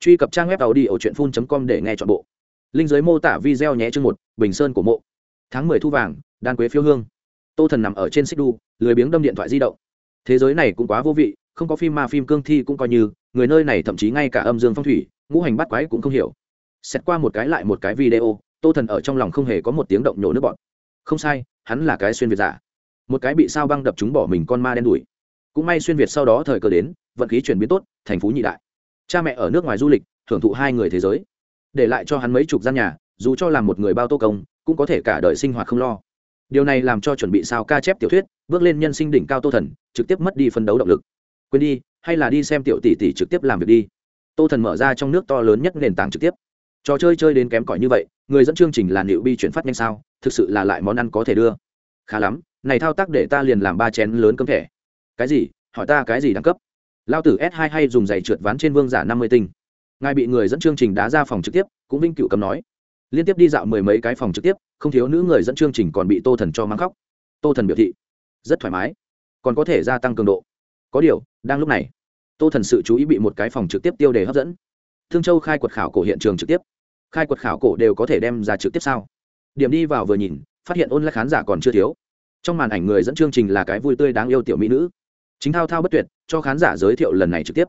truy cập trang web tàu đi ở truyện phun com để nghe chọn bộ. Linh giới mô tả video nhé chương một, bình sơn của mộ. Tháng mười thu vàng, đan quế phiêu hương. Tô thần nằm ở trên xích đu, lười biếng đâm điện thoại di động. Thế giới này cũng quá vô vị, không có phim ma phim cương thi cũng coi như, người nơi này thậm chí ngay cả âm dương phong thủy, ngũ hành bắt quái cũng không hiểu. Xét qua một cái lại một cái video, tô thần ở trong lòng không hề có một tiếng động nhổ nước bọn không sai, hắn là cái xuyên việt giả. Một cái bị sao băng đập chúng bỏ mình con ma đen đuổi. Cũng may xuyên việt sau đó thời cơ đến, vận khí chuyển biến tốt, thành phú nhị đại cha mẹ ở nước ngoài du lịch hưởng thụ hai người thế giới. Để lại cho hắn mấy chục gian nhà, dù cho làm một người bao tô công, cũng có thể cả đời sinh hoạt không lo. Điều này làm cho chuẩn bị sao ca chép tiểu thuyết, bước lên nhân sinh đỉnh cao tô thần, trực tiếp mất đi phân đấu động lực. Quên đi, hay là đi xem tiểu tỷ tỷ trực tiếp làm việc đi. Tô thần mở ra trong nước to lớn nhất nền tảng trực tiếp. Trò chơi chơi đến kém cỏi như vậy, người dẫn chương trình là liệu bi chuyển phát nhanh sao, thực sự là lại món ăn có thể đưa. Khá lắm, này thao tác để ta liền làm ba chén lớn cơm thẻ. Cái gì? Hỏi ta cái gì đẳng cấp? Lao tử s 2 hay dùng giày trượt ván trên vương giả năm mươi tinh. Ngài bị người dẫn chương trình đá ra phòng trực tiếp, cũng vinh cựu cầm nói. Liên tiếp đi dạo mười mấy cái phòng trực tiếp, không thiếu nữ người dẫn chương trình còn bị tô thần cho mắng khóc. Tô thần biểu thị, rất thoải mái, còn có thể gia tăng cường độ. Có điều, đang lúc này, tô thần sự chú ý bị một cái phòng trực tiếp tiêu đề hấp dẫn. Thương châu khai quật khảo cổ hiện trường trực tiếp. Khai quật khảo cổ đều có thể đem ra trực tiếp sao? Điểm đi vào vừa nhìn, phát hiện ôn lại khán giả còn chưa thiếu. Trong màn ảnh người dẫn chương trình là cái vui tươi đáng yêu tiểu mỹ nữ chính thao thao bất tuyệt, cho khán giả giới thiệu lần này trực tiếp.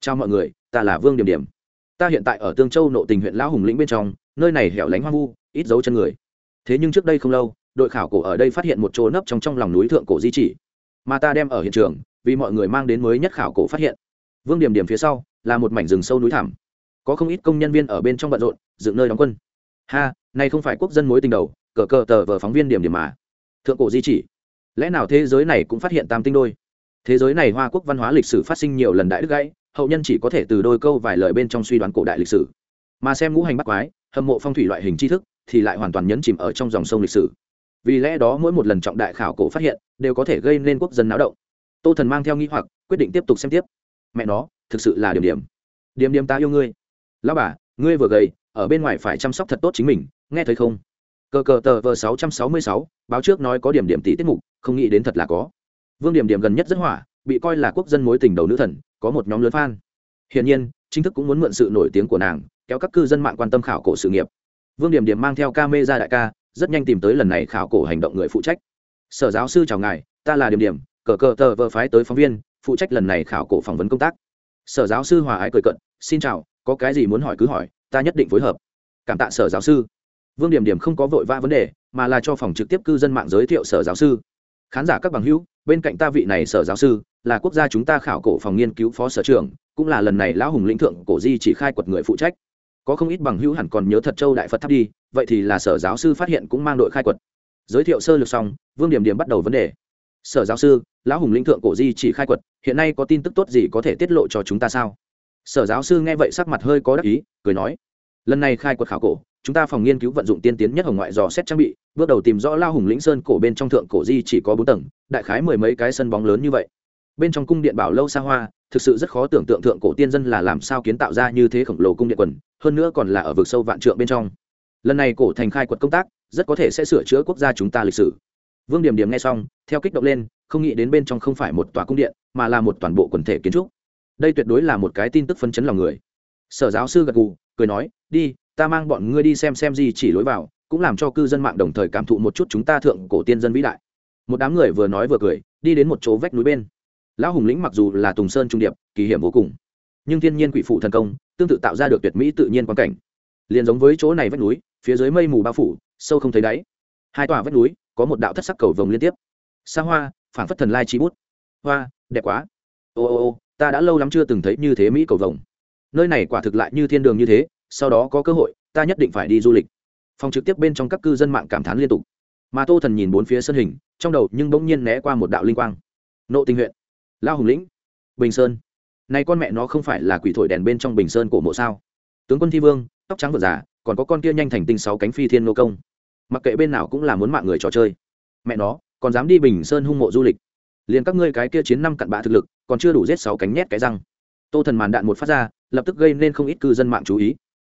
Chào mọi người, ta là vương điểm điểm. Ta hiện tại ở tương châu nộ tình huyện lão hùng lĩnh bên trong, nơi này hẻo lánh hoang vu, ít dấu chân người. Thế nhưng trước đây không lâu, đội khảo cổ ở đây phát hiện một chỗ nấp trong trong lòng núi thượng cổ di chỉ. Mà ta đem ở hiện trường, vì mọi người mang đến mới nhất khảo cổ phát hiện. Vương điểm điểm phía sau, là một mảnh rừng sâu núi thẳm. Có không ít công nhân viên ở bên trong bận rộn, dựng nơi đóng quân. Ha, này không phải quốc dân mối tình đầu, cờ cờ tờ vờ phóng viên điểm điểm mà. Thượng cổ di chỉ. Lẽ nào thế giới này cũng phát hiện tam tinh đôi? Thế giới này hoa quốc văn hóa lịch sử phát sinh nhiều lần đại đức gãy, hậu nhân chỉ có thể từ đôi câu vài lời bên trong suy đoán cổ đại lịch sử. Mà xem ngũ hành bắt quái, hâm mộ phong thủy loại hình tri thức, thì lại hoàn toàn nhấn chìm ở trong dòng sông lịch sử. Vì lẽ đó mỗi một lần trọng đại khảo cổ phát hiện, đều có thể gây nên quốc dân náo động. Tô thần mang theo nghi hoặc, quyết định tiếp tục xem tiếp. Mẹ nó, thực sự là điểm điểm. Điểm điểm ta yêu ngươi. Lão bà, ngươi vừa gầy, ở bên ngoài phải chăm sóc thật tốt chính mình, nghe thấy không? Cờ cờ tờ vờ sáu trăm sáu mươi sáu, báo trước nói có điểm điểm tỷ tiết mục, không nghĩ đến thật là có vương điểm điểm gần nhất rất hỏa, bị coi là quốc dân mối tình đầu nữ thần, có một nhóm lớn fan. Hiển nhiên, chính thức cũng muốn mượn sự nổi tiếng của nàng, kéo các cư dân mạng quan tâm khảo cổ sự nghiệp. Vương điểm điểm mang theo ca mê ra đại ca, rất nhanh tìm tới lần này khảo cổ hành động người phụ trách. Sở giáo sư chào ngài, ta là điểm điểm, cờ cờ tờ vờ phái tới phóng viên, phụ trách lần này khảo cổ phỏng vấn công tác. Sở giáo sư hòa ái cười cận, xin chào, có cái gì muốn hỏi cứ hỏi, ta nhất định phối hợp. Cảm tạ sở giáo sư. Vương điểm điểm không có vội vã vấn đề, mà là cho phòng trực tiếp cư dân mạng giới thiệu sở giáo sư. Khán giả các bằng hữu bên cạnh ta vị này sở giáo sư, là quốc gia chúng ta khảo cổ phòng nghiên cứu phó sở trưởng, cũng là lần này lão hùng lĩnh thượng cổ di chỉ khai quật người phụ trách. Có không ít bằng hữu hẳn còn nhớ thật châu đại phật tháp đi, vậy thì là sở giáo sư phát hiện cũng mang đội khai quật. Giới thiệu sơ lược xong, vương điểm điểm bắt đầu vấn đề. Sở giáo sư, lão hùng lĩnh thượng cổ di chỉ khai quật, hiện nay có tin tức tốt gì có thể tiết lộ cho chúng ta sao? Sở giáo sư nghe vậy sắc mặt hơi có đắc ý, cười nói, lần này khai quật khảo cổ chúng ta phòng nghiên cứu vận dụng tiên tiến nhất hồng ngoại dò xét trang bị, bước đầu tìm rõ lao hùng lĩnh sơn cổ bên trong thượng cổ di chỉ có bốn tầng, đại khái mười mấy cái sân bóng lớn như vậy. Bên trong cung điện bảo lâu xa hoa, thực sự rất khó tưởng tượng thượng cổ tiên dân là làm sao kiến tạo ra như thế khổng lồ cung điện quần, hơn nữa còn là ở vực sâu vạn trượng bên trong. Lần này cổ thành khai quật công tác, rất có thể sẽ sửa chữa quốc gia chúng ta lịch sử. Vương điểm điểm nghe xong, theo kích động lên, không nghĩ đến bên trong không phải một tòa cung điện, mà là một toàn bộ quần thể kiến trúc. Đây tuyệt đối là một cái tin tức phấn chấn lòng người. Sở giáo sư gật gù, cười nói, đi ta mang bọn ngươi đi xem xem gì chỉ lối vào, cũng làm cho cư dân mạng đồng thời cảm thụ một chút chúng ta thượng cổ tiên dân vĩ đại. Một đám người vừa nói vừa cười, đi đến một chỗ vách núi bên. Lão hùng lĩnh mặc dù là tùng sơn trung điệp, kỳ hiểm vô cùng, nhưng thiên nhiên quỷ phụ thần công, tương tự tạo ra được tuyệt mỹ tự nhiên quan cảnh. Liền giống với chỗ này vách núi, phía dưới mây mù bao phủ, sâu không thấy đáy. Hai tòa vách núi, có một đạo thất sắc cầu vồng liên tiếp. Xa hoa phản phất thần lai chi bút. Hoa, đẹp quá. Ô ô ô, ta đã lâu lắm chưa từng thấy như thế mỹ cầu vồng. Nơi này quả thực lại như thiên đường như thế sau đó có cơ hội, ta nhất định phải đi du lịch. Phòng trực tiếp bên trong các cư dân mạng cảm thán liên tục. Mà tô thần nhìn bốn phía sân hình, trong đầu nhưng bỗng nhiên né qua một đạo linh quang. Nộ tình huyện, lao hùng lĩnh, bình sơn. Này con mẹ nó không phải là quỷ thổi đèn bên trong bình sơn cổ mộ sao? Tướng quân thi vương, tóc trắng vợ già, còn có con kia nhanh thành tinh sáu cánh phi thiên nô công. Mặc kệ bên nào cũng là muốn mạng người trò chơi. Mẹ nó, còn dám đi bình sơn hung mộ du lịch. Liền các ngươi cái kia chiến năm cặn bạ thực lực, còn chưa đủ giết sáu cánh nhét cái răng. Tô thần màn đạn một phát ra, lập tức gây nên không ít cư dân mạng chú ý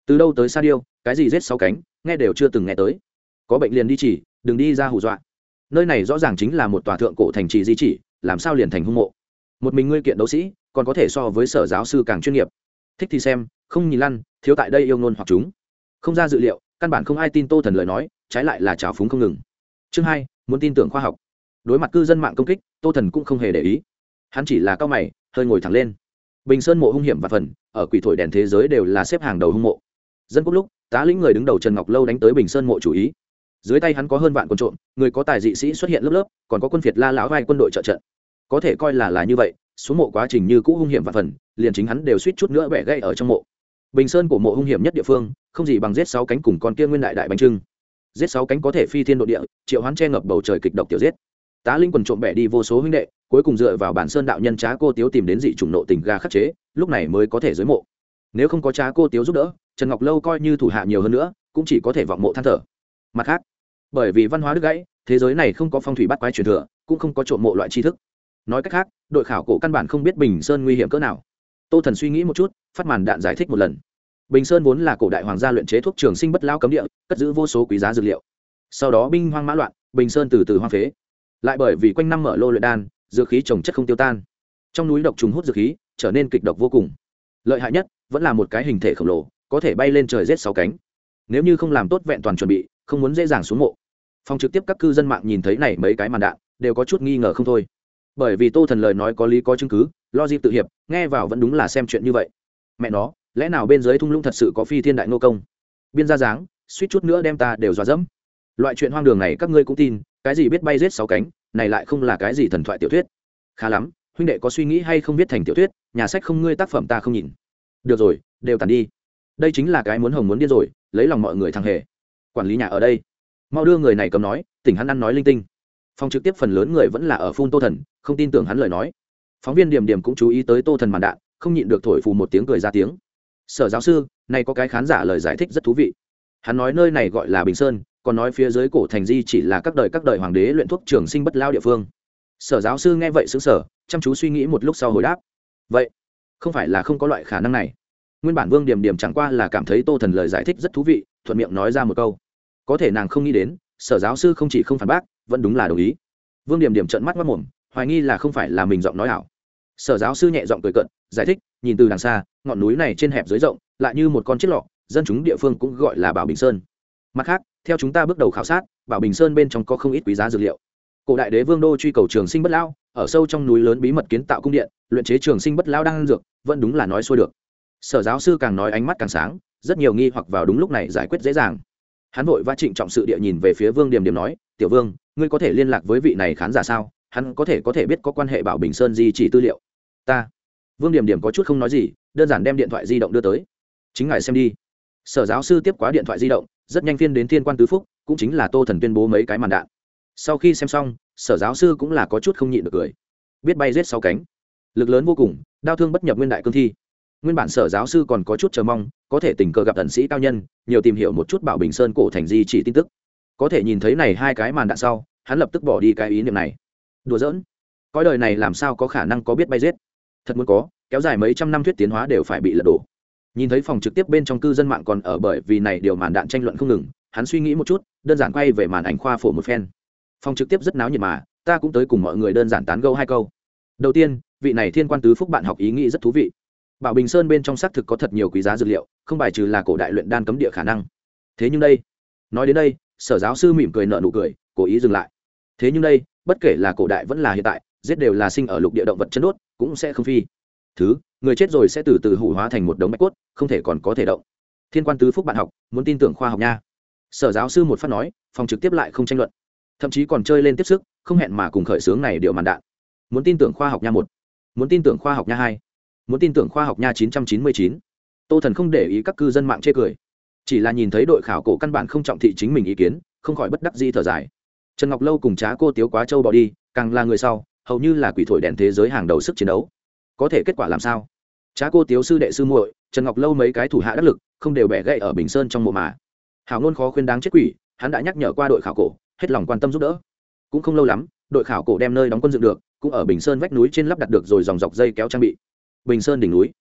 từ đâu tới sa điêu cái gì rết sáu cánh, nghe đều chưa từng nghe tới. Có bệnh liền đi chỉ, đừng đi ra hù dọa. Nơi này rõ ràng chính là một tòa thượng cổ thành trì di chỉ, làm sao liền thành hung mộ? Một mình ngươi kiện đấu sĩ, còn có thể so với sở giáo sư càng chuyên nghiệp. Thích thì xem, không nhìn lăn, thiếu tại đây yêu ngôn hoặc chúng. Không ra dự liệu, căn bản không ai tin tô thần lời nói, trái lại là trào phúng không ngừng. Chương hai, muốn tin tưởng khoa học. Đối mặt cư dân mạng công kích, tô thần cũng không hề để ý. Hắn chỉ là cao mày, hơi ngồi thẳng lên. Bình sơn mộ hung hiểm và phần, ở quỷ thổi đèn thế giới đều là xếp hàng đầu hung mộ dân quốc lúc, tá lĩnh người đứng đầu trần ngọc lâu đánh tới bình sơn mộ chủ ý. Dưới tay hắn có hơn vạn quân trộm, người có tài dị sĩ xuất hiện lớp lớp, còn có quân phiệt la lão vai quân đội trợ trận. Có thể coi là là như vậy, xuống mộ quá trình như cũ hung hiểm và phần, liền chính hắn đều suýt chút nữa bẻ gây ở trong mộ. Bình sơn của mộ hung hiểm nhất địa phương, không gì bằng giết sáu cánh cùng con kia nguyên đại đại bánh trưng. Giết sáu cánh có thể phi thiên độ địa, triệu hoán che ngập bầu trời kịch độc tiểu giết. Tá linh quần trộm bẻ đi vô số huynh đệ, cuối cùng dựa vào bản sơn đạo nhân trá cô tiếu tìm đến dị chủng nộ tình ga khắc chế, lúc này mới có thể giới mộ. Nếu không có trá cô tiếu giúp đỡ trần ngọc lâu coi như thủ hạ nhiều hơn nữa, cũng chỉ có thể vọng mộ than thở. Mặt khác, bởi vì văn hóa đứt gãy, thế giới này không có phong thủy bắt quái truyền thừa, cũng không có trộm mộ loại tri thức. Nói cách khác, đội khảo cổ căn bản không biết bình sơn nguy hiểm cỡ nào. Tô thần suy nghĩ một chút, phát màn đạn giải thích một lần. Bình sơn vốn là cổ đại hoàng gia luyện chế thuốc trường sinh bất lao cấm địa, cất giữ vô số quý giá dược liệu. Sau đó binh hoang mã loạn, bình sơn từ từ hoang phế. Lại bởi vì quanh năm mở lô luyện đan, dược khí trồng chất không tiêu tan. Trong núi độc trùng hút dược khí, trở nên kịch độc vô cùng. Lợi hại nhất, vẫn là một cái hình thể khổng lồ có thể bay lên trời rết sáu cánh. Nếu như không làm tốt vẹn toàn chuẩn bị, không muốn dễ dàng xuống mộ. Phòng trực tiếp các cư dân mạng nhìn thấy này mấy cái màn đạn, đều có chút nghi ngờ không thôi. Bởi vì tô thần lời nói có lý có chứng cứ, lo dịp tự hiệp, nghe vào vẫn đúng là xem chuyện như vậy. Mẹ nó, lẽ nào bên dưới thung lũng thật sự có phi thiên đại ngô công? Biên gia dáng, suýt chút nữa đem ta đều dọa dẫm. Loại chuyện hoang đường này các ngươi cũng tin, cái gì biết bay rết sáu cánh, này lại không là cái gì thần thoại tiểu thuyết. Khá lắm, huynh đệ có suy nghĩ hay không viết thành tiểu thuyết, nhà sách không ngươi tác phẩm ta không nhìn. Được rồi, đều tàn đi đây chính là cái muốn hồng muốn điên rồi, lấy lòng mọi người thằng hề. Quản lý nhà ở đây. Mau đưa người này cầm nói, tỉnh hắn ăn nói linh tinh. Phòng trực tiếp phần lớn người vẫn là ở phun tô thần, không tin tưởng hắn lời nói. Phóng viên điểm điểm cũng chú ý tới tô thần màn đạn, không nhịn được thổi phù một tiếng cười ra tiếng. Sở giáo sư, này có cái khán giả lời giải thích rất thú vị. Hắn nói nơi này gọi là bình sơn, còn nói phía dưới cổ thành di chỉ là các đời các đời hoàng đế luyện thuốc trường sinh bất lao địa phương. Sở giáo sư nghe vậy xứng sở chăm chú suy nghĩ một lúc sau hồi đáp. Vậy, không phải là không có loại khả năng này nguyên bản vương điểm điểm chẳng qua là cảm thấy tô thần lời giải thích rất thú vị, thuận miệng nói ra một câu. Có thể nàng không nghĩ đến, sở giáo sư không chỉ không phản bác, vẫn đúng là đồng ý. Vương điểm điểm trợn mắt mất mồm, hoài nghi là không phải là mình giọng nói ảo. Sở giáo sư nhẹ giọng cười cận giải thích, nhìn từ đằng xa, ngọn núi này trên hẹp dưới rộng, lại như một con chiếc lọ, dân chúng địa phương cũng gọi là bảo bình sơn. Mặt khác, theo chúng ta bước đầu khảo sát, bảo bình sơn bên trong có không ít quý giá dược liệu. Cổ đại đế vương đô truy cầu trường sinh bất lao, ở sâu trong núi lớn bí mật kiến tạo cung điện, luyện chế trường sinh bất lao đang dược, vẫn đúng là nói xuôi được sở giáo sư càng nói ánh mắt càng sáng, rất nhiều nghi hoặc vào đúng lúc này giải quyết dễ dàng. Hắn vội vã trịnh trọng sự địa nhìn về phía vương điềm điềm nói, tiểu vương, ngươi có thể liên lạc với vị này khán giả sao? Hắn có thể có thể biết có quan hệ bảo bình sơn di chỉ tư liệu. Ta. Vương điềm điềm có chút không nói gì, đơn giản đem điện thoại di động đưa tới. Chính ngài xem đi. Sở giáo sư tiếp quá điện thoại di động, rất nhanh phiên đến thiên quan tứ phúc, cũng chính là tô thần tuyên bố mấy cái màn đạn. Sau khi xem xong, sở giáo sư cũng là có chút không nhịn được cười. Biết bay rết sau cánh. Lực lớn vô cùng, đau thương bất nhập nguyên đại cương thi nguyên bản sở giáo sư còn có chút chờ mong, có thể tình cờ gặp tần sĩ cao nhân, nhiều tìm hiểu một chút bảo bình sơn cổ thành di chỉ tin tức. Có thể nhìn thấy này hai cái màn đạn sau, hắn lập tức bỏ đi cái ý niệm này. Đùa giỡn. Cõi đời này làm sao có khả năng có biết bay giết? Thật muốn có, kéo dài mấy trăm năm thuyết tiến hóa đều phải bị lật đổ. Nhìn thấy phòng trực tiếp bên trong cư dân mạng còn ở bởi vì này điều màn đạn tranh luận không ngừng, hắn suy nghĩ một chút, đơn giản quay về màn ảnh khoa phổ một phen. Phòng trực tiếp rất náo nhiệt mà, ta cũng tới cùng mọi người đơn giản tán gẫu hai câu. Đầu tiên, vị này thiên quan tứ phúc bạn học ý nghĩ rất thú vị bảo bình sơn bên trong xác thực có thật nhiều quý giá dược liệu, không bài trừ là cổ đại luyện đan cấm địa khả năng. Thế nhưng đây, nói đến đây, sở giáo sư mỉm cười nợ nụ cười, cố ý dừng lại. Thế nhưng đây, bất kể là cổ đại vẫn là hiện tại, giết đều là sinh ở lục địa động vật chân đốt, cũng sẽ không phi. Thứ, người chết rồi sẽ từ từ hủ hóa thành một đống bạch cốt, không thể còn có thể động. Thiên quan tứ phúc bạn học, muốn tin tưởng khoa học nha. Sở giáo sư một phát nói, phòng trực tiếp lại không tranh luận. Thậm chí còn chơi lên tiếp sức, không hẹn mà cùng khởi xướng này điều màn đạn. Muốn tin tưởng khoa học nha một. Muốn tin tưởng khoa học nha hai muốn tin tưởng khoa học nha chín trăm chín mươi chín. Tô thần không để ý các cư dân mạng chê cười. Chỉ là nhìn thấy đội khảo cổ căn bản không trọng thị chính mình ý kiến, không khỏi bất đắc di thở dài. Trần ngọc lâu cùng trá cô tiếu quá châu bỏ đi, càng là người sau, hầu như là quỷ thổi đèn thế giới hàng đầu sức chiến đấu. Có thể kết quả làm sao? Trá cô tiếu sư đệ sư muội, trần ngọc lâu mấy cái thủ hạ đắc lực, không đều bẻ gậy ở bình sơn trong mộ mà. Hảo ngôn khó khuyên đáng chết quỷ, hắn đã nhắc nhở qua đội khảo cổ, hết lòng quan tâm giúp đỡ. Cũng không lâu lắm, đội khảo cổ đem nơi đóng quân dựng được, cũng ở bình sơn vách núi trên lắp đặt được rồi dòng dọc dây kéo trang bị bình sơn đỉnh núi.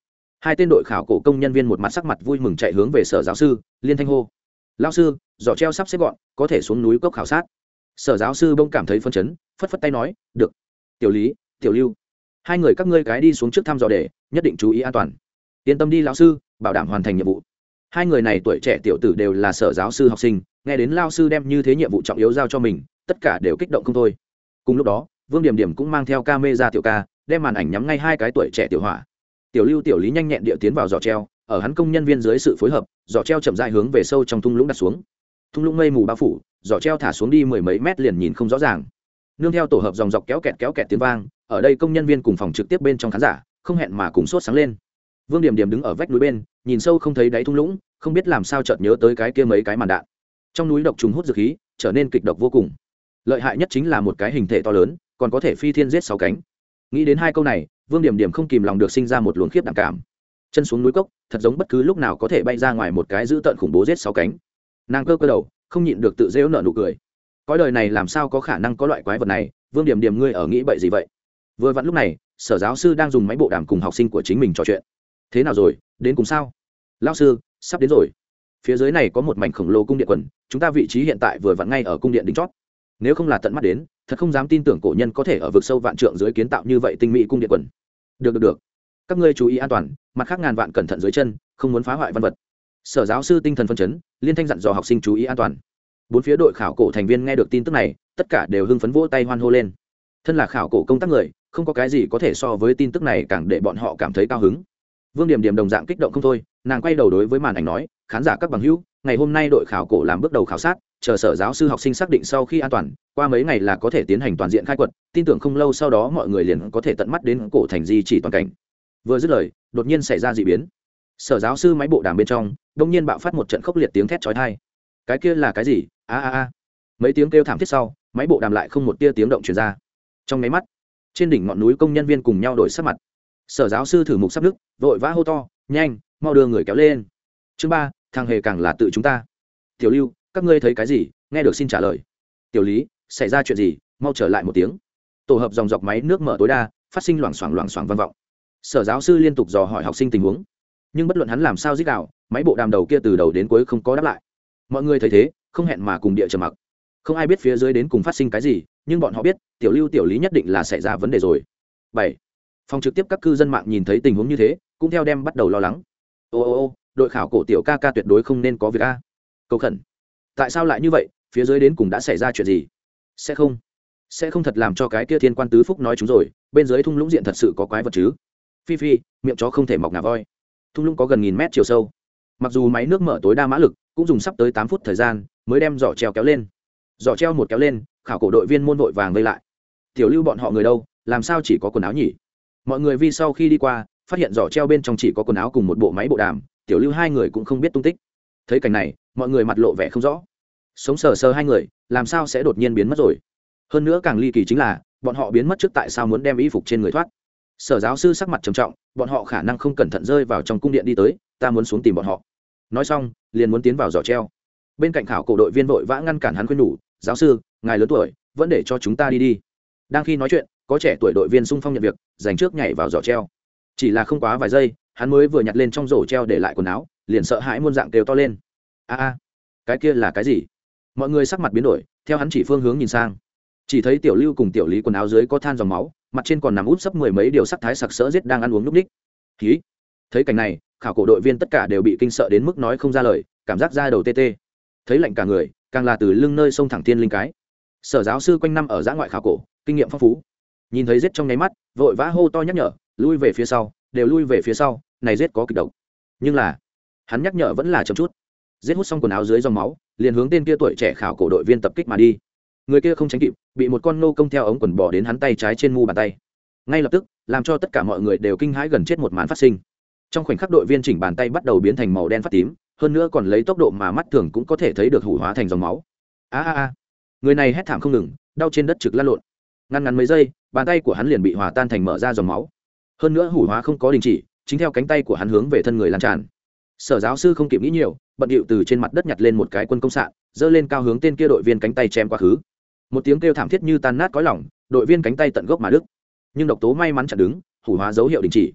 Hai tên đội khảo cổ công nhân viên một mặt sắc mặt vui mừng chạy hướng về sở giáo sư, liên thanh hô. Lao sư, giỏ treo sắp xếp gọn, có thể xuống núi cốc khảo sát. Sở giáo sư bông cảm thấy phân chấn, phất phất tay nói, được. Tiểu lý, tiểu lưu, hai người các ngươi cái đi xuống trước thăm dò để, nhất định chú ý an toàn. Yên tâm đi, lão sư, bảo đảm hoàn thành nhiệm vụ. Hai người này tuổi trẻ tiểu tử đều là sở giáo sư học sinh, nghe đến lao sư đem như thế nhiệm vụ trọng yếu giao cho mình, tất cả đều kích động không thôi. Cùng lúc đó, vương điểm điểm cũng mang theo ca mê ra tiểu ca, đem màn ảnh nhắm ngay hai cái tuổi trẻ tiểu hỏa tiểu lưu tiểu lý nhanh nhẹn địa tiến vào giỏ treo, ở hắn công nhân viên dưới sự phối hợp, giỏ treo chậm dại hướng về sâu trong thung lũng đặt xuống. Thung lũng mây mù bao phủ, giỏ treo thả xuống đi mười mấy mét liền nhìn không rõ ràng. Nương theo tổ hợp dòng dọc kéo kẹt kéo kẹt tiếng vang, ở đây công nhân viên cùng phòng trực tiếp bên trong khán giả, không hẹn mà cùng sốt sáng lên. Vương điểm điểm đứng ở vách núi bên, nhìn sâu không thấy đáy thung lũng, không biết làm sao chợt nhớ tới cái kia mấy cái màn đạn. Trong núi độc trùng hút dược khí, trở nên kịch độc vô cùng. Lợi hại nhất chính là một cái hình thể to lớn, còn có thể phi thiên giết sáu cánh. Nghĩ đến hai câu này vương điểm điểm không kìm lòng được sinh ra một luồng khiếp đảm cảm. Chân xuống núi cốc, thật giống bất cứ lúc nào có thể bay ra ngoài một cái dữ tợn khủng bố giết sáu cánh. Nàng cơ cơ đầu, không nhịn được tự dễu nợ nụ cười. Cõi đời này làm sao có khả năng có loại quái vật này? Vương điểm điểm, ngươi ở nghĩ bậy gì vậy? Vừa vặn lúc này, sở giáo sư đang dùng máy bộ đàm cùng học sinh của chính mình trò chuyện. Thế nào rồi? Đến cùng sao? Lao sư, sắp đến rồi. Phía dưới này có một mảnh khổng lồ cung điện quần, chúng ta vị trí hiện tại vừa vặn ngay ở cung điện đính chót nếu không là tận mắt đến, thật không dám tin tưởng cổ nhân có thể ở vực sâu vạn trượng dưới kiến tạo như vậy tinh mỹ cung điện quần. Được được được. Các ngươi chú ý an toàn, mặt khác ngàn vạn cẩn thận dưới chân, không muốn phá hoại văn vật. Sở giáo sư tinh thần phân chấn, liên thanh dặn dò học sinh chú ý an toàn. Bốn phía đội khảo cổ thành viên nghe được tin tức này, tất cả đều hưng phấn vỗ tay hoan hô lên. Thân là khảo cổ công tác người, không có cái gì có thể so với tin tức này càng để bọn họ cảm thấy cao hứng. Vương điểm điểm đồng dạng kích động không thôi nàng quay đầu đối với màn ảnh nói, khán giả các bằng hữu, ngày hôm nay đội khảo cổ làm bước đầu khảo sát, chờ sở giáo sư học sinh xác định sau khi an toàn, qua mấy ngày là có thể tiến hành toàn diện khai quật, tin tưởng không lâu sau đó mọi người liền có thể tận mắt đến cổ thành di chỉ toàn cảnh. Vừa dứt lời, đột nhiên xảy ra d ị biến. Sở giáo sư máy bộ đàm bên trong đông nhiên bạo phát một trận khốc liệt tiếng thét trói thai cái kia là cái gì? A a a. Mấy tiếng kêu thảm thiết sau, máy bộ đàm lại không một tia tiếng động truyền ra. Trong máy mắt, trên đỉnh ngọn núi công nhân viên cùng nhau đổi sắc mặt. Sở giáo sư thử mục sắp đức vội vã hô to, nhanh mau đưa người kéo lên. Chương ba, thằng hề càng là tự chúng ta. Tiểu lưu, các ngươi thấy cái gì? Nghe được xin trả lời. Tiểu lý, xảy ra chuyện gì? Mau trở lại một tiếng. Tổ hợp dòng dọc máy nước mở tối đa, phát sinh loảng xoảng loảng xoảng vang vọng. Sở giáo sư liên tục dò hỏi học sinh tình huống. Nhưng bất luận hắn làm sao dích đạo máy bộ đàm đầu kia từ đầu đến cuối không có đáp lại. Mọi người thấy thế, không hẹn mà cùng địa trầm mặc. Không ai biết phía dưới đến cùng phát sinh cái gì, nhưng bọn họ biết, tiểu lưu, tiểu lý nhất định là xảy ra vấn đề rồi. Bảy, phòng trực tiếp các cư dân mạng nhìn thấy tình huống như thế, cũng theo đem bắt đầu lo lắng ô ô ô, đội khảo cổ tiểu ca ca tuyệt đối không nên có việc a. Cầu khẩn. Tại sao lại như vậy? Phía dưới đến cùng đã xảy ra chuyện gì? Sẽ không. Sẽ không thật làm cho cái kia thiên quan tứ phúc nói chúng rồi, bên dưới thung lũng diện thật sự có quái vật chứ. Phi phi, miệng chó không thể mọc ngà voi. Thung lũng có gần nghìn mét chiều sâu. Mặc dù máy nước mở tối đa mã lực, cũng dùng sắp tới tám phút thời gian mới đem giỏ treo kéo lên. Giỏ treo một kéo lên, khảo cổ đội viên môn vội vàng vây lại. Tiểu lưu bọn họ người đâu? Làm sao chỉ có quần áo nhỉ? Mọi người vi sau khi đi qua phát hiện giỏ treo bên trong chỉ có quần áo cùng một bộ máy bộ đàm, tiểu lưu hai người cũng không biết tung tích. Thấy cảnh này, mọi người mặt lộ vẻ không rõ. Sống sờ sờ hai người, làm sao sẽ đột nhiên biến mất rồi? Hơn nữa càng ly kỳ chính là, bọn họ biến mất trước tại sao muốn đem y phục trên người thoát? Sở giáo sư sắc mặt trầm trọng, bọn họ khả năng không cẩn thận rơi vào trong cung điện đi tới, ta muốn xuống tìm bọn họ. Nói xong, liền muốn tiến vào giỏ treo. Bên cạnh khảo cổ đội viên vội vã ngăn cản hắn khuyên nhủ, giáo sư, ngài lớn tuổi, vẫn để cho chúng ta đi đi. Đang khi nói chuyện, có trẻ tuổi đội viên sung phong nhận việc, dành trước nhảy vào giỏ treo chỉ là không quá vài giây, hắn mới vừa nhặt lên trong rổ treo để lại quần áo, liền sợ hãi muôn dạng kêu to lên. A a, cái kia là cái gì? Mọi người sắc mặt biến đổi, theo hắn chỉ phương hướng nhìn sang. Chỉ thấy tiểu lưu cùng tiểu lý quần áo dưới có than dòng máu, mặt trên còn nằm út sấp mười mấy điều sắc thái sặc sỡ giết đang ăn uống núp ních. Ký thấy cảnh này, khảo cổ đội viên tất cả đều bị kinh sợ đến mức nói không ra lời, cảm giác ra đầu tê tê. Thấy lạnh cả người, càng là từ lưng nơi sông thẳng tiên linh cái. Sở giáo sư quanh năm ở giã ngoại khảo cổ, kinh nghiệm phong phú. Nhìn thấy giết trong nháy mắt, vội vã hô to nhắc nhở lui về phía sau, đều lui về phía sau, này giết có kịch độc. Nhưng là, hắn nhắc nhở vẫn là chậm chút. Giết hút xong quần áo dưới dòng máu, liền hướng tên kia tuổi trẻ khảo cổ đội viên tập kích mà đi. Người kia không tránh kịp, bị một con nô công theo ống quần bỏ đến hắn tay trái trên mu bàn tay. Ngay lập tức, làm cho tất cả mọi người đều kinh hãi gần chết một màn phát sinh. Trong khoảnh khắc đội viên chỉnh bàn tay bắt đầu biến thành màu đen phát tím, hơn nữa còn lấy tốc độ mà mắt thường cũng có thể thấy được hủ hóa thành dòng máu. A a a. Người này hét thảm không ngừng, đau trên đất trực lăn lộn. Ngăn ngắn mấy giây, bàn tay của hắn liền bị hòa tan thành mở ra dòng máu hơn nữa hủ hóa không có đình chỉ, chính theo cánh tay của hắn hướng về thân người lan tràn. Sở giáo sư không kịp nghĩ nhiều, bận điệu từ trên mặt đất nhặt lên một cái quân công sạn, giơ lên cao hướng tên kia đội viên cánh tay chém quá khứ. Một tiếng kêu thảm thiết như tan nát cõi lỏng đội viên cánh tay tận gốc mà đứt. Nhưng độc tố may mắn chặn đứng, hủ hóa dấu hiệu đình chỉ.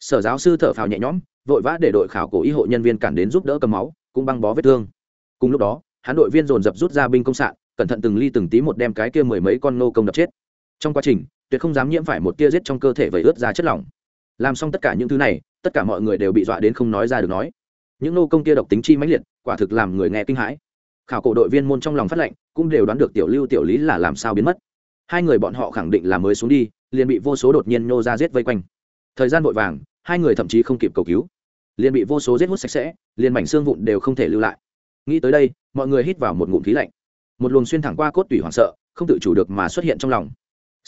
Sở giáo sư thở phào nhẹ nhõm, vội vã để đội khảo cổ y hộ nhân viên cản đến giúp đỡ cầm máu, cũng băng bó vết thương. Cùng lúc đó, hắn đội viên dồn dập rút ra binh công sạn, cẩn thận từng ly từng tí một đem cái kia mười mấy con nô công đập chết. Trong quá trình tuyệt không dám nhiễm phải một tia giết trong cơ thể vẩy ướt ra chất lỏng. Làm xong tất cả những thứ này, tất cả mọi người đều bị dọa đến không nói ra được nói. Những nô công kia độc tính chi mãnh liệt, quả thực làm người nghe kinh hãi. Khảo cổ đội viên môn trong lòng phát lệnh, cũng đều đoán được tiểu lưu, tiểu lý là làm sao biến mất. Hai người bọn họ khẳng định là mới xuống đi, liền bị vô số đột nhiên nô ra giết vây quanh. Thời gian vội vàng, hai người thậm chí không kịp cầu cứu. Liền bị vô số giết hút sạch sẽ, liền mảnh xương vụn đều không thể lưu lại. Nghĩ tới đây, mọi người hít vào một ngụm khí lạnh. Một luồng xuyên thẳng qua cốt tủy hoảng sợ, không tự chủ được mà xuất hiện trong lòng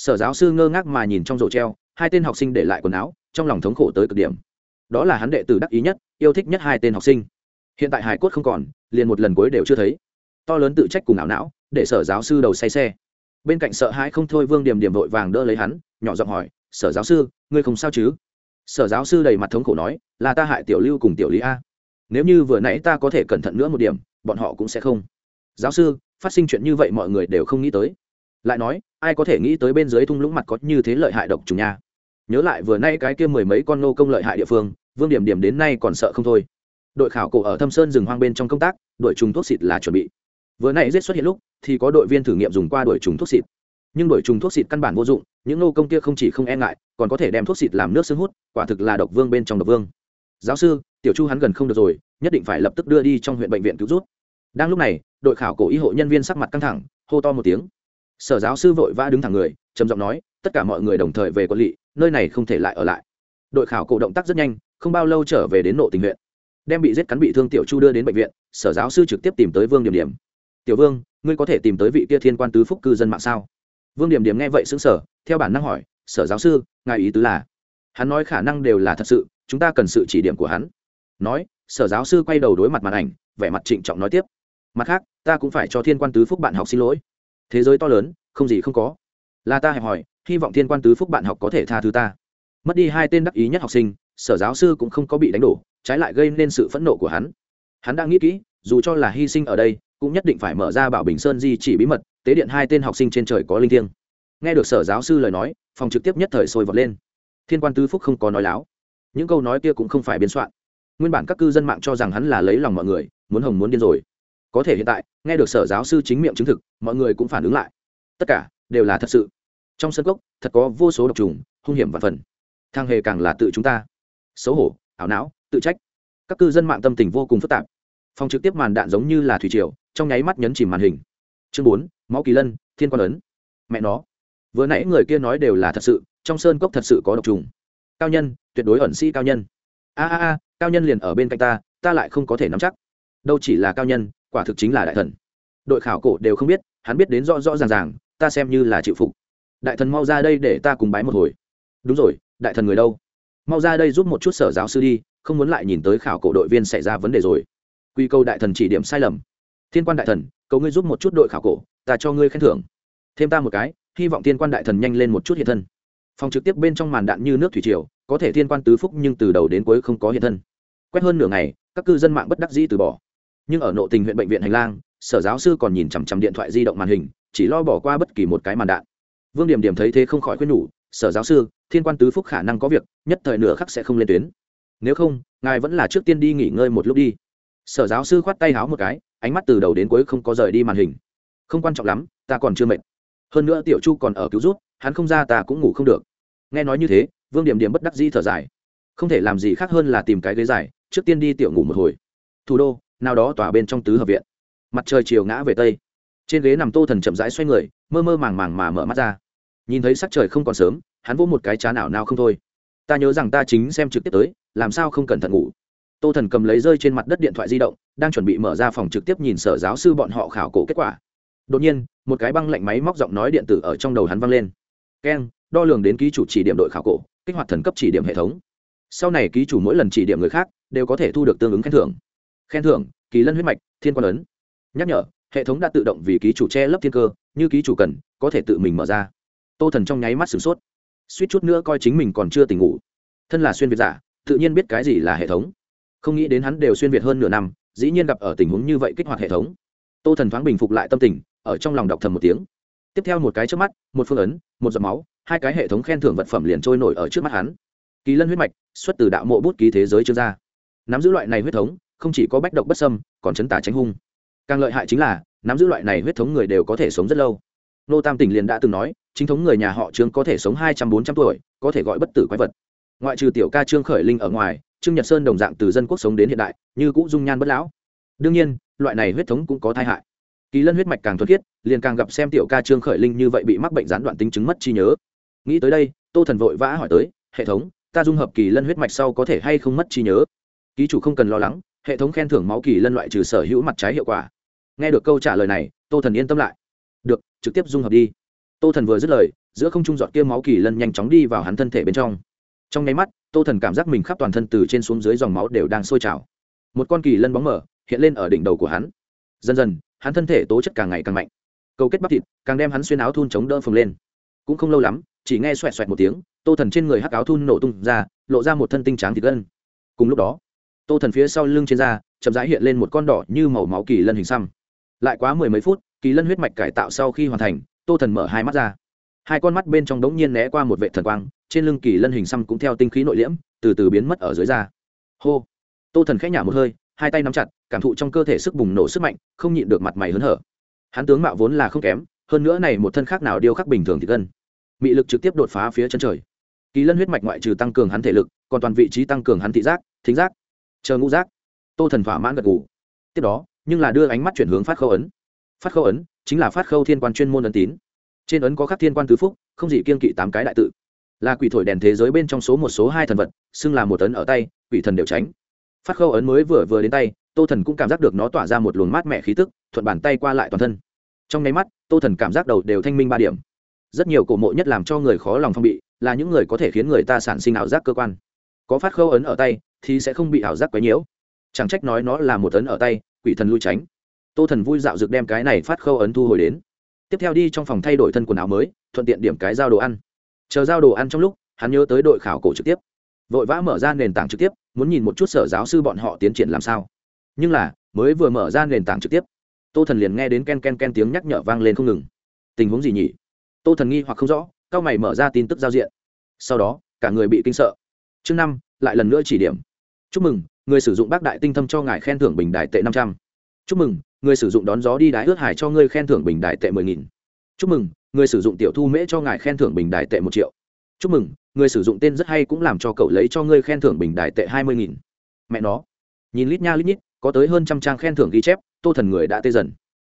sở giáo sư ngơ ngác mà nhìn trong rổ treo, hai tên học sinh để lại quần áo, trong lòng thống khổ tới cực điểm. Đó là hắn đệ tử đắc ý nhất, yêu thích nhất hai tên học sinh. Hiện tại hải cốt không còn, liền một lần cuối đều chưa thấy. To lớn tự trách cùng ảo não, để sở giáo sư đầu say xe. Bên cạnh sợ hãi không thôi vương điểm điểm vội vàng đỡ lấy hắn, nhỏ giọng hỏi, sở giáo sư, ngươi không sao chứ? Sở giáo sư đầy mặt thống khổ nói, là ta hại tiểu lưu cùng tiểu lý a. Nếu như vừa nãy ta có thể cẩn thận nữa một điểm, bọn họ cũng sẽ không. Giáo sư, phát sinh chuyện như vậy mọi người đều không nghĩ tới. Lại nói ai có thể nghĩ tới bên dưới thung lũng mặt có như thế lợi hại độc trùng nha. Nhớ lại vừa nay cái kia mười mấy con nô công lợi hại địa phương, vương điểm điểm đến nay còn sợ không thôi. Đội khảo cổ ở thâm sơn rừng hoang bên trong công tác, đội trùng thuốc xịt là chuẩn bị. Vừa nay giết xuất hiện lúc, thì có đội viên thử nghiệm dùng qua đội trùng thuốc xịt. Nhưng đội trùng thuốc xịt căn bản vô dụng, những nô công kia không chỉ không e ngại, còn có thể đem thuốc xịt làm nước xương hút, quả thực là độc vương bên trong độc vương. Giáo sư, tiểu chu hắn gần không được rồi, nhất định phải lập tức đưa đi trong huyện bệnh viện cứu rút đang lúc này, đội khảo cổ y hộ nhân viên sắc mặt căng thẳng, hô to một tiếng sở giáo sư vội vã đứng thẳng người, trầm giọng nói, tất cả mọi người đồng thời về quân lỵ nơi này không thể lại ở lại. Đội khảo cổ động tác rất nhanh, không bao lâu trở về đến nộ tình huyện. Đem bị giết cắn bị thương tiểu chu đưa đến bệnh viện, sở giáo sư trực tiếp tìm tới vương điểm điểm. Tiểu vương, ngươi có thể tìm tới vị kia thiên quan tứ phúc cư dân mạng sao? Vương điểm điểm nghe vậy xứng sở theo bản năng hỏi, sở giáo sư, ngài ý tứ là? Hắn nói khả năng đều là thật sự, chúng ta cần sự chỉ điểm của hắn. Nói, sở giáo sư quay đầu đối mặt màn ảnh, vẻ mặt trịnh trọng nói tiếp, mặt khác, ta cũng phải cho thiên quan tứ phúc bạn học xin lỗi thế giới to lớn, không gì không có. Là ta hẹp hỏi hy vọng thiên quan tứ phúc bạn học có thể tha thứ ta. Mất đi hai tên đắc ý nhất học sinh, sở giáo sư cũng không có bị đánh đổ, trái lại gây nên sự phẫn nộ của hắn. Hắn đang nghĩ kỹ, dù cho là hy sinh ở đây, cũng nhất định phải mở ra bảo bình sơn di chỉ bí mật, tế điện hai tên học sinh trên trời có linh thiêng. Nghe được sở giáo sư lời nói, phòng trực tiếp nhất thời sôi vọt lên. Thiên quan tứ phúc không có nói láo. Những câu nói kia cũng không phải biên soạn. Nguyên bản các cư dân mạng cho rằng hắn là lấy lòng mọi người, muốn hồng muốn điên rồi có thể hiện tại, nghe được sở giáo sư chính miệng chứng thực, mọi người cũng phản ứng lại. Tất cả đều là thật sự. Trong sân cốc, thật có vô số độc trùng, hung hiểm và phần. Thang hề càng là tự chúng ta. Xấu hổ, ảo não, tự trách. Các cư dân mạng tâm tình vô cùng phức tạp. Phòng trực tiếp màn đạn giống như là thủy triều, trong nháy mắt nhấn chìm màn hình. Chương bốn, máu kỳ lân, thiên quan ấn. Mẹ nó. Vừa nãy người kia nói đều là thật sự, trong sơn cốc thật sự có độc trùng. Cao nhân, tuyệt đối ẩn sĩ cao nhân. A a a, cao nhân liền ở bên cạnh ta ta lại không có thể nắm chắc. Đâu chỉ là cao nhân quả thực chính là đại thần. Đội khảo cổ đều không biết, hắn biết đến rõ rõ ràng ràng, ta xem như là chịu phục. Đại thần mau ra đây để ta cùng bái một hồi. Đúng rồi, đại thần người đâu? Mau ra đây giúp một chút sở giáo sư đi, không muốn lại nhìn tới khảo cổ đội viên xảy ra vấn đề rồi. Quy câu đại thần chỉ điểm sai lầm. Thiên quan đại thần, cầu ngươi giúp một chút đội khảo cổ, ta cho ngươi khen thưởng. Thêm ta một cái, hy vọng thiên quan đại thần nhanh lên một chút hiện thân. Phòng trực tiếp bên trong màn đạn như nước thủy triều, có thể thiên quan tứ phúc nhưng từ đầu đến cuối không có hiện thân. Quét hơn nửa ngày, các cư dân mạng bất đắc dĩ từ bỏ nhưng ở nội tình huyện bệnh viện hành lang, sở giáo sư còn nhìn chằm chằm điện thoại di động màn hình, chỉ lo bỏ qua bất kỳ một cái màn đạn. Vương điểm điểm thấy thế không khỏi khuyên nhủ, sở giáo sư, thiên quan tứ phúc khả năng có việc, nhất thời nửa khắc sẽ không lên tuyến. Nếu không, ngài vẫn là trước tiên đi nghỉ ngơi một lúc đi. Sở giáo sư khoát tay háo một cái, ánh mắt từ đầu đến cuối không có rời đi màn hình. Không quan trọng lắm, ta còn chưa mệt. Hơn nữa tiểu chu còn ở cứu rút hắn không ra ta cũng ngủ không được. Nghe nói như thế, vương điểm điểm bất đắc di thở dài. Không thể làm gì khác hơn là tìm cái ghế dài, trước tiên đi tiểu ngủ một hồi. Thủ đô nào đó tỏa bên trong tứ hợp viện. Mặt trời chiều ngã về tây. Trên ghế nằm tô thần chậm rãi xoay người, mơ mơ màng màng mà mở mắt ra. Nhìn thấy sắc trời không còn sớm, hắn vỗ một cái chán ảo nào không thôi. Ta nhớ rằng ta chính xem trực tiếp tới, làm sao không cẩn thận ngủ. Tô thần cầm lấy rơi trên mặt đất điện thoại di động, đang chuẩn bị mở ra phòng trực tiếp nhìn sở giáo sư bọn họ khảo cổ kết quả. Đột nhiên, một cái băng lạnh máy móc giọng nói điện tử ở trong đầu hắn vang lên. Keng đo lường đến ký chủ chỉ điểm đội khảo cổ, kích hoạt thần cấp chỉ điểm hệ thống. Sau này ký chủ mỗi lần chỉ điểm người khác, đều có thể thu được tương ứng khen thưởng khen thưởng, kỳ lân huyết mạch, thiên quan ấn. Nhắc nhở, hệ thống đã tự động vì ký chủ che lấp thiên cơ, như ký chủ cần, có thể tự mình mở ra. Tô thần trong nháy mắt sửng sốt. Suýt chút nữa coi chính mình còn chưa tỉnh ngủ. Thân là xuyên việt giả, tự nhiên biết cái gì là hệ thống. Không nghĩ đến hắn đều xuyên việt hơn nửa năm, dĩ nhiên gặp ở tình huống như vậy kích hoạt hệ thống. Tô thần thoáng bình phục lại tâm tình, ở trong lòng đọc thầm một tiếng. Tiếp theo một cái trước mắt, một phương ấn, một giọt máu, hai cái hệ thống khen thưởng vật phẩm liền trôi nổi ở trước mắt hắn. Kỳ lân huyết mạch, xuất từ đạo mộ bút ký thế giới chưa ra. Nắm giữ loại này huyết thống không chỉ có bách độc bất sâm còn chấn tả tránh hung. Càng lợi hại chính là nắm giữ loại này huyết thống người đều có thể sống rất lâu. Nô tam tỉnh liền đã từng nói chính thống người nhà họ trương có thể sống hai trăm bốn trăm tuổi có thể gọi bất tử quái vật. Ngoại trừ tiểu ca trương khởi linh ở ngoài trương nhật sơn đồng dạng từ dân quốc sống đến hiện đại như cũ dung nhan bất lão. Đương nhiên loại này huyết thống cũng có tai hại. Kỳ lân huyết mạch càng thuật thiết, liền càng gặp xem tiểu ca trương khởi linh như vậy bị mắc bệnh gián đoạn tính chứng mất trí nhớ. Nghĩ tới đây tô thần vội vã hỏi tới hệ thống ta dung hợp kỳ lân huyết mạch sau có thể hay không mất trí nhớ? Ký chủ không cần lo lắng hệ thống khen thưởng máu kỳ lân loại trừ sở hữu mặt trái hiệu quả. Nghe được câu trả lời này, tô thần yên tâm lại. Được, trực tiếp dung hợp đi. Tô thần vừa dứt lời, giữa không trung giọt kia máu kỳ lân nhanh chóng đi vào hắn thân thể bên trong. Trong nháy mắt, tô thần cảm giác mình khắp toàn thân từ trên xuống dưới dòng máu đều đang sôi trào. Một con kỳ lân bóng mở hiện lên ở đỉnh đầu của hắn. Dần dần, hắn thân thể tố chất càng ngày càng mạnh. Cầu kết bắp thịt, càng đem hắn xuyên áo thun chống đỡ phồng lên. Cũng không lâu lắm, chỉ nghe xoẹt xoẹt một tiếng, tô thần trên người hắc áo thun nổ tung ra, lộ ra một thân tinh tráng thịt gân. Cùng lúc đó tô thần phía sau lưng trên da, chậm rãi hiện lên một con đỏ như màu máu kỳ lân hình xăm. Lại quá mười mấy phút, kỳ lân huyết mạch cải tạo sau khi hoàn thành, tô thần mở hai mắt ra. Hai con mắt bên trong đống nhiên né qua một vệ thần quang, trên lưng kỳ lân hình xăm cũng theo tinh khí nội liễm, từ từ biến mất ở dưới da. Hô! Tô thần khẽ nhả một hơi, hai tay nắm chặt, cảm thụ trong cơ thể sức bùng nổ sức mạnh, không nhịn được mặt mày hớn hở. Hắn tướng mạo vốn là không kém, hơn nữa này một thân khác nào điêu khắc bình thường thì gân mị lực trực tiếp đột phá phía chân trời. Kỳ lân huyết mạch ngoại trừ tăng cường hắn thể lực, còn toàn vị trí tăng cường hắn thị giác, thính giác chờ ngũ giác. Tô thần thỏa mãn gật gù. Tiếp đó, nhưng là đưa ánh mắt chuyển hướng phát khâu ấn. Phát khâu ấn chính là phát khâu thiên quan chuyên môn ấn tín. Trên ấn có khắc thiên quan tứ phúc, không gì kiên kỵ tám cái đại tự. Là quỷ thổi đèn thế giới bên trong số một, số hai thần vật, xưng là một ấn ở tay, quỷ thần đều tránh. Phát khâu ấn mới vừa vừa đến tay, tô thần cũng cảm giác được nó tỏa ra một luồng mát mẻ khí tức, thuận bàn tay qua lại toàn thân. Trong nháy mắt, tô thần cảm giác đầu đều thanh minh ba điểm. Rất nhiều cổ mộ nhất làm cho người khó lòng phong bị, là những người có thể khiến người ta sản sinh ảo giác cơ quan. Có phát khâu ấn ở tay thì sẽ không bị ảo giác quấy nhiễu. Chẳng trách nói nó là một ấn ở tay, quỷ thần lui tránh. Tô thần vui dạo dược đem cái này phát khâu ấn thu hồi đến. Tiếp theo đi trong phòng thay đổi thân quần áo mới, thuận tiện điểm cái giao đồ ăn. Chờ giao đồ ăn trong lúc, hắn nhớ tới đội khảo cổ trực tiếp. Vội vã mở ra nền tảng trực tiếp, muốn nhìn một chút sở giáo sư bọn họ tiến triển làm sao. Nhưng là, mới vừa mở ra nền tảng trực tiếp, tô thần liền nghe đến ken ken ken tiếng nhắc nhở vang lên không ngừng. Tình huống gì nhỉ? Tô thần nghi hoặc không rõ cao mày mở ra tin tức giao diện. Sau đó, cả người bị kinh sợ. Chương năm, lại lần nữa chỉ điểm chúc mừng, người sử dụng bác đại tinh thâm cho ngài khen thưởng bình đại tệ năm trăm. Chúc mừng, người sử dụng đón gió đi đái ướt hải cho ngươi khen thưởng bình đại tệ mười nghìn. Chúc mừng, người sử dụng tiểu thu mễ cho ngài khen thưởng bình đại tệ một triệu. Chúc mừng, người sử dụng tên rất hay cũng làm cho cậu lấy cho ngươi khen thưởng bình đại tệ hai mươi nghìn. Mẹ nó. Nhìn lít nha lít nhít, có tới hơn trăm trang khen thưởng ghi chép, tô thần người đã tê dần.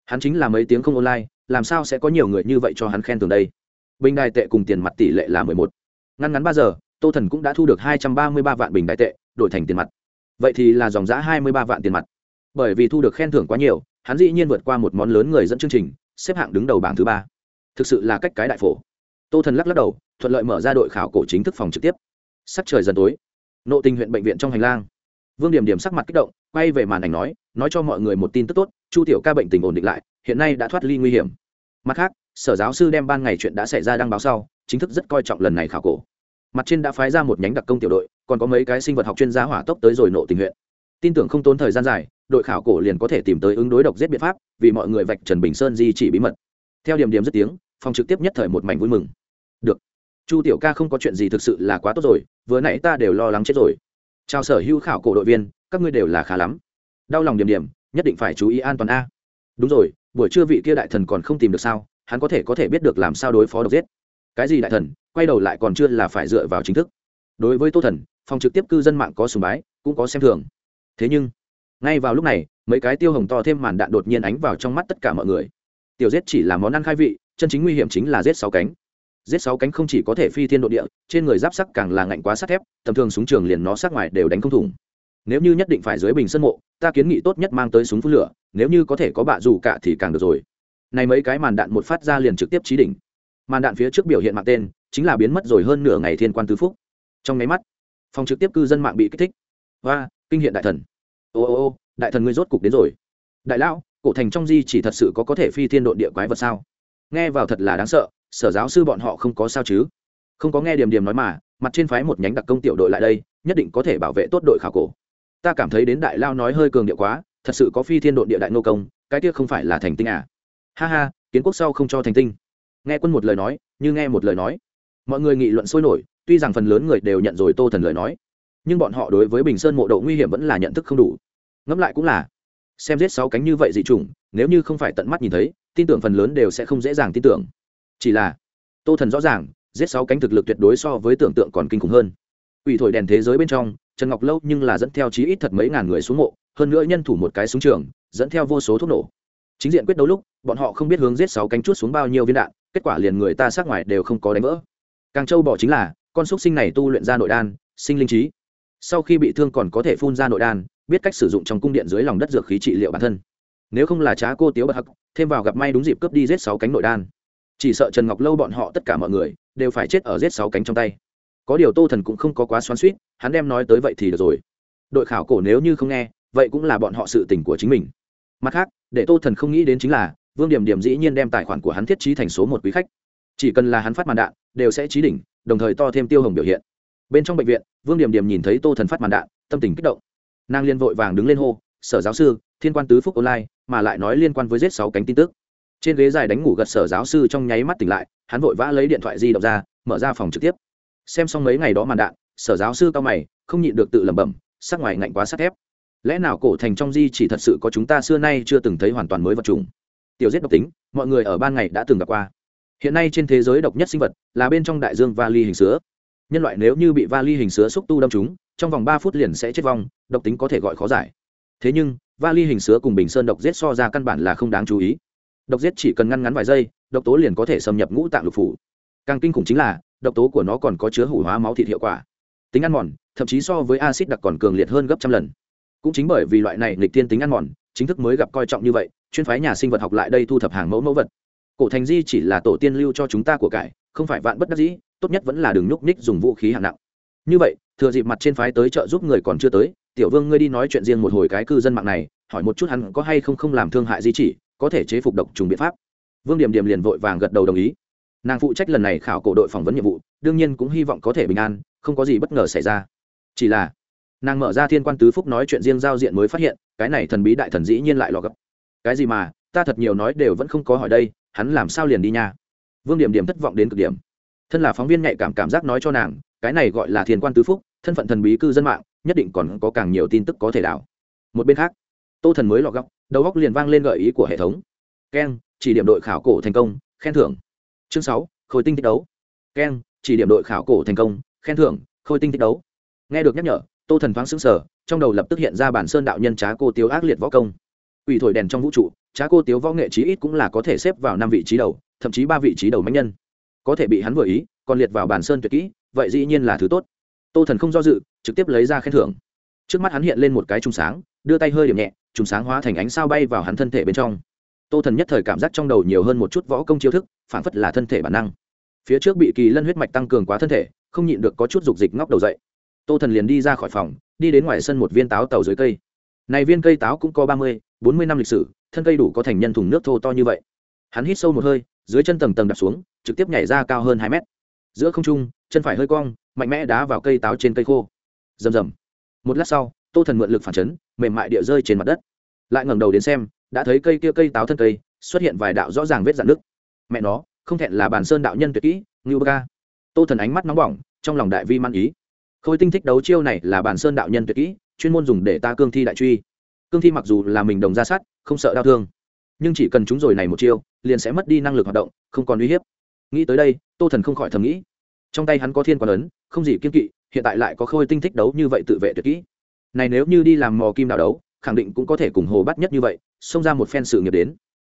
Hắn chính là mấy tiếng không online, làm sao sẽ có nhiều người như vậy cho hắn khen thưởng đây? Bình đại tệ cùng tiền mặt tỷ lệ là mười một. Ngăn ngắn ba giờ, tô thần cũng đã thu được hai trăm ba mươi ba vạn bình đại tệ đổi thành tiền mặt. Vậy thì là dòng giã hai mươi ba vạn tiền mặt. Bởi vì thu được khen thưởng quá nhiều, hắn dĩ nhiên vượt qua một món lớn người dẫn chương trình, xếp hạng đứng đầu bảng thứ ba. Thực sự là cách cái đại phổ. Tô thần lắc lắc đầu, thuận lợi mở ra đội khảo cổ chính thức phòng trực tiếp. Sắc trời dần tối. Nộ tình huyện bệnh viện trong hành lang. Vương điểm điểm sắc mặt kích động, quay về màn ảnh nói nói cho mọi người một tin tức tốt, chu tiểu ca bệnh tình ổn định lại, hiện nay đã thoát ly nguy hiểm. Mặt khác, sở giáo sư đem ban ngày chuyện đã xảy ra đăng báo sau, chính thức rất coi trọng lần này khảo cổ mặt trên đã phái ra một nhánh đặc công tiểu đội, còn có mấy cái sinh vật học chuyên gia hỏa tốc tới rồi nộ tình huyện. Tin tưởng không tốn thời gian dài, đội khảo cổ liền có thể tìm tới ứng đối độc giết biện pháp, vì mọi người vạch trần bình sơn di chỉ bí mật. Theo điểm điểm rất tiếng, phòng trực tiếp nhất thời một mảnh vui mừng. Được. Chu tiểu ca không có chuyện gì thực sự là quá tốt rồi, vừa nãy ta đều lo lắng chết rồi. Chào sở hữu khảo cổ đội viên, các ngươi đều là khá lắm. Đau lòng điểm điểm, nhất định phải chú ý an toàn a. Đúng rồi, buổi trưa vị kia đại thần còn không tìm được sao, hắn có thể có thể biết được làm sao đối phó độc giết. Cái gì đại thần quay đầu lại còn chưa là phải dựa vào chính thức. Đối với tô thần, phòng trực tiếp cư dân mạng có sùng bái, cũng có xem thường. Thế nhưng, ngay vào lúc này, mấy cái tiêu hồng to thêm màn đạn đột nhiên ánh vào trong mắt tất cả mọi người. Tiểu giết chỉ là món ăn khai vị, chân chính nguy hiểm chính là giết sáu cánh. Giết sáu cánh không chỉ có thể phi thiên độ địa, trên người giáp sắc càng là ngạnh quá sắt thép, tầm thường súng trường liền nó sát ngoài đều đánh không thủng. Nếu như nhất định phải dưới bình sân mộ, ta kiến nghị tốt nhất mang tới súng phun lửa, nếu như có thể có bạ dù cả thì càng được rồi. Này mấy cái màn đạn một phát ra liền trực tiếp trí đỉnh màn đạn phía trước biểu hiện mạng tên chính là biến mất rồi hơn nửa ngày thiên quan tứ phúc trong máy mắt phòng trực tiếp cư dân mạng bị kích thích và kinh hiện đại thần ô ô ô đại thần ngươi rốt cục đến rồi đại lão cổ thành trong di chỉ thật sự có có thể phi thiên độn địa quái vật sao nghe vào thật là đáng sợ sở giáo sư bọn họ không có sao chứ không có nghe điểm điểm nói mà mặt trên phái một nhánh đặc công tiểu đội lại đây nhất định có thể bảo vệ tốt đội khảo cổ ta cảm thấy đến đại lao nói hơi cường địa quá thật sự có phi thiên độn địa đại nô công cái kia không phải là thành tinh à. Ha ha, kiến quốc sau không cho thành tinh nghe quân một lời nói, như nghe một lời nói. Mọi người nghị luận sôi nổi, tuy rằng phần lớn người đều nhận rồi tô thần lời nói, nhưng bọn họ đối với bình sơn mộ độ nguy hiểm vẫn là nhận thức không đủ. Ngẫm lại cũng là, xem giết sáu cánh như vậy dị chủng, nếu như không phải tận mắt nhìn thấy, tin tưởng phần lớn đều sẽ không dễ dàng tin tưởng. Chỉ là, tô thần rõ ràng, giết sáu cánh thực lực tuyệt đối so với tưởng tượng còn kinh khủng hơn. Ủy thổi đèn thế giới bên trong, trần ngọc lâu nhưng là dẫn theo chí ít thật mấy ngàn người xuống mộ, hơn nữa nhân thủ một cái súng trường, dẫn theo vô số thuốc nổ chính diện quyết đấu lúc, bọn họ không biết hướng giết sáu cánh chút xuống bao nhiêu viên đạn, kết quả liền người ta sát ngoài đều không có đánh vỡ. Càng châu bỏ chính là, con xúc sinh này tu luyện ra nội đan, sinh linh trí. Sau khi bị thương còn có thể phun ra nội đan, biết cách sử dụng trong cung điện dưới lòng đất dược khí trị liệu bản thân. Nếu không là trá cô tiếu bật hắc, thêm vào gặp may đúng dịp cướp đi giết sáu cánh nội đan. Chỉ sợ trần ngọc lâu bọn họ tất cả mọi người, đều phải chết ở giết sáu cánh trong tay. Có điều tô thần cũng không có quá xoắn suýt hắn đem nói tới vậy thì được rồi. Đội khảo cổ nếu như không nghe, vậy cũng là bọn họ sự tình của chính mình mặt khác, để tô thần không nghĩ đến chính là, vương điểm điểm dĩ nhiên đem tài khoản của hắn thiết trí thành số một quý khách. Chỉ cần là hắn phát màn đạn, đều sẽ trí đỉnh, đồng thời to thêm tiêu hồng biểu hiện. Bên trong bệnh viện, vương điểm điểm nhìn thấy tô thần phát màn đạn, tâm tình kích động. Nàng liên vội vàng đứng lên hô, sở giáo sư, thiên quan tứ phúc online, mà lại nói liên quan với giết sáu cánh tin tức. Trên ghế dài đánh ngủ gật sở giáo sư trong nháy mắt tỉnh lại, hắn vội vã lấy điện thoại di động ra, mở ra phòng trực tiếp. Xem xong mấy ngày đó màn đạn, sở giáo sư cao mày, không nhịn được tự lẩm bẩm, sắc ngoài ngạnh quá sắt thép lẽ nào cổ thành trong di chỉ thật sự có chúng ta xưa nay chưa từng thấy hoàn toàn mới vật trùng tiểu giết độc tính, mọi người ở ban ngày đã từng gặp qua. Hiện nay trên thế giới độc nhất sinh vật là bên trong đại dương vali hình sứa. Nhân loại nếu như bị vali hình sứa xúc tu đâm chúng, trong vòng ba phút liền sẽ chết vong, độc tính có thể gọi khó giải. Thế nhưng, vali hình sứa cùng bình sơn độc giết so ra căn bản là không đáng chú ý. Độc giết chỉ cần ngăn ngắn vài giây, độc tố liền có thể xâm nhập ngũ tạng lục phủ. Càng kinh khủng chính là, độc tố của nó còn có chứa hủ hóa máu thịt hiệu quả. Tính ăn mòn, thậm chí so với acid đặc còn cường liệt hơn gấp trăm lần cũng chính bởi vì loại này lịch tiên tính ăn mòn, chính thức mới gặp coi trọng như vậy, chuyên phái nhà sinh vật học lại đây thu thập hàng mẫu mẫu vật. Cổ thành di chỉ là tổ tiên lưu cho chúng ta của cải, không phải vạn bất đắc dĩ, tốt nhất vẫn là đừng nhúc ních dùng vũ khí hạng nặng. Như vậy, thừa dịp mặt trên phái tới trợ giúp người còn chưa tới, tiểu vương ngươi đi nói chuyện riêng một hồi cái cư dân mạng này, hỏi một chút hắn có hay không không làm thương hại di chỉ, có thể chế phục độc trùng biện pháp. Vương điểm điểm liền vội vàng gật đầu đồng ý. Nàng phụ trách lần này khảo cổ đội phỏng vấn nhiệm vụ, đương nhiên cũng hy vọng có thể bình an, không có gì bất ngờ xảy ra. Chỉ là nàng mở ra thiên quan tứ phúc nói chuyện riêng giao diện mới phát hiện, cái này thần bí đại thần dĩ nhiên lại lò gấp. Cái gì mà, ta thật nhiều nói đều vẫn không có hỏi đây, hắn làm sao liền đi nha? Vương điểm điểm thất vọng đến cực điểm. Thân là phóng viên nhạy cảm cảm giác nói cho nàng, cái này gọi là thiên quan tứ phúc, thân phận thần bí cư dân mạng, nhất định còn có càng nhiều tin tức có thể đảo. Một bên khác, tô thần mới lọ góc đầu góc liền vang lên gợi ý của hệ thống. Keng chỉ điểm đội khảo cổ thành công, khen thưởng. Chương sáu, khôi tinh thi đấu. Keng chỉ điểm đội khảo cổ thành công, khen thưởng, khôi tinh thi đấu. Nghe được nhắc nhở tô thần thoáng xứng sở trong đầu lập tức hiện ra bản sơn đạo nhân trá cô tiếu ác liệt võ công. Ủy thổi đèn trong vũ trụ, trá cô tiếu võ nghệ chí ít cũng là có thể xếp vào năm vị trí đầu, thậm chí ba vị trí đầu mạnh nhân. Có thể bị hắn vừa ý, còn liệt vào bản sơn tuyệt kỹ, vậy dĩ nhiên là thứ tốt. Tô thần không do dự, trực tiếp lấy ra khen thưởng. Trước mắt hắn hiện lên một cái trùng sáng, đưa tay hơi điểm nhẹ, trùng sáng hóa thành ánh sao bay vào hắn thân thể bên trong. Tô thần nhất thời cảm giác trong đầu nhiều hơn một chút võ công chiêu thức, phản phất là thân thể bản năng. Phía trước bị kỳ lân huyết mạch tăng cường quá thân thể, không nhịn được có chút dục dịch ngóc đầu dậy tô thần liền đi ra khỏi phòng, đi đến ngoài sân một viên táo tàu dưới cây. Này viên cây táo cũng có ba mươi, bốn mươi năm lịch sử, thân cây đủ có thành nhân thùng nước thô to như vậy. Hắn hít sâu một hơi, dưới chân tầng tầng đập xuống, trực tiếp nhảy ra cao hơn hai mét. Giữa không trung, chân phải hơi cong, mạnh mẽ đá vào cây táo trên cây khô. Rầm rầm. Một lát sau, tô thần mượn lực phản chấn, mềm mại địa rơi trên mặt đất. Lại ngẩng đầu đến xem, đã thấy cây kia cây táo thân cây, xuất hiện vài đạo rõ ràng vết dạn nước mẹ nó, không thẹn là bản sơn đạo nhân tuyệt kỹ, ngưu ca. Tô thần ánh mắt nóng bỏng, trong lòng đại vi man ý khôi tinh thích đấu chiêu này là bản sơn đạo nhân tuyệt kỹ, chuyên môn dùng để ta cương thi đại truy. Cương thi mặc dù là mình đồng ra sát, không sợ đau thương, nhưng chỉ cần chúng rồi này một chiêu, liền sẽ mất đi năng lực hoạt động, không còn uy hiếp. Nghĩ tới đây, tô thần không khỏi thầm nghĩ. Trong tay hắn có thiên quan ấn, không gì kiên kỵ, hiện tại lại có khôi tinh thích đấu như vậy tự vệ tuyệt kỹ. Này nếu như đi làm mò kim đạo đấu, khẳng định cũng có thể cùng hồ bắt nhất như vậy, xông ra một phen sự nghiệp đến.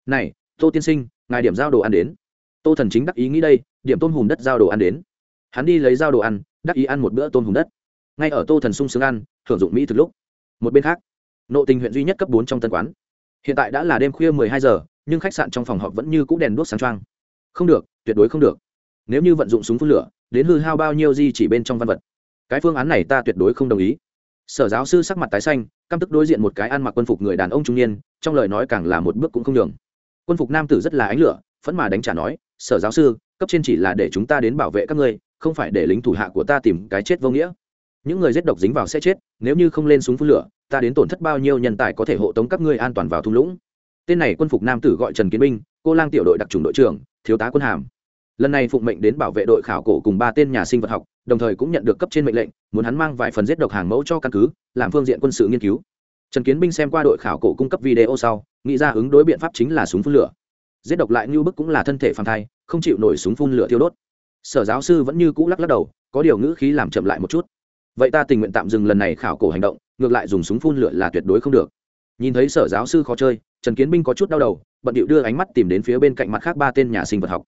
Này, tô tiên sinh, ngài điểm giao đồ ăn đến. Tô thần chính đắc ý nghĩ đây, điểm tôm hùm đất giao đồ ăn đến. Hắn đi lấy giao đồ ăn đắc ý ăn một bữa tôm hùm đất. Ngay ở tô thần sung sướng ăn hưởng dụng mỹ thực lúc. Một bên khác, nộ tình huyện duy nhất cấp bốn trong tân quán. Hiện tại đã là đêm khuya mười hai giờ, nhưng khách sạn trong phòng họp vẫn như c ũ đèn đuốc sáng trăng không được, tuyệt đối không được. Nếu như vận dụng súng phun lửa, đến hư hao bao nhiêu gì chỉ bên trong văn vật? Cái phương án này ta tuyệt đối không đồng ý. Sở giáo sư sắc mặt tái xanh, căm tức đối diện một cái ăn mặc quân phục người đàn ông trung niên, trong lời nói càng là một bước cũng không đường quân phục nam tử rất là ánh lửa, phẫn mà đánh trả nói, sở giáo sư, cấp trên chỉ là để chúng ta đến bảo vệ các ngươi không phải để lính thủ hạ của ta tìm cái chết vô nghĩa. Những người giết độc dính vào sẽ chết, nếu như không lên súng phun lửa, ta đến tổn thất bao nhiêu nhân tài có thể hộ tống các ngươi an toàn vào thung lũng. Tên này quân phục nam tử gọi trần kiến minh, cô lang tiểu đội đặc trùng đội trưởng, thiếu tá quân hàm. Lần này phụng mệnh đến bảo vệ đội khảo cổ cùng ba tên nhà sinh vật học, đồng thời cũng nhận được cấp trên mệnh lệnh, muốn hắn mang vài phần giết độc hàng mẫu cho căn cứ, làm phương diện quân sự nghiên cứu. Trần kiến binh xem qua đội khảo cổ cung cấp video sau, nghĩ ra ứng đối biện pháp chính là súng phun lửa. Giết độc lại như bức cũng là thân thể phản thai, không chịu nổi súng phun lửa thiêu đốt sở giáo sư vẫn như cũ lắc lắc đầu, có điều ngữ khí làm chậm lại một chút. Vậy ta tình nguyện tạm dừng lần này khảo cổ hành động, ngược lại dùng súng phun lửa là tuyệt đối không được. Nhìn thấy sở giáo sư khó chơi, trần kiến binh có chút đau đầu, bận điệu đưa ánh mắt tìm đến phía bên cạnh mặt khác ba tên nhà sinh vật học.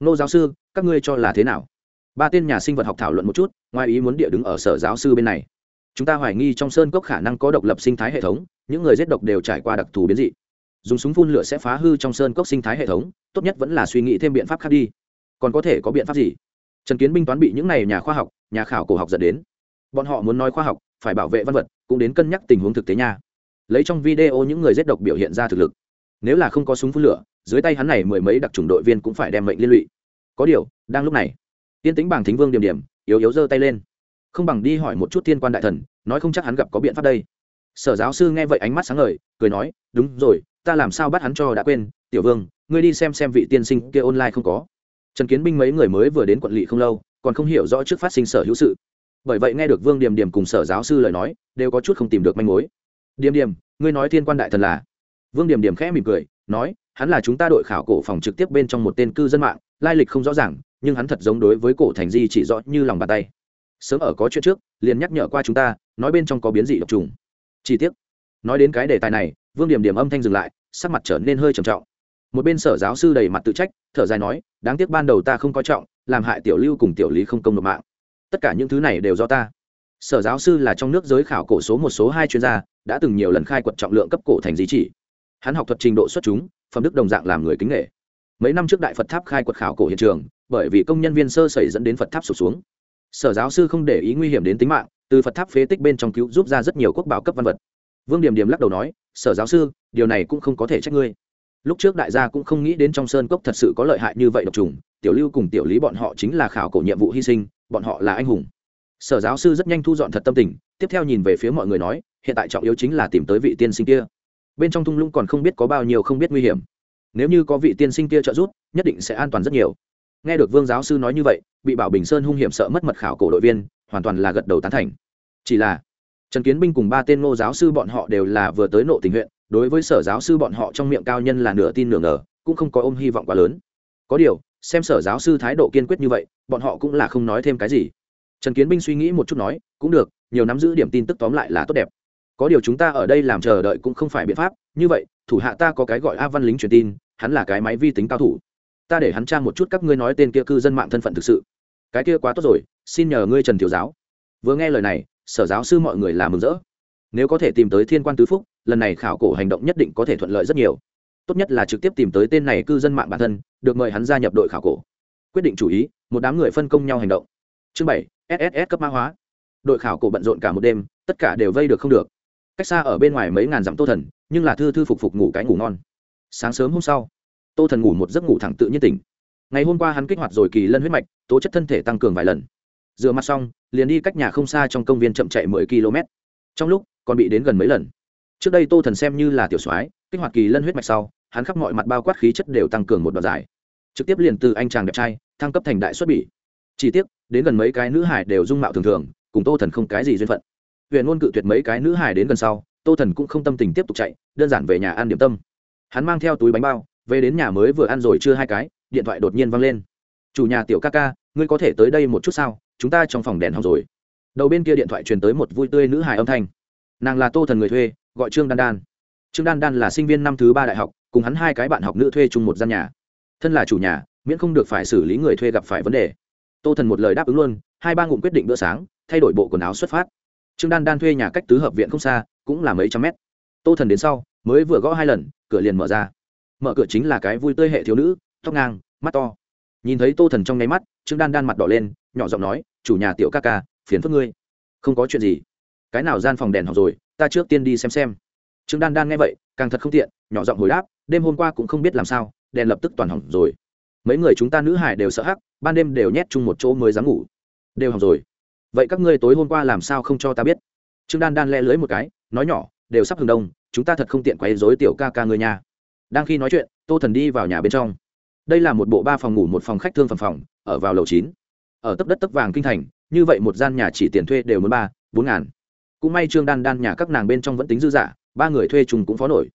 Nô giáo sư, các ngươi cho là thế nào? Ba tên nhà sinh vật học thảo luận một chút, ngoài ý muốn địa đứng ở sở giáo sư bên này. Chúng ta hoài nghi trong sơn cốc khả năng có độc lập sinh thái hệ thống, những người giết độc đều trải qua đặc thù biến dị. Dùng súng phun lửa sẽ phá hư trong sơn cốc sinh thái hệ thống, tốt nhất vẫn là suy nghĩ thêm biện pháp khác đi còn có thể có biện pháp gì? Trần kiến binh toán bị những này nhà khoa học, nhà khảo cổ học dẫn đến. Bọn họ muốn nói khoa học, phải bảo vệ văn vật, cũng đến cân nhắc tình huống thực tế nha. Lấy trong video những người giết độc biểu hiện ra thực lực. Nếu là không có súng phun lửa, dưới tay hắn này mười mấy đặc trùng đội viên cũng phải đem mệnh liên lụy. Có điều, đang lúc này, tiên tính bảng thính vương điểm điểm, yếu yếu giơ tay lên. Không bằng đi hỏi một chút thiên quan đại thần, nói không chắc hắn gặp có biện pháp đây. Sở giáo sư nghe vậy ánh mắt sáng ngời, cười nói, đúng rồi, ta làm sao bắt hắn cho đã quên, tiểu vương, ngươi đi xem xem vị tiên sinh kia online không có trần kiến binh mấy người mới vừa đến quận lỵ không lâu, còn không hiểu rõ trước phát sinh sở hữu sự. Bởi vậy nghe được vương điềm điềm cùng sở giáo sư lời nói, đều có chút không tìm được manh mối. Điềm điềm, ngươi nói thiên quan đại thần là? Vương điềm điềm khẽ mỉm cười, nói, hắn là chúng ta đội khảo cổ phòng trực tiếp bên trong một tên cư dân mạng, lai lịch không rõ ràng, nhưng hắn thật giống đối với cổ thành di chỉ rõ như lòng bàn tay. Sớm ở có chuyện trước, liền nhắc nhở qua chúng ta, nói bên trong có biến dị độc trùng. Chi tiết nói đến cái đề tài này, vương điểm điểm âm thanh dừng lại, sắc mặt trở nên hơi trầm trọng một bên sở giáo sư đầy mặt tự trách, thở dài nói, đáng tiếc ban đầu ta không coi trọng, làm hại tiểu lưu cùng tiểu lý không công nộp mạng. Tất cả những thứ này đều do ta. Sở giáo sư là trong nước giới khảo cổ số một số hai chuyên gia, đã từng nhiều lần khai quật trọng lượng cấp cổ thành di chỉ. Hắn học thuật trình độ xuất chúng, phẩm đức đồng dạng làm người kính nghệ mấy năm trước đại phật tháp khai quật khảo cổ hiện trường, bởi vì công nhân viên sơ sẩy dẫn đến phật tháp sụp xuống. Sở giáo sư không để ý nguy hiểm đến tính mạng, từ phật tháp phế tích bên trong cứu giúp ra rất nhiều quốc bảo cấp văn vật. Vương điểm điểm lắc đầu nói, sở giáo sư, điều này cũng không có thể trách ngươi lúc trước đại gia cũng không nghĩ đến trong sơn cốc thật sự có lợi hại như vậy độc trùng, tiểu lưu cùng tiểu lý bọn họ chính là khảo cổ nhiệm vụ hy sinh, bọn họ là anh hùng. Sở giáo sư rất nhanh thu dọn thật tâm tình, tiếp theo nhìn về phía mọi người nói, hiện tại trọng yếu chính là tìm tới vị tiên sinh kia. Bên trong thung lũng còn không biết có bao nhiêu không biết nguy hiểm. Nếu như có vị tiên sinh kia trợ giúp, nhất định sẽ an toàn rất nhiều. Nghe được vương giáo sư nói như vậy, bị bảo bình sơn hung hiểm sợ mất mật khảo cổ đội viên, hoàn toàn là gật đầu tán thành. Chỉ là, trần kiến binh cùng ba tên ngô giáo sư bọn họ đều là vừa tới nộ tình huyện đối với sở giáo sư bọn họ trong miệng cao nhân là nửa tin nửa ngờ, cũng không có ôm hy vọng quá lớn. Có điều, xem sở giáo sư thái độ kiên quyết như vậy, bọn họ cũng là không nói thêm cái gì. Trần kiến binh suy nghĩ một chút nói, cũng được, nhiều nắm giữ điểm tin tức tóm lại là tốt đẹp. Có điều chúng ta ở đây làm chờ đợi cũng không phải biện pháp. Như vậy, thủ hạ ta có cái gọi a văn lính truyền tin, hắn là cái máy vi tính cao thủ. Ta để hắn tra một chút các ngươi nói tên kia cư dân mạng thân phận thực sự. Cái kia quá tốt rồi, xin nhờ ngươi trần thiếu giáo. Vừa nghe lời này, sở giáo sư mọi người là mừng rỡ. Nếu có thể tìm tới thiên quan tứ phúc lần này khảo cổ hành động nhất định có thể thuận lợi rất nhiều. Tốt nhất là trực tiếp tìm tới tên này cư dân mạng bản thân, được mời hắn gia nhập đội khảo cổ. Quyết định chủ ý, một đám người phân công nhau hành động. Chương bảy sss cấp mã hóa. Đội khảo cổ bận rộn cả một đêm, tất cả đều vây được không được. Cách xa ở bên ngoài mấy ngàn dặm tô thần, nhưng là thư thư phục phục ngủ cái ngủ ngon. Sáng sớm hôm sau, tô thần ngủ một giấc ngủ thẳng tự nhiên tỉnh. Ngày hôm qua hắn kích hoạt rồi kỳ lân huyết mạch, tố chất thân thể tăng cường vài lần. Rửa mặt xong, liền đi cách nhà không xa trong công viên chậm chạy mười km trong lúc, còn bị đến gần mấy lần trước đây tô thần xem như là tiểu soái, kích hoạt kỳ lân huyết mạch sau, hắn khắp mọi mặt bao quát khí chất đều tăng cường một đoạn dài. Trực tiếp liền từ anh chàng đẹp trai, thăng cấp thành đại xuất bỉ. Chỉ tiếc, đến gần mấy cái nữ hải đều dung mạo thường thường, cùng tô thần không cái gì duyên phận. Huyện ngôn cự tuyệt mấy cái nữ hải đến gần sau, tô thần cũng không tâm tình tiếp tục chạy, đơn giản về nhà ăn điểm tâm. Hắn mang theo túi bánh bao, về đến nhà mới vừa ăn rồi chưa hai cái, điện thoại đột nhiên văng lên. Chủ nhà tiểu ca ca, ngươi có thể tới đây một chút sao? Chúng ta trong phòng đèn học rồi. Đầu bên kia điện thoại truyền tới một vui tươi nữ hài âm thanh. Nàng là tô thần người thuê gọi trương đan đan. Trương đan đan là sinh viên năm thứ ba đại học, cùng hắn hai cái bạn học nữ thuê chung một gian nhà. Thân là chủ nhà, miễn không được phải xử lý người thuê gặp phải vấn đề. Tô thần một lời đáp ứng luôn, hai ba ngụm quyết định bữa sáng, thay đổi bộ quần áo xuất phát. Trương đan đan thuê nhà cách tứ hợp viện không xa, cũng là mấy trăm mét. Tô thần đến sau, mới vừa gõ hai lần, cửa liền mở ra. Mở cửa chính là cái vui tươi hệ thiếu nữ, tóc ngang, mắt to. Nhìn thấy tô thần trong nháy mắt, trương đan đan mặt đỏ lên, nhỏ giọng nói, chủ nhà tiểu ca ca, phiền phức ngươi. Không có chuyện gì. Cái nào gian phòng đèn học rồi ta trước tiên đi xem xem. Trương đan đan nghe vậy, càng thật không tiện, nhỏ giọng hồi đáp, đêm hôm qua cũng không biết làm sao, đèn lập tức toàn hỏng rồi. Mấy người chúng ta nữ hải đều sợ hắc, ban đêm đều nhét chung một chỗ mới dám ngủ. Đều hỏng rồi. Vậy các ngươi tối hôm qua làm sao không cho ta biết? Trương đan đan le lưới một cái, nói nhỏ, đều sắp hừng đông, chúng ta thật không tiện quấy dối tiểu ca ca người nhà đang khi nói chuyện, tô thần đi vào nhà bên trong. Đây là một bộ ba phòng ngủ, một phòng khách thương phần phòng, ở vào lầu chín. Ở tấp đất tấp vàng kinh thành, như vậy một gian nhà chỉ tiền thuê đều muốn ba, bốn ngàn cũng may trương đan đan nhà các nàng bên trong vẫn tính dư giả, ba người thuê chung cũng phó nổi.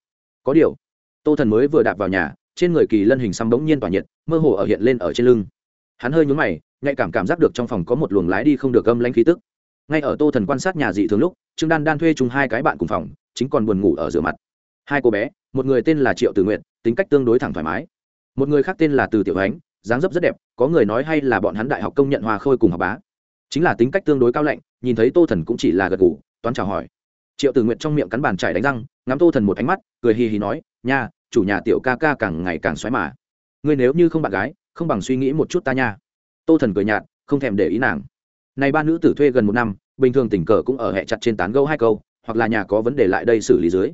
Có điều, tô thần mới vừa đạp vào nhà, trên người kỳ lân hình xăm bỗng nhiên tỏa nhiệt, mơ hồ ở hiện lên ở trên lưng. Hắn hơi nhúng mày, nhạy cảm cảm giác được trong phòng có một luồng lái đi không được âm lanh khí tức. Ngay ở tô thần quan sát nhà dị thường lúc, trương đan đan thuê chung hai cái bạn cùng phòng, chính còn buồn ngủ ở rửa mặt. Hai cô bé, một người tên là triệu tử nguyện tính cách tương đối thẳng thoải mái. Một người khác tên là từ tiểu ánh, dáng dấp rất đẹp, có người nói hay là bọn hắn đại học công nhận hòa khôi cùng học bá. Chính là tính cách tương đối cao lạnh, nhìn thấy tô thần cũng chỉ là gật ngủ toán chào hỏi. Triệu tử nguyện trong miệng cắn bàn chải đánh răng, ngắm tô thần một ánh mắt, cười hì hì nói, nha, chủ nhà tiểu ca ca càng ngày càng xoáy mà. Ngươi nếu như không bạn gái, không bằng suy nghĩ một chút ta nha. Tô thần cười nhạt, không thèm để ý nàng. Này ba nữ tử thuê gần một năm, bình thường tình cờ cũng ở hẹ chặt trên tán gâu hai câu, hoặc là nhà có vấn đề lại đây xử lý dưới.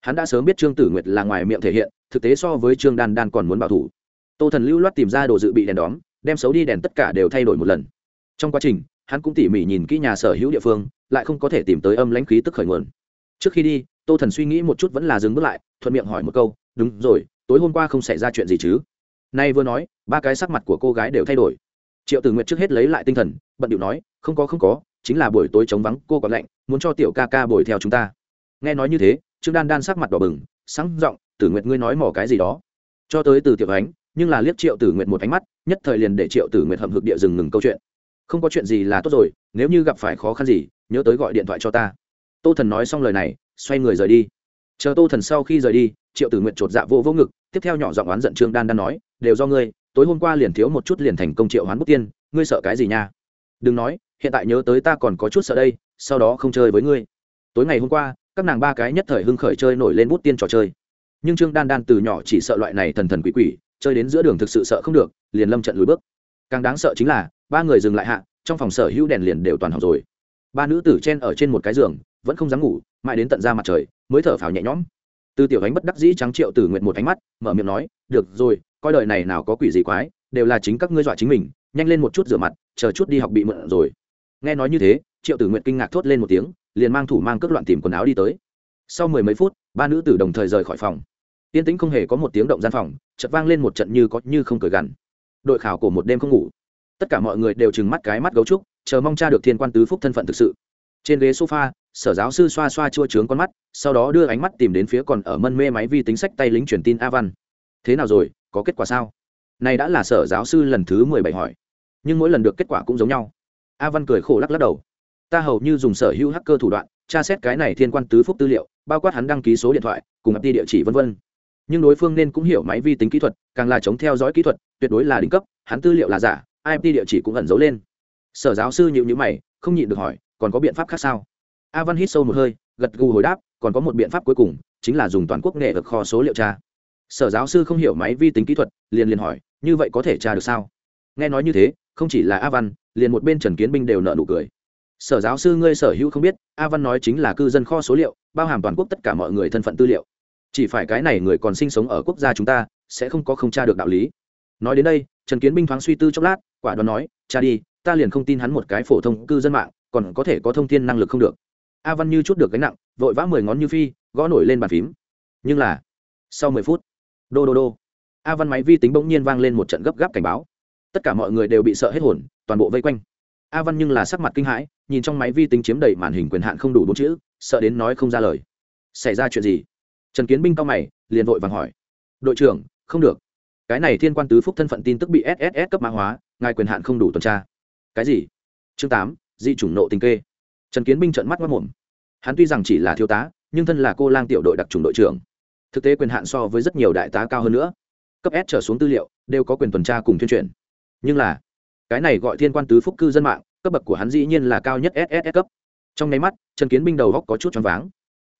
Hắn đã sớm biết trương tử nguyệt là ngoài miệng thể hiện, thực tế so với trương đan đan còn muốn bảo thủ. Tô thần lưu loát tìm ra đồ dự bị đèn đóm, đem xấu đi đèn tất cả đều thay đổi một lần. Trong quá trình, hắn cũng tỉ mỉ nhìn kỹ nhà sở hữu địa phương lại không có thể tìm tới âm lãnh khí tức khởi nguồn. Trước khi đi, tô thần suy nghĩ một chút vẫn là dừng bước lại, thuận miệng hỏi một câu, đúng rồi, tối hôm qua không xảy ra chuyện gì chứ? Nay vừa nói, ba cái sắc mặt của cô gái đều thay đổi. Triệu tử nguyệt trước hết lấy lại tinh thần, bận điệu nói, không có không có, chính là buổi tối chống vắng, cô còn lạnh, muốn cho tiểu ca ca bồi theo chúng ta. Nghe nói như thế, trương đan đan sắc mặt đỏ bừng, sáng giọng, tử nguyệt ngươi nói mỏ cái gì đó? Cho tới từ tiểu ánh, nhưng là liếc triệu tử nguyệt một ánh mắt, nhất thời liền để triệu tử nguyệt hậm hực địa dừng ngừng câu chuyện không có chuyện gì là tốt rồi, nếu như gặp phải khó khăn gì, nhớ tới gọi điện thoại cho ta. Tô thần nói xong lời này, xoay người rời đi. Chờ tô thần sau khi rời đi, triệu tử nguyện chột dạ vô vô ngực, tiếp theo nhỏ giọng oán giận trương đan đan nói, đều do ngươi, tối hôm qua liền thiếu một chút liền thành công triệu hoán bút tiên, ngươi sợ cái gì nha? Đừng nói, hiện tại nhớ tới ta còn có chút sợ đây, sau đó không chơi với ngươi. Tối ngày hôm qua, các nàng ba cái nhất thời hưng khởi chơi nổi lên bút tiên trò chơi. Nhưng trương đan đan từ nhỏ chỉ sợ loại này thần thần quỷ quỷ, chơi đến giữa đường thực sự sợ không được, liền lâm trận lùi bước càng đáng sợ chính là, ba người dừng lại hạ, trong phòng sở hữu đèn liền đều toàn học rồi. Ba nữ tử chen ở trên một cái giường, vẫn không dám ngủ, mãi đến tận ra mặt trời, mới thở phào nhẹ nhõm. Từ tiểu ánh bất đắc dĩ trắng triệu tử nguyện một ánh mắt, mở miệng nói, được rồi, coi đời này nào có quỷ gì quái, đều là chính các ngươi dọa chính mình, nhanh lên một chút rửa mặt, chờ chút đi học bị mượn rồi. Nghe nói như thế, triệu tử nguyện kinh ngạc thốt lên một tiếng, liền mang thủ mang cất loạn tìm quần áo đi tới. Sau mười mấy phút, ba nữ tử đồng thời rời khỏi phòng. Yên tĩnh không hề có một tiếng động gian phòng, chợt vang lên một trận như có như không cười gằn đội khảo của một đêm không ngủ. Tất cả mọi người đều trừng mắt cái mắt gấu trúc, chờ mong cha được thiên quan tứ phúc thân phận thực sự. Trên ghế sofa, sở giáo sư xoa xoa chua trướng con mắt, sau đó đưa ánh mắt tìm đến phía còn ở mân mê máy vi tính sách tay lính truyền tin a văn. Thế nào rồi, có kết quả sao? Này đã là sở giáo sư lần thứ mười bảy hỏi, nhưng mỗi lần được kết quả cũng giống nhau. A văn cười khổ lắc lắc đầu. Ta hầu như dùng sở hữu hacker thủ đoạn, tra xét cái này thiên quan tứ phúc tư liệu, bao quát hắn đăng ký số điện thoại, cùng ập đi địa chỉ v v nhưng đối phương nên cũng hiểu máy vi tính kỹ thuật, càng là chống theo dõi kỹ thuật, tuyệt đối là đỉnh cấp, hắn tư liệu là giả ip địa chỉ cũng ẩn giấu lên. Sở giáo sư nhịu nhữ mày, không nhịn được hỏi, còn có biện pháp khác sao? A văn hít sâu một hơi, gật gù hồi đáp, còn có một biện pháp cuối cùng, chính là dùng toàn quốc nghệ được kho số liệu tra. Sở giáo sư không hiểu máy vi tính kỹ thuật, liền liền hỏi, như vậy có thể tra được sao? Nghe nói như thế, không chỉ là a văn, liền một bên trần kiến binh đều nợ nụ cười. Sở giáo sư ngươi sở hữu không biết, a văn nói chính là cư dân kho số liệu, bao hàm toàn quốc tất cả mọi người thân phận tư liệu chỉ phải cái này người còn sinh sống ở quốc gia chúng ta, sẽ không có không tra được đạo lý. Nói đến đây, trần kiến binh thoáng suy tư chốc lát, quả đoán nói, cha đi, ta liền không tin hắn một cái phổ thông cư dân mạng, còn có thể có thông tin năng lực không được. A văn như chút được gánh nặng, vội vã mười ngón như phi, gõ nổi lên bàn phím. Nhưng là, sau mười phút, đô đô đô, a văn máy vi tính bỗng nhiên vang lên một trận gấp gáp cảnh báo. Tất cả mọi người đều bị sợ hết hồn, toàn bộ vây quanh. A văn nhưng là sắc mặt kinh hãi, nhìn trong máy vi tính chiếm đầy màn hình quyền hạn không đủ bốn chữ, sợ đến nói không ra lời. Xảy ra chuyện gì? Trần kiến binh cao mày, liền vội vàng hỏi. Đội trưởng, không được. Cái này thiên quan tứ phúc thân phận tin tức bị sss cấp mã hóa, ngài quyền hạn không đủ tuần tra. Cái gì? Chương tám, di chủng nộ tình kê. Trần kiến binh trợn mắt mất mồm hắn tuy rằng chỉ là thiếu tá, nhưng thân là cô lang tiểu đội đặc trùng đội trưởng. Thực tế quyền hạn so với rất nhiều đại tá cao hơn nữa. Cấp s trở xuống tư liệu, đều có quyền tuần tra cùng tuyên truyền. Nhưng là, cái này gọi thiên quan tứ phúc cư dân mạng, cấp bậc của hắn dĩ nhiên là cao nhất sss cấp. Trong nháy mắt, trần kiến binh đầu góc có chút choáng váng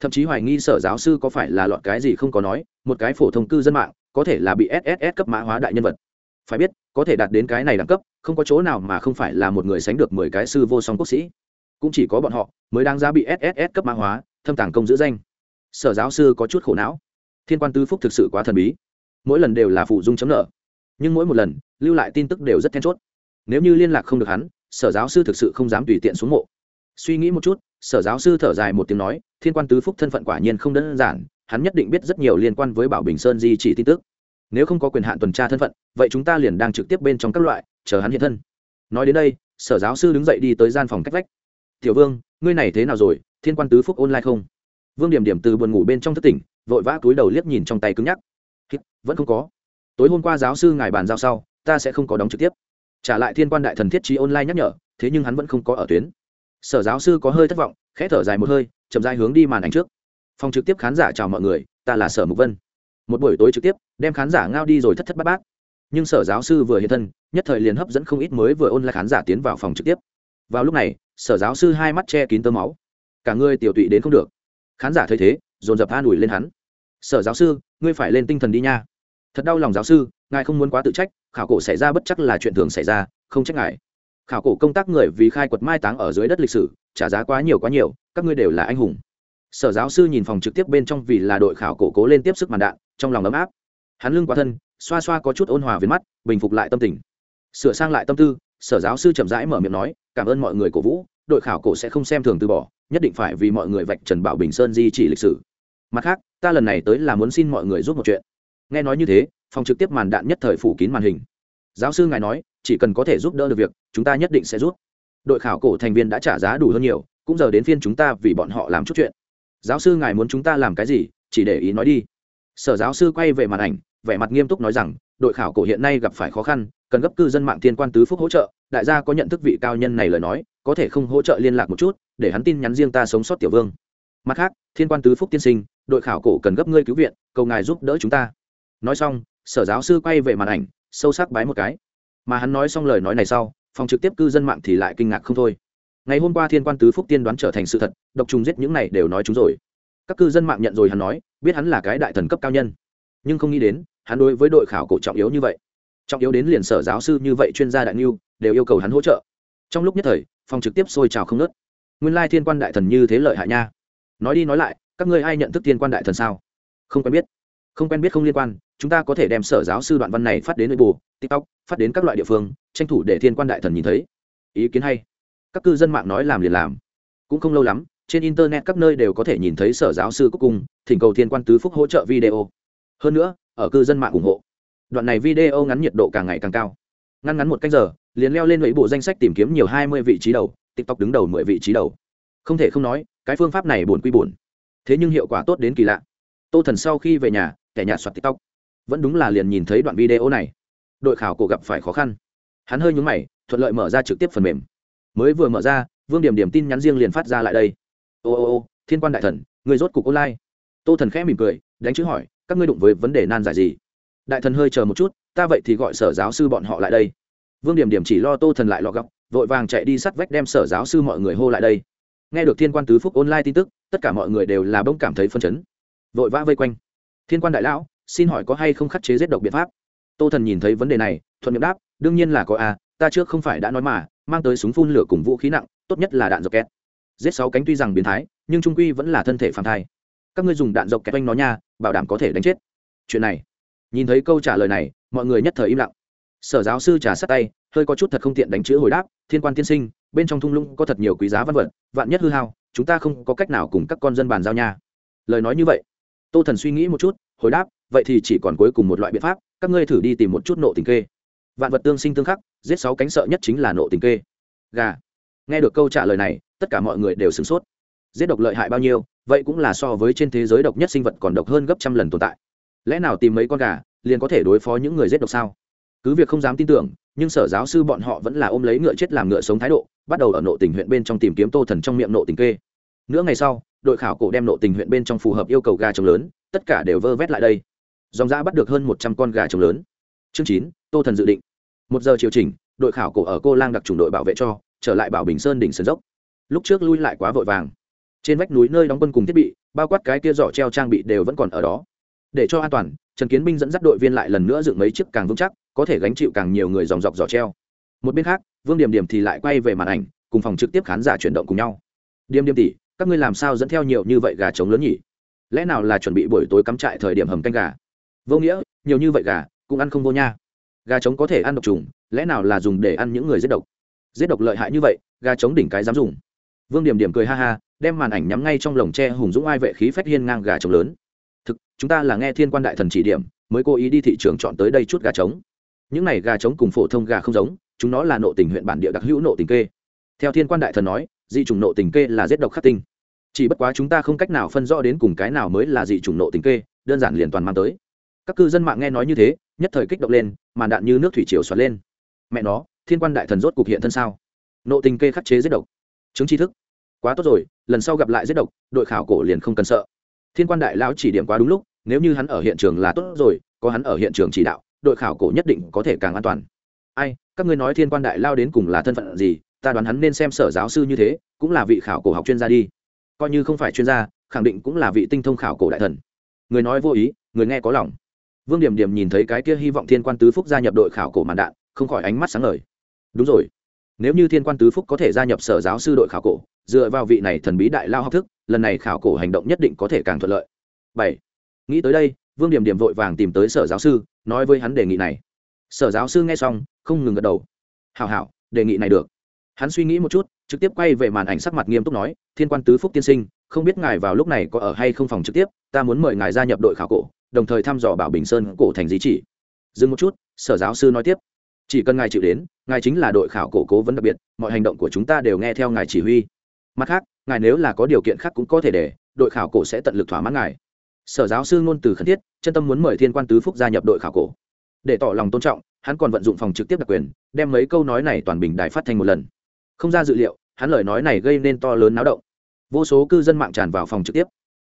thậm chí hoài nghi sở giáo sư có phải là lọt cái gì không có nói, một cái phổ thông cư dân mạng, có thể là bị sss cấp mã hóa đại nhân vật. Phải biết, có thể đạt đến cái này đẳng cấp, không có chỗ nào mà không phải là một người sánh được mười cái sư vô song quốc sĩ. Cũng chỉ có bọn họ mới đáng giá bị sss cấp mã hóa, thâm tàng công giữ danh. Sở giáo sư có chút khổ não. Thiên quan tứ phúc thực sự quá thần bí. Mỗi lần đều là phụ dung chấm nợ. Nhưng mỗi một lần, lưu lại tin tức đều rất then chốt. Nếu như liên lạc không được hắn, sở giáo sư thực sự không dám tùy tiện xuống mộ. Suy nghĩ một chút sở giáo sư thở dài một tiếng nói, thiên quan tứ phúc thân phận quả nhiên không đơn giản, hắn nhất định biết rất nhiều liên quan với bảo bình sơn di chỉ tin tức. Nếu không có quyền hạn tuần tra thân phận, vậy chúng ta liền đang trực tiếp bên trong các loại, chờ hắn hiện thân. Nói đến đây, sở giáo sư đứng dậy đi tới gian phòng cách vách. Tiểu vương, ngươi này thế nào rồi? Thiên quan tứ phúc online không? Vương điểm điểm từ buồn ngủ bên trong thất tỉnh, vội vã túi đầu liếc nhìn trong tay cứng nhắc. Vẫn không có. Tối hôm qua giáo sư ngài bàn giao sau, ta sẽ không có đóng trực tiếp. Trả lại thiên quan đại thần thiết trí online nhắc nhở, thế nhưng hắn vẫn không có ở tuyến sở giáo sư có hơi thất vọng, khẽ thở dài một hơi, chậm dài hướng đi màn ảnh trước. Phòng trực tiếp khán giả chào mọi người, ta là sở mục vân. Một buổi tối trực tiếp, đem khán giả ngao đi rồi thất thất bát bát. Nhưng sở giáo sư vừa hiện thân, nhất thời liền hấp dẫn không ít mới vừa ôn lại khán giả tiến vào phòng trực tiếp. Vào lúc này, sở giáo sư hai mắt che kín tơ máu. Cả người tiểu tụy đến không được. Khán giả thấy thế, dồn dập an ủi lên hắn. Sở giáo sư, ngươi phải lên tinh thần đi nha. Thật đau lòng giáo sư, ngài không muốn quá tự trách, khảo cổ xảy ra bất chắc là chuyện thường xảy ra, không trách ngài khảo cổ công tác người vì khai quật mai táng ở dưới đất lịch sử, trả giá quá nhiều quá nhiều, các ngươi đều là anh hùng. Sở giáo sư nhìn phòng trực tiếp bên trong vì là đội khảo cổ cố lên tiếp sức màn đạn, trong lòng ấm áp. Hắn lưng quá thân, xoa xoa có chút ôn hòa với mắt, bình phục lại tâm tình. Sửa sang lại tâm tư, sở giáo sư chậm rãi mở miệng nói, cảm ơn mọi người cổ vũ, đội khảo cổ sẽ không xem thường từ bỏ, nhất định phải vì mọi người vạch trần bảo bình sơn di chỉ lịch sử. Mặt khác, ta lần này tới là muốn xin mọi người giúp một chuyện. Nghe nói như thế, phòng trực tiếp màn đạn nhất thời phủ kín màn hình. Giáo sư ngài nói chỉ cần có thể giúp đỡ được việc, chúng ta nhất định sẽ giúp. Đội khảo cổ thành viên đã trả giá đủ hơn nhiều, cũng giờ đến phiên chúng ta vì bọn họ làm chút chuyện. Giáo sư ngài muốn chúng ta làm cái gì, chỉ để ý nói đi. Sở giáo sư quay về màn ảnh, vẻ mặt nghiêm túc nói rằng, đội khảo cổ hiện nay gặp phải khó khăn, cần gấp cư dân mạng thiên quan tứ phúc hỗ trợ, đại gia có nhận thức vị cao nhân này lời nói, có thể không hỗ trợ liên lạc một chút, để hắn tin nhắn riêng ta sống sót tiểu vương. Mặt khác, thiên quan tứ phúc tiên sinh, đội khảo cổ cần gấp ngươi cứu viện, cầu ngài giúp đỡ chúng ta. Nói xong, sở giáo sư quay về màn ảnh, sâu sắc bái một cái mà hắn nói xong lời nói này sau, phòng trực tiếp cư dân mạng thì lại kinh ngạc không thôi. Ngày hôm qua thiên quan tứ phúc tiên đoán trở thành sự thật, độc trùng giết những này đều nói chúng rồi. Các cư dân mạng nhận rồi hắn nói, biết hắn là cái đại thần cấp cao nhân. Nhưng không nghĩ đến, hắn đối với đội khảo cổ trọng yếu như vậy. Trọng yếu đến liền sở giáo sư như vậy chuyên gia đại niu đều yêu cầu hắn hỗ trợ. Trong lúc nhất thời, phòng trực tiếp sôi trào không nớt nguyên lai thiên quan đại thần như thế lợi hại nha. Nói đi nói lại, các ngươi ai nhận thức thiên quan đại thần sao? Không quen biết không quen biết không liên quan, chúng ta có thể đem sở giáo sư đoạn văn này phát đến nội bộ tiktok, phát đến các loại địa phương, tranh thủ để thiên quan đại thần nhìn thấy. Ý kiến hay. Các cư dân mạng nói làm liền làm. Cũng không lâu lắm, trên internet các nơi đều có thể nhìn thấy sở giáo sư cúc cung thỉnh cầu thiên quan tứ phúc hỗ trợ video. Hơn nữa, ở cư dân mạng ủng hộ. Đoạn này video ngắn nhiệt độ càng ngày càng cao. Ngắn ngắn một cách giờ, liền leo lên nội bộ danh sách tìm kiếm nhiều hai mươi vị trí đầu, tiktok đứng đầu mười vị trí đầu. Không thể không nói, cái phương pháp này buồn quy buồn. Thế nhưng hiệu quả tốt đến kỳ lạ. Tô thần sau khi về nhà kẻ nhà soạt tiktok. Vẫn đúng là liền nhìn thấy đoạn video này. Đội khảo cổ gặp phải khó khăn. Hắn hơi nhúng mày, thuận lợi mở ra trực tiếp phần mềm. Mới vừa mở ra, vương điểm điểm tin nhắn riêng liền phát ra lại đây. Ô ô ô, thiên quan đại thần, người rốt cục online. Tô thần khẽ mỉm cười, đánh chữ hỏi, các ngươi đụng với vấn đề nan giải gì? Đại thần hơi chờ một chút, ta vậy thì gọi sở giáo sư bọn họ lại đây. Vương điểm điểm chỉ lo tô thần lại lọ gọc vội vàng chạy đi sắt vách đem sở giáo sư mọi người hô lại đây. Nghe được thiên quan tứ phúc online tin tức, tất cả mọi người đều là bông cảm thấy phân chấn. Vội vã vây quanh thiên quan đại lão, xin hỏi có hay không khắc chế giết độc biện pháp? Tô thần nhìn thấy vấn đề này, thuận miệng đáp, đương nhiên là có a, ta trước không phải đã nói mà, mang tới súng phun lửa cùng vũ khí nặng, tốt nhất là đạn dọc kẹt. Giết sáu cánh tuy rằng biến thái, nhưng trung quy vẫn là thân thể phản thai. Các ngươi dùng đạn dọc kẹt oanh nó nha, bảo đảm có thể đánh chết. Chuyện này. Nhìn thấy câu trả lời này, mọi người nhất thời im lặng. Sở giáo sư trả sát tay, hơi có chút thật không tiện đánh chữ hồi đáp, thiên quan tiên sinh, bên trong thung lũng có thật nhiều quý giá văn vật, vạn nhất hư hao, chúng ta không có cách nào cùng các con dân bàn giao nha. Lời nói như vậy tô thần suy nghĩ một chút, hồi đáp, vậy thì chỉ còn cuối cùng một loại biện pháp, các ngươi thử đi tìm một chút nộ tình kê. Vạn vật tương sinh tương khắc, giết sáu cánh sợ nhất chính là nộ tình kê. Gà. Nghe được câu trả lời này, tất cả mọi người đều sửng sốt. Giết độc lợi hại bao nhiêu, vậy cũng là so với trên thế giới độc nhất sinh vật còn độc hơn gấp trăm lần tồn tại. Lẽ nào tìm mấy con gà, liền có thể đối phó những người giết độc sao? Cứ việc không dám tin tưởng, nhưng sở giáo sư bọn họ vẫn là ôm lấy ngựa chết làm ngựa sống thái độ, bắt đầu ở nộ tình huyện bên trong tìm kiếm tô thần trong miệng nộ tình kê nửa ngày sau, đội khảo cổ đem nộ tình huyện bên trong phù hợp yêu cầu gà trống lớn, tất cả đều vơ vét lại đây. Dòng giã bắt được hơn một trăm con gà trống lớn. Chương chín, tô thần dự định. Một giờ chiều chỉnh, đội khảo cổ ở cô lang đặc trùng đội bảo vệ cho, trở lại bảo bình sơn đỉnh sơn dốc. Lúc trước lui lại quá vội vàng. Trên vách núi nơi đóng quân cùng thiết bị, bao quát cái kia giỏ treo trang bị đều vẫn còn ở đó. Để cho an toàn, trần kiến binh dẫn dắt đội viên lại lần nữa dựng mấy chiếc càng vững chắc, có thể gánh chịu càng nhiều người dòng dọc giỏ treo. Một bên khác, vương điểm điểm thì lại quay về màn ảnh, cùng phòng trực tiếp khán giả chuyển động cùng nhau. Điềm điềm tỉ các ngươi làm sao dẫn theo nhiều như vậy gà trống lớn nhỉ? Lẽ nào là chuẩn bị buổi tối cắm trại thời điểm hầm canh gà? Vô nghĩa, nhiều như vậy gà, cũng ăn không vô nha. Gà trống có thể ăn độc trùng, lẽ nào là dùng để ăn những người giết độc? Giết độc lợi hại như vậy, gà trống đỉnh cái dám dùng. Vương điểm điểm cười ha ha, đem màn ảnh nhắm ngay trong lồng tre hùng dũng ai vệ khí phách hiên ngang gà trống lớn. Thực, chúng ta là nghe thiên quan đại thần chỉ điểm, mới cố ý đi thị trường chọn tới đây chút gà trống. Những này gà trống cùng phổ thông gà không giống, chúng nó là nộ tình huyện bản địa đặc hữu nộ tình kê. Theo thiên quan đại thần nói dị chủng nộ tình kê là giết độc khắc tinh. Chỉ bất quá chúng ta không cách nào phân rõ đến cùng cái nào mới là dị chủng nộ tình kê, đơn giản liền toàn mang tới. Các cư dân mạng nghe nói như thế, nhất thời kích động lên, màn đạn như nước thủy triều xoắn lên. Mẹ nó, thiên quan đại thần rốt cục hiện thân sao? Nộ tình kê khắc chế giết độc. Chứng tri thức. Quá tốt rồi, lần sau gặp lại giết độc, đội khảo cổ liền không cần sợ. Thiên quan đại lão chỉ điểm quá đúng lúc, nếu như hắn ở hiện trường là tốt rồi, có hắn ở hiện trường chỉ đạo, đội khảo cổ nhất định có thể càng an toàn. Ai, các ngươi nói thiên quan đại lao đến cùng là thân phận gì ta đoán hắn nên xem sở giáo sư như thế, cũng là vị khảo cổ học chuyên gia đi. Coi như không phải chuyên gia, khẳng định cũng là vị tinh thông khảo cổ đại thần. Người nói vô ý, người nghe có lòng. Vương điểm điểm nhìn thấy cái kia hy vọng thiên quan tứ phúc gia nhập đội khảo cổ màn đạn, không khỏi ánh mắt sáng ngời. Đúng rồi. Nếu như thiên quan tứ phúc có thể gia nhập sở giáo sư đội khảo cổ, dựa vào vị này thần bí đại lao học thức, lần này khảo cổ hành động nhất định có thể càng thuận lợi. Bảy. Nghĩ tới đây, vương điểm điểm vội vàng tìm tới sở giáo sư, nói với hắn đề nghị này. Sở giáo sư nghe xong, không ngừng gật đầu. Hào hào đề nghị này được hắn suy nghĩ một chút, trực tiếp quay về màn ảnh sắc mặt nghiêm túc nói, thiên quan tứ phúc tiên sinh, không biết ngài vào lúc này có ở hay không phòng trực tiếp, ta muốn mời ngài gia nhập đội khảo cổ, đồng thời thăm dò bảo bình sơn cổ thành di chỉ. Dừng một chút, sở giáo sư nói tiếp, chỉ cần ngài chịu đến, ngài chính là đội khảo cổ cố vấn đặc biệt, mọi hành động của chúng ta đều nghe theo ngài chỉ huy. Mặt khác, ngài nếu là có điều kiện khác cũng có thể để, đội khảo cổ sẽ tận lực thỏa mãn ngài. Sở giáo sư ngôn từ khẩn thiết, chân tâm muốn mời thiên quan tứ phúc gia nhập đội khảo cổ. Để tỏ lòng tôn trọng, hắn còn vận dụng phòng trực tiếp đặc quyền, đem mấy câu nói này toàn bình đài phát thanh một lần không ra dự liệu, hắn lời nói này gây nên to lớn náo động. Vô số cư dân mạng tràn vào phòng trực tiếp.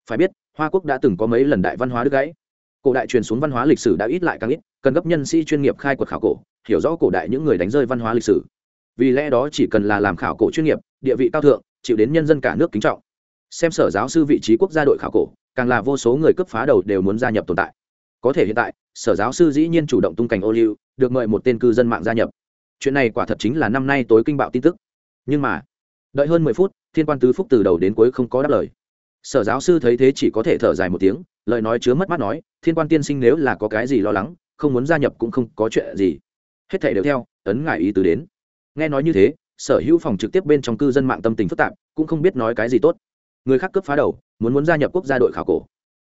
Phải biết, hoa quốc đã từng có mấy lần đại văn hóa đứt gãy. Cổ đại truyền xuống văn hóa lịch sử đã ít lại càng ít, cần gấp nhân sĩ chuyên nghiệp khai quật khảo cổ, hiểu rõ cổ đại những người đánh rơi văn hóa lịch sử. Vì lẽ đó chỉ cần là làm khảo cổ chuyên nghiệp, địa vị cao thượng, chịu đến nhân dân cả nước kính trọng. Xem sở giáo sư vị trí quốc gia đội khảo cổ, càng là vô số người cấp phá đầu đều muốn gia nhập tồn tại. Có thể hiện tại, sở giáo sư dĩ nhiên chủ động tung cảnh ô liu, được mời một tên cư dân mạng gia nhập. Chuyện này quả thật chính là năm nay tối kinh bạo tin tức nhưng mà, đợi hơn mười phút, thiên quan tứ phúc từ đầu đến cuối không có đáp lời. Sở giáo sư thấy thế chỉ có thể thở dài một tiếng, lời nói chứa mất mát nói, thiên quan tiên sinh nếu là có cái gì lo lắng, không muốn gia nhập cũng không có chuyện gì. Hết thể đều theo, ấn ngại ý tứ đến. Nghe nói như thế, sở hữu phòng trực tiếp bên trong cư dân mạng tâm tình phức tạp, cũng không biết nói cái gì tốt. Người khác cướp phá đầu, muốn muốn gia nhập quốc gia đội khảo cổ.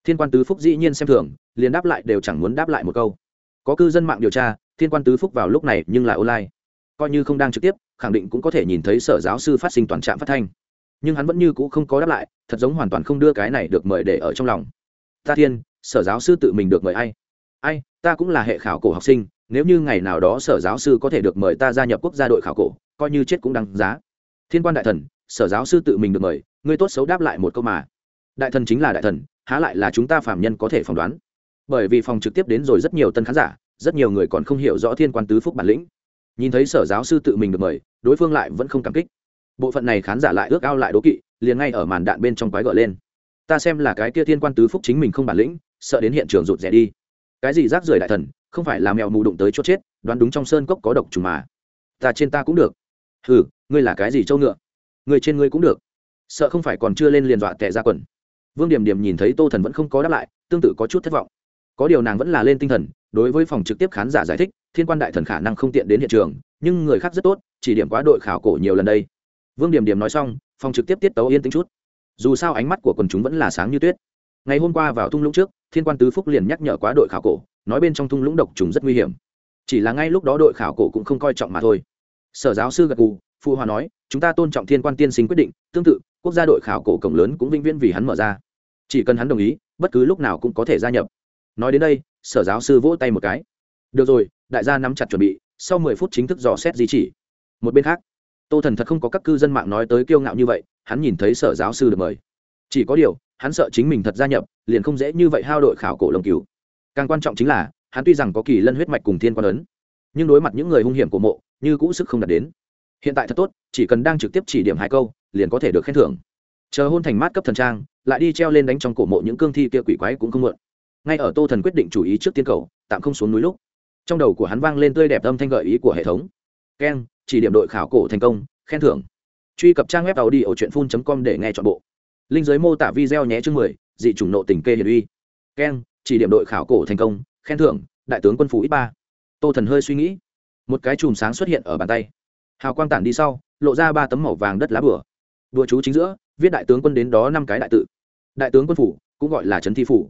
Thiên quan tứ phúc dĩ nhiên xem thường, liền đáp lại đều chẳng muốn đáp lại một câu. Có cư dân mạng điều tra, thiên quan tứ phúc vào lúc này nhưng là online. Coi như không đang trực tiếp khẳng định cũng có thể nhìn thấy sở giáo sư phát sinh toàn trạm phát thanh. Nhưng hắn vẫn như c ũ không có đáp lại, thật giống hoàn toàn không đưa cái này được mời để ở trong lòng. Ta thiên, sở giáo sư tự mình được mời ai? Ai, ta cũng là hệ khảo cổ học sinh, nếu như ngày nào đó sở giáo sư có thể được mời ta gia nhập quốc gia đội khảo cổ, coi như chết cũng đăng giá. Thiên quan đại thần, sở giáo sư tự mình được mời, ngươi tốt xấu đáp lại một câu mà. Đại thần chính là đại thần, há lại là chúng ta phạm nhân có thể phỏng đoán. Bởi vì phòng trực tiếp đến rồi rất nhiều tân khán giả, rất nhiều người còn không hiểu rõ thiên quan tứ phúc bản lĩnh nhìn thấy sở giáo sư tự mình được mời, đối phương lại vẫn không cảm kích. Bộ phận này khán giả lại ước ao lại đố kỵ, liền ngay ở màn đạn bên trong quái gợ lên. Ta xem là cái kia thiên quan tứ phúc chính mình không bản lĩnh, sợ đến hiện trường rụt rẻ đi. Cái gì rác rưởi đại thần, không phải là mèo mù đụng tới chốt chết, đoán đúng trong sơn cốc có độc trùng mà. Ta trên ta cũng được. Ừ ngươi là cái gì trâu ngựa? Người trên ngươi cũng được. Sợ không phải còn chưa lên liền dọa tệ ra quần. Vương điểm điểm nhìn thấy tô thần vẫn không có đáp lại, tương tự có chút thất vọng. Có điều nàng vẫn là lên tinh thần đối với phòng trực tiếp khán giả giải thích, thiên quan đại thần khả năng không tiện đến hiện trường, nhưng người khác rất tốt, chỉ điểm quá đội khảo cổ nhiều lần đây. Vương điểm điểm nói xong, phòng trực tiếp tiết tấu yên tĩnh chút. Dù sao ánh mắt của quần chúng vẫn là sáng như tuyết. Ngày hôm qua vào thung lũng trước, thiên quan tứ phúc liền nhắc nhở quá đội khảo cổ, nói bên trong thung lũng độc trùng rất nguy hiểm. Chỉ là ngay lúc đó đội khảo cổ cũng không coi trọng mà thôi. Sở giáo sư gật gù, phụ hòa nói, chúng ta tôn trọng thiên quan tiên sinh quyết định, tương tự, quốc gia đội khảo cổ cổng lớn cũng vĩnh viễn vì hắn mở ra. Chỉ cần hắn đồng ý, bất cứ lúc nào cũng có thể gia nhập. Nói đến đây sở giáo sư vỗ tay một cái. Được rồi, đại gia nắm chặt chuẩn bị, sau mười phút chính thức dò xét di chỉ. Một bên khác, tô thần thật không có các cư dân mạng nói tới kiêu ngạo như vậy, hắn nhìn thấy sở giáo sư được mời. Chỉ có điều, hắn sợ chính mình thật gia nhập, liền không dễ như vậy hao đội khảo cổ lồng cứu càng quan trọng chính là, hắn tuy rằng có kỳ lân huyết mạch cùng thiên quan ấn, nhưng đối mặt những người hung hiểm của mộ, như cũ sức không đạt đến. Hiện tại thật tốt, chỉ cần đang trực tiếp chỉ điểm hai câu, liền có thể được khen thưởng. Chờ hôn thành mát cấp thần trang, lại đi treo lên đánh trong cổ mộ những cương thi kia quỷ quái cũng không mượn ngay ở tô thần quyết định chủ ý trước tiên cầu, tạm không xuống núi lúc, trong đầu của hắn vang lên tươi đẹp âm thanh gợi ý của hệ thống. Keng chỉ điểm đội khảo cổ thành công, khen thưởng. Truy cập trang web tàu đi ở truyện phun com để nghe chọn bộ. Linh giới mô tả video nhé chương mười, dị chủng nộ tình kê hiển uy. Keng chỉ điểm đội khảo cổ thành công, khen thưởng, đại tướng quân phủ ít ba. Tô thần hơi suy nghĩ. Một cái chùm sáng xuất hiện ở bàn tay. Hào quang tản đi sau, lộ ra ba tấm màu vàng đất lá bửa đùa chú chính giữa, viết đại tướng quân đến đó năm cái đại tự. Đại tướng quân phủ, cũng gọi là trấn thi phủ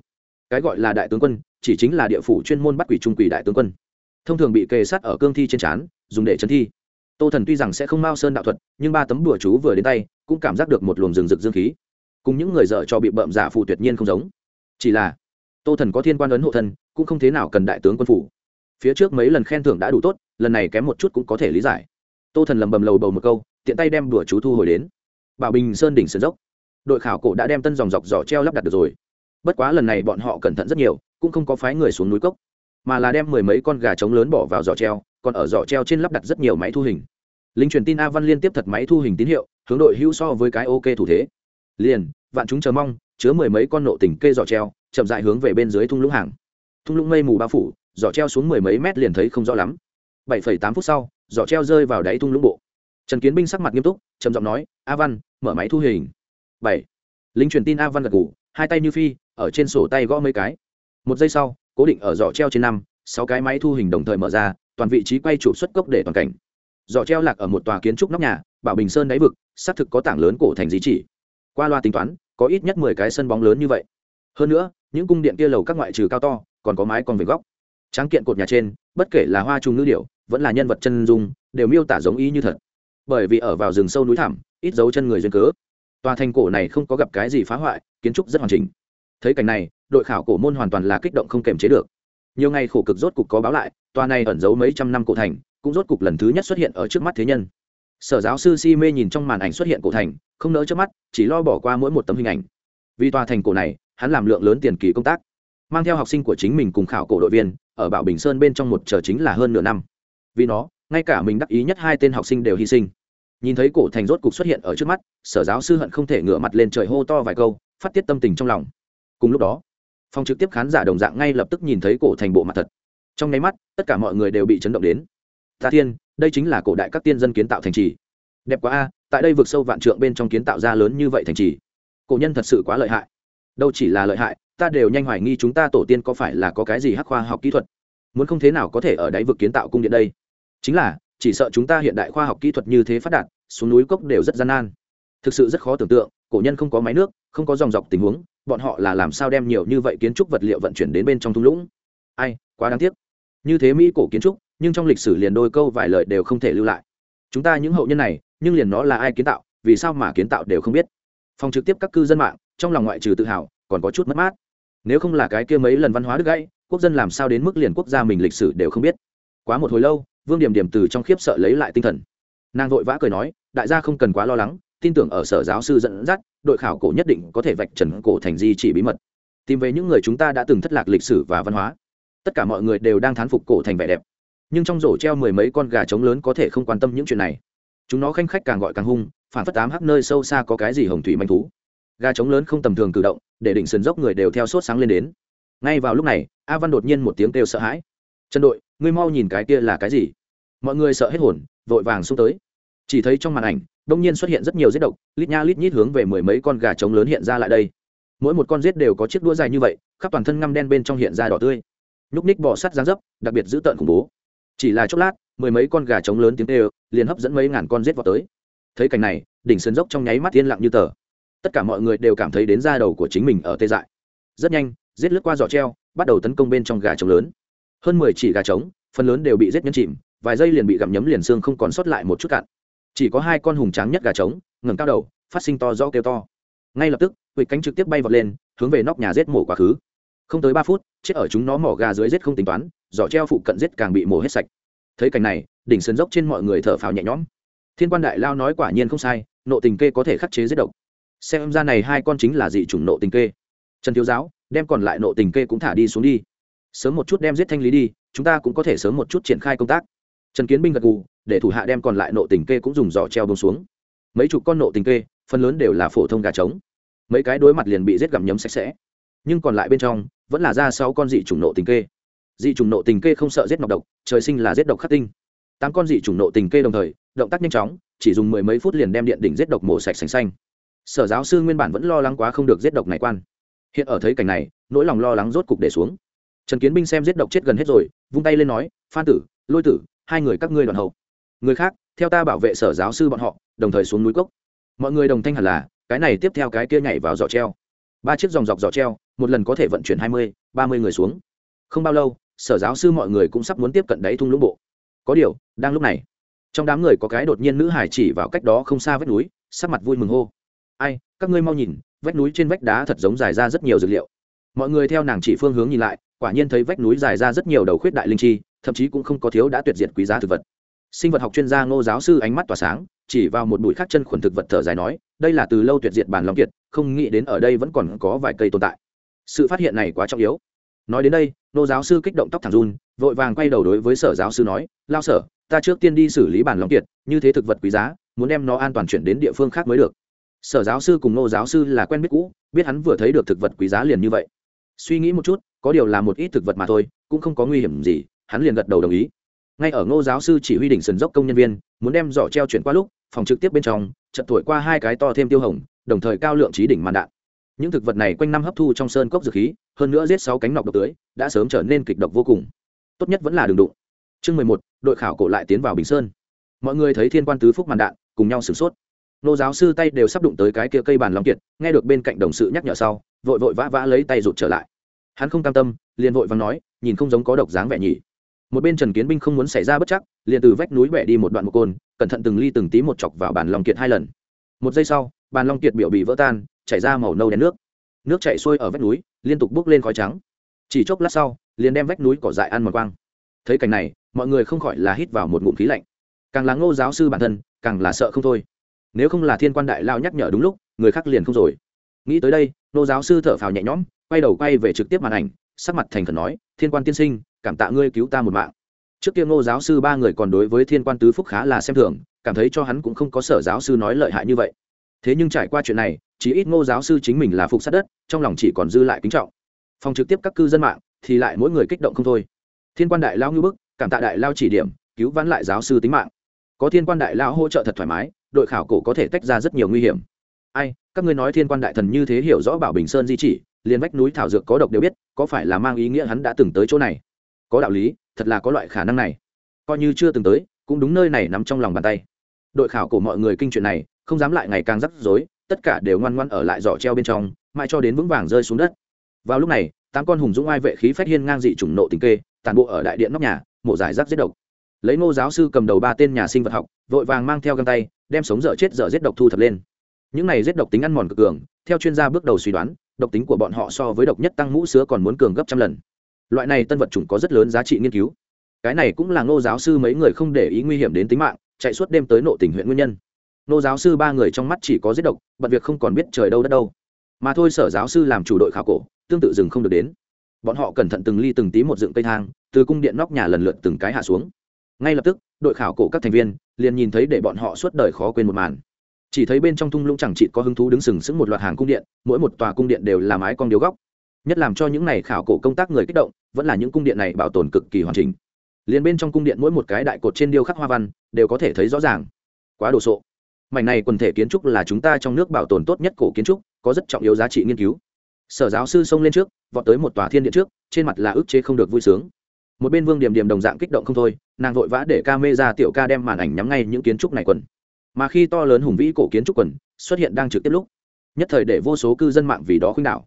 cái gọi là đại tướng quân, chỉ chính là địa phủ chuyên môn bắt quỷ trung quỷ đại tướng quân. Thông thường bị kề sát ở cương thi trên trán, dùng để chấn thi. Tô thần tuy rằng sẽ không mao sơn đạo thuật, nhưng ba tấm đùa chú vừa đến tay, cũng cảm giác được một luồng rừng rực dương khí. Cùng những người dở cho bị bợm giả phù tuyệt nhiên không giống. Chỉ là, tô thần có thiên quan ấn hộ thân, cũng không thế nào cần đại tướng quân phủ. Phía trước mấy lần khen thưởng đã đủ tốt, lần này kém một chút cũng có thể lý giải. Tô thần lầm bầm lầu bầu một câu, tiện tay đem đùa chú thu hồi đến. Bảo bình sơn đỉnh sườn dốc. Đội khảo cổ đã đem tân dòng dọc giỏ treo lắp đặt được rồi bất quá lần này bọn họ cẩn thận rất nhiều, cũng không có phái người xuống núi cốc, mà là đem mười mấy con gà trống lớn bỏ vào giỏ treo, còn ở giỏ treo trên lắp đặt rất nhiều máy thu hình. Lính truyền tin a văn liên tiếp thật máy thu hình tín hiệu, hướng đội hữu so với cái ok thủ thế. Liền, vạn chúng chờ mong, chứa mười mấy con nộ tỉnh kê giỏ treo, chậm dại hướng về bên dưới thung lũng hàng. Thung lũng mây mù bao phủ, giỏ treo xuống mười mấy mét liền thấy không rõ lắm. Bảy phẩy tám phút sau, giỏ treo rơi vào đáy thung lũng bộ. Trần kiến binh sắc mặt nghiêm túc, trầm giọng nói, a văn, mở máy thu hình. Bảy. Lính truyền tin a văn gật ngủ hai tay như phi ở trên sổ tay gõ mấy cái. Một giây sau, cố định ở giỏ treo trên năm, sáu cái máy thu hình đồng thời mở ra, toàn vị trí quay chụp xuất cốc để toàn cảnh. Giỏ treo lạc ở một tòa kiến trúc nóc nhà, bảo bình sơn đáy vực, xác thực có tảng lớn cổ thành di chỉ. Qua loa tính toán, có ít nhất mười cái sân bóng lớn như vậy. Hơn nữa, những cung điện kia lầu các ngoại trừ cao to, còn có mái còn về góc. Tráng kiện cột nhà trên, bất kể là hoa trùng ngữ điệu vẫn là nhân vật chân dung, đều miêu tả giống ý như thật. Bởi vì ở vào rừng sâu núi thẳm, ít dấu chân người duyên cớ. Tòa thành cổ này không có gặp cái gì phá hoại, kiến trúc rất hoàn chỉnh thấy cảnh này, đội khảo cổ môn hoàn toàn là kích động không kềm chế được. Nhiều ngày khổ cực rốt cục có báo lại, tòa này ẩn giấu mấy trăm năm cổ thành, cũng rốt cục lần thứ nhất xuất hiện ở trước mắt thế nhân. Sở giáo sư si mê nhìn trong màn ảnh xuất hiện cổ thành, không nỡ trước mắt, chỉ lo bỏ qua mỗi một tấm hình ảnh. Vì tòa thành cổ này, hắn làm lượng lớn tiền kỳ công tác, mang theo học sinh của chính mình cùng khảo cổ đội viên, ở bảo bình sơn bên trong một chờ chính là hơn nửa năm. Vì nó, ngay cả mình đắc ý nhất hai tên học sinh đều hy sinh. Nhìn thấy cổ thành rốt cục xuất hiện ở trước mắt, sở giáo sư hận không thể ngửa mặt lên trời hô to vài câu, phát tiết tâm tình trong lòng cùng lúc đó, phòng trực tiếp khán giả đồng dạng ngay lập tức nhìn thấy cổ thành bộ mặt thật. Trong nháy mắt, tất cả mọi người đều bị chấn động đến. Ta thiên, đây chính là cổ đại các tiên dân kiến tạo thành trì. Đẹp quá a, tại đây vượt sâu vạn trượng bên trong kiến tạo ra lớn như vậy thành trì. Cổ nhân thật sự quá lợi hại. Đâu chỉ là lợi hại, ta đều nhanh hoài nghi chúng ta tổ tiên có phải là có cái gì hắc khoa học kỹ thuật. Muốn không thế nào có thể ở đáy vực kiến tạo cung điện đây. Chính là, chỉ sợ chúng ta hiện đại khoa học kỹ thuật như thế phát đạt, xuống núi cốc đều rất gian nan. Thực sự rất khó tưởng tượng, cổ nhân không có máy nước, không có dòng dọc tình huống bọn họ là làm sao đem nhiều như vậy kiến trúc vật liệu vận chuyển đến bên trong thung lũng? Ai, quá đáng tiếc. Như thế mỹ cổ kiến trúc, nhưng trong lịch sử liền đôi câu vài lời đều không thể lưu lại. Chúng ta những hậu nhân này, nhưng liền nó là ai kiến tạo, vì sao mà kiến tạo đều không biết. Phòng trực tiếp các cư dân mạng, trong lòng ngoại trừ tự hào, còn có chút mất mát. Nếu không là cái kia mấy lần văn hóa đứt gãy, quốc dân làm sao đến mức liền quốc gia mình lịch sử đều không biết. Quá một hồi lâu, vương điểm điểm từ trong khiếp sợ lấy lại tinh thần. Nàng vội vã cười nói, đại gia không cần quá lo lắng tin tưởng ở sở giáo sư dẫn dắt, đội khảo cổ nhất định có thể vạch trần cổ thành di chỉ bí mật. Tìm về những người chúng ta đã từng thất lạc lịch sử và văn hóa. Tất cả mọi người đều đang thán phục cổ thành vẻ đẹp. Nhưng trong rổ treo mười mấy con gà trống lớn có thể không quan tâm những chuyện này. Chúng nó khanh khách càng gọi càng hung, phản phất tám hắc nơi sâu xa có cái gì hồng thủy manh thú. Gà trống lớn không tầm thường cử động, để đỉnh sườn dốc người đều theo sốt sáng lên đến. Ngay vào lúc này, a văn đột nhiên một tiếng kêu sợ hãi. Trần đội, ngươi mau nhìn cái kia là cái gì? Mọi người sợ hết hồn, vội vàng xung tới. Chỉ thấy trong màn ảnh đông nhiên xuất hiện rất nhiều giết độc, lít nha lít nhít hướng về mười mấy con gà trống lớn hiện ra lại đây. Mỗi một con giết đều có chiếc đũa dài như vậy, khắp toàn thân ngăm đen bên trong hiện ra đỏ tươi. Nhúc ních bỏ sắt giáng dấp, đặc biệt dữ tợn khủng bố. Chỉ là chốc lát, mười mấy con gà trống lớn tiếng tê liền hấp dẫn mấy ngàn con giết vào tới. Thấy cảnh này, đỉnh sườn dốc trong nháy mắt yên lặng như tờ. Tất cả mọi người đều cảm thấy đến da đầu của chính mình ở tê dại. Rất nhanh, giết lướt qua giỏ treo, bắt đầu tấn công bên trong gà trống lớn. Hơn mười chỉ gà trống, phần lớn đều bị giết nhấn chìm, vài giây liền bị gặm nhấm liền xương không còn sót lại một chút cạn chỉ có hai con hùng tráng nhất gà trống, ngẩng cao đầu, phát sinh to do kêu to. Ngay lập tức vịt cánh trực tiếp bay vọt lên, hướng về nóc nhà rết mổ quá khứ. Không tới ba phút, chết ở chúng nó mỏ gà dưới rết không tính toán, giỏ treo phụ cận rết càng bị mổ hết sạch. Thấy cảnh này, đỉnh sườn dốc trên mọi người thở phào nhẹ nhõm. Thiên quan đại lao nói quả nhiên không sai, nộ tình kê có thể khắc chế giết độc. Xem ra này hai con chính là dị chủng nộ tình kê. Trần thiếu giáo, đem còn lại nộ tình kê cũng thả đi xuống đi. Sớm một chút đem giết thanh lý đi, chúng ta cũng có thể sớm một chút triển khai công tác. Trần kiến binh gật gù để thủ hạ đem còn lại nộ tình kê cũng dùng giỏ treo bông xuống. Mấy chục con nộ tình kê, phần lớn đều là phổ thông gà trống. Mấy cái đối mặt liền bị giết gặm nhấm sạch sẽ. Nhưng còn lại bên trong, vẫn là ra sáu con dị chủng nộ tình kê. Dị chủng nộ tình kê không sợ giết nọc độc, trời sinh là giết độc khắc tinh. Tám con dị chủng nộ tình kê đồng thời, động tác nhanh chóng, chỉ dùng mười mấy phút liền đem điện đỉnh giết độc mổ sạch xanh xanh. Sở giáo sư nguyên bản vẫn lo lắng quá không được giết độc này quan. Hiện ở thấy cảnh này, nỗi lòng lo lắng rốt cục để xuống. Trần kiến binh xem giết độc chết gần hết rồi, vung tay lên nói, phan tử, lôi tử, hai người các ngươi đoàn hậu người khác, theo ta bảo vệ sở giáo sư bọn họ, đồng thời xuống núi cốc. Mọi người đồng thanh hẳn là, cái này tiếp theo cái kia nhảy vào giỏ treo. Ba chiếc dòng dọc giỏ treo, một lần có thể vận chuyển hai mươi, ba mươi người xuống. Không bao lâu, sở giáo sư mọi người cũng sắp muốn tiếp cận đáy thung lũng bộ. Có điều, đang lúc này, trong đám người có cái đột nhiên nữ hải chỉ vào cách đó không xa vách núi, sắc mặt vui mừng hô. Ai, các ngươi mau nhìn, vách núi trên vách đá thật giống dài ra rất nhiều dược liệu. Mọi người theo nàng chỉ phương hướng nhìn lại, quả nhiên thấy vách núi dài ra rất nhiều đầu khuyết đại linh chi, thậm chí cũng không có thiếu đã tuyệt diệt quý giá thực vật sinh vật học chuyên gia ngô giáo sư ánh mắt tỏa sáng, chỉ vào một bụi khắc chân khuẩn thực vật thở dài nói, đây là từ lâu tuyệt diệt bản long kiệt, không nghĩ đến ở đây vẫn còn có vài cây tồn tại. Sự phát hiện này quá trọng yếu. Nói đến đây, Ngô giáo sư kích động tóc thẳng run, vội vàng quay đầu đối với sở giáo sư nói, lao sở, ta trước tiên đi xử lý bản long kiệt, như thế thực vật quý giá, muốn đem nó an toàn chuyển đến địa phương khác mới được. Sở giáo sư cùng Ngô giáo sư là quen biết cũ, biết hắn vừa thấy được thực vật quý giá liền như vậy. Suy nghĩ một chút, có điều là một ít thực vật mà thôi, cũng không có nguy hiểm gì, hắn liền gật đầu đồng ý ngay ở ngô giáo sư chỉ huy đỉnh sườn dốc công nhân viên, muốn đem giỏ treo chuyển qua lúc, phòng trực tiếp bên trong chật thổi qua hai cái to thêm tiêu hồng, đồng thời cao lượng trí đỉnh màn đạn. Những thực vật này quanh năm hấp thu trong sơn cốc dược khí, hơn nữa giết sáu cánh nọc độc tưới, đã sớm trở nên kịch độc vô cùng. Tốt nhất vẫn là đường đụng. Chương mười một, đội khảo cổ lại tiến vào bình sơn. Mọi người thấy thiên quan tứ phúc màn đạn, cùng nhau sửng sốt. Nô giáo sư tay đều sắp đụng tới cái kia cây bàn long kiệt, nghe được bên cạnh đồng sự nhắc nhở sau, vội vội vã vã lấy tay rụt trở lại. Hắn không cam tâm, liền vội vàng nói, nhìn không giống có độc dáng vẻ nhỉ một bên trần kiến binh không muốn xảy ra bất chắc, liền từ vách núi bẻ đi một đoạn một côn, cẩn thận từng ly từng tí một chọc vào bàn long kiệt hai lần. Một giây sau, bàn long kiệt biểu bị vỡ tan, chảy ra màu nâu đen nước. Nước chảy xuôi ở vách núi, liên tục bốc lên khói trắng. Chỉ chốc lát sau, liền đem vách núi cỏ dại ăn mòn quang. Thấy cảnh này, mọi người không khỏi là hít vào một ngụm khí lạnh. Càng là ngô giáo sư bản thân, càng là sợ không thôi. Nếu không là thiên quan đại lao nhắc nhở đúng lúc, người khác liền không rồi. Nghĩ tới đây, ngô giáo sư thở phào nhẹ nhõm, quay đầu quay về trực tiếp màn ảnh, sắc mặt thành khẩn nói, thiên quan tiên sinh cảm tạ ngươi cứu ta một mạng. Trước kia ngô giáo sư ba người còn đối với thiên quan tứ phúc khá là xem thường, cảm thấy cho hắn cũng không có sở giáo sư nói lợi hại như vậy. Thế nhưng trải qua chuyện này chỉ ít ngô giáo sư chính mình là phục sát đất, trong lòng chỉ còn dư lại kính trọng. Phòng trực tiếp các cư dân mạng thì lại mỗi người kích động không thôi. Thiên quan đại lao ngư bức, cảm tạ đại lao chỉ điểm, cứu vãn lại giáo sư tính mạng. Có thiên quan đại lao hỗ trợ thật thoải mái, đội khảo cổ có thể tách ra rất nhiều nguy hiểm. Ai, các ngươi nói thiên quan đại thần như thế hiểu rõ bảo bình sơn di chỉ, liền vách núi thảo dược có độc đều biết, có phải là mang ý nghĩa hắn đã từng tới chỗ này? Có đạo lý, thật là có loại khả năng này. Coi như chưa từng tới, cũng đúng nơi này nằm trong lòng bàn tay. Đội khảo cổ mọi người kinh chuyện này, không dám lại ngày càng rắc rối, tất cả đều ngoan ngoan ở lại giỏ treo bên trong, mãi cho đến vững vàng rơi xuống đất. Vào lúc này, tám con hùng dũng ai vệ khí phát hiên ngang dị chủng nộ tình kê tàn bộ ở đại điện nóc nhà, mộ giải rác giết độc. Lấy ngô giáo sư cầm đầu ba tên nhà sinh vật học, vội vàng mang theo găng tay, đem sống dở chết dở giết độc thu thập lên. Những này giết độc tính ăn mòn cực cường, theo chuyên gia bước đầu suy đoán, độc tính của bọn họ so với độc nhất tăng mũ sứa còn muốn cường gấp trăm lần loại này tân vật chủng có rất lớn giá trị nghiên cứu. Cái này cũng là ngô giáo sư mấy người không để ý nguy hiểm đến tính mạng, chạy suốt đêm tới nộ tình huyện nguyên nhân. Ngô giáo sư ba người trong mắt chỉ có giết độc, bận việc không còn biết trời đâu đất đâu. Mà thôi sở giáo sư làm chủ đội khảo cổ, tương tự dừng không được đến. Bọn họ cẩn thận từng ly từng tí một dựng cây thang, từ cung điện nóc nhà lần lượt từng cái hạ xuống. Ngay lập tức, đội khảo cổ các thành viên liền nhìn thấy để bọn họ suốt đời khó quên một màn. Chỉ thấy bên trong thung lũng chẳng chị có hứng thú đứng sừng sững một loạt hàng cung điện, mỗi một tòa cung điện đều là mái con điếu góc nhất làm cho những này khảo cổ công tác người kích động, vẫn là những cung điện này bảo tồn cực kỳ hoàn chỉnh. Liền bên trong cung điện mỗi một cái đại cột trên điêu khắc hoa văn, đều có thể thấy rõ ràng. Quá đồ sộ. Mảnh này quần thể kiến trúc là chúng ta trong nước bảo tồn tốt nhất cổ kiến trúc, có rất trọng yếu giá trị nghiên cứu. Sở giáo sư xông lên trước, vọt tới một tòa thiên điện trước, trên mặt là ức chế không được vui sướng. Một bên vương điểm điểm đồng dạng kích động không thôi, nàng vội vã để ca mê ra tiểu ca đem màn ảnh nhắm ngay những kiến trúc này quần. Mà khi to lớn hùng vĩ cổ kiến trúc quần xuất hiện đang trực tiếp lúc, nhất thời để vô số cư dân mạng vì đó khuynh đảo.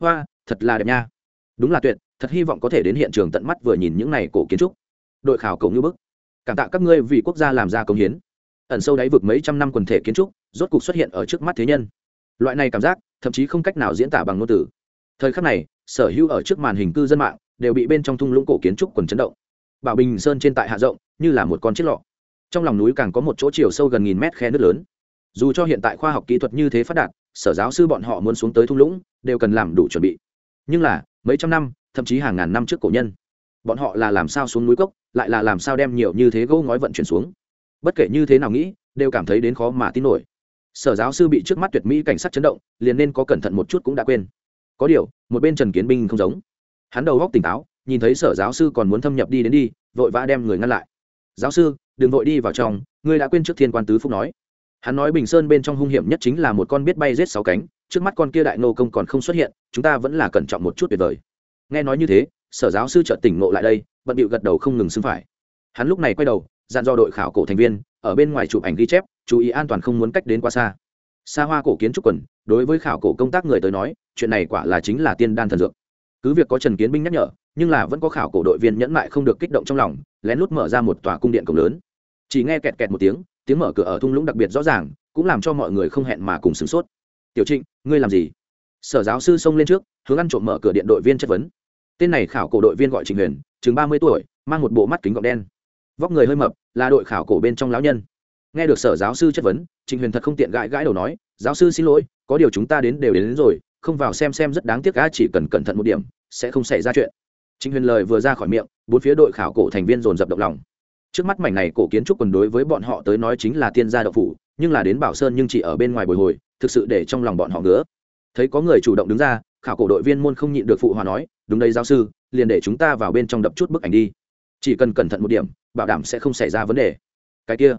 Hoa thật là đẹp nha. Đúng là tuyệt, thật hy vọng có thể đến hiện trường tận mắt vừa nhìn những này cổ kiến trúc. Đội khảo cổ như bức. Cảm tạ các ngươi vì quốc gia làm ra công hiến. Ẩn sâu đáy vực mấy trăm năm quần thể kiến trúc, rốt cục xuất hiện ở trước mắt thế nhân. Loại này cảm giác, thậm chí không cách nào diễn tả bằng ngôn từ. Thời khắc này, sở hữu ở trước màn hình cư dân mạng đều bị bên trong thung lũng cổ kiến trúc quần chấn động. Bảo bình sơn trên tại hạ rộng, như là một con chiếc lọ. Trong lòng núi càng có một chỗ chiều sâu gần nghìn mét khe nước lớn. Dù cho hiện tại khoa học kỹ thuật như thế phát đạt, sở giáo sư bọn họ muốn xuống tới thung lũng, đều cần làm đủ chuẩn bị nhưng là, mấy trăm năm, thậm chí hàng ngàn năm trước cổ nhân, bọn họ là làm sao xuống núi cốc, lại là làm sao đem nhiều như thế gỗ ngói vận chuyển xuống? Bất kể như thế nào nghĩ, đều cảm thấy đến khó mà tin nổi. Sở giáo sư bị trước mắt tuyệt mỹ cảnh sát chấn động, liền nên có cẩn thận một chút cũng đã quên. Có điều, một bên trần kiến binh không giống. Hắn đầu góc tỉnh táo, nhìn thấy sở giáo sư còn muốn thâm nhập đi đến đi, vội vã đem người ngăn lại. Giáo sư, đừng vội đi vào trong, ngươi đã quên trước thiên quan tứ phúc nói. Hắn nói bình sơn bên trong hung hiểm nhất chính là một con biết bay rết sáu cánh trước mắt con kia đại nô công còn không xuất hiện, chúng ta vẫn là cẩn trọng một chút tuyệt vời. Nghe nói như thế, sở giáo sư chợt tỉnh ngộ lại đây, bận bịu gật đầu không ngừng xưng phải. Hắn lúc này quay đầu, dặn do đội khảo cổ thành viên, ở bên ngoài chụp ảnh ghi chép, chú ý an toàn không muốn cách đến quá xa. Xa hoa cổ kiến trúc quần, đối với khảo cổ công tác người tới nói, chuyện này quả là chính là tiên đan thần dược. Cứ việc có trần kiến binh nhắc nhở, nhưng là vẫn có khảo cổ đội viên nhẫn mại không được kích động trong lòng, lén lút mở ra một tòa cung điện cổng lớn. Chỉ nghe kẹt kẹt một tiếng tiếng mở cửa ở thung lũng đặc biệt rõ ràng, cũng làm cho mọi người không hẹn mà cùng sửng sốt tiểu trịnh ngươi làm gì? Sở giáo sư xông lên trước hướng ăn trộm mở cửa điện đội viên chất vấn. Tên này khảo cổ đội viên gọi trịnh huyền chừng ba mươi tuổi mang một bộ mắt kính gọng đen. Vóc người hơi mập là đội khảo cổ bên trong lão nhân. Nghe được sở giáo sư chất vấn trịnh huyền thật không tiện gãi gãi đầu nói giáo sư xin lỗi có điều chúng ta đến đều đến, đến rồi không vào xem xem rất đáng tiếc gã chỉ cần cẩn thận một điểm sẽ không xảy ra chuyện. Trịnh huyền lời vừa ra khỏi miệng bốn phía đội khảo cổ thành viên dồn dập động lòng. Trước mắt mảnh này cổ kiến trúc quần đối với bọn họ tới nói chính là tiên gia đậu phủ nhưng là đến bảo sơn nhưng chỉ ở bên ngoài bồi hồi, thực sự để trong lòng bọn họ ngứa. Thấy có người chủ động đứng ra, khảo cổ đội viên môn không nhịn được phụ hòa nói, đúng đây giáo sư, liền để chúng ta vào bên trong đập chút bức ảnh đi. Chỉ cần cẩn thận một điểm, bảo đảm sẽ không xảy ra vấn đề. Cái kia,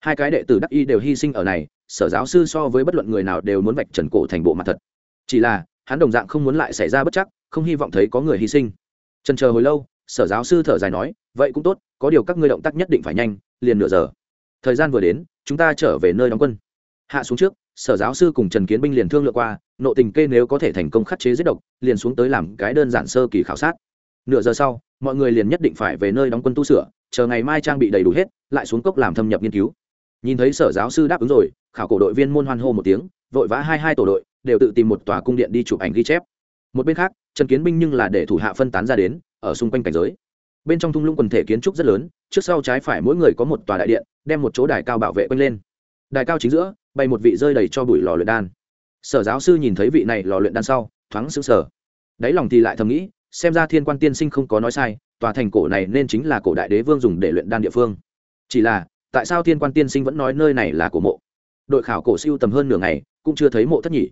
hai cái đệ tử đắc y đều hy sinh ở này, sở giáo sư so với bất luận người nào đều muốn vạch trần cổ thành bộ mặt thật. Chỉ là, hắn đồng dạng không muốn lại xảy ra bất chắc, không hy vọng thấy có người hy sinh. Trần chờ hồi lâu, sở giáo sư thở dài nói, vậy cũng tốt, có điều các ngươi động tác nhất định phải nhanh, liền nửa giờ thời gian vừa đến, chúng ta trở về nơi đóng quân. Hạ xuống trước, sở giáo sư cùng trần kiến binh liền thương lượng qua, nộ tình kê nếu có thể thành công khắc chế giết độc, liền xuống tới làm cái đơn giản sơ kỳ khảo sát. Nửa giờ sau, mọi người liền nhất định phải về nơi đóng quân tu sửa, chờ ngày mai trang bị đầy đủ hết, lại xuống cốc làm thâm nhập nghiên cứu. Nhìn thấy sở giáo sư đáp ứng rồi, khảo cổ đội viên môn hoan hô một tiếng, vội vã hai hai tổ đội, đều tự tìm một tòa cung điện đi chụp ảnh ghi chép. Một bên khác, trần kiến binh nhưng là để thủ hạ phân tán ra đến, ở xung quanh cảnh giới bên trong thung lũng quần thể kiến trúc rất lớn, trước sau trái phải mỗi người có một tòa đại điện, đem một chỗ đài cao bảo vệ quanh lên. Đài cao chính giữa, bày một vị rơi đầy cho bụi lò luyện đan. Sở giáo sư nhìn thấy vị này lò luyện đan sau, thoáng sững sờ. Đáy lòng thì lại thầm nghĩ, xem ra thiên quan tiên sinh không có nói sai, tòa thành cổ này nên chính là cổ đại đế vương dùng để luyện đan địa phương. Chỉ là, tại sao thiên quan tiên sinh vẫn nói nơi này là cổ mộ? Đội khảo cổ siêu tầm hơn nửa ngày, cũng chưa thấy mộ thất nhỉ.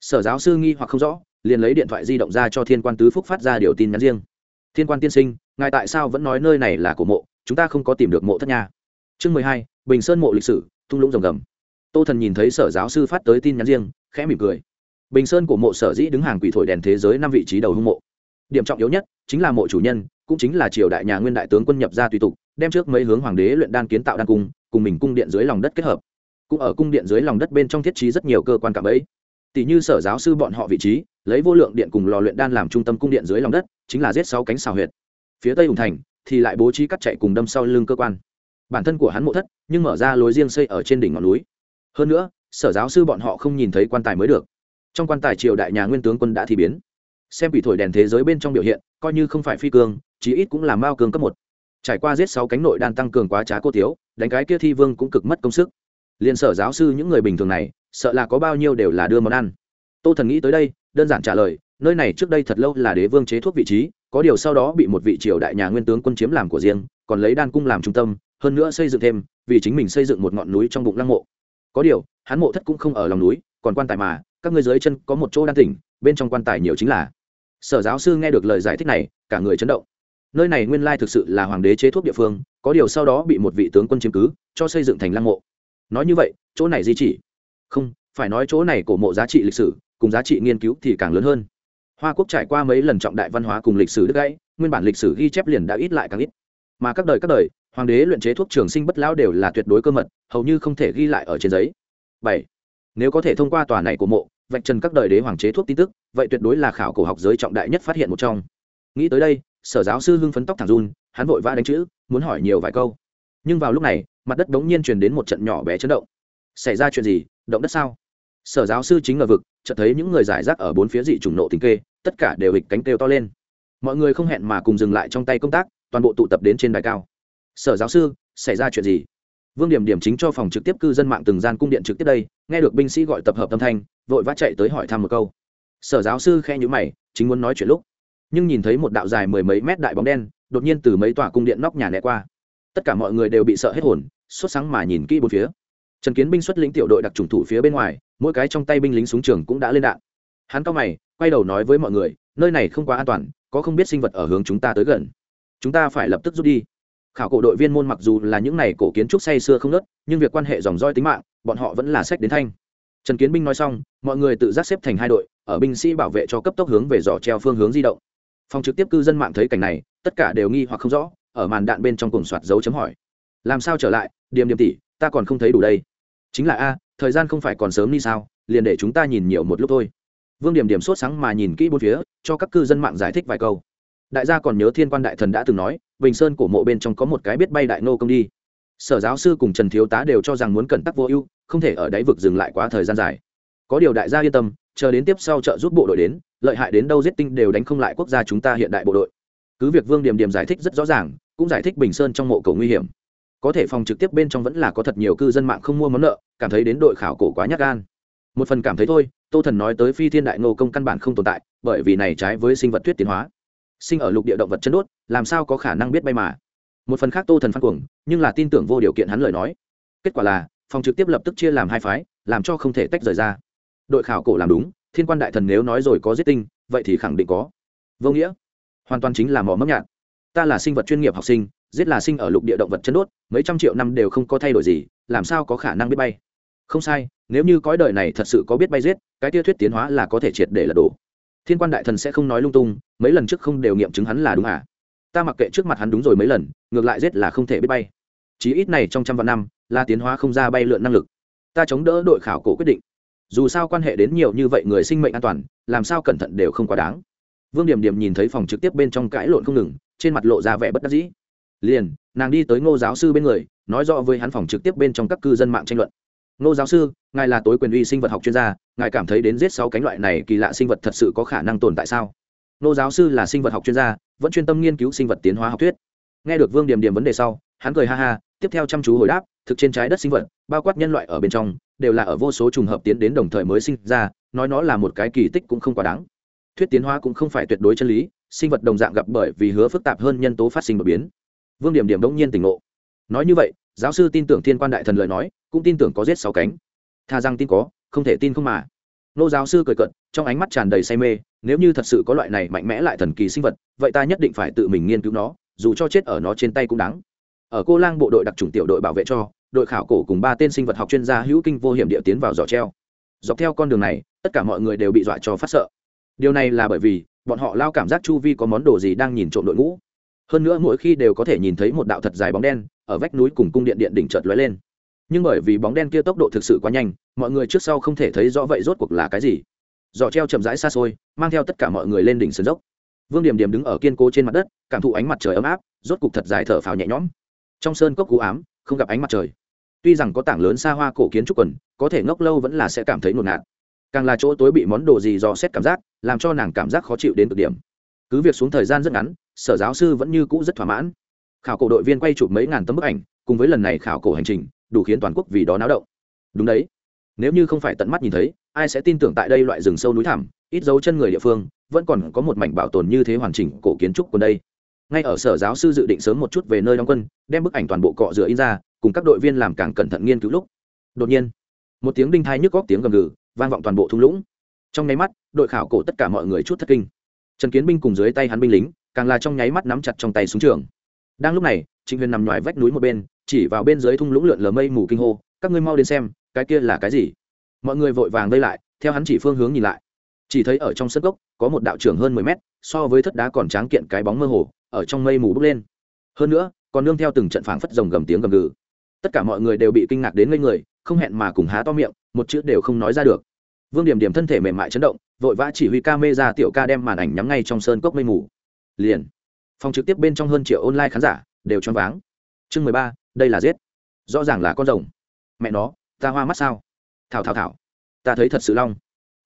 Sở giáo sư nghi hoặc không rõ, liền lấy điện thoại di động ra cho thiên quan tứ phúc phát ra điều tin nhắn riêng thiên quan tiên sinh, ngài tại sao vẫn nói nơi này là cổ mộ? Chúng ta không có tìm được mộ thất nha. Chương mười hai, bình sơn mộ lịch sử, thung lũng rồng gầm. Tô thần nhìn thấy sở giáo sư phát tới tin nhắn riêng, khẽ mỉm cười. Bình sơn của mộ sở dĩ đứng hàng quỷ thổi đèn thế giới năm vị trí đầu hung mộ. Điểm trọng yếu nhất chính là mộ chủ nhân, cũng chính là triều đại nhà nguyên đại tướng quân nhập ra tùy tục, đem trước mấy hướng hoàng đế luyện đan kiến tạo đan cung, cùng mình cung điện dưới lòng đất kết hợp. Cũng ở cung điện dưới lòng đất bên trong thiết trí rất nhiều cơ quan cảm ấy tỷ như sở giáo sư bọn họ vị trí, lấy vô lượng điện cùng lò luyện đan làm trung tâm cung điện dưới lòng đất, chính là giết sáu cánh xào huyệt. Phía tây hùng thành, thì lại bố trí cắt chạy cùng đâm sau lưng cơ quan. Bản thân của hắn mộ thất, nhưng mở ra lối riêng xây ở trên đỉnh ngọn núi. Hơn nữa, sở giáo sư bọn họ không nhìn thấy quan tài mới được. Trong quan tài triều đại nhà nguyên tướng quân đã thì biến. Xem bị thổi đèn thế giới bên trong biểu hiện, coi như không phải phi cương, chí ít cũng là mao cương cấp một. Trải qua giết sáu cánh nội đan tăng cường quá trá cô tiếu, đánh cái kia thi vương cũng cực mất công sức. Liền sở giáo sư những người bình thường này sợ là có bao nhiêu đều là đưa món ăn. Tô thần nghĩ tới đây, đơn giản trả lời, nơi này trước đây thật lâu là đế vương chế thuốc vị trí, có điều sau đó bị một vị triều đại nhà nguyên tướng quân chiếm làm của riêng, còn lấy đan cung làm trung tâm, hơn nữa xây dựng thêm, vì chính mình xây dựng một ngọn núi trong bụng lăng mộ. Có điều, hắn mộ thất cũng không ở lòng núi, còn quan tài mà, các ngươi dưới chân có một chỗ đan tỉnh, bên trong quan tài nhiều chính là. Sở giáo sư nghe được lời giải thích này, cả người chấn động. Nơi này nguyên lai thực sự là hoàng đế chế thuốc địa phương, có điều sau đó bị một vị tướng quân chiếm cứ, cho xây dựng thành lăng mộ. Nói như vậy, chỗ này di chỉ không, phải nói chỗ này cổ mộ giá trị lịch sử, cùng giá trị nghiên cứu thì càng lớn hơn. Hoa quốc trải qua mấy lần trọng đại văn hóa cùng lịch sử đứt gãy, nguyên bản lịch sử ghi chép liền đã ít lại càng ít. Mà các đời các đời, hoàng đế luyện chế thuốc trường sinh bất lão đều là tuyệt đối cơ mật, hầu như không thể ghi lại ở trên giấy. Bảy, nếu có thể thông qua tòa này của mộ, vạch trần các đời đế hoàng chế thuốc tin tức, vậy tuyệt đối là khảo cổ học giới trọng đại nhất phát hiện một trong. Nghĩ tới đây, sở giáo sư hưng phấn tóc thẳng run, hắn vội vã đánh chữ, muốn hỏi nhiều vài câu. Nhưng vào lúc này, mặt đất đống nhiên truyền đến một trận nhỏ bé chấn động. Xảy ra chuyện gì? Động đất sao? Sở giáo sư chính ở vực, chợt thấy những người giải rác ở bốn phía dị chủng nộ tình kê, tất cả đều hịch cánh kêu to lên. Mọi người không hẹn mà cùng dừng lại trong tay công tác, toàn bộ tụ tập đến trên đài cao. Sở giáo sư, xảy ra chuyện gì? Vương điểm điểm chính cho phòng trực tiếp cư dân mạng từng gian cung điện trực tiếp đây, nghe được binh sĩ gọi tập hợp âm thanh, vội vã chạy tới hỏi thăm một câu. Sở giáo sư khe nhữ mày, chính muốn nói chuyện lúc, nhưng nhìn thấy một đạo dài mười mấy mét đại bóng đen, đột nhiên từ mấy tòa cung điện nóc nhà né qua. Tất cả mọi người đều bị sợ hết hồn, sốt sáng mà nhìn kỹ bốn phía trần kiến binh xuất lĩnh tiểu đội đặc trùng thủ phía bên ngoài, mỗi cái trong tay binh lính súng trường cũng đã lên đạn. Hắn cao mày, quay đầu nói với mọi người, nơi này không quá an toàn, có không biết sinh vật ở hướng chúng ta tới gần. Chúng ta phải lập tức rút đi. Khảo cổ đội viên môn mặc dù là những này cổ kiến trúc say xưa không nớt nhưng việc quan hệ dòng roi tính mạng, bọn họ vẫn là sách đến thanh. Trần kiến binh nói xong, mọi người tự giác xếp thành hai đội, ở binh sĩ bảo vệ cho cấp tốc hướng về dò treo phương hướng di động. Phòng trực tiếp cư dân mạng thấy cảnh này, tất cả đều nghi hoặc không rõ, ở màn đạn bên trong cùng soạt dấu chấm hỏi. Làm sao trở lại? Điềm điềm tỷ ta còn không thấy đủ đây chính là a, thời gian không phải còn sớm đi sao, liền để chúng ta nhìn nhiều một lúc thôi. Vương điểm điểm sốt sáng mà nhìn kỹ bốn phía, cho các cư dân mạng giải thích vài câu. Đại gia còn nhớ thiên quan đại thần đã từng nói, bình sơn cổ mộ bên trong có một cái biết bay đại nô công đi. Sở giáo sư cùng trần thiếu tá đều cho rằng muốn cẩn tắc vô ưu, không thể ở đáy vực dừng lại quá thời gian dài. Có điều đại gia yên tâm, chờ đến tiếp sau trợ giúp bộ đội đến, lợi hại đến đâu giết tinh đều đánh không lại quốc gia chúng ta hiện đại bộ đội. Cứ việc vương điểm điểm giải thích rất rõ ràng, cũng giải thích bình sơn trong mộ cầu nguy hiểm có thể phòng trực tiếp bên trong vẫn là có thật nhiều cư dân mạng không mua món nợ, cảm thấy đến đội khảo cổ quá nhát gan. Một phần cảm thấy thôi, tô thần nói tới phi thiên đại nô công căn bản không tồn tại, bởi vì này trái với sinh vật thuyết tiến hóa. Sinh ở lục địa động vật chân đốt, làm sao có khả năng biết bay mà? Một phần khác tô thần phan cuồng, nhưng là tin tưởng vô điều kiện hắn lời nói. Kết quả là, phòng trực tiếp lập tức chia làm hai phái, làm cho không thể tách rời ra. Đội khảo cổ làm đúng, thiên quan đại thần nếu nói rồi có giết tinh, vậy thì khẳng định có. Vô nghĩa. Hoàn toàn chính là mỏ mấp nhạt. Ta là sinh vật chuyên nghiệp học sinh giết là sinh ở lục địa động vật chân đốt, mấy trăm triệu năm đều không có thay đổi gì, làm sao có khả năng biết bay? Không sai, nếu như cõi đời này thật sự có biết bay giết, cái tiêu thuyết tiến hóa là có thể triệt để lật đổ. Thiên quan đại thần sẽ không nói lung tung, mấy lần trước không đều nghiệm chứng hắn là đúng à? Ta mặc kệ trước mặt hắn đúng rồi mấy lần, ngược lại giết là không thể biết bay. Chí ít này trong trăm vạn năm, là tiến hóa không ra bay lượn năng lực. Ta chống đỡ đội khảo cổ quyết định. Dù sao quan hệ đến nhiều như vậy người sinh mệnh an toàn, làm sao cẩn thận đều không quá đáng. Vương điểm điểm nhìn thấy phòng trực tiếp bên trong cãi lộn không ngừng, trên mặt lộ ra vẻ bất đắc dĩ liền, nàng đi tới ngô giáo sư bên người, nói rõ với hắn phòng trực tiếp bên trong các cư dân mạng tranh luận. Ngô giáo sư, ngài là tối quyền uy sinh vật học chuyên gia, ngài cảm thấy đến giết sáu cánh loại này kỳ lạ sinh vật thật sự có khả năng tồn tại sao? Ngô giáo sư là sinh vật học chuyên gia, vẫn chuyên tâm nghiên cứu sinh vật tiến hóa học thuyết. Nghe được vương điểm điểm vấn đề sau, hắn cười ha ha, tiếp theo chăm chú hồi đáp, thực trên trái đất sinh vật, bao quát nhân loại ở bên trong, đều là ở vô số trùng hợp tiến đến đồng thời mới sinh ra, nói nó là một cái kỳ tích cũng không quá đáng. Thuyết tiến hóa cũng không phải tuyệt đối chân lý, sinh vật đồng dạng gặp bởi vì hứa phức tạp hơn nhân tố phát sinh đột biến vương điểm điểm đống nhiên tỉnh ngộ. Nói như vậy, giáo sư tin tưởng thiên quan đại thần lời nói, cũng tin tưởng có giết sáu cánh. Tha rằng tin có, không thể tin không mà. Nô giáo sư cười cận trong ánh mắt tràn đầy say mê, nếu như thật sự có loại này mạnh mẽ lại thần kỳ sinh vật, vậy ta nhất định phải tự mình nghiên cứu nó, dù cho chết ở nó trên tay cũng đáng. Ở cô lang bộ đội đặc trùng tiểu đội bảo vệ cho, đội khảo cổ cùng ba tên sinh vật học chuyên gia hữu kinh vô hiểm địa tiến vào giỏ treo. Dọc theo con đường này, tất cả mọi người đều bị dọa cho phát sợ. Điều này là bởi vì, bọn họ lao cảm giác chu vi có món đồ gì đang nhìn trộm đội ngũ hơn nữa mỗi khi đều có thể nhìn thấy một đạo thật dài bóng đen ở vách núi cùng cung điện điện đỉnh chợt lóe lên. Nhưng bởi vì bóng đen kia tốc độ thực sự quá nhanh, mọi người trước sau không thể thấy rõ vậy rốt cuộc là cái gì. Giò treo chậm rãi xa xôi, mang theo tất cả mọi người lên đỉnh sườn dốc. Vương điểm điểm đứng ở kiên cố trên mặt đất, cảm thụ ánh mặt trời ấm áp, rốt cục thật dài thở phào nhẹ nhõm. Trong sơn cốc cú ám, không gặp ánh mặt trời. Tuy rằng có tảng lớn xa hoa cổ kiến trúc quần, có thể ngốc lâu vẫn là sẽ cảm thấy ngột ngạt. Càng là chỗ tối bị món đồ gì dò xét cảm giác, làm cho nàng cảm giác khó chịu đến cực điểm. Cứ việc xuống thời gian rất ngắn sở giáo sư vẫn như cũ rất thỏa mãn. Khảo cổ đội viên quay chụp mấy ngàn tấm bức ảnh, cùng với lần này khảo cổ hành trình, đủ khiến toàn quốc vì đó náo động. Đúng đấy. Nếu như không phải tận mắt nhìn thấy, ai sẽ tin tưởng tại đây loại rừng sâu núi thẳm, ít dấu chân người địa phương, vẫn còn có một mảnh bảo tồn như thế hoàn chỉnh cổ kiến trúc còn đây. Ngay ở sở giáo sư dự định sớm một chút về nơi đóng quân, đem bức ảnh toàn bộ cọ rửa in ra, cùng các đội viên làm càng cẩn thận nghiên cứu lúc. Đột nhiên, một tiếng đinh thai nhức góc tiếng gầm gừ, vang vọng toàn bộ thung lũng. Trong nháy mắt, đội khảo cổ tất cả mọi người chút thất kinh. Trần kiến binh cùng dưới tay hắn binh lính càng là trong nháy mắt nắm chặt trong tay súng trường. Đang lúc này, trịnh huyền nằm ngoài vách núi một bên, chỉ vào bên dưới thung lũng lượn lờ mây mù kinh hô, các ngươi mau đến xem, cái kia là cái gì? Mọi người vội vàng vây lại, theo hắn chỉ phương hướng nhìn lại. Chỉ thấy ở trong sân gốc, có một đạo trưởng hơn mười mét, so với thất đá còn tráng kiện cái bóng mơ hồ, ở trong mây mù bốc lên. Hơn nữa, còn nương theo từng trận phảng phất rồng gầm tiếng gầm gừ. Tất cả mọi người đều bị kinh ngạc đến ngây người, không hẹn mà cùng há to miệng, một chữ đều không nói ra được. Vương điểm điểm thân thể mềm mại chấn động, vội vã chỉ huy ca mê ra tiểu ca đem màn ảnh nhắm ngay trong sơn cốc mây mù liền. Phòng trực tiếp bên trong hơn triệu online khán giả đều choáng váng. Chương mười ba, đây là giết. Rõ ràng là con rồng. Mẹ nó, ta hoa mắt sao? Thảo thảo thảo. Ta thấy thật sự long.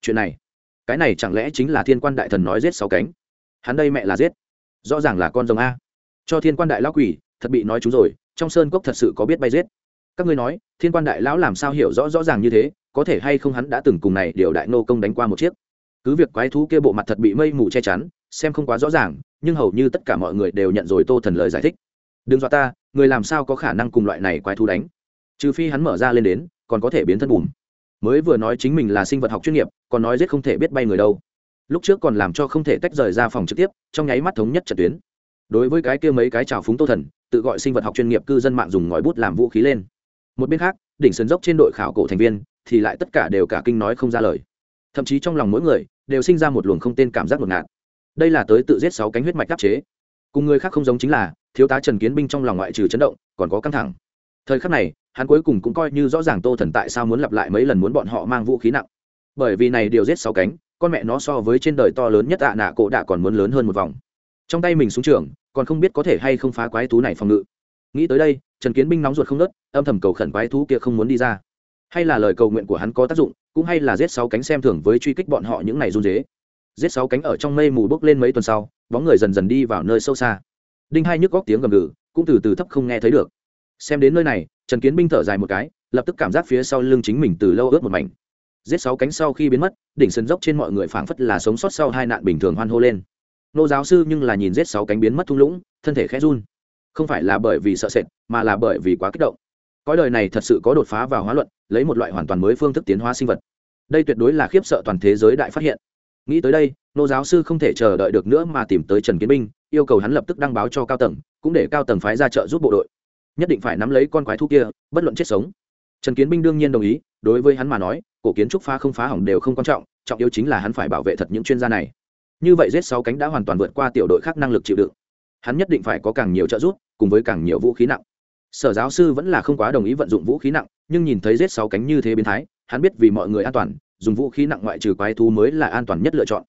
Chuyện này, cái này chẳng lẽ chính là thiên quan đại thần nói giết sáu cánh? Hắn đây mẹ là giết. Rõ ràng là con rồng a. Cho thiên quan đại lão quỷ, thật bị nói chúng rồi, trong sơn cốc thật sự có biết bay giết. Các ngươi nói, thiên quan đại lão làm sao hiểu rõ rõ ràng như thế, có thể hay không hắn đã từng cùng này điều đại nô công đánh qua một chiếc? Cứ việc quái thú kia bộ mặt thật bị mây mù che chắn xem không quá rõ ràng, nhưng hầu như tất cả mọi người đều nhận rồi tô thần lời giải thích. Đừng dọa ta, người làm sao có khả năng cùng loại này quái thú đánh? Trừ phi hắn mở ra lên đến, còn có thể biến thân bùm. Mới vừa nói chính mình là sinh vật học chuyên nghiệp, còn nói giết không thể biết bay người đâu. Lúc trước còn làm cho không thể tách rời ra phòng trực tiếp, trong nháy mắt thống nhất trận tuyến. Đối với cái kia mấy cái trào phúng tô thần, tự gọi sinh vật học chuyên nghiệp cư dân mạng dùng ngòi bút làm vũ khí lên. Một bên khác, đỉnh sườn dốc trên đội khảo cổ thành viên, thì lại tất cả đều cả kinh nói không ra lời. Thậm chí trong lòng mỗi người, đều sinh ra một luồng không tên cảm giác ngột ngạt đây là tới tự giết sáu cánh huyết mạch đắc chế. Cùng người khác không giống chính là, thiếu tá trần kiến binh trong lòng ngoại trừ chấn động, còn có căng thẳng. Thời khắc này, hắn cuối cùng cũng coi như rõ ràng tô thần tại sao muốn lặp lại mấy lần muốn bọn họ mang vũ khí nặng. Bởi vì này điều giết sáu cánh, con mẹ nó so với trên đời to lớn nhất ạ nạ cổ đạ còn muốn lớn hơn một vòng. Trong tay mình xuống trường, còn không biết có thể hay không phá quái thú này phòng ngự. Nghĩ tới đây, trần kiến binh nóng ruột không nớt, âm thầm cầu khẩn quái thú kia không muốn đi ra. Hay là lời cầu nguyện của hắn có tác dụng, cũng hay là giết sáu cánh xem thường với truy kích bọn họ những này run dế giết sáu cánh ở trong mây mù bốc lên mấy tuần sau, bóng người dần dần đi vào nơi sâu xa. Đinh hai nhức góc tiếng gầm gừ, cũng từ từ thấp không nghe thấy được. Xem đến nơi này, trần kiến binh thở dài một cái, lập tức cảm giác phía sau lưng chính mình từ lâu ướt một mảnh. Giết sáu cánh sau khi biến mất, đỉnh sân dốc trên mọi người phảng phất là sống sót sau hai nạn bình thường hoan hô lên. Nô giáo sư nhưng là nhìn giết sáu cánh biến mất thung lũng, thân thể khẽ run. Không phải là bởi vì sợ sệt, mà là bởi vì quá kích động. Cõi đời này thật sự có đột phá vào hóa luận, lấy một loại hoàn toàn mới phương thức tiến hóa sinh vật. Đây tuyệt đối là khiếp sợ toàn thế giới đại phát hiện nghĩ tới đây, nô giáo sư không thể chờ đợi được nữa mà tìm tới trần kiến binh, yêu cầu hắn lập tức đăng báo cho cao tầng, cũng để cao tầng phái ra trợ giúp bộ đội. Nhất định phải nắm lấy con quái thú kia, bất luận chết sống. Trần kiến binh đương nhiên đồng ý, đối với hắn mà nói, cổ kiến trúc phá không phá hỏng đều không quan trọng trọng yếu chính là hắn phải bảo vệ thật những chuyên gia này. Như vậy giết sáu cánh đã hoàn toàn vượt qua tiểu đội khác năng lực chịu đựng. Hắn nhất định phải có càng nhiều trợ giúp, cùng với càng nhiều vũ khí nặng. Sở giáo sư vẫn là không quá đồng ý vận dụng vũ khí nặng, nhưng nhìn thấy giết sáu cánh như thế biến thái, hắn biết vì mọi người an toàn dùng vũ khí nặng ngoại trừ quái thú mới là an toàn nhất lựa chọn.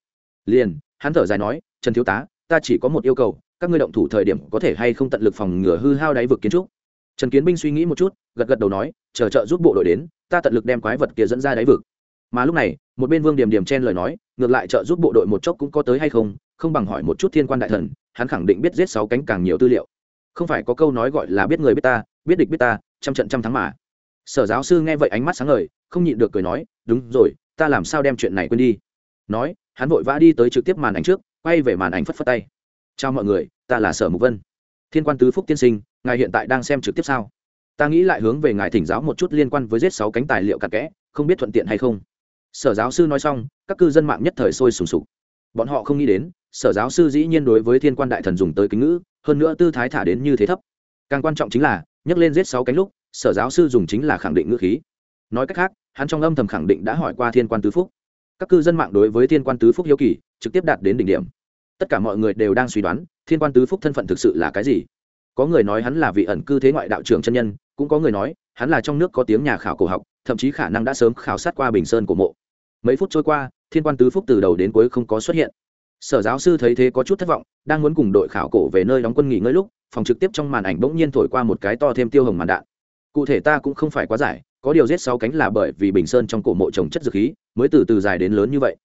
Liền, hắn thở dài nói, trần thiếu tá, ta chỉ có một yêu cầu, các ngươi động thủ thời điểm có thể hay không tận lực phòng ngừa hư hao đáy vực kiến trúc? Trần kiến binh suy nghĩ một chút, gật gật đầu nói, chờ trợ giúp bộ đội đến, ta tận lực đem quái vật kia dẫn ra đáy vực. Mà lúc này, một bên vương điểm điểm chen lời nói, ngược lại trợ giúp bộ đội một chốc cũng có tới hay không không bằng hỏi một chút thiên quan đại thần, hắn khẳng định biết giết sáu cánh càng nhiều tư liệu. Không phải có câu nói gọi là biết người biết ta, biết địch biết ta, trăm trận trăm thắng mà. Sở giáo sư nghe vậy ánh mắt sáng ngời, không nhịn được cười nói, đúng rồi ta làm sao đem chuyện này quên đi? Nói, hắn vội vã đi tới trực tiếp màn ảnh trước, quay về màn ảnh phất phất tay. Chào mọi người, ta là sở mục vân. Thiên quan tứ phúc tiên sinh, ngài hiện tại đang xem trực tiếp sao? Ta nghĩ lại hướng về ngài thỉnh giáo một chút liên quan với giết sáu cánh tài liệu cặn kẽ, không biết thuận tiện hay không? Sở giáo sư nói xong, các cư dân mạng nhất thời sôi sùng sục. Bọn họ không nghĩ đến, sở giáo sư dĩ nhiên đối với thiên quan đại thần dùng tới kính ngữ, hơn nữa tư thái thả đến như thế thấp. Càng quan trọng chính là, nhắc lên giết sáu cánh lúc, sở giáo sư dùng chính là khẳng định ngữ khí nói cách khác, hắn trong âm thầm khẳng định đã hỏi qua thiên quan tứ phúc. Các cư dân mạng đối với thiên quan tứ phúc hiếu kỳ, trực tiếp đạt đến đỉnh điểm. Tất cả mọi người đều đang suy đoán, thiên quan tứ phúc thân phận thực sự là cái gì? Có người nói hắn là vị ẩn cư thế ngoại đạo trưởng chân nhân, cũng có người nói, hắn là trong nước có tiếng nhà khảo cổ học, thậm chí khả năng đã sớm khảo sát qua bình sơn của mộ. Mấy phút trôi qua, thiên quan tứ phúc từ đầu đến cuối không có xuất hiện. Sở giáo sư thấy thế có chút thất vọng, đang muốn cùng đội khảo cổ về nơi đóng quân nghỉ ngơi lúc, phòng trực tiếp trong màn ảnh bỗng nhiên thổi qua một cái to thêm tiêu hồng màn đạn. Cụ thể ta cũng không phải quá giải có điều rết sáu cánh là bởi vì bình sơn trong cổ mộ trồng chất dược khí, mới từ từ dài đến lớn như vậy.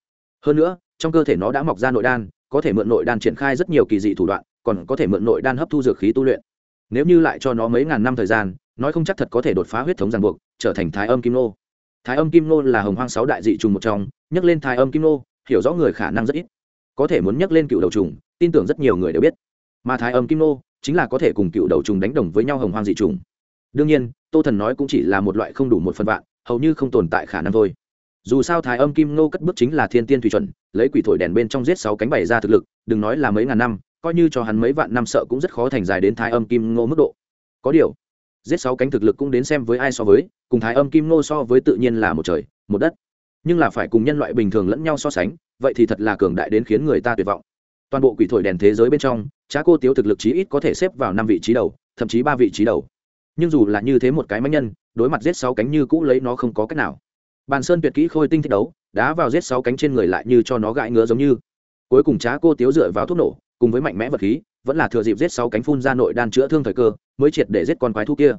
Hơn nữa, trong cơ thể nó đã mọc ra nội đan, có thể mượn nội đan triển khai rất nhiều kỳ dị thủ đoạn, còn có thể mượn nội đan hấp thu dược khí tu luyện. Nếu như lại cho nó mấy ngàn năm thời gian, nói không chắc thật có thể đột phá huyết thống ràng buộc, trở thành thái âm kim nô. Thái âm kim nô là hồng hoang sáu đại dị trùng một trong, nhắc lên thái âm kim nô, hiểu rõ người khả năng rất ít. Có thể muốn nhắc lên cựu đầu trùng, tin tưởng rất nhiều người đều biết. Mà thái âm kim nô chính là có thể cùng cựu đầu trùng đánh đồng với nhau hồng hoang dị trùng đương nhiên, tô thần nói cũng chỉ là một loại không đủ một phần vạn, hầu như không tồn tại khả năng thôi. Dù sao thái âm kim Ngô cất bước chính là thiên tiên thủy chuẩn, lấy quỷ thổi đèn bên trong giết sáu cánh bày ra thực lực, đừng nói là mấy ngàn năm, coi như cho hắn mấy vạn năm sợ cũng rất khó thành dài đến thái âm kim ngô mức độ. Có điều, giết sáu cánh thực lực cũng đến xem với ai so với, cùng thái âm kim ngô so với tự nhiên là một trời, một đất. Nhưng là phải cùng nhân loại bình thường lẫn nhau so sánh, vậy thì thật là cường đại đến khiến người ta tuyệt vọng. Toàn bộ quỷ thổi đèn thế giới bên trong trá cô tiếu thực lực chí ít có thể xếp vào năm vị trí đầu, thậm chí ba vị trí đầu nhưng dù là như thế một cái máy nhân, đối mặt giết sáu cánh như cũ lấy nó không có cách nào. Bàn sơn tuyệt kỹ khôi tinh thích đấu, đá vào giết sáu cánh trên người lại như cho nó gãi ngứa giống như. Cuối cùng trá cô tiếu dựa vào thuốc nổ, cùng với mạnh mẽ vật khí, vẫn là thừa dịp giết sáu cánh phun ra nội đan chữa thương thời cơ, mới triệt để giết con quái thú kia.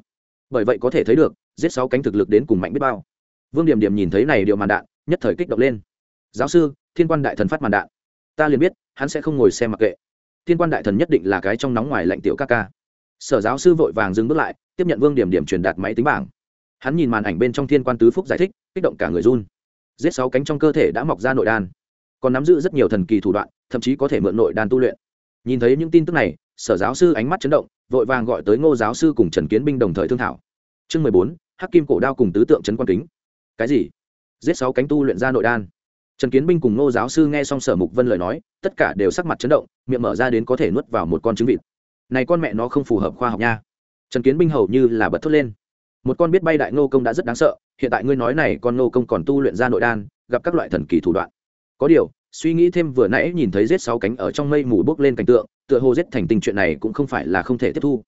Bởi vậy có thể thấy được, giết sáu cánh thực lực đến cùng mạnh biết bao. Vương điểm điểm nhìn thấy này điều màn đạn, nhất thời kích động lên. Giáo sư, thiên quan đại thần phát màn đạn. Ta liền biết, hắn sẽ không ngồi xem mặc kệ. Thiên quan đại thần nhất định là cái trong nóng ngoài lạnh tiểu ca ca. Sở giáo sư vội vàng dừng bước lại tiếp nhận vương điểm điểm truyền đạt máy tính bảng. Hắn nhìn màn ảnh bên trong thiên quan tứ phúc giải thích, kích động cả người run. Giết sáu cánh trong cơ thể đã mọc ra nội đan. Còn nắm giữ rất nhiều thần kỳ thủ đoạn, thậm chí có thể mượn nội đan tu luyện. Nhìn thấy những tin tức này, sở giáo sư ánh mắt chấn động, vội vàng gọi tới ngô giáo sư cùng trần kiến binh đồng thời thương thảo. Chương mười bốn, hắc kim cổ đao cùng tứ tượng trấn quan kính. Cái gì? Giết sáu cánh tu luyện ra nội đan. Trần kiến binh cùng ngô giáo sư nghe xong sở mục vân lời nói, tất cả đều sắc mặt chấn động, miệng mở ra đến có thể nuốt vào một con trứng vịt. Này con mẹ nó không phù hợp khoa học nha trần kiến binh hầu như là bật thốt lên. Một con biết bay đại ngô công đã rất đáng sợ, hiện tại ngươi nói này con ngô công còn tu luyện ra nội đan, gặp các loại thần kỳ thủ đoạn. Có điều, suy nghĩ thêm vừa nãy nhìn thấy rết sáu cánh ở trong mây mù bốc lên cảnh tượng, tựa hồ rết thành tình chuyện này cũng không phải là không thể tiếp thu.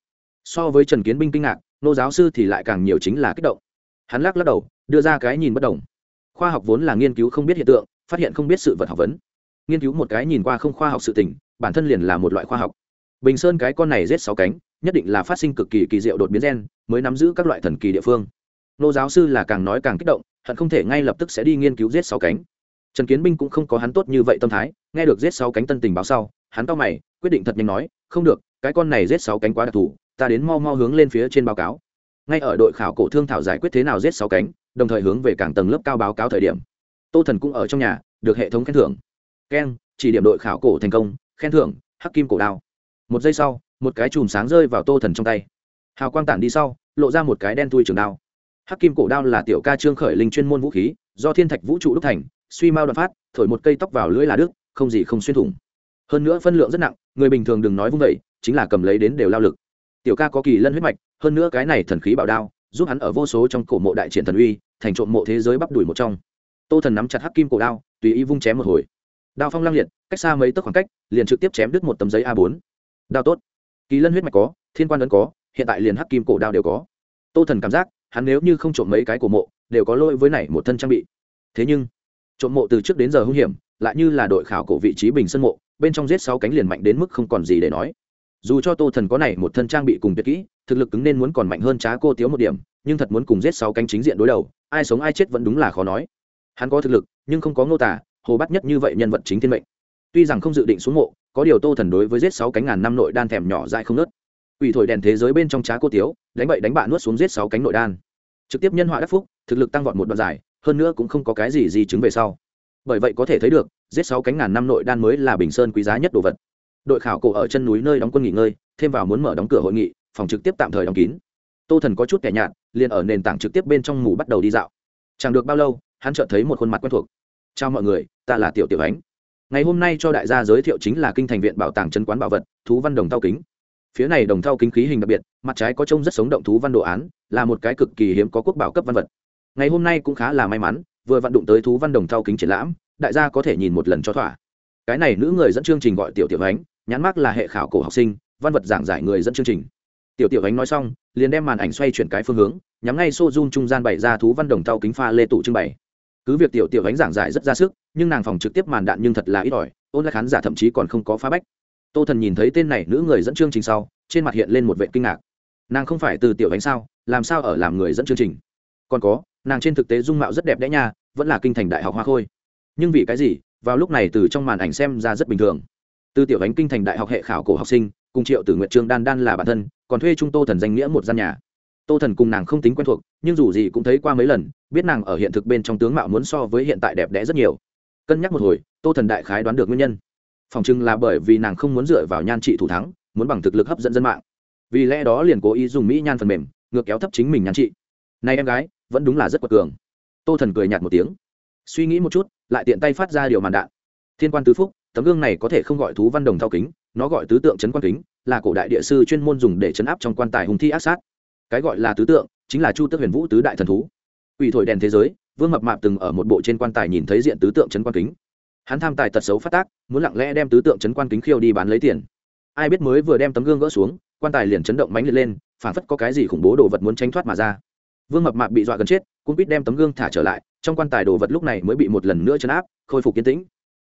So với trần kiến binh kinh ngạc, nô giáo sư thì lại càng nhiều chính là kích động. Hắn lắc lắc đầu, đưa ra cái nhìn bất đồng. Khoa học vốn là nghiên cứu không biết hiện tượng, phát hiện không biết sự vật học vấn. Nghiên cứu một cái nhìn qua không khoa học sự tình, bản thân liền là một loại khoa học. Bình sơn cái con này rết sáu cánh nhất định là phát sinh cực kỳ kỳ diệu đột biến gen, mới nắm giữ các loại thần kỳ địa phương. Nô giáo sư là càng nói càng kích động, hận không thể ngay lập tức sẽ đi nghiên cứu giết sáu cánh. Trần kiến binh cũng không có hắn tốt như vậy tâm thái, nghe được giết sáu cánh tân tình báo sau, hắn to mày, quyết định thật nhanh nói, không được, cái con này giết sáu cánh quá đặc thù, ta đến mau mau hướng lên phía trên báo cáo. Ngay ở đội khảo cổ thương thảo giải quyết thế nào giết sáu cánh, đồng thời hướng về cảng tầng lớp cao báo cáo thời điểm, tô thần cũng ở trong nhà, được hệ thống khen thưởng. Keng, chỉ điểm đội khảo cổ thành công, khen thưởng, hắc kim cổ đao. Một giây sau một cái chùm sáng rơi vào tô thần trong tay. Hào quang tản đi sau, lộ ra một cái đen thui trường đao. Hắc kim cổ đao là tiểu ca trương khởi linh chuyên môn vũ khí, do thiên thạch vũ trụ đúc thành, suy mao đoạn phát, thổi một cây tóc vào lưỡi là đức không gì không xuyên thủng. Hơn nữa phân lượng rất nặng, người bình thường đừng nói vung vẩy chính là cầm lấy đến đều lao lực. Tiểu ca có kỳ lân huyết mạch, hơn nữa cái này thần khí bảo đao, giúp hắn ở vô số trong cổ mộ đại triển thần uy, thành trộm mộ thế giới bắp đuổi một trong. Tô thần nắm chặt hắc kim cổ đao, tùy ý vung chém một hồi. Đao phong lăng liệt, cách xa mấy tấc khoảng cách, liền trực tiếp chém đứt một tấm giấy a 4 đao tốt kỳ lân huyết mạch có, thiên quan ấn có, hiện tại liền hắc kim cổ đao đều có. Tô thần cảm giác, hắn nếu như không trộm mấy cái cổ mộ, đều có lỗi với này một thân trang bị. Thế nhưng, trộm mộ từ trước đến giờ hung hiểm, lại như là đội khảo cổ vị trí bình sân mộ, bên trong giết sáu cánh liền mạnh đến mức không còn gì để nói. Dù cho tô thần có này một thân trang bị cùng tuyệt kỹ, thực lực cứng nên muốn còn mạnh hơn trá cô tiếu một điểm, nhưng thật muốn cùng giết sáu cánh chính diện đối đầu, ai sống ai chết vẫn đúng là khó nói. Hắn có thực lực, nhưng không có ngô tả hồ bắt nhất như vậy nhân vật chính thiên mệnh tuy rằng không dự định xuống mộ, có điều tô thần đối với giết sáu cánh ngàn năm nội đan thèm nhỏ dại không nớt. Ủy thổi đèn thế giới bên trong trá cô tiếu, đánh bậy đánh bạ nuốt xuống giết sáu cánh nội đan. Trực tiếp nhân họa đắc phúc, thực lực tăng vọt một đoạn dài, hơn nữa cũng không có cái gì di chứng về sau. Bởi vậy có thể thấy được, giết sáu cánh ngàn năm nội đan mới là bình sơn quý giá nhất đồ vật. Đội khảo cổ ở chân núi nơi đóng quân nghỉ ngơi, thêm vào muốn mở đóng cửa hội nghị, phòng trực tiếp tạm thời đóng kín. Tô thần có chút kẻ nhạt, liền ở nền tảng trực tiếp bên trong mù bắt đầu đi dạo. Chẳng được bao lâu, hắn chợt thấy một khuôn mặt quen thuộc. Chào mọi người, ta là tiểu tiểu ánh ngày hôm nay cho đại gia giới thiệu chính là kinh thành viện bảo tàng chân quán bảo vật, thú văn đồng thau kính. Phía này đồng thau kính khí hình đặc biệt, mặt trái có trông rất sống động thú văn đồ án, là một cái cực kỳ hiếm có quốc bảo cấp văn vật. Ngày hôm nay cũng khá là may mắn, vừa vận đụng tới thú văn đồng thau kính triển lãm, đại gia có thể nhìn một lần cho thỏa. Cái này nữ người dẫn chương trình gọi tiểu tiểu ánh, nhãn mắc là hệ khảo cổ học sinh, văn vật giảng giải người dẫn chương trình. Tiểu tiểu ánh nói xong, liền đem màn ảnh xoay chuyển cái phương hướng, nhắm ngay xô run trung gian bày ra thú văn đồng thau kính pha lê tủ trưng bày cứ việc tiểu tiểu ánh giảng giải rất ra sức, nhưng nàng phòng trực tiếp màn đạn nhưng thật là ít ỏi, ôn lại khán giả thậm chí còn không có phá bách. Tô thần nhìn thấy tên này nữ người dẫn chương trình sau, trên mặt hiện lên một vệ kinh ngạc. Nàng không phải từ tiểu ánh sao, làm sao ở làm người dẫn chương trình? Còn có, nàng trên thực tế dung mạo rất đẹp đẽ nha, vẫn là kinh thành đại học hoa khôi. Nhưng vì cái gì, vào lúc này từ trong màn ảnh xem ra rất bình thường. Từ tiểu ánh kinh thành đại học hệ khảo cổ học sinh, cùng triệu tử nguyện trương đan đan là bản thân, còn thuê trung tô thần danh nghĩa một gian nhà tô thần cùng nàng không tính quen thuộc, nhưng dù gì cũng thấy qua mấy lần, biết nàng ở hiện thực bên trong tướng mạo muốn so với hiện tại đẹp đẽ rất nhiều. Cân nhắc một hồi, tô thần đại khái đoán được nguyên nhân. Phòng chừng là bởi vì nàng không muốn dựa vào nhan trị thủ thắng, muốn bằng thực lực hấp dẫn dân mạng. Vì lẽ đó liền cố ý dùng mỹ nhan phần mềm, ngược kéo thấp chính mình nhan trị. Này em gái, vẫn đúng là rất quật cường. Tô thần cười nhạt một tiếng. Suy nghĩ một chút, lại tiện tay phát ra điều màn đạn. Thiên quan tứ phúc, tấm gương này có thể không gọi thú văn đồng thao kính, nó gọi tứ tượng chấn quan kính, là cổ đại địa sư chuyên môn dùng để chấn áp trong quan tài hùng thi ác sát cái gọi là tứ tượng, chính là chu tước huyền vũ tứ đại thần thú. Ủy thổi đèn thế giới, vương mập mạp từng ở một bộ trên quan tài nhìn thấy diện tứ tượng chấn quan kính. Hắn tham tài tật xấu phát tác, muốn lặng lẽ đem tứ tượng chấn quan kính khiêu đi bán lấy tiền. Ai biết mới vừa đem tấm gương gỡ xuống, quan tài liền chấn động mánh liệt lên phản phất có cái gì khủng bố đồ vật muốn tranh thoát mà ra. Vương mập mạp bị dọa gần chết, cũng biết đem tấm gương thả trở lại, trong quan tài đồ vật lúc này mới bị một lần nữa chấn áp, khôi phục kiến tĩnh.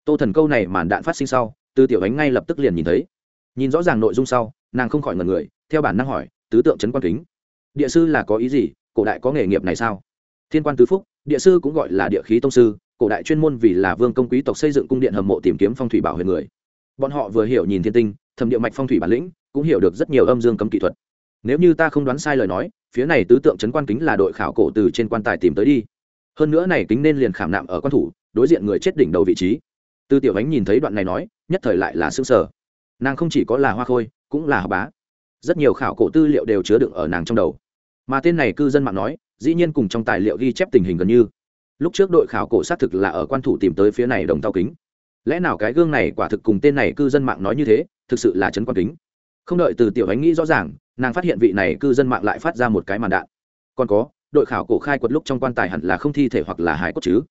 Tô thần câu này màn đạn phát sinh sau, tư tiểu ánh ngay lập tức liền nhìn thấy. Nhìn rõ ràng nội dung sau, nàng không khỏi ngần người, theo bản năng hỏi, tứ tượng chấn quan kính? Địa sư là có ý gì? Cổ đại có nghề nghiệp này sao? Thiên quan tứ phúc, địa sư cũng gọi là địa khí tông sư, cổ đại chuyên môn vì là vương công quý tộc xây dựng cung điện hầm mộ tìm kiếm phong thủy bảo huyền người. Bọn họ vừa hiểu nhìn thiên tinh, thẩm địa mạch phong thủy bản lĩnh, cũng hiểu được rất nhiều âm dương cấm kỹ thuật. Nếu như ta không đoán sai lời nói, phía này tứ tượng trấn quan kính là đội khảo cổ từ trên quan tài tìm tới đi. Hơn nữa này kính nên liền khảm nạm ở quan thủ, đối diện người chết đỉnh đầu vị trí. Tư tiểu ánh nhìn thấy đoạn này nói, nhất thời lại là xương sở nàng không chỉ có là hoa khôi, cũng là học bá. Rất nhiều khảo cổ tư liệu đều chứa đựng ở nàng trong đầu mà tên này cư dân mạng nói, dĩ nhiên cùng trong tài liệu ghi chép tình hình gần như. Lúc trước đội khảo cổ xác thực là ở quan thủ tìm tới phía này đồng tàu kính. Lẽ nào cái gương này quả thực cùng tên này cư dân mạng nói như thế, thực sự là chấn quan kính? Không đợi từ tiểu ánh nghĩ rõ ràng, nàng phát hiện vị này cư dân mạng lại phát ra một cái màn đạn. Còn có, đội khảo cổ khai quật lúc trong quan tài hẳn là không thi thể hoặc là hải cốt chứ.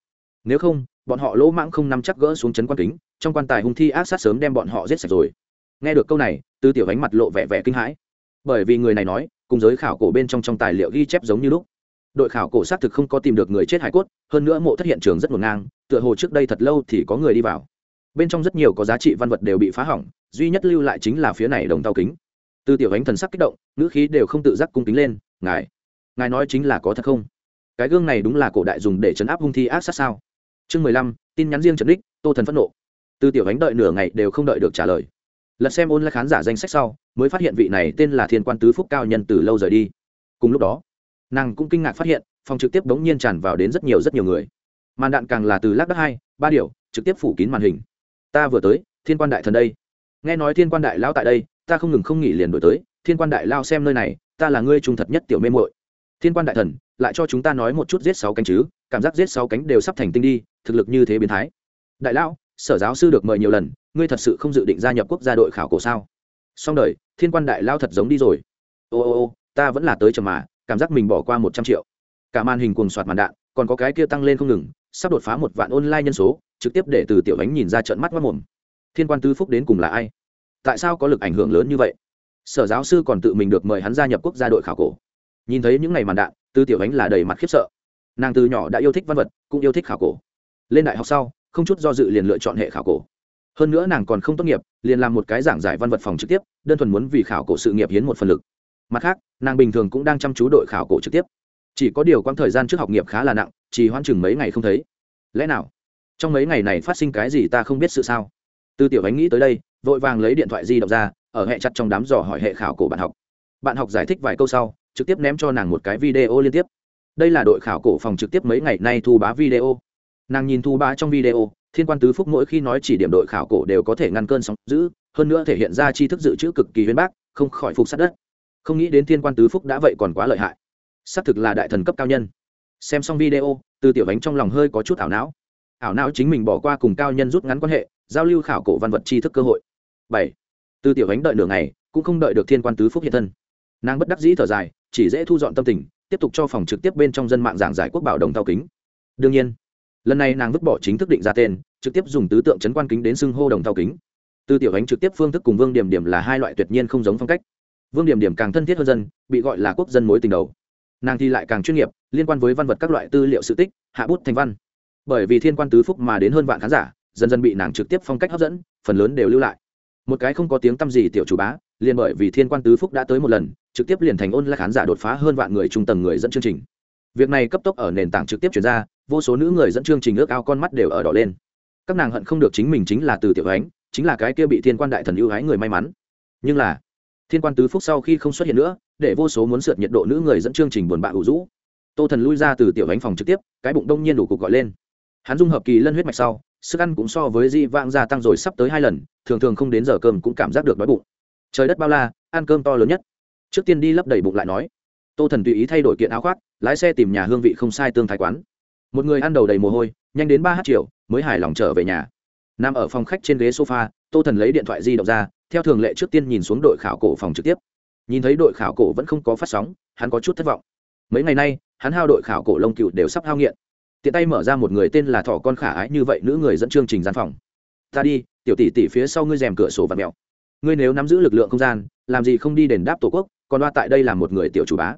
Nếu không, bọn họ lỗ mãng không nắm chắc gỡ xuống chấn quan kính, trong quan tài hung thi ác sát sớm đem bọn họ giết sạch rồi. Nghe được câu này, từ tiểu ánh mặt lộ vẻ vẻ kinh hãi bởi vì người này nói, cùng giới khảo cổ bên trong trong tài liệu ghi chép giống như lúc. Đội khảo cổ xác thực không có tìm được người chết hải cốt, hơn nữa mộ thất hiện trường rất ngổn ngang, tựa hồ trước đây thật lâu thì có người đi vào. Bên trong rất nhiều có giá trị văn vật đều bị phá hỏng, duy nhất lưu lại chính là phía này đồng tàu kính. Từ tiểu ánh thần sắc kích động, ngữ khí đều không tự giác cung kính lên, ngài ngài nói chính là có thật không? Cái gương này đúng là cổ đại dùng để chấn áp hung thi ác sát sao? Chương mười lăm, tin nhắn riêng trần đích, tô thần phẫn nộ. Từ tiểu ánh đợi nửa ngày đều không đợi được trả lời lật xem ôn lại khán giả danh sách sau, mới phát hiện vị này tên là thiên quan tứ phúc cao nhân từ lâu rời đi. Cùng lúc đó, nàng cũng kinh ngạc phát hiện, phòng trực tiếp bỗng nhiên tràn vào đến rất nhiều rất nhiều người. Màn đạn càng là từ lác đắc hai, ba điều, trực tiếp phủ kín màn hình. Ta vừa tới, thiên quan đại thần đây. Nghe nói thiên quan đại lao tại đây, ta không ngừng không nghỉ liền đổi tới, thiên quan đại lao xem nơi này, ta là ngươi trung thật nhất tiểu mê muội. Thiên quan đại thần, lại cho chúng ta nói một chút giết sáu cánh chứ, cảm giác giết sáu cánh đều sắp thành tinh đi, thực lực như thế biến thái. Đại lão, sở giáo sư được mời nhiều lần ngươi thật sự không dự định gia nhập quốc gia đội khảo cổ sao? Xong đời, thiên quan đại lao thật giống đi rồi. Ô ô ô, ta vẫn là tới chầm mà, cảm giác mình bỏ qua một trăm triệu. Cả màn hình cuồng soạt màn đạn, còn có cái kia tăng lên không ngừng, sắp đột phá một vạn online nhân số, trực tiếp để từ tiểu ánh nhìn ra trận mắt mất mồm thiên quan Tư phúc đến cùng là ai? Tại sao có lực ảnh hưởng lớn như vậy? Sở giáo sư còn tự mình được mời hắn gia nhập quốc gia đội khảo cổ. Nhìn thấy những ngày màn đạn tư tiểu ánh là đầy mặt khiếp sợ. Nàng từ nhỏ đã yêu thích văn vật, cũng yêu thích khảo cổ. Lên đại học sau, không chút do dự liền lựa chọn hệ khảo cổ hơn nữa nàng còn không tốt nghiệp, liền làm một cái giảng giải văn vật phòng trực tiếp, đơn thuần muốn vì khảo cổ sự nghiệp hiến một phần lực. Mặt khác, nàng bình thường cũng đang chăm chú đội khảo cổ trực tiếp. Chỉ có điều quãng thời gian trước học nghiệp khá là nặng chỉ hoãn chừng mấy ngày không thấy. Lẽ nào? Trong mấy ngày này phát sinh cái gì ta không biết sự sao? Tư tiểu ánh nghĩ tới đây, vội vàng lấy điện thoại di động ra, ở hệ chặt trong đám dò hỏi hệ khảo cổ bạn học. Bạn học giải thích vài câu sau, trực tiếp ném cho nàng một cái video liên tiếp. Đây là đội khảo cổ phòng trực tiếp mấy ngày nay thu bá video. Nàng nhìn thu bá trong video thiên quan tứ phúc mỗi khi nói chỉ điểm đội khảo cổ đều có thể ngăn cơn sóng giữ hơn nữa thể hiện ra tri thức dự trữ cực kỳ huyên bác, không khỏi phục sát đất. Không nghĩ đến thiên quan tứ phúc đã vậy còn quá lợi hại. Xác thực là đại thần cấp cao nhân. Xem xong video, từ tiểu bánh trong lòng hơi có chút ảo não. Ảo não chính mình bỏ qua cùng cao nhân rút ngắn quan hệ, giao lưu khảo cổ văn vật tri thức cơ hội. Bảy. Từ tiểu bánh đợi nửa ngày, cũng không đợi được thiên quan tứ phúc hiện thân. Nàng bất đắc dĩ thở dài, chỉ dễ thu dọn tâm tình, tiếp tục cho phòng trực tiếp bên trong dân mạng giảng giải quốc bảo đồng thao kính. Đương nhiên lần này nàng vứt bỏ chính thức định ra tên, trực tiếp dùng tứ tượng chấn quan kính đến xưng hô đồng thao kính. Tư tiểu ánh trực tiếp phương thức cùng vương điểm điểm là hai loại tuyệt nhiên không giống phong cách. Vương điểm điểm càng thân thiết hơn dân, bị gọi là quốc dân mối tình đầu. Nàng thì lại càng chuyên nghiệp, liên quan với văn vật các loại tư liệu sự tích, hạ bút thành văn. Bởi vì thiên quan tứ phúc mà đến hơn vạn khán giả, dần dần bị nàng trực tiếp phong cách hấp dẫn, phần lớn đều lưu lại. Một cái không có tiếng tăm gì tiểu chủ bá, liền bởi vì thiên quan tứ phúc đã tới một lần, trực tiếp liền thành ôn lại khán giả đột phá hơn vạn người trung tầng người dẫn chương trình. Việc này cấp tốc ở nền tảng trực tiếp chuyển ra vô số nữ người dẫn chương trình ước ao con mắt đều ở đỏ lên. Các nàng hận không được chính mình chính là từ tiểu ánh, chính là cái kia bị thiên quan đại thần ưu ái người may mắn. Nhưng là, thiên quan tứ phúc sau khi không xuất hiện nữa, để vô số muốn sượt nhiệt độ nữ người dẫn chương trình buồn bã hữu rũ. Tô thần lui ra từ tiểu ánh phòng trực tiếp, cái bụng đông nhiên đủ cục gọi lên. Hắn dung hợp kỳ lân huyết mạch sau, sức ăn cũng so với di vang gia tăng rồi sắp tới hai lần, thường thường không đến giờ cơm cũng cảm giác được đói bụng. Trời đất bao la, ăn cơm to lớn nhất. Trước tiên đi lấp đầy bụng lại nói. Tô thần tùy ý thay đổi kiện áo khoác, lái xe tìm nhà hương vị không sai tương thái quán một người ăn đầu đầy mồ hôi, nhanh đến ba h triệu mới hài lòng trở về nhà. Nằm ở phòng khách trên ghế sofa, tô thần lấy điện thoại di động ra, theo thường lệ trước tiên nhìn xuống đội khảo cổ phòng trực tiếp. Nhìn thấy đội khảo cổ vẫn không có phát sóng, hắn có chút thất vọng. Mấy ngày nay, hắn hao đội khảo cổ lông cựu đều sắp hao nghiện. Tiện tay mở ra một người tên là thỏ con khả ái như vậy, nữ người dẫn chương trình gian phòng. Ta đi, tiểu tỷ tỷ phía sau ngươi rèm cửa sổ và mèo. Ngươi nếu nắm giữ lực lượng không gian, làm gì không đi đền đáp tổ quốc, còn đoa tại đây là một người tiểu chủ bá.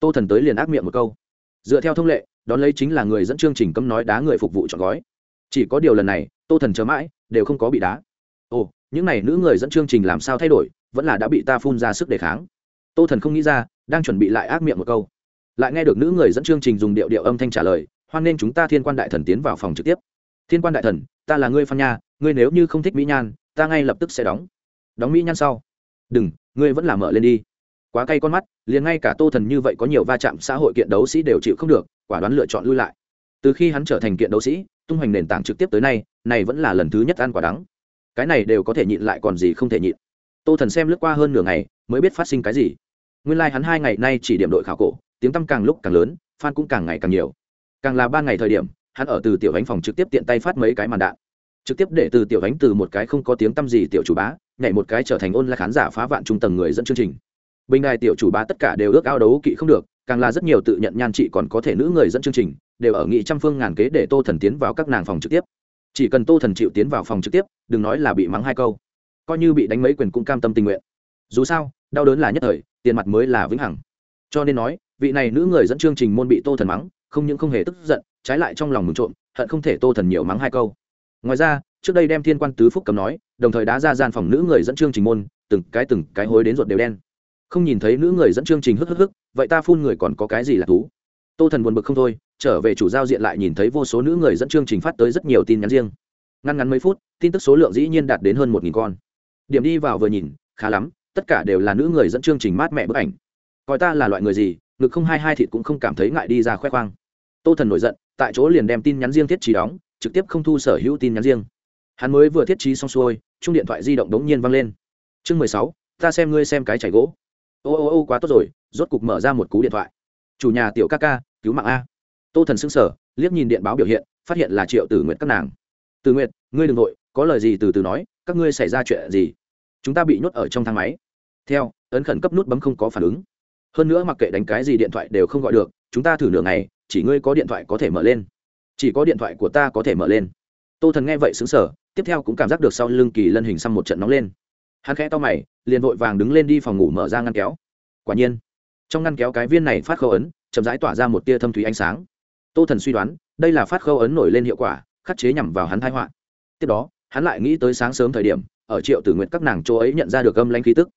Tô thần tới liền ác miệng một câu. Dựa theo thông lệ đón lấy chính là người dẫn chương trình cấm nói đá người phục vụ chọn gói. Chỉ có điều lần này, tô thần chờ mãi, đều không có bị đá. Ồ, những n à y nữ người dẫn chương trình làm sao thay đổi, vẫn là đã bị ta phun ra sức đề kháng. Tô thần không nghĩ ra, đang chuẩn bị lại ác miệng một câu. Lại nghe được nữ người dẫn chương trình dùng điệu điệu âm thanh trả lời, hoan nên chúng ta thiên quan đại thần tiến vào phòng trực tiếp. Thiên quan đại thần, ta là ngươi phan nha, ngươi nếu như không thích mỹ nhan, ta ngay lập tức sẽ đóng. Đóng mỹ nhan sau? Đừng, ngươi vẫn là mở lên đi. Quá cay con mắt, liền ngay cả tô thần như vậy có nhiều va chạm xã hội kiện đấu sĩ đều chịu không được quả đoán lựa chọn lui lại. Từ khi hắn trở thành kiện đấu sĩ, tung hoành nền tảng trực tiếp tới nay, này vẫn là lần thứ nhất ăn quả đắng. Cái này đều có thể nhịn lại còn gì không thể nhịn. Tô thần xem lướt qua hơn nửa ngày, mới biết phát sinh cái gì. Nguyên lai、like、hắn hai ngày nay chỉ điểm đội khảo cổ, tiếng tăm càng lúc càng lớn f cũng càng ngày càng nhiều. Càng là ba ngày thời điểm, hắn ở từ tiểu ánh phòng trực tiếp tiện tay phát mấy cái màn đạn. Trực tiếp để từ tiểu ánh từ một cái không có tiếng tăm gì tiểu chủ bá, nhảy một cái trở thành ôn là khán giả phá vạn trung tầng người dẫn chương trình bình đài tiểu chủ ba tất cả đều ước ao đấu kỵ không được, càng là rất nhiều tự nhận nhan chị còn có thể nữ người dẫn chương trình, đều ở nghị trăm phương ngàn kế để tô thần tiến vào các nàng phòng trực tiếp. Chỉ cần tô thần chịu tiến vào phòng trực tiếp, đừng nói là bị mắng hai câu. Coi như bị đánh mấy quyền cũng cam tâm tình nguyện. Dù sao, đau đớn là nhất thời, tiền mặt mới là vĩnh hằng. Cho nên nói, vị này nữ người dẫn chương trình môn bị tô thần mắng, không những không hề tức giận, trái lại trong lòng mừng trộm, hận không thể tô thần nhiều mắng hai câu. Ngoài ra, trước đây đem thiên quan tứ phúc cầm nói, đồng thời đã ra gian phòng nữ người dẫn chương trình môn, từng cái từng cái hối đến ruột đều đen không nhìn thấy nữ người dẫn chương trình hức hức hức, vậy ta phun người còn có cái gì là thú? Tô thần buồn bực không thôi, trở về chủ giao diện lại nhìn thấy vô số nữ người dẫn chương trình phát tới rất nhiều tin nhắn riêng. Ngăn ngắn mấy phút, tin tức số lượng dĩ nhiên đạt đến hơn một nghìn con. Điểm đi vào vừa nhìn, khá lắm, tất cả đều là nữ người dẫn chương trình mát mẹ bức ảnh. Coi ta là loại người gì, ngực không hai hai thịt cũng không cảm thấy ngại đi ra khoe khoang. Tô thần nổi giận, tại chỗ liền đem tin nhắn riêng thiết trí đóng, trực tiếp không thu sở hữu tin nhắn riêng. Hắn mới vừa thiết trí xong xuôi, chung điện thoại di động đống nhiên văng lên. Chương mười sáu, ta xem ngươi xem cái chảy gỗ ô ô ô, quá tốt rồi, rốt cục mở ra một cú điện thoại. Chủ nhà tiểu ca ca, cứu mạng a. Tô thần xưng sở liếc nhìn điện báo biểu hiện, phát hiện là triệu tử nguyện các nàng. Tử nguyện ngươi đ ừ n g nội có lời gì từ từ nói, các ngươi xảy ra chuyện gì? Chúng ta bị nhốt ở trong thang máy. Theo, ấn khẩn cấp nút bấm không có phản ứng. Hơn nữa mặc kệ đánh cái gì điện thoại đều không gọi được, chúng ta thử nửa ngày, chỉ ngươi có điện thoại có thể mở lên. Chỉ có điện thoại của ta có thể mở lên. Tô thần nghe vậy xứng sở tiếp theo cũng cảm giác được sau lưng kỳ lân hình xăm một trận nóng lên hắn khẽ to mày, liền vội vàng đứng lên đi phòng ngủ mở ra ngăn kéo. Quả nhiên, trong ngăn kéo cái viên này phát khâu ấn, chậm rãi tỏa ra một tia thâm thúy ánh sáng. Tô thần suy đoán, đây là phát khâu ấn nổi lên hiệu quả, khắc chế nhằm vào hắn thai họa. Tiếp đó, hắn lại nghĩ tới sáng sớm thời điểm, ở triệu tử nguyện các nàng chỗ ấy nhận ra được âm lanh khí tức.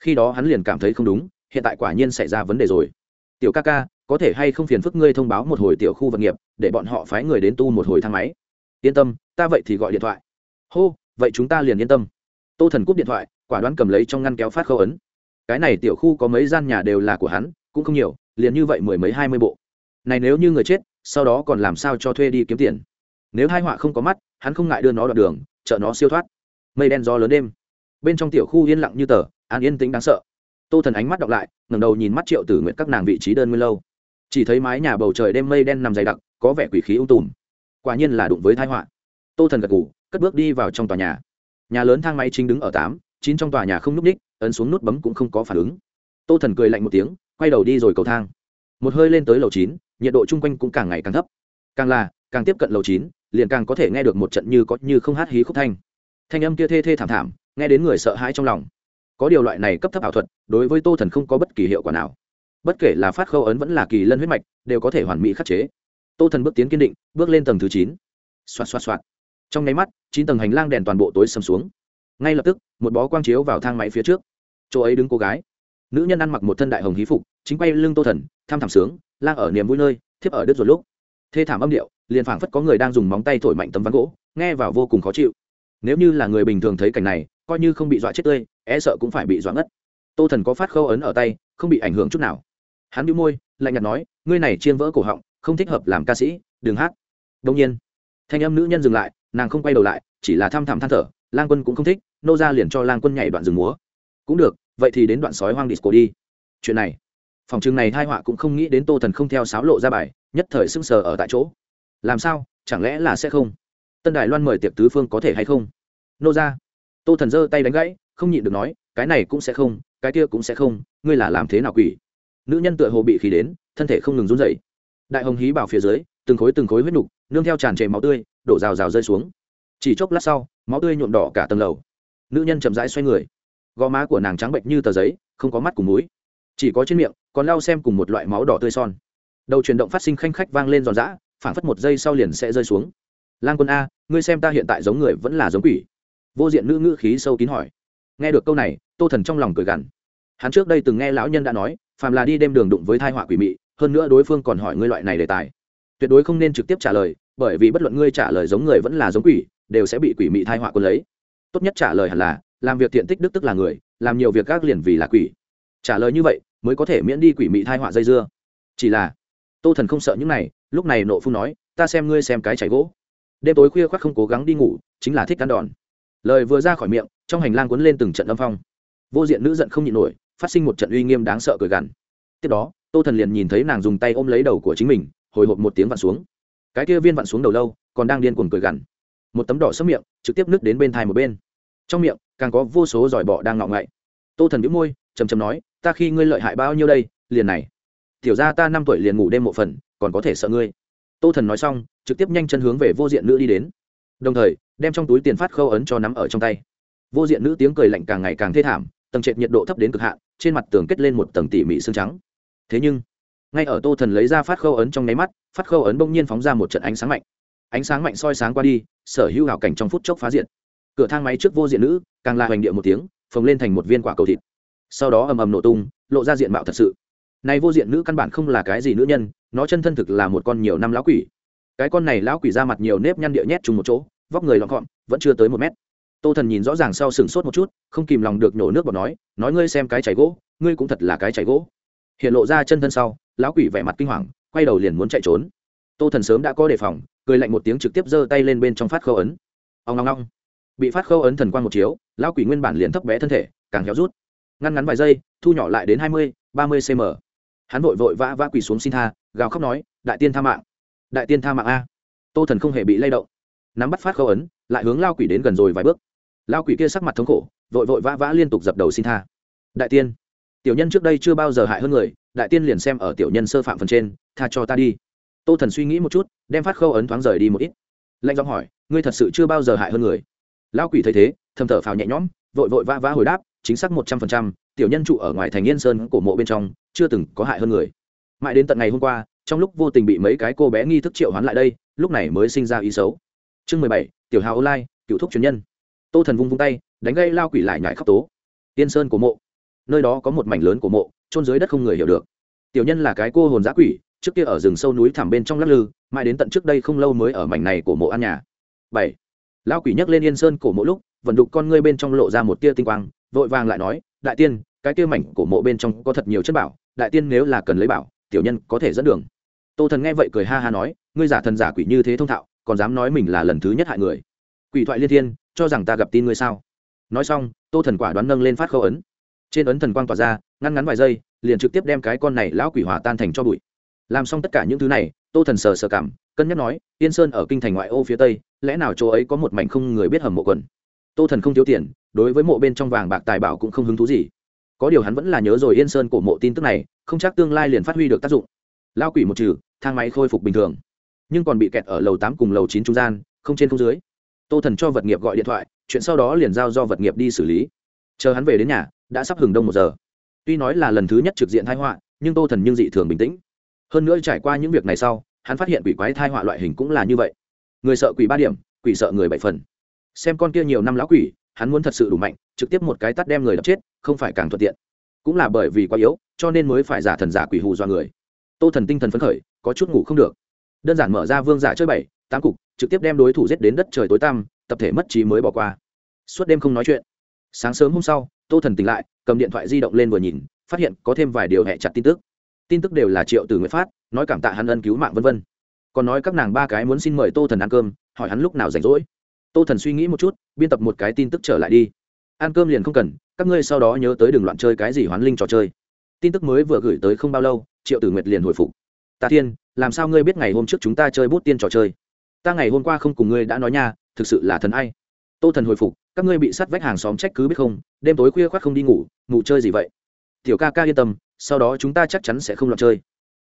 Khi đó hắn liền cảm thấy không đúng, hiện tại quả nhiên xảy ra vấn đề rồi. Tiểu ca ca, có thể hay không phiền phức ngươi thông báo một hồi tiểu khu vật nghiệp, để bọn họ phái người đến tu một hồi thang máy? Yên tâm, ta vậy thì gọi điện thoại. Hô, vậy chúng ta liền yên tâm tô thần cúp điện thoại, quả đoán cầm lấy trong ngăn kéo phát khâu ấn. Cái này tiểu khu có mấy gian nhà đều là của hắn, cũng không nhiều, liền như vậy mười mấy hai mươi bộ. Này nếu như người chết, sau đó còn làm sao cho thuê đi kiếm tiền? Nếu hai họa không có mắt, hắn không ngại đưa nó đoạn đường, chợ nó siêu thoát. Mây đen gió lớn đêm. Bên trong tiểu khu yên lặng như tờ, an yên tĩnh đáng sợ. Tô thần ánh mắt đọc lại, ngẩng đầu nhìn mắt triệu tử nguyện các nàng vị trí đơn nguyên lâu. Chỉ thấy mái nhà bầu trời đêm mây đen nằm dày đặc, có vẻ quỷ khí ung tùm. Quả nhiên là đụng với thái họa. Tô thần gật ngủ cất bước đi vào trong tòa nhà nhà lớn thang máy chính đứng ở tám, chín trong tòa nhà không núp ních, ấn xuống nút bấm cũng không có phản ứng. Tô thần cười lạnh một tiếng, quay đầu đi rồi cầu thang. Một hơi lên tới lầu chín, nhiệt độ chung quanh cũng càng ngày càng thấp. Càng là, càng tiếp cận lầu chín, liền càng có thể nghe được một trận như có như không hát hí khúc thanh. Thanh âm kia thê thê thảm thảm, nghe đến người sợ hãi trong lòng. Có điều loại này cấp thấp ảo thuật, đối với tô thần không có bất kỳ hiệu quả nào. Bất kể là phát khâu ấn vẫn là kỳ lân huyết mạch, đều có thể hoàn mỹ khắc chế. Tô thần bước tiến kiên định, bước lên tầng thứ chín. Xoạt xoạt xoạt trong nháy mắt, chín tầng hành lang đèn toàn bộ tối sầm xuống. Ngay lập tức, một bó quang chiếu vào thang máy phía trước. Chỗ ấy đứng cô gái. Nữ nhân ăn mặc một thân đại hồng hí phục, chính quay lưng tô thần, tham thảm sướng, lang ở niềm vui nơi, thiếp ở đứt ruột lúc. Thê thảm âm điệu, liền phảng phất có người đang dùng móng tay thổi mạnh tấm ván gỗ, nghe vào vô cùng khó chịu. Nếu như là người bình thường thấy cảnh này, coi như không bị dọa chết tươi e sợ cũng phải bị dọa ngất. Tô thần có phát khâu ấn ở tay, không bị ảnh hưởng chút nào. Hắn bị môi, lạnh nhạt nói, ngươi này chiên vỡ cổ họng, không thích hợp làm ca sĩ, đừng hát. Đông nhiên, thanh âm nữ nhân dừng lại nàng không quay đầu lại, chỉ là thăm thẳm than thở, lang quân cũng không thích, nô ra liền cho lang quân nhảy đoạn rừng múa. Cũng được, vậy thì đến đoạn sói hoang disco đi. Chuyện này, phòng trường này hai họa cũng không nghĩ đến tô thần không theo sáo lộ ra bài, nhất thời sưng sờ ở tại chỗ. Làm sao, chẳng lẽ là sẽ không? Tân đài loan mời tiệc tứ phương có thể hay không? Nô ra tô thần giơ tay đánh gãy, không nhịn được nói, cái này cũng sẽ không, cái kia cũng sẽ không, ngươi là làm thế nào quỷ? Nữ nhân tựa hồ bị khí đến, thân thể không ngừng run dậy đại hồng hí bảo phía dưới, từng khối từng khối huyết nục, nương theo tràn trề máu tươi đổ rào rào rơi xuống. Chỉ chốc lát sau máu tươi nhuộm đỏ cả tầng lầu. Nữ nhân chậm rãi xoay người. Gò má của nàng trắng bệnh như tờ giấy không có mắt cùng mũi, chỉ có trên miệng còn lau xem cùng một loại máu đỏ tươi son. Đầu chuyển động phát sinh khanh khách vang lên giòn giã phảng phất một giây sau liền sẽ rơi xuống. Lang quân a ngươi xem ta hiện tại giống người vẫn là giống quỷ. Vô diện nữ ngữ khí sâu kín hỏi. Nghe được câu này tô thần trong lòng cười gằn. Hắn trước đây từng nghe lão nhân đã nói phàm là đi đêm đường đụng với thai họa quỷ mị hơn nữa đối phương còn hỏi ngươi loại này đề tài. Tuyệt đối không nên trực tiếp trả lời bởi vì bất luận ngươi trả lời giống người vẫn là giống quỷ, đều sẽ bị quỷ mị thai họa quân lấy. Tốt nhất trả lời hẳn là, làm việc thiện tích đức tức là người, làm nhiều việc gác liền vì là quỷ. Trả lời như vậy, mới có thể miễn đi quỷ mị thai họa dây dưa. Chỉ là, tô thần không sợ những này, lúc này nộ phu nói, ta xem ngươi xem cái chảy gỗ. Đêm tối khuya khoác không cố gắng đi ngủ, chính là thích ăn đòn. Lời vừa ra khỏi miệng, trong hành lang cuốn lên từng trận âm phong. Vô diện nữ giận không nhịn nổi, phát sinh một trận uy nghiêm đáng sợ cười gằn. Tiếp đó, tô thần liền nhìn thấy nàng dùng tay ôm lấy đầu của chính mình, hồi hộp một tiếng vặn xuống cái kia viên vặn xuống đầu lâu, còn đang điên cuồng cười gằn. Một tấm đỏ sấp miệng, trực tiếp nứt đến bên thai một bên. Trong miệng, càng có vô số giỏi bọ đang ngọng ngậy. Tô thần đĩu môi chầm chầm nói, ta khi ngươi lợi hại bao nhiêu đây, liền này. Tiểu ra ta năm tuổi liền ngủ đêm một phần, còn có thể sợ ngươi. Tô thần nói xong, trực tiếp nhanh chân hướng về vô diện nữ đi đến. Đồng thời, đem trong túi tiền phát khâu ấn cho nắm ở trong tay. Vô diện nữ tiếng cười lạnh càng ngày càng thê thảm, tầng trệt nhiệt độ thấp đến cực hạn, trên mặt tường kết lên một tầng tỉ mỉ xương trắng. Thế nhưng ngay ở tô thần lấy ra phát khâu ấn trong nháy mắt, phát khâu ấn bỗng nhiên phóng ra một trận ánh sáng mạnh. Ánh sáng mạnh soi sáng qua đi, sở hữu hảo cảnh trong phút chốc phá diện cửa thang máy trước vô diện nữ, càng la hoành địa một tiếng, phồng lên thành một viên quả cầu thịt. Sau đó ầm ầm nổ tung, lộ ra diện mạo thật sự. Này vô diện nữ căn bản không là cái gì nữ nhân, nó chân thân thực là một con nhiều năm lão quỷ. Cái con này lão quỷ ra mặt nhiều nếp nhăn địa nhét chung một chỗ, vóc người lọn gọn vẫn chưa tới một mét. Tô thần nhìn rõ ràng sau sừng sốt một chút, không kìm lòng được nhổ nước bọt nói nói ngươi xem cái chảy gỗ, ngươi cũng thật là cái chảy gỗ hiện lộ ra chân thân sau, lão quỷ vẻ mặt kinh hoàng, quay đầu liền muốn chạy trốn. Tô thần sớm đã có đề phòng, cười lạnh một tiếng trực tiếp giơ tay lên bên trong phát khâu ấn. Ông ngong ngong bị phát khâu ấn thần quang một chiếu, lão quỷ nguyên bản liền thấp bé thân thể, càng héo rút. Ngăn ngắn vài giây, thu nhỏ lại đến hai mươi, ba mươi cm hắn vội vội vã vã quỳ xuống xin tha, gào khóc nói, đại tiên tha mạng! Đại tiên tha mạng a! Tô thần không hề bị lay động. Nắm bắt phát khâu ấn, lại hướng lao quỷ đến gần rồi vài bước. Lao quỷ kia sắc mặt thống khổ, vội vội vã vã liên tục dập đầu xin tha. Đại tiên! Tiểu nhân trước đây chưa bao giờ hại hơn người, đại tiên liền xem ở tiểu nhân sơ phạm phần trên, tha cho ta đi. Tô thần suy nghĩ một chút, đem phát khâu ấn thoáng rời đi một ít. Lạnh giọng hỏi, ngươi thật sự chưa bao giờ hại hơn người? Lao quỷ thấy thế, thầm thở phào nhẹ nhõm, vội vội vã vã hồi đáp, chính xác một trăm phần trăm, tiểu nhân trụ ở ngoài thành yên sơn cổ mộ bên trong, chưa từng có hại hơn người. Mãi đến tận ngày hôm qua, trong lúc vô tình bị mấy cái cô bé nghi thức triệu hoán lại đây, lúc này mới sinh ra ý xấu. Chương mười bảy, tiểu hào online, cựu thúc truyền nhân. Tô thần vung vung tay, đánh gây lao quỷ lại nhải khóc tố. Yên sơn của mộ nơi đó có một mảnh lớn của mộ trôn dưới đất không người hiểu được. Tiểu nhân là cái cô hồn giã quỷ, trước kia ở rừng sâu núi thẳm bên trong lắc lư, mãi đến tận trước đây không lâu mới ở mảnh này của mộ ăn nhà. Bảy lao quỷ nhấc lên yên sơn cổ mộ lúc vận đục con ngươi bên trong lộ ra một tia tinh quang, vội vàng lại nói, đại tiên, cái kia mảnh cổ mộ bên trong có thật nhiều chất bảo, đại tiên nếu là cần lấy bảo, tiểu nhân có thể dẫn đường. Tô thần nghe vậy cười ha ha nói, ngươi giả thần giả quỷ như thế thông thạo, còn dám nói mình là lần thứ nhất hại người. Quỷ thoại liên thiên, cho rằng ta gặp tin ngươi sao? Nói xong, tô thần quả đoán nâng lên phát khâu ấn trên ấn thần quang tỏa ra, ngăn ngắn vài giây, liền trực tiếp đem cái con này lão quỷ hòa tan thành cho bụi. Làm xong tất cả những thứ này, tô thần sờ sờ cảm, cân nhắc nói, yên sơn ở kinh thành ngoại ô phía tây, lẽ nào chỗ ấy có một mảnh không người biết hầm mộ quần? Tô thần không thiếu tiền, đối với mộ bên trong vàng bạc tài bảo cũng không hứng thú gì. Có điều hắn vẫn là nhớ rồi yên sơn cổ mộ tin tức này, không chắc tương lai liền phát huy được tác dụng. Lao quỷ một trừ, thang máy khôi phục bình thường. Nhưng còn bị kẹt ở lầu tám cùng lầu chín trung gian, không trên không dưới. Tô thần cho vật nghiệp gọi điện thoại, chuyện sau đó liền giao do vật nghiệp đi xử lý. Chờ hắn về đến nhà đã sắp hừng đông một giờ. Tuy nói là lần thứ nhất trực diện thái họa, nhưng tô thần nhưng dị thường bình tĩnh. Hơn nữa trải qua những việc này sau, hắn phát hiện quỷ quái thai họa loại hình cũng là như vậy. Người sợ quỷ ba điểm, quỷ sợ người bảy phần. Xem con kia nhiều năm lão quỷ, hắn muốn thật sự đủ mạnh, trực tiếp một cái tắt đem người đập chết, không phải càng thuận tiện. Cũng là bởi vì quá yếu, cho nên mới phải giả thần giả quỷ hù do người. Tô thần tinh thần phấn khởi, có chút ngủ không được. Đơn giản mở ra vương giả chơi bảy, tám cục, trực tiếp đem đối thủ giết đến đất trời tối tăm, tập thể mất trí mới bỏ qua. Suốt đêm không nói chuyện sáng sớm hôm sau, tô thần tỉnh lại, cầm điện thoại di động lên vừa nhìn, phát hiện có thêm vài điều hẹ chặt tin tức. Tin tức đều là triệu từ nguyễn phát, nói cảm tạ hắn ân cứu mạng vân vân. Còn nói các nàng ba cái muốn xin mời tô thần ăn cơm, hỏi hắn lúc nào rảnh rỗi. Tô thần suy nghĩ một chút, biên tập một cái tin tức trở lại đi. Ăn cơm liền không cần, các ngươi sau đó nhớ tới đừng loạn chơi cái gì hoán linh trò chơi. Tin tức mới vừa gửi tới không bao lâu, triệu tử nguyệt liền hồi phục. Ta thiên, làm sao ngươi biết ngày hôm trước chúng ta chơi bút tiên trò chơi? Ta ngày hôm qua không cùng ngươi đã nói nha, thực sự là thần ai. Tô thần hồi phục các ngươi bị sát vách hàng xóm trách cứ biết không, đêm tối khuya khoác không đi ngủ ngủ chơi gì vậy? Tiểu ca ca yên tâm, sau đó chúng ta chắc chắn sẽ không loạn chơi.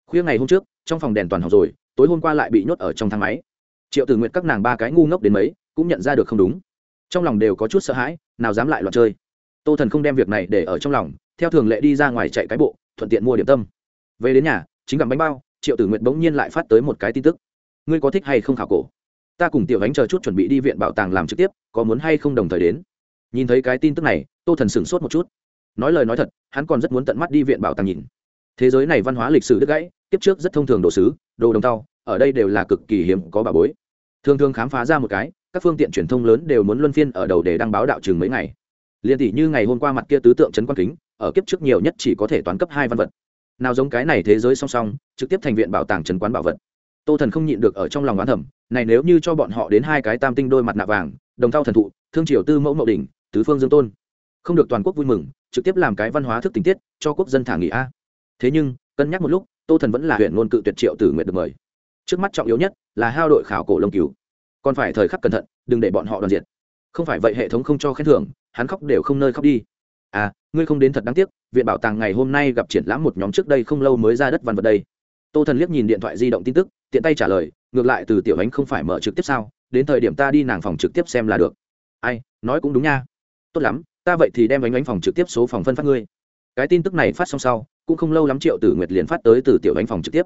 Khuya ngày hôm trước, trong phòng đèn toàn học rồi, tối hôm qua lại bị nhốt ở trong thang máy. Triệu tử nguyện các nàng ba cái ngu ngốc đến mấy, cũng nhận ra được không đúng. Trong lòng đều có chút sợ hãi, nào dám lại loạn chơi. Tô thần không đem việc này để ở trong lòng, theo thường lệ đi ra ngoài chạy cái bộ, thuận tiện mua điểm tâm. Về đến nhà, chính gặp bánh bao, triệu tử nguyện bỗng nhiên lại phát tới một cái tin tức. Ngươi có thích hay không khảo cổ? Ta cùng tiểu ánh chờ chút chuẩn bị đi viện bảo tàng làm trực tiếp, có muốn hay không đồng thời đến. Nhìn thấy cái tin tức này, tô thần sửng sốt một chút. Nói lời nói thật, hắn còn rất muốn tận mắt đi viện bảo tàng nhìn. Thế giới này văn hóa lịch sử đứt gãy tiếp trước rất thông thường đồ sứ, đồ đồng tàu, ở đây đều là cực kỳ hiếm có bà bối. Thường thường khám phá ra một cái, các phương tiện truyền thông lớn đều muốn luân phiên ở đầu để đăng báo đạo trường mấy ngày. Liên tỷ như ngày hôm qua mặt kia tứ tượng trấn quan kính, ở kiếp trước nhiều nhất chỉ có thể toán cấp hai văn vật. Nào giống cái này thế giới song song, trực tiếp thành viện bảo tàng trấn quán bảo vật tô thần không nhịn được ở trong lòng oán thẩm này nếu như cho bọn họ đến hai cái tam tinh đôi mặt nạ vàng, đồng thao thần thụ, thương triều tư mẫu mậu đỉnh, tứ phương dương tôn. Không được toàn quốc vui mừng, trực tiếp làm cái văn hóa thức tình tiết, cho quốc dân thả nghỉ a. Thế nhưng, cân nhắc một lúc, tô thần vẫn là huyện ngôn cự tuyệt triệu tử nguyện được mời. Trước mắt trọng yếu nhất là hao đội khảo cổ lông cứu còn phải thời khắc cẩn thận, đừng để bọn họ đoàn diệt. Không phải vậy hệ thống không cho khen thưởng, hắn khóc đều không nơi khóc đi. À ngươi không đến thật đáng tiếc, viện bảo tàng ngày hôm nay gặp triển lãm một nhóm trước đây không lâu mới ra đất văn vật đây. Tô thần liếc nhìn điện thoại di động tin tức tiện tay trả lời, ngược lại, từ tiểu ánh không phải mở trực tiếp sao? Đến thời điểm ta đi nàng phòng trực tiếp xem là được. Ai, nói cũng đúng nha. Tốt lắm, ta vậy thì đem ánh ánh phòng trực tiếp số phòng phân phát ngươi. Cái tin tức này phát xong sau, cũng không lâu lắm triệu tử nguyệt liền phát tới từ tiểu ánh phòng trực tiếp.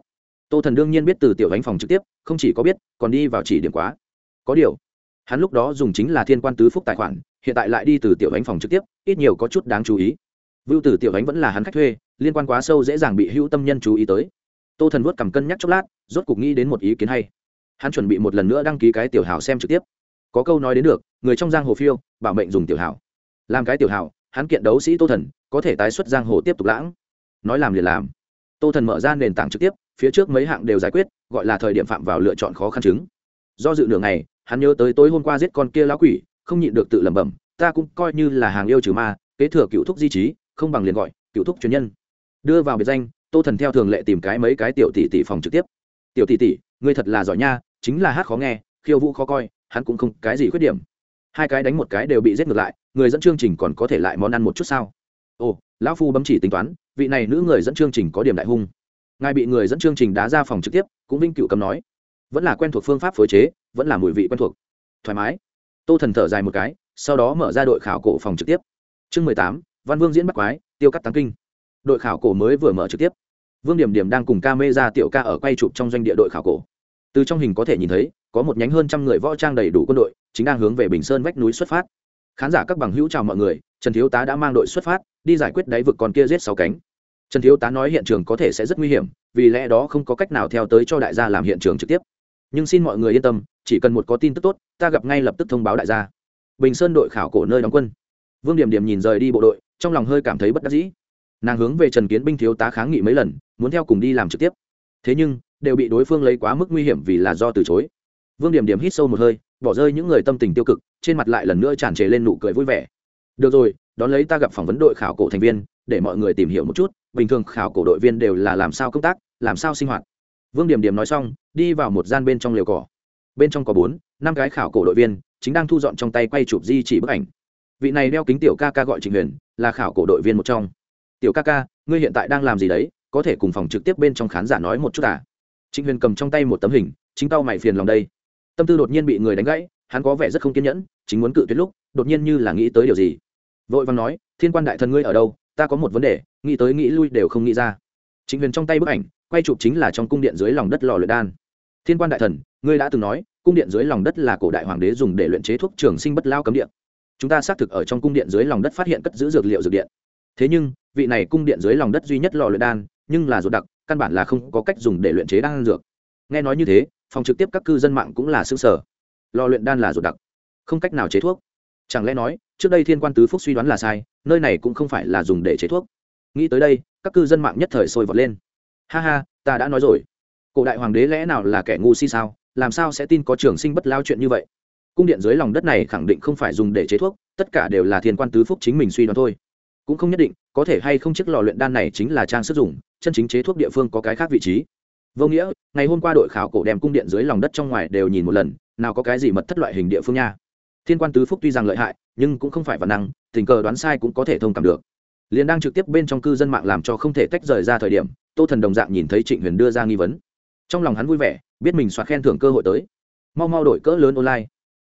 Tô thần đương nhiên biết từ tiểu ánh phòng trực tiếp, không chỉ có biết, còn đi vào chỉ điểm quá. Có điều, hắn lúc đó dùng chính là thiên quan tứ phúc tài khoản, hiện tại lại đi từ tiểu ánh phòng trực tiếp, ít nhiều có chút đáng chú ý. Vưu tử tiểu ánh vẫn là hắn khách thuê, liên quan quá sâu dễ dàng bị hữu tâm nhân chú ý tới tô thần vuốt cầm cân nhắc chốc lát, rốt cục nghĩ đến một ý kiến hay. Hắn chuẩn bị một lần nữa đăng ký cái tiểu hào xem trực tiếp. Có câu nói đến được, người trong giang hồ phiêu, bảo mệnh dùng tiểu hào làm cái tiểu hào hắn kiện đấu sĩ tô thần, có thể tái xuất giang hồ tiếp tục lãng. Nói làm liền làm. Tô thần mở ra nền tảng trực tiếp, phía trước mấy hạng đều giải quyết, gọi là thời điểm phạm vào lựa chọn khó khăn chứng. Do dự nửa ngày, hắn nhớ tới tối hôm qua giết con kia lão quỷ, không nhịn được tự lẩm bẩm, ta cũng coi như là hàng yêu trừ ma, kế thừa cựu thúc di trí, không bằng liền gọi cựu thúc truyền nhân. Đưa vào biệt danh tô thần theo thường lệ tìm cái mấy cái tiểu tỷ tỷ phòng trực tiếp. Tiểu tỷ tỷ, ngươi thật là giỏi nha, chính là hát khó nghe, khiêu vũ khó coi, hắn cũng không cái gì khuyết điểm. Hai cái đánh một cái đều bị giết ngược lại, người dẫn chương trình còn có thể lại món ăn một chút sao? Ồ, lão phu bấm chỉ tính toán, vị này nữ người dẫn chương trình có điểm đại hung. Ngài bị người dẫn chương trình đá ra phòng trực tiếp, cũng vinh cựu cầm nói. Vẫn là quen thuộc phương pháp phối chế, vẫn là mùi vị quen thuộc. Thoải mái. Tô thần thở dài một cái, sau đó mở ra đội khảo cổ phòng trực tiếp. Chương mười tám, văn vương diễn bắc quái, tiêu cắt tăng kinh đội khảo cổ mới vừa mở trực tiếp. Vương điểm điểm đang cùng ca mê ra tiểu ca ở quay chụp trong doanh địa đội khảo cổ. Từ trong hình có thể nhìn thấy, có một nhánh hơn trăm người võ trang đầy đủ quân đội, chính đang hướng về bình sơn vách núi xuất phát. Khán giả các bằng hữu chào mọi người, trần thiếu tá đã mang đội xuất phát, đi giải quyết đáy vực còn kia giết sáu cánh. Trần thiếu tá nói hiện trường có thể sẽ rất nguy hiểm, vì lẽ đó không có cách nào theo tới cho đại gia làm hiện trường trực tiếp. Nhưng xin mọi người yên tâm, chỉ cần một có tin tức tốt, ta gặp ngay lập tức thông báo đại gia. Bình sơn đội khảo cổ nơi đóng quân. Vương điểm điểm nhìn rời đi bộ đội, trong lòng hơi cảm thấy bất đắc dĩ nàng hướng về trần kiến binh thiếu tá kháng nghị mấy lần, muốn theo cùng đi làm trực tiếp. Thế nhưng, đều bị đối phương lấy quá mức nguy hiểm vì là do từ chối. Vương điểm điểm hít sâu một hơi, bỏ rơi những người tâm tình tiêu cực, trên mặt lại lần nữa tràn trề lên nụ cười vui vẻ. Được rồi, đón lấy ta gặp phỏng vấn đội khảo cổ thành viên, để mọi người tìm hiểu một chút, bình thường khảo cổ đội viên đều là làm sao công tác, làm sao sinh hoạt. Vương điểm điểm nói xong, đi vào một gian bên trong liều cỏ. Bên trong có bốn, năm cái khảo cổ đội viên, chính đang thu dọn trong tay quay chụp di chỉ bức ảnh. Vị này đeo kính tiểu ca ca gọi trịnh huyền, là khảo cổ đội viên một trong tiểu ca ca, ngươi hiện tại đang làm gì đấy? Có thể cùng phòng trực tiếp bên trong khán giả nói một chút à? Trịnh huyền cầm trong tay một tấm hình, chính tao mày phiền lòng đây. Tâm tư đột nhiên bị người đánh gãy, hắn có vẻ rất không kiên nhẫn, chính muốn cự tuyệt lúc, đột nhiên như là nghĩ tới điều gì. Vội vàng nói, thiên quan đại thần ngươi ở đâu? Ta có một vấn đề, nghĩ tới nghĩ lui đều không nghĩ ra. Trịnh huyền trong tay bức ảnh, quay chụp chính là trong cung điện dưới lòng đất lò luyện đan. Thiên quan đại thần, ngươi đã từng nói, cung điện dưới lòng đất là cổ đại hoàng đế dùng để luyện chế thuốc trường sinh bất lao cấm điện chúng ta xác thực ở trong cung điện dưới lòng đất phát hiện cất giữ dược liệu dược điện. Thế nhưng vị này cung điện dưới lòng đất duy nhất lò luyện đan, nhưng là ruột đặc, căn bản là không có cách dùng để luyện chế đan dược. Nghe nói như thế, phòng trực tiếp các cư dân mạng cũng là xứ sở lò luyện đan là ruột đặc, không cách nào chế thuốc. Chẳng lẽ nói, trước đây thiên quan tứ phúc suy đoán là sai, nơi này cũng không phải là dùng để chế thuốc. Nghĩ tới đây, các cư dân mạng nhất thời sôi vọt lên. Ha ha, ta đã nói rồi. Cổ đại hoàng đế lẽ nào là kẻ ngu si sao? Làm sao sẽ tin có trường sinh bất lao chuyện như vậy? Cung điện dưới lòng đất này khẳng định không phải dùng để chế thuốc, tất cả đều là thiên quan tứ phúc chính mình suy đoán thôi. Cũng không nhất định có thể hay không chiếc lò luyện đan này chính là trang sức dùng, chân chính chế thuốc địa phương có cái khác vị trí. Vô nghĩa, ngày hôm qua đội khảo cổ đem cung điện dưới lòng đất trong ngoài đều nhìn một lần, nào có cái gì mật thất loại hình địa phương nha. Thiên quan tứ phúc tuy rằng lợi hại, nhưng cũng không phải văn năng, tình cờ đoán sai cũng có thể thông cảm được. Liền đang trực tiếp bên trong cư dân mạng làm cho không thể tách rời ra thời điểm, tô thần đồng dạng nhìn thấy trịnh huyền đưa ra nghi vấn. Trong lòng hắn vui vẻ, biết mình soạt khen thưởng cơ hội tới. Mau mau đổi cỡ lớn online.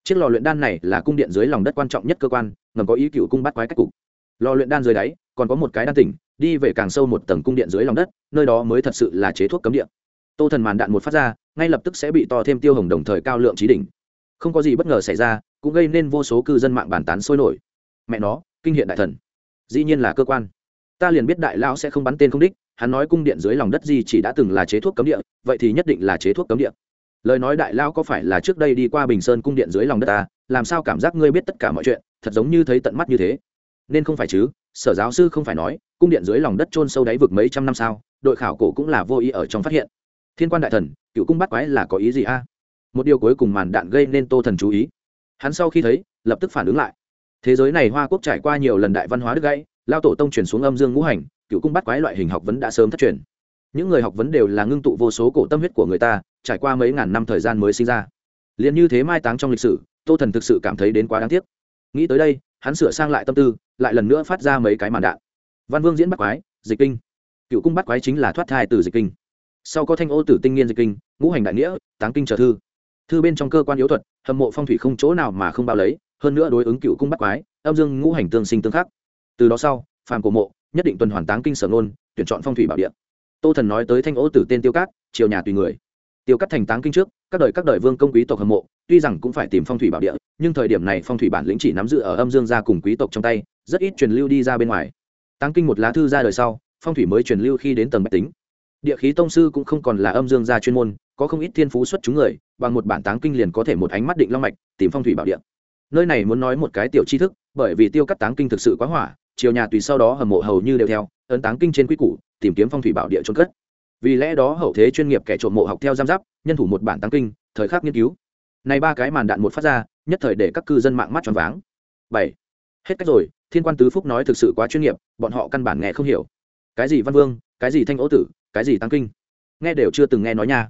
Chiếc lò luyện đan này là cung điện dưới lòng đất quan trọng nhất cơ quan, ngầm có ý cựu cung bắt quái cách cục. Lò luyện đan dưới đáy còn có một cái đan tỉnh, đi về càng sâu một tầng cung điện dưới lòng đất, nơi đó mới thật sự là chế thuốc cấm điện tô thần màn đạn một phát ra, ngay lập tức sẽ bị to thêm tiêu hồng đồng thời cao lượng trí đỉnh. Không có gì bất ngờ xảy ra, cũng gây nên vô số cư dân mạng bàn tán sôi nổi. Mẹ nó, kinh hiện đại thần. Dĩ nhiên là cơ quan. Ta liền biết đại lão sẽ không bắn tên không đích, hắn nói cung điện dưới lòng đất gì chỉ đã từng là chế thuốc cấm địa, vậy thì nhất định là chế thuốc cấm địa. Lời nói đại lão có phải là trước đây đi qua bình sơn cung điện dưới lòng đất ta, làm sao cảm giác ngươi biết tất cả mọi chuyện, thật giống như thấy tận mắt như thế nên không phải chứ, sở giáo sư không phải nói, cung điện dưới lòng đất trôn sâu đáy vực mấy trăm năm sao, đội khảo cổ cũng là vô ý ở trong phát hiện. Thiên quan đại thần, cựu cung bắt quái là có ý gì a? Một điều cuối cùng màn đạn gây nên tô thần chú ý. Hắn sau khi thấy, lập tức phản ứng lại. Thế giới này hoa quốc trải qua nhiều lần đại văn hóa đứt gãy, lao tổ tông truyền xuống âm dương ngũ hành, cựu cung bắt quái loại hình học vấn đã sớm thất truyền. Những người học vấn đều là ngưng tụ vô số cổ tâm huyết của người ta, trải qua mấy ngàn năm thời gian mới sinh ra. Liền như thế mai táng trong lịch sử, tô thần thực sự cảm thấy đến quá đáng tiếc. Nghĩ tới đây hắn sửa sang lại tâm tư, lại lần nữa phát ra mấy cái màn đạn. Văn vương diễn bắt quái, dịch kinh. Cựu cung bắt quái chính là thoát thai từ dịch kinh. Sau có thanh ô tử tinh nghiên dịch kinh, ngũ hành đại nghĩa, táng kinh trở thư. Thư bên trong cơ quan yếu thuật hầm mộ phong thủy không chỗ nào mà không bao lấy, hơn nữa đối ứng cựu cung bắt quái, âm dương ngũ hành tương sinh tương khắc. Từ đó sau, phàm cổ mộ, nhất định tuần hoàn táng kinh sở nôn tuyển chọn phong thủy bảo địa. Tô thần nói tới thanh ô tử tên tiêu cát chiều nhà tùy người tiêu cát thành táng kinh trước, các đời các đời vương công quý tộc hâm mộ, tuy rằng cũng phải tìm phong thủy bảo địa, nhưng thời điểm này phong thủy bản lĩnh chỉ nắm giữ ở âm dương gia cùng quý tộc trong tay, rất ít truyền lưu đi ra bên ngoài. Táng kinh một lá thư ra đời sau, phong thủy mới truyền lưu khi đến tầng bách tính. Địa khí tông sư cũng không còn là âm dương gia chuyên môn, có không ít thiên phú xuất chúng người, bằng một bản táng kinh liền có thể một ánh mắt định long mạch, tìm phong thủy bảo địa. Nơi này muốn nói một cái tiểu tri thức, bởi vì tiêu cắt táng kinh thực sự quá hỏa chiều nhà tùy sau đó hầm mộ hầu như đều theo, ấn táng kinh trên quy củ, tìm kiếm phong thủy bảo địa trôn cất vì lẽ đó hậu thế chuyên nghiệp kẻ trộm mộ học theo giam giáp, nhân thủ một bản tăng kinh, thời khắc nghiên cứu. Này ba cái màn đạn một phát ra, nhất thời để các cư dân mạng mắt tròn váng. Bảy. Hết cách rồi, thiên quan tứ phúc nói thực sự quá chuyên nghiệp, bọn họ căn bản nghe không hiểu. Cái gì văn vương, cái gì thanh ố tử, cái gì tăng kinh? Nghe đều chưa từng nghe nói nha.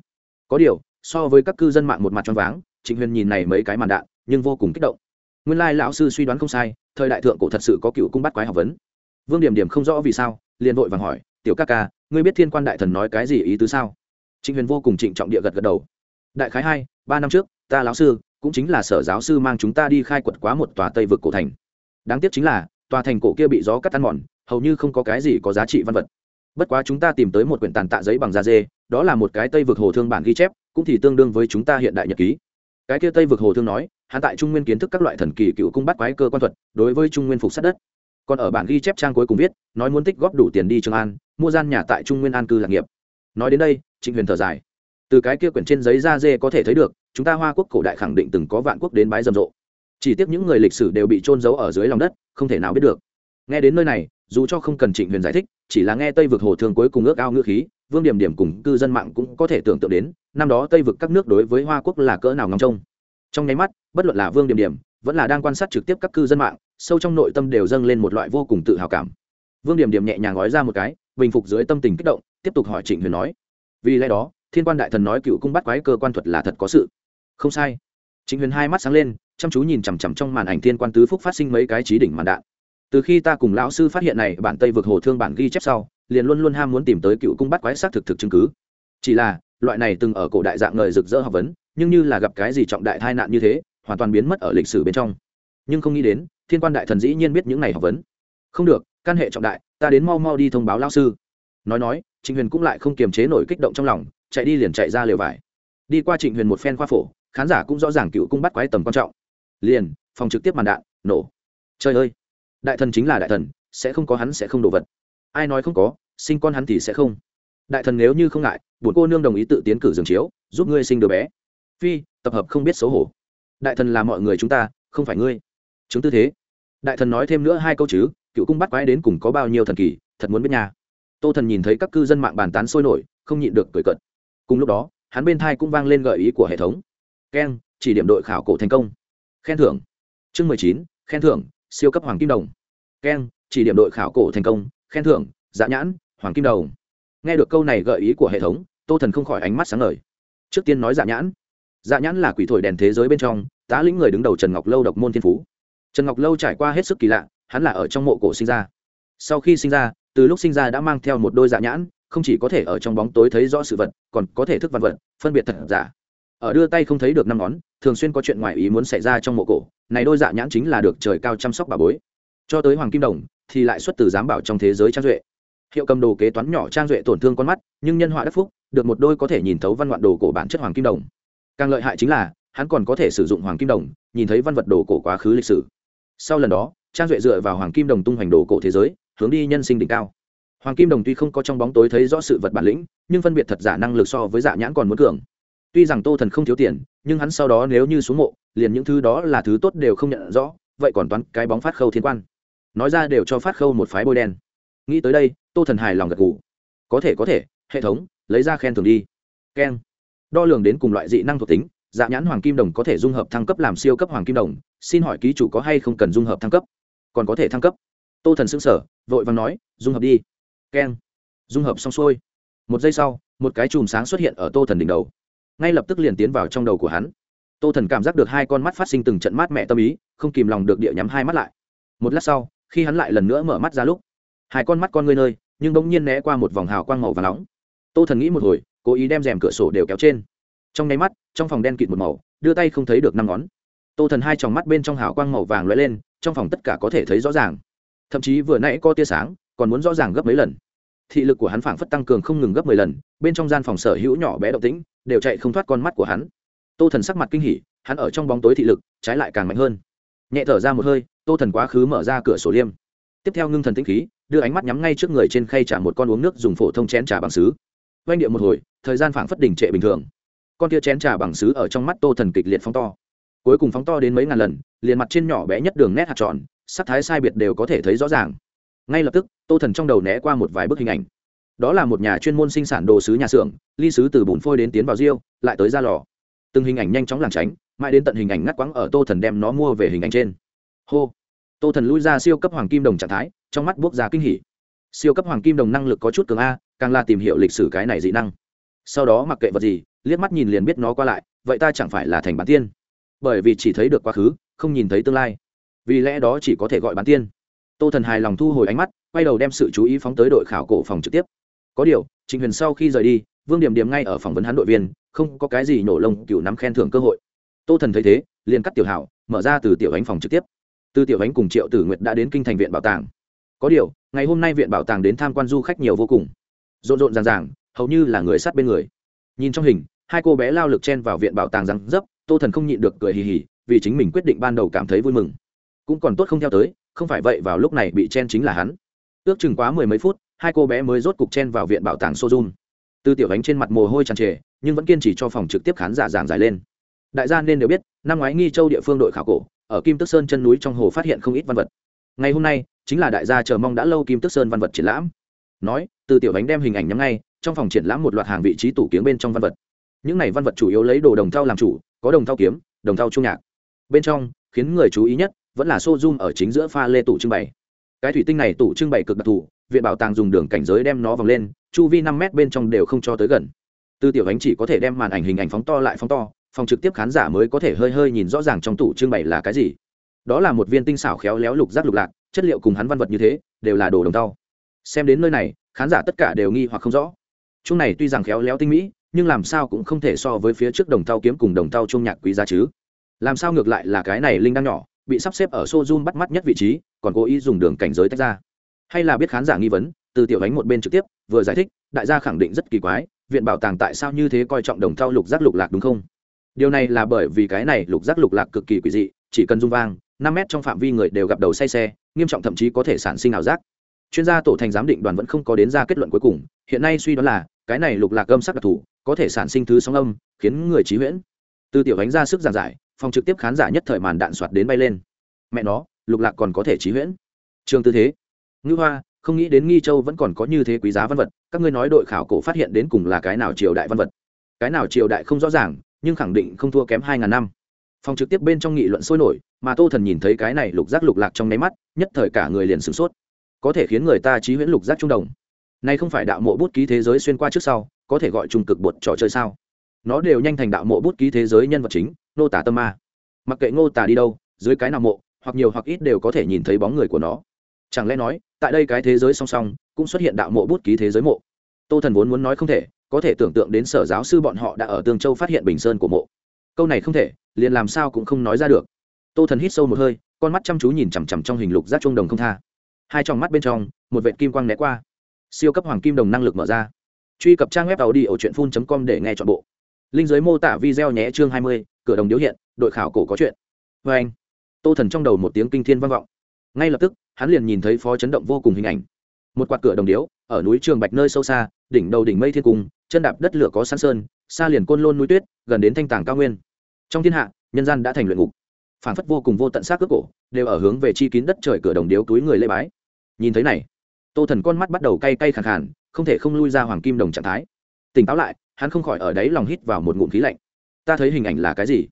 Có điều, so với các cư dân mạng một mặt tròn váng, trịnh huyền nhìn này mấy cái màn đạn, nhưng vô cùng kích động. Nguyên lai lão sư suy đoán không sai, thời đại thượng cổ thật sự có cựu cung bắt quái học vấn. Vương điểm điểm không rõ vì sao, liền vội vàng hỏi, tiểu ca ca ngươi biết thiên quan đại thần nói cái gì ý tứ sao? Trịnh huyền vô cùng trịnh trọng địa gật gật đầu. Đại khái hai, ba năm trước, ta lão sư, cũng chính là sở giáo sư mang chúng ta đi khai quật quá một tòa tây vực cổ thành. Đáng tiếc chính là, tòa thành cổ kia bị gió cắt tan mòn, hầu như không có cái gì có giá trị văn vật. Bất quá chúng ta tìm tới một quyển tàn tạ giấy bằng da dê, đó là một cái tây vực hồ thương bản ghi chép, cũng thì tương đương với chúng ta hiện đại nhật ký. Cái kia tây vực hồ thương nói hạ tại trung nguyên kiến thức các loại thần kỳ cựu cung bắt quái cơ quan thuật, đối với trung nguyên phục sát đất. Còn ở bản ghi chép trang cuối cùng viết, nói muốn tích góp đủ tiền đi trường an mua gian nhà tại trung nguyên an cư lạc nghiệp. Nói đến đây, trịnh huyền thở dài. Từ cái kia quyển trên giấy da dê có thể thấy được, chúng ta hoa quốc cổ đại khẳng định từng có vạn quốc đến bái rầm rộ. Chỉ tiếc những người lịch sử đều bị trôn giấu ở dưới lòng đất, không thể nào biết được. Nghe đến nơi này, dù cho không cần trịnh huyền giải thích, chỉ là nghe tây vực hồ thương cuối cùng ước ao ngữ khí, vương điểm điểm cùng cư dân mạng cũng có thể tưởng tượng đến, năm đó tây vực các nước đối với hoa quốc là cỡ nào ngóng trông. Trong nháy mắt, bất luận là vương điểm điểm, vẫn là đang quan sát trực tiếp các cư dân mạng, sâu trong nội tâm đều dâng lên một loại vô cùng tự hào cảm. Vương điểm điểm nhẹ nhàng nói ra một cái bình phục dưới tâm tình kích động, tiếp tục hỏi trịnh huyền nói, vì lẽ đó, thiên quan đại thần nói cựu cung bắt quái cơ quan thuật là thật có sự. Không sai. Trịnh huyền hai mắt sáng lên, chăm chú nhìn chằm chằm trong màn ảnh thiên quan tứ phúc phát sinh mấy cái trí đỉnh màn đạn. Từ khi ta cùng lão sư phát hiện này, bản tây vực hồ thương bản ghi chép sau, liền luôn luôn ham muốn tìm tới cựu cung bắt quái xác thực thực chứng cứ. Chỉ là, loại này từng ở cổ đại dạng ngời rực rỡ học vấn, nhưng như là gặp cái gì trọng đại tai nạn như thế, hoàn toàn biến mất ở lịch sử bên trong. Nhưng không nghĩ đến, thiên quan đại thần dĩ nhiên biết những này học vấn. Không được căn hệ trọng đại, ta đến mau mau đi thông báo lao sư. Nói nói, trịnh huyền cũng lại không kiềm chế nổi kích động trong lòng, chạy đi liền chạy ra lều vải. Đi qua trịnh huyền một phen khoa phổ, khán giả cũng rõ ràng cựu cung bắt quái tầm quan trọng. Liền, phòng trực tiếp màn đạn, nổ. Trời ơi! Đại thần chính là đại thần, sẽ không có hắn sẽ không đổ vật. Ai nói không có, sinh con hắn thì sẽ không. Đại thần nếu như không ngại bốn cô nương đồng ý tự tiến cử giường chiếu, giúp ngươi sinh đứa bé. Phi, tập hợp không biết xấu hổ. Đại thần là mọi người chúng ta, không phải ngươi. Chứng tư thế. Đại thần nói thêm nữa hai câu chứ cựu cung bắt quái đến cùng có bao nhiêu thần kỳ, thật muốn biết nha. tô thần nhìn thấy các cư dân mạng bàn tán sôi nổi, không nhịn được cười cận cùng lúc đó, hắn bên thai cũng vang lên gợi ý của hệ thống. Keng, chỉ điểm đội khảo cổ thành công. Khen thưởng. Chương mười chín, khen thưởng, siêu cấp hoàng kim đồng. Keng, chỉ điểm đội khảo cổ thành công, khen thưởng dạ nhãn, hoàng kim đồng. Nghe được câu này gợi ý của hệ thống, tô thần không khỏi ánh mắt sáng ngời. Trước tiên nói dạ nhãn. Dạ nhãn là quỷ thổi đèn thế giới bên trong, tá lĩnh người đứng đầu trần ngọc lâu độc môn thiên phú. Trần ngọc lâu trải qua hết sức kỳ lạ hắn là ở trong mộ cổ sinh ra. Sau khi sinh ra, từ lúc sinh ra đã mang theo một đôi dạ nhãn, không chỉ có thể ở trong bóng tối thấy rõ sự vật, còn có thể thức văn vật, phân biệt thật giả. Ở đưa tay không thấy được năm ngón, thường xuyên có chuyện ngoài ý muốn xảy ra trong mộ cổ, này đôi dạ nhãn chính là được trời cao chăm sóc bà bối. Cho tới hoàng kim đồng, thì lại xuất từ giám bảo trong thế giới trang duệ. Hiệu cầm đồ kế toán nhỏ trang duệ tổn thương con mắt, nhưng nhân họa đắc phúc, được một đôi có thể nhìn thấu văn ngoạn đồ cổ bản chất hoàng kim đồng. Càng lợi hại chính là, hắn còn có thể sử dụng hoàng kim đồng, nhìn thấy văn vật đồ cổ quá khứ lịch sử. Sau lần đó trang duệ dựa vào hoàng kim đồng tung hoành đồ cổ thế giới, hướng đi nhân sinh đỉnh cao. Hoàng kim đồng tuy không có trong bóng tối thấy rõ sự vật bản lĩnh, nhưng phân biệt thật giả năng lực so với giả nhãn còn muốn cường. Tuy rằng tô thần không thiếu tiền, nhưng hắn sau đó nếu như xuống mộ, liền những thứ đó là thứ tốt đều không nhận rõ, vậy còn toán cái bóng phát khâu thiên quan. Nói ra đều cho phát khâu một phái bôi đen. Nghĩ tới đây, tô thần hài lòng gật gù. Có thể có thể, hệ thống, lấy ra khen thường đi. Keng. Đo lường đến cùng loại dị năng thuộc tính dạ nhãn hoàng kim đồng có thể dung hợp thăng cấp làm siêu cấp hoàng kim đồng, xin hỏi ký chủ có hay không cần dung hợp thăng cấp? Còn có thể thăng cấp. Tô thần xưng sở vội vàng nói, dung hợp đi. Keng. Dung hợp xong xuôi. Một giây sau, một cái chùm sáng xuất hiện ở tô thần đỉnh đầu. Ngay lập tức liền tiến vào trong đầu của hắn. Tô thần cảm giác được hai con mắt phát sinh từng trận mát mẹ tâm ý, không kìm lòng được địa nhắm hai mắt lại. Một lát sau, khi hắn lại lần nữa mở mắt ra lúc, hai con mắt con ngươi nơi, nhưng bỗng nhiên né qua một vòng hào quang màu và nóng. Tô thần nghĩ một hồi, cố ý đem rèm cửa sổ đều kéo trên. Trong nháy mắt, trong phòng đen kịt một màu, đưa tay không thấy được năm ngón. Tô thần hai tròng mắt bên trong hào quang màu vàng lóe lên trong phòng tất cả có thể thấy rõ ràng. Thậm chí vừa nãy có tia sáng, còn muốn rõ ràng gấp mấy lần. Thị lực của hắn phảng phất tăng cường không ngừng gấp mười lần, bên trong gian phòng sở hữu nhỏ bé động tĩnh, đều chạy không thoát con mắt của hắn. Tô thần sắc mặt kinh hỉ, hắn ở trong bóng tối thị lực, trái lại càng mạnh hơn. Nhẹ thở ra một hơi, tô thần quá khứ mở ra cửa sổ liêm. Tiếp theo ngưng thần tĩnh khí, đưa ánh mắt nhắm ngay trước người trên khay trả một con uống nước dùng phổ thông chén trà bằng xứ oanh điệu một hồi, thời gian phảng phất đỉnh trệ bình thường. Con kia chén trà bằng xứ ở trong mắt tô thần kịch liệt phóng to cuối cùng phóng to đến mấy ngàn lần, liền mặt trên nhỏ bé nhất đường nét hạt tròn, sắc thái sai biệt đều có thể thấy rõ ràng. Ngay lập tức, tô thần trong đầu né qua một vài bức hình ảnh. Đó là một nhà chuyên môn sinh sản đồ sứ nhà xưởng, ly sứ từ bùn phôi đến tiến vào riêu, lại tới ra lò. Từng hình ảnh nhanh chóng làng tránh, mãi đến tận hình ảnh ngắt quãng ở tô thần đem nó mua về hình ảnh trên. Hô! Tô thần lui ra siêu cấp hoàng kim đồng trạng thái, trong mắt buốc ra kinh hỉ. Siêu cấp hoàng kim đồng năng lực có chút cường a, càng là tìm hiểu lịch sử cái này dị năng. Sau đó mặc kệ vật gì, liếc mắt nhìn liền biết nó qua lại, vậy ta chẳng phải là thành bản tiên bởi vì chỉ thấy được quá khứ, không nhìn thấy tương lai. Vì lẽ đó chỉ có thể gọi bán tiên. Tô thần hài lòng thu hồi ánh mắt, quay đầu đem sự chú ý phóng tới đội khảo cổ phòng trực tiếp. Có điều, trịnh huyền sau khi rời đi, vương điểm điểm ngay ở phỏng vấn hắn đội viên, không có cái gì nổ lông, cựu nắm khen thưởng cơ hội. Tô thần thấy thế, liền cắt tiểu hảo, mở ra từ tiểu ánh phòng trực tiếp. Từ tiểu ánh cùng triệu tử nguyệt đã đến kinh thành viện bảo tàng. Có điều, ngày hôm nay viện bảo tàng đến tham quan du khách nhiều vô cùng. Rộn rộn ràng ràng, hầu như là người sát bên người. Nhìn trong hình, hai cô bé lao lực chen vào viện bảo tàng răng dấp tô thần không nhịn được cười hì hì, vì chính mình quyết định ban đầu cảm thấy vui mừng. Cũng còn tốt không theo tới, không phải vậy vào lúc này bị chen chính là hắn. Ước chừng quá mười mấy phút, hai cô bé mới rốt cục chen vào viện bảo tàng sojun từ tiểu ánh trên mặt mồ hôi tràn trề, nhưng vẫn kiên trì cho phòng trực tiếp khán giả giảng giải lên. Đại gia nên đều biết, năm ngoái nghi châu địa phương đội khảo cổ, ở kim tức sơn chân núi trong hồ phát hiện không ít văn vật. Ngày hôm nay, chính là đại gia chờ mong đã lâu kim tức sơn văn vật triển lãm. Nói, từ tiểu ánh đem hình ảnh nhắm ngay, trong phòng triển lãm một loạt hàng vị trí tủ kiếng bên trong văn vật. Những này văn vật chủ yếu lấy đồ đồng thau làm chủ có đồng thao kiếm, đồng thao trung nhạc. Bên trong, khiến người chú ý nhất vẫn là xô zoom ở chính giữa pha lê tủ trưng bày. Cái thủy tinh này tủ trưng bày cực đặc thù, viện bảo tàng dùng đường cảnh giới đem nó vòng lên, chu vi năm mét bên trong đều không cho tới gần. Tư tiểu ánh chỉ có thể đem màn ảnh hình ảnh phóng to lại phóng to, phòng trực tiếp khán giả mới có thể hơi hơi nhìn rõ ràng trong tủ trưng bày là cái gì. Đó là một viên tinh xảo khéo léo lục giác lục lạc, chất liệu cùng hắn văn vật như thế, đều là đồ đồng tàu xem đến nơi này, khán giả tất cả đều nghi hoặc không rõ. Chung này tuy rằng khéo léo tinh mỹ nhưng làm sao cũng không thể so với phía trước đồng thau kiếm cùng đồng thau trung nhạc quý giá chứ? Làm sao ngược lại là cái này linh đang nhỏ, bị sắp xếp ở s o bắt mắt nhất vị trí, còn cố ý dùng đường cảnh giới tách ra? Hay là biết khán giả nghi vấn, từ tiểu ánh một bên trực tiếp, vừa giải thích, đại gia khẳng định rất kỳ quái, viện bảo tàng tại sao như thế coi trọng đồng thau lục giác lục lạc đúng không? Điều này là bởi vì cái này lục giác lục lạc cực kỳ quỷ dị, chỉ cần rung vang, năm mét trong phạm vi người đều gặp đầu say xe, nghiêm trọng thậm chí có thể sản sinh ảo giác. Chuyên gia tổ thành giám định đoàn vẫn không có đến ra kết luận cuối cùng, hiện nay suy đoán là, cái này lục lạc âm sắc đặc thù có thể sản sinh thứ sóng âm, khiến người trí huyễn. Từ tiểu ánh ra sức giảng giải, phòng trực tiếp khán giả nhất thời màn đạn soạt đến bay lên. Mẹ nó, lục lạc còn có thể trí huyễn. Trường tư thế. Ngữ hoa, không nghĩ đến nghi châu vẫn còn có như thế quý giá văn vật, các ngươi nói đội khảo cổ phát hiện đến cùng là cái nào triều đại văn vật? Cái nào triều đại không rõ ràng, nhưng khẳng định không thua kém hai ngàn năm. Phòng trực tiếp bên trong nghị luận sôi nổi, mà tô thần nhìn thấy cái này lục giác lục lạc trong nháy mắt, nhất thời cả người liền sửng sốt. Có thể khiến người ta trí huyễn lục giác trung đồng nay không phải đạo mộ bút ký thế giới xuyên qua trước sau, có thể gọi trung cực bột trò chơi sao? Nó đều nhanh thành đạo mộ bút ký thế giới nhân vật chính nô tả tâm ma. Mặc kệ ngô tả đi đâu, dưới cái nào mộ, hoặc nhiều hoặc ít đều có thể nhìn thấy bóng người của nó. Chẳng lẽ nói, tại đây cái thế giới song song, cũng xuất hiện đạo mộ bút ký thế giới mộ? Tô thần vốn muốn nói không thể, có thể tưởng tượng đến sở giáo sư bọn họ đã ở tương châu phát hiện bình sơn của mộ. Câu này không thể, liền làm sao cũng không nói ra được. Tô thần hít sâu một hơi, con mắt chăm chú nhìn chằm chằm trong hình lục giác trung đồng không tha. Hai trong mắt bên trong, một vệt kim quang né qua siêu cấp hoàng kim đồng năng lực mở ra. Truy cập trang web tàu đi ở truyện phun com để nghe t h ọ n bộ. Linh giới mô tả video nhé, chương hai mươi, cửa đồng điếu hiện, đội khảo cổ có chuyện. Vê anh, tô thần trong đầu một tiếng kinh thiên vang vọng. Ngay lập tức, hắn liền nhìn thấy phó chấn động vô cùng hình ảnh. Một quạt cửa đồng điếu, ở núi trường bạch nơi sâu xa, đỉnh đầu đỉnh mây thiên cung, chân đạp đất lửa có sán sơn, xa liền côn lôn núi tuyết, gần đến thanh tàng cao nguyên. Trong thiên hạ, nhân gian đã thành luyện ngục. Phản phất vô cùng vô tận xác cướp cổ, đều ở hướng về chi kín đất trời cửa đồng điếu túi người lê bái. Nhìn thấy này tô thần con mắt bắt đầu cay cay khàn khàn, không thể không lui ra hoàng kim đồng trạng thái. Tỉnh táo lại, hắn không khỏi ở đấy lòng hít vào một ngụm khí lạnh. Ta thấy hình ảnh là cái gì?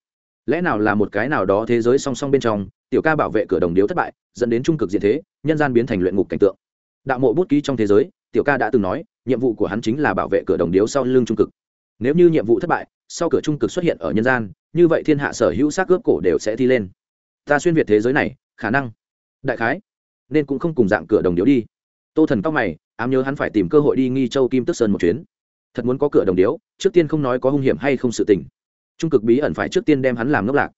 Lẽ nào là một cái nào đó thế giới song song bên trong, tiểu ca bảo vệ cửa đồng điếu thất bại, dẫn đến trung cực diện thế, nhân gian biến thành luyện ngục cảnh tượng. Đạo mộ bút ký trong thế giới, tiểu ca đã từng nói, nhiệm vụ của hắn chính là bảo vệ cửa đồng điếu sau lưng trung cực. Nếu như nhiệm vụ thất bại, sau cửa trung cực xuất hiện ở nhân gian, như vậy thiên hạ sở hữu xác ướp cổ đều sẽ thi lên. Ta xuyên việt thế giới này, khả năng, đại khái, nên cũng không cùng dạng cửa đồng điếu đi tô thần cao mày, ám nhớ hắn phải tìm cơ hội đi nghi châu kim tức sơn một chuyến. Thật muốn có cửa đồng điếu, trước tiên không nói có hung hiểm hay không sự tình. Trung cực bí ẩn phải trước tiên đem hắn làm ngốc lạc.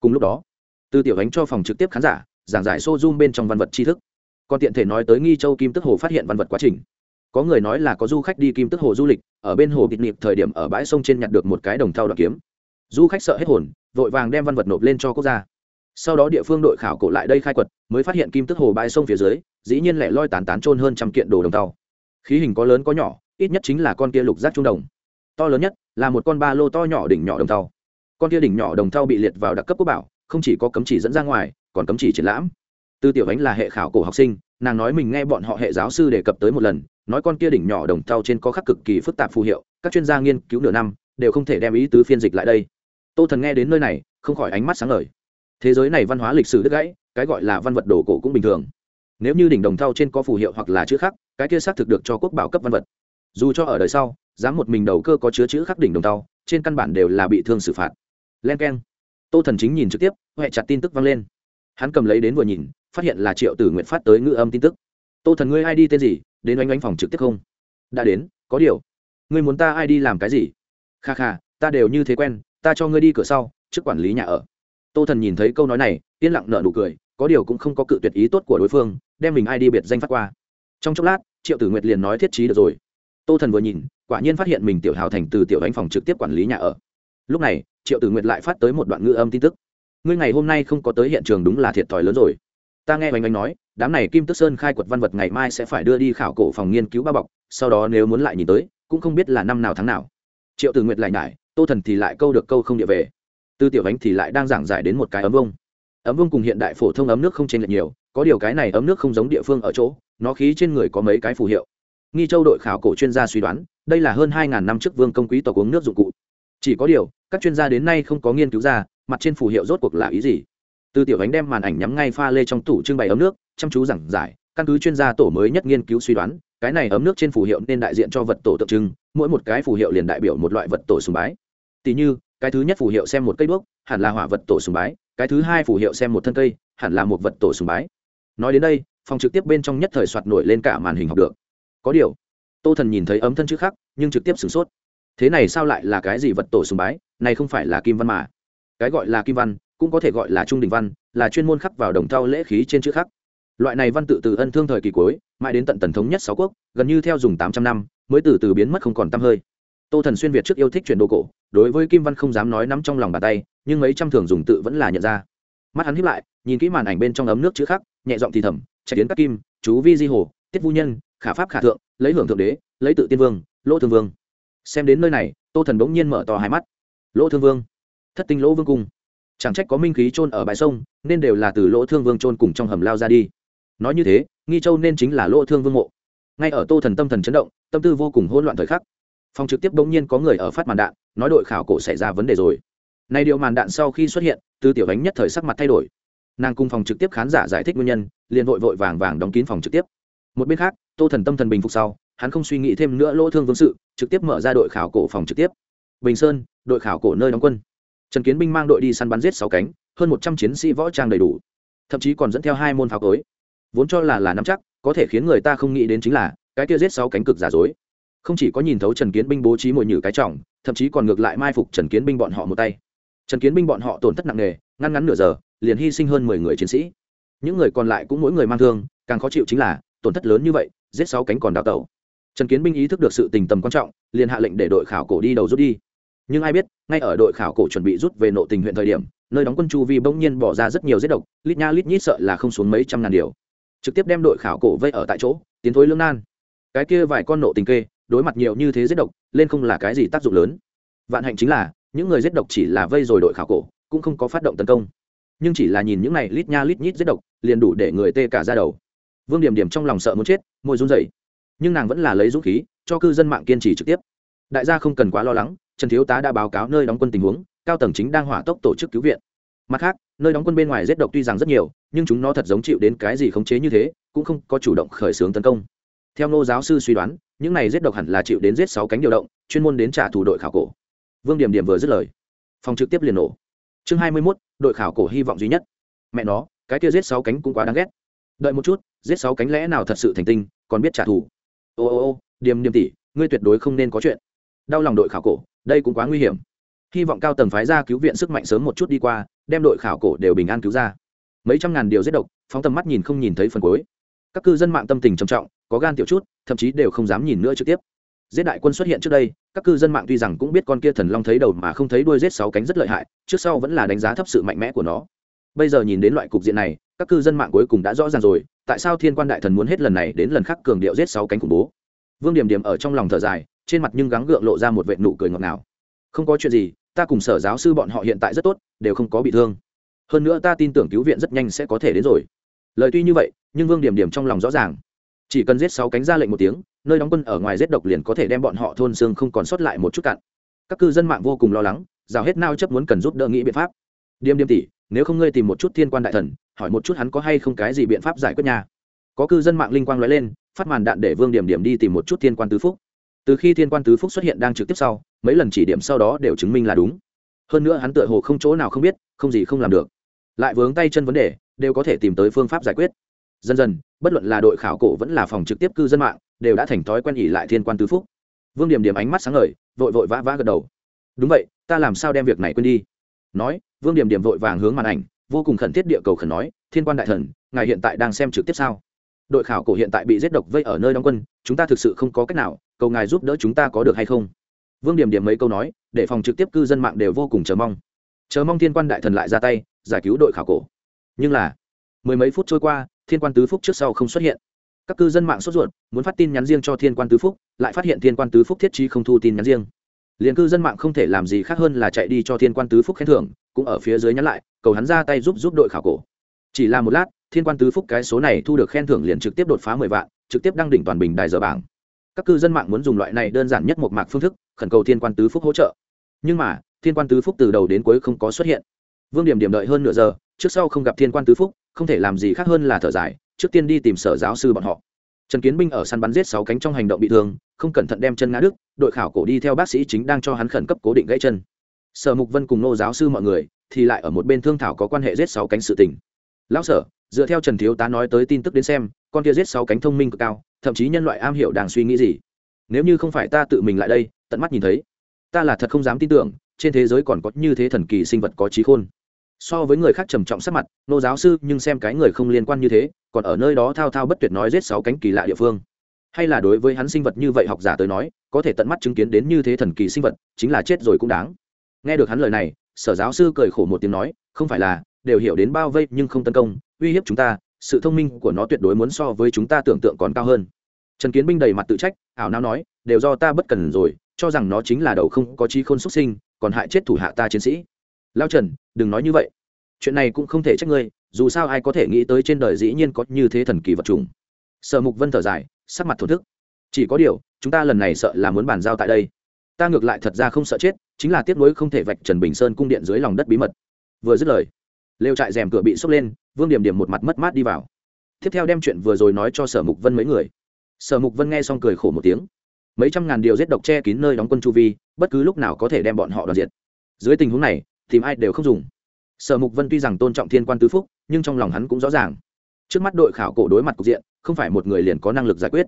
Cùng lúc đó, từ tiểu ánh cho phòng trực tiếp khán giả, giảng giải xô zoom bên trong văn vật tri thức. Còn tiện thể nói tới nghi châu kim tức hồ phát hiện văn vật quá trình. Có người nói là có du khách đi kim tức hồ du lịch, ở bên hồ kịch nịp thời điểm ở bãi sông trên nhặt được một cái đồng thau đoạn kiếm. Du khách sợ hết hồn, vội vàng đem văn vật nộp lên cho quốc gia sau đó địa phương đội khảo cổ lại đây khai quật, mới phát hiện kim tức hồ bãi sông phía dưới, dĩ nhiên lẻ loi tán tán trôn hơn trăm kiện đồ đồng tàu. Khí hình có lớn có nhỏ, ít nhất chính là con kia lục giác trung đồng. To lớn nhất là một con ba lô to nhỏ đỉnh nhỏ đồng tàu. Con kia đỉnh nhỏ đồng tàu bị liệt vào đặc cấp quốc bảo, không chỉ có cấm chỉ dẫn ra ngoài, còn cấm chỉ triển lãm. Tư tiểu ánh là hệ khảo cổ học sinh, nàng nói mình nghe bọn họ hệ giáo sư đề cập tới một lần, nói con kia đỉnh nhỏ đồng thau trên có khắc cực kỳ phức tạp phù hiệu, các chuyên gia nghiên cứu nửa năm, đều không thể đem ý tứ phiên dịch lại đây. Tô thần nghe đến nơi này, không khỏi ánh mắt sáng lời thế giới này văn hóa lịch sử đứt gãy, cái gọi là văn vật đồ cổ cũng bình thường. Nếu như đỉnh đồng thau trên có phù hiệu hoặc là chữ khắc cái kia xác thực được cho quốc bảo cấp văn vật. Dù cho ở đời sau, dám một mình đầu cơ có chứa chữ khắc đỉnh đồng thau, trên căn bản đều là bị thương xử phạt. Len k e n tô thần chính nhìn trực tiếp huệ chặt tin tức vang lên. Hắn cầm lấy đến vừa nhìn, phát hiện là triệu tử nguyện phát tới ngữ âm tin tức. Tô thần, ngươi ai đi tên gì? Đến oanh oanh phòng trực tiếp không? Đã đến, có điều. Ngươi muốn ta ai đi làm cái gì? Kha kha, ta đều như thế quen, ta cho ngươi đi cửa sau, trước quản lý nhà ở tô thần nhìn thấy câu nói này, yên lặng nợ nụ cười, có điều cũng không có cự tuyệt ý tốt của đối phương, đem mình ai đi biệt danh phát qua. Trong chốc lát, triệu tử nguyệt liền nói thiết trí được rồi. Tô thần vừa nhìn, quả nhiên phát hiện mình tiểu hào thành từ tiểu đánh phòng trực tiếp quản lý nhà ở. Lúc này, triệu tử nguyệt lại phát tới một đoạn ngữ âm tin tức. Ngươi ngày hôm nay không có tới hiện trường đúng là thiệt thòi lớn rồi. Ta nghe oanh oanh nói, đám này kim tức sơn khai quật văn vật ngày mai sẽ phải đưa đi khảo cổ phòng nghiên cứu ba bọc, sau đó nếu muốn lại nhìn tới, cũng không biết là năm nào tháng nào. Triệu tử nguyệt lại nhải, tô thần thì lại câu được câu không địa về tư tiểu ánh thì lại đang giảng giải đến một cái ấm vông ấm vông cùng hiện đại phổ thông ấm nước không chênh lệch nhiều, có điều cái này ấm nước không giống địa phương ở chỗ, nó khí trên người có mấy cái phù hiệu. Nghi châu đội khảo cổ chuyên gia suy đoán, đây là hơn hai ngàn năm trước vương công quý tộc uống nước dụng cụ. Chỉ có điều, các chuyên gia đến nay không có nghiên cứu ra, mặt trên phù hiệu rốt cuộc là ý gì. Từ tiểu ánh đem màn ảnh nhắm ngay pha lê trong tủ trưng bày ấm nước, chăm chú giảng giải, căn cứ chuyên gia tổ mới nhất nghiên cứu suy đoán, cái này ấm nước trên phù hiệu nên đại diện cho vật tổ tượng trưng, mỗi một cái phù hiệu liền đại biểu một loại vật tổ sùng bái. Tỷ như cái thứ nhất phù hiệu xem một cây đuốc, hẳn là hỏa vật tổ sùng bái, cái thứ hai phù hiệu xem một thân cây, hẳn là một vật tổ sùng bái. Nói đến đây, phòng trực tiếp bên trong nhất thời soạt nổi lên cả màn hình học được. Có điều, tô thần nhìn thấy ấm thân chữ khác nhưng trực tiếp sửng sốt. Thế này sao lại là cái gì vật tổ sùng bái? Này không phải là kim văn mà. Cái gọi là kim văn, cũng có thể gọi là trung đình văn, là chuyên môn khắc vào đồng thau lễ khí trên chữ khắc. Loại này văn tự từ ân thương thời kỳ cuối, mãi đến tận tần thống nhất sáu quốc, gần như theo dùng tám trăm năm, mới từ từ biến mất không còn t hơi tô thần xuyên việt trước yêu thích chuyển đồ cổ, đối với kim văn không dám nói nắm trong lòng bàn tay, nhưng mấy trăm thường dùng tự vẫn là nhận ra. Mắt hắn hiếp lại, nhìn kỹ màn ảnh bên trong ấm nước chữ khắc, nhẹ giọng thì thầm, chạy đến các kim, chú vi di hồ, tiết vũ nhân, khả pháp khả thượng, lấy hưởng thượng đế, lấy tự tiên vương, lỗ thương vương. Xem đến nơi này, tô thần bỗng nhiên mở to hai mắt. Lỗ thương vương? Thất tinh lỗ vương cung? Chẳng trách có minh khí trôn ở bãi sông, nên đều là từ lỗ thương vương trôn cùng trong hầm lao ra đi. Nói như thế, nghi châu nên chính là lỗ thương vương mộ. Ngay ở tô thần tâm thần chấn động, tâm tư vô cùng hỗn loạn thời khắc phòng trực tiếp bỗng nhiên có người ở phát màn đạn, nói đội khảo cổ xảy ra vấn đề rồi. Này điều màn đạn sau khi xuất hiện từ tiểu ánh nhất thời sắc mặt thay đổi. Nàng cùng phòng trực tiếp khán giả giải thích nguyên nhân, liền vội vội vàng vàng đóng kín phòng trực tiếp. Một bên khác, tô thần tâm thần bình phục sau, hắn không suy nghĩ thêm nữa lỗ thương vương sự, trực tiếp mở ra đội khảo cổ phòng trực tiếp. Bình sơn, đội khảo cổ nơi đóng quân. Trần kiến binh mang đội đi săn bắn giết sáu cánh, hơn một trăm chiến sĩ võ trang đầy đủ. Thậm chí còn dẫn theo hai môn pháo cối. Vốn cho là là nắm chắc, có thể khiến người ta không nghĩ đến chính là, cái kia giết sáu cánh cực giả dối không chỉ có nhìn thấu trần kiến binh bố trí mồi nhử cái trọng, thậm chí còn ngược lại mai phục trần kiến binh bọn họ một tay. Trần kiến binh bọn họ tổn thất nặng nề, ngăn ngắn nửa giờ, liền hy sinh hơn mười người chiến sĩ. Những người còn lại cũng mỗi người mang thương, càng khó chịu chính là, tổn thất lớn như vậy, giết sáu cánh còn đào tẩu. Trần kiến binh ý thức được sự tình tầm quan trọng, liền hạ lệnh để đội khảo cổ đi đầu rút đi. Nhưng ai biết, ngay ở đội khảo cổ chuẩn bị rút về nội tình huyện thời điểm, nơi đóng quân chu vi bỗng nhiên bỏ ra rất nhiều giết độc, lít nha lít nhít sợ là không xuống mấy trăm ngàn điều. Trực tiếp đem đội khảo cổ vây ở tại chỗ, tiến thối lương nan. Cái kia vài con nộ tình kê đối mặt nhiều như thế giết độc, lên không là cái gì tác dụng lớn. Vạn hạnh chính là, những người giết độc chỉ là vây rồi đội khảo cổ, cũng không có phát động tấn công. Nhưng chỉ là nhìn những này lít nha lít nhít giết độc, liền đủ để người tê cả ra đầu. Vương điểm điểm trong lòng sợ muốn chết, môi run rẩy. Nhưng nàng vẫn là lấy dũng khí, cho cư dân mạng kiên trì trực tiếp. Đại gia không cần quá lo lắng, trần thiếu tá đã báo cáo nơi đóng quân tình huống, cao tầng chính đang hỏa tốc tổ chức cứu viện. Mặt khác, nơi đóng quân bên ngoài giết độc tuy rằng rất nhiều, nhưng chúng nó thật giống chịu đến cái gì khống chế như thế, cũng không có chủ động khởi xướng tấn công. Theo nô giáo sư suy đoán những này giết độc hẳn là chịu đến giết sáu cánh điều động, chuyên môn đến trả thù đội khảo cổ. Vương điểm điểm vừa dứt lời, phòng trực tiếp liền nổ. Chương hai mươi mốt, đội khảo cổ hy vọng duy nhất. Mẹ nó, cái kia giết sáu cánh cũng quá đáng ghét. Đợi một chút, giết sáu cánh lẽ nào thật sự thành tinh, còn biết trả thù. Ô ô ô điềm điềm tỷ, ngươi tuyệt đối không nên có chuyện. Đau lòng đội khảo cổ, đây cũng quá nguy hiểm. Hy vọng cao tầng phái ra cứu viện sức mạnh sớm một chút đi qua, đem đội khảo cổ đều bình an cứu ra. Mấy trăm ngàn điều giết độc, phóng tầm mắt nhìn không nhìn thấy phần cuối các cư dân mạng tâm tình trầm trọng, có gan tiểu chút, thậm chí đều không dám nhìn nữa trực tiếp. Giết đại quân xuất hiện trước đây, các cư dân mạng tuy rằng cũng biết con kia thần long thấy đầu mà không thấy đuôi giết sáu cánh rất lợi hại, trước sau vẫn là đánh giá thấp sự mạnh mẽ của nó. Bây giờ nhìn đến loại cục diện này, các cư dân mạng cuối cùng đã rõ ràng rồi, tại sao thiên quan đại thần muốn hết lần này đến lần khác cường điệu giết sáu cánh khủng bố? Vương điểm điểm ở trong lòng thở dài, trên mặt nhưng gắng gượng lộ ra một vệ nụ cười ngọt ngào. Không có chuyện gì, ta cùng sở giáo sư bọn họ hiện tại rất tốt, đều không có bị thương. Hơn nữa ta tin tưởng cứu viện rất nhanh sẽ có thể đến rồi lời tuy như vậy, nhưng vương điểm điểm trong lòng rõ ràng. Chỉ cần giết sáu cánh ra lệnh một tiếng, nơi đóng quân ở ngoài giết độc liền có thể đem bọn họ thôn xương không còn sót lại một chút cạn các cư dân mạng vô cùng lo lắng, rào hết nao chấp muốn cần giúp đỡ nghĩ biện pháp. Điềm điềm tỷ, nếu không ngươi tìm một chút thiên quan đại thần, hỏi một chút hắn có hay không cái gì biện pháp giải quyết nhà có cư dân mạng linh quang nói lên, phát màn đạn để vương điểm điểm đi tìm một chút thiên quan tứ phúc. Từ khi thiên quan tứ phúc xuất hiện đang trực tiếp sau, mấy lần chỉ điểm sau đó đều chứng minh là đúng. Hơn nữa hắn tựa hồ không chỗ nào không biết, không gì không làm được. Lại vướng tay chân vấn đề đều có thể tìm tới phương pháp giải quyết. Dần dần, bất luận là đội khảo cổ vẫn là phòng trực tiếp cư dân mạng, đều đã thành thói quen ỉ lại thiên quan tứ phúc. Vương điểm điểm ánh mắt sáng ngời, vội vội vã vã gật đầu. Đúng vậy, ta làm sao đem việc này quên đi? Nói, vương điểm điểm vội vàng hướng màn ảnh, vô cùng khẩn thiết địa cầu khẩn nói, thiên quan đại thần, ngài hiện tại đang xem trực tiếp sao? Đội khảo cổ hiện tại bị giết độc vây ở nơi đóng quân, chúng ta thực sự không có cách nào, cầu ngài giúp đỡ chúng ta có được hay không? Vương điểm điểm mấy câu nói, để phòng trực tiếp cư dân mạng đều vô cùng chờ mong. Chờ mong thiên quan đại thần lại ra tay, giải cứu đội khảo cổ nhưng là, mười mấy phút trôi qua, thiên quan tứ phúc trước sau không xuất hiện. Các cư dân mạng sốt ruột, muốn phát tin nhắn riêng cho thiên quan tứ phúc, lại phát hiện thiên quan tứ phúc thiết trí không thu tin nhắn riêng. Liền cư dân mạng không thể làm gì khác hơn là chạy đi cho thiên quan tứ phúc khen thưởng, cũng ở phía dưới nhắn lại, cầu hắn ra tay giúp giúp đội khảo cổ. Chỉ là một lát, thiên quan tứ phúc cái số này thu được khen thưởng liền trực tiếp đột phá mười vạn, trực tiếp đăng đỉnh toàn bình đài giờ bảng. Các cư dân mạng muốn dùng loại này đơn giản nhất một mạc phương thức, khẩn cầu thiên quan tứ phúc hỗ trợ. Nhưng mà, thiên quan tứ phúc từ đầu đến cuối không có xuất hiện vương điểm điểm đợi hơn nửa giờ, trước sau không gặp thiên quan tứ phúc, không thể làm gì khác hơn là thở dài, trước tiên đi tìm sở giáo sư bọn họ. Trần kiến binh ở săn bắn giết sáu cánh trong hành động bị thương, không cẩn thận đem chân ngã đức đội khảo cổ đi theo bác sĩ chính đang cho hắn khẩn cấp cố định gãy chân. Sở mục vân cùng nô giáo sư mọi người thì lại ở một bên thương thảo có quan hệ giết sáu cánh sự tình. Lão sở, dựa theo trần thiếu tá nói tới tin tức đến xem, con kia giết sáu cánh thông minh cực cao, thậm chí nhân loại am hiểu đang suy nghĩ gì. Nếu như không phải ta tự mình lại đây, tận mắt nhìn thấy ta là thật không dám tin tưởng, trên thế giới còn có như thế thần kỳ sinh vật có trí khôn. So với người khác trầm trọng sắc mặt, nô giáo sư, nhưng xem cái người không liên quan như thế, còn ở nơi đó thao thao bất tuyệt nói giết sáu cánh kỳ lạ địa phương. Hay là đối với hắn sinh vật như vậy học giả tới nói, có thể tận mắt chứng kiến đến như thế thần kỳ sinh vật, chính là chết rồi cũng đáng. Nghe được hắn lời này, sở giáo sư cười khổ một tiếng nói, không phải là, đều hiểu đến bao vây nhưng không tấn công, uy hiếp chúng ta, sự thông minh của nó tuyệt đối muốn so với chúng ta tưởng tượng còn cao hơn. Trần kiến binh đầy mặt tự trách, ảo não nói, đều do ta bất cần rồi cho rằng nó chính là đầu không có chi khôn xuất sinh, còn hại chết thủ hạ ta chiến sĩ. Lao trần, đừng nói như vậy. Chuyện này cũng không thể trách ngươi, dù sao ai có thể nghĩ tới trên đời dĩ nhiên có như thế thần kỳ vật trùng sở mục vân thở dài, sắc mặt thổ thức. Chỉ có điều, chúng ta lần này sợ là muốn bàn giao tại đây. Ta ngược lại thật ra không sợ chết, chính là tiếc nuối không thể vạch trần bình sơn cung điện dưới lòng đất bí mật. Vừa dứt lời lều trại rèm cửa bị sốc lên, vương điểm điểm một mặt mất mát đi vào. Tiếp theo đem chuyện vừa rồi nói cho sở mục vân mấy người. Sở mục vân nghe xong cười khổ một tiếng mấy trăm ngàn điều giết độc che kín nơi đóng quân chu vi, bất cứ lúc nào có thể đem bọn họ đoàn diệt. Dưới tình huống này, tìm ai đều không dùng. Sở mục vân tuy rằng tôn trọng thiên quan tứ phúc, nhưng trong lòng hắn cũng rõ ràng. Trước mắt đội khảo cổ đối mặt cục diện, không phải một người liền có năng lực giải quyết.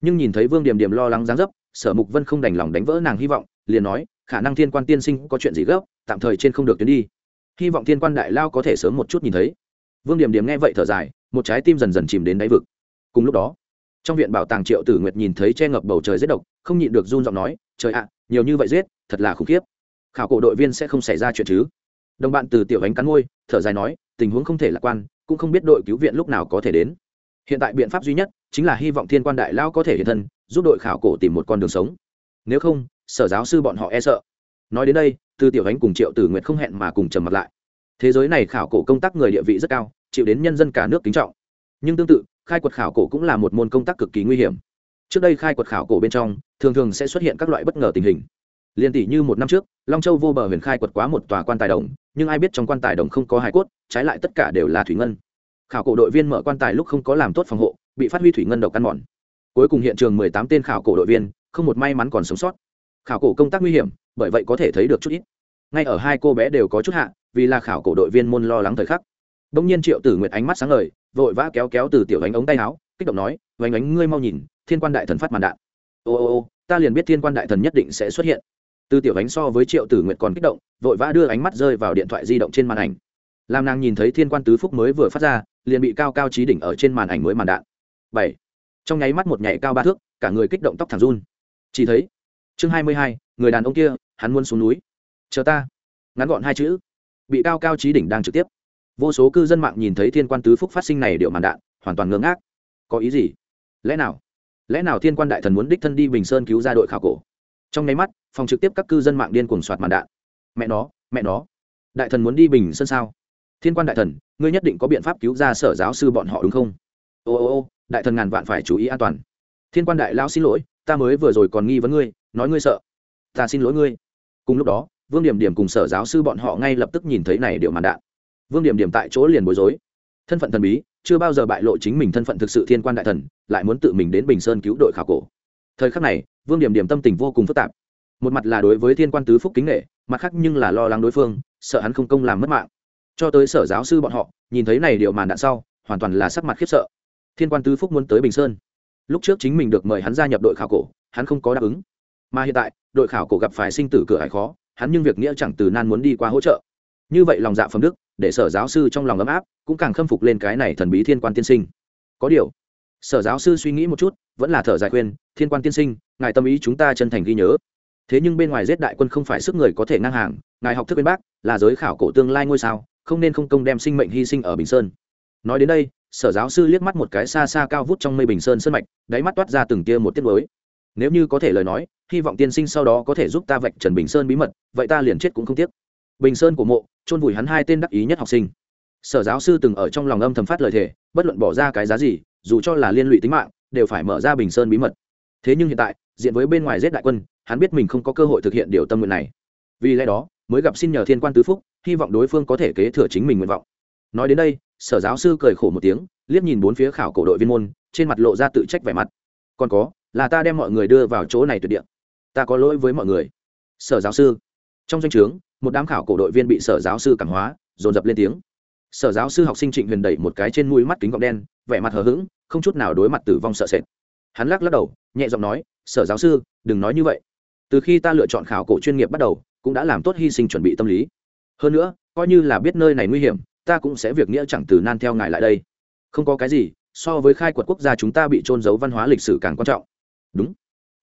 Nhưng nhìn thấy vương điềm điềm lo lắng giáng dấp, sở mục vân không đành lòng đánh vỡ nàng hy vọng, liền nói, khả năng thiên quan tiên sinh có chuyện gì gấp, tạm thời trên không được tuyến đi. Hy vọng thiên quan đại lao có thể sớm một chút nhìn thấy. Vương điềm điềm nghe vậy thở dài, một trái tim dần dần chìm đến đáy vực. Cùng lúc đó trong viện bảo tàng triệu tử nguyệt nhìn thấy che ngập bầu trời giết độc, không nhịn được run giọng nói, trời ạ, nhiều như vậy giết, thật là khủng khiếp. Khảo cổ đội viên sẽ không xảy ra chuyện chứ? Đồng bạn từ tiểu ánh cắn môi, thở dài nói, tình huống không thể lạc quan, cũng không biết đội cứu viện lúc nào có thể đến. Hiện tại biện pháp duy nhất chính là hy vọng thiên quan đại lao có thể hiện thân, giúp đội khảo cổ tìm một con đường sống. Nếu không, sở giáo sư bọn họ e sợ. Nói đến đây, từ tiểu ánh cùng triệu tử nguyệt không hẹn mà cùng trầm mặt lại. Thế giới này khảo cổ công tác người địa vị rất cao, chịu đến nhân dân cả nước kính trọng. Nhưng tương tự khai quật khảo cổ cũng là một môn công tác cực kỳ nguy hiểm. Trước đây khai quật khảo cổ bên trong, thường thường sẽ xuất hiện các loại bất ngờ tình hình. Liên tỷ như một năm trước, long châu vô bờ huyền khai quật quá một tòa quan tài đồng, nhưng ai biết trong quan tài đồng không có hải cốt, trái lại tất cả đều là thủy ngân. Khảo cổ đội viên mở quan tài lúc không có làm tốt phòng hộ, bị phát huy thủy ngân độc căn mòn. Cuối cùng hiện trường mười tám tên khảo cổ đội viên, không một may mắn còn sống sót. Khảo cổ công tác nguy hiểm, bởi vậy có thể thấy được chút ít. Ngay ở hai cô bé đều có chút hạ, vì là khảo cổ đội viên môn lo lắng thời khắc đông nhiên triệu tử nguyệt ánh mắt sáng ngời, vội vã kéo kéo từ tiểu ánh ống tay áo, kích động nói vánh ánh, ngươi mau nhìn, thiên quan đại thần phát màn đạn. Ô ô ô, ta liền biết thiên quan đại thần nhất định sẽ xuất hiện. Từ tiểu ánh so với triệu tử nguyệt còn kích động, vội vã đưa ánh mắt rơi vào điện thoại di động trên màn ảnh. Làm nàng nhìn thấy thiên quan tứ phúc mới vừa phát ra, liền bị cao cao trí đỉnh ở trên màn ảnh mới màn đạn. Bảy. Trong nháy mắt một nhảy cao ba thước, cả người kích động tóc thẳng run. Chỉ thấy, chương hai mươi hai, người đàn ông kia, hắn muốn xuống núi. Chờ ta. Ngắn gọn hai chữ. Bị cao cao trí đỉnh đang trực tiếp vô số cư dân mạng nhìn thấy thiên quan tứ phúc phát sinh này điệu màn đạn, hoàn toàn ngơ ngác. Có ý gì? Lẽ nào? Lẽ nào thiên quan đại thần muốn đích thân đi bình sơn cứu ra đội khảo cổ? Trong nháy mắt, phòng trực tiếp các cư dân mạng điên cuồng soạt màn đạn. Mẹ nó mẹ nó. Đại thần muốn đi bình sơn sao? Thiên quan đại thần, ngươi nhất định có biện pháp cứu ra sở giáo sư bọn họ đúng không? Ô ô ô, đại thần ngàn vạn phải chú ý an toàn. Thiên quan đại lão xin lỗi, ta mới vừa rồi còn nghi vấn ngươi, nói ngươi sợ. Ta xin lỗi ngươi. Cùng lúc đó, vương điểm điểm cùng sở giáo sư bọn họ ngay lập tức nhìn thấy này điệu màn đạn vương điểm điểm tại chỗ liền bối rối. Thân phận thần bí, chưa bao giờ bại lộ chính mình thân phận thực sự thiên quan đại thần, lại muốn tự mình đến bình sơn cứu đội khảo cổ. Thời khắc này, vương điểm điểm tâm tình vô cùng phức tạp. Một mặt là đối với thiên quan tứ phúc kính nghệ mặt khác nhưng là lo lắng đối phương, sợ hắn không công làm mất mạng. Cho tới sở giáo sư bọn họ, nhìn thấy này điều màn đạn sau, hoàn toàn là sắc mặt khiếp sợ. Thiên quan tứ phúc muốn tới bình sơn. Lúc trước chính mình được mời hắn gia nhập đội khảo cổ, hắn không có đáp ứng. Mà hiện tại, đội khảo cổ gặp phải sinh tử cửa hải khó, hắn nhưng việc nghĩa chẳng từ nan muốn đi qua hỗ trợ như vậy lòng dạ phẩm đức, để sở giáo sư trong lòng ấm áp, cũng càng khâm phục lên cái này thần bí thiên quan tiên sinh. Có điều, sở giáo sư suy nghĩ một chút, vẫn là thở dài khuyên, thiên quan tiên sinh, ngài tâm ý chúng ta chân thành ghi nhớ. Thế nhưng bên ngoài giết đại quân không phải sức người có thể ngang hàng, ngài học thức bên bác là giới khảo cổ tương lai ngôi sao, không nên không công đem sinh mệnh hy sinh ở bình sơn. Nói đến đây, sở giáo sư liếc mắt một cái xa xa cao vút trong mây bình sơn sân mạch, đáy mắt toát ra từng tia một tiết mới. Nếu như có thể lời nói, hy vọng tiên sinh sau đó có thể giúp ta vạch trần bình sơn bí mật, vậy ta liền chết cũng không tiếc bình sơn của mộ, chôn vùi hắn hai tên đắc ý nhất học sinh. Sở giáo sư từng ở trong lòng âm thầm phát lời thề, bất luận bỏ ra cái giá gì, dù cho là liên lụy tính mạng, đều phải mở ra bình sơn bí mật. Thế nhưng hiện tại, diện với bên ngoài giết đại quân, hắn biết mình không có cơ hội thực hiện điều tâm nguyện này. Vì lẽ đó, mới gặp xin nhờ thiên quan tứ phúc, hy vọng đối phương có thể kế thừa chính mình nguyện vọng. Nói đến đây, sở giáo sư cười khổ một tiếng, liếc nhìn bốn phía khảo cổ đội viên môn, trên mặt lộ ra tự trách vẻ mặt. Còn có, là ta đem mọi người đưa vào chỗ này tuyệt địa. Ta có lỗi với mọi người. Sở giáo sư, trong danh o trướng một đám khảo cổ đội viên bị sở giáo sư cảm hóa, dồn dập lên tiếng. Sở giáo sư học sinh trịnh huyền đẩy một cái trên mũi mắt kính gọng đen, vẻ mặt hờ hững, không chút nào đối mặt tử vong sợ sệt. Hắn lắc lắc đầu, nhẹ giọng nói, sở giáo sư, đừng nói như vậy. Từ khi ta lựa chọn khảo cổ chuyên nghiệp bắt đầu, cũng đã làm tốt hy sinh chuẩn bị tâm lý. Hơn nữa, coi như là biết nơi này nguy hiểm, ta cũng sẽ việc nghĩa chẳng từ nan theo ngài lại đây. Không có cái gì, so với khai quật quốc gia chúng ta bị trôn giấu văn hóa lịch sử càng quan trọng. Đúng.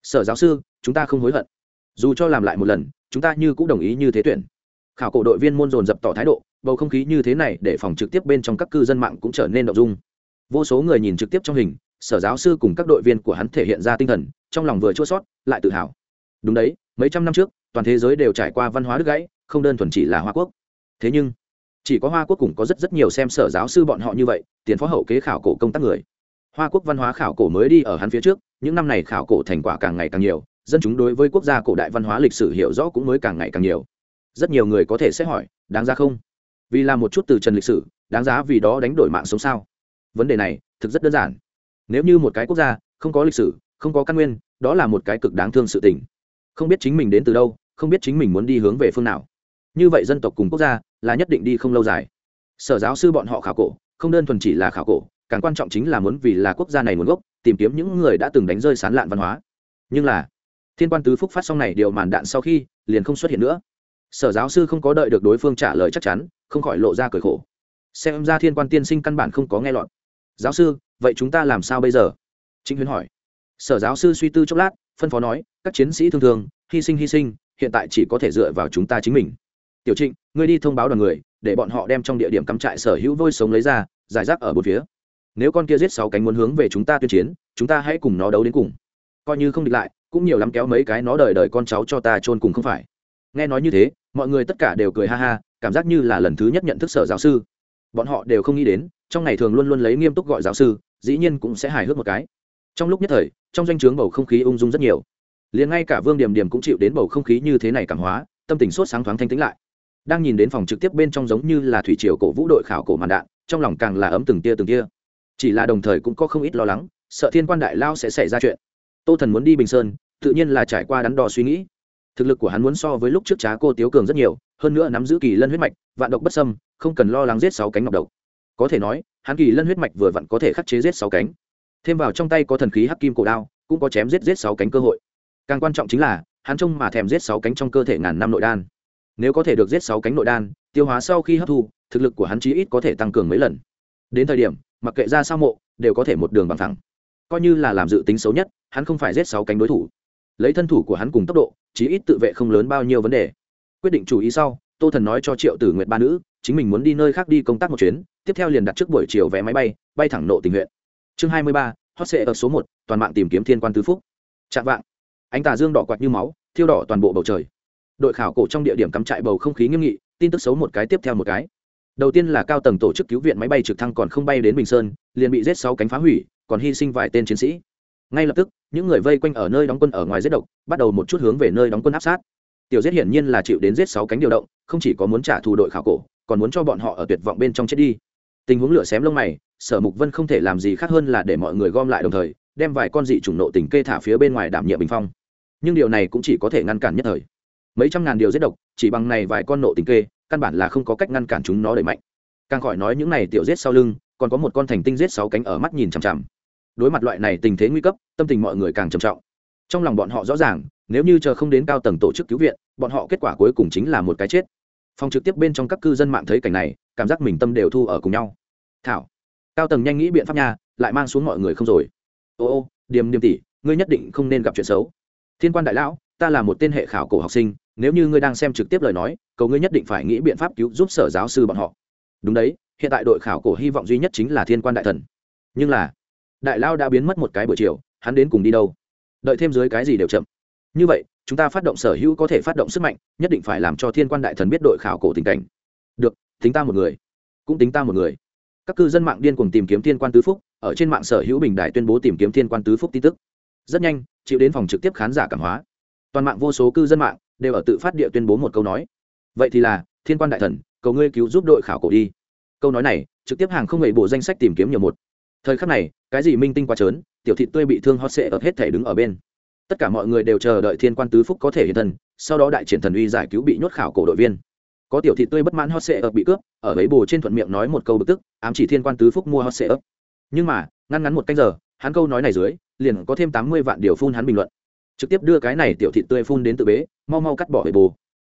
Sở giáo sư, chúng ta không hối hận. Dù cho làm lại một lần chúng ta như cũng đồng ý như thế tuyển. Khảo cổ đội viên môn dồn dập tỏ thái độ, bầu không khí như thế này để phòng trực tiếp bên trong các cư dân mạng cũng trở nên động dung. Vô số người nhìn trực tiếp trong hình, sở giáo sư cùng các đội viên của hắn thể hiện ra tinh thần, trong lòng vừa chua sót, lại tự hào. Đúng đấy, mấy trăm năm trước, toàn thế giới đều trải qua văn hóa đứt gãy, không đơn thuần chỉ là hoa quốc. Thế nhưng, chỉ có hoa quốc cũng có rất rất nhiều xem sở giáo sư bọn họ như vậy, tiền phó hậu kế khảo cổ công tác người. Hoa quốc văn hóa khảo cổ mới đi ở hắn phía trước, những năm này khảo cổ thành quả càng ngày càng nhiều dân chúng đối với quốc gia cổ đại văn hóa lịch sử hiểu rõ cũng mới càng ngày càng nhiều. Rất nhiều người có thể sẽ hỏi, đáng ra không? Vì là một chút từ trần lịch sử, đáng giá vì đó đánh đổi mạng sống sao? Vấn đề này, thực rất đơn giản. Nếu như một cái quốc gia không có lịch sử, không có căn nguyên, đó là một cái cực đáng thương sự tình. Không biết chính mình đến từ đâu, không biết chính mình muốn đi hướng về phương nào. Như vậy dân tộc cùng quốc gia là nhất định đi không lâu dài. Sở giáo sư bọn họ khảo cổ, không đơn thuần chỉ là khảo cổ, càng quan trọng chính là muốn vì là quốc gia này nguồn gốc, tìm kiếm những người đã từng đánh rơi sán lạn văn hóa. Nhưng là thiên quan tứ phúc phát xong này điều màn đạn sau khi, liền không xuất hiện nữa. Sở giáo sư không có đợi được đối phương trả lời chắc chắn, không khỏi lộ ra cười khổ. Xem ra thiên quan tiên sinh căn bản không có nghe lọt. Giáo sư, vậy chúng ta làm sao bây giờ? Chính huyến hỏi. Sở giáo sư suy tư chốc lát, phân phó nói, các chiến sĩ thường thường, hy sinh hy sinh, hiện tại chỉ có thể dựa vào chúng ta chính mình. Tiểu trịnh, ngươi đi thông báo đoàn người, để bọn họ đem trong địa điểm cắm trại sở hữu vôi sống lấy ra, giải rác ở bốn phía. Nếu con kia giết sáu cánh muốn hướng về chúng ta tuyên chiến, chúng ta hãy cùng nó đấu đến cùng. Coi như không địch lại cũng nhiều lắm kéo mấy cái nó đời đời con cháu cho ta chôn cùng không phải. Nghe nói như thế, mọi người tất cả đều cười ha ha, cảm giác như là lần thứ nhất nhận thức sở giáo sư. Bọn họ đều không nghĩ đến, trong ngày thường luôn luôn lấy nghiêm túc gọi giáo sư, dĩ nhiên cũng sẽ hài hước một cái. Trong lúc nhất thời, trong danh o chướng bầu không khí ung dung rất nhiều. Liền ngay cả vương điểm điểm cũng chịu đến bầu không khí như thế này cảm hóa, tâm tình sốt sáng thoáng thanh tĩnh lại. Đang nhìn đến phòng trực tiếp bên trong giống như là thủy triều cổ vũ đội khảo cổ màn đạn, trong lòng càng là ấm từng tia từng tia. Chỉ là đồng thời cũng có không ít lo lắng, sợ thiên quan đại lao sẽ xảy ra chuyện tô thần muốn đi bình sơn, tự nhiên là trải qua đắn đo suy nghĩ. Thực lực của hắn muốn so với lúc trước trá cô tiếu cường rất nhiều, hơn nữa nắm giữ kỳ lân huyết mạch, vạn độc bất sâm không cần lo lắng giết sáu cánh ngọc độc. Có thể nói, hắn kỳ lân huyết mạch vừa vặn có thể khắc chế giết sáu cánh. Thêm vào trong tay có thần khí hắc kim cổ đao, cũng có chém giết giết sáu cánh cơ hội. Càng quan trọng chính là, hắn trông mà thèm giết sáu cánh trong cơ thể ngàn năm nội đan. Nếu có thể được giết sáu cánh nội đan, tiêu hóa sau khi hấp thu, thực lực của hắn chí ít có thể tăng cường mấy lần. Đến thời điểm, mặc kệ ra sao mộ, đều có thể một đường bằng thẳng. Coi như là làm dự tính xấu nhất hắn không phải giết sáu cánh đối thủ. Lấy thân thủ của hắn cùng tốc độ, chí ít tự vệ không lớn bao nhiêu vấn đề. Quyết định chủ ý sau, tô thần nói cho triệu tử nguyệt ba nữ, chính mình muốn đi nơi khác đi công tác một chuyến, tiếp theo liền đặt trước buổi chiều vé máy bay bay thẳng nộ tình huyện. Chương hai mươi ba, hot sệ ở số một, toàn mạng tìm kiếm thiên quan tứ phúc. Chạm vạng. Ánh tà dương đỏ quạt như máu, thiêu đỏ toàn bộ bầu trời. Đội khảo cổ trong địa điểm cắm trại bầu không khí nghiêm nghị, tin tức xấu một cái tiếp theo một cái. Đầu tiên là cao tầng tổ chức cứu viện máy bay trực thăng còn không bay đến bình sơn, liền bị giết sáu cánh phá hủy, còn hy sinh vài tên chiến sĩ ngay lập tức, những người vây quanh ở nơi đóng quân ở ngoài giết độc, bắt đầu một chút hướng về nơi đóng quân áp sát. Tiểu giết hiển nhiên là chịu đến giết sáu cánh điều động, không chỉ có muốn trả thù đội khảo cổ, còn muốn cho bọn họ ở tuyệt vọng bên trong chết đi. Tình huống lửa xém lông mày, sở mục vân không thể làm gì khác hơn là để mọi người gom lại đồng thời, đem vài con dị chủng nộ tình kê thả phía bên ngoài đảm nhiệm bình phong. Nhưng điều này cũng chỉ có thể ngăn cản nhất thời. Mấy trăm ngàn điều giết độc, chỉ bằng này vài con nộ tình kê, căn bản là không có cách ngăn cản chúng nó đẩy mạnh. Càng khỏi nói những này tiểu giết sau lưng, còn có một con thành tinh giết sáu cánh ở mắt nhìn chằm chằm đối mặt loại này tình thế nguy cấp, tâm tình mọi người càng trầm trọng. Trong lòng bọn họ rõ ràng, nếu như chờ không đến cao tầng tổ chức cứu viện, bọn họ kết quả cuối cùng chính là một cái chết. Phòng trực tiếp bên trong các cư dân mạng thấy cảnh này, cảm giác mình tâm đều thu ở cùng nhau. Thảo, cao tầng nhanh nghĩ biện pháp nha, lại mang xuống mọi người không rồi. Ô ô, điềm điềm tỷ, ngươi nhất định không nên gặp chuyện xấu. Thiên quan đại lão, ta là một tên hệ khảo cổ học sinh, nếu như ngươi đang xem trực tiếp lời nói, cầu ngươi nhất định phải nghĩ biện pháp cứu giúp sở giáo sư bọn họ. Đúng đấy, hiện tại đội khảo cổ hy vọng duy nhất chính là thiên quan đại thần. Nhưng là đại lao đã biến mất một cái buổi chiều, hắn đến cùng đi đâu? Đợi thêm dưới cái gì đều chậm? Như vậy, chúng ta phát động sở hữu có thể phát động sức mạnh, nhất định phải làm cho thiên quan đại thần biết đội khảo cổ tình cảnh. Được, tính ta một người. Cũng tính ta một người. Các cư dân mạng điên cùng tìm kiếm thiên quan tứ phúc, ở trên mạng sở hữu bình đại tuyên bố tìm kiếm thiên quan tứ phúc tin tức. Rất nhanh, chịu đến phòng trực tiếp khán giả cảm hóa. Toàn mạng vô số cư dân mạng đều ở tự phát địa tuyên bố một câu nói. Vậy thì là, thiên quan đại thần, cầu ngươi cứu giúp đội khảo cổ đi. Câu nói này, trực tiếp hàng không hề bộ danh sách tìm kiếm nhiều một thời khắc này, cái gì minh tinh quá trớn, tiểu thị tươi bị thương hot sệ ập hết thể đứng ở bên. Tất cả mọi người đều chờ đợi thiên quan tứ phúc có thể hiện thân, sau đó đại triển thần uy giải cứu bị nhốt khảo cổ đội viên. Có tiểu thị tươi bất mãn hot sệ ập bị cướp, ở ấy bồ trên thuận miệng nói một câu bực tức, ám chỉ thiên quan tứ phúc mua hot sệ ập nhưng mà, ngăn ngắn một canh giờ, hắn câu nói này dưới, liền có thêm tám mươi vạn điều phun hắn bình luận. Trực tiếp đưa cái này tiểu thị tươi phun đến tự bế, mau mau cắt bỏ hệ bồ.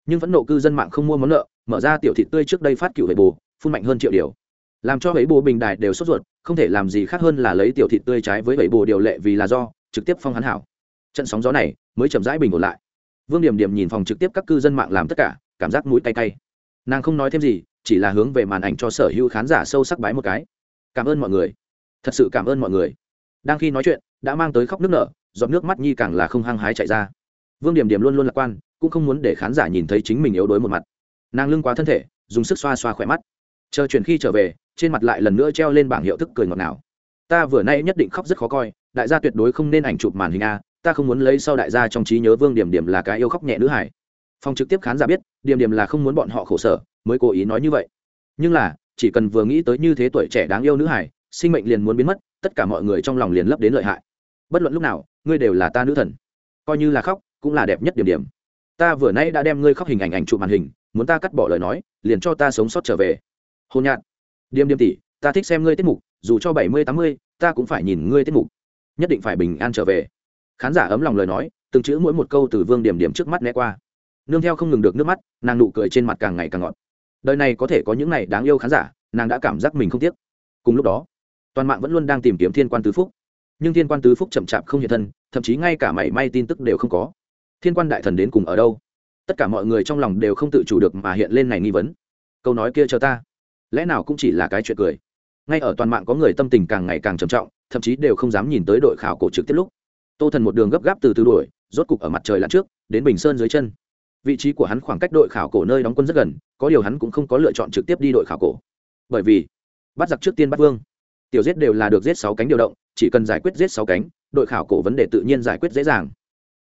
Nhưng vẫn nộ cư dân mạng không mua món nợ, mở ra tiểu thị tươi trước đây phát cựu hệ bồ, phun mạnh hơn triệu điều làm cho bảy bồ bình đài đều sốt ruột, không thể làm gì khác hơn là lấy tiểu thị tươi trái với bảy bồ điều lệ vì là do, trực tiếp phong hắn hảo. Trận sóng gió này mới chậm rãi bình ổn lại. Vương điểm điểm nhìn phòng trực tiếp các cư dân mạng làm tất cả, cảm giác mũi cay cay. Nàng không nói thêm gì, chỉ là hướng về màn ảnh cho sở hữu khán giả sâu sắc bái một cái. Cảm ơn mọi người. Thật sự cảm ơn mọi người. Đang khi nói chuyện, đã mang tới khóc nước nở, giọt nước mắt nhi càng là không hăng hái chạy ra. Vương điểm điểm luôn luôn lạc quan, cũng không muốn để khán giả nhìn thấy chính mình yếu đuối một mặt. Nàng lưng quá thân thể, dùng sức xoa xoa khỏe mắt chờ chuyển khi trở về, trên mặt lại lần nữa treo lên bảng hiệu thức cười ngọt nào ta vừa nay nhất định khóc rất khó coi, đại gia tuyệt đối không nên ảnh chụp màn hình a, ta không muốn lấy sau đại gia trong trí nhớ vương điểm điểm là cái yêu khóc nhẹ nữ hải phòng trực tiếp khán giả biết, điểm điểm là không muốn bọn họ khổ sở, mới cố ý nói như vậy. Nhưng là, chỉ cần vừa nghĩ tới như thế tuổi trẻ đáng yêu nữ hải sinh mệnh liền muốn biến mất, tất cả mọi người trong lòng liền lấp đến lợi hại. Bất luận lúc nào, ngươi đều là ta nữ thần. Coi như là khóc, cũng là đẹp nhất điểm điểm. Ta vừa nay đã đem ngươi khóc hình ảnh ảnh chụp màn hình, muốn ta cắt bỏ lời nói, liền cho ta sống sót trở về hôn nhạt điềm điềm tỷ, ta thích xem ngươi tiết mục, dù cho bảy mươi tám mươi, ta cũng phải nhìn ngươi tiết mục. Nhất định phải bình an trở về. Khán giả ấm lòng lời nói, từng chữ mỗi một câu từ vương điểm điểm trước mắt né qua. Nương theo không ngừng được nước mắt, nàng nụ cười trên mặt càng ngày càng ngọt. Đời này có thể có những này đáng yêu khán giả, nàng đã cảm giác mình không tiếc. Cùng lúc đó, toàn mạng vẫn luôn đang tìm kiếm thiên quan tứ phúc. Nhưng thiên quan tứ phúc chậm chạp không hiện thân, thậm chí ngay cả mảy may tin tức đều không có. Thiên quan đại thần đến cùng ở đâu? Tất cả mọi người trong lòng đều không tự chủ được mà hiện lên này nghi vấn. Câu nói kia chờ ta lẽ nào cũng chỉ là cái chuyện cười. Ngay ở toàn mạng có người tâm tình càng ngày càng trầm trọng, thậm chí đều không dám nhìn tới đội khảo cổ trực tiếp lúc. Tô thần một đường gấp gáp từ từ đuổi, rốt cục ở mặt trời lặn trước, đến bình sơn dưới chân. Vị trí của hắn khoảng cách đội khảo cổ nơi đóng quân rất gần, có điều hắn cũng không có lựa chọn trực tiếp đi đội khảo cổ. Bởi vì, bắt giặc trước tiên bắt vương. Tiểu giết đều là được giết sáu cánh điều động, chỉ cần giải quyết giết sáu cánh, đội khảo cổ vấn đề tự nhiên giải quyết dễ dàng.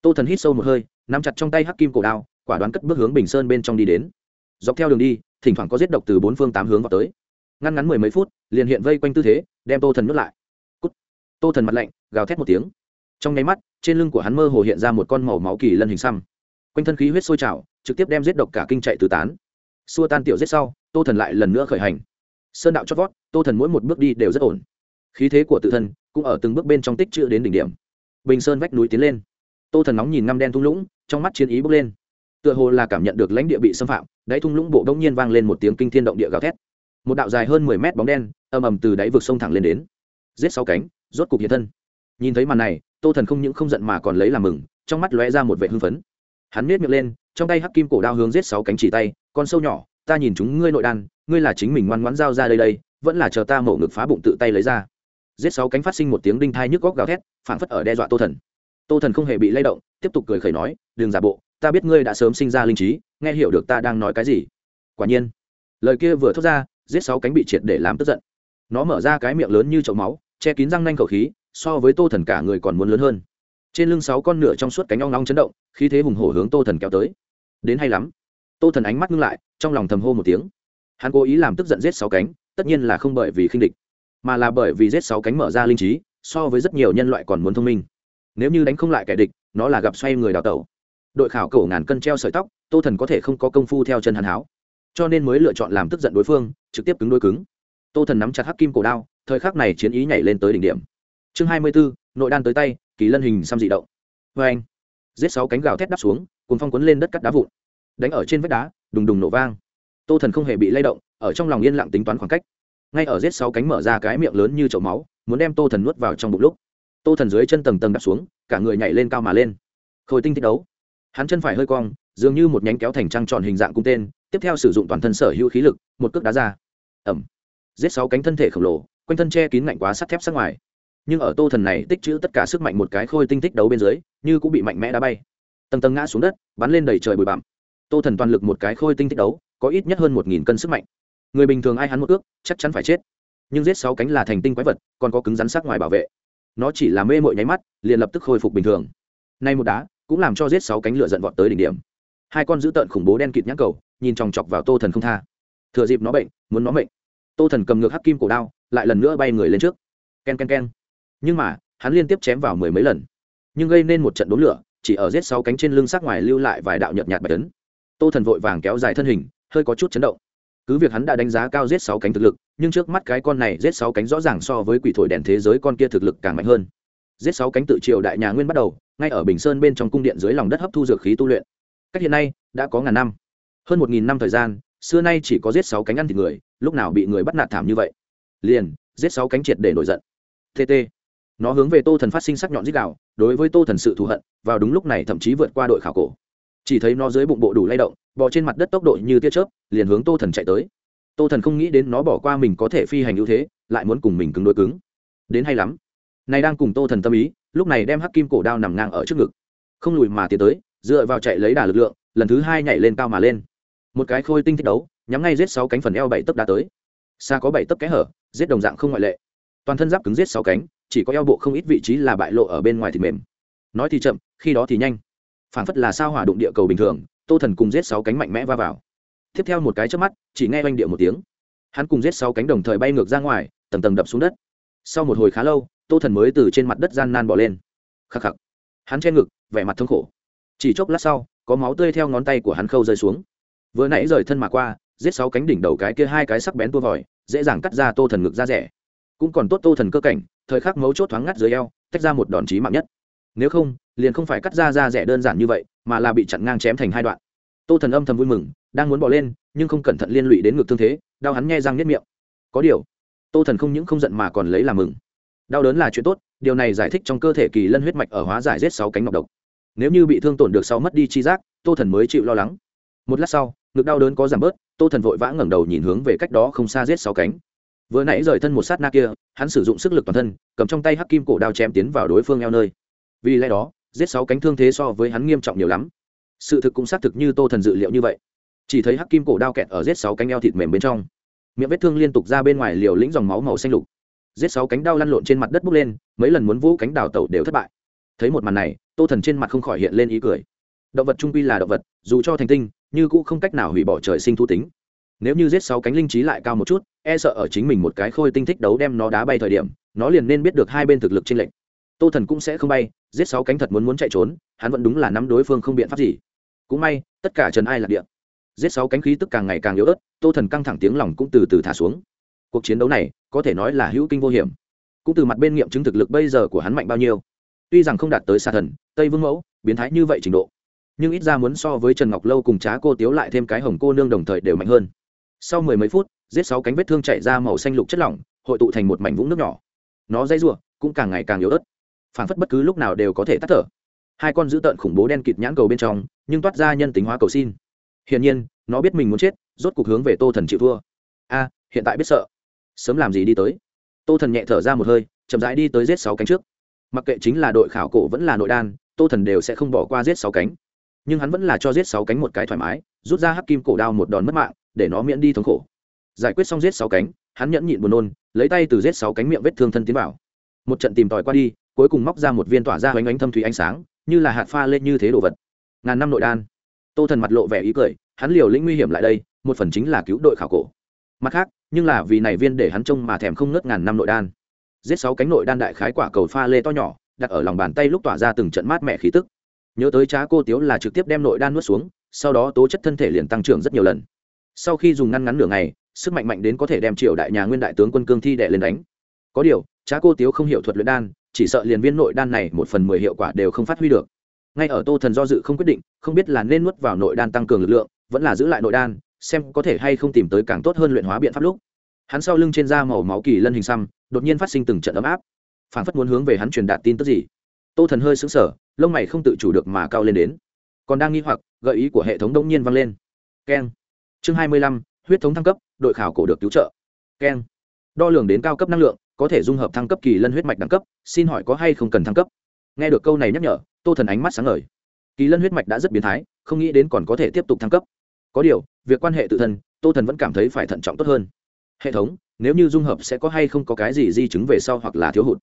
Tô thần hít sâu một hơi, nắm chặt trong tay hắc kim cổ đao, quả đoán cất bước hướng bình sơn bên trong đi đến. Dọc theo đường đi thỉnh thoảng có giết độc từ bốn phương tám hướng vào tới. Ngăn ngắn mười mấy phút, liền hiện vây quanh tư thế, đem tô thần nuốt lại. Cút. tô thần mặt lạnh, gào thét một tiếng. Trong nháy mắt, trên lưng của hắn mơ hồ hiện ra một con màu máu kỳ lân hình xăm. Quanh thân khí huyết sôi trào, trực tiếp đem giết độc cả kinh chạy tứ tán. Xua tan tiểu giết sau, tô thần lại lần nữa khởi hành. Sơn đạo chót vót, tô thần mỗi một bước đi đều rất ổn. Khí thế của tự thân cũng ở từng bước bên trong tích chữ đến đỉnh điểm. Bình sơn vách núi tiến lên. Tô thần nóng nhìn ngăm đen thung lũng, trong mắt chiến ý bước lên tựa hồ là cảm nhận được lãnh địa bị xâm phạm, đáy thung lũng bộ đông nhiên vang lên một tiếng kinh thiên động địa gào thét. Một đạo dài hơn mười mét bóng đen, ầm ầm từ đáy vực sông thẳng lên đến. Giết sáu cánh, rốt cục hiện thân. Nhìn thấy màn này, tô thần không những không giận mà còn lấy làm mừng, trong mắt lóe ra một vệ hưng phấn. Hắn miết miệng lên, trong tay hắc kim cổ đao hướng giết sáu cánh chỉ tay, con sâu nhỏ, ta nhìn chúng ngươi nội đan, ngươi là chính mình ngoan ngoãn giao ra đây đây, vẫn là chờ ta mổ ngực phá bụng tự tay lấy ra. Giết sáu cánh phát sinh một tiếng đinh thai nhức góc gào thét, phảng phất ở đe dọa tô thần. Tô thần không hề bị lay động, tiếp tục cười khẩy nói, đừng giả bộ ta biết ngươi đã sớm sinh ra linh trí, nghe hiểu được ta đang nói cái gì. Quả nhiên, lời kia vừa thốt ra, giết sáu cánh bị triệt để làm tức giận. Nó mở ra cái miệng lớn như chậu máu, che kín răng nanh khẩu khí, so với tô thần cả người còn muốn lớn hơn. Trên lưng sáu con nửa trong suốt cánh ong long chấn động, khí thế hùng hổ hướng tô thần kéo tới. Đến hay lắm. Tô thần ánh mắt ngưng lại, trong lòng thầm hô một tiếng. Hắn cố ý làm tức giận giết sáu cánh, tất nhiên là không bởi vì khinh địch, mà là bởi vì giết sáu cánh mở ra linh trí, so với rất nhiều nhân loại còn muốn thông minh. Nếu như đánh không lại kẻ địch, nó là gặp xoay người đào tẩu đội khảo cổ ngàn cân treo sợi tóc, tô thần có thể không có công phu theo chân hàn háo. Cho nên mới lựa chọn làm tức giận đối phương, trực tiếp cứng đôi cứng. Tô thần nắm chặt hắc kim cổ đao, thời khắc này chiến ý nhảy lên tới đỉnh điểm. Chương hai mươi bốn, nội đan tới tay, kỳ lân hình xăm dị động. Vê anh, giết sáu cánh gào thét đắp xuống cùng phong quấn lên đất cắt đá vụn. Đánh ở trên vách đá, đùng đùng nổ vang. Tô thần không hề bị lay động, ở trong lòng yên lặng tính toán khoảng cách. Ngay ở giết sáu cánh mở ra cái miệng lớn như chậu máu, muốn đem tô thần nuốt vào trong bụng lúc, tô thần dưới chân tầng tầng đắp xuống, cả người nhảy lên cao mà lên. Khôi tinh thi đấu hắn chân phải hơi cong, dường như một nhánh kéo thành trăng tròn hình dạng cung tên, tiếp theo sử dụng toàn thân sở hữu khí lực, một cước đá ra. Ẩm giết sáu cánh thân thể khổng lồ, quanh thân che kín ngạnh quá sắt thép sát ngoài. Nhưng ở tô thần này tích trữ tất cả sức mạnh một cái khôi tinh tích đấu bên dưới, như cũng bị mạnh mẽ đá bay. Tầng tầng ngã xuống đất, bắn lên đầy trời bụi bặm. Tô thần toàn lực một cái khôi tinh tích đấu, có ít nhất hơn một nghìn cân sức mạnh. Người bình thường ai hắn một ước, chắc chắn phải chết. Nhưng giết sáu cánh là thành tinh quái vật, còn có cứng rắn sắc ngoài bảo vệ. Nó chỉ là mê mội nháy mắt, liền lập tức khôi phục bình thường. Nay một đá cũng làm cho giết sáu cánh lửa giận vọt tới đỉnh điểm. Hai con dữ tợn khủng bố đen kịt nhãn cầu, nhìn chòng chọc vào tô thần không tha. Thừa dịp nó bệnh, muốn nó bệnh tô thần cầm ngược hắc kim cổ đao, lại lần nữa bay người lên trước. K e n k e n k e n nhưng mà, hắn liên tiếp chém vào mười mấy lần. Nhưng gây nên một trận đốn lửa, chỉ ở giết sáu cánh trên lưng xác ngoài lưu lại vài đạo nhợt nhạt bạch tấn tô thần vội vàng kéo dài thân hình, hơi có chút chấn động. Cứ việc hắn đã đánh giá cao giết sáu cánh thực lực, nhưng trước mắt cái con này giết sáu cánh rõ ràng so với quỷ thổi đèn thế giới con kia thực lực càng mạnh hơn. Giết sáu cánh tự triều đại nhà nguyên bắt đầu ngay ở bình sơn bên trong cung điện dưới lòng đất hấp thu dược khí tu luyện. Cách hiện nay, đã có ngàn năm. Hơn một nghìn năm thời gian, xưa nay chỉ có giết sáu cánh ăn thịt người, lúc nào bị người bắt nạt thảm như vậy? Liền, giết sáu cánh triệt để nổi giận. Tt nó hướng về tô thần phát sinh sắc nhọn dích đạo đối với tô thần sự thù hận, vào đúng lúc này thậm chí vượt qua đội khảo cổ. Chỉ thấy nó dưới bụng bộ đủ lay động, bò trên mặt đất tốc độ như tia chớp, liền hướng tô thần chạy tới. Tô thần không nghĩ đến nó bỏ qua mình có thể phi hành ưu thế, lại muốn cùng mình cứng đôi cứng. Đến hay lắm này đang cùng tô thần tâm ý, lúc này đem hắc kim cổ đao nằm ngang ở trước ngực. Không lùi mà tiến tới, dựa vào chạy lấy đà lực lượng, lần thứ hai nhảy lên cao mà lên. Một cái khôi tinh thích đấu, nhắm ngay giết sáu cánh phần eo bảy tấc đã tới. Xa có bảy tấc kẽ hở, giết đồng dạng không ngoại lệ. Toàn thân giáp cứng giết sáu cánh, chỉ có eo bộ không ít vị trí là bại lộ ở bên ngoài thì mềm. Nói thì chậm, khi đó thì nhanh. Phản phất là sao hỏa đụng địa cầu bình thường, tô thần cùng giết sáu cánh mạnh mẽ va vào. Tiếp theo một cái trước mắt, chỉ nghe oanh địa một tiếng. Hắn cùng giết sáu cánh đồng thời bay ngược ra ngoài, tầng tầng đập xuống đất sau một hồi khá lâu, tô thần mới từ trên mặt đất gian nan bỏ lên. Khắc khắc. Hắn che ngực, vẻ mặt thương khổ. Chỉ chốc lát sau, có máu tươi theo ngón tay của hắn khâu rơi xuống. Vừa nãy rời thân mà qua, giết sáu cánh đỉnh đầu cái kia hai cái sắc bén tua vòi, dễ dàng cắt ra tô thần ngực ra rẻ. Cũng còn tốt tô thần cơ cảnh, thời khắc mấu chốt thoáng ngắt dưới eo, tách ra một đòn chí mạng nhất. Nếu không, liền không phải cắt ra ra rẻ đơn giản như vậy, mà là bị chặn ngang chém thành hai đoạn. Tô thần âm thầm vui mừng, đang muốn bỏ lên, nhưng không cẩn thận liên lụy đến ngực thương thế, đau hắn nghe răng nhất miệng. Có điều tô thần không những không giận mà còn lấy làm mừng. Đau đớn là chuyện tốt, điều này giải thích trong cơ thể kỳ lân huyết mạch ở hóa giải rết sáu cánh ngọc độc. Nếu như bị thương tổn được sau mất đi chi giác, tô thần mới chịu lo lắng. Một lát sau, ngực đau đớn có giảm bớt, tô thần vội vã ngẩng đầu nhìn hướng về cách đó không xa rết sáu cánh. Vừa nãy rời thân một sát na kia, hắn sử dụng sức lực toàn thân, cầm trong tay hắc kim cổ đao chém tiến vào đối phương eo nơi. Vì lẽ đó, giết sáu cánh thương thế so với hắn nghiêm trọng nhiều lắm. Sự thực cũng xác thực như tô thần dự liệu như vậy. Chỉ thấy hắc kim cổ đao kẹt ở giết sáu cánh eo thịt mềm bên trong miệng vết thương liên tục ra bên ngoài liều lĩnh dòng máu màu xanh lục. Giết sáu cánh đao lăn lộn trên mặt đất bốc lên, mấy lần muốn vũ cánh đào tẩu đều thất bại. Thấy một màn này, tô thần trên mặt không khỏi hiện lên ý cười. Động vật trung quy là động vật, dù cho thành tinh, như cũng không cách nào hủy bỏ trời sinh thu tính. Nếu như giết sáu cánh linh trí lại cao một chút e sợ ở chính mình một cái khôi tinh thích đấu đem nó đá bay thời điểm, nó liền nên biết được hai bên thực lực trên lệnh tô thần cũng sẽ không bay, giết sáu cánh thật muốn muốn chạy trốn, hắn vẫn đúng là nắm đối phương không biện pháp gì. Cũng may, tất cả trần ai lạc địa giết sáu cánh khí tức càng ngày càng yếu ớt, tô thần căng thẳng tiếng lòng cũng từ từ thả xuống. Cuộc chiến đấu này, có thể nói là hữu kinh vô hiểm. Cũng từ mặt bên nghiệm chứng thực lực bây giờ của hắn mạnh bao nhiêu. Tuy rằng không đạt tới xa thần, tây vương mẫu, biến thái như vậy trình độ, nhưng ít ra muốn so với trần ngọc lâu cùng trá cô tiếu lại thêm cái hồng cô nương đồng thời đều mạnh hơn. Sau mười mấy phút, giết sáu cánh vết thương chạy ra màu xanh lục chất lỏng, hội tụ thành một mảnh vũng nước nhỏ. Nó dây rụa cũng càng ngày càng yếu ớt. Phản phất bất cứ lúc nào đều có thể tắt thở. Hai con dữ tợn khủng bố đen kịt nhãn cầu bên trong, nhưng toát ra nhân tính hóa cầu xin hiển nhiên, nó biết mình muốn chết, rốt cuộc hướng về tô thần chịu thua. A, hiện tại biết sợ. Sớm làm gì đi tới. Tô thần nhẹ thở ra một hơi, chậm rãi đi tới giết sáu cánh trước. Mặc kệ chính là đội khảo cổ vẫn là nội đan, tô thần đều sẽ không bỏ qua giết sáu cánh. Nhưng hắn vẫn là cho giết sáu cánh một cái thoải mái, rút ra hắc kim cổ đao một đòn mất mạng, để nó miễn đi thống khổ. Giải quyết xong giết sáu cánh, hắn nhẫn nhịn buồn nôn, lấy tay từ giết sáu cánh miệng vết thương thân tiến vào. Một trận tìm tòi qua đi, cuối cùng móc ra một viên tỏa ra hoành ánh thâm thủy ánh sáng, như là hạt pha lên như thế đồ vật. Ngàn năm nội đan tô thần mặt lộ vẻ ý cười, hắn liều lĩnh nguy hiểm lại đây, một phần chính là cứu đội khảo cổ. Mặt khác, nhưng là vì này viên để hắn trông mà thèm không ngớt ngàn năm nội đan. Giết sáu cánh nội đan đại khái quả cầu pha lê to nhỏ, đặt ở lòng bàn tay lúc tỏa ra từng trận mát mẻ khí tức. Nhớ tới trá cô tiếu là trực tiếp đem nội đan nuốt xuống, sau đó tố chất thân thể liền tăng trưởng rất nhiều lần. Sau khi dùng ngăn ngắn nửa ngày, sức mạnh mạnh đến có thể đem triều đại nhà nguyên đại tướng quân cương thi đệ lên đánh. Có điều, trá cô tiếu không hiểu thuật luyện đan, chỉ sợ liền viên nội đan này một phần mười hiệu quả đều không phát huy được ngay ở tô thần do dự không quyết định, không biết là nên nuốt vào nội đan tăng cường lực lượng, vẫn là giữ lại nội đan, xem có thể hay không tìm tới càng tốt hơn luyện hóa biện pháp lúc. Hắn sau lưng trên da màu máu kỳ lân hình xăm, đột nhiên phát sinh từng trận ấm áp. Phản phất muốn hướng về hắn truyền đạt tin tức gì. Tô thần hơi xứng sở lông mày không tự chủ được mà cao lên đến. Còn đang nghi hoặc, gợi ý của hệ thống đông nhiên vang lên. Keng. Chương hai mươi lăm, huyết thống thăng cấp, đội khảo cổ được cứu trợ. Keng. Đo lường đến cao cấp năng lượng, có thể dung hợp thăng cấp kỳ lân huyết mạch đẳng cấp, xin hỏi có hay không cần thăng cấp? Nghe được câu này nhắc nhở tô thần ánh mắt sáng ngời. Kỳ lân huyết mạch đã rất biến thái, không nghĩ đến còn có thể tiếp tục thăng cấp. Có điều, việc quan hệ tự thân, tô thần vẫn cảm thấy phải thận trọng tốt hơn. Hệ thống, nếu như dung hợp sẽ có hay không có cái gì di chứng về sau hoặc là thiếu hụt?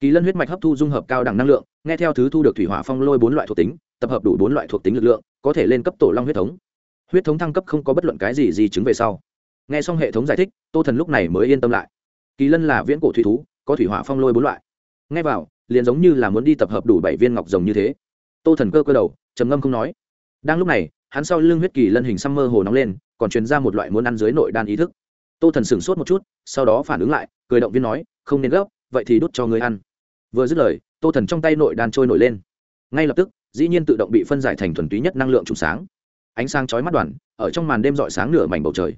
Kỳ lân huyết mạch hấp thu dung hợp cao đẳng năng lượng, nghe theo thứ thu được thủy hỏa phong lôi bốn loại thuộc tính, tập hợp đủ bốn loại thuộc tính lực lượng, có thể lên cấp tổ long huyết thống. Huyết thống thăng cấp không có bất luận cái gì di chứng về sau. Nghe xong hệ thống giải thích, tô thần lúc này mới yên tâm lại. Kỳ lân là viễn cổ thủy thú, có thủy hỏa phong lôi bốn loại. Nghe vào liền giống như là muốn đi tập hợp đủ bảy viên ngọc rồng như thế. Tô thần cơ cơ đầu, trầm ngâm không nói. Đang lúc này, hắn sau lưng huyết kỳ lân hình xăm mơ hồ nóng lên, còn truyền ra một loại muốn ăn dưới nội đan ý thức. Tô thần sửng sốt một chút, sau đó phản ứng lại, cười động viên nói, không nên gấp, vậy thì đút cho người ăn. Vừa dứt lời, tô thần trong tay nội đan trôi nổi lên. Ngay lập tức, dĩ nhiên tự động bị phân giải thành thuần túy nhất năng lượng trùng sáng. Ánh sáng chói mắt đoàn, ở trong màn đêm rọi sáng nửa mảnh bầu trời.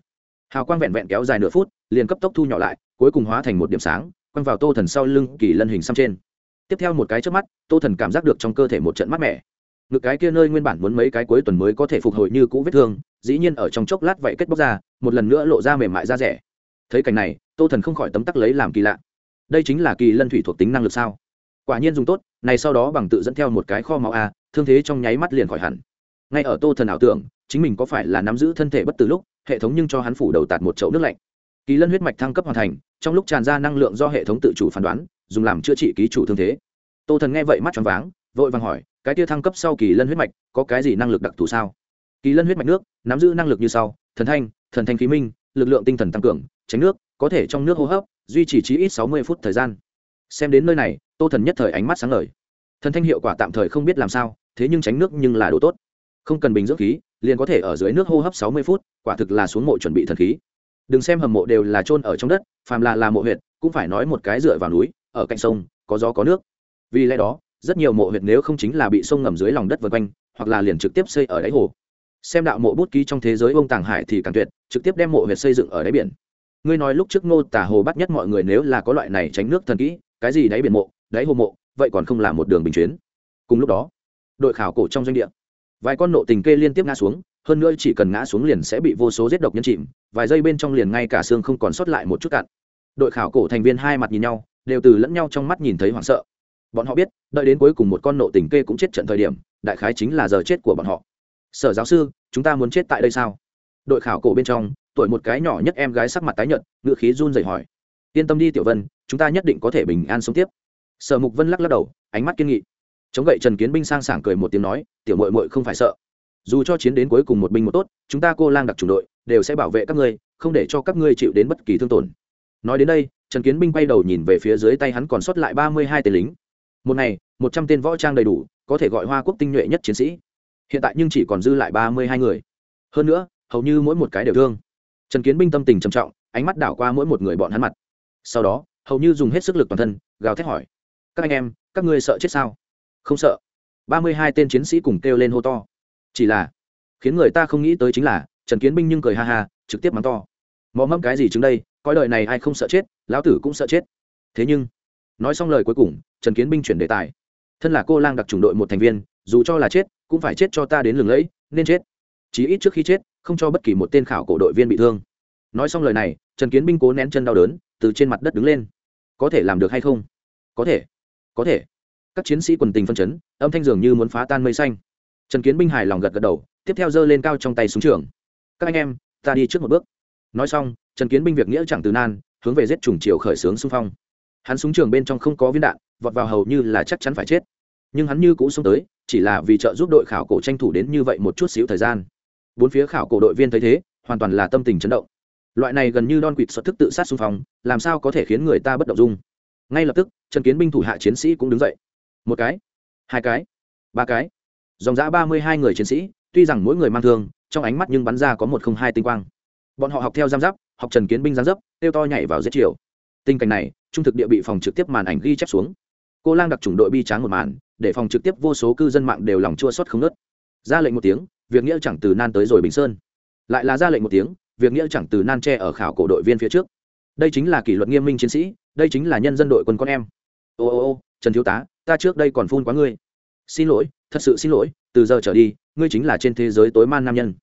Hào quang vẹn vẹn kéo dài nửa phút, liền cấp tốc thu nhỏ lại, cuối cùng hóa thành một điểm sáng, quăng vào tô thần sau lưng kỳ lân hình xăm trên tiếp theo một cái trước mắt, tô thần cảm giác được trong cơ thể một trận mát mẻ. Ngực cái kia nơi nguyên bản muốn mấy cái cuối tuần mới có thể phục hồi như cũ vết thương, dĩ nhiên ở trong chốc lát vậy kết bóc ra, một lần nữa lộ ra mềm mại ra rẻ. Thấy cảnh này, tô thần không khỏi tấm tắc lấy làm kỳ lạ. Đây chính là kỳ lân thủy thuộc tính năng lực sao? Quả nhiên dùng tốt, này sau đó bằng tự dẫn theo một cái kho máu a, thương thế trong nháy mắt liền khỏi hẳn. Ngay ở tô thần ảo tưởng, chính mình có phải là nắm giữ thân thể bất từ lúc, hệ thống nhưng cho hắn phủ đầu tạt một chậu nước lạnh. Kỳ lân huyết mạch thăng cấp hoàn thành, trong lúc tràn ra năng lượng do hệ thống tự chủ phán đoán dùng làm chữa trị ký chủ thương thế. Tô thần nghe vậy mắt choáng váng vội vàng hỏi cái tia thăng cấp sau kỳ lân huyết mạch có cái gì năng lực đặc thù sao? Kỳ lân huyết mạch nước nắm giữ năng lực như sau thần thanh thần thanh khí minh lực lượng tinh thần tăng cường tránh nước có thể trong nước hô hấp duy trì trí ít sáu mươi phút thời gian. Xem đến nơi này tô thần nhất thời ánh mắt sáng lời, thần thanh hiệu quả tạm thời không biết làm sao thế nhưng tránh nước nhưng là đồ tốt. Không cần bình dưỡng khí liền có thể ở dưới nước hô hấp sáu mươi phút quả thực là xuống mộ chuẩn bị thần khí. Đừng xem hầm mộ đều là trôn ở trong đất phàm là là mộ huyệt cũng phải nói một cái dựa vào núi ở cạnh sông, có gió có nước. Vì lẽ đó, rất nhiều mộ huyệt nếu không chính là bị sông ngầm dưới lòng đất vân quanh, hoặc là liền trực tiếp xây ở đáy hồ. Xem đạo mộ bút ký trong thế giới ông tàng hải thì càng tuyệt, trực tiếp đem mộ huyệt xây dựng ở đáy biển. Ngươi nói lúc trước ngô tả hồ bắt nhất mọi người nếu là có loại này tránh nước thần kỹ, cái gì đáy biển mộ, đáy hồ mộ, vậy còn không là một đường bình chuyến. Cùng lúc đó, đội khảo cổ trong doanh địa, vài con nộ tình kê liên tiếp ngã xuống, hơn nữa chỉ cần ngã xuống liền sẽ bị vô số giết độc nhân chìm, vài giây bên trong liền ngay cả xương không còn sót lại một chút cạn. Đội khảo cổ thành viên hai mặt nhìn nhau đều từ lẫn nhau trong mắt nhìn thấy hoảng sợ. Bọn họ biết, đợi đến cuối cùng một con nộ tình kê cũng chết trận thời điểm, đại khái chính là giờ chết của bọn họ. Sở giáo sư, chúng ta muốn chết tại đây sao? Đội khảo cổ bên trong, tuổi một cái nhỏ nhất em gái sắc mặt tái nhợt ngự khí run rẩy hỏi. Yên tâm đi tiểu vân, chúng ta nhất định có thể bình an sống tiếp. Sở mục vân lắc lắc đầu, ánh mắt kiên nghị. Chống gậy trần kiến binh sang sảng cười một tiếng nói, tiểu mội mội không phải sợ. Dù cho chiến đến cuối cùng một binh một tốt, chúng ta cô lang đặc chủng đội đều sẽ bảo vệ các ngươi, không để cho các ngươi chịu đến bất kỳ thương tổn. Nói đến đây trần kiến binh quay đầu nhìn về phía dưới tay hắn còn sót lại ba mươi hai tên lính. Một ngày, một trăm tên võ trang đầy đủ, có thể gọi hoa quốc tinh nhuệ nhất chiến sĩ. Hiện tại nhưng chỉ còn dư lại ba mươi hai người. Hơn nữa, hầu như mỗi một cái đều thương. Trần kiến binh tâm tình trầm trọng, ánh mắt đảo qua mỗi một người bọn hắn mặt. Sau đó, hầu như dùng hết sức lực toàn thân, gào thét hỏi. Các anh em, các ngươi sợ chết sao? Không sợ. ba mươi hai tên chiến sĩ cùng kêu lên hô to. Chỉ là, khiến người ta không nghĩ tới chính là, trần kiến binh nhưng cười ha ha, trực tiếp mắng to. Mò mẫm cái gì chứng đây? Coi đời này ai không sợ chết, lão tử cũng sợ chết. Thế nhưng, nói xong lời cuối cùng, trần kiến binh chuyển đề tài. Thân là cô lang đặc trùng đội một thành viên, dù cho là chết, cũng phải chết cho ta đến lừng lẫy, nên chết. Chí ít trước khi chết, không cho bất kỳ một tên khảo cổ đội viên bị thương. Nói xong lời này, trần kiến binh cố nén chân đau đớn, từ trên mặt đất đứng lên. Có thể làm được hay không? Có thể. Có thể. Các chiến sĩ quần tình phân chấn, âm thanh dường như muốn phá tan mây xanh. Trần kiến binh hài lòng gật gật đầu, tiếp theo giơ lên cao trong tay súng trường. Các anh em, ta đi trước một bước. Nói xong trần kiến binh việc nghĩa chẳng từ nan, hướng về giết trùng triều khởi xướng xung phong. Hắn súng trường bên trong không có viên đạn, vọt vào hầu như là chắc chắn phải chết. Nhưng hắn như cũ xuống tới, chỉ là vì trợ giúp đội khảo cổ tranh thủ đến như vậy một chút xíu thời gian. Bốn phía khảo cổ đội viên thấy thế, hoàn toàn là tâm tình chấn động. Loại này gần như đon quỵt xuất thức tự sát xung phong, làm sao có thể khiến người ta bất động dung? Ngay lập tức, trần kiến binh thủ hạ chiến sĩ cũng đứng dậy. Một cái, hai cái, ba cái. Dòng giã ba mươi hai người chiến sĩ, tuy rằng mỗi người mang thương, trong ánh mắt nhưng bắn ra có một không hai tinh quang. Bọn họ học theo giam giáp học trần kiến binh giam dấp, kêu to nhảy vào giết chiều tình cảnh này, trung thực địa bị phòng trực tiếp màn ảnh ghi chép xuống. Cô lang đặc chủng đội bi tráng một màn, để phòng trực tiếp vô số cư dân mạng đều lòng chua xót không nớt ra lệnh một tiếng, việc nghĩa chẳng từ nan tới rồi bình sơn. Lại là ra lệnh một tiếng, việc nghĩa chẳng từ nan tre ở khảo cổ đội viên phía trước. Đây chính là kỷ luật nghiêm minh chiến sĩ, đây chính là nhân dân đội quân con em. Ô ô ô, trần thiếu tá, ta trước đây còn phun quá ngươi. Xin lỗi, thật sự xin lỗi, từ giờ trở đi, ngươi chính là trên thế giới tối man nam nhân.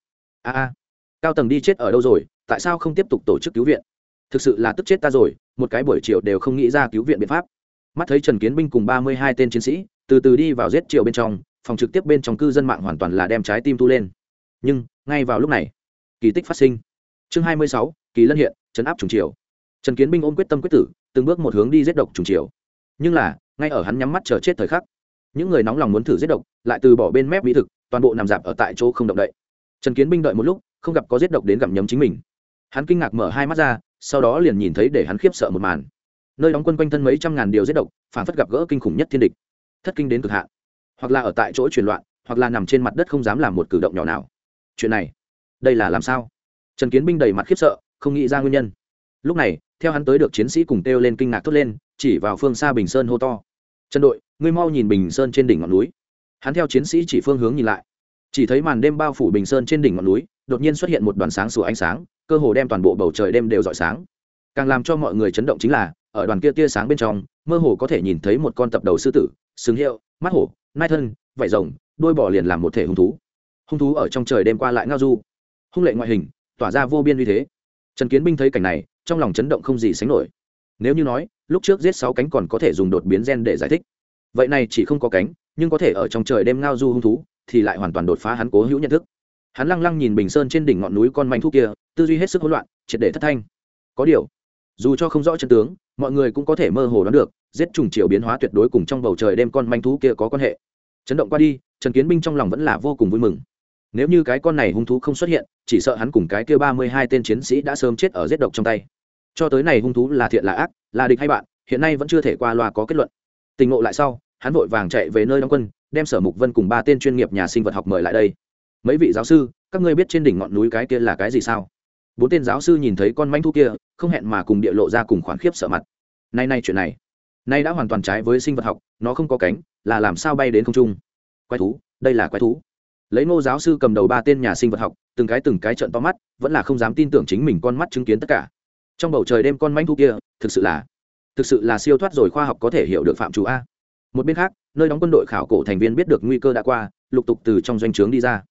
A a, cao tầng đi chết ở đâu rồi tại sao không tiếp tục tổ chức cứu viện? Thực sự là tức chết ta rồi, một cái buổi chiều đều không nghĩ ra cứu viện biện pháp. Mắt thấy trần kiến binh cùng ba mươi hai tên chiến sĩ từ từ đi vào giết triệu bên trong, phòng trực tiếp bên trong cư dân mạng hoàn toàn là đem trái tim tu lên. Nhưng, ngay vào lúc này, kỳ tích phát sinh. Chương hai mươi sáu, kỳ lân hiện chấn áp trùng triều. Trần kiến binh ôm quyết tâm quyết tử, từng bước một hướng đi giết độc trùng triều. Nhưng là, ngay ở hắn nhắm mắt chờ chết thời khắc, những người nóng lòng muốn thử giết độc, lại từ bỏ bên mép mỹ thực, toàn bộ nằm dạp ở tại chỗ không động đậy. Trần kiến binh đợi một lúc, không gặp có giết độc đến gặm nhấm chính mình hắn kinh ngạc mở hai mắt ra, sau đó liền nhìn thấy để hắn khiếp sợ một màn. Nơi đóng quân quanh thân mấy trăm ngàn điều giết độc, phản phất gặp gỡ kinh khủng nhất thiên địch. Thất kinh đến cực hạn. Hoặc là ở tại chỗ truyền loạn, hoặc là nằm trên mặt đất không dám làm một cử động nhỏ nào. Chuyện này, đây là làm sao? Trần kiến binh đầy mặt khiếp sợ, không nghĩ ra nguyên nhân. Lúc này, theo hắn tới được chiến sĩ cùng kêu lên kinh ngạc thốt lên, chỉ vào phương xa bình sơn hô to. Trần đội, ngươi mau nhìn bình sơn trên đỉnh ngọn núi. Hắn theo chiến sĩ chỉ phương hướng nhìn lại. Chỉ thấy màn đêm bao phủ bình sơn trên đỉnh ngọn núi, đột nhiên xuất hiện một đoàn sáng sủa ánh sáng cơ hồ đem toàn bộ bầu trời đêm đều rọi sáng. Càng làm cho mọi người chấn động chính là, ở đoàn kia tia sáng bên trong, mơ hồ có thể nhìn thấy một con tập đầu sư tử, sừng hiệu, mắt hổ, nai thân, vảy rồng, đôi bò liền làm một thể hung thú. Hung thú ở trong trời đêm qua lại ngao du. Hung lệ ngoại hình, tỏa ra vô biên uy thế. Trần kiến binh thấy cảnh này, trong lòng chấn động không gì sánh nổi. Nếu như nói, lúc trước giết sáu cánh còn có thể dùng đột biến gen để giải thích. Vậy này chỉ không có cánh, nhưng có thể ở trong trời đêm ngao du hung thú, thì lại hoàn toàn đột phá hắn cố hữu nhận thức hắn lăng lăng nhìn bình sơn trên đỉnh ngọn núi con manh thú kia, tư duy hết sức hỗn loạn, triệt để thất thanh. Có điều, dù cho không rõ chân tướng, mọi người cũng có thể mơ hồ đoán được, giết trùng triệu biến hóa tuyệt đối cùng trong bầu trời đêm con manh thú kia có quan hệ. Chấn động qua đi, trần kiến binh trong lòng vẫn là vô cùng vui mừng. Nếu như cái con này hung thú không xuất hiện, chỉ sợ hắn cùng cái kia ba mươi hai tên chiến sĩ đã sớm chết ở giết độc trong tay. Cho tới này hung thú là thiện là ác, là địch hay bạn, hiện nay vẫn chưa thể qua loa có kết luận. Tình ngộ lại sau, hắn vội vàng chạy về nơi đóng quân, đem sở mục vân cùng ba tên chuyên nghiệp nhà sinh vật học mời lại đây mấy vị giáo sư, các ngươi biết trên đỉnh ngọn núi cái kia là cái gì sao? Bốn tên giáo sư nhìn thấy con manh thu kia, không hẹn mà cùng địa lộ ra cùng khoản khiếp sợ mặt. Nay nay chuyện này, nay đã hoàn toàn trái với sinh vật học, nó không có cánh, là làm sao bay đến không trung? Quái thú, đây là quái thú. Lấy ngô giáo sư cầm đầu ba tên nhà sinh vật học, từng cái từng cái trận to mắt, vẫn là không dám tin tưởng chính mình con mắt chứng kiến tất cả. Trong bầu trời đêm con manh thu kia, thực sự là, thực sự là siêu thoát rồi khoa học có thể hiểu được phạm chủ a. Một bên khác, nơi đóng quân đội khảo cổ thành viên biết được nguy cơ đã qua, lục tục từ trong doanh trướng đi ra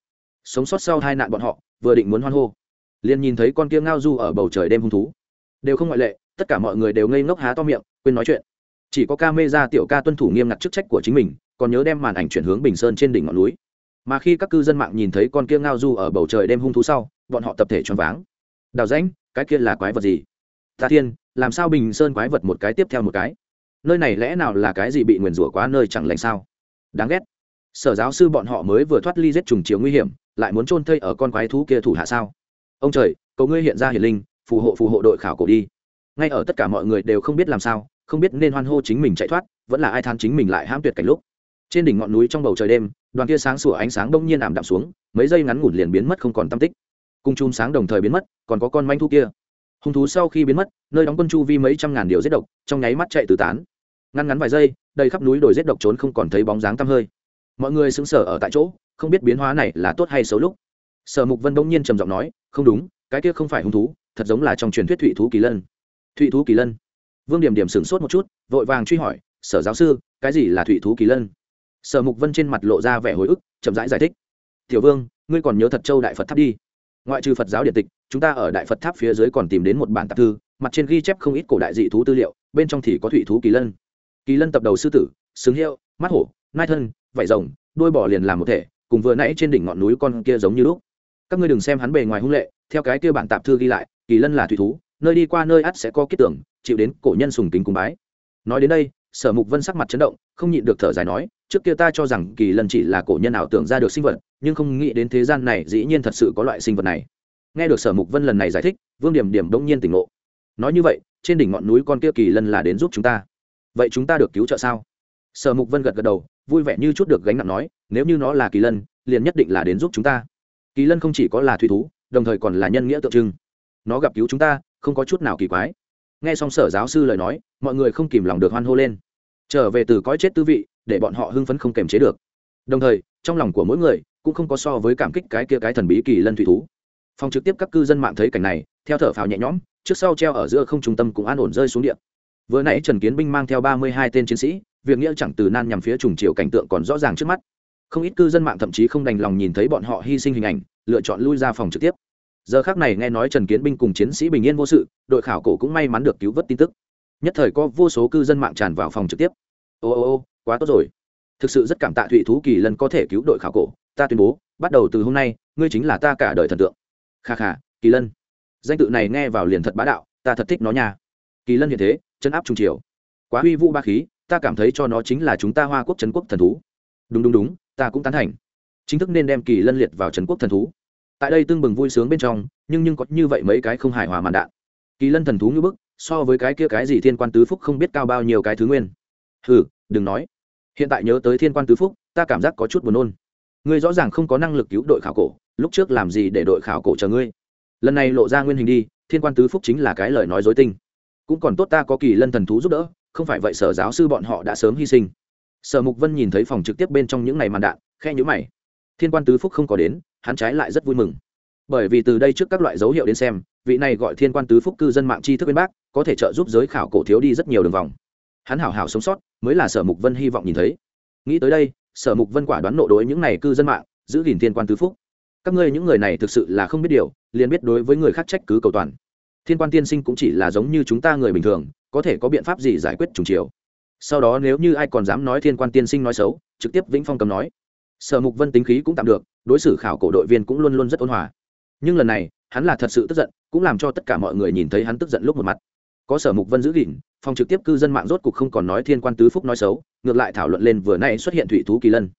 sống sót sau hai nạn bọn họ, vừa định muốn hoan hô. Liền nhìn thấy con kia ngao du ở bầu trời đêm hung thú. Đều không ngoại lệ, tất cả mọi người đều ngây ngốc há to miệng, quên nói chuyện. Chỉ có ca mê ra tiểu ca tuân thủ nghiêm ngặt chức trách của chính mình, còn nhớ đem màn ảnh chuyển hướng bình sơn trên đỉnh ngọn núi. Mà khi các cư dân mạng nhìn thấy con kia ngao du ở bầu trời đêm hung thú sau, bọn họ tập thể choáng váng. Đào rãnh, cái kia là quái vật gì? Ta thiên, làm sao bình sơn quái vật một cái tiếp theo một cái? Nơi này lẽ nào là cái gì bị nguyền rủa quá nơi chẳng lành sao? Đáng ghét. Sở giáo sư bọn họ mới vừa thoát ly giết trùng chiếu nguy hiểm lại muốn trôn thây ở con quái thú kia thủ hạ sao? Ông trời, cầu ngươi hiện ra hiển linh, phù hộ phù hộ đội khảo cổ đi. Ngay ở tất cả mọi người đều không biết làm sao, không biết nên hoan hô chính mình chạy thoát, vẫn là ai than chính mình lại hãm tuyệt cảnh lúc. Trên đỉnh ngọn núi trong bầu trời đêm, đoàn kia sáng sủa ánh sáng đông nhiên ảm đạm xuống, mấy giây ngắn ngủn liền biến mất không còn tâm tích. Cung chùm sáng đồng thời biến mất, còn có con manh thú kia. Hung thú sau khi biến mất, nơi đóng quân chu vi mấy trăm ngàn điều giết độc, trong nháy mắt chạy từ tán. Ngăn ngắn vài giây, đầy khắp núi đồi giết độc trốn không còn thấy bóng dáng tăm hơi mọi người sững sờ ở tại chỗ không biết biến hóa này là tốt hay xấu lúc. Sở mục vân đông nhiên trầm giọng nói không đúng cái kia không phải hung thú thật giống là trong truyền thuyết thụy thú kỳ lân. Thụy thú kỳ lân? Vương điểm điểm sửng sốt một chút vội vàng truy hỏi sở giáo sư cái gì là thụy thú kỳ lân? Sở mục vân trên mặt lộ ra vẻ hồi ức chậm rãi giải, giải thích tiểu vương ngươi còn nhớ thật châu đại phật tháp đi? Ngoại trừ phật giáo điện tịch chúng ta ở đại phật tháp phía dưới còn tìm đến một bản tạp thư mặt trên ghi chép không ít cổ đại dị thú tư liệu bên trong thì có thụy thú kỳ lân. Kỳ lân tập đầu sư tử xứng hiệu mắt hổ nai thân vải rồng, đuôi bò liền làm một thể, cùng vừa nãy trên đỉnh ngọn núi con kia giống như lúc. Các ngươi đừng xem hắn bề ngoài hung lệ, theo cái kia bản tạp thư ghi lại, kỳ lân là thủy thú, nơi đi qua nơi ắt sẽ có kết tưởng chịu đến cổ nhân sùng kính cung bái. Nói đến đây, sở mục vân sắc mặt chấn động, không nhịn được thở dài nói, trước kia ta cho rằng kỳ lân chỉ là cổ nhân ảo tưởng ra được sinh vật, nhưng không nghĩ đến thế gian này dĩ nhiên thật sự có loại sinh vật này. Nghe được sở mục vân lần này giải thích, vương điểm điểm đông nhiên tỉnh ngộ. Nói như vậy, trên đỉnh ngọn núi con kia kỳ lân là đến giúp chúng ta. Vậy chúng ta được cứu trợ sao? Sở mục vân gật gật đầu vui vẻ như chút được gánh nặng nói, nếu như nó là kỳ lân, liền nhất định là đến giúp chúng ta. Kỳ lân không chỉ có là thủy thú, đồng thời còn là nhân nghĩa tượng trưng. Nó gặp cứu chúng ta, không có chút nào kỳ quái. Nghe xong sở giáo sư lời nói, mọi người không kìm lòng được hoan hô lên. Trở về từ cõi chết tư vị, để bọn họ hưng phấn không kềm chế được. Đồng thời, trong lòng của mỗi người cũng không có so với cảm kích cái kia cái thần bí kỳ lân thủy thú. Phòng trực tiếp các cư dân mạng thấy cảnh này, theo thở phào nhẹ nhõm, trước sau treo ở giữa không trung tâm cũng an ổn rơi xuống điện vừa nãy trần kiến binh mang theo ba mươi hai tên chiến sĩ việc nghĩa chẳng từ nan nhằm phía trùng chiều cảnh tượng còn rõ ràng trước mắt. Không ít cư dân mạng thậm chí không đành lòng nhìn thấy bọn họ hy sinh hình ảnh, lựa chọn lui ra phòng trực tiếp. Giờ khác này nghe nói trần kiến binh cùng chiến sĩ bình yên vô sự, đội khảo cổ cũng may mắn được cứu vớt tin tức. Nhất thời có vô số cư dân mạng tràn vào phòng trực tiếp. Ô ô ô, quá tốt rồi. Thực sự rất cảm tạ thụy thú kỳ lần có thể cứu đội khảo cổ. Ta tuyên bố, bắt đầu từ hôm nay, ngươi chính là ta cả đời thần tượng. Kha kha, kỳ lân. Danh tự này nghe vào liền thật bá đạo, ta thật thích nó nha. Kỳ lân hiện thế, chân áp trung triều quá huy vũ ba khí ta cảm thấy cho nó chính là chúng ta hoa quốc trấn quốc thần thú. Đúng đúng đúng, ta cũng tán thành. Chính thức nên đem kỳ lân liệt vào trấn quốc thần thú. Tại đây tương bừng vui sướng bên trong, nhưng nhưng có như vậy mấy cái không hài hòa màn đạn. Kỳ lân thần thú như bức, so với cái kia cái gì thiên quan tứ phúc không biết cao bao nhiêu cái thứ nguyên. Ừ đừng nói. Hiện tại nhớ tới thiên quan tứ phúc, ta cảm giác có chút buồn nôn. Ngươi rõ ràng không có năng lực cứu đội khảo cổ, lúc trước làm gì để đội khảo cổ chờ ngươi? Lần này lộ ra nguyên hình đi, thiên quan tứ phúc chính là cái lời nói dối tinh. Cũng còn tốt ta có kỳ lân thần thú giúp đỡ không phải vậy sở giáo sư bọn họ đã sớm hy sinh. Sở mục vân nhìn thấy phòng trực tiếp bên trong những ngày màn đạn khe nhữ mày. Thiên quan tứ phúc không có đến, hắn trái lại rất vui mừng. Bởi vì từ đây trước các loại dấu hiệu đến xem, vị này gọi thiên quan tứ phúc cư dân mạng tri thức bên bác có thể trợ giúp giới khảo cổ thiếu đi rất nhiều đường vòng. Hắn hảo hảo sống sót, mới là sở mục vân hy vọng nhìn thấy. Nghĩ tới đây, sở mục vân quả đoán nộ đối những này cư dân mạng, giữ gìn thiên quan tứ phúc. Các ngươi những người này thực sự là không biết điều, liền biết đối với người khác trách cứ cầu toàn thiên quan tiên sinh cũng chỉ là giống như chúng ta người bình thường, có thể có biện pháp gì giải quyết trùng chiều. Sau đó nếu như ai còn dám nói thiên quan tiên sinh nói xấu, trực tiếp vĩnh phong cầm nói. Sở mục vân tính khí cũng tạm được, đối xử khảo cổ đội viên cũng luôn luôn rất ôn hòa. Nhưng lần này, hắn là thật sự tức giận, cũng làm cho tất cả mọi người nhìn thấy hắn tức giận lúc một mặt. Có sở mục vân giữ gìn phòng trực tiếp cư dân mạng rốt cục không còn nói thiên quan tứ phúc nói xấu, ngược lại thảo luận lên vừa nay xuất hiện thủy thú kỳ lân.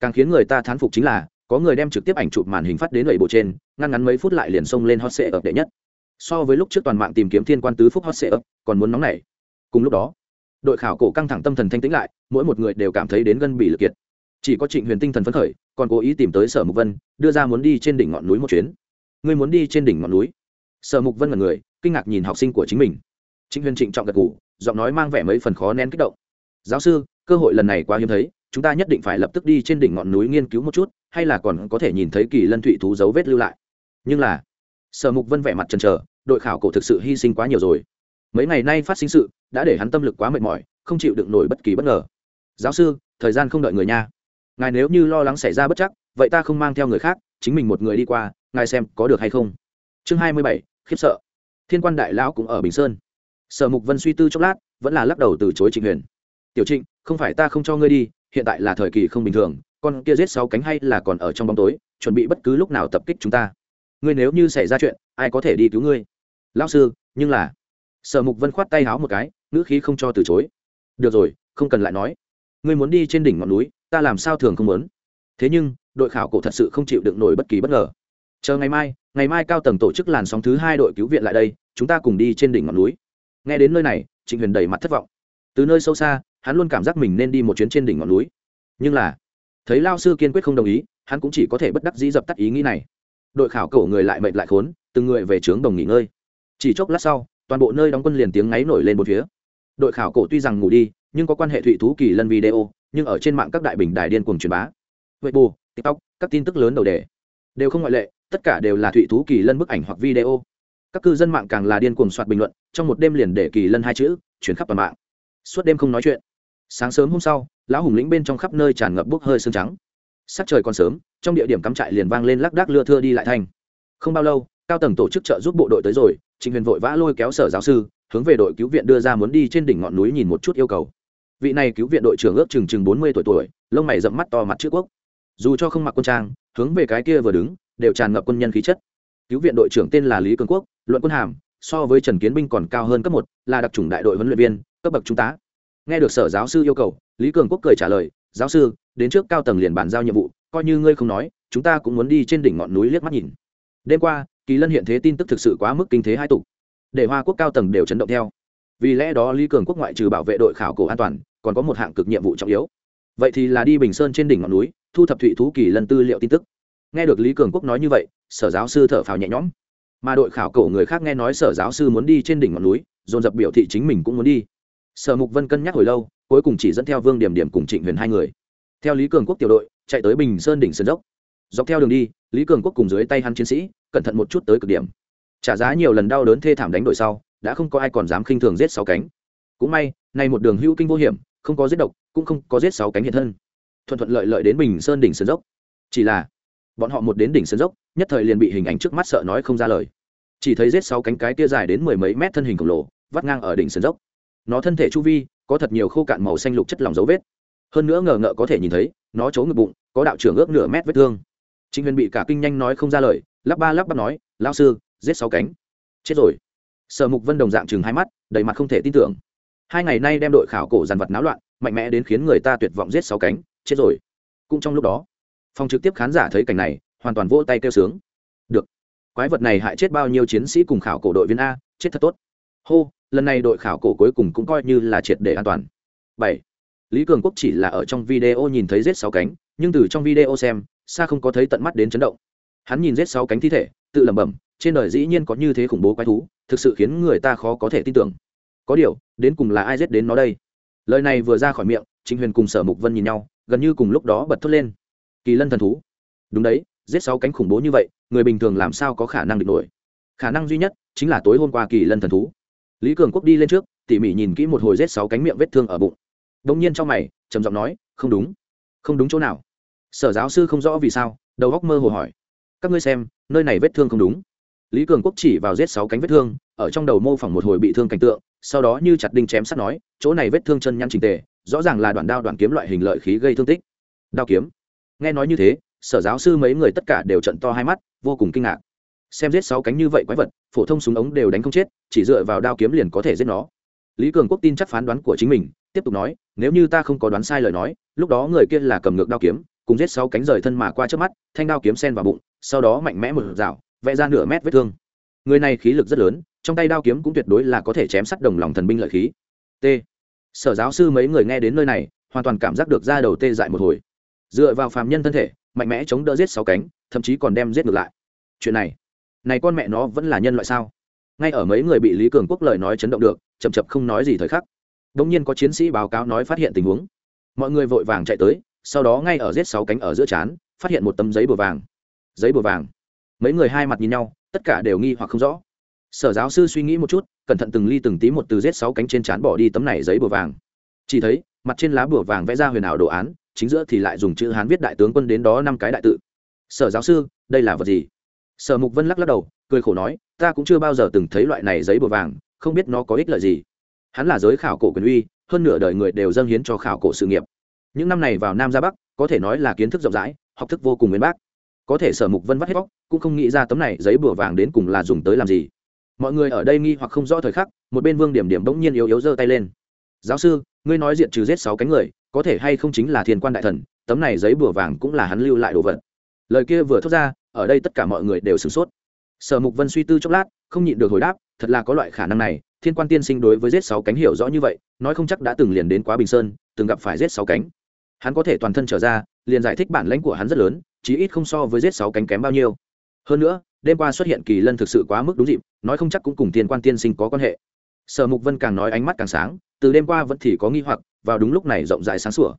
Càng khiến người ta thán phục chính là, có người đem trực tiếp ảnh chụp màn hình phát đến lầy bộ trên, ngăn ngắn mấy phút lại liền xông lên hot sệ ập đệ nhất so với lúc trước toàn mạng tìm kiếm thiên quan tứ phúc hot sệ ấp còn muốn nóng nảy. Cùng lúc đó, đội khảo cổ căng thẳng tâm thần thanh tĩnh lại, mỗi một người đều cảm thấy đến gân bị lực kiệt. Chỉ có trịnh huyền tinh thần phấn khởi, còn cố ý tìm tới sở mục vân, đưa ra muốn đi trên đỉnh ngọn núi một chuyến. Ngươi muốn đi trên đỉnh ngọn núi? Sở mục vân là người, kinh ngạc nhìn học sinh của chính mình. Trịnh huyền trịnh trọng gật gù, giọng nói mang vẻ mấy phần khó nén kích động. Giáo sư, cơ hội lần này quá hiếm thấy, chúng ta nhất định phải lập tức đi trên đỉnh ngọn núi nghiên cứu một chút, hay là còn có thể nhìn thấy kỳ lân thụy thú dấu vết lưu lại. Nhưng là sở mục vân vẻ mặt chần trờ đội khảo cổ thực sự hy sinh quá nhiều rồi. Mấy ngày nay phát sinh sự, đã để hắn tâm lực quá mệt mỏi, không chịu đựng nổi bất kỳ bất ngờ. Giáo sư, thời gian không đợi người nha. Ngài nếu như lo lắng xảy ra bất chắc, vậy ta không mang theo người khác, chính mình một người đi qua, ngài xem có được hay không. Chương hai mươi bảy, khiếp sợ. Thiên quan đại lão cũng ở bình sơn. Sở mục vân suy tư chốc lát, vẫn là lắc đầu từ chối trịnh huyền. Tiểu trịnh, không phải ta không cho ngươi đi, hiện tại là thời kỳ không bình thường, con kia giết sáu cánh hay là còn ở trong bóng tối, chuẩn bị bất cứ lúc nào tập kích chúng ta ngươi nếu như xảy ra chuyện, ai có thể đi cứu ngươi? Lão sư, nhưng là, sở mục vân khoát tay háo một cái, ngữ khí không cho từ chối. Được rồi, không cần lại nói. Ngươi muốn đi trên đỉnh ngọn núi, ta làm sao thường không muốn? Thế nhưng, đội khảo cổ thật sự không chịu đựng nổi bất kỳ bất ngờ. Chờ ngày mai ngày mai cao tầng tổ chức làn sóng thứ hai đội cứu viện lại đây, chúng ta cùng đi trên đỉnh ngọn núi. Nghe đến nơi này, trịnh huyền đầy mặt thất vọng. Từ nơi sâu xa, hắn luôn cảm giác mình nên đi một chuyến trên đỉnh ngọn núi. Nhưng là, thấy lao sư kiên quyết không đồng ý, hắn cũng chỉ có thể bất đắc dĩ dập tắt ý nghĩ này đội khảo cổ người lại mệt lại khốn, từng người về trướng đồng nghỉ ngơi. Chỉ chốc lát sau, toàn bộ nơi đóng quân liền tiếng ngáy nổi lên một phía. Đội khảo cổ tuy rằng ngủ đi, nhưng có quan hệ thụy thú kỳ lân video, nhưng ở trên mạng các đại bình đài điên cuồng truyền bá. Vậy bù tiktok, các tin tức lớn đầu đề, đều không ngoại lệ, tất cả đều là thụy thú kỳ lân bức ảnh hoặc video. Các cư dân mạng càng là điên cuồng soạt bình luận, trong một đêm liền để kỳ lân hai chữ chuyển khắp toàn mạng. Suốt đêm không nói chuyện. Sáng sớm hôm sau, lão hùng lĩnh bên trong khắp nơi tràn ngập bốc hơi sương trắng sắc trời còn sớm, trong địa điểm cắm trại liền vang lên lác đác lưa thưa đi lại thanh không bao lâu, cao tầng tổ chức trợ giúp bộ đội tới rồi, trịnh huyền vội vã lôi kéo sở giáo sư, hướng về đội cứu viện đưa ra muốn đi trên đỉnh ngọn núi nhìn một chút yêu cầu. Vị này cứu viện đội trưởng ước chừng chừng bốn mươi tuổi tuổi, lông mày rậm mắt to mặt trước quốc. Dù cho không mặc quân trang, hướng về cái kia vừa đứng, đều tràn ngập quân nhân khí chất. Cứu viện đội trưởng tên là lý cường quốc, luận quân hàm, so với trần kiến binh còn cao hơn cấp một, là đặc trùng đại đội huấn luyện viên, cấp bậc trung tá. Nghe được sở giáo sư yêu cầu, lý cường quốc cười trả lời, giáo sư đến trước cao tầng liền bàn giao nhiệm vụ, coi như ngươi không nói, chúng ta cũng muốn đi trên đỉnh ngọn núi liếc mắt nhìn. Đêm qua, kỳ lân hiện thế tin tức thực sự quá mức kinh thế hai tục. Để hoa quốc cao tầng đều chấn động theo. Vì lẽ đó lý cường quốc ngoại trừ bảo vệ đội khảo cổ an toàn, còn có một hạng cực nhiệm vụ trọng yếu. Vậy thì là đi bình sơn trên đỉnh ngọn núi, thu thập thụy thú kỳ lân tư liệu tin tức. Nghe được lý cường quốc nói như vậy, sở giáo sư thở phào nhẹ nhõm. Mà đội khảo cổ người khác nghe nói sở giáo sư muốn đi trên đỉnh ngọn núi, dồn dập biểu thị chính mình cũng muốn đi. Sở mục vân cân nhắc hồi lâu, cuối cùng chỉ dẫn theo vương điểm điểm cùng trịnh huyền hai người theo lý cường quốc tiểu đội, chạy tới bình sơn đỉnh sơn dốc. Dọc theo đường đi, lý cường quốc cùng dưới tay hắn chiến sĩ, cẩn thận một chút tới cực điểm. Trả giá nhiều lần đau đớn thê thảm đánh đổi sau, đã không có ai còn dám khinh thường giết sáu cánh. Cũng may, nay một đường hữu kinh vô hiểm, không có giết độc, cũng không có giết sáu cánh hiện thân. Thuận thuận lợi lợi đến bình sơn đỉnh sơn dốc. Chỉ là, bọn họ một đến đỉnh sơn dốc, nhất thời liền bị hình ảnh trước mắt sợ nói không ra lời. Chỉ thấy giết sáu cánh cái tia dài đến mười mấy mét thân hình khổng lồ, vắt ngang ở đỉnh sơn dốc. Nó thân thể chu vi, có thật nhiều khô cạn màu xanh lục chất lỏng dấu vết hơn nữa ngờ ngợ có thể nhìn thấy, nó trốn ngực bụng, có đạo trưởng ước nửa mét vết thương. Trịnh huyền bị cả kinh nhanh nói không ra lời, lắp ba lắp bắp nói lao sư, giết sáu cánh. Chết rồi. Sở mục vân đồng dạng chừng hai mắt, đầy mặt không thể tin tưởng. Hai ngày nay đem đội khảo cổ dàn vật náo loạn, mạnh mẽ đến khiến người ta tuyệt vọng giết sáu cánh, chết rồi. Cũng trong lúc đó, phòng trực tiếp khán giả thấy cảnh này, hoàn toàn vỗ tay kêu sướng. Được, quái vật này hại chết bao nhiêu chiến sĩ cùng khảo cổ đội viên a, chết thật tốt. Hô, lần này đội khảo cổ cuối cùng cũng coi như là triệt để an toàn. Bảy lý cường quốc chỉ là ở trong video nhìn thấy giết sáu cánh, nhưng từ trong video xem xa không có thấy tận mắt đến chấn động. Hắn nhìn giết sáu cánh thi thể, tự lẩm bẩm, trên đời dĩ nhiên có như thế khủng bố quái thú, thực sự khiến người ta khó có thể tin tưởng. Có điều, đến cùng là ai giết đến nó đây? Lời này vừa ra khỏi miệng, trịnh huyền cùng sở mục vân nhìn nhau, gần như cùng lúc đó bật thốt lên. Kỳ lân thần thú. Đúng đấy, giết sáu cánh khủng bố như vậy, người bình thường làm sao có khả năng địch nổi? Khả năng duy nhất chính là tối hôm qua kỳ lân thần thú. Lý cường quốc đi lên trước, tỉ mỉ nhìn kỹ một hồi giết sáu cánh miệng vết thương ở bụng đông nhiên trong mày, trầm giọng nói, không đúng. Không đúng chỗ nào. Sở giáo sư không rõ vì sao, đầu góc mơ hồ hỏi, các ngươi xem, nơi này vết thương không đúng. Lý cường quốc chỉ vào giết sáu cánh vết thương, ở trong đầu mô phỏng một hồi bị thương cảnh tượng, sau đó như chặt đinh chém sắt nói, chỗ này vết thương chân nhăn trình tề, rõ ràng là đoạn đao đoạn kiếm loại hình lợi khí gây thương tích. Đao kiếm? Nghe nói như thế, sở giáo sư mấy người tất cả đều trận to hai mắt, vô cùng kinh ngạc. Xem giết sáu cánh như vậy quái vật, phổ thông súng ống đều đánh không chết, chỉ dựa vào đao kiếm liền có thể giết nó. Lý cường quốc tin chắc phán đoán của chính mình tiếp tục nói, nếu như ta không có đoán sai lời nói, lúc đó người kia là cầm ngược đao kiếm, cùng giết sáu cánh rời thân mà qua trước mắt, thanh đao kiếm sen vào bụng, sau đó mạnh mẽ một rào, vẽ ra nửa mét vết thương. Người này khí lực rất lớn, trong tay đao kiếm cũng tuyệt đối là có thể chém sắt đồng lòng thần binh lợi khí. T. Sở giáo sư mấy người nghe đến nơi này, hoàn toàn cảm giác được ra đầu tê dại một hồi. Dựa vào phàm nhân thân thể, mạnh mẽ chống đỡ giết sáu cánh, thậm chí còn đem giết ngược lại. Chuyện này này con mẹ nó vẫn là nhân loại sao? Ngay ở mấy người bị lý cường quốc lời nói chấn động được, chậm chậm không nói gì thời khắc đông nhiên có chiến sĩ báo cáo nói phát hiện tình huống. Mọi người vội vàng chạy tới, sau đó ngay ở giết sáu cánh ở giữa trán phát hiện một tấm giấy bùa vàng. Giấy bùa vàng. Mấy người hai mặt nhìn nhau, tất cả đều nghi hoặc không rõ. Sở giáo sư suy nghĩ một chút, cẩn thận từng ly từng tí một từ giết sáu cánh trên trán bỏ đi tấm này giấy bùa vàng. Chỉ thấy, mặt trên lá bùa vàng vẽ ra huyền ảo đồ án, chính giữa thì lại dùng chữ hán viết đại tướng quân đến đó năm cái đại tự. Sở giáo sư, đây là vật gì? Sở mục vân lắc lắc đầu, cười khổ nói, ta cũng chưa bao giờ từng thấy loại này giấy bùa vàng, không biết nó có ích lợi gì hắn là giới khảo cổ quyền uy, hơn nửa đời người đều dâng hiến cho khảo cổ sự nghiệp. Những năm này vào nam ra bắc, có thể nói là kiến thức rộng rãi, học thức vô cùng nguyên bác. Có thể sở mục vân vắt hết bóc cũng không nghĩ ra tấm này giấy bùa vàng đến cùng là dùng tới làm gì. Mọi người ở đây nghi hoặc không rõ thời khắc, một bên vương điểm điểm bỗng nhiên yếu yếu giơ tay lên. Giáo sư, ngươi nói diện trừ giết sáu cánh người, có thể hay không chính là thiên quan đại thần, tấm này giấy bùa vàng cũng là hắn lưu lại đồ vật. Lời kia vừa thốt ra, ở đây tất cả mọi người đều sửng sốt. Sở mục vân suy tư chốc lát, không nhịn được hồi đáp, thật là có loại khả năng này thiên quan tiên sinh đối với giết sáu cánh hiểu rõ như vậy, nói không chắc đã từng liền đến quá bình sơn, từng gặp phải giết sáu cánh. Hắn có thể toàn thân trở ra, liền giải thích bản lãnh của hắn rất lớn, chí ít không so với giết sáu cánh kém bao nhiêu. Hơn nữa, đêm qua xuất hiện kỳ lân thực sự quá mức đúng dịp, nói không chắc cũng cùng thiên quan tiên sinh có quan hệ. Sở mục vân càng nói ánh mắt càng sáng, từ đêm qua vẫn thì có nghi hoặc, vào đúng lúc này rộng rãi sáng sủa.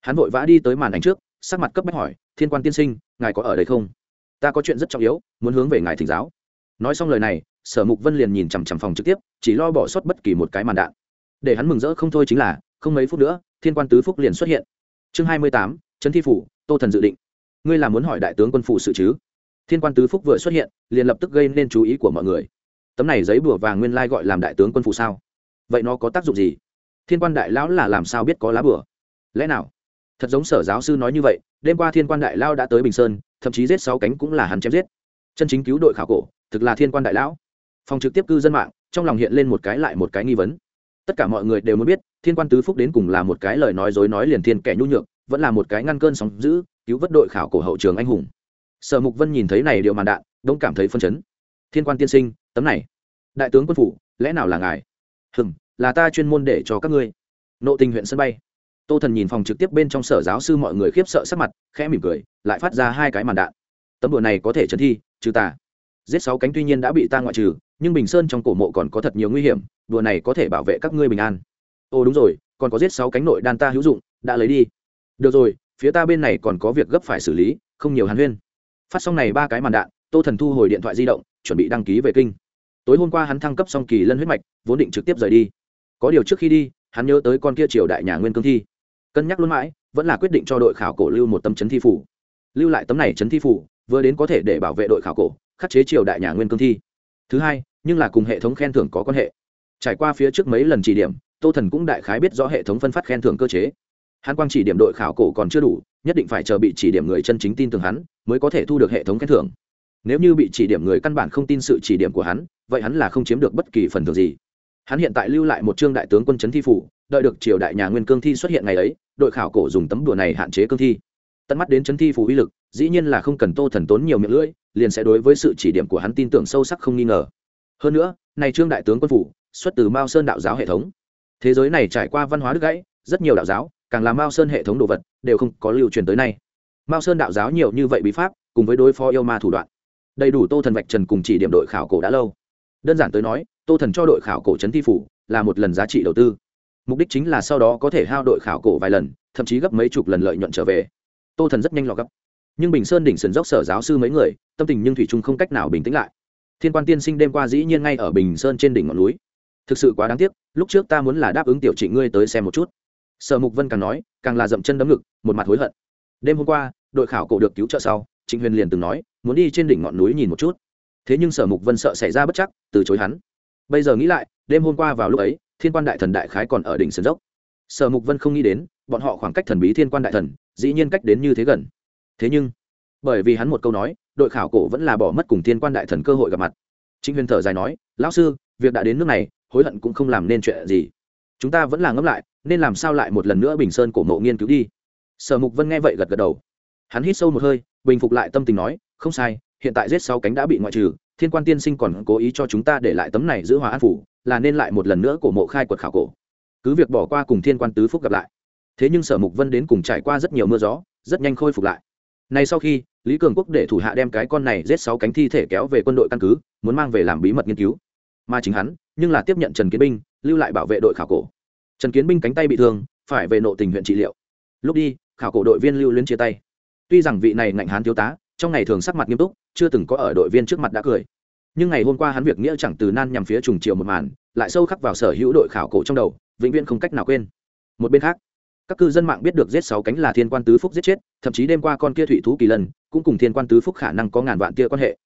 Hắn vội vã đi tới màn ảnh trước, sắc mặt cấp bách hỏi, thiên quan tiên sinh, ngài có ở đây không? Ta có chuyện rất trọng yếu, muốn hướng về ngài thỉnh giáo. Nói xong lời này sở mục vân liền nhìn chằm chằm phòng trực tiếp, chỉ lo bỏ sót bất kỳ một cái màn đạn. Để hắn mừng rỡ không thôi chính là, không mấy phút nữa, thiên quan tứ phúc liền xuất hiện. Chương hai mươi tám, trấn thi phủ, tô thần dự định. Ngươi là muốn hỏi đại tướng quân phủ sự chứ? Thiên quan tứ phúc vừa xuất hiện, liền lập tức gây nên chú ý của mọi người. Tấm này giấy bùa vàng nguyên lai gọi làm đại tướng quân phủ sao? Vậy nó có tác dụng gì? Thiên quan đại lão là làm sao biết có lá bùa? Lẽ nào? Thật giống sở giáo sư nói như vậy, đêm qua thiên quan đại lao đã tới bình sơn, thậm chí giết sáu cánh cũng là hắn chém giết. Chân chính cứu đội khảo cổ, thực là thiên quan đại lão phòng trực tiếp cư dân mạng, trong lòng hiện lên một cái lại một cái nghi vấn. Tất cả mọi người đều muốn biết, thiên quan tứ phúc đến cùng là một cái lời nói dối nói liền thiên kẻ nhu nhược, vẫn là một cái ngăn cơn sóng giữ cứu vớt đội khảo cổ hậu trường anh hùng. Sở mục vân nhìn thấy này điều màn đạn, đông cảm thấy phân chấn. Thiên quan tiên sinh, tấm này. Đại tướng quân phủ, lẽ nào là ngài? Hừng là ta chuyên môn để cho các ngươi. Nộ tình huyện sân bay. Tô thần nhìn phòng trực tiếp bên trong sở giáo sư mọi người khiếp sợ sắc mặt, khẽ mỉm cười, lại phát ra hai cái màn đạn. Tấm đùa này có thể chấn thi, trừ tà giết sáu cánh tuy nhiên đã bị ta ngoại trừ, nhưng bình sơn trong cổ mộ còn có thật nhiều nguy hiểm, đùa này có thể bảo vệ các ngươi bình an. Ô đúng rồi, còn có giết sáu cánh nội đan ta hữu dụng, đã lấy đi. Được rồi, phía ta bên này còn có việc gấp phải xử lý, không nhiều hàn huyên. Phát xong này ba cái màn đạn, tô thần thu hồi điện thoại di động, chuẩn bị đăng ký về kinh. Tối hôm qua hắn thăng cấp xong kỳ lân huyết mạch, vốn định trực tiếp rời đi. Có điều trước khi đi, hắn nhớ tới con kia triều đại nhà nguyên cương thi. Cân nhắc luôn mãi, vẫn là quyết định cho đội khảo cổ lưu một tấm chấn thi phủ. Lưu lại tấm này chấn thi phủ, vừa đến có thể để bảo vệ đội khảo cổ khắc chế triều đại nhà nguyên cương thi. Thứ hai, nhưng là cùng hệ thống khen thưởng có quan hệ. Trải qua phía trước mấy lần chỉ điểm, tô thần cũng đại khái biết rõ hệ thống phân phát khen thưởng cơ chế. Hắn quang chỉ điểm đội khảo cổ còn chưa đủ, nhất định phải chờ bị chỉ điểm người chân chính tin tưởng hắn, mới có thể thu được hệ thống khen thưởng. Nếu như bị chỉ điểm người căn bản không tin sự chỉ điểm của hắn, vậy hắn là không chiếm được bất kỳ phần thưởng gì. Hắn hiện tại lưu lại một trương đại tướng quân chấn thi phủ, đợi được triều đại nhà nguyên cương thi xuất hiện ngày ấy, đội khảo cổ dùng tấm đùa này hạn chế cương thi. Tận mắt đến chấn thi phủ uy lực, dĩ nhiên là không cần tô thần tốn nhiều miệng lưỡi liền sẽ đối với sự chỉ điểm của hắn tin tưởng sâu sắc không nghi ngờ. Hơn nữa, này trương đại tướng quân phủ xuất từ mao sơn đạo giáo hệ thống. Thế giới này trải qua văn hóa đứt gãy, rất nhiều đạo giáo, càng là mao sơn hệ thống đồ vật, đều không có lưu truyền tới nay. Mao sơn đạo giáo nhiều như vậy bí pháp, cùng với đối phó yêu ma thủ đoạn. Đầy đủ tô thần vạch trần cùng chỉ điểm đội khảo cổ đã lâu. Đơn giản tới nói, tô thần cho đội khảo cổ trấn thi phủ là một lần giá trị đầu tư. Mục đích chính là sau đó có thể hao đội khảo cổ vài lần, thậm chí gấp mấy chục lần lợi nhuận trở về. Tô thần rất nhanh lò gấp. Nhưng bình sơn đỉnh sườn dốc sở giáo sư mấy người tâm tình nhưng thủy trung không cách nào bình tĩnh lại. Thiên quan tiên sinh đêm qua dĩ nhiên ngay ở bình sơn trên đỉnh ngọn núi. Thực sự quá đáng tiếc, lúc trước ta muốn là đáp ứng tiểu trịnh ngươi tới xem một chút. Sở mục vân càng nói, càng là dậm chân đấm ngực, một mặt hối hận. Đêm hôm qua, đội khảo cổ được cứu trợ sau, trịnh huyền liền từng nói, muốn đi trên đỉnh ngọn núi nhìn một chút. Thế nhưng sở mục vân sợ xảy ra bất chắc, từ chối hắn. Bây giờ nghĩ lại, đêm hôm qua vào lúc ấy, thiên quan đại thần đại khái còn ở đỉnh sườn dốc. Sở mục vân không nghĩ đến, bọn họ khoảng cách thần bí thiên quan đại thần, dĩ nhiên cách đến như thế gần. Thế nhưng, bởi vì hắn một câu nói đội khảo cổ vẫn là bỏ mất cùng thiên quan đại thần cơ hội gặp mặt. Chính huyền thở dài nói, lão sư, việc đã đến nước này, hối hận cũng không làm nên chuyện gì. Chúng ta vẫn là ngẫm lại, nên làm sao lại một lần nữa bình sơn cổ mộ nghiên cứu đi? Sở mục vân nghe vậy gật gật đầu. Hắn hít sâu một hơi, bình phục lại tâm tình nói, không sai, hiện tại giết sáu cánh đã bị ngoại trừ, thiên quan tiên sinh còn cố ý cho chúng ta để lại tấm này giữ hòa an phủ, là nên lại một lần nữa cổ mộ khai quật khảo cổ. Cứ việc bỏ qua cùng thiên quan tứ phúc gặp lại. Thế nhưng sở mục vân đến cùng trải qua rất nhiều mưa gió, rất nhanh khôi phục lại này sau khi, lý cường quốc để thủ hạ đem cái con này giết sáu cánh thi thể kéo về quân đội căn cứ, muốn mang về làm bí mật nghiên cứu. Mà chính hắn, nhưng là tiếp nhận trần kiến binh, lưu lại bảo vệ đội khảo cổ. Trần kiến binh cánh tay bị thương, phải về nội tình huyện trị liệu. Lúc đi, khảo cổ đội viên lưu luyến chia tay. Tuy rằng vị này ngạnh hán thiếu tá, trong ngày thường sắc mặt nghiêm túc, chưa từng có ở đội viên trước mặt đã cười. Nhưng ngày hôm qua hắn việc nghĩa chẳng từ nan nhằm phía trùng chiều một màn, lại sâu khắc vào sở hữu đội khảo cổ trong đầu, vĩnh viễn không cách nào quên. Một bên khác các cư dân mạng biết được giết sáu cánh là thiên quan tứ phúc giết chết, thậm chí đêm qua con kia thủy thú kỳ lần cũng cùng thiên quan tứ phúc khả năng có ngàn vạn kia quan hệ.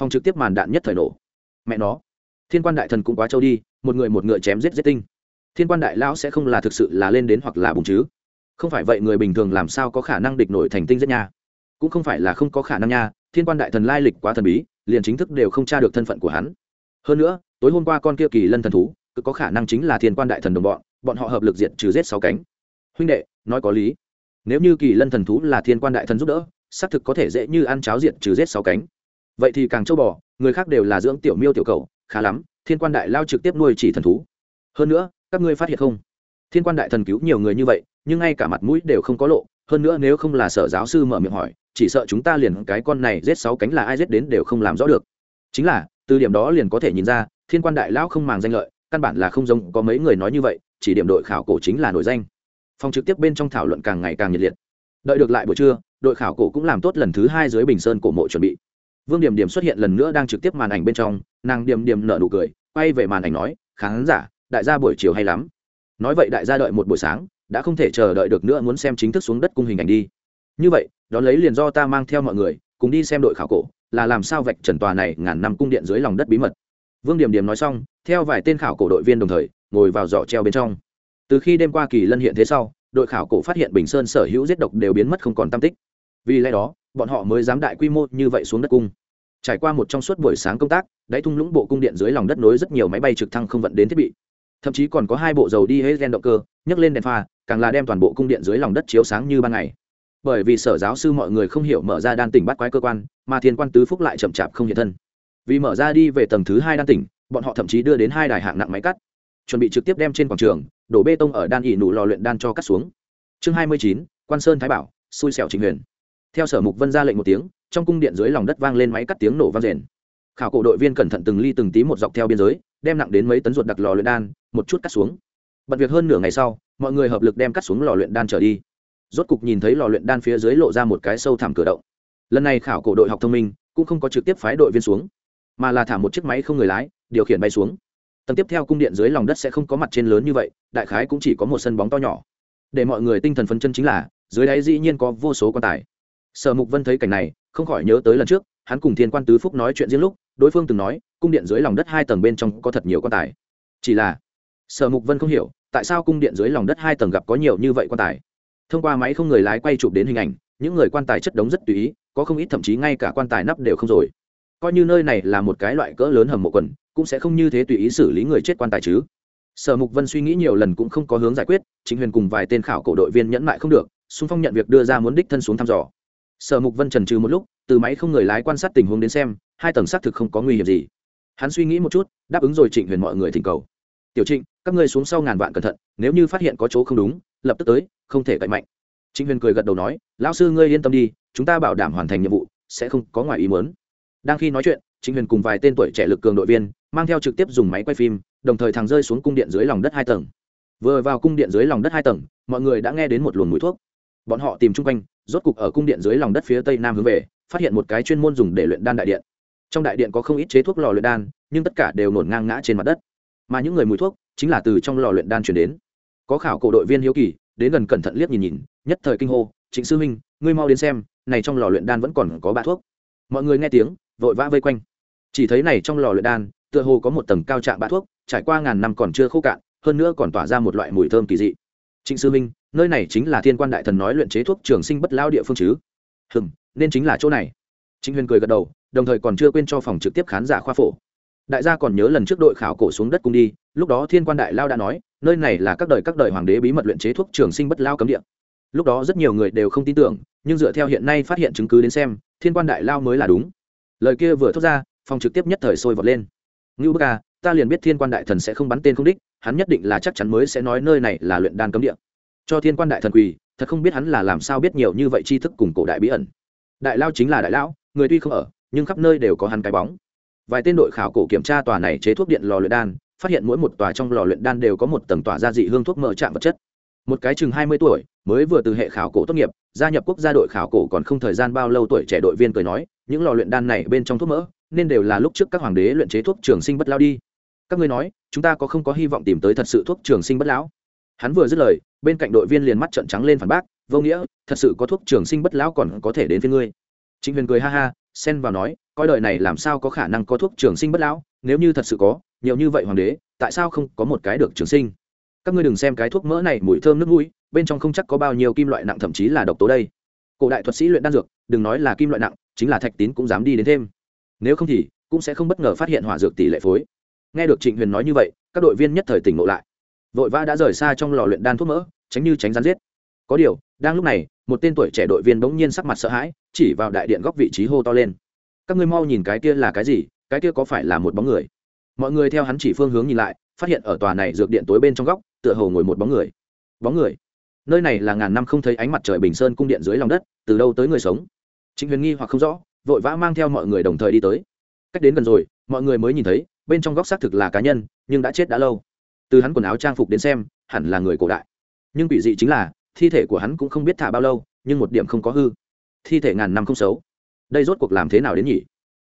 Phòng trực tiếp màn đạn nhất thời nổ. Mẹ nó. Thiên quan đại thần cũng quá trâu đi, một người một ngựa chém giết giết tinh. Thiên quan đại lão sẽ không là thực sự là lên đến hoặc là bùng chứ? Không phải vậy người bình thường làm sao có khả năng địch nổi thành tinh giết nha? Cũng không phải là không có khả năng nha, thiên quan đại thần lai lịch quá thần bí, liền chính thức đều không tra được thân phận của hắn. Hơn nữa, tối hôm qua con kia kỳ lân thần thú, cứ có khả năng chính là thiên quan đại thần đồng bọn bọn họ hợp lực diện trừ giết sáu cánh huynh đệ, nói có lý. Nếu như kỳ lân thần thú là thiên quan đại thần giúp đỡ, xác thực có thể dễ như ăn cháo diện trừ rết sáu cánh. Vậy thì càng châu bò, người khác đều là dưỡng tiểu miêu tiểu cầu khá lắm, thiên quan đại lao trực tiếp nuôi chỉ thần thú. Hơn nữa, các ngươi phát hiện không? Thiên quan đại thần cứu nhiều người như vậy, nhưng ngay cả mặt mũi đều không có lộ. Hơn nữa nếu không là sở giáo sư mở miệng hỏi, chỉ sợ chúng ta liền cái con này giết sáu cánh là ai giết đến đều không làm rõ được. Chính là, từ điểm đó liền có thể nhìn ra, thiên quan đại lão không màng danh lợi, căn bản là không giống có mấy người nói như vậy, chỉ điểm đội khảo cổ chính là nổi danh phòng trực tiếp bên trong thảo luận càng ngày càng nhiệt liệt. Đợi được lại buổi trưa, đội khảo cổ cũng làm tốt lần thứ hai dưới bình sơn cổ mộ chuẩn bị. Vương điểm điểm xuất hiện lần nữa đang trực tiếp màn ảnh bên trong, nàng điểm điểm nở nụ cười, quay về màn ảnh nói, khán giả, đại gia buổi chiều hay lắm. Nói vậy đại gia đợi một buổi sáng, đã không thể chờ đợi được nữa muốn xem chính thức xuống đất cung hình ảnh đi. Như vậy, đón lấy liền do ta mang theo mọi người, cùng đi xem đội khảo cổ, là làm sao vạch trần tòa này ngàn năm cung điện dưới lòng đất bí mật. Vương điểm điểm nói xong, theo vài tên khảo cổ đội viên đồng thời, ngồi vào giỏ treo bên trong từ khi đêm qua kỳ lân hiện thế sau, đội khảo cổ phát hiện bình sơn sở hữu giết độc đều biến mất không còn tam tích. Vì lẽ đó, bọn họ mới dám đại quy mô như vậy xuống đất cung. Trải qua một trong suốt buổi sáng công tác, đáy thung lũng bộ cung điện dưới lòng đất nối rất nhiều máy bay trực thăng không vận đến thiết bị. Thậm chí còn có hai bộ dầu đi hết gen động cơ, nhấc lên đèn pha, càng là đem toàn bộ cung điện dưới lòng đất chiếu sáng như ban ngày. Bởi vì sở giáo sư mọi người không hiểu mở ra đan tỉnh bắt quái cơ quan, mà thiên quan tứ phúc lại chậm chạp không hiện thân. Vì mở ra đi về tầng thứ hai đan tỉnh, bọn họ thậm chí đưa đến hai đài hạng nặng máy cắt, chuẩn bị trực tiếp đem trên quảng trường đổ bê tông ở đan ỉ nụ lò luyện đan cho cắt xuống. Chương hai mươi chín, quan sơn thái bảo, xui xẻo trịnh huyền. Theo sở mục vân ra lệnh một tiếng, trong cung điện dưới lòng đất vang lên máy cắt tiếng nổ vang rền. Khảo cổ đội viên cẩn thận từng ly từng tí một dọc theo biên giới, đem nặng đến mấy tấn ruột đặc lò luyện đan, một chút cắt xuống. Bật việc hơn nửa ngày sau, mọi người hợp lực đem cắt xuống lò luyện đan trở đi. Rốt cục nhìn thấy lò luyện đan phía dưới lộ ra một cái sâu thẳm cửa động. Lần này khảo cổ đội học thông minh, cũng không có trực tiếp phái đội viên xuống, mà là thả một chiếc máy không người lái, điều khiển bay xuống tầng tiếp theo cung điện dưới lòng đất sẽ không có mặt trên lớn như vậy, đại khái cũng chỉ có một sân bóng to nhỏ. Để mọi người tinh thần phấn chân chính là, dưới đáy dĩ nhiên có vô số quan tài. Sở mục vân thấy cảnh này, không khỏi nhớ tới lần trước, hắn cùng thiên quan tứ phúc nói chuyện riêng lúc, đối phương từng nói, cung điện dưới lòng đất hai tầng bên trong có thật nhiều quan tài. Chỉ là, sở mục vân không hiểu, tại sao cung điện dưới lòng đất hai tầng gặp có nhiều như vậy quan tài? Thông qua máy không người lái quay chụp đến hình ảnh, những người quan tài chất đống rất tùy ý, có không ít thậm chí ngay cả quan tài nắp đều không rồi. Coi như nơi này là một cái loại cỡ lớn hầm mộ quần cũng sẽ không như thế tùy ý xử lý người chết quan tài chứ. Sở mục vân suy nghĩ nhiều lần cũng không có hướng giải quyết, chính huyền cùng vài tên khảo cổ đội viên nhẫn mại không được, xung phong nhận việc đưa ra muốn đích thân xuống thăm dò. Sở mục vân trần trừ một lúc, từ máy không người lái quan sát tình huống đến xem, hai tầng xác thực không có nguy hiểm gì. Hắn suy nghĩ một chút, đáp ứng rồi trịnh huyền mọi người thỉnh cầu. Tiểu trịnh, các ngươi xuống sau ngàn vạn cẩn thận, nếu như phát hiện có chỗ không đúng, lập tức tới, không thể cậy mạnh. Trịnh huyền cười gật đầu nói, lão sư ngươi yên tâm đi, chúng ta bảo đảm hoàn thành nhiệm vụ, sẽ không có ngoài ý muốn. Đang khi nói chuyện trịnh huyền cùng vài tên tuổi trẻ lực cường đội viên mang theo trực tiếp dùng máy quay phim, đồng thời thẳng rơi xuống cung điện dưới lòng đất hai tầng. Vừa vào cung điện dưới lòng đất hai tầng, mọi người đã nghe đến một luồng mùi thuốc. Bọn họ tìm chung quanh, rốt cục ở cung điện dưới lòng đất phía tây nam hướng về, phát hiện một cái chuyên môn dùng để luyện đan đại điện. Trong đại điện có không ít chế thuốc lò luyện đan, nhưng tất cả đều nổn ngang ngã trên mặt đất. Mà những người mùi thuốc chính là từ trong lò luyện đan truyền đến. Có khảo cổ đội viên hiếu kỳ, đến gần cẩn thận liếc nhìn nhìn, nhất thời kinh hô, trịnh sư huynh, ngươi mau đến xem, này trong lò luyện đan vẫn còn có bã thuốc. Mọi người nghe tiếng, vội vã vây quanh chỉ thấy này trong lò luyện đan, tựa hồ có một tầng cao trạng bã thuốc, trải qua ngàn năm còn chưa khô cạn, hơn nữa còn tỏa ra một loại mùi thơm kỳ dị. Trịnh sư minh, nơi này chính là thiên quan đại thần nói luyện chế thuốc trường sinh bất lao địa phương chứ? Hừm, nên chính là chỗ này. Trịnh huyền cười gật đầu, đồng thời còn chưa quên cho phòng trực tiếp khán giả khoa phổ. Đại gia còn nhớ lần trước đội khảo cổ xuống đất cung đi, lúc đó thiên quan đại lao đã nói, nơi này là các đời các đời hoàng đế bí mật luyện chế thuốc trường sinh bất lao cấm địa. Lúc đó rất nhiều người đều không tin tưởng, nhưng dựa theo hiện nay phát hiện chứng cứ đến xem, thiên quan đại lao mới là đúng. Lời kia vừa thốt ra phòng trực tiếp nhất thời sôi vọt lên. Ngưu bức ca ta liền biết thiên quan đại thần sẽ không bắn tên không đích, hắn nhất định là chắc chắn mới sẽ nói nơi này là luyện đan cấm địa. Cho thiên quan đại thần quỳ, thật không biết hắn là làm sao biết nhiều như vậy tri thức cùng cổ đại bí ẩn. Đại lao chính là đại lão, người tuy không ở, nhưng khắp nơi đều có hắn cái bóng. Vài tên đội khảo cổ kiểm tra tòa này chế thuốc điện lò luyện đan, phát hiện mỗi một tòa trong lò luyện đan đều có một tầng tỏa gia dị hương thuốc mỡ chạm vật chất. Một cái chừng hai mươi tuổi, mới vừa từ hệ khảo cổ tốt nghiệp, gia nhập quốc gia đội khảo cổ còn không thời gian bao lâu tuổi trẻ đội viên cười nói, những lò luyện đan này bên trong thuốc mỡ nên đều là lúc trước các hoàng đế luyện chế thuốc trường sinh bất lao đi. Các ngươi nói, chúng ta có không có hy vọng tìm tới thật sự thuốc trường sinh bất lão? Hắn vừa dứt lời, bên cạnh đội viên liền mắt trợn trắng lên phản bác, vô nghĩa, thật sự có thuốc trường sinh bất lão còn có thể đến với ngươi. Chính huyền cười ha ha, xen vào nói, coi đời này làm sao có khả năng có thuốc trường sinh bất lão? Nếu như thật sự có, nhiều như vậy hoàng đế, tại sao không có một cái được trường sinh? Các ngươi đừng xem cái thuốc mỡ này mùi thơm nước mũi, bên trong không chắc có bao nhiêu kim loại nặng, thậm chí là độc tố đây. Cổ đại thuật sĩ luyện đan dược, đừng nói là kim loại nặng, chính là thạch tín cũng dám đi đến thêm nếu không thì cũng sẽ không bất ngờ phát hiện hỏa dược tỷ lệ phối. Nghe được trịnh huyền nói như vậy, các đội viên nhất thời tỉnh ngộ lại. Vội vã đã rời xa trong lò luyện đan thuốc mỡ, tránh như tránh rắn giết. Có điều, đang lúc này, một tên tuổi trẻ đội viên bỗng nhiên sắc mặt sợ hãi, chỉ vào đại điện góc vị trí hô to lên. Các ngươi mau nhìn cái kia là cái gì? Cái kia có phải là một bóng người? Mọi người theo hắn chỉ phương hướng nhìn lại, phát hiện ở tòa này dược điện tối bên trong góc, tựa hồ ngồi một bóng người. Bóng người? Nơi này là ngàn năm không thấy ánh mặt trời bình sơn cung điện dưới lòng đất, từ đâu tới người sống? Chính huyền nghi hoặc không rõ vội vã mang theo mọi người đồng thời đi tới. Cách đến gần rồi, mọi người mới nhìn thấy, bên trong góc xác thực là cá nhân, nhưng đã chết đã lâu. Từ hắn quần áo trang phục đến xem, hẳn là người cổ đại. Nhưng quỷ dị chính là, thi thể của hắn cũng không biết thả bao lâu, nhưng một điểm không có hư. Thi thể ngàn năm không xấu. Đây rốt cuộc làm thế nào đến nhỉ?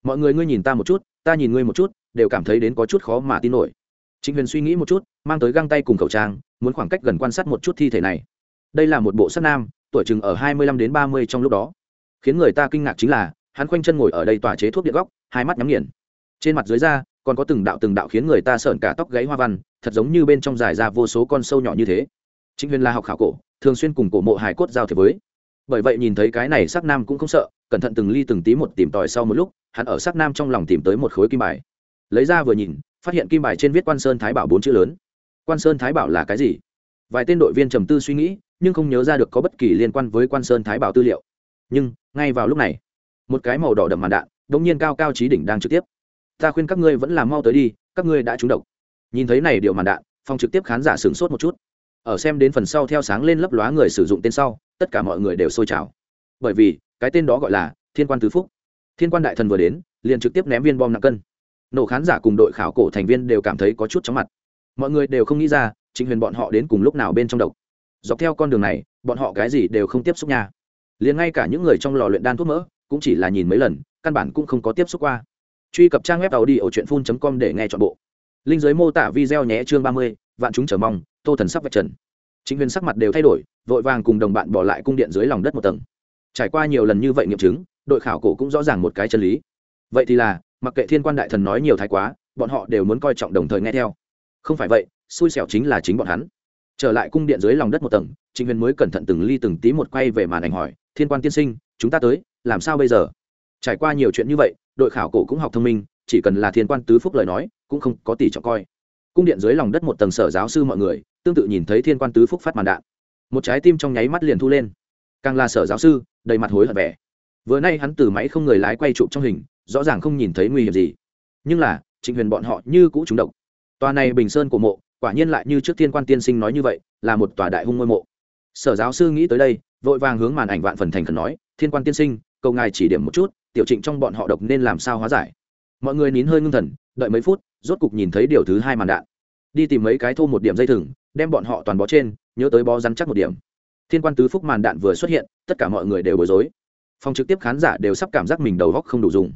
Mọi người ngươi nhìn ta một chút, ta nhìn ngươi một chút, đều cảm thấy đến có chút khó mà tin nổi. Trịnh huyền suy nghĩ một chút, mang tới găng tay cùng khẩu trang, muốn khoảng cách gần quan sát một chút thi thể này. Đây là một bộ sắt nam, tuổi chừng ở hai mươi lăm đến ba mươi trong lúc đó. Khiến người ta kinh ngạc chính là hắn khoanh chân ngồi ở đây tòa chế thuốc điện góc, hai mắt nhắm nghiền. Trên mặt dưới da, còn có từng đạo từng đạo khiến người ta sợn cả tóc gáy hoa văn, thật giống như bên trong dài ra vô số con sâu nhỏ như thế. Trịnh huyền là học khảo cổ, thường xuyên cùng cổ mộ hải cốt giao thế với. Bởi vậy nhìn thấy cái này sắc nam cũng không sợ, cẩn thận từng ly từng tí một tìm tòi sau một lúc, hắn ở sắc nam trong lòng tìm tới một khối kim bài. Lấy ra vừa nhìn, phát hiện kim bài trên viết quan sơn thái bảo bốn chữ lớn. Quan sơn thái bảo là cái gì? Vài tên đội viên trầm tư suy nghĩ, nhưng không nhớ ra được có bất kỳ liên quan với quan sơn thái bảo tư liệu. Nhưng, ngay vào lúc này một cái màu đỏ đậm màn đạn đ ỗ n g nhiên cao cao trí đỉnh đang trực tiếp. Ta khuyên các ngươi vẫn là mau tới đi, các ngươi đã trúng độc. Nhìn thấy này điều màn đạn phòng trực tiếp khán giả sửng sốt một chút. Ở xem đến phần sau theo sáng lên lấp lóa người sử dụng tên sau, tất cả mọi người đều sôi trào. Bởi vì, cái tên đó gọi là thiên quan tứ phúc. Thiên quan đại thần vừa đến, liền trực tiếp ném viên bom nặng cân. Nổ khán giả cùng đội khảo cổ thành viên đều cảm thấy có chút chóng mặt. Mọi người đều không nghĩ ra, trịnh huyền bọn họ đến cùng lúc nào bên trong độc. Dọc theo con đường này, bọn họ cái gì đều không tiếp xúc nha. Liền ngay cả những người trong lò luyện đan thuốc mỡ cũng chỉ là nhìn mấy lần, căn bản cũng không có tiếp xúc qua. Truy cập trang web tàu đi ở truyện phun com để nghe t h ọ n bộ. Linh giới mô tả video nhé, chương ba mươi, vạn chúng chờ mong, tô thần sắp vạch trần. Chính huyền sắc mặt đều thay đổi, vội vàng cùng đồng bạn bỏ lại cung điện dưới lòng đất một tầng. Trải qua nhiều lần như vậy nghiệm chứng, đội khảo cổ cũng rõ ràng một cái chân lý. Vậy thì là, mặc kệ thiên quan đại thần nói nhiều thái quá, bọn họ đều muốn coi trọng đồng thời nghe theo. Không phải vậy, xui xẻo chính là chính bọn hắn. Trở lại cung điện dưới lòng đất một tầng trịnh huyền mới cẩn thận từng ly từng tí một quay về màn ảnh hỏi, thiên quan tiên sinh, chúng ta tới làm sao bây giờ? Trải qua nhiều chuyện như vậy, đội khảo cổ cũng học thông minh, chỉ cần là thiên quan tứ phúc lời nói, cũng không có tỷ trọng coi. Cung điện dưới lòng đất một tầng sở giáo sư mọi người, tương tự nhìn thấy thiên quan tứ phúc phát màn đạn. Một trái tim trong nháy mắt liền thu lên. Càng là sở giáo sư, đầy mặt hối hận vẻ. Vừa nay hắn từ máy không người lái quay chụp trong hình, rõ ràng không nhìn thấy nguy hiểm gì. Nhưng là, trịnh huyền bọn họ như cũ trúng độc. Tòa này bình sơn của mộ, quả nhiên lại như trước thiên quan tiên sinh nói như vậy, là một tòa đại hung ngôi mộ. Sở giáo sư nghĩ tới đây, vội vàng hướng màn ảnh vạn phần thành khẩn nói, thiên quan tiên sinh cầu ngài chỉ điểm một chút, tiểu trịnh trong bọn họ độc nên làm sao hóa giải. Mọi người nín hơi ngưng thần, đợi mấy phút, rốt cục nhìn thấy điều thứ hai màn đạn. Đi tìm mấy cái thô một điểm dây thừng, đem bọn họ toàn bó trên, nhớ tới bó rắn chắc một điểm. Thiên quan tứ phúc màn đạn vừa xuất hiện, tất cả mọi người đều bối rối. Phòng trực tiếp khán giả đều sắp cảm giác mình đầu góc không đủ dùng.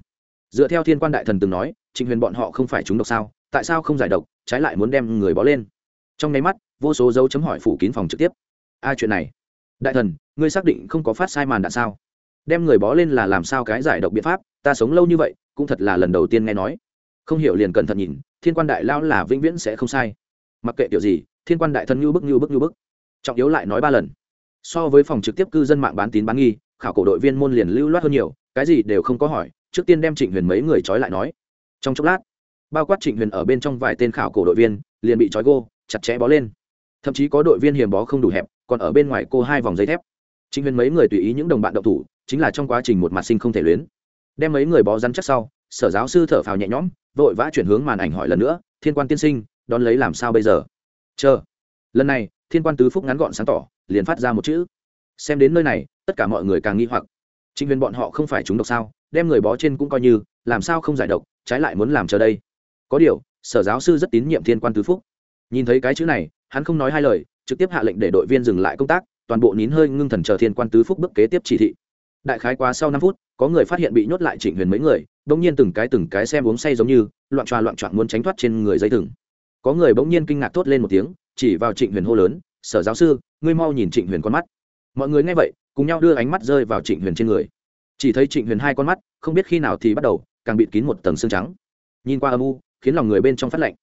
Dựa theo thiên quan đại thần từng nói, trịnh huyền bọn họ không phải chúng độc sao, tại sao không giải độc, trái lại muốn đem người bó lên. Trong nháy mắt, vô số dấu chấm hỏi phủ kín phòng trực tiếp. Ai chuyện này. Đại thần, ngươi xác định không có phát sai màn đạn sao? Đem người bó lên là làm sao cái giải độc biện pháp, ta sống lâu như vậy, cũng thật là lần đầu tiên nghe nói. Không hiểu liền cẩn thận nhìn, thiên quan đại lao là vĩnh viễn sẽ không sai. Mặc kệ kiểu gì, thiên quan đại thân như bức như bức như bức. Trọng yếu lại nói ba lần. So với phòng trực tiếp cư dân mạng bán tín bán nghi, khảo cổ đội viên môn liền lưu loát hơn nhiều, cái gì đều không có hỏi, trước tiên đem trịnh huyền mấy người trói lại nói. Trong chốc lát, bao quát trịnh huyền ở bên trong vài tên khảo cổ đội viên, liền bị trói gô, chặt chẽ bó lên. Thậm chí có đội viên hiềm bó không đủ hẹp, còn ở bên ngoài cô hai vòng dây thép chính huyền mấy người tùy ý những đồng bạn đậu thủ, chính là trong quá trình một mặt sinh không thể luyến. Đem mấy người bó rắn chắc sau, sở giáo sư thở phào nhẹ nhõm, vội vã chuyển hướng màn ảnh hỏi lần nữa, thiên quan tiên sinh, đón lấy làm sao bây giờ? Chờ. Lần này, thiên quan tứ phúc ngắn gọn sáng tỏ, liền phát ra một chữ. Xem đến nơi này, tất cả mọi người càng nghi hoặc. Chính huyền bọn họ không phải chúng độc sao? Đem người bó trên cũng coi như, làm sao không giải độc, trái lại muốn làm chờ đây. Có điều, sở giáo sư rất tín nhiệm thiên quan tứ phúc. Nhìn thấy cái chữ này, hắn không nói hai lời, trực tiếp hạ lệnh để đội viên dừng lại công tác toàn bộ nín hơi ngưng thần chờ thiên quan tứ phúc bước kế tiếp chỉ thị. Đại khái quá sau năm phút, có người phát hiện bị nhốt lại trịnh huyền mấy người bỗng nhiên từng cái từng cái xem uống say giống như, loạn tròa loạn trọn muốn tránh thoát trên người dây thừng. Có người bỗng nhiên kinh ngạc thốt lên một tiếng, chỉ vào trịnh huyền hô lớn, sở giáo sư, ngươi mau nhìn trịnh huyền con mắt. Mọi người nghe vậy, cùng nhau đưa ánh mắt rơi vào trịnh huyền trên người. Chỉ thấy trịnh huyền hai con mắt, không biết khi nào thì bắt đầu, càng bịt kín một tầng xương trắng. Nhìn qua âm u, khiến lòng người bên trong phát lạnh.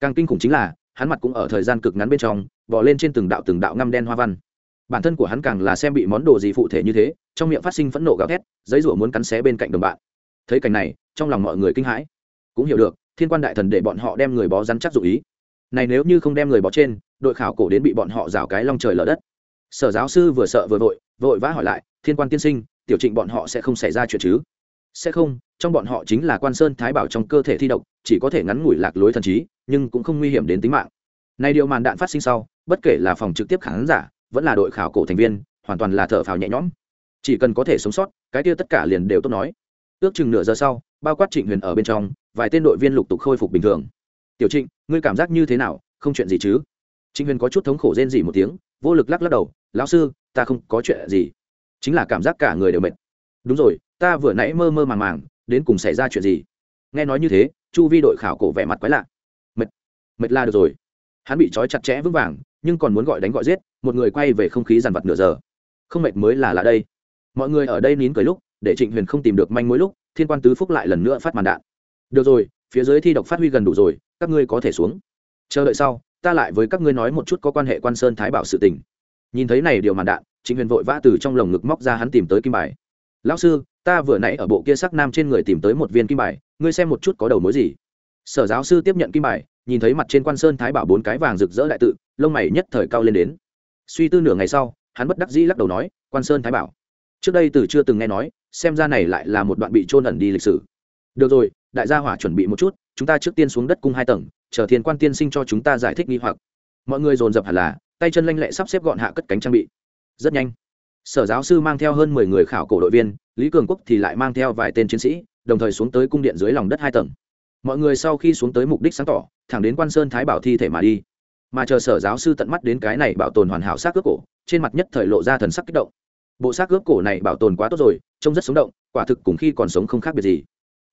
Càng kinh khủng chính là, hắn mặt cũng ở thời gian cực ngắn bên trong bỏ lên trên từng đạo từng đạo ngăm đen hoa văn bản thân của hắn càng là xem bị món đồ gì phụ thể như thế, trong miệng phát sinh phẫn nộ gào thét, giấy rủa muốn cắn xé bên cạnh đồng bạn. Thấy cảnh này, trong lòng mọi người kinh hãi. Cũng hiểu được, thiên quan đại thần để bọn họ đem người bó rắn chắc dụ ý. Này nếu như không đem người bó trên, đội khảo cổ đến bị bọn họ rào cái long trời lở đất. Sở giáo sư vừa sợ vừa vội vội vã hỏi lại, thiên quan tiên sinh, tiểu trịnh bọn họ sẽ không xảy ra chuyện chứ? Sẽ không, trong bọn họ chính là quan sơn thái bảo trong cơ thể thi độc, chỉ có thể ngắn ngủi lạc lối thần trí, nhưng cũng không nguy hiểm đến tính mạng. Này điều màn đạn phát sinh sau, bất kể là phòng trực tiếp khán giả vẫn là đội khảo cổ thành viên, hoàn toàn là thở phào nhẹ nhõm. Chỉ cần có thể sống sót, cái kia tất cả liền đều tốt nói. Ước chừng nửa giờ sau, bao quát trịnh huyền ở bên trong, vài tên đội viên lục tục khôi phục bình thường. Tiểu trịnh, ngươi cảm giác như thế nào? Không chuyện gì chứ? Trịnh huyền có chút thống khổ rên dỉ một tiếng, vô lực lắc lắc đầu, lão sư, ta không có chuyện gì. Chính là cảm giác cả người đều mệt. Đúng rồi, ta vừa nãy mơ mơ màng màng, đến cùng xảy ra chuyện gì? Nghe nói như thế, chu vi đội khảo cổ vẻ mặt quái lạ. Mệt mệt la được rồi. Hắn bị trói chặt chẽ vững vàng nhưng còn muốn gọi đánh gọi giết, một người quay về không khí giàn vặt nửa giờ. Không mệt mới là lạ đây. Mọi người ở đây nín cười lúc, để trịnh huyền không tìm được manh mối lúc, thiên quan tứ phúc lại lần nữa phát màn đạn. Được rồi, phía dưới thi độc phát huy gần đủ rồi, các ngươi có thể xuống. Chờ đợi sau, ta lại với các ngươi nói một chút có quan hệ quan sơn thái bảo sự tình. Nhìn thấy này điều màn đạn, trịnh huyền vội vã từ trong lồng ngực móc ra hắn tìm tới kim bài. Lão sư, ta vừa nãy ở bộ kia sắc nam trên người tìm tới một viên kim bài, ngươi xem một chút có đầu mối gì. Sở giáo sư tiếp nhận kim bài, nhìn thấy mặt trên quan sơn thái bảo bốn cái vàng rực rỡ đại tự lông mày nhất thời cao lên đến. Suy tư nửa ngày sau, hắn bất đắc dĩ lắc đầu nói, quan sơn thái bảo. Trước đây từ chưa từng nghe nói, xem ra này lại là một đoạn bị trôn ẩn đi lịch sử. Được rồi, đại gia hỏa chuẩn bị một chút, chúng ta trước tiên xuống đất cung hai tầng, chờ thiên quan tiên sinh cho chúng ta giải thích nghi hoặc. Mọi người dồn dập hẳn là, tay chân lanh lẹ sắp xếp gọn hạ cất cánh trang bị. Rất nhanh, sở giáo sư mang theo hơn mười người khảo cổ đội viên, lý cường quốc thì lại mang theo vài tên chiến sĩ, đồng thời xuống tới cung điện dưới lòng đất hai tầng. Mọi người sau khi xuống tới mục đích sáng tỏ, thẳng đến quan sơn thái bảo thi thể mà đi mà chờ sở giáo sư tận mắt đến cái này bảo tồn hoàn hảo xác ướp cổ, trên mặt nhất thời lộ ra thần sắc kích động. Bộ xác ướp cổ này bảo tồn quá tốt rồi, trông rất sống động, quả thực cùng khi còn sống không khác biệt gì.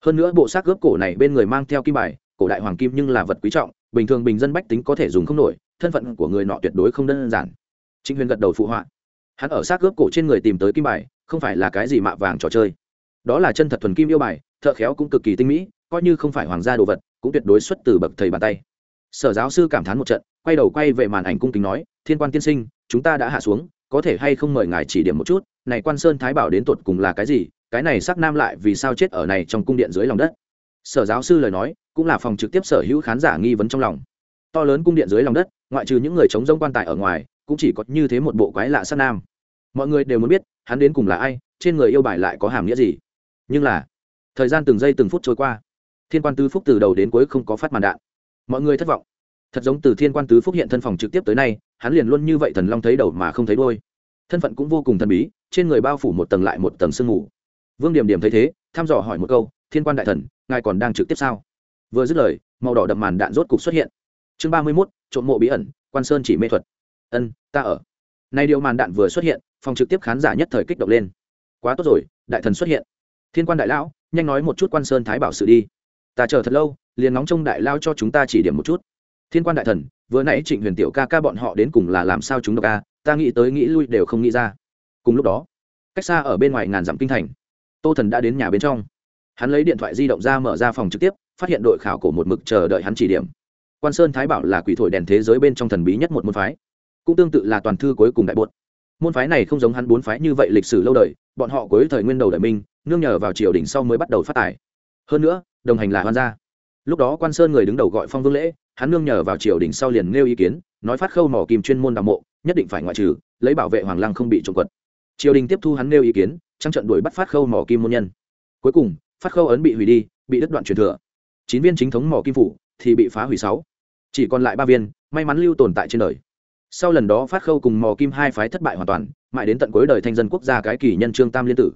Hơn nữa bộ xác ướp cổ này bên người mang theo kim bài, cổ đại hoàng kim nhưng là vật quý trọng, bình thường bình dân bách tính có thể dùng không nổi, thân phận của người nọ tuyệt đối không đơn giản. Trịnh huyền gật đầu phụ họa. Hắn ở xác ướp cổ trên người tìm tới kim bài, không phải là cái gì mạ vàng trò chơi. Đó là chân thật thuần kim yêu bài, thợ khéo cũng cực kỳ tinh mỹ, coi như không phải hoàng gia đồ vật, cũng tuyệt đối xuất từ bậc thầy bàn tay. Sở giáo sư cảm thán một trận quay đầu quay về màn ảnh cung kính nói, thiên quan tiên sinh, chúng ta đã hạ xuống, có thể hay không mời ngài chỉ điểm một chút, này quan sơn thái bảo đến tột cùng là cái gì, cái này sắc nam lại vì sao chết ở này trong cung điện dưới lòng đất? Sở giáo sư lời nói, cũng là phòng trực tiếp sở hữu khán giả nghi vấn trong lòng. To lớn cung điện dưới lòng đất, ngoại trừ những người chống g quan tài ở ngoài, cũng chỉ có như thế một bộ quái lạ sắc nam. Mọi người đều muốn biết, hắn đến cùng là ai, trên người yêu bài lại có hàm nghĩa gì. Nhưng là, thời gian từng giây từng phút trôi qua, thiên quan tứ phúc từ đầu đến cuối không có phát màn đạn. Mọi người thất vọng thật giống từ thiên quan tứ phúc hiện thân phòng trực tiếp tới nay, hắn liền luôn như vậy thần long thấy đầu mà không thấy đôi thân phận cũng vô cùng thần bí, trên người bao phủ một tầng lại một tầng sương mù. Vương điểm điểm thấy thế, thăm dò hỏi một câu, thiên quan đại thần, ngài còn đang trực tiếp sao? Vừa dứt lời, màu đỏ đậm màn đạn rốt cục xuất hiện. Chương ba mươi mốt, trộm mộ bí ẩn, quan sơn chỉ mê thuật. Ân, ta ở. Nay điều màn đạn vừa xuất hiện, phòng trực tiếp khán giả nhất thời kích động lên. Quá tốt rồi, đại thần xuất hiện. Thiên quan đại lão, nhanh nói một chút quan sơn thái bảo sự đi. Ta chờ thật lâu, liền nóng trông đại lao cho chúng ta chỉ điểm một chút thiên quan đại thần, vừa nãy trịnh huyền tiểu ca ca bọn họ đến cùng là làm sao chúng độc ca ta nghĩ tới nghĩ lui đều không nghĩ ra. Cùng lúc đó, cách xa ở bên ngoài ngàn dặm kinh thành, tô thần đã đến nhà bên trong. Hắn lấy điện thoại di động ra mở ra phòng trực tiếp, phát hiện đội khảo cổ một mực chờ đợi hắn chỉ điểm. Quan sơn thái bảo là quỷ thổi đèn thế giới bên trong thần bí nhất một môn phái, cũng tương tự là toàn thư cuối cùng đại bột. Môn phái này không giống hắn bốn phái như vậy lịch sử lâu đời, bọn họ cuối thời nguyên đầu đại minh nương nhờ vào triều đình sau mới bắt đầu phát tài. Hơn nữa, đồng hành là hoan gia. Lúc đó quan sơn người đứng đầu gọi phong vương lễ hắn nương nhờ vào triều đình sau liền nêu ý kiến, nói phát khâu mỏ kim chuyên môn đào mộ, nhất định phải ngoại trừ, lấy bảo vệ hoàng lăng không bị trộm quật. Triều đình tiếp thu hắn nêu ý kiến trang trận đuổi bắt phát khâu mỏ kim môn nhân. Cuối cùng, phát khâu ấn bị hủy đi, bị đứt đoạn truyền thừa. Chín viên chính thống mỏ kim phủ thì bị phá hủy sáu. Chỉ còn lại ba viên, may mắn lưu tồn tại trên đời. Sau lần đó phát khâu cùng mỏ kim hai phái thất bại hoàn toàn, mãi đến tận cuối đời thanh dân quốc gia cái kỳ nhân trương tam liên tử.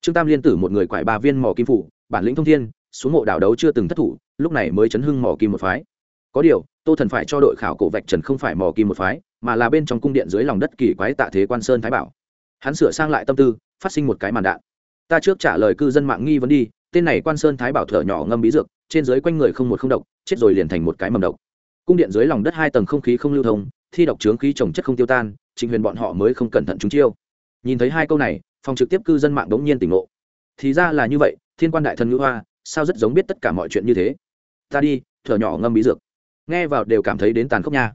Trương tam liên tử một người quải ba viên mỏ kim phủ, bản lĩnh thông thiên, xuống mộ đảo đấu chưa từng thất thủ, lúc này mới chấn hưng mỏ kim một phái có điều, tô thần phải cho đội khảo cổ vạch trần không phải mỏ kim một phái, mà là bên trong cung điện dưới lòng đất kỳ quái tạ thế quan sơn thái bảo. Hắn sửa sang lại tâm tư, phát sinh một cái màn đạn. Ta trước trả lời cư dân mạng nghi vấn đi, tên này quan sơn thái bảo thở nhỏ ngâm bí dược, trên dưới quanh người không một không độc, chết rồi liền thành một cái mầm độc. Cung điện dưới lòng đất hai tầng không khí không lưu thông, thi độc trướng khí trồng chất không tiêu tan trình huyền bọn họ mới không cẩn thận chúng chiêu. Nhìn thấy hai câu này, phòng trực tiếp cư dân mạng đống nhiên tỉnh ngộ. Thì ra là như vậy, thiên quan đại thần ngữ hoa, sao rất giống biết tất cả mọi chuyện như thế? Ta đi, thở nhỏ ngâm bí dược nghe vào đều cảm thấy đến tàn khốc nha.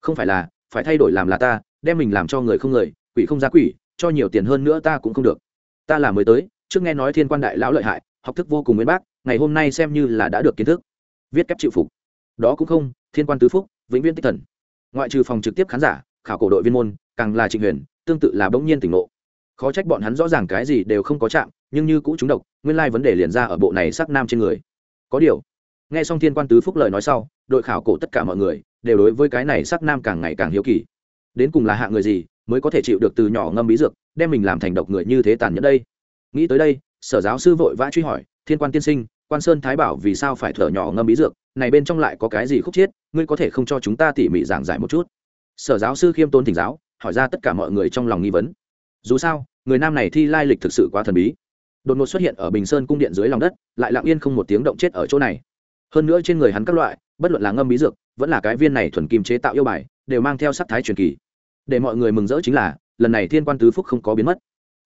Không phải là, phải thay đổi làm là ta, đem mình làm cho người không người, quỷ không ra quỷ, cho nhiều tiền hơn nữa ta cũng không được. Ta là mới tới, trước nghe nói thiên quan đại lão lợi hại, học thức vô cùng nguyên bác, ngày hôm nay xem như là đã được kiến thức. Viết kép chịu phục. Đó cũng không, thiên quan tứ phúc, vĩnh viễn tích thần. Ngoại trừ phòng trực tiếp khán giả, khảo cổ đội viên môn, càng là trịnh huyền, tương tự là bỗng nhiên tỉnh ngộ. Khó trách bọn hắn rõ ràng cái gì đều không có chạm, nhưng như cũ chúng độc, nguyên lai vấn đề liền ra ở bộ này sắc nam trên người. Có điều nghe xong thiên quan tứ phúc lời nói sau, đội khảo cổ tất cả mọi người đều đối với cái này sắc nam càng ngày càng hiếu kỳ. Đến cùng là hạ người gì mới có thể chịu được từ nhỏ ngâm bí dược, đem mình làm thành độc người như thế tàn nhẫn đây? Nghĩ tới đây, sở giáo sư vội vã truy hỏi, thiên quan tiên sinh, quan sơn thái bảo vì sao phải thở nhỏ ngâm bí dược? Này bên trong lại có cái gì khúc chiết? Ngươi có thể không cho chúng ta tỉ mỉ giảng giải một chút? Sở giáo sư khiêm tôn thỉnh giáo, hỏi ra tất cả mọi người trong lòng nghi vấn. Dù sao, người nam này thi lai lịch thực sự quá thần bí. Đột ngột xuất hiện ở bình sơn cung điện dưới lòng đất, lại lặng yên không một tiếng động chết ở chỗ này hơn nữa trên người hắn các loại, bất luận là ngâm bí dược, vẫn là cái viên này thuần kim chế tạo yêu bài, đều mang theo sắc thái truyền kỳ. Để mọi người mừng rỡ chính là, lần này thiên quan tứ phúc không có biến mất,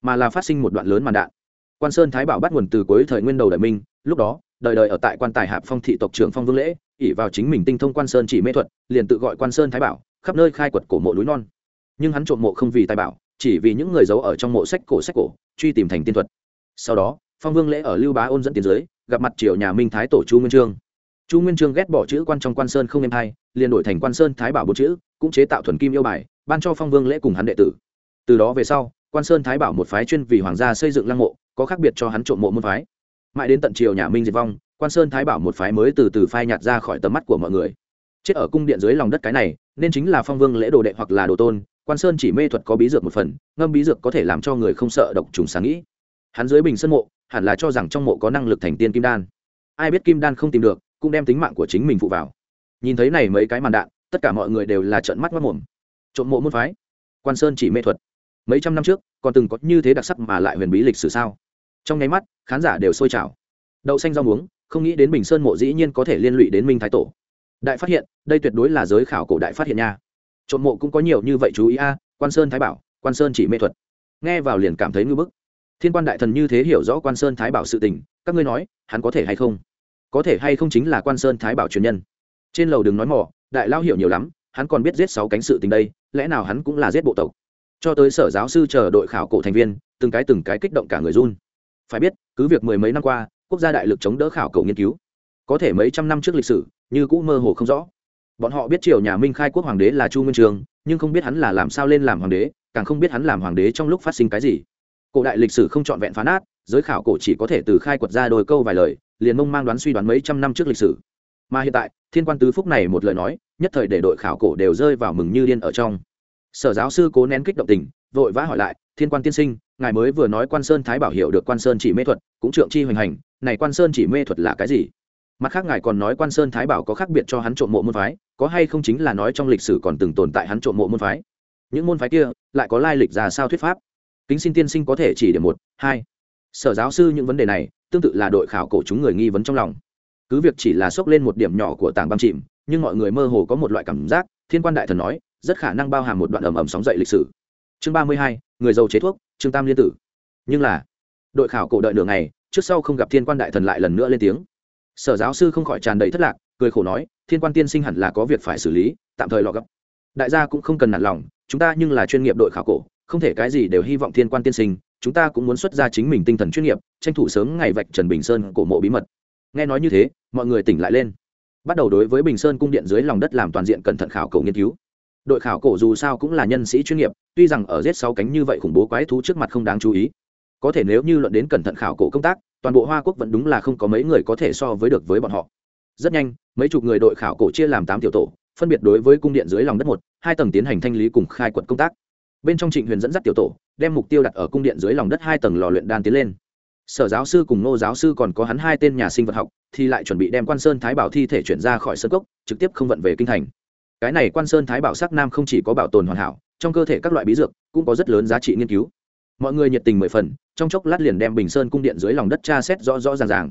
mà là phát sinh một đoạn lớn màn đạn. Quan sơn thái bảo bắt nguồn từ cuối thời nguyên đầu đại minh lúc đó, đời đời ở tại quan tài hạp phong thị tộc trưởng phong vương lễ ỉ vào chính mình tinh thông quan sơn chỉ mê thuật, liền tự gọi quan sơn thái bảo, khắp nơi khai quật cổ mộ núi non. Nhưng hắn trộm mộ không vì tài bảo, chỉ vì những người giấu ở trong mộ sách cổ sách cổ, truy tìm thành tiên thuật. Sau đó, phong vương lễ ở lưu bá ôn dẫn tiến giới gặp mặt triều nhà minh thái tổ chu nguyên trương chu nguyên trương ghét bỏ chữ quan trong quan sơn không em hay liền đổi thành quan sơn thái bảo bốn chữ, cũng chế tạo thuần kim yêu bài, ban cho phong vương lễ cùng hắn đệ tử. Từ đó về sau, quan sơn thái bảo một phái chuyên vì hoàng gia xây dựng lăng mộ, có khác biệt cho hắn trộm mộ môn phái. Mãi đến tận triều nhà minh diệt vong, quan sơn thái bảo một phái mới từ từ phai nhạt ra khỏi tầm mắt của mọi người. Chết ở cung điện dưới lòng đất cái này, nên chính là phong vương lễ đồ đệ hoặc là đồ tôn, quan sơn chỉ mê thuật có bí dược một phần, ngâm bí dược có thể làm cho người không sợ độc trùng sáng nghĩ. Hắn dưới bình sân mộ, hẳn là cho rằng trong mộ có năng lực thành tiên kim đan. Ai biết kim đan không tìm được cũng đem tính mạng của chính mình phụ vào. Nhìn thấy này mấy cái màn đạn, tất cả mọi người đều là trợn mắt mất mồm trộm mộ môn phái. Quan sơn chỉ mê thuật. Mấy trăm năm trước, còn từng có như thế đặc sắc mà lại huyền bí lịch sử sao? Trong nháy mắt, khán giả đều sôi trào. Đậu xanh rau muống, không nghĩ đến bình sơn mộ dĩ nhiên có thể liên lụy đến minh thái tổ. Đại phát hiện, đây tuyệt đối là giới khảo cổ đại phát hiện nha. Trộm mộ cũng có nhiều như vậy chú ý a à, quan sơn thái bảo, quan sơn chỉ mê thuật. Nghe vào liền cảm thấy ngư bức. Thiên quan đại thần như thế hiểu rõ quan sơn thái bảo sự tình, các ngươi nói, hắn có thể hay không? Có thể hay không chính là quan sơn thái bảo truyền nhân. Trên lầu đừng nói mỏ đại lao hiểu nhiều lắm, hắn còn biết giết sáu cánh sự tình đây, lẽ nào hắn cũng là giết bộ tộc. Cho tới sở giáo sư chờ đội khảo cổ thành viên, từng cái từng cái kích động cả người run. Phải biết, cứ việc mười mấy năm qua, quốc gia đại lực chống đỡ khảo cổ nghiên cứu, có thể mấy trăm năm trước lịch sử, như cũ mơ hồ không rõ. Bọn họ biết triều nhà minh khai quốc hoàng đế là chu nguyên trường, nhưng không biết hắn là làm sao lên làm hoàng đế, càng không biết hắn làm hoàng đế trong lúc phát sinh cái gì. Cổ đại lịch sử không trọn vẹn phá nát, giới khảo cổ chỉ có thể từ khai quật ra đôi câu vài lời liền mông mang đoán suy đoán mấy trăm năm trước lịch sử. Mà hiện tại, thiên quan tứ phúc này một lời nói, nhất thời để đội khảo cổ đều rơi vào mừng như điên ở trong. Sở giáo sư cố nén kích động tình, vội vã hỏi lại, thiên quan tiên sinh, ngài mới vừa nói quan sơn thái bảo hiểu được quan sơn chỉ mê thuật, cũng trượng chi hoành hành, này quan sơn chỉ mê thuật là cái gì? Mặt khác ngài còn nói quan sơn thái bảo có khác biệt cho hắn trộm mộ môn phái, có hay không chính là nói trong lịch sử còn từng tồn tại hắn trộm mộ môn phái? Những môn phái kia, lại có lai lịch ra sao thuyết pháp? Kính xin tiên sinh có thể chỉ điểm một, hai. Sở giáo sư, những vấn đề này tương tự là đội khảo cổ chúng người nghi vấn trong lòng. Cứ việc chỉ là xốc lên một điểm nhỏ của tảng băng chìm, nhưng mọi người mơ hồ có một loại cảm giác, thiên quan đại thần nói, rất khả năng bao hàm một đoạn ầm ầm sóng dậy lịch sử. Chương ba mươi hai, người giàu chế thuốc, trương tam liên tử. Nhưng là, đội khảo cổ đợi nửa ngày, trước sau không gặp thiên quan đại thần lại lần nữa lên tiếng. Sở giáo sư không khỏi tràn đầy thất lạc, cười khổ nói, thiên quan tiên sinh hẳn là có việc phải xử lý, tạm thời lọ gấp đại gia cũng không cần nản lòng, chúng ta nhưng là chuyên nghiệp đội khảo cổ, không thể cái gì đều hy vọng thiên quan tiên sinh chúng ta cũng muốn xuất ra chính mình tinh thần chuyên nghiệp, tranh thủ sớm ngày vạch trần bình sơn cổ mộ bí mật. Nghe nói như thế, mọi người tỉnh lại lên. Bắt đầu đối với bình sơn cung điện dưới lòng đất làm toàn diện cẩn thận khảo cổ nghiên cứu. Đội khảo cổ dù sao cũng là nhân sĩ chuyên nghiệp, tuy rằng ở giết sáu cánh như vậy khủng bố quái thú trước mặt không đáng chú ý. Có thể nếu như luận đến cẩn thận khảo cổ công tác, toàn bộ hoa quốc vẫn đúng là không có mấy người có thể so với được với bọn họ. Rất nhanh, mấy chục người đội khảo cổ chia làm tám tiểu tổ, phân biệt đối với cung điện dưới lòng đất một, hai tầng tiến hành thanh lý cùng khai quật công tác. Bên trong trịnh huyền dẫn dắt tiểu tổ đem mục tiêu đặt ở cung điện dưới lòng đất hai tầng lò luyện đan tiến lên. Sở giáo sư cùng nô giáo sư còn có hắn hai tên nhà sinh vật học, thì lại chuẩn bị đem quan sơn thái bảo thi thể chuyển ra khỏi sân cốc, trực tiếp không vận về kinh thành. Cái này quan sơn thái bảo sắc nam không chỉ có bảo tồn hoàn hảo, trong cơ thể các loại bí dược cũng có rất lớn giá trị nghiên cứu. Mọi người nhiệt tình mười phần, trong chốc lát liền đem bình sơn cung điện dưới lòng đất tra xét rõ rõ ràng ràng.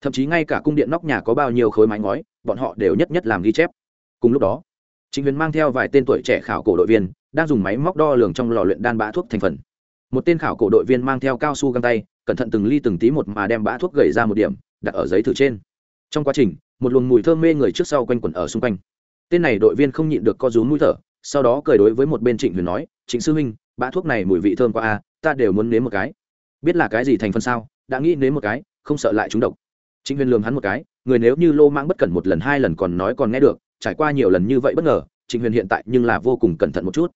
Thậm chí ngay cả cung điện nóc nhà có bao nhiêu khối mái ngói, bọn họ đều nhất nhất làm ghi chép. Cùng lúc đó chính huyền mang theo vài tên tuổi trẻ khảo cổ đội viên, đang dùng máy móc đo lường trong lò luyện đan bã thuốc thành phần. Một tên khảo cổ đội viên mang theo cao su găng tay, cẩn thận từng ly từng tí một mà đem bã thuốc gầy ra một điểm, đặt ở giấy thử trên. Trong quá trình, một luồng mùi thơm mê người trước sau quanh quẩn ở xung quanh. Tên này đội viên không nhịn được co rúm mũi thở, sau đó cười đối với một bên trịnh huyền nói, trịnh sư huynh, bã thuốc này mùi vị thơm quá a ta đều muốn nếm một cái. Biết là cái gì thành phần sao? Đã nghĩ nếm một cái, không sợ lại trúng độc. Trịnh huyền lường hắn một cái, người nếu như lô mang bất cẩn một lần hai lần còn nói còn nghe được trải qua nhiều lần như vậy bất ngờ trịnh huyền hiện tại nhưng là vô cùng cẩn thận một chút.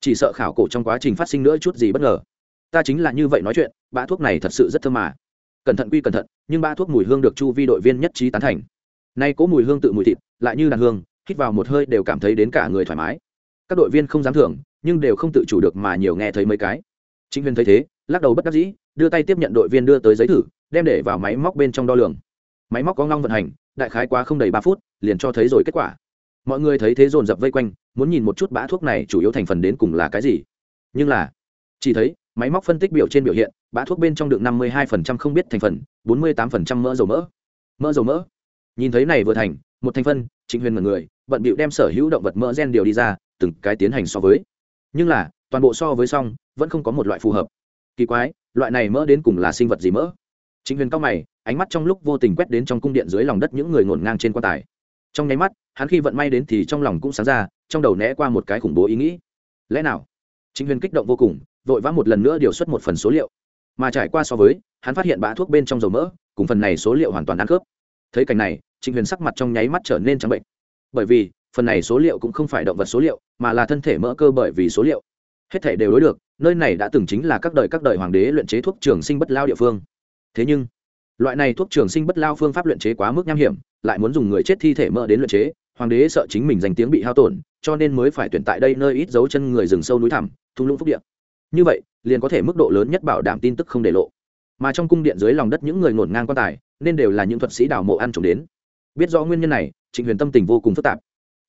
Chỉ sợ khảo cổ trong quá trình phát sinh nữa chút gì bất ngờ. Ta chính là như vậy nói chuyện, bã thuốc này thật sự rất thơm mà. Cẩn thận quy cẩn thận, nhưng bã thuốc mùi hương được chu vi đội viên nhất trí tán thành. Nay cố mùi hương tự mùi thịt, lại như đàn hương, hít vào một hơi đều cảm thấy đến cả người thoải mái. Các đội viên không dám thưởng, nhưng đều không tự chủ được mà nhiều nghe thấy mấy cái. Chính huyền thấy thế, lắc đầu bất đắc dĩ, đưa tay tiếp nhận đội viên đưa tới giấy thử, đem để vào máy móc bên trong đo lường. Máy móc có ngong vận hành, đại khái quá không đầy ba phút, liền cho thấy rồi kết quả mọi người thấy thế dồn dập vây quanh, muốn nhìn một chút bã thuốc này chủ yếu thành phần đến cùng là cái gì. Nhưng là, chỉ thấy, máy móc phân tích biểu trên biểu hiện, bã thuốc bên trong được năm mươi hai không biết thành phần, bốn mươi tám mỡ dầu mỡ. Mỡ dầu mỡ. Nhìn thấy này vừa thành, một thành phân chính huyền mật người, bận bịu đem sở hữu động vật mỡ gen điều đi ra, từng cái tiến hành so với. Nhưng là, toàn bộ so với xong, vẫn không có một loại phù hợp. Kỳ quái, loại này mỡ đến cùng là sinh vật gì mỡ? Chính huyền cao mày, ánh mắt trong lúc vô tình quét đến trong cung điện dưới lòng đất những người ngổn ngang trên quan tài trong nháy mắt, hắn khi vận may đến thì trong lòng cũng sáng ra, trong đầu né qua một cái khủng bố ý nghĩ. Lẽ nào? Chính huyền kích động vô cùng, vội vã một lần nữa điều xuất một phần số liệu. Mà trải qua so với, hắn phát hiện bã thuốc bên trong dầu mỡ, cùng phần này số liệu hoàn toàn ăn khớp. Thấy cảnh này trịnh huyền sắc mặt trong nháy mắt trở nên trắng bệnh. Bởi vì, phần này số liệu cũng không phải động vật số liệu, mà là thân thể mỡ cơ bởi vì số liệu. Hết thể đều đối được, nơi này đã từng chính là các đời các đời hoàng đế luyện chế thuốc trường sinh bất lao địa phương. Thế nhưng loại này thuốc trường sinh bất lao phương pháp luyện chế quá mức nham hiểm, lại muốn dùng người chết thi thể mỡ đến luyện chế, hoàng đế sợ chính mình danh tiếng bị hao tổn, cho nên mới phải tuyển tại đây nơi ít dấu chân người rừng sâu núi thẳm, thung lũng phúc điện như vậy, liền có thể mức độ lớn nhất bảo đảm tin tức không để lộ. Mà trong cung điện dưới lòng đất những người ngổn ngang quan tài, nên đều là những thuật sĩ đào mộ ăn trộm đến. Biết rõ nguyên nhân này, trịnh huyền tâm tình vô cùng phức tạp.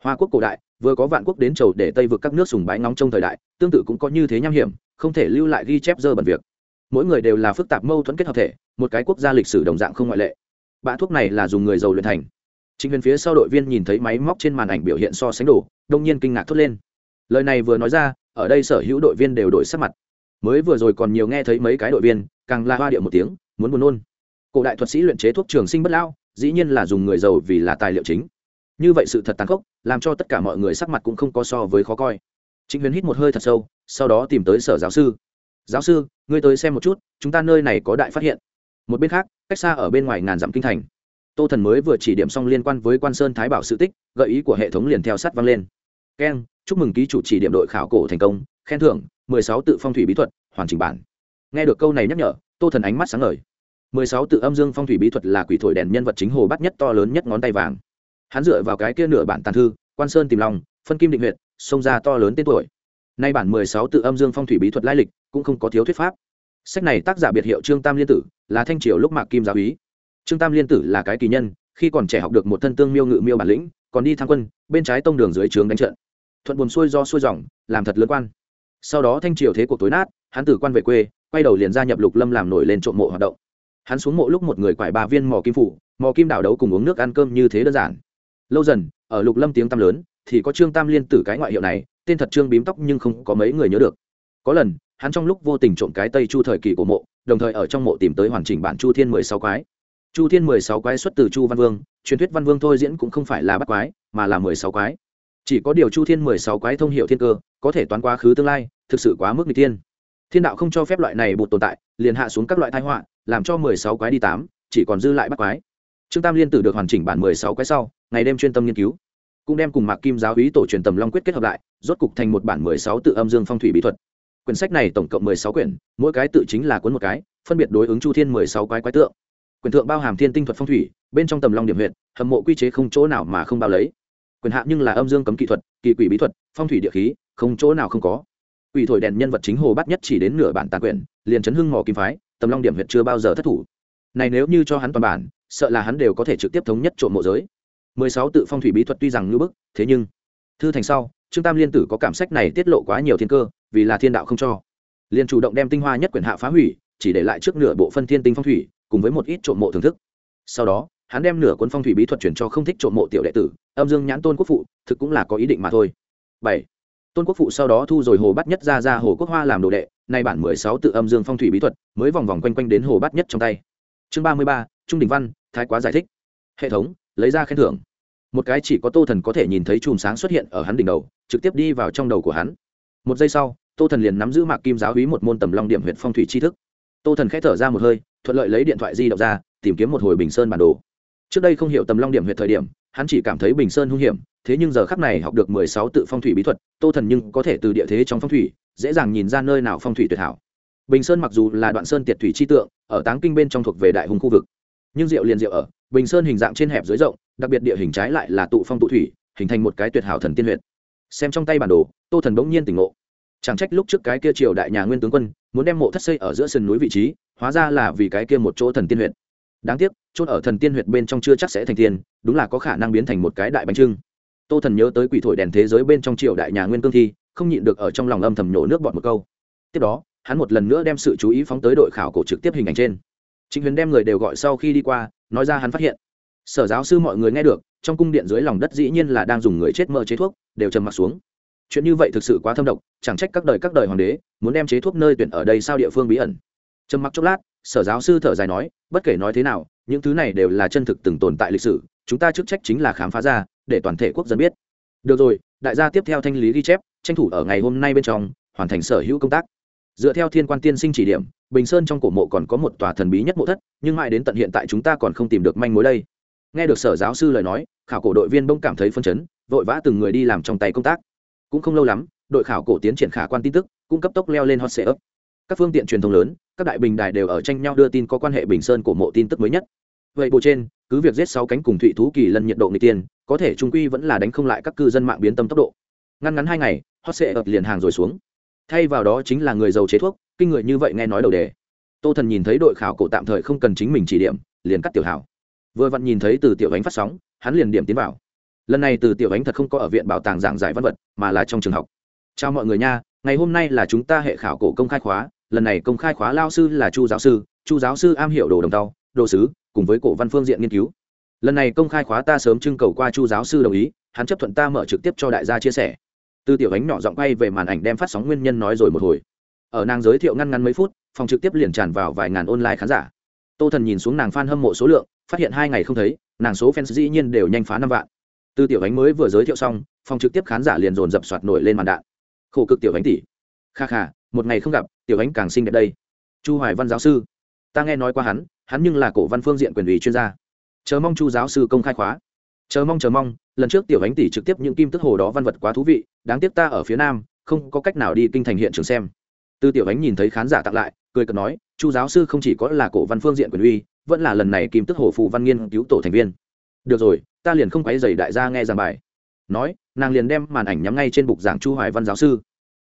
Hoa quốc cổ đại, vừa có vạn quốc đến chầu để tây vượt các nước sùng bái ngóng trong thời đại, tương tự cũng có như thế nham hiểm, không thể lưu lại ghi chép dơ bẩn việc. Mỗi người đều là phức tạp mâu thuẫn kết hợp thể một cái quốc gia lịch sử đồng dạng không ngoại lệ. Bã thuốc này là dùng người giàu luyện thành. Chính huyền phía sau đội viên nhìn thấy máy móc trên màn ảnh biểu hiện so sánh đổ đông nhiên kinh ngạc thốt lên. Lời này vừa nói ra, ở đây sở hữu đội viên đều đổi sắc mặt. Mới vừa rồi còn nhiều nghe thấy mấy cái đội viên, càng la hoa điệu một tiếng, muốn buồn nôn. Cổ đại thuật sĩ luyện chế thuốc trường sinh bất lao dĩ nhiên là dùng người giàu vì là tài liệu chính. Như vậy sự thật tàn khốc, làm cho tất cả mọi người sắc mặt cũng không có so với khó coi. Chính huyền hít một hơi thật sâu, sau đó tìm tới sở giáo sư. Giáo sư, ngươi tới xem một chút, chúng ta nơi này có đại phát hiện một bên khác, cách xa ở bên ngoài ngàn dặm kinh thành. Tô thần mới vừa chỉ điểm xong liên quan với quan sơn thái bảo sự tích, gợi ý của hệ thống liền theo sát vang lên. Keng, chúc mừng ký chủ chỉ điểm đội khảo cổ thành công, khen thưởng, mười sáu tự phong thủy bí thuật, hoàn chỉnh bản. Nghe được câu này nhắc nhở, tô thần ánh mắt sáng ngời. mười sáu tự âm dương phong thủy bí thuật là quỷ thổi đèn nhân vật chính hồ bắt nhất to lớn nhất ngón tay vàng. Hắn dựa vào cái kia nửa bản tàn thư, quan sơn tìm lòng, phân kim định huyện xông ra to lớn tên tuổi. Nay bản mười sáu tự âm dương phong thủy bí thuật lai lịch cũng không có thiếu thuyết pháp sách này tác giả biệt hiệu trương tam liên tử, là thanh triều lúc mạc kim giáo ý trương tam liên tử là cái kỳ nhân, khi còn trẻ học được một thân tương miêu ngự miêu bản lĩnh, còn đi tham quân, bên trái tông đường dưới trướng đánh trận. Thuận buồn xuôi do xuôi dòng, làm thật lớn quan. Sau đó thanh triều thế cuộc tối nát, hắn tử quan về quê, quay đầu liền gia nhập lục lâm làm nổi lên trộm mộ hoạt động. Hắn xuống mộ lúc một người quải ba viên mò kim phủ, mò kim đảo đấu cùng uống nước ăn cơm như thế đơn giản. Lâu dần, ở lục lâm tiếng tam lớn, thì có trương tam liên tử cái ngoại hiệu này, tên thật trương bím tóc nhưng không có mấy người nhớ được. Có lần hắn trong lúc vô tình trộm cái tây chu thời kỳ của mộ, đồng thời ở trong mộ tìm tới hoàn chỉnh bản chu thiên mười sáu quái. Chu thiên mười sáu quái xuất từ chu văn vương, truyền thuyết văn vương thôi diễn cũng không phải là bắt quái, mà là mười sáu quái. Chỉ có điều chu thiên mười sáu quái thông hiệu thiên cơ, có thể toán quá khứ tương lai, thực sự quá mức n g tiên thiên đạo không cho phép loại này bột tồn tại, liền hạ xuống các loại thái họa, làm cho mười sáu quái đi tám, chỉ còn dư lại bắt quái. Trương tam liên tử được hoàn chỉnh bản mười sáu quái sau, ngày đêm chuyên tâm nghiên cứu, cũng đem cùng mạc kim giáo ý tổ truyền tầm long quyết kết hợp lại, rốt cục thành một bản mười sáu tự âm dương phong thủy bí thuật quyển sách này tổng cộng mười sáu quyển, mỗi cái tự chính là cuốn một cái, phân biệt đối ứng chu thiên mười sáu quái quái tượng. Quyển thượng bao hàm thiên tinh thuật phong thủy, bên trong tầm long điểm huyện hầm mộ quy chế không chỗ nào mà không bao lấy. Quyền hạ nhưng là âm dương cấm kỹ thuật, kỳ quỷ bí thuật, phong thủy địa khí, không chỗ nào không có. Quỷ thổi đèn nhân vật chính hồ bắt nhất chỉ đến nửa bản tàn quyển, liền chấn hưng mỏ kim phái, tầm long điểm huyện chưa bao giờ thất thủ. Này nếu như cho hắn toàn bản, sợ là hắn đều có thể trực tiếp thống nhất trộm mộ giới. mười sáu tự phong thủy bí thuật tuy rằng ngưỡng bức, thế nhưng, thư thành sau, trương tam liên tử có cảm sách này tiết lộ quá nhiều thiên cơ vì là thiên đạo không cho. Liền chủ động đem tinh hoa nhất quyển hạ phá hủy, chỉ để lại trước nửa bộ phân thiên tinh phong thủy, cùng với một ít trộm mộ thưởng thức. Sau đó, hắn đem nửa cuốn phong thủy bí thuật chuyển cho không thích trộm mộ tiểu đệ tử, âm dương nhãn tôn quốc phụ, thực cũng là có ý định mà thôi. Bảy, tôn quốc phụ sau đó thu rồi hồ bắt nhất ra ra hồ quốc hoa làm đồ đệ, nay bản mười sáu tự âm dương phong thủy bí thuật, mới vòng vòng quanh quanh đến hồ bắt nhất trong tay. Chương ba mươi ba, trung đình văn, thái quá giải thích. Hệ thống, lấy ra khen thưởng. Một cái chỉ có tô thần có thể nhìn thấy chùm sáng xuất hiện ở hắn đỉnh đầu, trực tiếp đi vào trong đầu của hắn. Một giây sau tô thần liền nắm giữ mạc kim giáo hí một môn tầm long điểm huyện phong thủy tri thức. Tô thần k h ẽ thở ra một hơi, thuận lợi lấy điện thoại di động ra, tìm kiếm một hồi bình sơn bản đồ. Trước đây không hiểu tầm long điểm huyện thời điểm, hắn chỉ cảm thấy bình sơn hung hiểm, thế nhưng giờ khắc này học được mười sáu tự phong thủy bí thuật, tô thần nhưng có thể từ địa thế trong phong thủy, dễ dàng nhìn ra nơi nào phong thủy tuyệt hảo. Bình sơn mặc dù là đoạn sơn tiệt thủy chi tượng, ở táng kinh bên trong thuộc về đại hùng khu vực, nhưng rượu liền rượu ở, bình sơn hình dạng trên hẹp dưới rộng, đặc biệt địa hình trái lại là tụ phong tụ thủy, hình thành một cái tuyệt hảo thần tiên huyện xem trong tay bản đồ, tô thần bỗng nhiên tỉnh ngộ chẳng trách lúc trước cái kia triều đại nhà nguyên tướng quân, muốn đem mộ thất xây ở giữa sườn núi vị trí, hóa ra là vì cái kia một chỗ thần tiên huyện đáng tiếc chốt ở thần tiên huyệt bên trong chưa chắc sẽ thành tiên, đúng là có khả năng biến thành một cái đại bánh trưng. Tô thần nhớ tới quỷ thổi đèn thế giới bên trong triều đại nhà nguyên cương thi, không nhịn được ở trong lòng âm thầm nhổ nước bọt một câu. Tiếp đó, hắn một lần nữa đem sự chú ý phóng tới đội khảo cổ trực tiếp hình ảnh trên. Chính huyền đem người đều gọi sau khi đi qua, nói ra hắn phát hiện. Sở giáo sư mọi người nghe được, trong cung điện dưới lòng đất dĩ nhiên là đang dùng người chết mơ chế thuốc, đều trầm m ặ t xuống chuyện như vậy thực sự quá thâm độc, chẳng trách các đời các đời hoàng đế muốn đem chế thuốc nơi tuyển ở đây sao địa phương bí ẩn. Trầm mặc chốc lát, sở giáo sư thở dài nói, bất kể nói thế nào, những thứ này đều là chân thực từng tồn tại lịch sử, chúng ta chức trách chính là khám phá ra, để toàn thể quốc dân biết. Được rồi, đại gia tiếp theo thanh lý ghi chép, tranh thủ ở ngày hôm nay bên trong, hoàn thành sở hữu công tác. Dựa theo thiên quan tiên sinh chỉ điểm, bình sơn trong cổ mộ còn có một tòa thần bí nhất mộ thất, nhưng mãi đến tận hiện tại chúng ta còn không tìm được manh mối đây. Nghe được sở giáo sư lời nói, khảo cổ đội viên bông cảm thấy phân chấn, vội vã từng người đi làm trong tay công tác cũng không lâu lắm, đội khảo cổ tiến triển khả quan tin tức cũng cấp tốc leo lên hot sệ ấp các phương tiện truyền thông lớn, các đại bình đài đều ở tranh nhau đưa tin có quan hệ bình sơn của mộ tin tức mới nhất. Vậy bộ trên, cứ việc giết sáu cánh cùng thụy thú kỳ lần nhiệt độ người tiền, có thể trung quy vẫn là đánh không lại các cư dân mạng biến tâm tốc độ. Ngăn ngắn hai ngày, hot sệ ập liền hàng rồi xuống. Thay vào đó chính là người giàu chế thuốc, kinh người như vậy nghe nói đầu đề. Tô thần nhìn thấy đội khảo cổ tạm thời không cần chính mình chỉ điểm, liền cắt tiểu hảo. Vừa vặn nhìn thấy từ tiểu ánh phát sóng, hắn liền điểm tiến vào lần này từ tiểu ánh thật không có ở viện bảo tàng giảng giải văn vật, mà là trong trường học. Chào mọi người nha, ngày hôm nay là chúng ta hệ khảo cổ công khai khóa, lần này công khai khóa lao sư là chu giáo sư, chu giáo sư am hiểu đồ đồng tàu đồ sứ, cùng với cổ văn phương diện nghiên cứu. Lần này công khai khóa ta sớm trưng cầu qua chu giáo sư đồng ý, hắn chấp thuận ta mở trực tiếp cho đại gia chia sẻ. Từ tiểu ánh nhỏ giọng quay về màn ảnh đem phát sóng nguyên nhân nói rồi một hồi. Ở nàng giới thiệu ngăn ngắn mấy phút, phòng trực tiếp liền tràn vào vài ngàn online khán giả. Tô thần nhìn xuống nàng f a n hâm mộ số lượng, phát hiện hai ngày không thấy, nàng số fans dĩ nhiên đều nhanh phá năm vạn từ tiểu ánh mới vừa giới thiệu xong, phòng trực tiếp khán giả liền dồn dập soạt nổi lên màn đạn. Khổ cực tiểu ánh tỷ. Kha kha, một ngày không gặp, tiểu ánh càng xinh đẹp đây. Chu hoài văn giáo sư. Ta nghe nói qua hắn hắn nhưng là cổ văn phương diện quyền ủy chuyên gia. Chờ mong chu giáo sư công khai khóa. Chờ mong chờ mong, lần trước tiểu ánh tỷ trực tiếp những kim tức hồ đó văn vật quá thú vị, đáng tiếc ta ở phía nam, không có cách nào đi kinh thành hiện trường xem. Từ tiểu ánh nhìn thấy khán giả tặng lại, cười cợt nói, chu giáo sư không chỉ có là cổ văn phương diện quyền uy, vẫn là lần này kim tức hồ phù văn nghiên cứu tổ thành viên. Được rồi ta liền không quấy dày đại gia nghe giảng bài. Nói, nàng liền đem màn ảnh nhắm ngay trên bục giảng chu hoài văn giáo sư.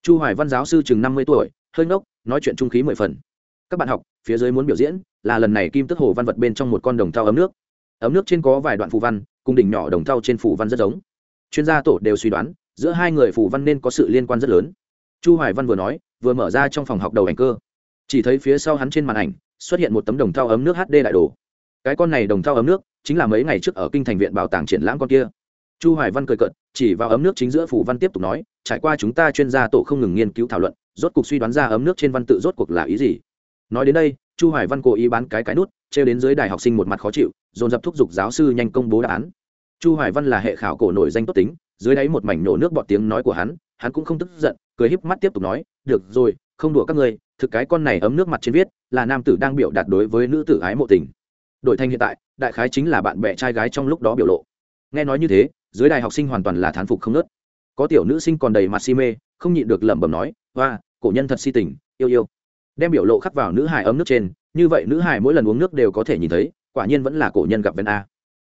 Chu hoài văn giáo sư chừng năm mươi tuổi, hơi ngốc, nói chuyện trung khí mười phần. Các bạn học, phía dưới muốn biểu diễn là lần này kim tức hồ văn vật bên trong một con đồng thau ấm nước. Ấm nước trên có vài đoạn phù văn, cùng đỉnh nhỏ đồng thau trên phù văn rất giống. Chuyên gia tổ đều suy đoán, giữa hai người phù văn nên có sự liên quan rất lớn. Chu hoài văn vừa nói, vừa mở ra trong phòng học đầu ảnh cơ. Chỉ thấy phía sau hắn trên màn ảnh, xuất hiện một tấm đồng thau ấm nước hd đại đồ. Cái con này đồng thau ấm nước chính là mấy ngày trước ở kinh thành viện bảo tàng triển lãm con kia. Chu hoài văn cười cợt, chỉ vào ấm nước chính giữa phủ văn tiếp tục nói, trải qua chúng ta chuyên gia tổ không ngừng nghiên cứu thảo luận, rốt cuộc suy đoán ra ấm nước trên văn tự rốt cuộc là ý gì. Nói đến đây, chu hoài văn cố ý bán cái cái nút treo đến dưới đài học sinh một mặt khó chịu, dồn dập thúc giục giáo sư nhanh công bố đáp án. Chu hoài văn là hệ khảo cổ nổi danh tốt tính, dưới đáy một mảnh nổ nước bọt tiếng nói của hắn hắn cũng không tức giận, cười híp mắt tiếp tục nói, được rồi, không đùa các ngươi, thực cái con này ấm nước mặt trên viết, là nam tử đang biểu đạt đối với nữ tử ái mộ tình đổi thành hiện tại, đại khái chính là bạn bè trai gái trong lúc đó biểu lộ. Nghe nói như thế, dưới đài học sinh hoàn toàn là thán phục không nớt. Có tiểu nữ sinh còn đầy mặt si mê, không nhịn được lẩm bẩm nói và cổ nhân thật si tình, yêu yêu. Đem biểu lộ khắc vào nữ hải ấm nước trên, như vậy nữ hải mỗi lần uống nước đều có thể nhìn thấy, quả nhiên vẫn là cổ nhân gặp ven a.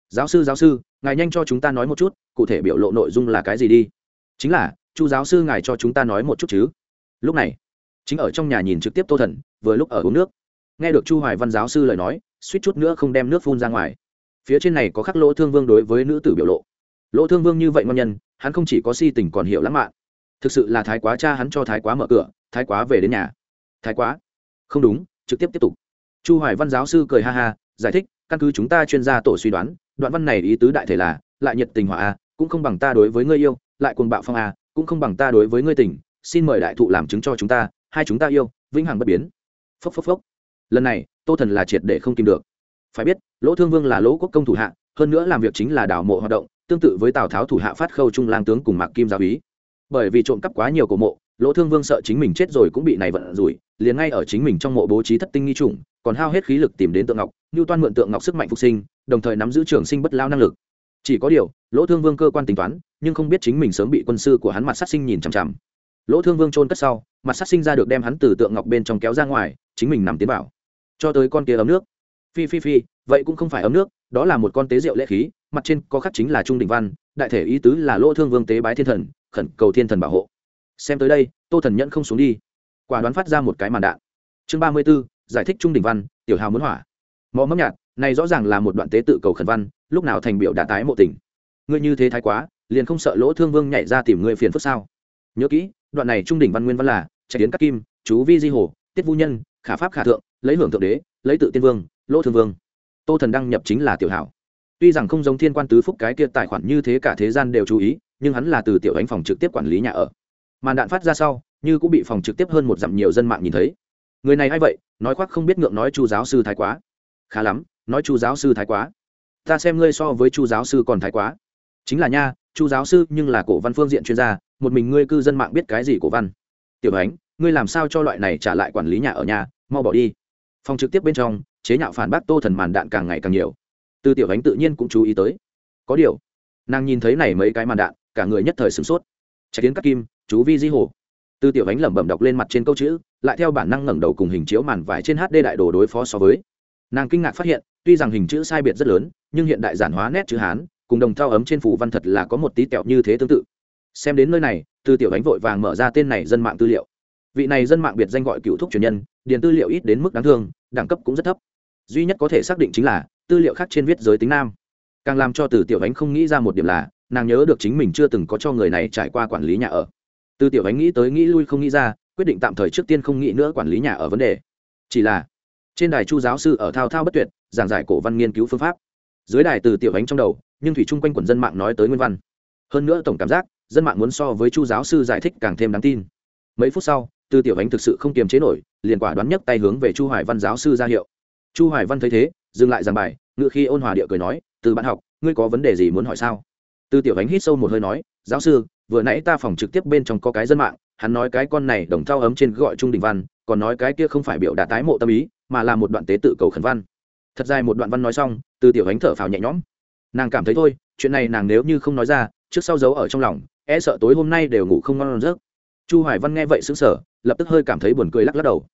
Giáo sư giáo sư, ngài nhanh cho chúng ta nói một chút, cụ thể biểu lộ nội dung là cái gì đi? Chính là, chu giáo sư ngài cho chúng ta nói một chút chứ. Lúc này, chính ở trong nhà nhìn trực tiếp tô thần, vừa lúc ở uống nước. Nghe được chu hoài văn giáo sư lời nói suýt chút nữa không đem nước phun ra ngoài. Phía trên này có khắc lỗ thương vương đối với nữ tử biểu lộ. Lỗ thương vương như vậy ngon nhân, hắn không chỉ có si tình còn hiểu lãng mạn. Thực sự là thái quá cha hắn cho thái quá mở cửa, thái quá về đến nhà. Thái quá? Không đúng, trực tiếp tiếp tục. Chu hoài văn giáo sư cười ha ha, giải thích, căn cứ chúng ta chuyên gia tổ suy đoán, đoạn văn này ý tứ đại thể là, lại nhiệt tình hòa a, cũng không bằng ta đối với ngươi yêu, lại cuồng bạo phong a, cũng không bằng ta đối với ngươi tình, xin mời đại thụ làm chứng cho chúng ta, hai chúng ta yêu, vĩnh hằng bất biến. Phốc phốc phốc lần này tô thần là triệt để không tìm được phải biết lỗ thương vương là lỗ quốc công thủ hạ hơn nữa làm việc chính là đảo mộ hoạt động tương tự với tào tháo thủ hạ phát khâu trung lang tướng cùng mạc kim gia úy bởi vì trộm cắp quá nhiều cổ mộ lỗ thương vương sợ chính mình chết rồi cũng bị này vận rủi liền ngay ở chính mình trong mộ bố trí thất tinh nghi trùng còn hao hết khí lực tìm đến tượng ngọc như toan mượn tượng ngọc sức mạnh phục sinh đồng thời nắm giữ trường sinh bất lao năng lực chỉ có điều lỗ thương vương cơ quan tính toán nhưng không biết chính mình sớm bị quân sư của hắn mặt sát sinh nhìn chằm chằm lỗ thương vương trôn cất sau mặt sát sinh ra được đem hắn từ tượng ngọc bên trong kéo ra ngoài chính mình nằm tiến vào cho tới con kia ấm nước. Phi phi phi, vậy cũng không phải ấm nước, đó là một con tế rượu lễ khí, mặt trên có khắc chính là trung đình văn, đại thể ý tứ là lỗ thương vương tế bái thiên thần, khẩn cầu thiên thần bảo hộ. Xem tới đây, tô thần nhẫn không xuống đi. Quả đoán phát ra một cái màn đạn. Chương ba mươi b ố giải thích trung đình văn, tiểu hào muốn hỏa. Mò mấp nhạt, này rõ ràng là một đoạn tế tự cầu khẩn văn, lúc nào thành biểu đã tái mộ tình. Ngươi như thế thái quá, liền không sợ lỗ thương vương nhảy ra tìm ngươi phiền phức sao? Nhớ kỹ, đoạn này trung đỉnh văn nguyên văn là trạch tiến các kim, chú vi di hồ, tiết vũ nhân, khả pháp khả thượng lấy hưởng thượng đế, lấy tự tiên vương, lỗ thương vương. Tô thần đăng nhập chính là tiểu hảo. Tuy rằng không giống thiên quan tứ phúc cái kia tài khoản như thế cả thế gian đều chú ý, nhưng hắn là từ tiểu ánh phòng trực tiếp quản lý nhà ở. Màn đạn phát ra sau, như cũng bị phòng trực tiếp hơn một dặm nhiều dân mạng nhìn thấy. Người này a i vậy, nói khoác không biết ngượng nói chu giáo sư thái quá. Khá lắm, nói chu giáo sư thái quá. Ta xem ngươi so với chu giáo sư còn thái quá. Chính là nha, chu giáo sư nhưng là cổ văn phương diện chuyên gia, một mình ngươi cư dân mạng biết cái gì cổ văn. Tiểu ánh, ngươi làm sao cho loại này trả lại quản lý nhà ở nhà, mau bỏ đi phòng trực tiếp bên trong, chế nhạo phản bác tô thần màn đạn càng ngày càng nhiều. Từ tiểu ánh tự nhiên cũng chú ý tới. Có điều, nàng nhìn thấy này mấy cái màn đạn, cả người nhất thời sửng sốt. Chạy tiến các kim, chú vi di hồ. Từ tiểu ánh lẩm bẩm đọc lên mặt trên câu chữ, lại theo bản năng ngẩng đầu cùng hình chiếu màn vải trên hd đại đồ đối phó so với. Nàng kinh ngạc phát hiện, tuy rằng hình chữ sai biệt rất lớn, nhưng hiện đại giản hóa nét chữ hán, cùng đồng thao ấm trên phủ văn thật là có một tí tẹo như thế tương tự. Xem đến nơi này, từ tiểu ánh vội vàng mở ra tên này dân mạng tư liệu. Vị này dân mạng biệt danh gọi cựu thúc truyền nhân điền tư liệu ít đến mức đáng thương, đẳng cấp cũng rất thấp. Duy nhất có thể xác định chính là, tư liệu khác trên viết giới tính nam. Càng làm cho từ tiểu ánh không nghĩ ra một điểm là, nàng nhớ được chính mình chưa từng có cho người này trải qua quản lý nhà ở. Từ tiểu ánh nghĩ tới nghĩ lui không nghĩ ra, quyết định tạm thời trước tiên không nghĩ nữa quản lý nhà ở vấn đề. Chỉ là, trên đài chu giáo sư ở thao thao bất tuyệt, giảng giải cổ văn nghiên cứu phương pháp. Dưới đài từ tiểu ánh trong đầu, nhưng thủy chung quanh quần dân mạng nói tới nguyên văn. Hơn nữa tổng cảm giác, dân mạng muốn so với chu giáo sư giải thích càng thêm đáng tin. Mấy phút sau, từ tiểu ánh thực sự không kiềm chế nổi liền quả đoán nhấc tay hướng về chu hoài văn giáo sư ra hiệu. Chu hoài văn thấy thế, dừng lại giảng bài ngự khi ôn hòa địa cười nói, từ bạn học, ngươi có vấn đề gì muốn hỏi sao? Từ tiểu ánh hít sâu một hơi nói, giáo sư, vừa nãy ta phòng trực tiếp bên trong có cái dân mạng, hắn nói cái con này đồng thao ấm trên gọi trung đình văn, còn nói cái kia không phải biểu đạt tái mộ tâm ý, mà là một đoạn tế tự cầu khẩn văn. Thật dài một đoạn văn nói xong, từ tiểu ánh thở phào nhẹ nhõm. Nàng cảm thấy thôi, chuyện này nàng nếu như không nói ra, trước sau giấu ở trong lòng e sợ tối hôm nay đều ngủ không ngon giấc chu hoài văn nghe vậy sững sờ, lập tức hơi cảm thấy buồn cười lắc lắc đầu.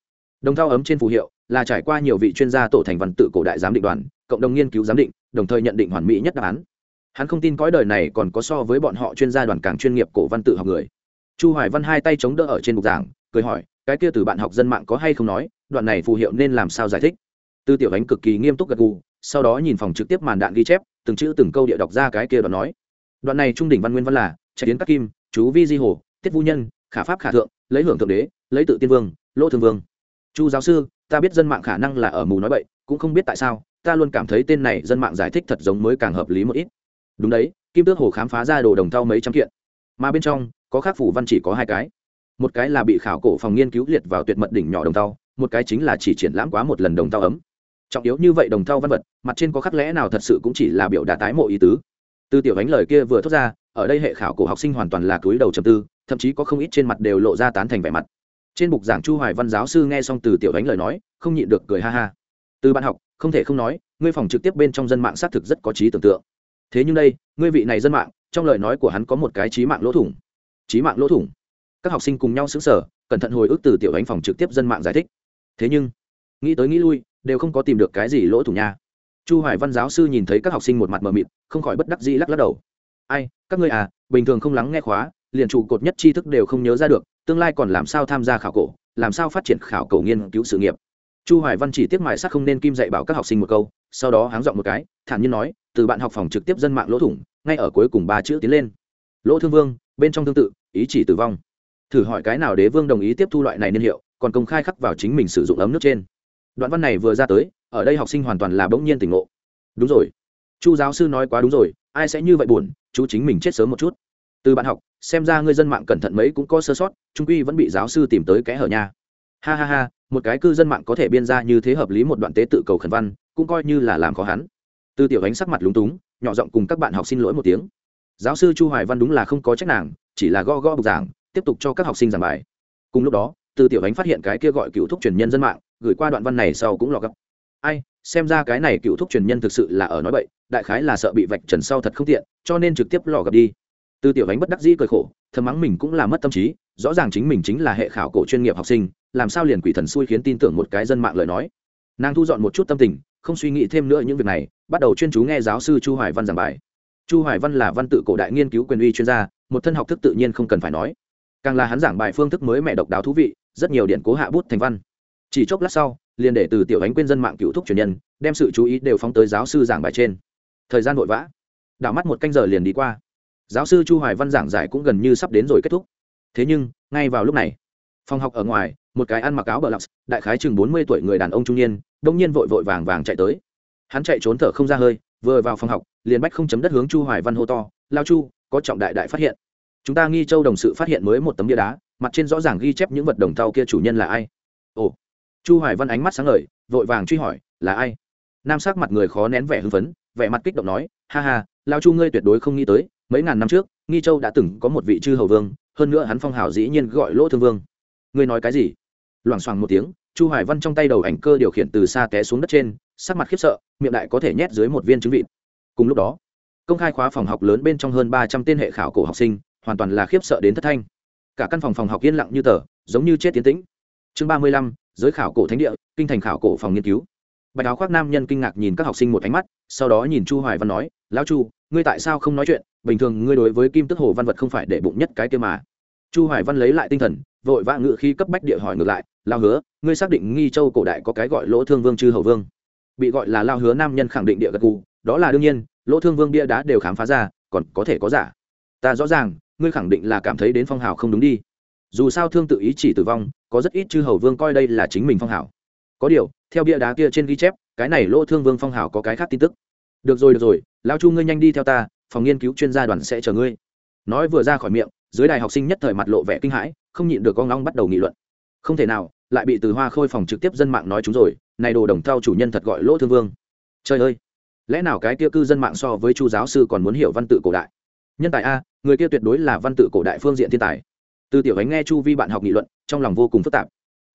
Đồng thao ấm trên phù hiệu là trải qua nhiều vị chuyên gia tổ thành văn tự cổ đại giám định đoàn, cộng đồng nghiên cứu giám định, đồng thời nhận định hoàn mỹ nhất đáp án. Hắn không tin cõi đời này còn có so với bọn họ chuyên gia đoàn càng chuyên nghiệp cổ văn tự học người. Chu hoài văn hai tay chống đỡ ở trên bục giảng, cười hỏi, cái kia từ bạn học dân mạng có hay không nói, đoạn này phù hiệu nên làm sao giải thích? Tư tiểu ánh cực kỳ nghiêm túc gật gù, sau đó nhìn phòng trực tiếp màn đạn ghi chép, từng chữ từng câu địa đọc ra cái kia đoạn nói. Đoạn này trung đỉnh văn nguyên văn là trạch tiến các kim, chú vi di hồ, tiết vũ nhân khả pháp khả thượng, lấy hưởng thượng đế, lấy tự tiên vương, lỗ thương vương. Chu giáo sư, ta biết dân mạng khả năng là ở mù nói bậy, cũng không biết tại sao, ta luôn cảm thấy tên này dân mạng giải thích thật giống mới càng hợp lý một ít. Đúng đấy, kim tước hồ khám phá ra đồ đồng thau mấy trăm kiện. Mà bên trong, có khắc phủ văn chỉ có hai cái. Một cái là bị khảo cổ phòng nghiên cứu liệt vào tuyệt mật đỉnh nhỏ đồng thau, một cái chính là chỉ triển lãm quá một lần đồng thau ấm. Trọng yếu như vậy đồng thau văn vật, mặt trên có khắc lẽ nào thật sự cũng chỉ là biểu đạt tái mộ ý tứ. Từ tiểu ánh lời kia vừa thốt ra, ở đây hệ khảo cổ học sinh hoàn toàn là túi đầu trầm tư thậm chí có không ít trên mặt đều lộ ra tán thành vẻ mặt. Trên bục giảng chu hoài văn giáo sư nghe xong từ tiểu ánh lời nói, không nhịn được cười ha ha. Từ bạn học, không thể không nói, ngươi phòng trực tiếp bên trong dân mạng xác thực rất có trí tưởng tượng. Thế nhưng đây, ngươi vị này dân mạng, trong lời nói của hắn có một cái trí mạng lỗ thủng. Trí mạng lỗ thủng. Các học sinh cùng nhau xứng sở cẩn thận hồi ức từ tiểu ánh phòng trực tiếp dân mạng giải thích. Thế nhưng, nghĩ tới nghĩ lui, đều không có tìm được cái gì lỗ thủng nha. Chu hoài văn giáo sư nhìn thấy các học sinh một mặt mờ mịt, không khỏi bất đắc dĩ lắc lắc đầu. Ai, các ngươi à bình thường không lắng nghe khóa liền trụ cột nhất tri thức đều không nhớ ra được, tương lai còn làm sao tham gia khảo cổ, làm sao phát triển khảo cổ nghiên cứu sự nghiệp. Chu hoài văn chỉ tiếc mài sắc không nên kim dạy bảo các học sinh một câu, sau đó háng dọn một cái, thản nhiên nói, từ bạn học phòng trực tiếp dân mạng lỗ thủng, ngay ở cuối cùng ba chữ tiến lên. Lỗ thương vương, bên trong tương tự, ý chỉ tử vong. Thử hỏi cái nào đế vương đồng ý tiếp thu loại này niên hiệu, còn công khai khắc vào chính mình sử dụng ấm nước trên. Đoạn văn này vừa ra tới, ở đây học sinh hoàn toàn là bỗng nhiên tỉnh ngộ. Đúng rồi. Chu giáo sư nói quá đúng rồi, ai sẽ như vậy buồn, chú chính mình chết sớm một chút từ bạn học, xem ra ngươi dân mạng cẩn thận mấy cũng có sơ sót, trung quy vẫn bị giáo sư tìm tới kẽ hở nha. Ha ha ha, một cái cư dân mạng có thể biên ra như thế hợp lý một đoạn tế tự cầu khẩn văn, cũng coi như là làm khó hắn. Từ tiểu ánh sắc mặt lúng túng, nhỏ giọng cùng các bạn học xin lỗi một tiếng. Giáo sư chu hoài văn đúng là không có trách nàng, chỉ là go go bục giảng, tiếp tục cho các học sinh giảng bài. Cùng lúc đó, từ tiểu ánh phát hiện cái kia gọi cựu thúc truyền nhân dân mạng, gửi qua đoạn văn này sau cũng lọ gấp ai, xem ra cái này cựu thúc truyền nhân thực sự là ở nói bậy, đại khái là sợ bị vạch trần sau thật không tiện, cho nên trực tiếp lọt gặp đi từ tiểu ánh bất đắc dĩ cười khổ, thầm mắng mình cũng là mất tâm trí, rõ ràng chính mình chính là hệ khảo cổ chuyên nghiệp học sinh, làm sao liền quỷ thần xui khiến tin tưởng một cái dân mạng lời nói. Nàng thu dọn một chút tâm tình, không suy nghĩ thêm nữa những việc này, bắt đầu chuyên chú nghe giáo sư chu hoài văn giảng bài. Chu hoài văn là văn tự cổ đại nghiên cứu quyền uy chuyên gia, một thân học thức tự nhiên không cần phải nói. Càng là hắn giảng bài phương thức mới mẹ độc đáo thú vị, rất nhiều điện cố hạ bút thành văn. Chỉ chốc lát sau, liền để từ tiểu ánh quên dân mạng cựu thúc truyền nhân, đem sự chú ý đều phóng tới giáo sư giảng bài trên. Thời gian vội vã. Đảo mắt một canh giờ liền đi qua giáo sư chu hoài văn giảng giải cũng gần như sắp đến rồi kết thúc. Thế nhưng, ngay vào lúc này, phòng học ở ngoài, một cái ăn mặc áo bờ lọc, đại khái chừng bốn mươi tuổi người đàn ông trung niên, đông nhiên vội vội vàng vàng chạy tới. Hắn chạy trốn thở không ra hơi, vừa vào phòng học, liền bách không chấm đất hướng chu hoài văn hô to, lao chu, có trọng đại đại phát hiện. Chúng ta nghi châu đồng sự phát hiện mới một tấm bia đá, mặt trên rõ ràng ghi chép những vật đồng thau kia chủ nhân là ai. Ồ. Chu hoài văn ánh mắt sáng ngời, vội vàng truy hỏi, là ai? Nam sắc mặt người khó nén vẻ hưng phấn, vẻ mặt kích động nói, ha ha, lao chu ngươi tuyệt đối không nghĩ tới mấy ngàn năm trước, nghi châu đã từng có một vị chư hầu vương, hơn nữa hắn phong hào dĩ nhiên gọi lỗ thương vương. Ngươi nói cái gì? Loảng xoảng một tiếng, chu hoài văn trong tay đầu ảnh cơ điều khiển từ xa té xuống đất trên, sắc mặt khiếp sợ, miệng đại có thể nhét dưới một viên trứng vịt. Cùng lúc đó, công khai khóa phòng học lớn bên trong hơn ba trăm tên hệ khảo cổ học sinh, hoàn toàn là khiếp sợ đến thất thanh. Cả căn phòng phòng học yên lặng như tờ, giống như chết tiến tĩnh. Chương ba mươi lăm, giới khảo cổ thánh địa, kinh thành khảo cổ phòng nghiên cứu. Bạch áo khoác nam nhân kinh ngạc nhìn các học sinh một ánh mắt, sau đó nhìn chu hoài văn nói lão chu, ngươi tại sao không nói chuyện? Bình thường ngươi đối với kim tức hồ văn vật không phải để bụng nhất cái kia mà. Chu hoài văn lấy lại tinh thần, vội vã ngự khi cấp bách địa hỏi ngược lại lao hứa, ngươi xác định nghi châu cổ đại có cái gọi lỗ thương vương chư hầu vương? Bị gọi là lao hứa nam nhân khẳng định địa gật gù, đó là đương nhiên, lỗ thương vương bia đá đều khám phá ra, còn có thể có giả. Ta rõ ràng, ngươi khẳng định là cảm thấy đến phong hào không đúng đi. Dù sao thương tự ý chỉ tử vong, có rất ít chư hầu vương coi đây là chính mình phong hào. Có điều, theo bia đá kia trên ghi chép, cái này lỗ thương vương phong hào có cái khác tin tức. Được rồi được rồi lao chu ngươi nhanh đi theo ta, phòng nghiên cứu chuyên gia đoàn sẽ chờ ngươi. Nói vừa ra khỏi miệng, dưới đài học sinh nhất thời mặt lộ vẻ kinh hãi, không nhịn được con long bắt đầu nghị luận. Không thể nào, lại bị từ hoa khôi phòng trực tiếp dân mạng nói chúng rồi, này đồ đồng thao chủ nhân thật gọi lỗ thương vương. Trời ơi! Lẽ nào cái kia cư dân mạng so với chu giáo sư còn muốn hiểu văn tự cổ đại? Nhân tài a, người kia tuyệt đối là văn tự cổ đại phương diện thiên tài. Từ tiểu ánh nghe chu vi bạn học nghị luận, trong lòng vô cùng phức tạp.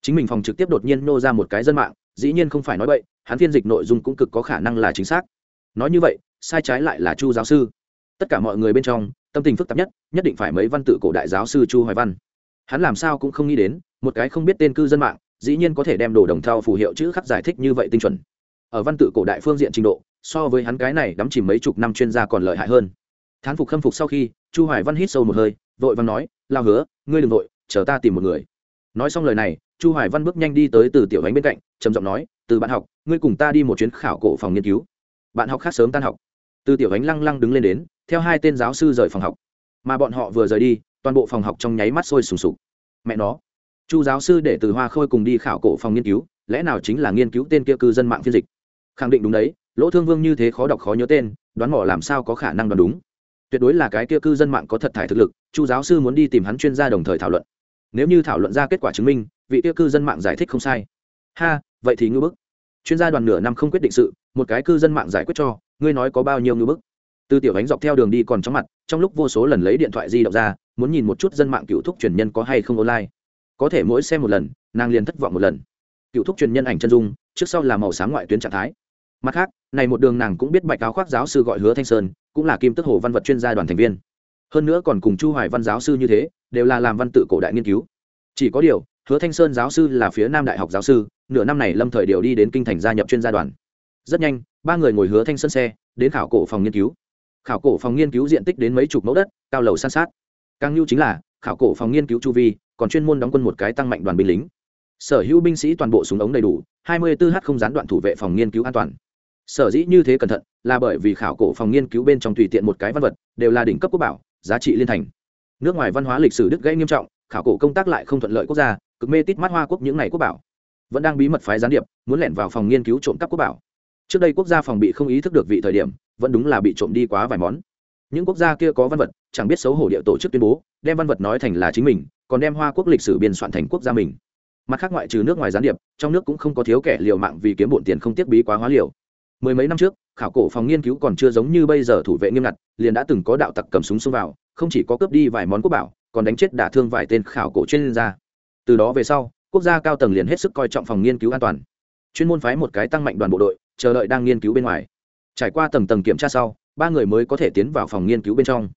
Chính mình phòng trực tiếp đột nhiên nô ra một cái dân mạng, dĩ nhiên không phải nói vậy hắn phiên dịch nội dung cũng cực có khả năng là chính xác. Nói như vậy sai trái lại là chu giáo sư. Tất cả mọi người bên trong, tâm tình phức tạp nhất nhất định phải mấy văn tự cổ đại giáo sư chu hoài văn. Hắn làm sao cũng không nghĩ đến, một cái không biết tên cư dân mạng, dĩ nhiên có thể đem đồ đồng thau phù hiệu chữ khắc giải thích như vậy tinh chuẩn. Ở văn tự cổ đại phương diện trình độ, so với hắn cái này đắm chìm mấy chục năm chuyên gia còn lợi hại hơn. Thán phục khâm phục sau khi, chu hoài văn hít sâu một hơi, vội văn nói, lao hứa, ngươi đừng vội, chờ ta tìm một người. Nói xong lời này, chu hoài văn bước nhanh đi tới từ tiểu ánh bên cạnh, trầm giọng nói, từ bạn học, ngươi cùng ta đi một chuyến khảo cổ phòng nghiên cứu. Bạn học khác sớm tan học từ tiểu ánh lăng lăng đứng lên đến, theo hai tên giáo sư rời phòng học. Mà bọn họ vừa rời đi, toàn bộ phòng học trong nháy mắt sôi sùng sục. Mẹ nó, chu giáo sư để từ hoa khôi cùng đi khảo cổ phòng nghiên cứu, lẽ nào chính là nghiên cứu tên kia cư dân mạng phiên dịch? Khẳng định đúng đấy, lỗ thương vương như thế khó đọc khó nhớ tên, đoán mỏ làm sao có khả năng đoán đúng. Tuyệt đối là cái kia cư dân mạng có thật thải thực lực, chu giáo sư muốn đi tìm hắn chuyên gia đồng thời thảo luận. Nếu như thảo luận ra kết quả chứng minh, vị kia cư dân mạng giải thích không sai. Ha, vậy thì ngư bức chuyên gia đoàn nửa năm không quyết định sự, một cái cư dân mạng giải quyết cho, ngươi nói có bao nhiêu ngưỡng bức? Từ tiểu ánh dọc theo đường đi còn trong mặt, trong lúc vô số lần lấy điện thoại di động ra, muốn nhìn một chút dân mạng cựu thúc truyền nhân có hay không online. Có thể mỗi xem một lần, nàng liền thất vọng một lần. Cựu thúc truyền nhân ảnh chân dung, trước sau là màu sáng ngoại tuyến trạng thái. Mặt khác, này một đường nàng cũng biết bạch áo khoác giáo sư gọi hứa thanh sơn, cũng là kim tức hồ văn vật chuyên gia đoàn thành viên. Hơn nữa còn cùng chu hoài văn giáo sư như thế, đều là làm văn tự cổ đại nghiên cứu. Chỉ có điều, hứa thanh sơn giáo sư là phía nam đại học giáo sư nửa năm này lâm thời điều đi đến kinh thành gia nhập chuyên gia đoàn. Rất nhanh, ba người ngồi hứa thanh sân xe, đến khảo cổ phòng nghiên cứu. Khảo cổ phòng nghiên cứu diện tích đến mấy chục mẫu đất, cao lầu san sát. Càng lưu chính là, khảo cổ phòng nghiên cứu chu vi, còn chuyên môn đóng quân một cái tăng mạnh đoàn binh lính. Sở hữu binh sĩ toàn bộ súng ống đầy đủ 24 h không gián đoạn thủ vệ phòng nghiên cứu an toàn. Sở dĩ như thế cẩn thận, là bởi vì khảo cổ phòng nghiên cứu bên trong tùy tiện một cái văn vật, đều là đỉnh cấp quốc bảo, giá trị liên thành. Nước ngoài văn hóa lịch sử đứt gãy nghiêm trọng, khảo cổ công tác lại không thuận lợi quốc gia, cực mê tít mắt hoa quốc những ngày quốc bảo vẫn đang bí mật phái gián điệp, muốn lẻn vào phòng nghiên cứu trộm cắp quốc bảo. Trước đây quốc gia phòng bị không ý thức được vị thời điểm, vẫn đúng là bị trộm đi quá vài món. Những quốc gia kia có văn vật, chẳng biết xấu hổ địa tổ chức tuyên bố, đem văn vật nói thành là chính mình, còn đem hoa quốc lịch sử biên soạn thành quốc gia mình. Mặt khác ngoại trừ nước ngoài gián điệp, trong nước cũng không có thiếu kẻ liều mạng vì kiếm bộn tiền không tiếc bí quá hóa liều. Mười mấy năm trước, khảo cổ phòng nghiên cứu còn chưa giống như bây giờ thủ vệ nghiêm ngặt, liền đã từng có đạo tặc cầm súng xông vào, không chỉ có cướp đi vài món quốc bảo, còn đánh chết đả thương vài tên khảo cổ chuyên gia. Từ đó về sau quốc gia cao tầng liền hết sức coi trọng phòng nghiên cứu an toàn. Chuyên môn phái một cái tăng mạnh đoàn bộ đội, chờ đợi đang nghiên cứu bên ngoài. Trải qua tầng tầng kiểm tra sau, ba người mới có thể tiến vào phòng nghiên cứu bên trong.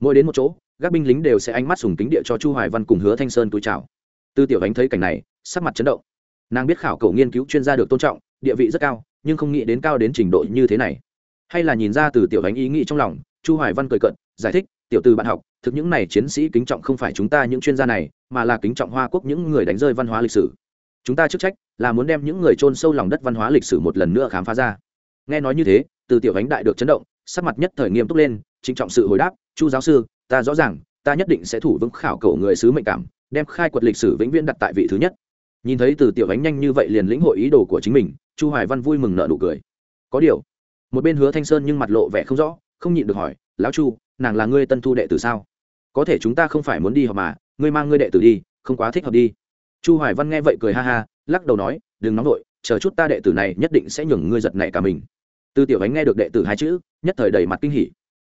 Mỗi đến một chỗ, các binh lính đều sẽ ánh mắt sùng kính địa cho chu hoài văn cùng hứa thanh sơn túi chào. Tư tiểu ánh thấy cảnh này, sắc mặt chấn động. Nàng biết khảo cổ nghiên cứu chuyên gia được tôn trọng, địa vị rất cao, nhưng không nghĩ đến cao đến trình độ như thế này. Hay là nhìn ra từ tiểu ánh ý nghĩ trong lòng, chu hoài văn cười cận giải thích tiểu từ bạn học, thực những này chiến sĩ kính trọng không phải chúng ta những chuyên gia này, mà là kính trọng hoa quốc những người đánh rơi văn hóa lịch sử. Chúng ta chức trách là muốn đem những người chôn sâu lòng đất văn hóa lịch sử một lần nữa khám phá ra. Nghe nói như thế, từ tiểu ánh đại được chấn động, sắc mặt nhất thời nghiêm túc lên, trịnh trọng sự hồi đáp, chu giáo sư, ta rõ ràng, ta nhất định sẽ thủ vững khảo cổ người sứ mệnh cảm, đem khai quật lịch sử vĩnh viễn đặt tại vị thứ nhất. Nhìn thấy từ tiểu ánh nhanh như vậy liền lĩnh hội ý đồ của chính mình, chu hoài văn vui mừng nở nụ cười. Có điều. Một bên hứa thanh sơn nhưng mặt lộ vẻ không rõ, không nhịn được hỏi, lão chu nàng là ngươi tân thu đệ tử sao? Có thể chúng ta không phải muốn đi học mà, ngươi mang ngươi đệ tử đi, không quá thích hợp đi. Chu hoài văn nghe vậy cười ha ha, lắc đầu nói, đừng nóng vội, chờ chút ta đệ tử này nhất định sẽ nhường ngươi giật nảy cả mình. Từ tiểu ánh nghe được đệ tử hai chữ, nhất thời đầy mặt kinh hỉ.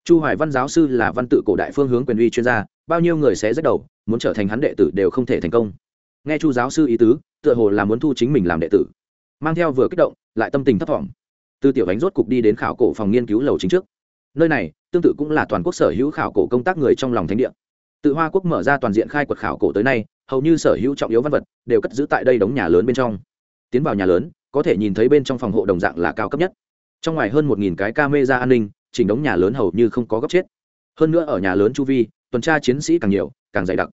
Chu hoài văn giáo sư là văn tự cổ đại phương hướng quyền uy chuyên gia, bao nhiêu người sẽ rất đầu, muốn trở thành hắn đệ tử đều không thể thành công. Nghe chu giáo sư ý tứ, tựa hồ là muốn thu chính mình làm đệ tử. Mang theo vừa kích động, lại tâm tình thấp thỏm. Tư tiểu ánh rốt cục đi đến khảo cổ phòng nghiên cứu lầu chính trước nơi này, tương tự cũng là toàn quốc sở hữu khảo cổ công tác người trong lòng thánh địa. Tự hoa quốc mở ra toàn diện khai quật khảo cổ tới nay, hầu như sở hữu trọng yếu văn vật đều cất giữ tại đây đống nhà lớn bên trong. Tiến vào nhà lớn, có thể nhìn thấy bên trong phòng hộ đồng dạng là cao cấp nhất. Trong ngoài hơn một cái camera an ninh, chỉnh đống nhà lớn hầu như không có góc chết. Hơn nữa ở nhà lớn chu vi, tuần tra chiến sĩ càng nhiều, càng dày đặc.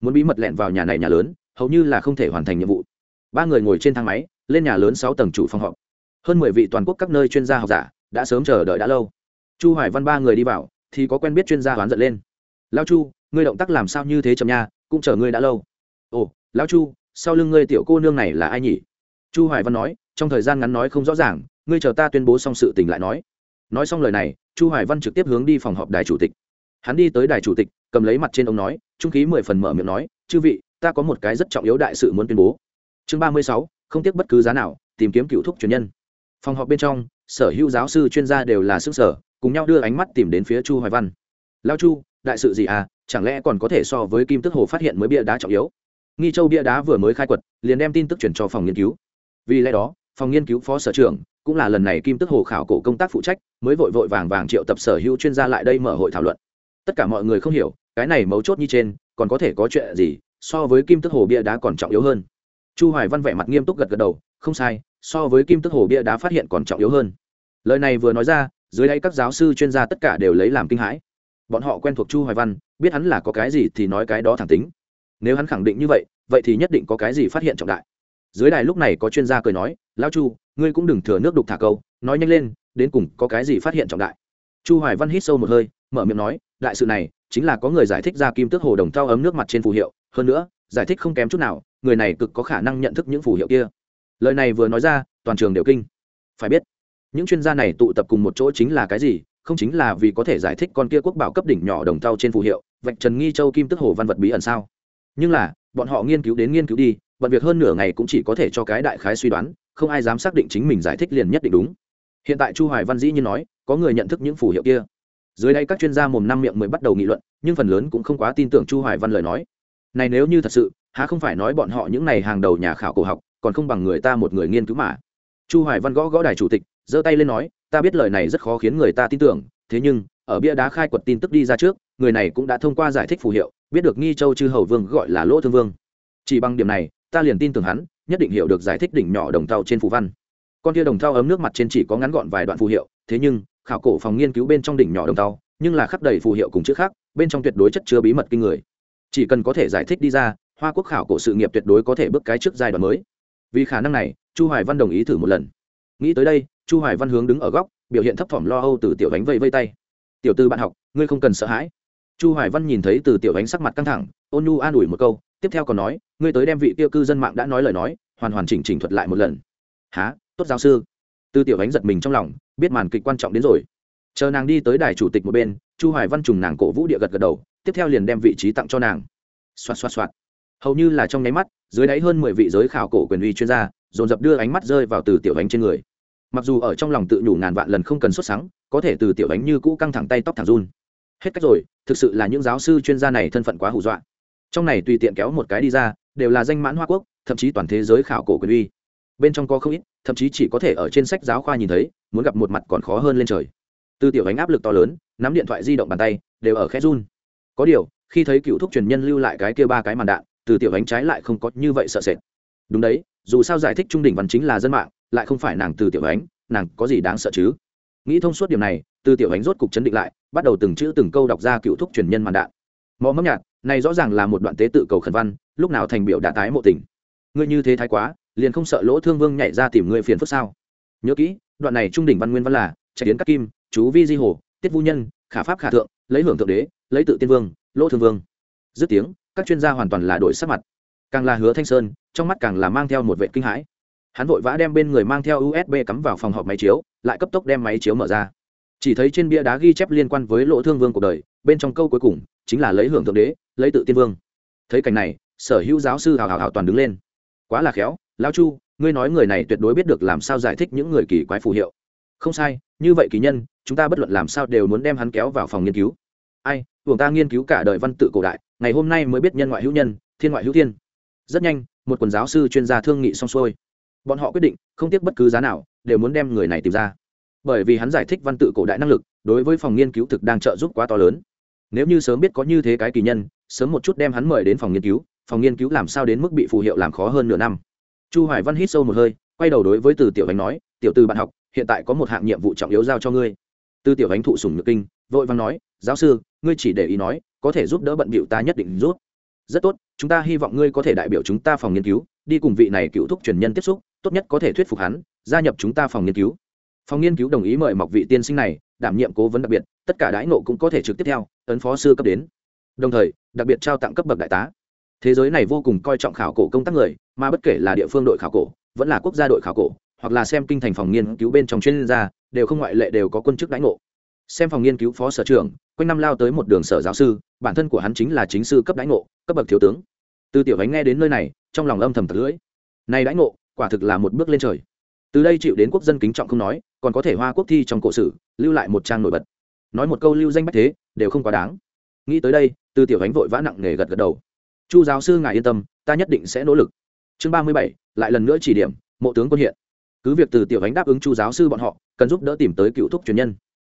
Muốn bí mật lẹn vào nhà này nhà lớn, hầu như là không thể hoàn thành nhiệm vụ. Ba người ngồi trên thang máy, lên nhà lớn sáu tầng chủ phòng họp. Hơn mười vị toàn quốc các nơi chuyên gia học giả đã sớm chờ đợi đã lâu chu hoài văn ba người đi vào thì có quen biết chuyên gia hoán giận lên. Lao chu ngươi động tác làm sao như thế chậm nha cũng chờ ngươi đã lâu. Ồ lao chu sau lưng ngươi tiểu cô nương này là ai nhỉ? Chu hoài văn nói trong thời gian ngắn nói không rõ ràng ngươi chờ ta tuyên bố xong sự tình lại nói. Nói xong lời này chu hoài văn trực tiếp hướng đi phòng họp đài chủ tịch. Hắn đi tới đài chủ tịch cầm lấy mặt trên ông nói trung khí mười phần mở miệng nói chư vị ta có một cái rất trọng yếu đại sự muốn tuyên bố. Chương 36, không tiếc bất cứ giá nào tìm kiếm cựu thúc truyền nhân. Phòng họp bên trong sở hữu giáo sư chuyên gia đều là sức sở cùng nhau đưa ánh mắt tìm đến phía chu hoài văn. Lao chu, đại sự gì à? Chẳng lẽ còn có thể so với kim tức hồ phát hiện mới bia đá trọng yếu? Nghi châu bia đá vừa mới khai quật, liền đem tin tức chuyển cho phòng nghiên cứu. Vì lẽ đó, phòng nghiên cứu phó sở trưởng cũng là lần này kim tức hồ khảo cổ công tác phụ trách, mới vội vội vàng vàng triệu tập sở hữu chuyên gia lại đây mở hội thảo luận. Tất cả mọi người không hiểu, cái này mấu chốt như trên, còn có thể có chuyện gì so với kim tức hồ bia đá còn trọng yếu hơn? Chu hoài văn vẻ mặt nghiêm túc gật gật đầu, không sai, so với kim tức hồ bia đá phát hiện còn trọng yếu hơn. Lời này vừa nói ra dưới đây các giáo sư chuyên gia tất cả đều lấy làm kinh hãi. Bọn họ quen thuộc chu hoài văn, biết hắn là có cái gì thì nói cái đó thẳng tính. Nếu hắn khẳng định như vậy vậy thì nhất định có cái gì phát hiện trọng đại. Dưới đài lúc này có chuyên gia cười nói, lão chu, ngươi cũng đừng thừa nước đục thả câu, nói nhanh lên, đến cùng có cái gì phát hiện trọng đại. Chu hoài văn hít sâu một hơi, mở miệng nói, đại sự này, chính là có người giải thích ra kim tước hồ đồng thao ấm nước mặt trên phù hiệu, hơn nữa, giải thích không kém chút nào, người này cực có khả năng nhận thức những phù hiệu kia. Lời này vừa nói ra, toàn trường đều kinh. Phải biết những chuyên gia này tụ tập cùng một chỗ chính là cái gì? Không chính là vì có thể giải thích con kia quốc bảo cấp đỉnh nhỏ đồng thau trên phù hiệu, vạch trần nghi châu kim tức hồ văn vật bí ẩn sao? Nhưng là, bọn họ nghiên cứu đến nghiên cứu đi, bận việc hơn nửa ngày cũng chỉ có thể cho cái đại khái suy đoán, không ai dám xác định chính mình giải thích liền nhất định đúng. Hiện tại chu hoài văn dĩ như nói, có người nhận thức những phù hiệu kia. Dưới đây các chuyên gia mồm năm miệng mới bắt đầu nghị luận, nhưng phần lớn cũng không quá tin tưởng chu hoài văn lời nói. Này nếu như thật sự, há không phải nói bọn họ những này hàng đầu nhà khảo cổ học, còn không bằng người ta một người nghiên cứu mà. Chu hoài văn gõ gõ đài chủ tịch giơ tay lên nói, ta biết lời này rất khó khiến người ta tin tưởng, thế nhưng, ở bia đá khai quật tin tức đi ra trước, người này cũng đã thông qua giải thích phù hiệu, biết được nghi châu chư hầu vương gọi là lỗ thương vương. Chỉ bằng điểm này, ta liền tin tưởng hắn, nhất định hiểu được giải thích đỉnh nhỏ đồng thau trên phù văn. Con kia đồng thau ấm nước mặt trên chỉ có ngắn gọn vài đoạn phù hiệu, thế nhưng, khảo cổ phòng nghiên cứu bên trong đỉnh nhỏ đồng thau, nhưng là khắc đầy phù hiệu cùng chữ khác, bên trong tuyệt đối chất chứa bí mật kinh người. Chỉ cần có thể giải thích đi ra, hoa quốc khảo cổ sự nghiệp tuyệt đối có thể bước cái trước giai đoạn mới. Vì khả năng này, chu hoài văn đồng ý thử một lần. Nghĩ tới đây chu hoài văn hướng đứng ở góc, biểu hiện thấp thỏm lo âu từ tiểu Ánh vây vây tay. Tiểu tư bạn học, ngươi không cần sợ hãi. Chu hoài văn nhìn thấy từ tiểu Ánh sắc mặt căng thẳng, ôn nhu an ủi một câu, tiếp theo còn nói, ngươi tới đem vị tiêu cư dân mạng đã nói lời nói, hoàn hoàn chỉnh chỉnh thuật lại một lần. Há tốt giáo sư. Từ tiểu Ánh giật mình trong lòng, biết màn kịch quan trọng đến rồi. Chờ nàng đi tới đài chủ tịch một bên, chu hoài văn trùng nàng cổ vũ địa gật gật đầu, tiếp theo liền đem vị trí tặng cho nàng. Xoạt xoạt xoạt. Hầu như là trong nháy mắt, dưới đáy hơn mười vị giới khảo cổ quyền uy chuyên gia, dồn dập đưa ánh mắt rơi vào từ tiểu ánh trên người mặc dù ở trong lòng tự nhủ ngàn vạn lần không cần xuất sáng có thể từ tiểu ánh như cũ căng thẳng tay tóc thẳng run. Hết cách rồi, thực sự là những giáo sư chuyên gia này thân phận quá hù dọa. Trong này tùy tiện kéo một cái đi ra, đều là danh mãn hoa quốc, thậm chí toàn thế giới khảo cổ quyền uy. Bên trong có không ít, thậm chí chỉ có thể ở trên sách giáo khoa nhìn thấy, muốn gặp một mặt còn khó hơn lên trời. Từ tiểu ánh áp lực to lớn, nắm điện thoại di động bàn tay, đều ở khẽ run. Có điều, khi thấy cựu thúc truyền nhân lưu lại cái kia ba cái màn đạn, từ tiểu ánh trái lại không có như vậy sợ sệt. Đúng đấy, dù sao giải thích trung đỉnh văn chính là dân mạng lại không phải nàng từ tiểu ánh, nàng có gì đáng sợ chứ? Nghĩ thông suốt điểm này, từ tiểu ánh rốt cục chấn định lại, bắt đầu từng chữ từng câu đọc ra cựu thúc truyền nhân màn đạn. Mò mấp nhạt, này rõ ràng là một đoạn tế tự cầu khẩn văn, lúc nào thành biểu đã tái mộ tình. Ngươi như thế thái quá, liền không sợ lỗ thương vương nhảy ra tìm ngươi phiền phức sao? Nhớ kỹ, đoạn này trung đỉnh văn nguyên văn là Trạch đến các kim, chú vi di hồ, tiết vũ nhân, khả pháp khả thượng, lấy hưởng thượng đế, lấy tự tiên vương, lỗ thương vương. Dứt tiếng, các chuyên gia hoàn toàn là đổi sắc mặt. Càng là hứa thanh sơn, trong mắt càng là mang theo một vệ kinh hãi hắn vội vã đem bên người mang theo usb cắm vào phòng họp máy chiếu, lại cấp tốc đem máy chiếu mở ra. Chỉ thấy trên bia đá ghi chép liên quan với lỗ thương vương cuộc đời, bên trong câu cuối cùng chính là lấy hưởng thượng đế, lấy tự tiên vương. Thấy cảnh này, sở hữu giáo sư hào hào hào toàn đứng lên. Quá là khéo, lão chu, ngươi nói người này tuyệt đối biết được làm sao giải thích những người kỳ quái phù hiệu. Không sai, như vậy kỳ nhân, chúng ta bất luận làm sao đều muốn đem hắn kéo vào phòng nghiên cứu. Ai buồng ta nghiên cứu cả đời văn tự cổ đại, ngày hôm nay mới biết nhân ngoại hữu nhân, thiên ngoại hữu thiên. Rất nhanh, một quần giáo sư chuyên gia thương nghị xong xuôi bọn họ quyết định, không tiếc bất cứ giá nào, đều muốn đem người này tìm ra. Bởi vì hắn giải thích văn tự cổ đại năng lực, đối với phòng nghiên cứu thực đang trợ giúp quá to lớn. Nếu như sớm biết có như thế cái kỳ nhân, sớm một chút đem hắn mời đến phòng nghiên cứu, phòng nghiên cứu làm sao đến mức bị phù hiệu làm khó hơn nửa năm. Chu hoài văn hít sâu một hơi, quay đầu đối với từ tiểu ánh nói, tiểu từ bạn học, hiện tại có một hạng nhiệm vụ trọng yếu giao cho ngươi. Từ tiểu ánh thụ sủng nhược kinh, vội vàng nói, giáo sư, ngươi chỉ để ý nói, có thể giúp đỡ bận bịu ta nhất định giúp. Rất tốt, chúng ta hy vọng ngươi có thể đại biểu chúng ta phòng nghiên cứu, đi cùng vị này cựu thúc truyền nhân tiếp xúc tốt nhất có thể thuyết phục hắn, gia nhập chúng ta phòng nghiên cứu. Phòng nghiên cứu đồng ý mời mọc vị tiên sinh này, đảm nhiệm cố vấn đặc biệt, tất cả đãi nộ cũng có thể trực tiếp theo, ấn phó sư cấp đến. Đồng thời, đặc biệt trao tặng cấp bậc đại tá. Thế giới này vô cùng coi trọng khảo cổ công tác người, mà bất kể là địa phương đội khảo cổ, vẫn là quốc gia đội khảo cổ, hoặc là xem kinh thành phòng nghiên cứu bên trong chuyên gia, đều không ngoại lệ đều có quân chức đãi ngộ. Xem phòng nghiên cứu phó sở trưởng, quanh năm lao tới một đường sở giáo sư, bản thân của hắn chính là chính sư cấp đãi ngộ, cấp bậc thiếu tướng. Từ tiểu ánh nghe đến nơi này, trong lòng âm thầm thật lưỡi. Này đãi ngộ quả thực là một bước lên trời. Từ đây chịu đến quốc dân kính trọng không nói, còn có thể hoa quốc thi trong cổ sử, lưu lại một trang nổi bật. Nói một câu lưu danh bách thế, đều không quá đáng. Nghĩ tới đây, từ tiểu ánh vội vã nặng nề gật gật đầu. Chu giáo sư ngài yên tâm, ta nhất định sẽ nỗ lực. Chương ba mươi bảy, lại lần nữa chỉ điểm, mộ tướng quân hiện. Cứ việc từ tiểu ánh đáp ứng chu giáo sư bọn họ, cần giúp đỡ tìm tới cựu thúc truyền nhân.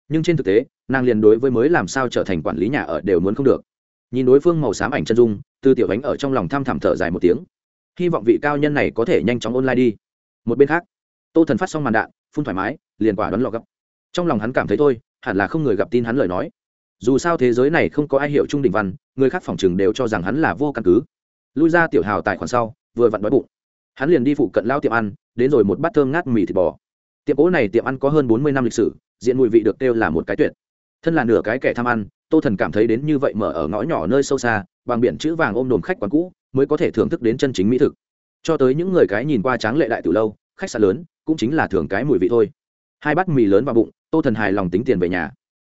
Nhưng trên thực tế, nàng liền đối với mới làm sao trở thành quản lý nhà ở đều muốn không được. Nhìn đối phương màu xám ảnh chân dung, từ tiểu ánh ở trong lòng thăm thẳm thở dài một tiếng hy vọng vị cao nhân này có thể nhanh chóng online đi. Một bên khác, tô thần phát xong màn đạn, phun thoải mái, liền quả đoán lọ gấp trong lòng hắn cảm thấy thôi, hẳn là không người gặp tin hắn lời nói. Dù sao thế giới này không có ai hiểu trung đình văn, người khác phòng chừng đều cho rằng hắn là vô căn cứ. Lui ra tiểu hào tài khoản sau, vừa vặn đói bụng. Hắn liền đi phụ cận lao tiệm ăn, đến rồi một bát thơm ngát mì thịt bò. Tiệm cỗ này tiệm ăn có hơn bốn mươi năm lịch sử, diện mùi vị được kêu là một cái tuyệt. Thân là nửa cái kẻ tham ăn, tô thần cảm thấy đến như vậy mở ở ngõ nhỏ nơi sâu xa, bằng biển chữ vàng ôm đồm khách quán cũ mới có thể thưởng thức đến chân chính mỹ thực. Cho tới những người cái nhìn qua tráng lệ đại từ lâu, khách sạn lớn, cũng chính là thường cái mùi vị thôi. Hai bát mì lớn vào bụng, tô thần hài lòng tính tiền về nhà.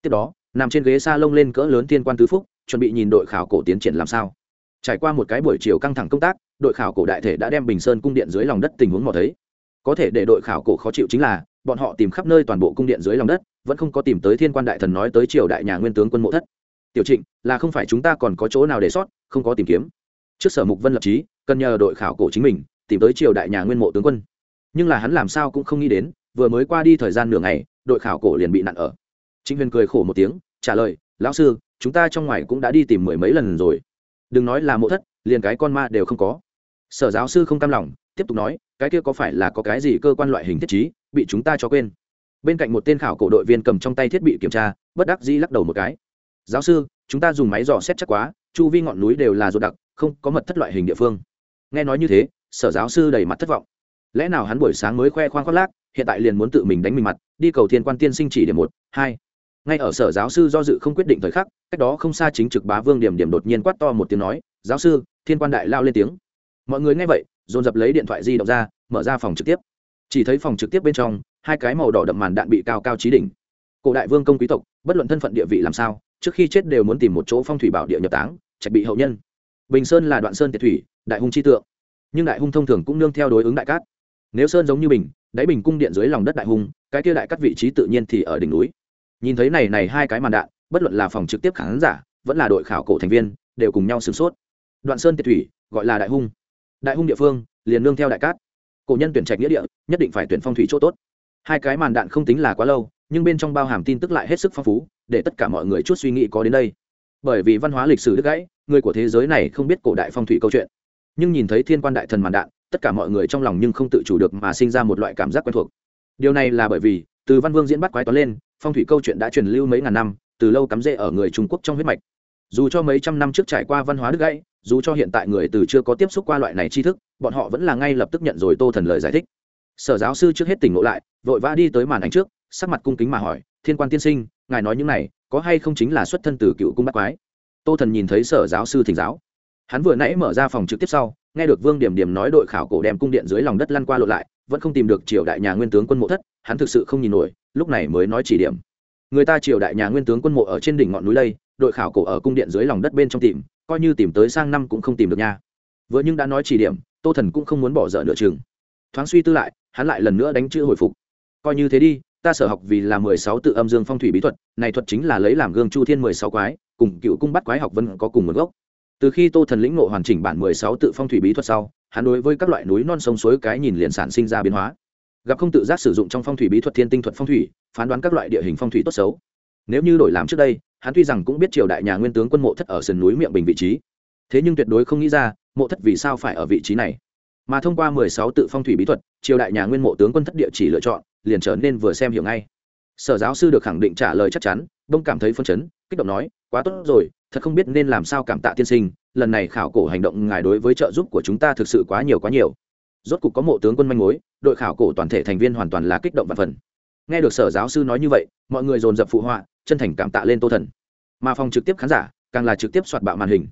Tiếp đó, nằm trên ghế s a lông lên cỡ lớn tiên quan tứ phúc, chuẩn bị nhìn đội khảo cổ tiến triển làm sao. Trải qua một cái buổi chiều căng thẳng công tác, đội khảo cổ đại thể đã đem bình sơn cung điện dưới lòng đất tình huống mò thấy. Có thể để đội khảo cổ khó chịu chính là, bọn họ tìm khắp nơi toàn bộ cung điện dưới lòng đất, vẫn không có tìm tới thiên quan đại thần nói tới triều đại nhà nguyên tướng quân mộ thất. Tiểu trịnh, là không phải chúng ta còn có chỗ nào để sót, không có tìm kiếm trước sở mục vân lập trí, cần nhờ đội khảo cổ chính mình, tìm tới triều đại nhà nguyên mộ tướng quân. Nhưng là hắn làm sao cũng không nghĩ đến, vừa mới qua đi thời gian nửa ngày, đội khảo cổ liền bị nặn ở. Chính huyền cười khổ một tiếng, trả lời, lão sư, chúng ta trong ngoài cũng đã đi tìm mười mấy lần rồi. Đừng nói là mộ thất, liền cái con ma đều không có. Sở giáo sư không cam lòng, tiếp tục nói, cái kia có phải là có cái gì cơ quan loại hình thiết chí bị chúng ta cho quên? Bên cạnh một tên khảo cổ đội viên cầm trong tay thiết bị kiểm tra, bất đắc dĩ lắc đầu một cái. Giáo sư, chúng ta dùng máy dò xét chắc quá, chu vi ngọn núi đều là ruột đặc không có mật thất loại hình địa phương. Nghe nói như thế, sở giáo sư đầy mặt thất vọng. Lẽ nào hắn buổi sáng mới khoe khoang khoác lác, hiện tại liền muốn tự mình đánh mình mặt, đi cầu thiên quan tiên sinh chỉ điểm một, hai. Ngay ở sở giáo sư do dự không quyết định thời khắc, cách đó không xa chính trực bá vương điểm điểm đột nhiên quát to một tiếng nói, giáo sư, thiên quan đại lao lên tiếng. Mọi người nghe vậy, dồn dập lấy điện thoại di động ra, mở ra phòng trực tiếp. Chỉ thấy phòng trực tiếp bên trong, hai cái màu đỏ đậm màn đạn bị cao cao trí đỉnh. Cổ đại vương công quý tộc, bất luận thân phận địa vị làm sao, trước khi chết đều muốn tìm một chỗ phong thủy bảo địa nhập táng, trạch bị hậu nhân bình sơn là đoạn sơn tiệt thủy, đại hung chi tượng. Nhưng đại hung thông thường cũng nương theo đối ứng đại cát. Nếu sơn giống như bình, đáy bình cung điện dưới lòng đất đại hung, cái kia đại cát vị trí tự nhiên thì ở đỉnh núi. Nhìn thấy này này hai cái màn đạn, bất luận là phòng trực tiếp khán giả, vẫn là đội khảo cổ thành viên, đều cùng nhau sửng sốt. Đoạn sơn tiệt thủy, gọi là đại hung. Đại hung địa phương, liền nương theo đại cát. Cổ nhân tuyển trạch nghĩa địa, nhất định phải tuyển phong thủy chỗ tốt. Hai cái màn đạn không tính là quá lâu, nhưng bên trong bao hàm tin tức lại hết sức phong phú, để tất cả mọi người chút suy nghĩ có đến đây bởi vì văn hóa lịch sử đứt gãy, người của thế giới này không biết cổ đại phong thủy câu chuyện. Nhưng nhìn thấy thiên quan đại thần màn đạn, tất cả mọi người trong lòng nhưng không tự chủ được mà sinh ra một loại cảm giác quen thuộc. Điều này là bởi vì, từ văn vương diễn bắt quái toán lên, phong thủy câu chuyện đã truyền lưu mấy ngàn năm, từ lâu cắm rễ ở người trung quốc trong huyết mạch. Dù cho mấy trăm năm trước trải qua văn hóa đứt gãy, dù cho hiện tại người từ chưa có tiếp xúc qua loại này tri thức, bọn họ vẫn là ngay lập tức nhận rồi tô thần lời giải thích. Sở giáo sư trước hết tỉnh ngộ lại, vội vã đi tới màn ảnh trước, sắc mặt cung kính mà hỏi, thiên quan tiên sinh, ngài nói những này có hay không chính là xuất thân từ cựu cung bắt quái? Tô thần nhìn thấy sở giáo sư thỉnh giáo. Hắn vừa nãy mở ra phòng trực tiếp sau, nghe được vương điểm điểm nói đội khảo cổ đem cung điện dưới lòng đất lăn qua lộ lại, vẫn không tìm được triều đại nhà nguyên tướng quân mộ thất, hắn thực sự không nhìn nổi, lúc này mới nói chỉ điểm. Người ta triều đại nhà nguyên tướng quân mộ ở trên đỉnh ngọn núi đây, đội khảo cổ ở cung điện dưới lòng đất bên trong tìm, coi như tìm tới sang năm cũng không tìm được nha. Vừa nhưng đã nói chỉ điểm, tô thần cũng không muốn bỏ dở nửa chừng. Thoáng suy tư lại, hắn lại lần nữa đánh chữ hồi phục. Coi như thế đi ta sở học vì là mười sáu tự âm dương phong thủy bí thuật, này thuật chính là lấy làm gương chu thiên mười sáu quái, cùng cựu cung bắt quái học vân có cùng nguồn gốc. Từ khi tô thần lĩnh ngộ hoàn chỉnh bản mười sáu tự phong thủy bí thuật sau, hắn đối với các loại núi non sông suối cái nhìn liền sản sinh ra biến hóa. Gặp không tự giác sử dụng trong phong thủy bí thuật thiên tinh thuật phong thủy, phán đoán các loại địa hình phong thủy tốt xấu. Nếu như đổi làm trước đây, hắn tuy rằng cũng biết triều đại nhà nguyên tướng quân mộ thất ở sườn núi miệng bình vị trí, thế nhưng tuyệt đối không nghĩ ra mộ thất vì sao phải ở vị trí này mà thông qua mười sáu tự phong thủy bí thuật, triều đại nhà nguyên mộ tướng quân thất địa chỉ lựa chọn, liền trở nên vừa xem hiểu ngay. Sở giáo sư được khẳng định trả lời chắc chắn, đông cảm thấy phân chấn, kích động nói, quá tốt rồi, thật không biết nên làm sao cảm tạ tiên sinh, lần này khảo cổ hành động ngài đối với trợ giúp của chúng ta thực sự quá nhiều quá nhiều. Rốt cục có mộ tướng quân manh mối, đội khảo cổ toàn thể thành viên hoàn toàn là kích động và phần. Nghe được sở giáo sư nói như vậy, mọi người dồn dập phụ họa, chân thành cảm tạ lên tô thần. Mà phòng trực tiếp khán giả, càng là trực tiếp soạt bạo màn hình.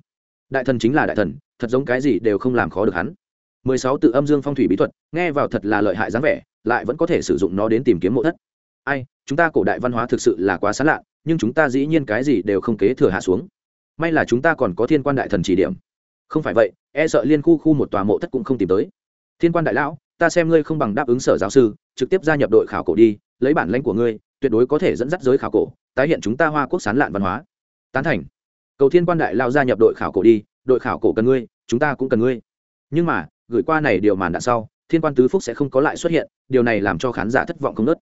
Đại thần chính là đại thần, thật giống cái gì đều không làm khó được hắn mười sáu tự âm dương phong thủy bí thuật, nghe vào thật là lợi hại dáng vẻ, lại vẫn có thể sử dụng nó đến tìm kiếm mộ thất. Ai, chúng ta cổ đại văn hóa thực sự là quá sáng lạ, nhưng chúng ta dĩ nhiên cái gì đều không kế thừa hạ xuống. May là chúng ta còn có thiên quan đại thần chỉ điểm. Không phải vậy e sợ liên khu khu một tòa mộ thất cũng không tìm tới. Thiên quan đại lão, ta xem ngươi không bằng đáp ứng sở giáo sư, trực tiếp gia nhập đội khảo cổ đi, lấy bản lãnh của ngươi, tuyệt đối có thể dẫn dắt giới khảo cổ, tái hiện chúng ta hoa quốc sán lạn văn hóa. Tán thành. Cầu thiên quan đại lao gia nhập đội khảo cổ đi, đội khảo cổ cần ngươi, chúng ta cũng cần ngươi. Nhưng mà gửi qua này điều màn đạn sau, thiên quan tứ phúc sẽ không có lại xuất hiện, điều này làm cho khán giả thất vọng không nớt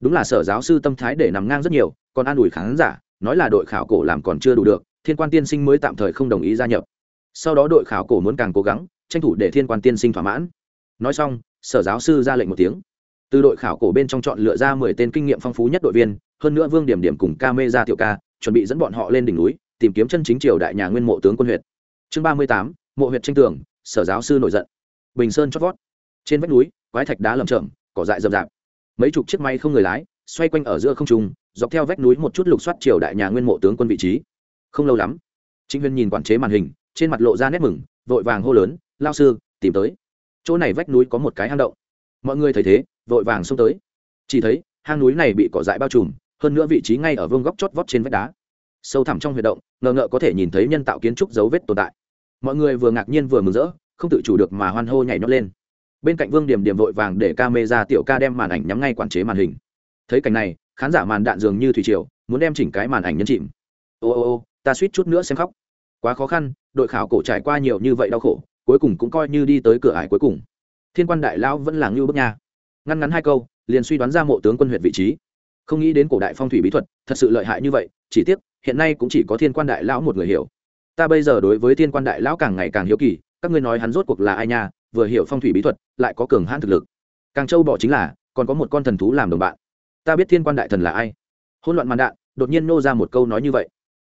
đúng là sở giáo sư tâm thái để nằm ngang rất nhiều, còn an ủi khán giả, nói là đội khảo cổ làm còn chưa đủ được, thiên quan tiên sinh mới tạm thời không đồng ý gia nhập. Sau đó đội khảo cổ muốn càng cố gắng, tranh thủ để thiên quan tiên sinh thỏa mãn. Nói xong, sở giáo sư ra lệnh một tiếng. Từ đội khảo cổ bên trong chọn lựa ra mười tên kinh nghiệm phong phú nhất đội viên, hơn nữa vương điểm điểm cùng ca mê ra tiểu ca, chuẩn bị dẫn bọn họ lên đỉnh núi, tìm kiếm chân chính triều đại nhà nguyên mộ tướng quân huyện chương ba mươi tám, mộ huyện tranh tường, sở giáo sư nổi giận bình sơn chót vót. Trên vách núi, quái thạch đá lầm chậm cỏ dại rậm rạp. Mấy chục chiếc máy không người lái, xoay quanh ở giữa không trung, dọc theo vách núi một chút lục soát triều đại nhà nguyên mộ tướng quân vị trí. Không lâu lắm chính huyên nhìn quản chế màn hình, trên mặt lộ ra nét mừng, vội vàng hô lớn, lao sư, tìm tới. Chỗ này vách núi có một cái hang động. Mọi người thấy thế, vội vàng xông tới. Chỉ thấy, hang núi này bị cỏ dại bao trùm, hơn nữa vị trí ngay ở vương góc chót vót trên vách đá. Sâu thẳm trong huyệt động, ngờ ngợ có thể nhìn thấy nhân tạo kiến trúc dấu vết tồn tại. Mọi người vừa ngạc nhiên vừa mừng rỡ không tự chủ được mà hoan hô nhảy nhót lên. Bên cạnh vương điểm điểm vội vàng để ca mê ra tiểu ca đem màn ảnh nhắm ngay quản chế màn hình. Thấy cảnh này, khán giả màn đạn dường như thủy triều, muốn đem chỉnh cái màn ảnh nhấn chìm. Ô ô ô, ta suýt chút nữa xem khóc. Quá khó khăn, đội khảo cổ trải qua nhiều như vậy đau khổ, cuối cùng cũng coi như đi tới cửa ải cuối cùng. Thiên quan đại lão vẫn là ngưu bước nha. Ngăn ngắn hai câu, liền suy đoán ra mộ tướng quân huyện vị trí. Không nghĩ đến cổ đại phong thủy bí thuật, thật sự lợi hại như vậy, chỉ tiếc, hiện nay cũng chỉ có thiên quan đại lão một người hiểu. Ta bây giờ đối với thiên quan đại lão càng ngày càng hiếu kỳ các ngươi nói hắn rốt cuộc là ai nha, vừa hiểu phong thủy bí thuật, lại có cường hãn thực lực. Càng châu bỏ chính là, còn có một con thần thú làm đồng bạn. Ta biết thiên quan đại thần là ai. Hôn loạn màn đạn, đột nhiên nô ra một câu nói như vậy.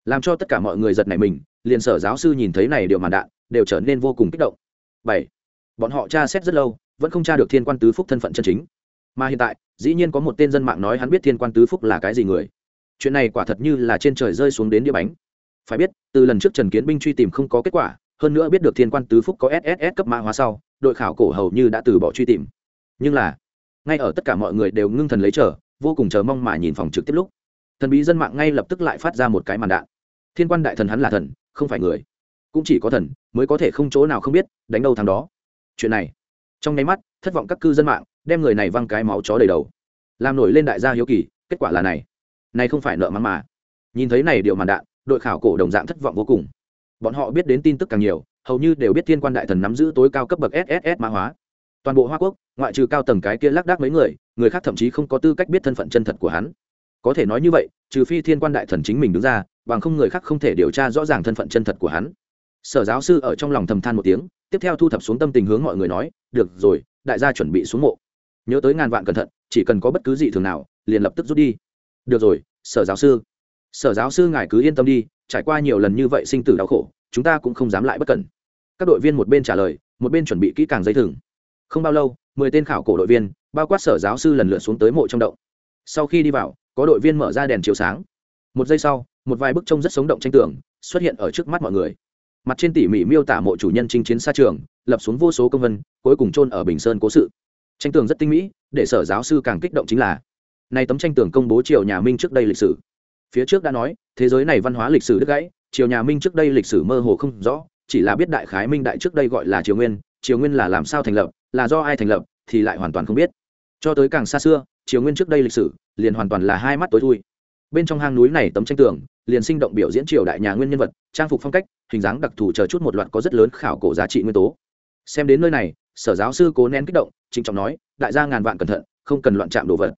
Làm cho tất cả mọi người giật nảy mình, liền sở giáo sư nhìn thấy này điều màn đạn, đều trở nên vô cùng kích động. Bảy, bọn họ tra xét rất lâu, vẫn không tra được thiên quan tứ phúc thân phận chân chính. Mà hiện tại, dĩ nhiên có một tên dân mạng nói hắn biết thiên quan tứ phúc là cái gì người. Chuyện này quả thật như là trên trời rơi xuống đến địa bánh. Phải biết, từ lần trước trần kiến binh truy tìm không có kết quả hơn nữa biết được thiên quan tứ phúc có sss cấp mã hóa sau, đội khảo cổ hầu như đã từ bỏ truy tìm. Nhưng là, ngay ở tất cả mọi người đều ngưng thần lấy chờ, vô cùng chờ mong mà nhìn phòng trực tiếp lúc. Thần bí dân mạng ngay lập tức lại phát ra một cái màn đạn. Thiên quan đại thần hắn là thần, không phải người. Cũng chỉ có thần, mới có thể không chỗ nào không biết, đánh đâu thằng đó. Chuyện này, trong nháy mắt, thất vọng các cư dân mạng, đem người này văng cái máu chó đầy đầu. Làm nổi lên đại gia hiếu kỳ, kết quả là này. Này không phải nợ mắng mà. Nhìn thấy này điều màn đạn, đội khảo cổ đồng dạng thất vọng vô cùng bọn họ biết đến tin tức càng nhiều, hầu như đều biết thiên quan đại thần nắm giữ tối cao cấp bậc sss mã hóa. Toàn bộ hoa quốc, ngoại trừ cao tầng cái kia lác đác mấy người người khác thậm chí không có tư cách biết thân phận chân thật của hắn. Có thể nói như vậy, trừ phi thiên quan đại thần chính mình đứng ra, bằng không người khác không thể điều tra rõ ràng thân phận chân thật của hắn. Sở giáo sư ở trong lòng thầm than một tiếng, tiếp theo thu thập xuống tâm tình hướng mọi người nói, được rồi, đại gia chuẩn bị xuống mộ. Nhớ tới ngàn vạn cẩn thận, chỉ cần có bất cứ gì thường nào, liền lập tức rút đi. Được rồi, sở giáo sư. Sở giáo sư, ngài cứ yên tâm đi trải qua nhiều lần như vậy sinh tử đau khổ, chúng ta cũng không dám lại bất cẩn. Các đội viên một bên trả lời, một bên chuẩn bị kỹ càng giấy thừng. Không bao lâu, mười tên khảo cổ đội viên, bao quát sở giáo sư lần lượt xuống tới mộ trong động. Sau khi đi vào, có đội viên mở ra đèn chiếu sáng. Một giây sau, một vài bức trông rất sống động tranh tường xuất hiện ở trước mắt mọi người. Mặt trên tỉ mỉ miêu tả mộ chủ nhân chinh chiến xa trường, lập xuống vô số công vân, cuối cùng chôn ở bình sơn cố sự. Tranh tường rất tinh mỹ, để sở giáo sư càng kích động chính là, nay tấm tranh tường công bố triều nhà minh trước đây lịch sử phía trước đã nói, thế giới này văn hóa lịch sử đứt gãy, triều nhà minh trước đây lịch sử mơ hồ không rõ, chỉ là biết đại khái minh đại trước đây gọi là triều nguyên triều nguyên là làm sao thành lập, là do ai thành lập thì lại hoàn toàn không biết. Cho tới càng xa xưa, triều nguyên trước đây lịch sử liền hoàn toàn là hai mắt tối thui. Bên trong hang núi này tấm tranh tường, liền sinh động biểu diễn triều đại nhà nguyên nhân vật, trang phục phong cách, hình dáng đặc thù chờ chút một loạt có rất lớn khảo cổ giá trị nguyên tố. Xem đến nơi này, sở giáo sư cố nén kích động, trịnh trọng nói, đại gia ngàn vạn cẩn thận, không cần loạn chạm đồ vật.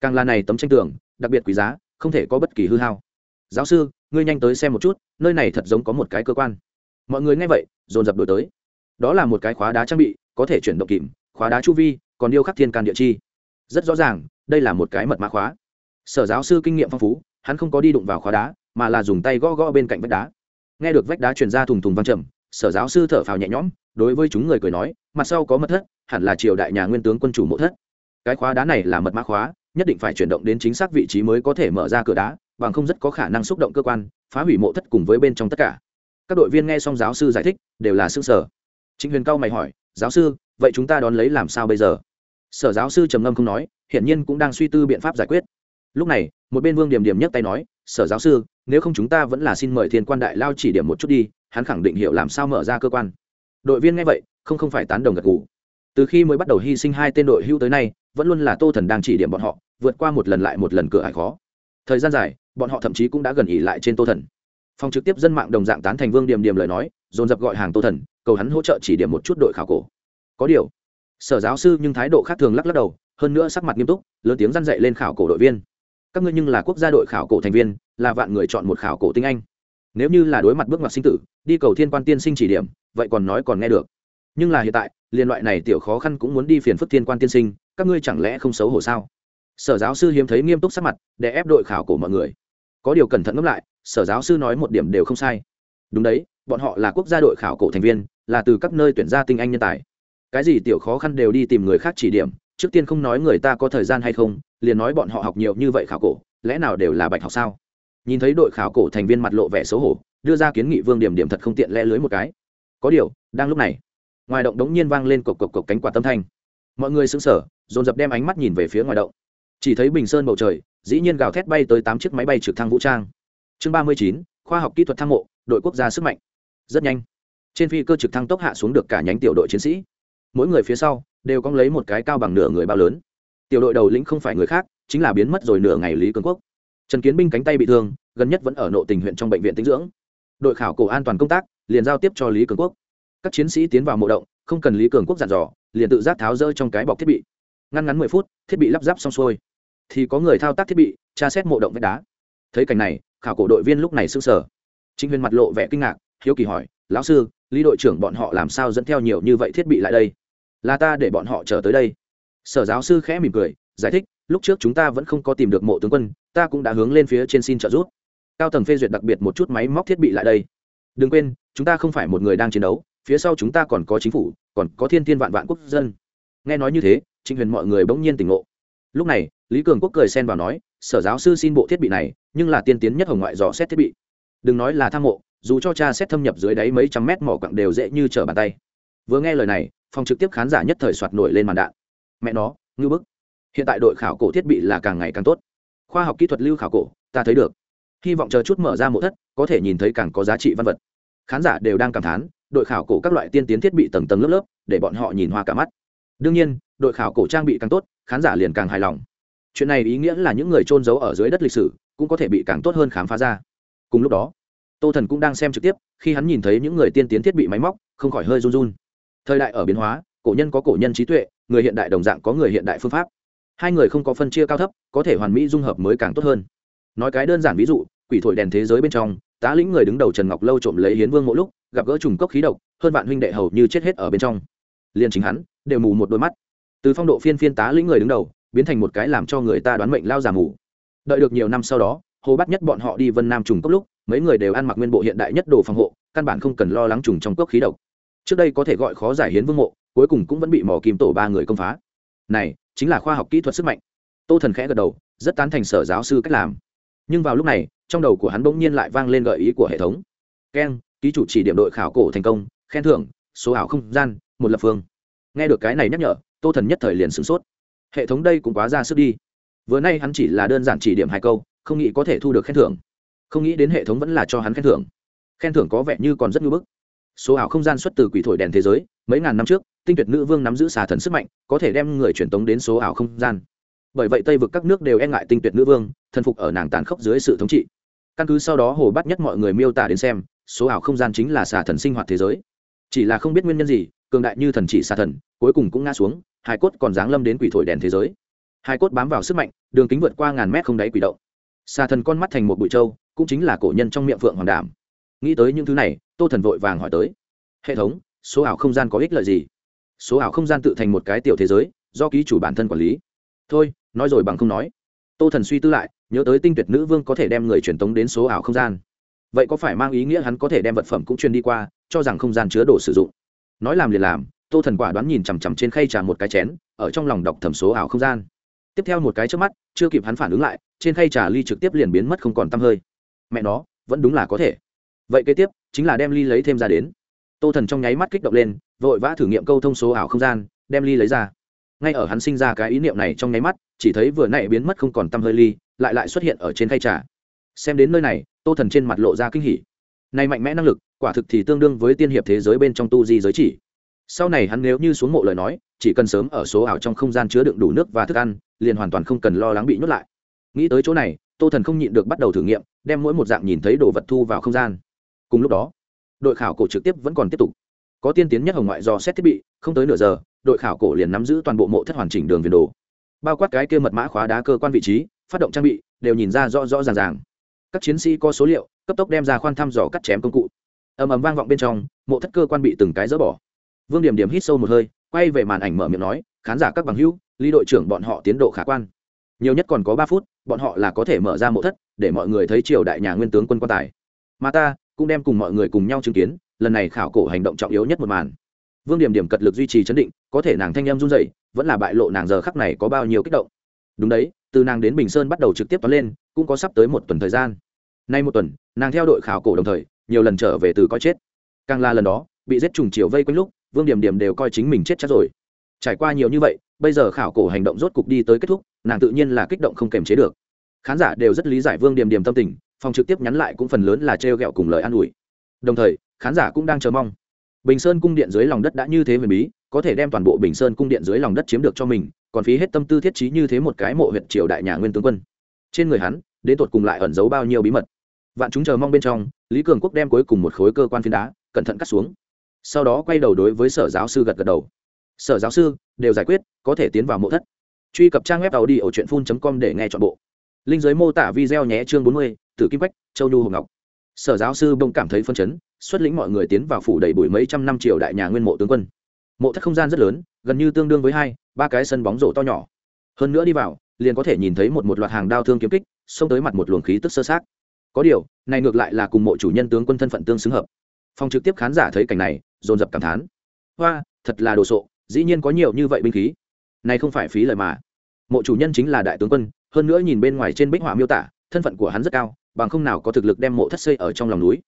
Càng là này tấm tranh tường, đặc biệt quý giá không thể có bất kỳ hư hao. Giáo sư, ngươi nhanh tới xem một chút, nơi này thật giống có một cái cơ quan. Mọi người nghe vậy, dồn dập đổi tới. Đó là một cái khóa đá trang bị, có thể chuyển động kìm, khóa đá chu vi, còn điêu khắc thiên can địa chi. Rất rõ ràng, đây là một cái mật mã khóa. Sở giáo sư kinh nghiệm phong phú, hắn không có đi đụng vào khóa đá, mà là dùng tay gõ gõ bên cạnh vách đá. Nghe được vách đá truyền ra thùng thùng văng trầm, sở giáo sư thở phào nhẹ nhõm, đối với chúng người cười nói, mặt sau có mật thất, hẳn là triều đại nhà nguyên tướng quân chủ mộ thất. Cái khóa đá này là mật mã khóa nhất định phải chuyển động đến chính xác vị trí mới có thể mở ra cửa đá, bằng không rất có khả năng xúc động cơ quan, phá hủy mộ thất cùng với bên trong tất cả. Các đội viên nghe xong giáo sư giải thích, đều là xương sở chính huyền cao mày hỏi, giáo sư, vậy chúng ta đón lấy làm sao bây giờ? Sở giáo sư trầm ngâm không nói, hiển nhiên cũng đang suy tư biện pháp giải quyết. Lúc này, một bên vương điểm điểm nhấc tay nói, sở giáo sư, nếu không chúng ta vẫn là xin mời thiên quan đại lao chỉ điểm một chút đi, hắn khẳng định hiểu làm sao mở ra cơ quan. Đội viên nghe vậy, không không phải tán đồng gật gù từ khi mới bắt đầu hy sinh hai tên đội hưu tới nay, vẫn luôn là tô thần đang chỉ điểm bọn họ, vượt qua một lần lại một lần cửa hải khó. Thời gian dài, bọn họ thậm chí cũng đã gần ỉ lại trên tô thần. Phòng trực tiếp dân mạng đồng dạng tán thành vương điểm điểm lời nói, dồn dập gọi hàng tô thần, cầu hắn hỗ trợ chỉ điểm một chút đội khảo cổ. Có điều, sở giáo sư nhưng thái độ khác thường lắc lắc đầu, hơn nữa sắc mặt nghiêm túc, lớn tiếng răn dậy lên khảo cổ đội viên. Các ngươi nhưng là quốc gia đội khảo cổ thành viên, là vạn người chọn một khảo cổ tinh anh. Nếu như là đối mặt bước ngoặt sinh tử, đi cầu thiên quan tiên sinh chỉ điểm, vậy còn nói còn nghe được. Nhưng là hiện tại liên loại này tiểu khó khăn cũng muốn đi phiền phức thiên quan tiên sinh, các ngươi chẳng lẽ không xấu hổ sao? Sở giáo sư hiếm thấy nghiêm túc sắc mặt, để ép đội khảo cổ mọi người. Có điều cẩn thận ngẫm lại, sở giáo sư nói một điểm đều không sai. Đúng đấy, bọn họ là quốc gia đội khảo cổ thành viên, là từ các nơi tuyển ra tinh anh nhân tài. Cái gì tiểu khó khăn đều đi tìm người khác chỉ điểm, trước tiên không nói người ta có thời gian hay không, liền nói bọn họ học nhiều như vậy khảo cổ, lẽ nào đều là bạch học sao? Nhìn thấy đội khảo cổ thành viên mặt lộ vẻ xấu hổ, đưa ra kiến nghị vương điểm điểm thật không tiện lẽ lưới một cái. Có điều, đang lúc này ngoài động đống nhiên vang lên cộc cộc cộc cánh quạt tâm thanh. Mọi người sững sờ, dồn dập đem ánh mắt nhìn về phía ngoài động. Chỉ thấy bình sơn bầu trời, dĩ nhiên gào thét bay tới tám chiếc máy bay trực thăng vũ trang. Chương ba mươi chín, khoa học kỹ thuật thăng mộ, đội quốc gia sức mạnh. Rất nhanh, trên phi cơ trực thăng tốc hạ xuống được cả nhánh tiểu đội chiến sĩ. Mỗi người phía sau đều cong lấy một cái cao bằng nửa người bao lớn. Tiểu đội đầu lĩnh không phải người khác, chính là biến mất rồi nửa ngày lý cường quốc. Trần kiến binh cánh tay bị thương, gần nhất vẫn ở nội tình huyện trong bệnh viện tinh dưỡng. Đội khảo cổ an toàn công tác, liền giao tiếp cho lý cường quốc các chiến sĩ tiến vào mộ động, không cần lý cường quốc dặn dò, liền tự giác tháo rỡ trong cái bọc thiết bị. Ngăn ngắn mười phút, thiết bị lắp ráp xong xuôi. Thì có người thao tác thiết bị, tra xét mộ động vách đá. Thấy cảnh này, khảo cổ đội viên lúc này s ư n g sở chính huyền mặt lộ vẻ kinh ngạc, hiếu kỳ hỏi, lão sư, lý đội trưởng bọn họ làm sao dẫn theo nhiều như vậy thiết bị lại đây? Là ta để bọn họ chờ tới đây. Sở giáo sư khẽ mỉm cười, giải thích, lúc trước chúng ta vẫn không có tìm được mộ tướng quân, ta cũng đã hướng lên phía trên xin trợ giúp. Cao tầng phê duyệt đặc biệt một chút máy móc thiết bị lại đây. Đừng quên, chúng ta không phải một người đang chiến đấu phía sau chúng ta còn có chính phủ, còn có thiên thiên vạn vạn quốc dân. Nghe nói như thế, trịnh huyền mọi người bỗng nhiên tỉnh ngộ. Lúc này, lý cường quốc cười xen vào nói, sở giáo sư xin bộ thiết bị này, nhưng là tiên tiến nhất hồng ngoại dò xét thiết bị. Đừng nói là tham mộ, dù cho cha xét thâm nhập dưới đáy mấy trăm mét mỏ quặng đều dễ như trở bàn tay. Vừa nghe lời này, phòng trực tiếp khán giả nhất thời soạt nổi lên màn đạn. Mẹ nó, ngư bức. Hiện tại đội khảo cổ thiết bị là càng ngày càng tốt. Khoa học kỹ thuật lưu khảo cổ, ta thấy được. Hy vọng chờ chút mở ra mộ thất, có thể nhìn thấy càng có giá trị văn vật. Khán giả đều đang cảm thán đội khảo cổ các loại tiên tiến thiết bị tầng tầng lớp lớp, để bọn họ nhìn hoa cả mắt. Đương nhiên, đội khảo cổ trang bị càng tốt, khán giả liền càng hài lòng. Chuyện này ý nghĩa là những người trôn giấu ở dưới đất lịch sử, cũng có thể bị càng tốt hơn khám phá ra. Cùng lúc đó, tô thần cũng đang xem trực tiếp, khi hắn nhìn thấy những người tiên tiến thiết bị máy móc, không khỏi hơi run run. Thời đại ở biến hóa, cổ nhân có cổ nhân trí tuệ, người hiện đại đồng dạng có người hiện đại phương pháp. Hai người không có phân chia cao thấp, có thể hoàn mỹ dung hợp mới càng tốt hơn. Nói cái đơn giản ví dụ, quỷ thổi đèn thế giới bên trong, tá lĩnh người đứng đầu trần ngọc lâu trộm lấy hiến vương mỗi lúc gặp gỡ trùng cốc khí độc, hơn vạn huynh đệ hầu như chết hết ở bên trong. Liền chính hắn, đều mù một đôi mắt. Từ phong độ phiên phiên tá lĩnh người đứng đầu, biến thành một cái làm cho người ta đoán mệnh lao giả mù. Đợi được nhiều năm sau đó, hồ bắt nhất bọn họ đi vân nam trùng cốc lúc, mấy người đều ăn mặc nguyên bộ hiện đại nhất đồ phòng hộ, căn bản không cần lo lắng trùng trong cốc khí độc. Trước đây có thể gọi khó giải hiến vương mộ, cuối cùng cũng vẫn bị mỏ kim tổ ba người công phá. Này, chính là khoa học kỹ thuật sức mạnh. Tô thần khẽ gật đầu, rất tán thành sở giáo sư cách làm. Nhưng vào lúc này, trong đầu của hắn bỗng nhiên lại vang lên gợi ý của hệ thống. Keng ký chủ chỉ điểm đội khảo cổ thành công, khen thưởng, số ảo không gian, một lập phương. Nghe được cái này nhắc nhở, tô thần nhất thời liền sửng sốt. Hệ thống đây cũng quá ra sức đi. Vừa nay hắn chỉ là đơn giản chỉ điểm hai câu, không nghĩ có thể thu được khen thưởng. Không nghĩ đến hệ thống vẫn là cho hắn khen thưởng. Khen thưởng có vẻ như còn rất ngưỡng bức. Số ảo không gian xuất từ quỷ thổi đèn thế giới, mấy ngàn năm trước, tinh tuyệt nữ vương nắm giữ xà thần sức mạnh, có thể đem người truyền tống đến số ảo không gian. Bởi vậy tây vực các nước đều e ngại tinh tuyệt nữ vương, thần phục ở nàng tàn khốc dưới sự thống trị. Căn cứ sau đó hồ bắt nhất mọi người miêu tả đến xem số ảo không gian chính là xà thần sinh hoạt thế giới. Chỉ là không biết nguyên nhân gì, cường đại như thần chỉ xà thần, cuối cùng cũng ngã xuống hải cốt còn giáng lâm đến quỷ thổi đèn thế giới. Hải cốt bám vào sức mạnh, đường kính vượt qua ngàn mét không đáy quỷ động. Xà thần con mắt thành một bụi trâu, cũng chính là cổ nhân trong miệng phượng hoàng đảm nghĩ tới những thứ này, tô thần vội vàng hỏi tới. Hệ thống, số ảo không gian có ích lợi gì? Số ảo không gian tự thành một cái tiểu thế giới, do ký chủ bản thân quản lý. Thôi, nói rồi bằng không nói. Tô thần suy tư lại, nhớ tới tinh tuyệt nữ vương có thể đem người truyền tống đến số ảo không gian vậy có phải mang ý nghĩa hắn có thể đem vật phẩm cũng truyền đi qua, cho rằng không gian chứa đồ sử dụng? Nói làm liền làm, tô thần quả đoán nhìn chằm chằm trên khay trà một cái chén, ở trong lòng đọc thẩm số ảo không gian. Tiếp theo một cái trước mắt, chưa kịp hắn phản ứng lại, trên khay trà ly trực tiếp liền biến mất không còn t hơi. Mẹ nó, vẫn đúng là có thể. Vậy kế tiếp, chính là đem ly lấy thêm ra đến. Tô thần trong nháy mắt kích động lên, vội vã thử nghiệm câu thông số ảo không gian, đem ly lấy ra. Ngay ở hắn sinh ra cái ý niệm này trong nháy mắt, chỉ thấy vừa nãy biến mất không còn tăm hơi ly, lại lại xuất hiện ở trên khay trà xem đến nơi này, tô thần trên mặt lộ ra kinh hỉ. Này mạnh mẽ năng lực, quả thực thì tương đương với tiên hiệp thế giới bên trong tu di giới chỉ. Sau này hắn nếu như xuống mộ lời nói, chỉ cần sớm ở số ảo trong không gian chứa đựng đủ nước và thức ăn, liền hoàn toàn không cần lo lắng bị nhốt lại. Nghĩ tới chỗ này, tô thần không nhịn được bắt đầu thử nghiệm, đem mỗi một dạng nhìn thấy đồ vật thu vào không gian. Cùng lúc đó, đội khảo cổ trực tiếp vẫn còn tiếp tục. Có tiên tiến nhất hồng ngoại do xét thiết bị, không tới nửa giờ, đội khảo cổ liền nắm giữ toàn bộ mộ thất hoàn chỉnh đường viền đồ. Bao quát cái kia mật mã khóa đá cơ quan vị trí, phát động trang bị, đều nhìn ra rõ rõ ràng ràng các chiến sĩ có số liệu, cấp tốc đem ra khoan thăm dò cắt chém công cụ. Ầm ầm vang vọng bên trong, mộ thất cơ quan bị từng cái dỡ bỏ. Vương điểm điểm hít sâu một hơi, quay về màn ảnh mở miệng nói, khán giả các bằng hữu ly đội trưởng bọn họ tiến độ khả quan. Nhiều nhất còn có ba phút, bọn họ là có thể mở ra mộ thất, để mọi người thấy triều đại nhà nguyên tướng quân quan tài. Mà ta, cũng đem cùng mọi người cùng nhau chứng kiến, lần này khảo cổ hành động trọng yếu nhất một màn. Vương điểm điểm cật lực duy trì chấn định, có thể nàng thanh em run dậy vẫn là bại lộ nàng giờ khắc này có bao nhiêu kích động. Đúng đấy, từ nàng đến bình sơn bắt đầu trực tiếp toán lên cũng có sắp tới một tuần thời gian. Nay một tuần, nàng theo đội khảo cổ đồng thời, nhiều lần trở về từ coi chết. Càng là lần đó, bị giết trùng chiều vây quanh lúc, vương điểm điểm đều coi chính mình chết chắc rồi. Trải qua nhiều như vậy, bây giờ khảo cổ hành động rốt cục đi tới kết thúc, nàng tự nhiên là kích động không kềm chế được. Khán giả đều rất lý giải vương điểm điểm tâm tình, phòng trực tiếp nhắn lại cũng phần lớn là trêu ghẹo cùng lời an ủi. Đồng thời, khán giả cũng đang chờ mong. Bình sơn cung điện dưới lòng đất đã như thế huyền bí, có thể đem toàn bộ bình sơn cung điện dưới lòng đất chiếm được cho mình, còn phí hết tâm tư thiết trí như thế một cái mộ huyện triều đại nhà nguyên tướng quân trên người hắn, đến tột cùng lại ẩn giấu bao nhiêu bí mật? Vạn chúng chờ mong bên trong, lý cường quốc đem cuối cùng một khối cơ quan phiến đá, cẩn thận cắt xuống. Sau đó quay đầu đối với sở giáo sư gật gật đầu. Sở giáo sư, đều giải quyết, có thể tiến vào mộ thất. Truy cập trang web tàu đi ở truyện phun com để nghe chọn bộ. Linh giới mô tả video nhé chương bốn mươi, tử kim quách, châu nhu hồng ngọc. Sở giáo sư bông cảm thấy phân chấn, xuất lĩnh mọi người tiến vào phủ đầy bụi mấy trăm năm triệu đại nhà nguyên mộ tướng quân. Mộ thất không gian rất lớn, gần như tương đương với hai, ba cái sân bóng rổ to nhỏ. Hơn nữa đi vào liền có thể nhìn thấy một một loạt hàng đao thương kiếm kích, xông tới mặt một luồng khí tức sơ sát. Có điều, này ngược lại là cùng mộ chủ nhân tướng quân thân phận tương xứng hợp. Phòng trực tiếp khán giả thấy cảnh này, dồn dập cảm thán. Hoa, thật là đồ sộ, dĩ nhiên có nhiều như vậy binh khí. Này không phải phí lời mà. Mộ chủ nhân chính là đại tướng quân, hơn nữa nhìn bên ngoài trên bích họa miêu tả, thân phận của hắn rất cao, bằng không nào có thực lực đem mộ thất xây ở trong lòng núi.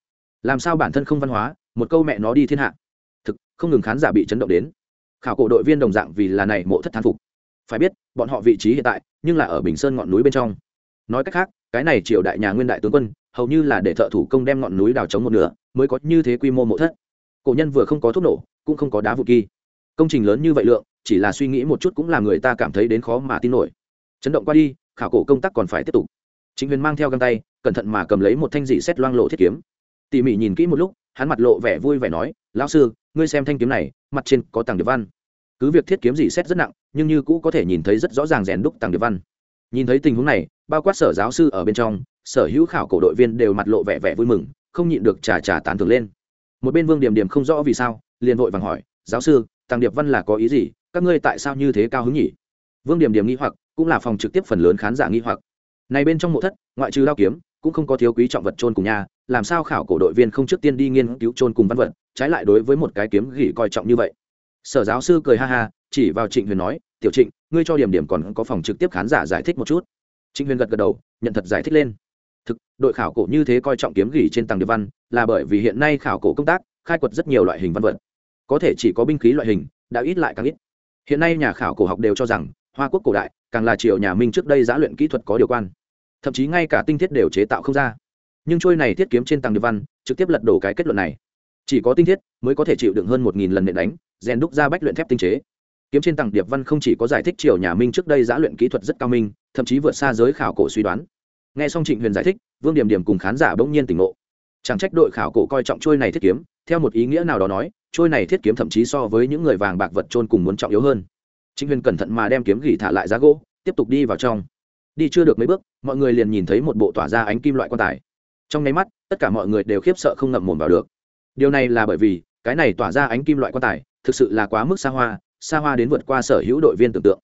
Làm sao bản thân không văn hóa, một câu mẹ nó đi thiên hạ. Thực, không ngừng khán giả bị chấn động đến. Khảo cổ đội viên đồng dạng vì là này mộ thất thán phục phải biết, bọn họ vị trí hiện tại nhưng là ở bình sơn ngọn núi bên trong. Nói cách khác, cái này triều đại nhà nguyên đại tướng quân, hầu như là để thợ thủ công đem ngọn núi đào chống một nửa, mới có như thế quy mô mộ thất. Cổ nhân vừa không có thuốc nổ, cũng không có đá vụ kỳ. Công trình lớn như vậy lượng, chỉ là suy nghĩ một chút cũng làm người ta cảm thấy đến khó mà tin nổi. Chấn động qua đi, khảo cổ công tác còn phải tiếp tục. Chính huyền mang theo găng tay, cẩn thận mà cầm lấy một thanh dị xét loang lộ thiết kiếm. Tỉ mỉ nhìn kỹ một lúc, hắn mặt lộ vẻ vui vẻ nói, lão sư, ngươi xem thanh kiếm này, mặt trên có tàng điệp văn cứ việc thiết kiếm dị xét rất nặng, nhưng như cũ có thể nhìn thấy rất rõ ràng rèn đúc tàng điệp văn. Nhìn thấy tình huống này, bao quát sở giáo sư ở bên trong, sở hữu khảo cổ đội viên đều mặt lộ vẻ vẻ vui mừng, không nhịn được trà trà tán thưởng lên. Một bên vương điểm điểm không rõ vì sao, liền vội vàng hỏi, giáo sư, tàng điệp văn là có ý gì? Các ngươi tại sao như thế cao hứng nhỉ? Vương điểm điểm nghi hoặc, cũng là phòng trực tiếp phần lớn khán giả nghi hoặc. Này bên trong mộ thất, ngoại trừ đao kiếm, cũng không có thiếu quý trọng vật trôn cùng nhà, làm sao khảo cổ đội viên không trước tiên đi nghiên cứu trôn cùng văn vật, trái lại đối với một cái kiếm gỉ coi trọng như vậy? Sở giáo sư cười ha ha, chỉ vào trịnh huyền nói, tiểu trịnh, ngươi cho điểm điểm còn có phòng trực tiếp khán giả giải thích một chút. Trịnh huyền gật gật đầu, nhận thật giải thích lên. Thực, đội khảo cổ như thế coi trọng kiếm gỉ trên tầng địa văn, là bởi vì hiện nay khảo cổ công tác, khai quật rất nhiều loại hình văn vật. Có thể chỉ có binh khí loại hình, đã ít lại càng ít. Hiện nay nhà khảo cổ học đều cho rằng, hoa quốc cổ đại, càng là triều nhà minh trước đây giã luyện kỹ thuật có điều quan. Thậm chí ngay cả tinh thiết đều chế tạo không ra. Nhưng trôi này thiết kiếm trên tầng địa văn, trực tiếp lật đổ cái kết luận này. Chỉ có tinh thiết mới có thể chịu đựng hơn một nghìn lần nện đánh rèn đúc ra bách luyện thép tinh chế. Kiếm trên tầng điệp văn không chỉ có giải thích triều nhà minh trước đây giã luyện kỹ thuật rất cao minh, thậm chí vượt xa giới khảo cổ suy đoán. Nghe xong trịnh huyền giải thích, vương điểm điểm cùng khán giả bỗng nhiên tỉnh ngộ. Chẳng trách đội khảo cổ coi trọng trôi này thiết kiếm, theo một ý nghĩa nào đó nói, trôi này thiết kiếm thậm chí so với những người vàng bạc vật trôn cùng muốn trọng yếu hơn. Trịnh huyền cẩn thận mà đem kiếm gỉ thả lại giá gỗ, tiếp tục đi vào trong. Đi chưa được mấy bước, mọi người liền nhìn thấy một bộ tỏa ra ánh kim loại quan tài. Trong nháy mắt, tất cả mọi người đều khiếp sợ không ngậm mồm vào được. Điều này là bởi vì, cái này tỏa ra ánh kim loại quan tài thực sự là quá mức xa hoa xa hoa đến vượt qua sở hữu đội viên tưởng tượng.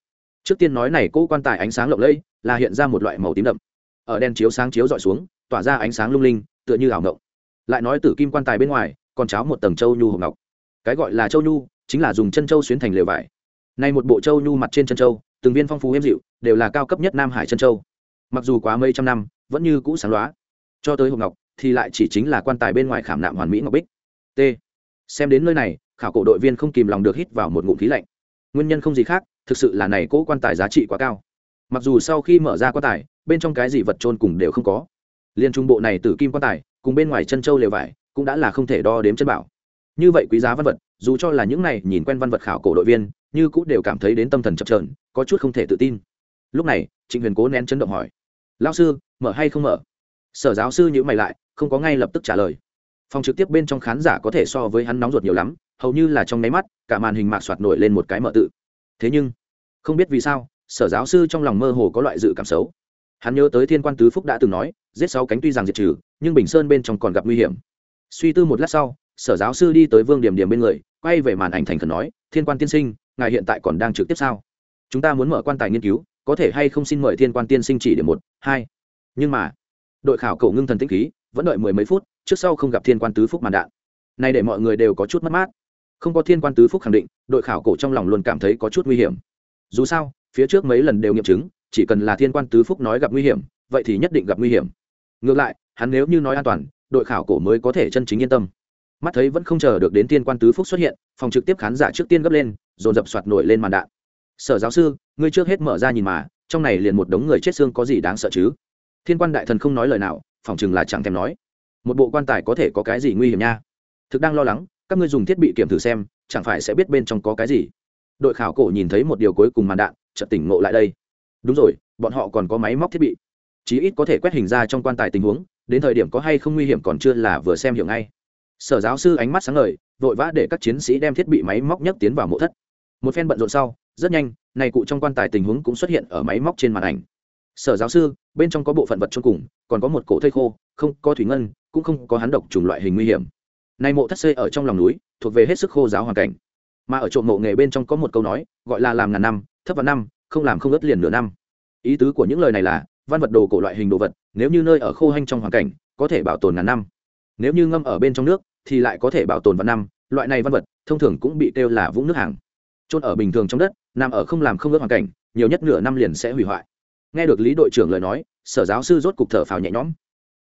Trước tiên nói này cỗ quan tài ánh sáng lộng lẫy, là hiện ra một loại màu tím đậm. Ở đèn chiếu sáng chiếu dọi xuống, tỏa ra ánh sáng lung linh, tựa như ảo ngộng. Lại nói tử kim quan tài bên ngoài, còn cháo một tầng châu nhu hồng ngọc. Cái gọi là châu nhu, chính là dùng chân châu xuyến thành lều vải. Nay một bộ châu nhu mặt trên chân châu, từng viên phong phú hiếm dịu, đều là cao cấp nhất nam hải chân châu. Mặc dù quá mấy trăm năm, vẫn như cũ sáng loá cho tới hộp ngọc, thì lại chỉ chính là quan tài bên ngoài khảm nạm hoàn mỹ ngọc bích. T. Xem đến nơi này khảo cổ đội viên không kìm lòng được hít vào một ngụm khí lạnh. Nguyên nhân không gì khác, thực sự là này cỗ quan tài giá trị quá cao. Mặc dù sau khi mở ra quan tài, bên trong cái gì vật trôn cùng đều không có. Liên trung bộ này từ kim quan tài, cùng bên ngoài chân châu lều vải, cũng đã là không thể đo đếm chân bảo. Như vậy quý giá văn vật, dù cho là những này nhìn quen văn vật khảo cổ đội viên, như cũng đều cảm thấy đến tâm thần chập trờn có chút không thể tự tin. Lúc này, trịnh huyền cố nén chấn động hỏi lao sư, mở hay không mở? Sở giáo sư nhữ mày lại, không có ngay lập tức trả lời. Phòng trực tiếp bên trong khán giả có thể so với hắn nóng ruột nhiều lắm hầu như là trong nháy mắt, cả màn hình mạc soạt nổi lên một cái mở tự. Thế nhưng, không biết vì sao, sở giáo sư trong lòng mơ hồ có loại dự cảm xấu. Hắn nhớ tới thiên quan tứ phúc đã từng nói, giết sáu cánh tuy rằng diệt trừ, nhưng bình sơn bên trong còn gặp nguy hiểm. Suy tư một lát sau, sở giáo sư đi tới vương điểm điểm bên người, quay về màn ảnh thành khẩn nói, thiên quan tiên sinh, ngài hiện tại còn đang trực tiếp sao? Chúng ta muốn mở quan tài nghiên cứu, có thể hay không xin mời thiên quan tiên sinh chỉ điểm một, hai? Nhưng mà, đội khảo cầu ngưng thần tĩnh khí, vẫn đợi mười mấy phút, trước sau không gặp thiên quan tứ phúc màn đạn. Nay để mọi người đều có chút mất mát không có thiên quan tứ phúc khẳng định, đội khảo cổ trong lòng luôn cảm thấy có chút nguy hiểm. Dù sao, phía trước mấy lần đều nghiệm chứng, chỉ cần là thiên quan tứ phúc nói gặp nguy hiểm, vậy thì nhất định gặp nguy hiểm. Ngược lại, hắn nếu như nói an toàn, đội khảo cổ mới có thể chân chính yên tâm. Mắt thấy vẫn không chờ được đến thiên quan tứ phúc xuất hiện, phòng trực tiếp khán giả trước tiên gấp lên, dồn dập soạt nổi lên màn đạn. Sở giáo sư, ngươi trước hết mở ra nhìn mà, trong này liền một đống người chết xương có gì đáng sợ chứ? Thiên quan đại thần không nói lời nào, phòng chừng là chẳng thèm nói. Một bộ quan tài có thể có cái gì nguy hiểm nha? Thực đang lo lắng các ngươi dùng thiết bị kiểm thử xem, chẳng phải sẽ biết bên trong có cái gì. Đội khảo cổ nhìn thấy một điều cuối cùng màn đạn, chợt tỉnh ngộ lại đây. Đúng rồi, bọn họ còn có máy móc thiết bị. Chí ít có thể quét hình ra trong quan tài tình huống, đến thời điểm có hay không nguy hiểm còn chưa là vừa xem hiểu ngay. Sở giáo sư ánh mắt sáng ngời, vội vã để các chiến sĩ đem thiết bị máy móc nhấc tiến vào mộ thất. Một phen bận rộn sau, rất nhanh, này cụ trong quan tài tình huống cũng xuất hiện ở máy móc trên màn ảnh. Sở giáo sư, bên trong có bộ phận vật cho cùng, còn có một cổ thây khô, không có thủy ngân, cũng không có hắn độc trùng loại hình nguy hiểm này mộ thất xê ở trong lòng núi, thuộc về hết sức khô giáo hoàn cảnh. Mà ở trộm mộ nghề bên trong có một câu nói, gọi là làm ngàn năm, thấp vào năm, không làm không ớt liền nửa năm. Ý tứ của những lời này là, văn vật đồ cổ loại hình đồ vật, nếu như nơi ở khô hanh trong hoàn cảnh, có thể bảo tồn ngàn năm. Nếu như ngâm ở bên trong nước, thì lại có thể bảo tồn vạn năm, loại này văn vật, thông thường cũng bị kêu là vũng nước hàng. Trôn ở bình thường trong đất, nằm ở không làm không ước hoàn cảnh, nhiều nhất nửa năm liền sẽ hủy hoại. Nghe được lý đội trưởng lời nói, sở giáo sư rốt cục thở phào nhẹ nhõm.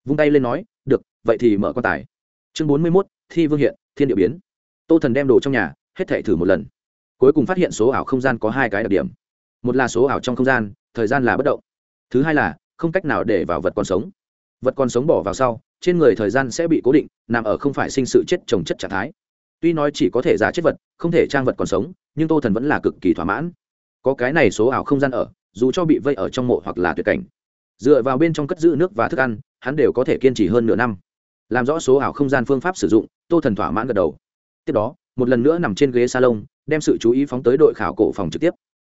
Vung tay lên nói, được, vậy thì mở quan tài. Chương bốn mươi mốt thi vương hiện, thiên địa biến. Tô thần đem đồ trong nhà, hết thể thử một lần. Cuối cùng phát hiện số ảo không gian có hai cái đặc điểm. Một là số ảo trong không gian, thời gian là bất động. Thứ hai là, không cách nào để vào vật còn sống. Vật còn sống bỏ vào sau, trên người thời gian sẽ bị cố định, nằm ở không phải sinh sự chết trồng chất trạng thái. Tuy nói chỉ có thể giả chết vật, không thể trang vật còn sống, nhưng tô thần vẫn là cực kỳ thỏa mãn. Có cái này số ảo không gian ở, dù cho bị vây ở trong mộ hoặc là tuyệt cảnh, dựa vào bên trong cất giữ nước và thức ăn, hắn đều có thể kiên trì hơn nửa năm làm rõ số ảo không gian phương pháp sử dụng, tô thần thỏa mãn gật đầu. Tiếp đó, một lần nữa nằm trên ghế salon, đem sự chú ý phóng tới đội khảo cổ phòng trực tiếp.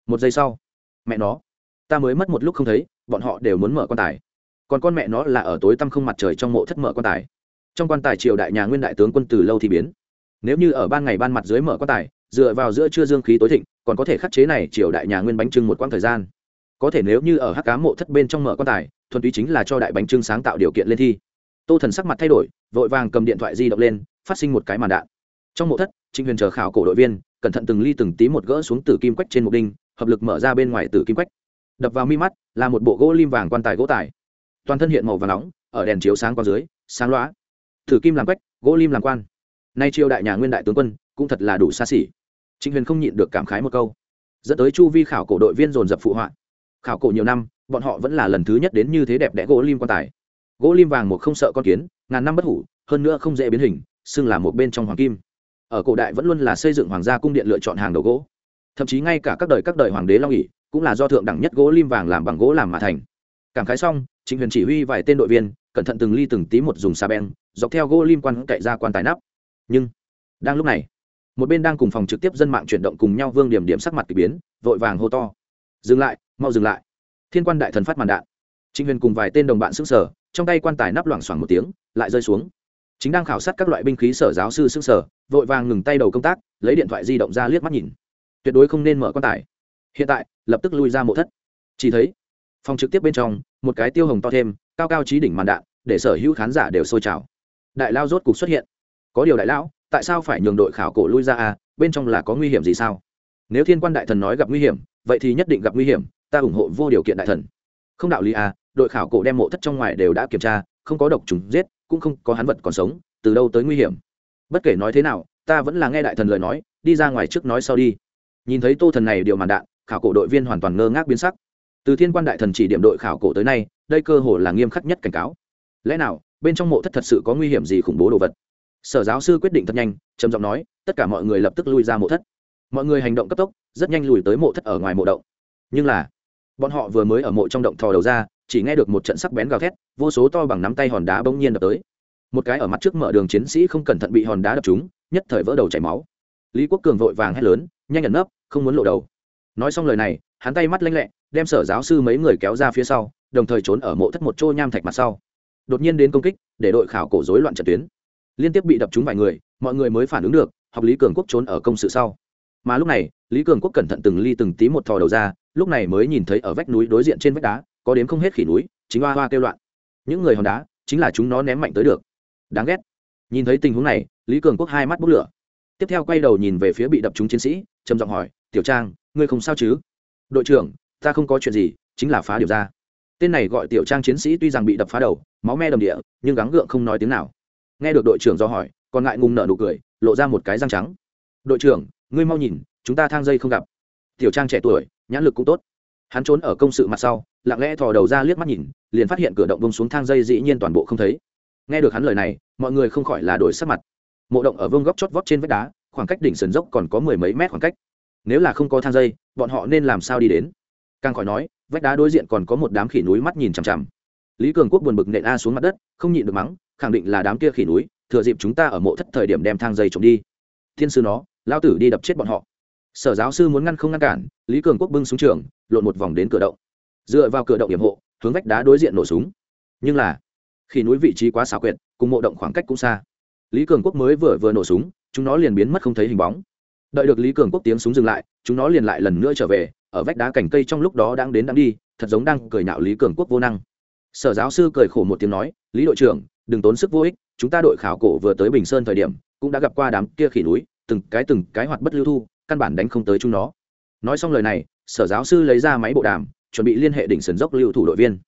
Một giây sau, mẹ nó, ta mới mất một lúc không thấy, bọn họ đều muốn mở quan tài. Còn con mẹ nó là ở tối tăm không mặt trời trong mộ thất mở quan tài. Trong quan tài triều đại nhà nguyên đại tướng quân từ lâu thì biến. Nếu như ở ban ngày ban mặt dưới mở quan tài, dựa vào giữa trưa dương khí tối thịnh, còn có thể khắc chế này triều đại nhà nguyên bánh trưng một quãng thời gian. Có thể nếu như ở hắc cá mộ thất bên trong mở quan tài, thuần túy chính là cho đại bánh trưng sáng tạo điều kiện lên thi tô thần sắc mặt thay đổi, vội vàng cầm điện thoại di động lên, phát sinh một cái màn đạn. Trong mộ thất, trịnh huyền chờ khảo cổ đội viên, cẩn thận từng ly từng tí một gỡ xuống từ kim quách trên mục đinh, hợp lực mở ra bên ngoài từ kim quách. Đập vào mi mắt, là một bộ gỗ lim vàng quan tài gỗ tài toàn thân hiện màu và nóng, ở đèn chiếu sáng qua dưới, sáng loá. Thử kim làm quách, gỗ lim làm quan. Nay triều đại nhà nguyên đại tướng quân, cũng thật là đủ xa xỉ. Trịnh huyền không nhịn được cảm khái một câu. Dẫn tới chu vi khảo cổ đội viên dồn dập phụ họa. Khảo cổ nhiều năm, bọn họ vẫn là lần thứ nhất đến như thế đẹp đẽ gỗ lim quan tài gỗ lim vàng một không sợ con kiến, ngàn năm bất hủ, hơn nữa không dễ biến hình, xưng là một bên trong hoàng kim. Ở cổ đại vẫn luôn là xây dựng hoàng gia cung điện lựa chọn hàng đầu gỗ. Thậm chí ngay cả các đời các đời hoàng đế long ỉ cũng là do thượng đẳng nhất gỗ lim vàng làm bằng gỗ làm mà thành. Cảm khái xong chính huyền chỉ huy vài tên đội viên, cẩn thận từng ly từng tí một dùng xà beng, dọc theo gỗ lim quan cậy ra quan tài nắp. Nhưng, đang lúc này, một bên đang cùng phòng trực tiếp dân mạng chuyển động cùng nhau vương điểm điểm sắc mặt k ỳ biến, vội vàng hô to. Dừng lại, mau dừng lại. Thiên quan đại thần phát màn đạn. Trịnh huyền cùng vài tên đồng bạn xứng sở trong tay quan tài nắp loảng xoảng một tiếng, lại rơi xuống. Chính đang khảo sát các loại binh khí sở giáo sư xứng sở vội vàng ngừng tay đầu công tác, lấy điện thoại di động ra liếc mắt nhìn. Tuyệt đối không nên mở quan tài. Hiện tại, lập tức lui ra mộ thất. Chỉ thấy, phòng trực tiếp bên trong, một cái tiêu hồng to thêm, cao cao trí đỉnh màn đạn, để sở hữu khán giả đều sôi trào. Đại lao rốt cục xuất hiện. Có điều đại lão, tại sao phải nhường đội khảo cổ lui ra à? Bên trong là có nguy hiểm gì sao? Nếu thiên quan đại thần nói gặp nguy hiểm, vậy thì nhất định gặp nguy hiểm, ta ủng hộ vô điều kiện đại thần không đạo lý à đội khảo cổ đem mộ thất trong ngoài đều đã kiểm tra, không có độc trùng giết, cũng không có hắn vật còn sống, từ đâu tới nguy hiểm? Bất kể nói thế nào, ta vẫn là nghe đại thần lời nói, đi ra ngoài trước nói sau đi. Nhìn thấy tô thần này điều màn đạn, khảo cổ đội viên hoàn toàn ngơ ngác biến sắc. Từ thiên quan đại thần chỉ điểm đội khảo cổ tới nay, đây cơ hồ là nghiêm khắc nhất cảnh cáo. Lẽ nào, bên trong mộ thất thật sự có nguy hiểm gì khủng bố đồ vật? Sở giáo sư quyết định thật nhanh, trầm giọng nói, tất cả mọi người lập tức lui ra mộ thất. Mọi người hành động cấp tốc, rất nhanh lùi tới mộ thất ở ngoài mộ động. Nhưng là bọn họ vừa mới ở mộ trong động thò đầu ra, chỉ nghe được một trận sắc bén gào thét, vô số to bằng nắm tay hòn đá bỗng nhiên đập tới. Một cái ở mặt trước mở đường chiến sĩ không cẩn thận bị hòn đá đập trúng, nhất thời vỡ đầu chảy máu. Lý quốc cường vội vàng hét lớn, nhanh ẩn nấp, không muốn lộ đầu. Nói xong lời này, hắn tay mắt lanh lẹ, đem sở giáo sư mấy người kéo ra phía sau, đồng thời trốn ở mộ thất một chỗ nham thạch mặt sau. Đột nhiên đến công kích, để đội khảo cổ rối loạn trận tuyến. Liên tiếp bị đập trúng vài người, mọi người mới phản ứng được, học lý cường quốc trốn ở công sự sau mà lúc này, lý cường quốc cẩn thận từng ly từng tí một thò đầu ra, lúc này mới nhìn thấy ở vách núi đối diện trên vách đá, có đếm không hết khỉ núi, chính hoa hoa kêu loạn. Những người hòn đá, chính là chúng nó ném mạnh tới được. Đáng ghét. Nhìn thấy tình huống này, lý cường quốc hai mắt bốc lửa. Tiếp theo quay đầu nhìn về phía bị đập trúng chiến sĩ, trầm giọng hỏi, tiểu trang, ngươi không sao chứ? Đội trưởng, ta không có chuyện gì, chính là phá điều ra. Tên này gọi tiểu trang chiến sĩ tuy rằng bị đập phá đầu, máu me đầm địa, nhưng gắng gượng không nói tiếng nào. Nghe được đội trưởng do hỏi, còn ngại ngùng nợ nụ cười, lộ ra một cái răng trắng. Đội trưởng ngươi mau nhìn, chúng ta thang dây không gặp. Tiểu trang trẻ tuổi, nhãn lực cũng tốt. Hắn trốn ở công sự mặt sau, lặng lẽ thò đầu ra liếc mắt nhìn, liền phát hiện cửa động bông xuống thang dây dĩ nhiên toàn bộ không thấy. Nghe được hắn lời này, mọi người không khỏi là đổi sắc mặt. Mộ động ở vương góc chót vót trên vách đá, khoảng cách đỉnh sườn dốc còn có mười mấy mét khoảng cách. Nếu là không có thang dây, bọn họ nên làm sao đi đến? Càng khỏi nói, vách đá đối diện còn có một đám khỉ núi mắt nhìn chằm chằm. Lý cường quốc buồn bực nện a xuống mặt đất, không nhịn được mắng, khẳng định là đám kia khỉ núi, thừa dịp chúng ta ở mộ thất thời điểm đem thang dây trộm đi. Thiên sư nó lao tử đi đập chết bọn họ. Sở giáo sư muốn ngăn không ngăn cản, lý cường quốc bưng xuống trường, lộn một vòng đến cửa động. Dựa vào cửa động hiểm hộ, hướng vách đá đối diện nổ súng. Nhưng là, khi núi vị trí quá xảo quyệt, cùng mộ động khoảng cách cũng xa. Lý cường quốc mới vừa vừa nổ súng, chúng nó liền biến mất không thấy hình bóng. Đợi được lý cường quốc tiếng súng dừng lại, chúng nó liền lại lần nữa trở về, ở vách đá cành cây trong lúc đó đang đến đang đi, thật giống đang cười nhạo lý cường quốc vô năng. Sở giáo sư cười khổ một tiếng nói, lý đội trưởng, đừng tốn sức vô ích, chúng ta đội khảo cổ vừa tới bình sơn thời điểm, cũng đã gặp qua đám kia khỉ núi từng cái từng cái hoạt bất lưu thu, căn bản đánh không tới chúng nó. Nói xong lời này, sở giáo sư lấy ra máy bộ đàm, chuẩn bị liên hệ đỉnh sườn dốc lưu thủ đội viên.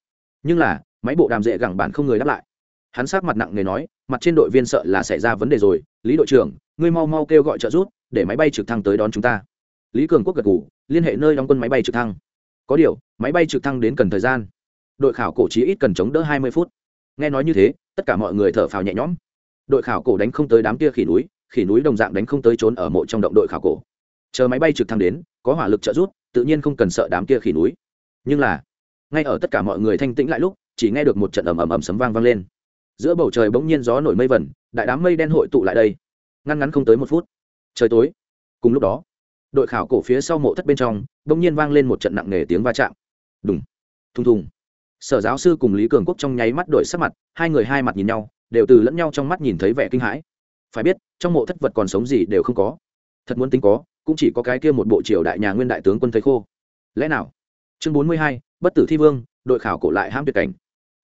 Nhưng là, máy bộ đàm dễ gẳng bản không người đáp lại. Hắn sát mặt nặng người nói, mặt trên đội viên sợ là xảy ra vấn đề rồi, lý đội trưởng, ngươi mau mau kêu gọi trợ giúp, để máy bay trực thăng tới đón chúng ta. Lý cường quốc gật ngủ liên hệ nơi đóng quân máy bay trực thăng. Có điều, máy bay trực thăng đến cần thời gian. Đội khảo cổ chí ít cần chống đỡ hai mươi phút. Nghe nói như thế, tất cả mọi người thở phào nhẹ nhõm. Đội khảo cổ đánh không tới đám kia khỉ núi khỉ núi đồng dạng đánh không tới trốn ở mộ trong động đội khảo cổ. Chờ máy bay trực thăng đến, có hỏa lực trợ giúp, tự nhiên không cần sợ đám kia khỉ núi. Nhưng là, ngay ở tất cả mọi người thanh tĩnh lại lúc, chỉ nghe được một trận ầm ầm ầm sấm vang vang lên. Giữa bầu trời bỗng nhiên gió nổi mây vẩn, đại đám mây đen hội tụ lại đây. Ngăn ngắn không tới một phút. Trời tối. Cùng lúc đó, đội khảo cổ phía sau mộ thất bên trong, bỗng nhiên vang lên một trận nặng nề tiếng va chạm. Đùng. Thùng thùng. Sở giáo sư cùng lý cường quốc trong nháy mắt đổi sắc mặt, hai người hai mặt nhìn nhau, đều từ lẫn nhau trong mắt nhìn thấy vẻ kinh hãi phải biết, trong mộ thất vật còn sống gì đều không có. Thật muốn tính có, cũng chỉ có cái kia một bộ triều đại nhà nguyên đại tướng quân thấy khô. Lẽ nào? Chương bốn mươi hai, bất tử thi vương, đội khảo cổ lại ham tuyệt cảnh.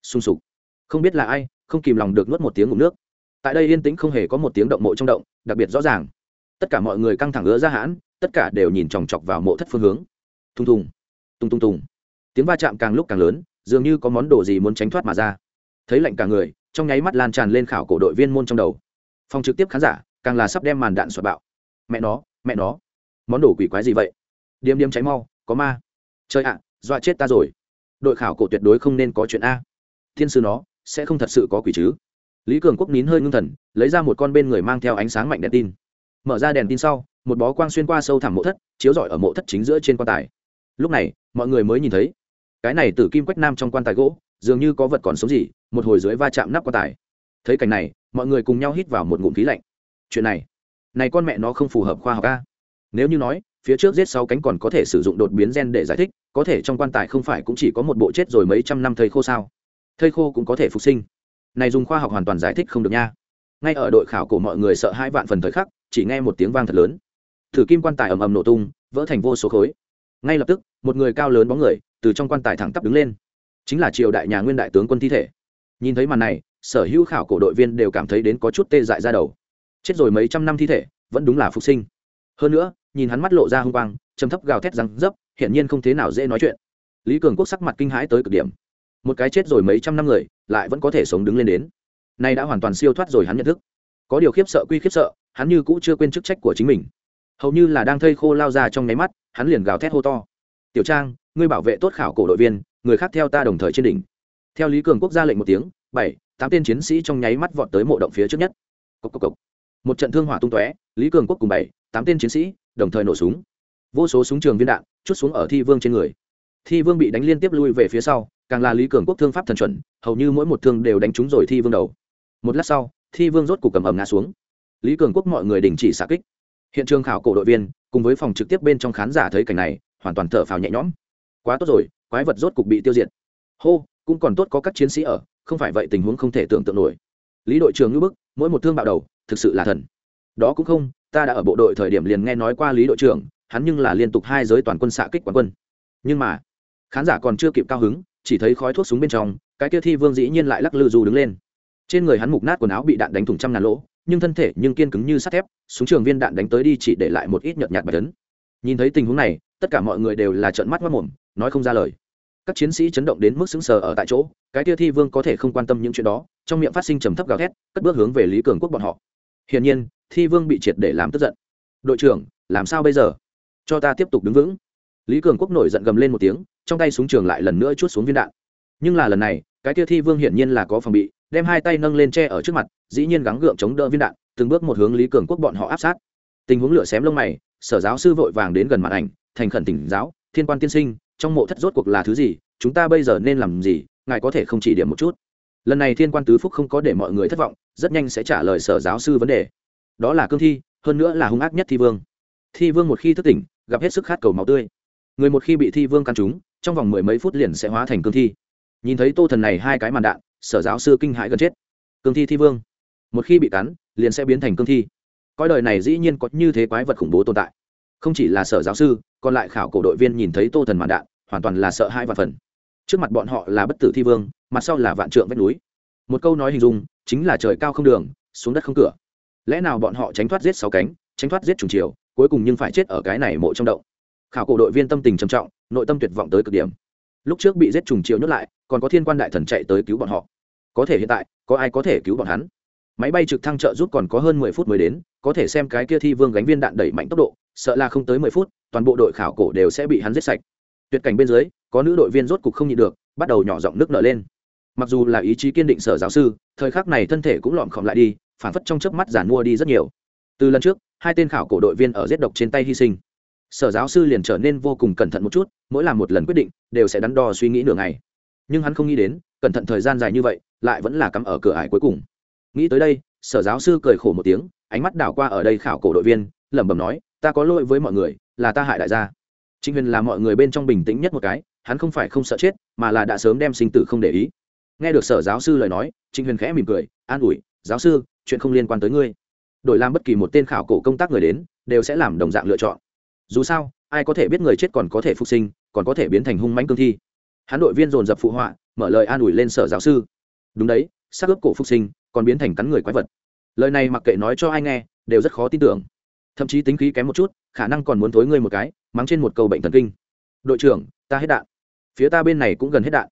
Sung sục. Không biết là ai, không kìm lòng được nuốt một tiếng ngụm nước. Tại đây yên tĩnh không hề có một tiếng động mộ trong động, đặc biệt rõ ràng. Tất cả mọi người căng thẳng ứa ra hãn, tất cả đều nhìn chòng chọc vào mộ thất phương hướng. Thùng thùng. Tung tung tùng tiếng va chạm càng lúc càng lớn, dường như có món đồ gì muốn tránh thoát mà ra. Thấy lạnh cả người, trong nháy mắt lan tràn lên khảo cổ đội viên môn trong đầu phòng trực tiếp khán giả, càng là sắp đem màn đạn xoạt bạo. Mẹ nó mẹ nó. Món đồ quỷ quái gì vậy? Điếm điếm cháy mau, có ma. Chơi ạ, dọa chết ta rồi. Đội khảo cổ tuyệt đối không nên có chuyện a. Thiên sư nó, sẽ không thật sự có quỷ chứ? Lý cường quốc nín hơi ngưng thần, lấy ra một con bên người mang theo ánh sáng mạnh đèn tin. Mở ra đèn tin sau, một bó quang xuyên qua sâu thẳm mộ thất, chiếu rọi ở mộ thất chính giữa trên quan tài. Lúc này, mọi người mới nhìn thấy, cái này từ kim quách nam trong quan tài gỗ, dường như có vật còn sống gì, một hồi dưới va chạm nắp quan tài. Thấy cảnh này mọi người cùng nhau hít vào một ngụm khí lạnh. Chuyện này này con mẹ nó không phù hợp khoa học a. Nếu như nói, phía trước giết sáu cánh còn có thể sử dụng đột biến gen để giải thích, có thể trong quan tài không phải cũng chỉ có một bộ chết rồi mấy trăm năm thây khô sao? Thây khô cũng có thể phục sinh. Này dùng khoa học hoàn toàn giải thích không được nha. Ngay ở đội khảo cổ mọi người sợ hai vạn phần thời khắc, chỉ nghe một tiếng vang thật lớn. Thử kim quan tài ầm ầm nổ tung, vỡ thành vô số khối. Ngay lập tức, một người cao lớn bóng người từ trong quan tài thẳng tắp đứng lên. Chính là triều đại nhà nguyên đại tướng quân thi thể. Nhìn thấy màn này sở hữu khảo cổ đội viên đều cảm thấy đến có chút tê dại ra đầu. Chết rồi mấy trăm năm thi thể, vẫn đúng là phục sinh. Hơn nữa, nhìn hắn mắt lộ ra h u n g quang chấm thấp gào thét răng dấp hiển nhiên không thế nào dễ nói chuyện. Lý cường quốc sắc mặt kinh hãi tới cực điểm. Một cái chết rồi mấy trăm năm người, lại vẫn có thể sống đứng lên đến. Nay đã hoàn toàn siêu thoát rồi hắn nhận thức. Có điều khiếp sợ quy khiếp sợ, hắn như cũ chưa quên chức trách của chính mình. Hầu như là đang thây khô lao ra trong nháy mắt, hắn liền gào thét hô to. Tiểu trang, ngươi bảo vệ tốt khảo cổ đội viên, người khác theo ta đồng thời trên đỉnh. Theo lý cường quốc ra lệnh một tiếng, bảy tám tên chiến sĩ trong nháy mắt vọt tới mộ động phía trước nhất. Cốc cốc cốc. một trận thương hỏa tung tóe, lý cường quốc cùng bảy, tám tên chiến sĩ đồng thời nổ súng. Vô số súng trường viên đạn chút xuống ở thi vương trên người. Thi vương bị đánh liên tiếp lui về phía sau, càng là lý cường quốc thương pháp thần chuẩn, hầu như mỗi một thương đều đánh trúng rồi thi vương đầu. Một lát sau, thi vương rốt cục cầm ẩm ngã xuống. Lý cường quốc mọi người đình chỉ xạ kích. Hiện trường khảo cổ đội viên cùng với phòng trực tiếp bên trong khán giả thấy cảnh này, hoàn toàn thở phào nhẹ nhõm. Quá tốt rồi, quái vật rốt cục bị tiêu diệt. Hô, cũng còn tốt có các chiến sĩ ở không phải vậy tình huống không thể tưởng tượng nổi. Lý đội trưởng ngữ bức, mỗi một thương bạo đầu, thực sự là thần. Đó cũng không, ta đã ở bộ đội thời điểm liền nghe nói qua lý đội trưởng, hắn nhưng là liên tục hai giới toàn quân xạ kích quán quân. Nhưng mà, khán giả còn chưa kịp cao hứng, chỉ thấy khói thuốc súng bên trong, cái kia thi vương dĩ nhiên lại lắc lư dù đứng lên. Trên người hắn mục nát quần áo bị đạn đánh thủng trăm ngàn lỗ, nhưng thân thể nhưng kiên cứng như sắt thép, súng trường viên đạn đánh tới đi chỉ để lại một ít nhợt nhạt bạch tấn. Nhìn thấy tình huống này, tất cả mọi người đều là trợn mắt mất mồm, nói không ra lời các chiến sĩ chấn động đến mức sững sờ ở tại chỗ, cái tia thi vương có thể không quan tâm những chuyện đó, trong miệng phát sinh trầm thấp gào thét, cất bước hướng về lý cường quốc bọn họ. Hiển nhiên, thi vương bị triệt để làm tức giận. Đội trưởng, làm sao bây giờ? Cho ta tiếp tục đứng vững. Lý cường quốc nổi giận gầm lên một tiếng, trong tay súng trường lại lần nữa chút xuống viên đạn. Nhưng là lần này, cái tia thi vương hiển nhiên là có phòng bị, đem hai tay nâng lên che ở trước mặt, dĩ nhiên gắng gượng chống đỡ viên đạn, từng bước một hướng lý cường quốc bọn họ áp sát. Tình huống lửa xém lông mày, sở giáo sư vội vàng đến gần màn ảnh, thành khẩn tỉnh giáo, thiên quan tiên sinh trong mộ thất rốt cuộc là thứ gì, chúng ta bây giờ nên làm gì, ngài có thể không chỉ điểm một chút. Lần này thiên quan tứ phúc không có để mọi người thất vọng, rất nhanh sẽ trả lời sở giáo sư vấn đề. Đó là cương thi, hơn nữa là hung ác nhất thi vương. Thi vương một khi thức tỉnh, gặp hết sức khát cầu máu tươi. Người một khi bị thi vương căn trúng trong vòng mười mấy phút liền sẽ hóa thành cương thi. Nhìn thấy tô thần này hai cái màn đạn, sở giáo sư kinh hãi gần chết. Cương thi thi vương. Một khi bị cắn, liền sẽ biến thành cương thi. Coi đời này dĩ nhiên có như thế quái vật khủng bố tồn tại không chỉ là sở giáo sư, còn lại khảo cổ đội viên nhìn thấy tô thần màn đạn, hoàn toàn là sợ hai vạn phần. Trước mặt bọn họ là bất tử thi vương, mặt sau là vạn trượng vách núi. Một câu nói hình dung, chính là trời cao không đường, xuống đất không cửa. Lẽ nào bọn họ tránh thoát giết sáu cánh, tránh thoát giết trùng chiều, cuối cùng nhưng phải chết ở cái này mộ trong động? Khảo cổ đội viên tâm tình trầm trọng, nội tâm tuyệt vọng tới cực điểm. Lúc trước bị giết trùng chiều nhốt lại, còn có thiên quan đại thần chạy tới cứu bọn họ. Có thể hiện tại, có ai có thể cứu bọn hắn? Máy bay trực thăng trợ giúp còn có hơn mười phút mới đến, có thể xem cái kia thi vương gánh viên đạn đẩy mạnh tốc độ sợ là không tới mười phút, toàn bộ đội khảo cổ đều sẽ bị hắn giết sạch. Tuyệt cảnh bên dưới, có nữ đội viên rốt cục không nhịn được, bắt đầu nhỏ giọng nước nở lên. Mặc dù là ý chí kiên định sở giáo sư, thời khắc này thân thể cũng lọn khom lại đi, phản phất trong chớp mắt giản mua đi rất nhiều. Từ lần trước, hai tên khảo cổ đội viên ở giết độc trên tay hy sinh. Sở giáo sư liền trở nên vô cùng cẩn thận một chút, mỗi làm một lần quyết định, đều sẽ đắn đo suy nghĩ nửa ngày. Nhưng hắn không nghĩ đến, cẩn thận thời gian dài như vậy, lại vẫn là cắm ở cửa ải cuối cùng. Nghĩ tới đây, sở giáo sư cười khổ một tiếng, ánh mắt đảo qua ở đây khảo cổ đội viên, lẩm bẩm nói ta có lỗi với mọi người, là ta hại đại gia. Trịnh huyền là mọi người bên trong bình tĩnh nhất một cái, hắn không phải không sợ chết, mà là đã sớm đem sinh tử không để ý. Nghe được sở giáo sư lời nói, trịnh huyền khẽ mỉm cười, an ủi, giáo sư, chuyện không liên quan tới ngươi. Đổi làm bất kỳ một tên khảo cổ công tác người đến, đều sẽ làm đồng dạng lựa chọn. Dù sao, ai có thể biết người chết còn có thể phục sinh, còn có thể biến thành hung mãnh cương thi. Hắn đội viên dồn dập phụ họa, mở lời an ủi lên sở giáo sư. Đúng đấy, xác ướp cổ phục sinh, còn biến thành cắn người quái vật. Lời này mặc kệ nói cho ai nghe, đều rất khó tin tưởng thậm chí tính khí kém một chút, khả năng còn muốn thối ngươi một cái, mắng trên một câu bệnh thần kinh. Đội trưởng, ta hết đạn. Phía ta bên này cũng gần hết đạn.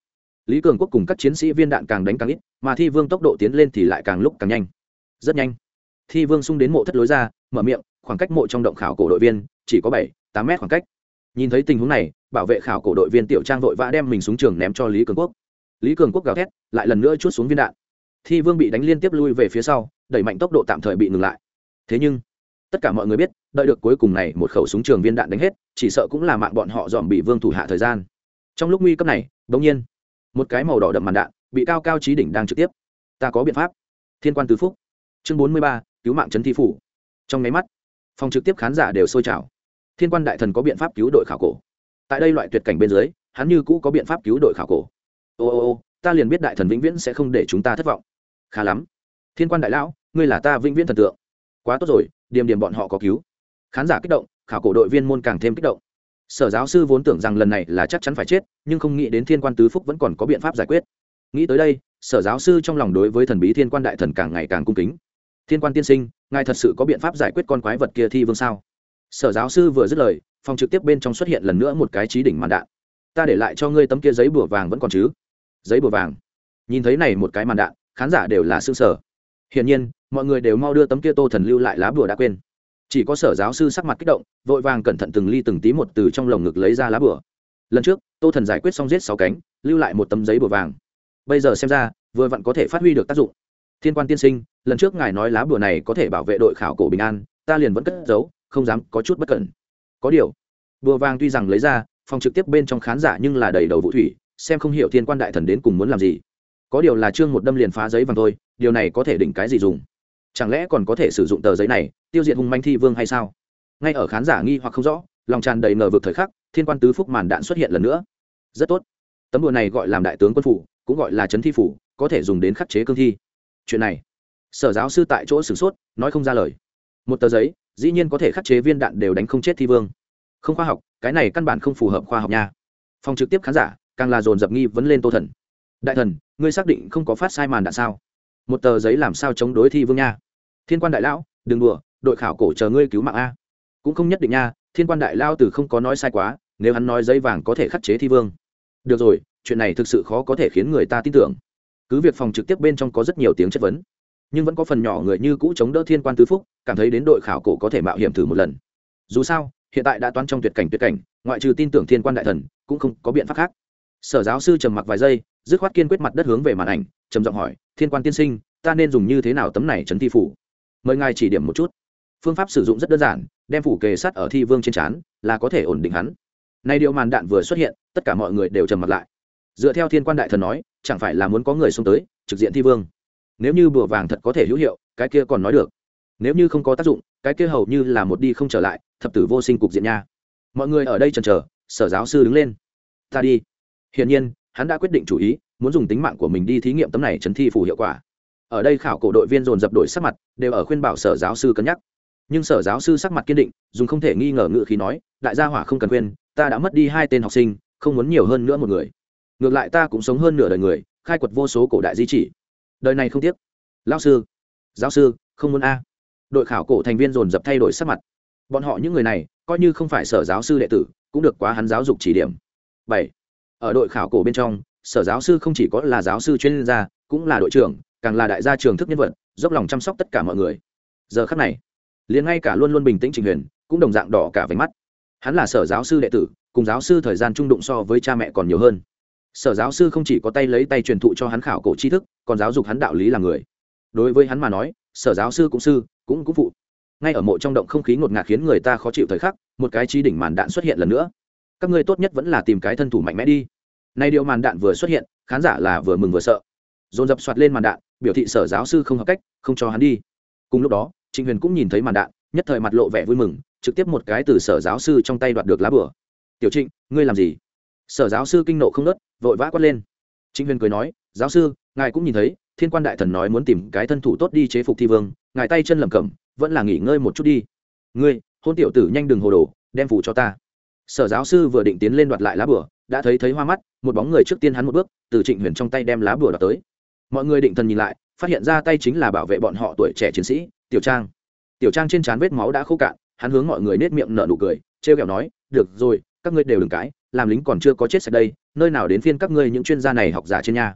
Lý cường quốc cùng các chiến sĩ viên đạn càng đánh càng ít, mà thi vương tốc độ tiến lên thì lại càng lúc càng nhanh. Rất nhanh. Thi vương xung đến mộ thất lối ra, mở miệng, khoảng cách mộ trong động khảo cổ đội viên, chỉ có bảy, tám mét khoảng cách. Nhìn thấy tình huống này, bảo vệ khảo cổ đội viên tiểu trang vội vã đem mình xuống trường ném cho lý cường quốc. Lý cường quốc gào thét, lại lần nữa chút xuống viên đạn. Thi vương bị đánh liên tiếp lui về phía sau, đẩy mạnh tốc độ tạm thời bị ngừng lại. Thế nhưng tất cả mọi người biết, đợi được cuối cùng này một khẩu súng trường viên đạn đánh hết, chỉ sợ cũng là mạng bọn họ dòm bị vương thủ hạ thời gian. Trong lúc nguy cấp này, bỗng nhiên, một cái màu đỏ đậm màn đạn bị cao cao trí đỉnh đang trực tiếp. Ta có biện pháp. Thiên quan tứ phúc. Chương bốn mươi ba, cứu mạng trấn thi phủ. Trong máy mắt, phòng trực tiếp khán giả đều sôi trào. Thiên quan đại thần có biện pháp cứu đội khảo cổ. Tại đây loại tuyệt cảnh bên dưới, hắn như cũ có biện pháp cứu đội khảo cổ. Ô ô ô, ta liền biết đại thần vĩnh viễn sẽ không để chúng ta thất vọng. Khá lắm. Thiên quan đại lão, ngươi là ta vĩnh viễn thần tượng. Quá tốt rồi điểm điểm bọn họ có cứu. Khán giả kích động, khảo cổ đội viên môn càng thêm kích động. Sở giáo sư vốn tưởng rằng lần này là chắc chắn phải chết, nhưng không nghĩ đến thiên quan tứ phúc vẫn còn có biện pháp giải quyết. Nghĩ tới đây, sở giáo sư trong lòng đối với thần bí thiên quan đại thần càng ngày càng cung kính. Thiên quan tiên sinh, ngài thật sự có biện pháp giải quyết con quái vật kia thi vương sao? Sở giáo sư vừa dứt lời, phòng trực tiếp bên trong xuất hiện lần nữa một cái trí đỉnh màn đạn. Ta để lại cho ngươi tấm kia giấy bùa vàng vẫn còn chứ? Giấy bùa vàng? Nhìn thấy này một cái màn đạn, khán giả đều là s ư ơ n g sở. Hiển nhiên mọi người đều mau đưa tấm kia tô thần lưu lại lá bùa đã quên. Chỉ có sở giáo sư sắc mặt kích động, vội vàng cẩn thận từng ly từng tí một từ trong lồng ngực lấy ra lá bùa. Lần trước, tô thần giải quyết xong giết sáu cánh, lưu lại một tấm giấy bùa vàng. Bây giờ xem ra, vừa vặn có thể phát huy được tác dụng. Thiên quan tiên sinh, lần trước ngài nói lá bùa này có thể bảo vệ đội khảo cổ bình an, ta liền vẫn cất giấu, không dám, có chút bất cẩn. Có điều, bùa vàng tuy rằng lấy ra, phòng trực tiếp bên trong khán giả nhưng là đầy đầu vũ thủy, xem không hiểu thiên quan đại thần đến cùng muốn làm gì. Có điều là trương một đâm liền phá giấy vàng thôi, điều này có thể định cái gì dùng? Chẳng lẽ còn có thể sử dụng tờ giấy này, tiêu diệt hung manh thi vương hay sao? Ngay ở khán giả nghi hoặc không rõ, lòng tràn đầy ngờ vực thời khắc, thiên quan tứ phúc màn đạn xuất hiện lần nữa. Rất tốt. Tấm đùa này gọi làm đại tướng quân phủ, cũng gọi là trấn thi phủ, có thể dùng đến khắc chế cương thi. Chuyện này, sở giáo sư tại chỗ sửng sốt, nói không ra lời. Một tờ giấy, dĩ nhiên có thể khắc chế viên đạn đều đánh không chết thi vương. Không khoa học, cái này căn bản không phù hợp khoa học nha. Phòng trực tiếp khán giả, càng là dồn dập nghi vấn lên tô thần. Đại thần, ngươi xác định không có phát sai màn đạn sao? Một tờ giấy làm sao chống đối thi vương nha? Thiên quan đại lão, đừng đùa, đội khảo cổ chờ ngươi cứu mạng a. Cũng không nhất định nha, thiên quan đại lao từ không có nói sai quá, nếu hắn nói giấy vàng có thể khắc chế thi vương. Được rồi, chuyện này thực sự khó có thể khiến người ta tin tưởng. Cứ việc phòng trực tiếp bên trong có rất nhiều tiếng chất vấn, nhưng vẫn có phần nhỏ người như cũ chống đỡ thiên quan tứ phúc, cảm thấy đến đội khảo cổ có thể mạo hiểm thử một lần. Dù sao, hiện tại đã toán trong tuyệt cảnh tuyệt cảnh, ngoại trừ tin tưởng thiên quan đại thần, cũng không có biện pháp khác. Sở giáo sư trầm mặc vài giây, dứt khoát kiên quyết mặt đất hướng về màn ảnh, trầm giọng hỏi, thiên quan tiên sinh, ta nên dùng như thế nào tấm này trấn thi phủ? Mời ngài chỉ điểm một chút. Phương pháp sử dụng rất đơn giản, đem phủ kề sắt ở thi vương trên trán, là có thể ổn định hắn. Nay điều màn đạn vừa xuất hiện, tất cả mọi người đều trầm mặt lại. Dựa theo thiên quan đại thần nói, chẳng phải là muốn có người xông tới, trực diện thi vương. Nếu như bùa vàng thật có thể hữu hiệu, cái kia còn nói được. Nếu như không có tác dụng, cái kia hầu như là một đi không trở lại, thập tử vô sinh cục diện nha. Mọi người ở đây chần chờ, sở giáo sư đứng lên. Ta đi. Hiển nhiên, hắn đã quyết định chủ ý, muốn dùng tính mạng của mình đi thí nghiệm tấm này chấn thi phủ hiệu quả ở đây khảo cổ đội viên dồn dập đổi sắc mặt, đều ở khuyên bảo sở giáo sư cân nhắc. Nhưng sở giáo sư sắc mặt kiên định, dùng không thể nghi ngờ ngự khí nói, đại gia hỏa không cần khuyên, ta đã mất đi hai tên học sinh, không muốn nhiều hơn nữa một người. Ngược lại ta cũng sống hơn nửa đời người, khai quật vô số cổ đại di chỉ. Đời này không tiếc. Lao sư, giáo sư, không muốn a. Đội khảo cổ thành viên dồn dập thay đổi sắc mặt. Bọn họ những người này, coi như không phải sở giáo sư đệ tử, cũng được quá hắn giáo dục chỉ điểm. Bảy, ở đội khảo cổ bên trong, sở giáo sư không chỉ có là giáo sư chuyên gia, cũng là đội trưởng càng là đại gia trường thức nhân vật, dốc lòng chăm sóc tất cả mọi người. Giờ khắc này, liền ngay cả luôn luôn bình tĩnh trình huyền cũng đồng dạng đỏ cả váy mắt. Hắn là sở giáo sư đệ tử, cùng giáo sư thời gian trung đụng so với cha mẹ còn nhiều hơn. Sở giáo sư không chỉ có tay lấy tay truyền thụ cho hắn khảo cổ tri thức, còn giáo dục hắn đạo lý là người. Đối với hắn mà nói, sở giáo sư cũng sư, cũng cũng phụ. Ngay ở mộ trong động không khí ngột ngạt khiến người ta khó chịu thời khắc, một cái trí đỉnh màn đạn xuất hiện lần nữa. Các ngươi tốt nhất vẫn là tìm cái thân thủ mạnh mẽ đi. Nay điều màn đạn vừa xuất hiện, khán giả là vừa mừng vừa sợ. Dồn dập soạt lên màn đạn biểu thị sở giáo sư không hợp cách, không cho hắn đi. Cùng lúc đó, trịnh huyền cũng nhìn thấy màn đạn, nhất thời mặt lộ vẻ vui mừng, trực tiếp một cái từ sở giáo sư trong tay đoạt được lá bửa tiểu trịnh, ngươi làm gì? Sở giáo sư kinh nộ không nớt, vội vã quát lên. Trịnh huyền cười nói, giáo sư, ngài cũng nhìn thấy, thiên quan đại thần nói muốn tìm cái thân thủ tốt đi chế phục thi vương, ngài tay chân lẩm cẩm, vẫn là nghỉ ngơi một chút đi. Ngươi, hôn tiểu tử nhanh đừng hồ đồ, đem phủ cho ta. Sở giáo sư vừa định tiến lên đoạt lại lá bửa đã thấy thấy hoa mắt, một bóng người trước tiên hắn một bước, từ trịnh huyền trong tay đem lá bửa đoạt tới mọi người định thần nhìn lại phát hiện ra tay chính là bảo vệ bọn họ tuổi trẻ chiến sĩ tiểu trang. Tiểu trang trên trán vết máu đã khô cạn hắn hướng mọi người nết miệng nở nụ cười trêu kẹo nói được rồi các ngươi đều đừng cãi, làm lính còn chưa có chết sạch đây nơi nào đến phiên các ngươi những chuyên gia này học giả trên nhà.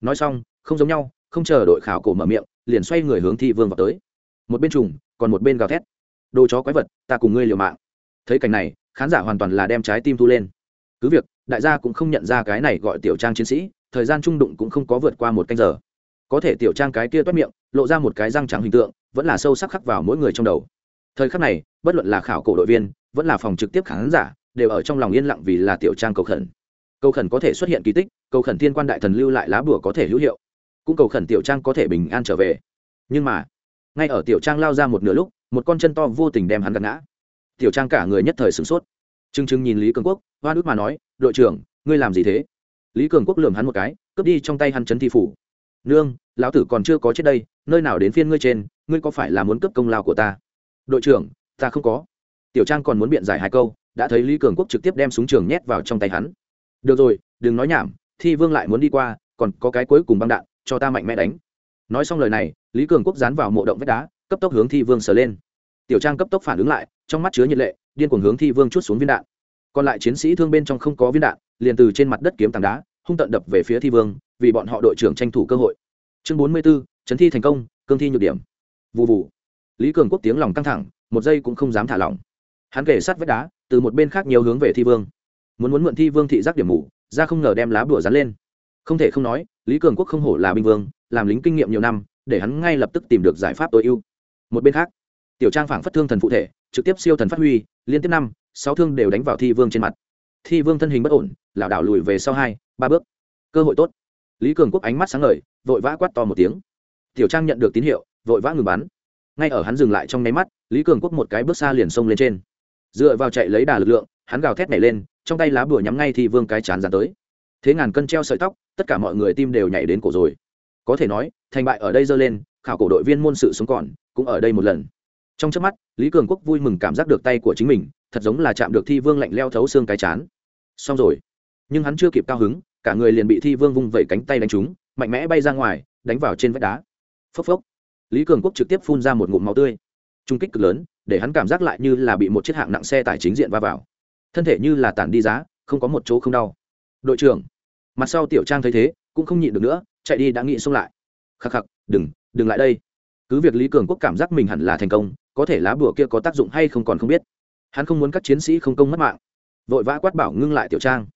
Nói xong không giống nhau không chờ đội khảo cổ mở miệng liền xoay người hướng thi vương vào tới. Một bên trùng còn một bên gào thét. Đồ chó quái vật ta cùng ngươi liều mạng. Thấy cảnh này khán giả hoàn toàn là đem trái tim thu lên. Cứ việc đại gia cũng không nhận ra cái này gọi tiểu trang chiến sĩ thời gian trung đụng cũng không có vượt qua một canh giờ. Có thể tiểu trang cái kia toét miệng, lộ ra một cái răng trắng hình tượng, vẫn là sâu sắc khắc vào mỗi người trong đầu. Thời khắc này, bất luận là khảo cổ đội viên, vẫn là phòng trực tiếp khán giả, đều ở trong lòng yên lặng vì là tiểu trang cầu khẩn. Cầu khẩn có thể xuất hiện kỳ tích, cầu khẩn thiên quan đại thần lưu lại lá bùa có thể hữu hiệu. Cũng cầu khẩn tiểu trang có thể bình an trở về. Nhưng mà, ngay ở tiểu trang lao ra một nửa lúc, một con chân to vô tình đem hắn gạt ngã. Tiểu trang cả người nhất thời sửng sốt. T r ư n g t r ư n g nhìn lý cường quốc hoa nước mà nói, đội trưởng, ngươi làm gì thế? Lý cường quốc lường hắn một cái, cướp đi trong tay hắn chấn thi phủ. Nương, lão tử còn chưa có chết đây, nơi nào đến phiên ngươi trên, ngươi có phải là muốn cướp công lao của ta? Đội trưởng, ta không có. Tiểu trang còn muốn biện giải hai câu, đã thấy lý cường quốc trực tiếp đem súng trường nhét vào trong tay hắn. Được rồi, đừng nói nhảm, thi vương lại muốn đi qua, còn có cái cuối cùng băng đạn, cho ta mạnh mẽ đánh. Nói xong lời này, lý cường quốc dán vào mộ động vách đá, cấp tốc hướng thi vương sờ lên. Tiểu trang cấp tốc phản ứng lại, trong mắt chứa nhiệt lệ, điên cuồng hướng thi vương chút xuống viên đạn còn lại chiến sĩ thương bên trong không có viên đạn, liền từ trên mặt đất kiếm tảng đá, hung tận đập về phía thi vương, vì bọn họ đội trưởng tranh thủ cơ hội. Chương bốn mươi b ố chấn thi thành công, cương thi nhược điểm. Vụ vụ lý cường quốc tiếng lòng căng thẳng, một giây cũng không dám thả lỏng. Hắn kể sát vách đá, từ một bên khác nhiều hướng về thi vương. Muốn muốn mượn thi vương thị giác điểm mù, ra không ngờ đem lá bùa dán lên. Không thể không nói, lý cường quốc không hổ là binh vương, làm lính kinh nghiệm nhiều năm, để hắn ngay lập tức tìm được giải pháp tối ưu. Một bên khác, tiểu trang phảng phất thương thần phụ thể, trực tiếp siêu thần phát huy, liên tiếp năm sáu thương đều đánh vào thi vương trên mặt. Thi vương thân hình bất ổn, lảo đảo lùi về sau hai, ba bước. Cơ hội tốt. Lý cường quốc ánh mắt sáng ngời, vội vã quát to một tiếng. Tiểu trang nhận được tín hiệu, vội vã ngừng bắn. Ngay ở hắn dừng lại trong nháy mắt, lý cường quốc một cái bước xa liền xông lên trên. Dựa vào chạy lấy đà lực lượng, hắn gào thét nhảy lên, trong tay lá bùa nhắm ngay thi vương cái chán dán tới. Thế ngàn cân treo sợi tóc, tất cả mọi người tim đều nhảy đến cổ rồi. Có thể nói, thành bại ở đây dơ lên, khảo cổ đội viên môn sự sống còn, cũng ở đây một lần. Trong trước mắt, lý cường quốc vui mừng cảm giác được tay của chính mình thật giống là chạm được thi vương lạnh leo thấu xương cái chán. Xong rồi. Nhưng hắn chưa kịp cao hứng, cả người liền bị thi vương vung vẩy cánh tay đánh trúng, mạnh mẽ bay ra ngoài, đánh vào trên vách đá. Phốc phốc. Lý cường quốc trực tiếp phun ra một ngụm máu tươi. Trung kích cực lớn, để hắn cảm giác lại như là bị một chiếc hạng nặng xe tải chính diện va vào. Thân thể như là tản đi giá, không có một chỗ không đau. Đội trưởng, mặt sau tiểu trang thấy thế, cũng không nhịn được nữa, chạy đi đã nghĩ xông lại. Khắc khắc, đừng đừng lại đây. Cứ việc lý cường quốc cảm giác mình hẳn là thành công, có thể lá bùa kia có tác dụng hay không còn không biết hắn không muốn các chiến sĩ không công mất mạng. Vội vã quát bảo ngưng lại tiểu trang.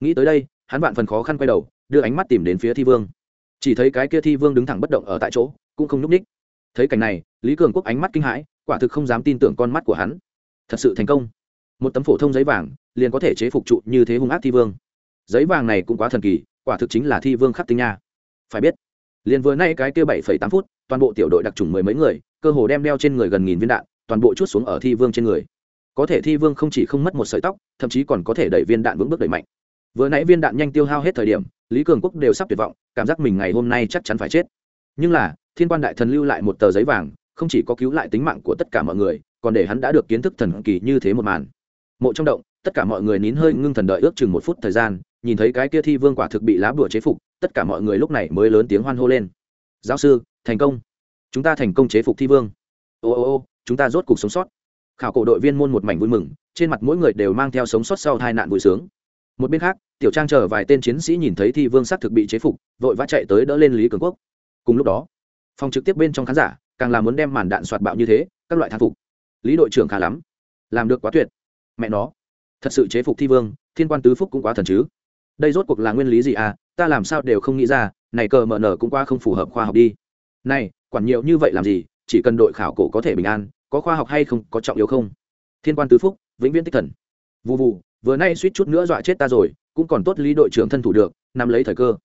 Nghĩ tới đây, hắn vạn phần khó khăn quay đầu, đưa ánh mắt tìm đến phía thi vương. Chỉ thấy cái kia thi vương đứng thẳng bất động ở tại chỗ, cũng không nhúc ních thấy cảnh này, lý cường quốc ánh mắt kinh hãi, quả thực không dám tin tưởng con mắt của hắn. Thật sự thành công. Một tấm phổ thông giấy vàng, liền có thể chế phục trụ như thế hung ác thi vương. Giấy vàng này cũng quá thần kỳ, quả thực chính là thi vương khắc tinh nha. Phải biết, liền vừa nay cái kia bảy phẩy tám phút, toàn bộ tiểu đội đặc trùng mười mấy người, cơ hồ đem đeo trên người gần nghìn viên đạn, toàn bộ chút xuống ở thi vương trên người có thể thi vương không chỉ không mất một sợi tóc, thậm chí còn có thể đẩy viên đạn vững bước đẩy mạnh. Vừa nãy viên đạn nhanh tiêu hao hết thời điểm, lý cường quốc đều sắp tuyệt vọng, cảm giác mình ngày hôm nay chắc chắn phải chết. Nhưng là, thiên quan đại thần lưu lại một tờ giấy vàng, không chỉ có cứu lại tính mạng của tất cả mọi người, còn để hắn đã được kiến thức thần kỳ như thế một màn. Mộ trong động, tất cả mọi người nín hơi ngưng thần đợi ước chừng một phút thời gian, nhìn thấy cái kia thi vương quả thực bị lá bùa chế phục, tất cả mọi người lúc này mới lớn tiếng hoan hô lên. Giáo sư, thành công. Chúng ta thành công chế phục thi vương. Ô ô ô, chúng ta rốt cuộc sống sót khảo cổ đội viên môn một mảnh vui mừng, trên mặt mỗi người đều mang theo sống sót sau hai nạn vui sướng. Một bên khác, tiểu trang chờ vài tên chiến sĩ nhìn thấy thi vương xác thực bị chế phục, vội vã chạy tới đỡ lên lý cường quốc. Cùng lúc đó, phòng trực tiếp bên trong khán giả càng là muốn đem màn đạn soạt bạo như thế, các loại thang phục. Lý đội trưởng khá lắm, làm được quá tuyệt. Mẹ nó, thật sự chế phục thi vương, thiên quan tứ phúc cũng quá thần chứ. Đây rốt cuộc là nguyên lý gì à ta làm sao đều không nghĩ ra, này cờ mở nở cũng qua không phù hợp khoa học đi. Này, quản nhiều như vậy làm gì, chỉ cần đội khảo cổ có thể bình an có khoa học hay không, có trọng yếu không? Thiên quan tứ phúc, vĩnh viễn tích thần. Vụ vụ vừa nay suýt chút nữa dọa chết ta rồi, cũng còn tốt lý đội trưởng thân thủ được, nắm lấy thời cơ.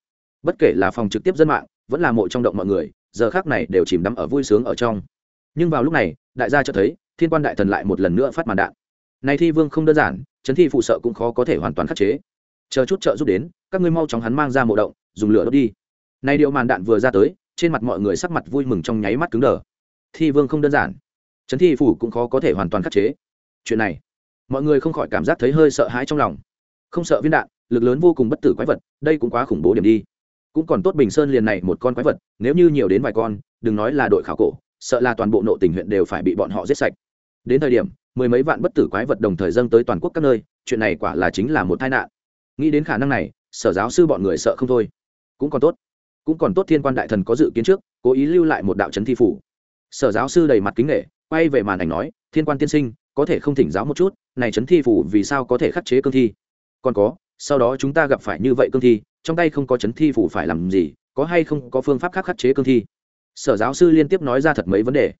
Bất kể là phòng trực tiếp dân mạng, vẫn là mộ trong động mọi người, giờ khác này đều chìm đắm ở vui sướng ở trong. Nhưng vào lúc này, đại gia cho thấy, thiên quan đại thần lại một lần nữa phát màn đạn. Này thi vương không đơn giản, chấn thi phụ sợ cũng khó có thể hoàn toàn khắc chế. Chờ chút trợ giúp đến, các ngươi mau chóng hắn mang ra mộ động, dùng lửa đốt đi. Này điệu màn đạn vừa ra tới, trên mặt mọi người sắc mặt vui mừng trong nháy mắt cứng đờ. Thi vương không đơn giản chấn thi phủ cũng khó có thể hoàn toàn khắc chế. Chuyện này, mọi người không khỏi cảm giác thấy hơi sợ hãi trong lòng. Không sợ viên đạn, lực lớn vô cùng bất tử quái vật, đây cũng quá khủng bố điểm đi. Cũng còn tốt bình sơn liền này một con quái vật, nếu như nhiều đến vài con, đừng nói là đội khảo cổ, sợ là toàn bộ nội tình huyện đều phải bị bọn họ giết sạch. Đến thời điểm, mười mấy vạn bất tử quái vật đồng thời dâng tới toàn quốc các nơi, chuyện này quả là chính là một tai nạn. Nghĩ đến khả năng này, sở giáo sư bọn người sợ không thôi. Cũng còn tốt, cũng còn tốt thiên quan đại thần có dự kiến trước, cố ý lưu lại một đạo trấn thi phủ. Sở giáo sư đầy mặt kính nghệ quay về màn ảnh nói, thiên quan tiên sinh, có thể không thỉnh giáo một chút, này trấn thi phủ vì sao có thể khắc chế cương thi? Còn có, sau đó chúng ta gặp phải như vậy cương thi, trong tay không có trấn thi phủ phải làm gì, có hay không có phương pháp khác khắc chế cương thi? Sở giáo sư liên tiếp nói ra thật mấy vấn đề.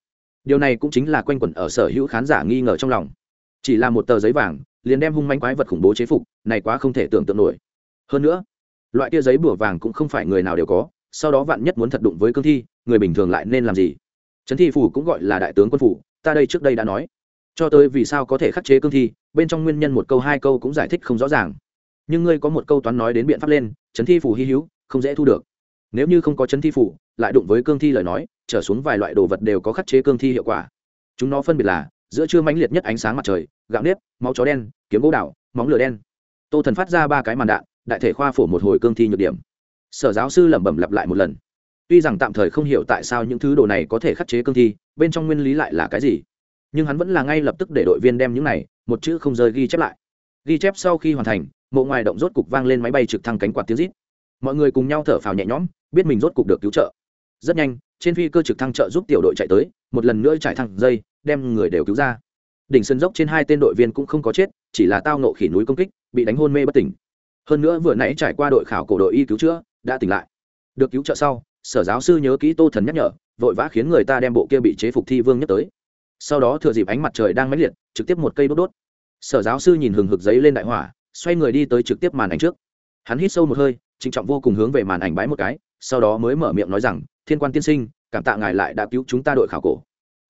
Điều này cũng chính là quanh quẩn ở sở hữu khán giả nghi ngờ trong lòng. Chỉ là một tờ giấy vàng, liền đem hung manh quái vật khủng bố chế phục, này quá không thể tưởng tượng nổi. Hơn nữa, loại kia giấy bùa vàng cũng không phải người nào đều có, sau đó vạn nhất muốn thật đụng với cương thi, người bình thường lại nên làm gì? Trấn thi phủ cũng gọi là đại tướng quân phủ, ta đây trước đây đã nói. Cho tới vì sao có thể khắc chế cương thi, bên trong nguyên nhân một câu hai câu cũng giải thích không rõ ràng. Nhưng ngươi có một câu toán nói đến biện pháp lên chấn thi phủ hy hữu, không dễ thu được. Nếu như không có chấn thi phủ, lại đụng với cương thi lời nói, trở xuống vài loại đồ vật đều có khắc chế cương thi hiệu quả. Chúng nó phân biệt là, giữa trưa mãnh liệt nhất ánh sáng mặt trời, gạo nếp, máu chó đen, kiếm gỗ đảo, móng lửa đen. Tô thần phát ra ba cái màn đạn, đại thể khoa phổ một hồi cương thi nhược điểm. Sở giáo sư lẩm bẩm lặp lại một lần tuy rằng tạm thời không hiểu tại sao những thứ đồ này có thể khắc chế cương thi, bên trong nguyên lý lại là cái gì, nhưng hắn vẫn là ngay lập tức để đội viên đem những này, một chữ không rơi ghi chép lại. Ghi chép sau khi hoàn thành, mộ ngoài động rốt cục vang lên máy bay trực thăng cánh quạt tiếng rít. Mọi người cùng nhau thở phào nhẹ nhõm, biết mình rốt cục được cứu trợ. Rất nhanh, trên phi cơ trực thăng trợ giúp tiểu đội chạy tới, một lần nữa trải thẳng dây, đem người đều cứu ra. Đỉnh sân dốc trên hai tên đội viên cũng không có chết, chỉ là tao nộ khỉ núi công kích, bị đánh hôn mê bất tỉnh. Hơn nữa vừa nãy trải qua đội khảo cổ đội y cứu chữa, đã tỉnh lại. Được cứu trợ sau sở giáo sư nhớ kỹ tô thần nhắc nhở, vội vã khiến người ta đem bộ kia bị chế phục thi vương nhất tới. Sau đó thừa dịp ánh mặt trời đang mãnh liệt, trực tiếp một cây đốt đốt. Sở giáo sư nhìn hừng hực giấy lên đại hỏa, xoay người đi tới trực tiếp màn ảnh trước. Hắn hít sâu một hơi, trịnh trọng vô cùng hướng về màn ảnh bái một cái, sau đó mới mở miệng nói rằng, thiên quan tiên sinh, cảm tạ ngài lại đã cứu chúng ta đội khảo cổ.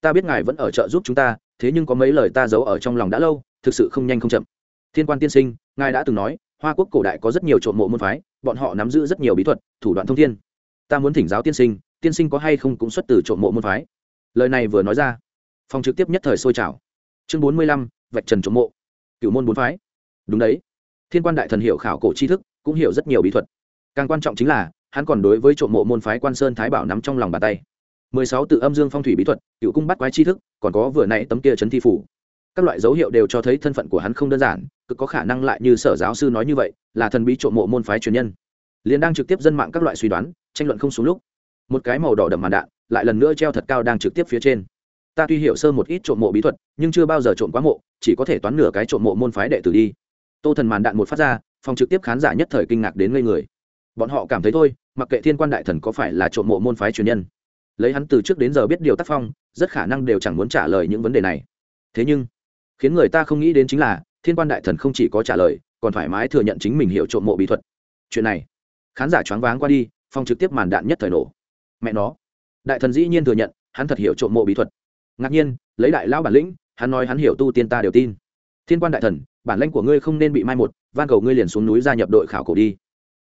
Ta biết ngài vẫn ở trợ giúp chúng ta, thế nhưng có mấy lời ta giấu ở trong lòng đã lâu, thực sự không nhanh không chậm. Thiên quan tiên sinh, ngài đã từng nói, hoa quốc cổ đại có rất nhiều trộm mộ môn phái, bọn họ nắm giữ rất nhiều bí thuật, thủ đoạn thông thiên ta muốn thỉnh giáo tiên sinh tiên sinh có hay không cũng xuất từ trộm mộ môn phái. Lời này vừa nói ra, phòng trực tiếp nhất thời sôi trào. Chương bốn mươi lăm, vạch trần trộm mộ. Cựu môn bốn phái. Đúng đấy. Thiên quan đại thần hiểu khảo cổ tri thức, cũng hiểu rất nhiều bí thuật. Càng quan trọng chính là, hắn còn đối với trộm mộ môn phái quan sơn thái bảo nắm trong lòng bàn tay. Mười sáu tự âm dương phong thủy bí thuật cựu cung bắt quái tri thức, còn có vừa nãy tấm kia trấn thi phủ. Các loại dấu hiệu đều cho thấy thân phận của hắn không đơn giản, cực có khả năng lại như sở giáo sư nói như vậy, là thần bí trộm mộ môn phái truyền nhân liền đang trực tiếp dân mạng các loại suy đoán, tranh luận không xuống lúc, một cái màu đỏ đậm màn đạn lại lần nữa treo thật cao đang trực tiếp phía trên. Ta tuy hiểu sơ một ít trộm mộ bí thuật, nhưng chưa bao giờ trộm quá mộ, chỉ có thể toán nửa cái trộm mộ môn phái đệ tử đi. Tô thần màn đạn một phát ra, phòng trực tiếp khán giả nhất thời kinh ngạc đến ngây người. Bọn họ cảm thấy thôi, mặc kệ thiên quan đại thần có phải là trộm mộ môn phái truyền nhân, lấy hắn từ trước đến giờ biết điều tác phong, rất khả năng đều chẳng muốn trả lời những vấn đề này. Thế nhưng, khiến người ta không nghĩ đến chính là, thiên quan đại thần không chỉ có trả lời, còn thoải mái thừa nhận chính mình hiểu trộm mộ bí thuật. Chuyện này khán giả choáng váng qua đi, phong trực tiếp màn đạn nhất thời nổ. Mẹ nó. Đại thần dĩ nhiên thừa nhận, hắn thật hiểu trộm mộ bí thuật. Ngạc nhiên, lấy đại lão bản lĩnh, hắn nói hắn hiểu tu tiên ta đều tin. Thiên quan đại thần, bản lãnh của ngươi không nên bị mai một, van cầu ngươi liền xuống núi gia nhập đội khảo cổ đi.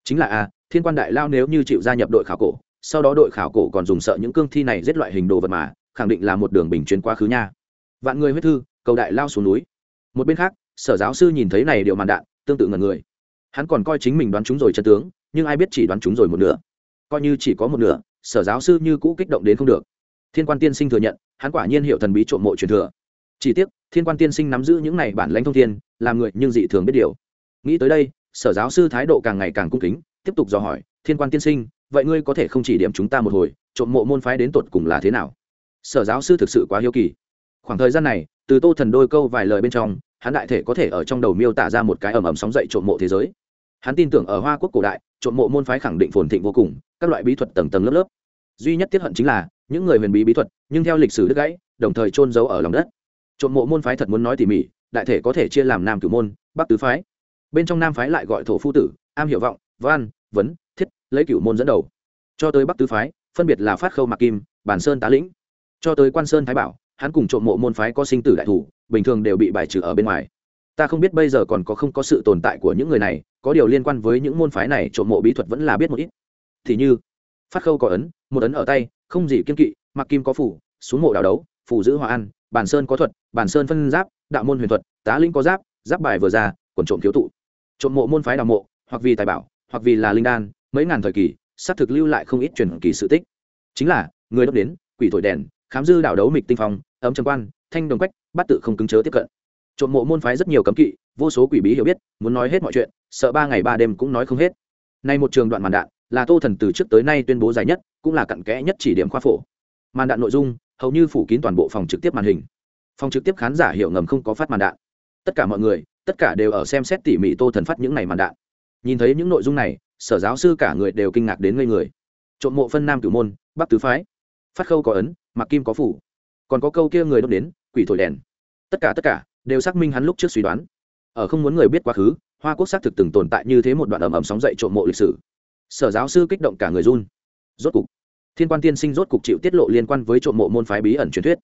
Chính là a thiên quan đại lao nếu như chịu gia nhập đội khảo cổ, sau đó đội khảo cổ còn dùng sợ những cương thi này giết loại hình đồ vật mà, khẳng định là một đường bình chuyến quá khứ nha. Vạn người huyết thư, cầu đại lao xuống núi. Một bên khác, sở giáo sư nhìn thấy này điệu màn đạn, tương tự ngần người. Hắn còn coi chính mình đoán chúng rồi, chân tướng nhưng ai biết chỉ đoán chúng rồi một nửa. Coi như chỉ có một nửa, sở giáo sư như cũ kích động đến không được. Thiên quan tiên sinh thừa nhận, hắn quả nhiên hiệu thần bí trộm mộ truyền thừa. Chỉ tiếc, thiên quan tiên sinh nắm giữ những này bản lãnh thông thiên, làm người nhưng dị thường biết điều. Nghĩ tới đây, sở giáo sư thái độ càng ngày càng cung kính, tiếp tục dò hỏi, thiên quan tiên sinh, vậy ngươi có thể không chỉ điểm chúng ta một hồi, trộm mộ môn phái đến tột cùng là thế nào? Sở giáo sư thực sự quá hiếu kỳ. Khoảng thời gian này, từ tô thần đôi câu vài lời bên trong, hắn đại thể có thể ở trong đầu miêu tả ra một cái ầm ầm sóng dậy trộm mộ thế giới hắn tin tưởng ở hoa quốc cổ đại, trộm mộ môn phái khẳng định phồn thịnh vô cùng, các loại bí thuật tầng tầng lớp lớp. Duy nhất tiết hận chính là, những người huyền bí bí thuật, nhưng theo lịch sử đứt gãy, đồng thời trôn giấu ở lòng đất. Trộm mộ môn phái thật muốn nói tỉ mỉ, đại thể có thể chia làm nam cửu môn, bắc tứ phái. Bên trong nam phái lại gọi thổ phu tử, am hiểu vọng, văn, vấn, thiết, lấy cửu môn dẫn đầu. Cho tới bắc tứ phái, phân biệt là phát khâu mạc kim, bản sơn tá lĩnh. Cho tới quan sơn thái bảo, hắn cùng trộm mộ môn phái có sinh tử đại thủ, bình thường đều bị bài trừ ở bên ngoài ta không biết bây giờ còn có không có sự tồn tại của những người này, có điều liên quan với những môn phái này trộm mộ bí thuật vẫn là biết một ít. Thì như, phát khâu có ấn, một ấn ở tay, không gì kiên kỵ, mặc kim có phủ, xuống mộ đào đấu, phủ giữ hòa an, bản sơn có thuật, bản sơn phân giáp, đạo môn huyền thuật, tá linh có giáp giáp bài vừa ra, quần trộm thiếu tụ. Trộm mộ môn phái đào mộ, hoặc vì tài bảo, hoặc vì là linh đan, mấy ngàn thời kỳ, xác thực lưu lại không ít truyền kỳ sự tích. Chính là, người đốc đến, quỷ thổi đèn, khám dư đảo đấu mịch tinh phong, ấm trầm quan, thanh đồng quách, bắt tự không cứng chớ tiếp cận trộm mộ môn phái rất nhiều cấm kỵ, vô số quỷ bí hiểu biết, muốn nói hết mọi chuyện, sợ ba ngày ba đêm cũng nói không hết. Nay một trường đoạn màn đạn, là tô thần từ trước tới nay tuyên bố dài nhất, cũng là cặn kẽ nhất chỉ điểm khoa phổ. Màn đạn nội dung, hầu như phủ kín toàn bộ phòng trực tiếp màn hình. Phòng trực tiếp khán giả hiểu ngầm không có phát màn đạn. Tất cả mọi người, tất cả đều ở xem xét tỉ mỉ tô thần phát những này màn đạn. Nhìn thấy những nội dung này, sở giáo sư cả người đều kinh ngạc đến ngây người. Trộm mộ phân nam cửu môn, bắc tứ phái. Phát khâu có ấn, mặc kim có phủ. Còn có câu kia người đốt đến, quỷ thổi đèn. Tất cả tất cả đều xác minh hắn lúc trước suy đoán. Ở không muốn người biết quá khứ, hoa quốc xác thực từng tồn tại như thế một đoạn ẩm ẩm sóng dậy trộm mộ lịch sử. Sở giáo sư kích động cả người run. Rốt cục, thiên quan tiên sinh rốt cục chịu tiết lộ liên quan với trộm mộ môn phái bí ẩn truyền thuyết.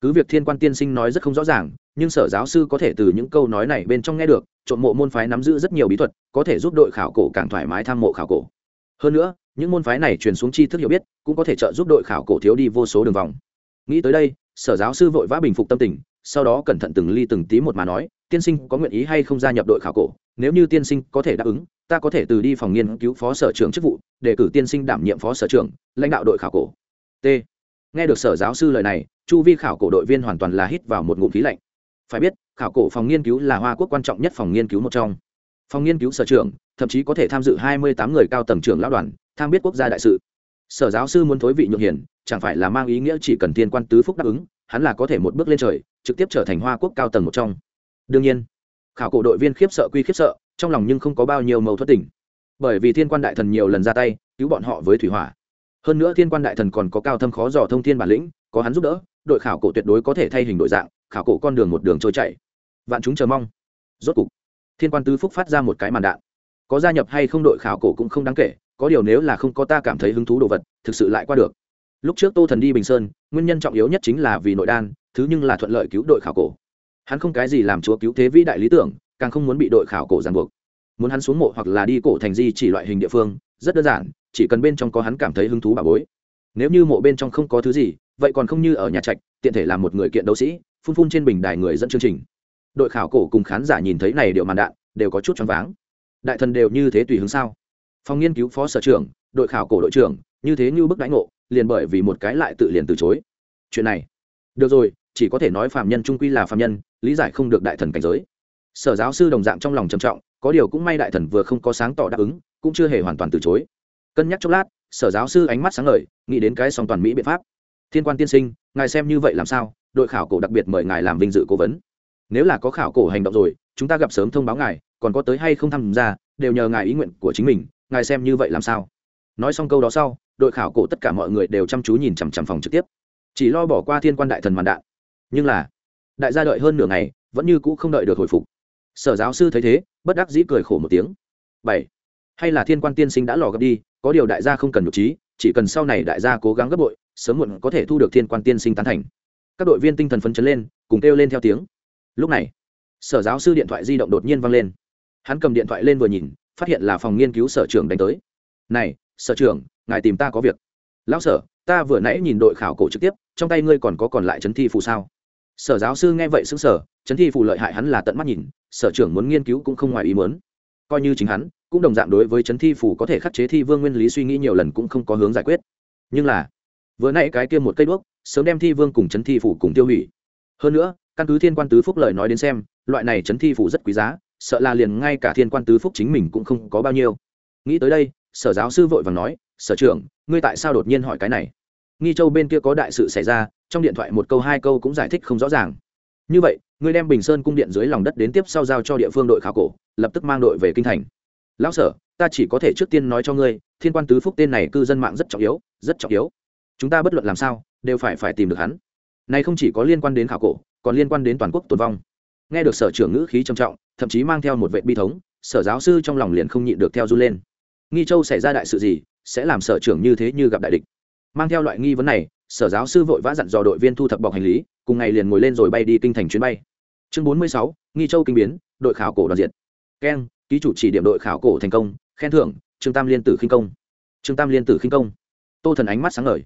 Cứ việc thiên quan tiên sinh nói rất không rõ ràng, nhưng sở giáo sư có thể từ những câu nói này bên trong nghe được, trộm mộ môn phái nắm giữ rất nhiều bí thuật, có thể giúp đội khảo cổ càng thoải mái tham mộ khảo cổ. Hơn nữa, những môn phái này truyền xuống tri thức hiểu biết, cũng có thể trợ giúp đội khảo cổ thiếu đi vô số đường vòng. Nghĩ tới đây, sở giáo sư vội vã bình phục tâm tình sau đó cẩn thận từng ly từng tí một mà nói, tiên sinh có nguyện ý hay không gia nhập đội khảo cổ? Nếu như tiên sinh có thể đáp ứng, ta có thể từ đi phòng nghiên cứu phó sở trưởng chức vụ để cử tiên sinh đảm nhiệm phó sở trưởng, lãnh đạo đội khảo cổ. T. Nghe được sở giáo sư lời này, chu vi khảo cổ đội viên hoàn toàn là hít vào một ngụm khí lạnh. Phải biết, khảo cổ phòng nghiên cứu là hoa quốc quan trọng nhất phòng nghiên cứu một trong. Phòng nghiên cứu sở trưởng, thậm chí có thể tham dự hai mươi tám người cao tầng trưởng lão đoàn, tham biết quốc gia đại sự. Sở giáo sư muốn thối vị nhượng hiển chẳng phải là mang ý nghĩa chỉ cần tiên quan tứ phúc đáp ứng hắn là có thể một bước lên trời, trực tiếp trở thành hoa quốc cao tầng một trong. Đương nhiên, khảo cổ đội viên khiếp sợ quy khiếp sợ, trong lòng nhưng không có bao nhiêu mâu thuẫn tình. Bởi vì thiên quan đại thần nhiều lần ra tay, cứu bọn họ với thủy hỏa. Hơn nữa thiên quan đại thần còn có cao thâm khó dò thông thiên bản lĩnh, có hắn giúp đỡ, đội khảo cổ tuyệt đối có thể thay hình đổi dạng, khảo cổ con đường một đường trôi chảy. Vạn chúng chờ mong. Rốt cục, thiên quan tứ phúc phát ra một cái màn đạn. Có gia nhập hay không đội khảo cổ cũng không đáng kể, có điều nếu là không có ta cảm thấy hứng thú đồ vật, thực sự lại qua được lúc trước tô thần đi bình sơn, nguyên nhân trọng yếu nhất chính là vì nội đan, thứ nhưng là thuận lợi cứu đội khảo cổ. Hắn không cái gì làm chúa cứu thế vĩ đại lý tưởng, càng không muốn bị đội khảo cổ ràng buộc. Muốn hắn xuống mộ hoặc là đi cổ thành di chỉ loại hình địa phương, rất đơn giản, chỉ cần bên trong có hắn cảm thấy hứng thú bà bối. Nếu như mộ bên trong không có thứ gì, vậy còn không như ở nhà trạch, tiện thể làm một người kiện đấu sĩ, phun phun trên bình đài người dẫn chương trình. Đội khảo cổ cùng khán giả nhìn thấy này điệu màn đạn, đều có chút choáng váng. Đại thần đều như thế tùy hướng sao? Phòng nghiên cứu phó sở trưởng, đội khảo cổ đội trưởng, như thế như bức đánh ngộ liền bởi vì một cái lại tự liền từ chối. Chuyện này, được rồi, chỉ có thể nói phạm nhân trung quy là phạm nhân, lý giải không được đại thần cảnh giới. Sở giáo sư đồng dạng trong lòng trầm trọng, có điều cũng may đại thần vừa không có sáng tỏ đáp ứng, cũng chưa hề hoàn toàn từ chối. Cân nhắc chốc lát, sở giáo sư ánh mắt sáng ngời, nghĩ đến cái song toàn mỹ biện pháp. Thiên quan tiên sinh, ngài xem như vậy làm sao? Đội khảo cổ đặc biệt mời ngài làm vinh dự cố vấn. Nếu là có khảo cổ hành động rồi, chúng ta gặp sớm thông báo ngài, còn có tới hay không tham gia, đều nhờ ngài ý nguyện của chính mình, ngài xem như vậy làm sao? Nói xong câu đó sau đội khảo cổ tất cả mọi người đều chăm chú nhìn chằm chằm phòng trực tiếp. Chỉ lo bỏ qua thiên quan đại thần màn đạn. Nhưng là, đại gia đợi hơn nửa ngày, vẫn như cũ không đợi được hồi phục. Sở giáo sư thấy thế, bất đắc dĩ cười khổ một tiếng. Bảy. Hay là thiên quan tiên sinh đã lò gấp đi, có điều đại gia không cần nhục trí, chỉ cần sau này đại gia cố gắng gấp bội, sớm muộn có thể thu được thiên quan tiên sinh tán thành. Các đội viên tinh thần phấn chấn lên, cùng kêu lên theo tiếng. Lúc này, sở giáo sư điện thoại di động đột nhiên vang lên. Hắn cầm điện thoại lên vừa nhìn, phát hiện là phòng nghiên cứu sở trưởng đánh tới. Này sở trưởng, ngài tìm ta có việc. Lão sở, ta vừa nãy nhìn đội khảo cổ trực tiếp, trong tay ngươi còn có còn lại chấn thi phù sao? Sở giáo sư nghe vậy xứng sở chấn thi phù lợi hại hắn là tận mắt nhìn, sở trưởng muốn nghiên cứu cũng không ngoài ý muốn. Coi như chính hắn, cũng đồng dạng đối với chấn thi phù có thể khắc chế thi vương nguyên lý suy nghĩ nhiều lần cũng không có hướng giải quyết. Nhưng là, vừa nãy cái kia một cây đuốc, sớm đem thi vương cùng chấn thi phù cùng tiêu hủy. Hơn nữa, căn cứ thiên quan tứ phúc lời nói đến xem, loại này chấn thi phù rất quý giá, sợ là liền ngay cả thiên quan tứ phúc chính mình cũng không có bao nhiêu. Nghĩ tới đây sở giáo sư vội vàng nói, sở trưởng, ngươi tại sao đột nhiên hỏi cái này? Nghi châu bên kia có đại sự xảy ra, trong điện thoại một câu hai câu cũng giải thích không rõ ràng. Như vậy, ngươi đem bình sơn cung điện dưới lòng đất đến tiếp sau giao cho địa phương đội khảo cổ, lập tức mang đội về kinh thành. Lão sở, ta chỉ có thể trước tiên nói cho ngươi, thiên quan tứ phúc tên này cư dân mạng rất trọng yếu, rất trọng yếu. Chúng ta bất luận làm sao, đều phải phải tìm được hắn. Này không chỉ có liên quan đến khảo cổ, còn liên quan đến toàn quốc tồn vong. Nghe được sở trưởng ngữ khí trầm trọng, thậm chí mang theo một vệ bi thống, sở giáo sư trong lòng liền không nhịn được theo du lên nghi châu xảy ra đại sự gì, sẽ làm sở trưởng như thế như gặp đại địch. Mang theo loại nghi vấn này, sở giáo sư vội vã dặn dò đội viên thu thập bọc hành lý, cùng ngày liền ngồi lên rồi bay đi kinh thành chuyến bay. Chương bốn mươi sáu, nghi châu kinh biến, đội khảo cổ đoàn diện. Keng ký chủ chỉ điểm đội khảo cổ thành công, khen thưởng, trương tam liên tử khinh công. Trương tam liên tử khinh công. Tô thần ánh mắt sáng ngời.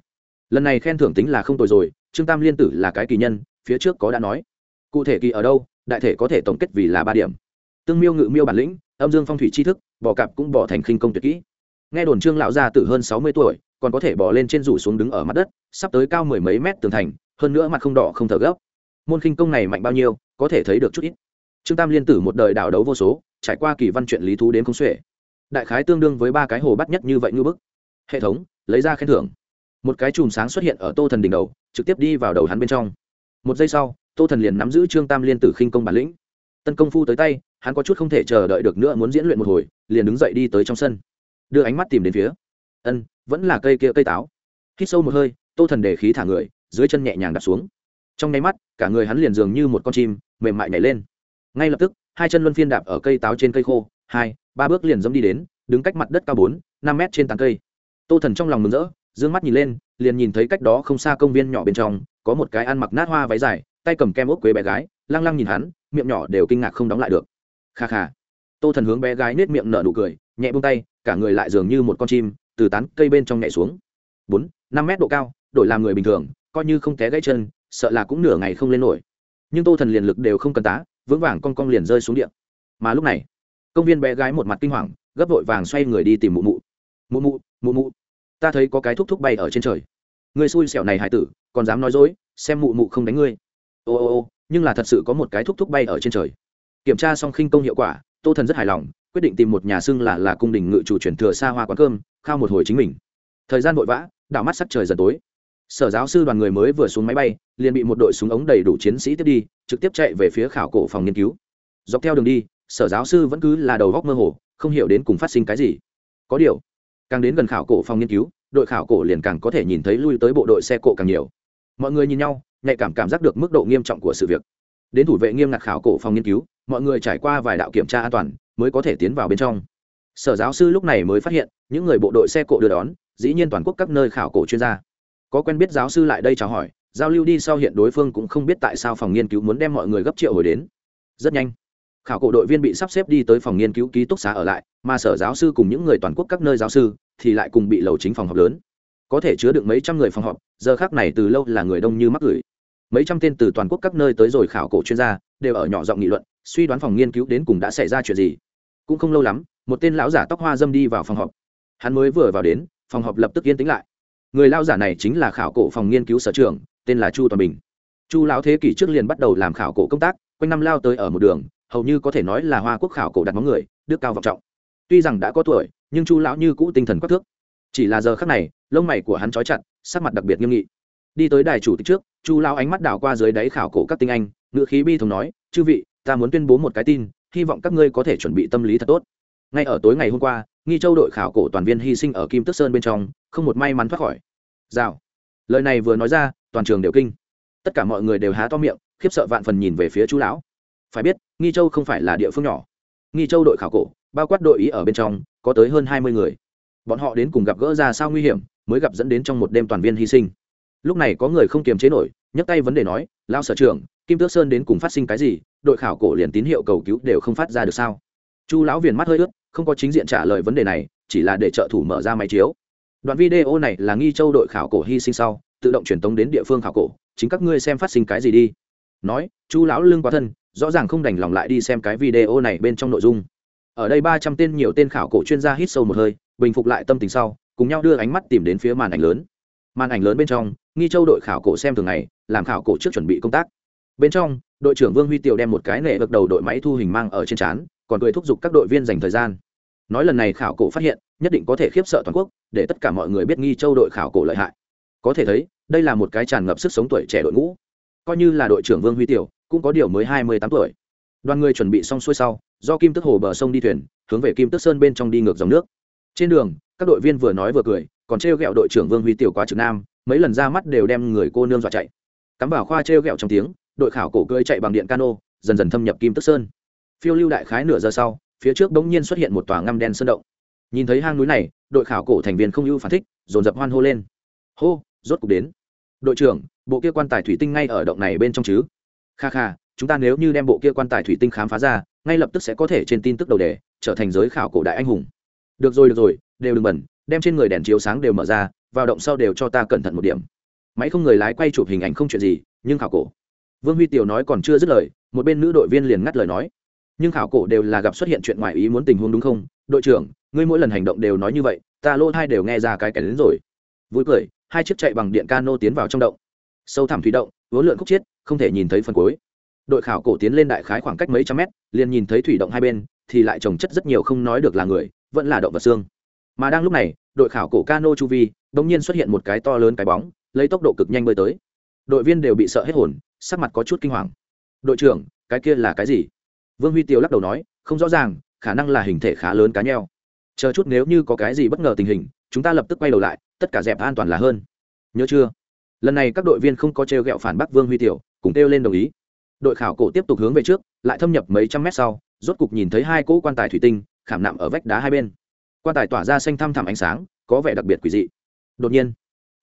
Lần này khen thưởng tính là không tồi rồi, trương tam liên tử là cái kỳ nhân, phía trước có đã nói. Cụ thể kỳ ở đâu, đại thể có thể tổng kết vì là ba điểm. Tương miêu ngự miêu bản lĩnh âm dương phong thủy tri thức bỏ cặp cũng bỏ thành khinh công tuyệt kỹ. Nghe đồn trương lão gia tử hơn sáu mươi tuổi, còn có thể bỏ lên trên rủ xuống đứng ở mặt đất, sắp tới cao mười mấy mét tường thành, hơn nữa mặt không đỏ không thở gấp. Môn khinh công này mạnh bao nhiêu, có thể thấy được chút ít. Trương tam liên tử một đời đảo đấu vô số, trải qua kỳ văn chuyện lý thú đến không xuể. Đại khái tương đương với ba cái hồ bắt nhất như vậy như bức. Hệ thống, lấy ra khen thưởng. Một cái chùm sáng xuất hiện ở tô thần đỉnh đầu, trực tiếp đi vào đầu hắn bên trong. Một giây sau, tô thần liền nắm giữ trương tam liên tử khinh công bản lĩnh tân công phu tới tay, hắn có chút không thể chờ đợi được nữa muốn diễn luyện một hồi, liền đứng dậy đi tới trong sân. Đưa ánh mắt tìm đến phía. Ân, vẫn là cây kia cây táo. Hít sâu một hơi, tô thần để khí thả người, dưới chân nhẹ nhàng đặt xuống. Trong nháy mắt, cả người hắn liền dường như một con chim, mềm mại nhảy lên. Ngay lập tức, hai chân luân phiên đạp ở cây táo trên cây khô, hai, ba bước liền dẫm đi đến, đứng cách mặt đất cao bốn, năm mét trên tán cây. Tô thần trong lòng mừng rỡ d ư ơ n g mắt nhìn lên, liền nhìn thấy cách đó không xa công viên nhỏ bên trong, có một cái ăn mặc nát hoa váy dài, tay cầm kem ốc quế bé gái, lăng lăng nhìn hắn miệng nhỏ đều kinh ngạc không đóng lại được. Kha kha. Tô thần hướng bé gái nết miệng nở nụ cười, nhẹ bông tay, cả người lại dường như một con chim, từ tán cây bên trong nhảy xuống. Bốn, năm mét độ cao, đổi làm người bình thường, coi như không té gãy chân, sợ là cũng nửa ngày không lên nổi. Nhưng tô thần liền lực đều không cần tá, vững vàng con con liền rơi xuống điện mà lúc này, công viên bé gái một mặt kinh hoàng, gấp vội vàng xoay người đi tìm mụ mụ. Mụ mụ mụ mụ, ta thấy có cái thúc thúc bay ở trên trời. Người xui xẻo này hải tử, còn dám nói dối, xem mụ mụ không đánh ngươi. Ô ô ô nhưng là thật sự có một cái thúc thúc bay ở trên trời. Kiểm tra xong khinh công hiệu quả, tô thần rất hài lòng, quyết định tìm một nhà xưng là là cung đình ngự chủ chuyển thừa xa hoa quán cơm, khao một hồi chính mình. Thời gian vội vã, đảo mắt sắc trời dần tối. Sở giáo sư đoàn người mới vừa xuống máy bay, liền bị một đội súng ống đầy đủ chiến sĩ tiếp đi, trực tiếp chạy về phía khảo cổ phòng nghiên cứu. Dọc theo đường đi, sở giáo sư vẫn cứ là đầu góc mơ hồ, không hiểu đến cùng phát sinh cái gì. Có điều, càng đến gần khảo cổ phòng nghiên cứu, đội khảo cổ liền càng có thể nhìn thấy lui tới bộ đội xe cộ càng nhiều. Mọi người nhìn nhau nhạy cảm cảm giác được mức độ nghiêm trọng của sự việc. Đến thủ vệ nghiêm ngặt khảo cổ phòng nghiên cứu, mọi người trải qua vài đạo kiểm tra an toàn, mới có thể tiến vào bên trong. Sở giáo sư lúc này mới phát hiện, những người bộ đội xe cộ đưa đón, dĩ nhiên toàn quốc các nơi khảo cổ chuyên gia. Có quen biết giáo sư lại đây chào hỏi, giao lưu đi sau hiện đối phương cũng không biết tại sao phòng nghiên cứu muốn đem mọi người gấp triệu hồi đến. Rất nhanh, khảo cổ đội viên bị sắp xếp đi tới phòng nghiên cứu ký túc xá ở lại, mà sở giáo sư cùng những người toàn quốc các nơi giáo sư thì lại cùng bị lầu chính phòng họp lớn. Có thể chứa được mấy trăm người phòng họp, giờ khác này từ lâu là người đông như mắc gửi mấy trăm tên từ toàn quốc các nơi tới rồi khảo cổ chuyên gia, đều ở nhỏ giọng nghị luận, suy đoán phòng nghiên cứu đến cùng đã xảy ra chuyện gì. Cũng không lâu lắm, một tên lão giả tóc hoa dâm đi vào phòng họp. Hắn mới vừa vào đến, phòng họp lập tức yên tĩnh lại. Người lao giả này chính là khảo cổ phòng nghiên cứu sở trường tên là chu toàn bình. Chu lão thế kỷ trước liền bắt đầu làm khảo cổ công tác, quanh năm lao tới ở một đường, hầu như có thể nói là hoa quốc khảo cổ đặt móng người, đức cao vọng trọng. Tuy rằng đã có tuổi, nhưng chu lão như cũ tinh thần quắc thước. Chỉ là giờ khắc này, lông mày của hắn trói chặt, sắc mặt đặc biệt nghiêm nghị đi tới đài chủ tịch trước, chu lão ánh mắt đảo qua dưới đáy khảo cổ các tinh anh ngự khí bi thống nói, chư vị, ta muốn tuyên bố một cái tin, hy vọng các ngươi có thể chuẩn bị tâm lý thật tốt. Ngay ở tối ngày hôm qua, nghi châu đội khảo cổ toàn viên hy sinh ở kim tức sơn bên trong, không một may mắn thoát khỏi. Rào. Lời này vừa nói ra, toàn trường đều kinh. Tất cả mọi người đều há to miệng, khiếp sợ vạn phần nhìn về phía chú lão. Phải biết, nghi châu không phải là địa phương nhỏ. Nghi châu đội khảo cổ, bao quát đội ý ở bên trong, có tới hơn hai mươi người. Bọn họ đến cùng gặp gỡ ra sao nguy hiểm, mới gặp dẫn đến trong một đêm toàn viên hy sinh lúc này có người không kiềm chế nổi, nhấc tay vấn đề nói lao sở trưởng, kim tước sơn đến cùng phát sinh cái gì? Đội khảo cổ liền tín hiệu cầu cứu đều không phát ra được sao? Chu lão viền mắt hơi ướt, không có chính diện trả lời vấn đề này, chỉ là để trợ thủ mở ra máy chiếu. Đoạn video này là nghi châu đội khảo cổ hy sinh sau, tự động truyền tống đến địa phương khảo cổ, chính các ngươi xem phát sinh cái gì đi. Nói, chu lão lưng quá thân, rõ ràng không đành lòng lại đi xem cái video này bên trong nội dung. Ở đây ba trăm tên nhiều tên khảo cổ chuyên gia hít sâu một hơi, bình phục lại tâm tình sau, cùng nhau đưa ánh mắt tìm đến phía màn ảnh lớn màn ảnh lớn bên trong, nghi châu đội khảo cổ xem thường ngày, làm khảo cổ trước chuẩn bị công tác. Bên trong, đội trưởng vương huy tiều đem một cái nệ gật đầu đội máy thu hình mang ở trên trán, còn cười thúc giục các đội viên dành thời gian. Nói lần này khảo cổ phát hiện, nhất định có thể khiếp sợ toàn quốc, để tất cả mọi người biết nghi châu đội khảo cổ lợi hại. Có thể thấy, đây là một cái tràn ngập sức sống tuổi trẻ đội ngũ. Coi như là đội trưởng vương huy tiểu, cũng có điều mới hai mươi tám tuổi. Đoàn người chuẩn bị xong xuôi sau, do kim tức hồ bờ sông đi thuyền, hướng về kim tức sơn bên trong đi ngược dòng nước. Trên đường, các đội viên vừa nói vừa cười còn trêu ghẹo đội trưởng vương huy tiểu quá trực nam, mấy lần ra mắt đều đem người cô nương dọa chạy. Cắm vào khoa trêu ghẹo trong tiếng, đội khảo cổ cưỡi chạy bằng điện cano, dần dần thâm nhập kim tức sơn. Phiêu lưu đại khái nửa giờ sau, phía trước bỗng nhiên xuất hiện một tòa ngăm đen sơn động. Nhìn thấy hang núi này, đội khảo cổ thành viên không ưu phản thích, dồn dập hoan hô lên. Hô, rốt cục đến. Đội trưởng, bộ kia quan tài thủy tinh ngay ở động này bên trong chứ? Kha kha, chúng ta nếu như đem bộ kia quan tài thủy tinh khám phá ra, ngay lập tức sẽ có thể trên tin tức đầu đề, trở thành giới khảo cổ đại anh hùng. Được rồi được rồi, đều đừng bẩn đem trên người đèn chiếu sáng đều mở ra, vào động sau đều cho ta cẩn thận một điểm. Máy không người lái quay chụp hình ảnh không chuyện gì, nhưng khảo cổ. Vương huy tiểu nói còn chưa dứt lời, một bên nữ đội viên liền ngắt lời nói. Nhưng khảo cổ đều là gặp xuất hiện chuyện ngoài ý muốn tình huống đúng không? Đội trưởng, ngươi mỗi lần hành động đều nói như vậy, ta lô thai đều nghe ra cái kẻ đến rồi. Vui cười, hai chiếc chạy bằng điện cano tiến vào trong động. Sâu thẳm thủy động, vốn lượn khúc chiết, không thể nhìn thấy phần cuối. Đội khảo cổ tiến lên đại khái khoảng cách mấy trăm mét, liền nhìn thấy thủy động hai bên, thì lại trồng chất rất nhiều không nói được là người, vẫn là động vật xương mà đang lúc này, đội khảo cổ cano chu vi đ ỗ n g nhiên xuất hiện một cái to lớn cái bóng, lấy tốc độ cực nhanh bơi tới. Đội viên đều bị sợ hết hồn, sắc mặt có chút kinh hoàng. Đội trưởng, cái kia là cái gì? Vương huy tiêu lắc đầu nói, không rõ ràng, khả năng là hình thể khá lớn cá nheo. Chờ chút nếu như có cái gì bất ngờ tình hình, chúng ta lập tức quay đầu lại, tất cả dẹp an toàn là hơn. Nhớ chưa? Lần này các đội viên không có t r e o g ẹ o phản bác vương huy tiểu cùng kêu lên đồng ý. Đội khảo cổ tiếp tục hướng về trước, lại thâm nhập mấy trăm mét sau, rốt cục nhìn thấy hai cỗ quan tài thủy tinh, khảm nạm ở vách đá hai bên quan tài tỏa ra xanh thăm thẳm ánh sáng, có vẻ đặc biệt quỷ dị. Đột nhiên,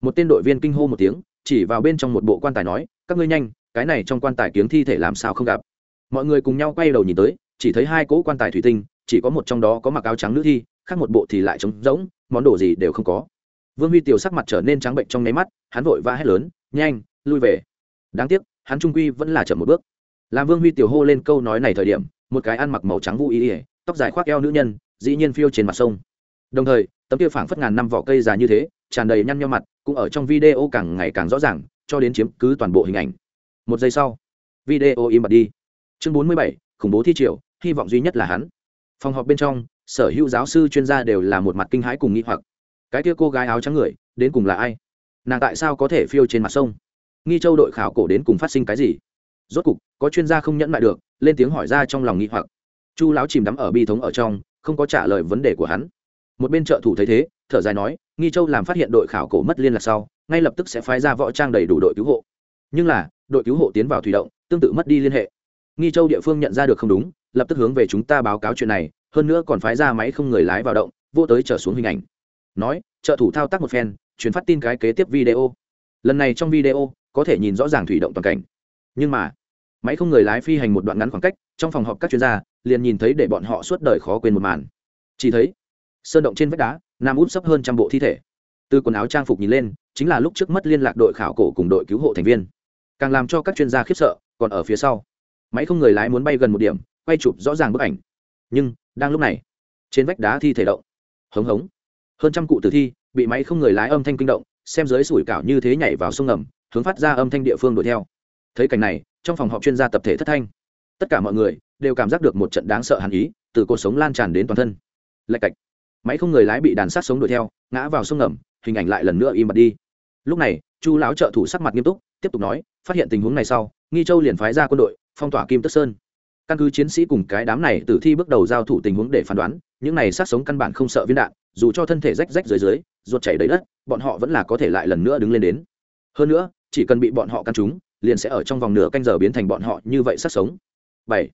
một tên đội viên kinh hô một tiếng, chỉ vào bên trong một bộ quan tài nói, các ngươi nhanh, cái này trong quan tài kiếng thi thể làm sao không gặp? Mọi người cùng nhau quay đầu nhìn tới, chỉ thấy hai cỗ quan tài thủy tinh, chỉ có một trong đó có mặc áo trắng nữ thi, khác một bộ thì lại trống rỗng, món đồ gì đều không có. Vương huy tiểu sắc mặt trở nên trắng bệnh trong nháy mắt, hắn vội vã hét lớn, nhanh, lui về. Đáng tiếc, hắn trung quy vẫn là chậm một bước. Làm vương huy tiểu hô lên câu nói này thời điểm, một cái ăn mặc màu trắng vũ ý ỉa tóc dài khoác eo nữ nhân, dĩ nhiên phiêu trên mặt sông đồng thời, tấm kia phảng phất ngàn năm vỏ cây già như thế, tràn đầy nhăn nhau mặt, cũng ở trong video càng ngày càng rõ ràng, cho đến chiếm cứ toàn bộ hình ảnh. Một giây sau, video im bặt đi. Chương bốn mươi bảy, khủng bố thi triều, hy vọng duy nhất là hắn. Phòng họp bên trong, sở hữu giáo sư chuyên gia đều là một mặt kinh hãi cùng nghĩ hoặc. Cái kia cô gái áo trắng người, đến cùng là ai? Nàng tại sao có thể phiêu trên mặt sông? Nghi châu đội khảo cổ đến cùng phát sinh cái gì? Rốt cục, có chuyên gia không nhẫn lại được, lên tiếng hỏi ra trong lòng nghi hoặc. Chu lão chìm đắm ở bi thống ở trong, không có trả lời vấn đề của hắn một bên trợ thủ thấy thế, thở dài nói, nghi châu làm phát hiện đội khảo cổ mất liên lạc sau, ngay lập tức sẽ phái ra võ trang đầy đủ đội cứu hộ. Nhưng là, đội cứu hộ tiến vào thủy động, tương tự mất đi liên hệ. Nghi châu địa phương nhận ra được không đúng, lập tức hướng về chúng ta báo cáo chuyện này, hơn nữa còn phái ra máy không người lái vào động, vô tới trở xuống hình ảnh. Nói, trợ thủ thao tác một phen chuyển phát tin cái kế tiếp video. Lần này trong video, có thể nhìn rõ ràng thủy động toàn cảnh. Nhưng mà, máy không người lái phi hành một đoạn ngắn khoảng cách, trong phòng họp các chuyên gia, liền nhìn thấy để bọn họ suốt đời khó quên một màn. Chỉ thấy sơn động trên vách đá, nam út sấp hơn trăm bộ thi thể. Từ quần áo trang phục nhìn lên, chính là lúc trước mất liên lạc đội khảo cổ cùng đội cứu hộ thành viên. Càng làm cho các chuyên gia khiếp sợ, còn ở phía sau. Máy không người lái muốn bay gần một điểm, quay chụp rõ ràng bức ảnh. Nhưng, đang lúc này, trên vách đá thi thể động. Hống hống. Hơn trăm cụ tử thi, bị máy không người lái âm thanh kinh động, xem dưới sủi cảo như thế nhảy vào sông ngầm, hướng phát ra âm thanh địa phương đuổi theo. Thấy cảnh này, trong phòng họp chuyên gia tập thể thất thanh. Tất cả mọi người đều cảm giác được một trận đáng sợ hàn ý, từ cuộc sống lan tràn đến toàn thân. Lạch cạch máy không người lái bị đàn sát sống đuổi theo, ngã vào sông ngầm, hình ảnh lại lần nữa im bặt đi. Lúc này, chu lão trợ thủ sắc mặt nghiêm túc, tiếp tục nói, phát hiện tình huống này sau, nghi châu liền phái ra quân đội, phong tỏa kim tức sơn. Căn cứ chiến sĩ cùng cái đám này tử thi bước đầu giao thủ tình huống để phán đoán, những này sát sống căn bản không sợ viên đạn, dù cho thân thể rách rách dưới dưới, ruột chảy đầy đất, bọn họ vẫn là có thể lại lần nữa đứng lên đến. Hơn nữa, chỉ cần bị bọn họ căn trúng, liền sẽ ở trong vòng nửa canh giờ biến thành bọn họ như vậy sát sống. Bảy.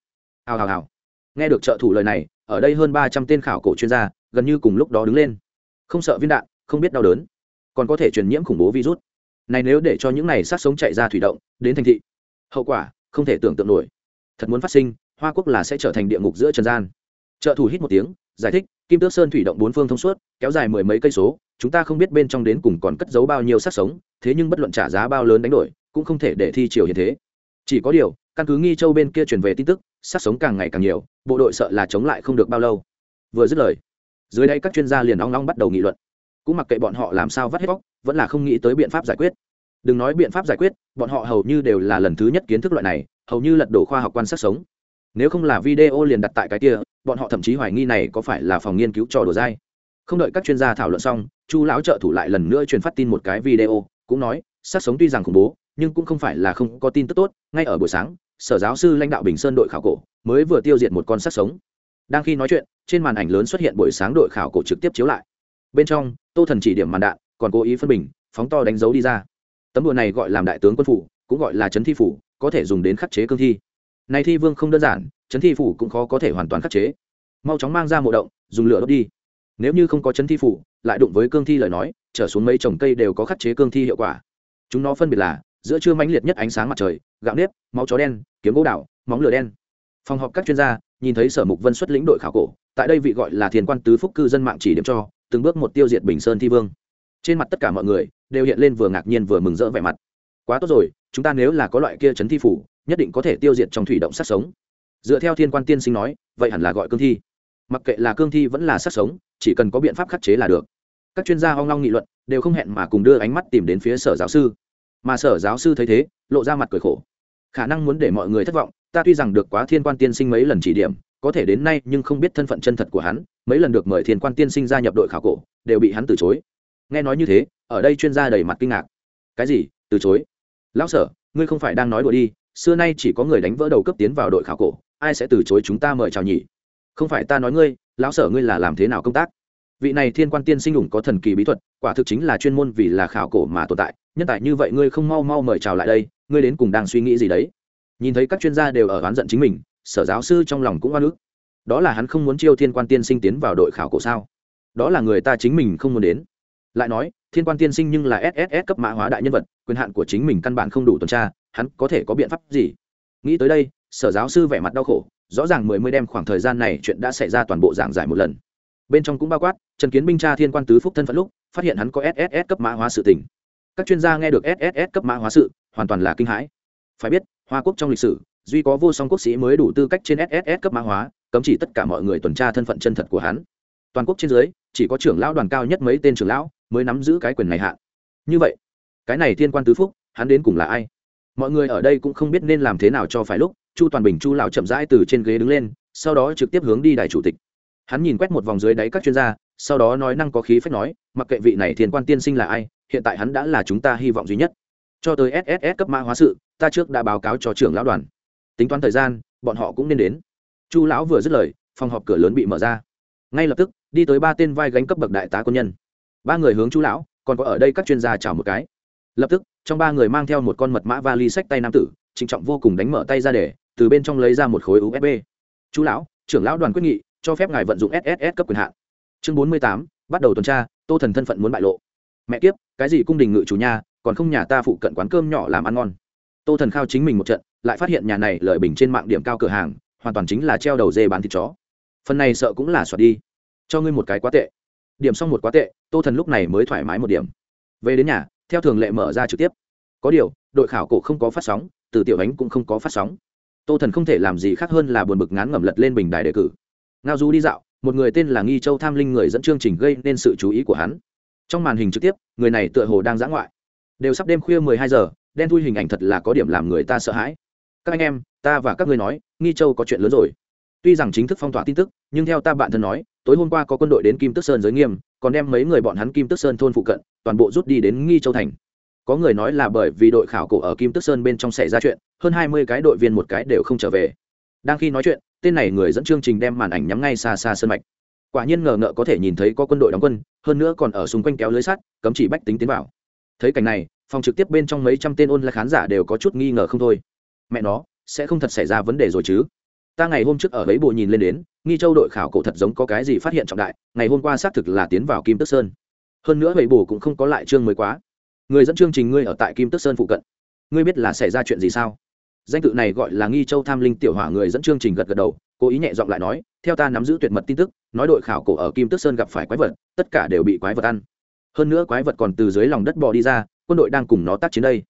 Hào hào hào. Nghe được trợ thủ lời này, ở đây hơn ba trăm tên khảo cổ chuyên gia gần như cùng lúc đó đứng lên. Không sợ viên đạn, không biết đau đớn, còn có thể truyền nhiễm khủng bố virus. Này nếu để cho những này sát sống chạy ra thủy động, đến thành thị, hậu quả không thể tưởng tượng nổi. Thật muốn phát sinh, hoa quốc là sẽ trở thành địa ngục giữa trần gian. Trợ thủ hít một tiếng, giải thích, kim tước sơn thủy động bốn phương thông suốt, kéo dài mười mấy cây số, chúng ta không biết bên trong đến cùng còn cất giấu bao nhiêu sát sống, thế nhưng bất luận trả giá bao lớn đánh đổi, cũng không thể để thi triều hiện thế. Chỉ có điều, căn cứ nghi châu bên kia truyền về tin tức, sát sống càng ngày càng nhiều, bộ đội sợ là chống lại không được bao lâu. Vừa dứt lời dưới đây các chuyên gia liền nóng nóng bắt đầu nghị luận. Cũng mặc kệ bọn họ làm sao vắt hết bóc vẫn là không nghĩ tới biện pháp giải quyết. Đừng nói biện pháp giải quyết, bọn họ hầu như đều là lần thứ nhất kiến thức loại này, hầu như lật đổ khoa học quan sát sống. Nếu không là video liền đặt tại cái kia, bọn họ thậm chí hoài nghi này có phải là phòng nghiên cứu trò đùa dai. Không đợi các chuyên gia thảo luận xong, chu lão trợ thủ lại lần nữa truyền phát tin một cái video, cũng nói, sát sống tuy rằng khủng bố, nhưng cũng không phải là không có tin tức tốt, ngay ở buổi sáng, sở giáo sư lãnh đạo bình sơn đội khảo cổ mới vừa tiêu diệt một con sát sống đang khi nói chuyện, trên màn ảnh lớn xuất hiện buổi sáng đội khảo cổ trực tiếp chiếu lại. Bên trong, tô thần chỉ điểm màn đạn, còn cố ý phân bình, phóng to đánh dấu đi ra. Tấm đùa này gọi làm đại tướng quân phủ, cũng gọi là chấn thi phủ, có thể dùng đến khắc chế cương thi. Này thi vương không đơn giản, chấn thi phủ cũng khó có thể hoàn toàn khắc chế. Mau chóng mang ra mộ động, dùng lửa đốt đi. Nếu như không có chấn thi phủ, lại đụng với cương thi lời nói, trở xuống mấy trồng cây đều có khắc chế cương thi hiệu quả. Chúng nó phân biệt là, giữa trưa mãnh liệt nhất ánh sáng mặt trời, gạo nếp, máu chó đen, kiếm gỗ đảo, móng lửa đen. Phòng họp các chuyên gia nhìn thấy sở mục vân xuất lĩnh đội khảo cổ, tại đây vị gọi là thiền quan tứ phúc cư dân mạng chỉ điểm cho, từng bước một tiêu diệt bình sơn thi vương. Trên mặt tất cả mọi người, đều hiện lên vừa ngạc nhiên vừa mừng rỡ vẻ mặt. Quá tốt rồi, chúng ta nếu là có loại kia chấn thi phủ, nhất định có thể tiêu diệt trong thủy động sát sống. Dựa theo thiên quan tiên sinh nói, vậy hẳn là gọi cương thi. Mặc kệ là cương thi vẫn là sát sống, chỉ cần có biện pháp khắc chế là được. Các chuyên gia hoang long nghị luận đều không hẹn mà cùng đưa ánh mắt tìm đến phía sở giáo sư. Mà sở giáo sư thấy thế, lộ ra mặt cười khổ. Khả năng muốn để mọi người thất vọng ta tuy rằng được quá thiên quan tiên sinh mấy lần chỉ điểm, có thể đến nay nhưng không biết thân phận chân thật của hắn, mấy lần được mời thiên quan tiên sinh gia nhập đội khảo cổ, đều bị hắn từ chối. Nghe nói như thế, ở đây chuyên gia đầy mặt kinh ngạc. Cái gì? Từ chối? Lão sở, ngươi không phải đang nói đùa đi, xưa nay chỉ có người đánh vỡ đầu cấp tiến vào đội khảo cổ, ai sẽ từ chối chúng ta mời chào nhỉ? Không phải ta nói ngươi, lão sở ngươi là làm thế nào công tác? Vị này thiên quan tiên sinh ủng có thần kỳ bí thuật, quả thực chính là chuyên môn vì là khảo cổ mà tồn tại, nhân tại như vậy ngươi không mau mau mời chào lại đây, ngươi đến cùng đang suy nghĩ gì đấy? Nhìn thấy các chuyên gia đều ở oán giận chính mình, sở giáo sư trong lòng cũng oan ức. Đó là hắn không muốn chiêu thiên quan tiên sinh tiến vào đội khảo cổ sao? Đó là người ta chính mình không muốn đến. Lại nói, thiên quan tiên sinh nhưng là sss cấp mã hóa đại nhân vật, quyền hạn của chính mình căn bản không đủ tuần tra, hắn có thể có biện pháp gì? Nghĩ tới đây, sở giáo sư vẻ mặt đau khổ, rõ ràng mười mươi đem khoảng thời gian này chuyện đã xảy ra toàn bộ giảng giải một lần. Bên trong cũng bao quát, trần kiến binh tra thiên quan tứ phúc thân phận lúc, phát hiện hắn có sss cấp mã hóa sự tình. Các chuyên gia nghe được sss cấp mã hóa sự, hoàn toàn là kinh hãi phải biết, hoa quốc trong lịch sử, duy có vô song quốc sĩ mới đủ tư cách trên sss cấp mã hóa, cấm chỉ tất cả mọi người tuần tra thân phận chân thật của hắn. Toàn quốc trên dưới, chỉ có trưởng lão đoàn cao nhất mấy tên trưởng lão mới nắm giữ cái quyền này hạ. Như vậy, cái này thiên quan tứ phúc, hắn đến cùng là ai? Mọi người ở đây cũng không biết nên làm thế nào cho phải lúc, chu toàn bình chu lão chậm rãi từ trên ghế đứng lên, sau đó trực tiếp hướng đi đài chủ tịch. Hắn nhìn quét một vòng dưới đáy các chuyên gia, sau đó nói năng có khí phép nói, mặc kệ vị này thiên quan tiên sinh là ai, hiện tại hắn đã là chúng ta hy vọng duy nhất. Cho tới sss cấp mã hóa sự ta trước đã báo cáo cho trưởng lão đoàn. Tính toán thời gian, bọn họ cũng nên đến. Chu lão vừa dứt lời, phòng họp cửa lớn bị mở ra. Ngay lập tức, đi tới ba tên vai gánh cấp bậc đại tá quân nhân. Ba người hướng chu lão, còn có ở đây các chuyên gia chào một cái. Lập tức, trong ba người mang theo một con mật mã vali sách tay nam tử, trịnh trọng vô cùng đánh mở tay ra để, từ bên trong lấy ra một khối usb chú lão, trưởng lão đoàn quyết nghị, cho phép ngài vận dụng sss cấp quyền hạn. Chương bốn mươi tám, bắt đầu tuần tra, tô thần thân phận muốn bại lộ. Mẹ kiếp, cái gì cung đình ngự chủ nhà, còn không nhà ta phụ cận quán cơm nhỏ làm ăn ngon tô thần khao chính mình một trận, lại phát hiện nhà này lợi bình trên mạng điểm cao cửa hàng, hoàn toàn chính là treo đầu dê bán thịt chó. Phần này sợ cũng là soạt đi. Cho ngươi một cái quá tệ. Điểm xong một quá tệ, tô thần lúc này mới thoải mái một điểm. Về đến nhà, theo thường lệ mở ra trực tiếp. Có điều, đội khảo cổ không có phát sóng, từ tiểu ánh cũng không có phát sóng. Tô thần không thể làm gì khác hơn là buồn bực ngán ngẩm lật lên bình đài đề cử. Ngao du đi dạo, một người tên là nghi châu tham linh người dẫn chương trình gây nên sự chú ý của hắn. Trong màn hình trực tiếp, người này tựa hồ đang giã ngoại. Đều sắp đêm khuya mười hai giờ đen thui hình ảnh thật là có điểm làm người ta sợ hãi. Các anh em, ta và các ngươi nói, nghi châu có chuyện lớn rồi. Tuy rằng chính thức phong tỏa tin tức, nhưng theo ta bạn thân nói, tối hôm qua có quân đội đến kim tức sơn giới nghiêm, còn đem mấy người bọn hắn kim tức sơn thôn phụ cận, toàn bộ rút đi đến nghi châu thành. Có người nói là bởi vì đội khảo cổ ở kim tức sơn bên trong xảy ra chuyện, hơn hai mươi cái đội viên một cái đều không trở về. Đang khi nói chuyện, tên này người dẫn chương trình đem màn ảnh nhắm ngay xa xa sân mạch. Quả nhiên ngờ ngợ có thể nhìn thấy có quân đội đóng quân, hơn nữa còn ở xung quanh kéo lưới sắt, cấm chỉ bách tính tiến vào. Thấy cảnh này phòng trực tiếp bên trong mấy trăm tên ôn là khán giả đều có chút nghi ngờ không thôi. Mẹ nó, sẽ không thật xảy ra vấn đề rồi chứ. Ta ngày hôm trước ở ấy bộ nhìn lên đến, nghi châu đội khảo cổ thật giống có cái gì phát hiện trọng đại, ngày hôm qua xác thực là tiến vào kim tức sơn. Hơn nữa ấy bộ cũng không có lại chương mới quá. Người dẫn chương trình ngươi ở tại kim tức sơn phụ cận. Ngươi biết là xảy ra chuyện gì sao? Danh tự này gọi là nghi châu tham linh tiểu hỏa người dẫn chương trình gật gật đầu, cố ý nhẹ giọng lại nói, theo ta nắm giữ tuyệt mật tin tức, nói đội khảo cổ ở kim tức sơn gặp phải quái vật, tất cả đều bị quái vật ăn. Hơn nữa quái vật còn từ dưới lòng đất bò đi ra quân đội đang cùng nó tác chiến đây.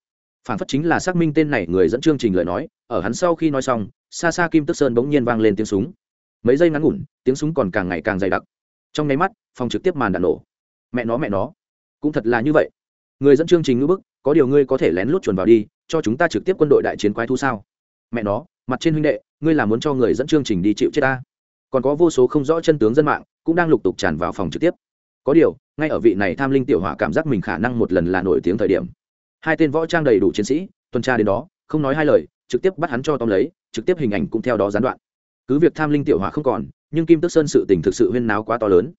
Phản phất chính là xác minh tên này người dẫn chương trình lời nói, ở hắn sau khi nói xong, xa xa kim tức sơn bỗng nhiên vang lên tiếng súng. Mấy giây ngắn ngủn, tiếng súng còn càng ngày càng dày đặc. Trong nháy mắt, phòng trực tiếp màn đạn nổ. Mẹ nó mẹ nó. Cũng thật là như vậy. Người dẫn chương trình ngữ bức, có điều ngươi có thể lén lút chuồn vào đi, cho chúng ta trực tiếp quân đội đại chiến quái thu sao? Mẹ nó, mặt trên huynh đệ, ngươi là muốn cho người dẫn chương trình đi chịu chết ta? Còn có vô số không rõ chân tướng dân mạng, cũng đang lục tục tràn vào phòng trực tiếp có điều, ngay ở vị này tham linh tiểu hỏa cảm giác mình khả năng một lần là nổi tiếng thời điểm. Hai tên võ trang đầy đủ chiến sĩ, tuần tra đến đó, không nói hai lời, trực tiếp bắt hắn cho tóm lấy, trực tiếp hình ảnh cũng theo đó gián đoạn. Cứ việc tham linh tiểu hỏa không còn, nhưng kim tức sơn sự tình thực sự huyên náo quá to lớn.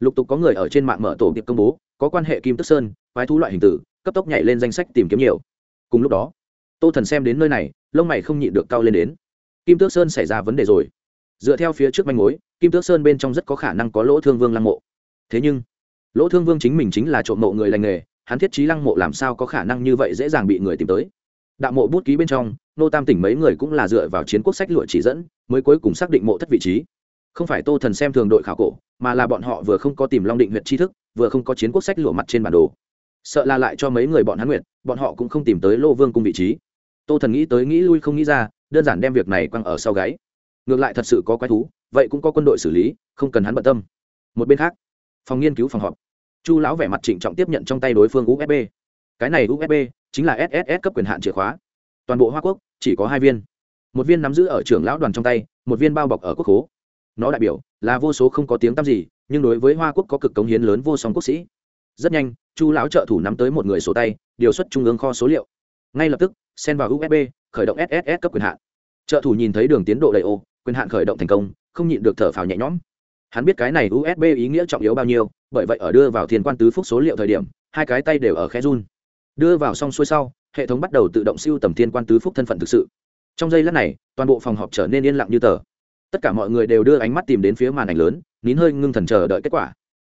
Lục tục có người ở trên mạng mở tổ tiệp công bố, có quan hệ kim tức sơn, quái thú loại hình tử, cấp tốc nhảy lên danh sách tìm kiếm nhiều. Cùng lúc đó, tô thần xem đến nơi này, lông mày không nhịn được cao lên đến. Kim tước sơn xảy ra vấn đề rồi. Dựa theo phía trước manh mối, kim tước sơn bên trong rất có khả năng có lỗ thương vương lăng mộ thế nhưng, lỗ thương vương chính mình chính là trộm mộ người lành nghề, hắn thiết trí lăng mộ làm sao có khả năng như vậy dễ dàng bị người tìm tới. Đạo mộ bút ký bên trong, nô tam tỉnh mấy người cũng là dựa vào chiến quốc sách lụa chỉ dẫn, mới cuối cùng xác định mộ thất vị trí. Không phải tô thần xem thường đội khảo cổ, mà là bọn họ vừa không có tìm long định huyện tri thức, vừa không có chiến quốc sách lụa mặt trên bản đồ. Sợ là lại cho mấy người bọn hắn nguyện, bọn họ cũng không tìm tới lô vương cung vị trí. Tô thần nghĩ tới nghĩ lui không nghĩ ra, đơn giản đem việc này quăng ở sau gáy. Ngược lại thật sự có quái thú, vậy cũng có quân đội xử lý, không cần hắn bận tâm. Một bên khác phòng nghiên cứu phòng họp. Chu lão vẻ mặt trịnh trọng tiếp nhận trong tay đối phương usb cái này usb chính là sss cấp quyền hạn chìa khóa. Toàn bộ hoa quốc chỉ có hai viên. Một viên nắm giữ ở trưởng lão đoàn trong tay, một viên bao bọc ở quốc hố nó đại biểu là vô số không có tiếng tăm gì, nhưng đối với hoa quốc có cực cống hiến lớn vô song quốc sĩ. Rất nhanh, chu lão trợ thủ nắm tới một người sổ tay, điều xuất trung ương kho số liệu. Ngay lập tức, xen vào usb khởi động sss cấp quyền hạn. Trợ thủ nhìn thấy đường tiến độ đầy ô, quyền hạn khởi động thành công, không nhịn được thở phào nhẹ nhõm hắn biết cái này usb ý nghĩa trọng yếu bao nhiêu, bởi vậy ở đưa vào thiên quan tứ phúc số liệu thời điểm, hai cái tay đều ở khe run. Đưa vào xong xuôi sau, hệ thống bắt đầu tự động siêu tầm thiên quan tứ phúc thân phận thực sự. Trong giây lát này, toàn bộ phòng họp trở nên yên lặng như tờ. Tất cả mọi người đều đưa ánh mắt tìm đến phía màn ảnh lớn, nín hơi ngưng thần chờ đợi kết quả.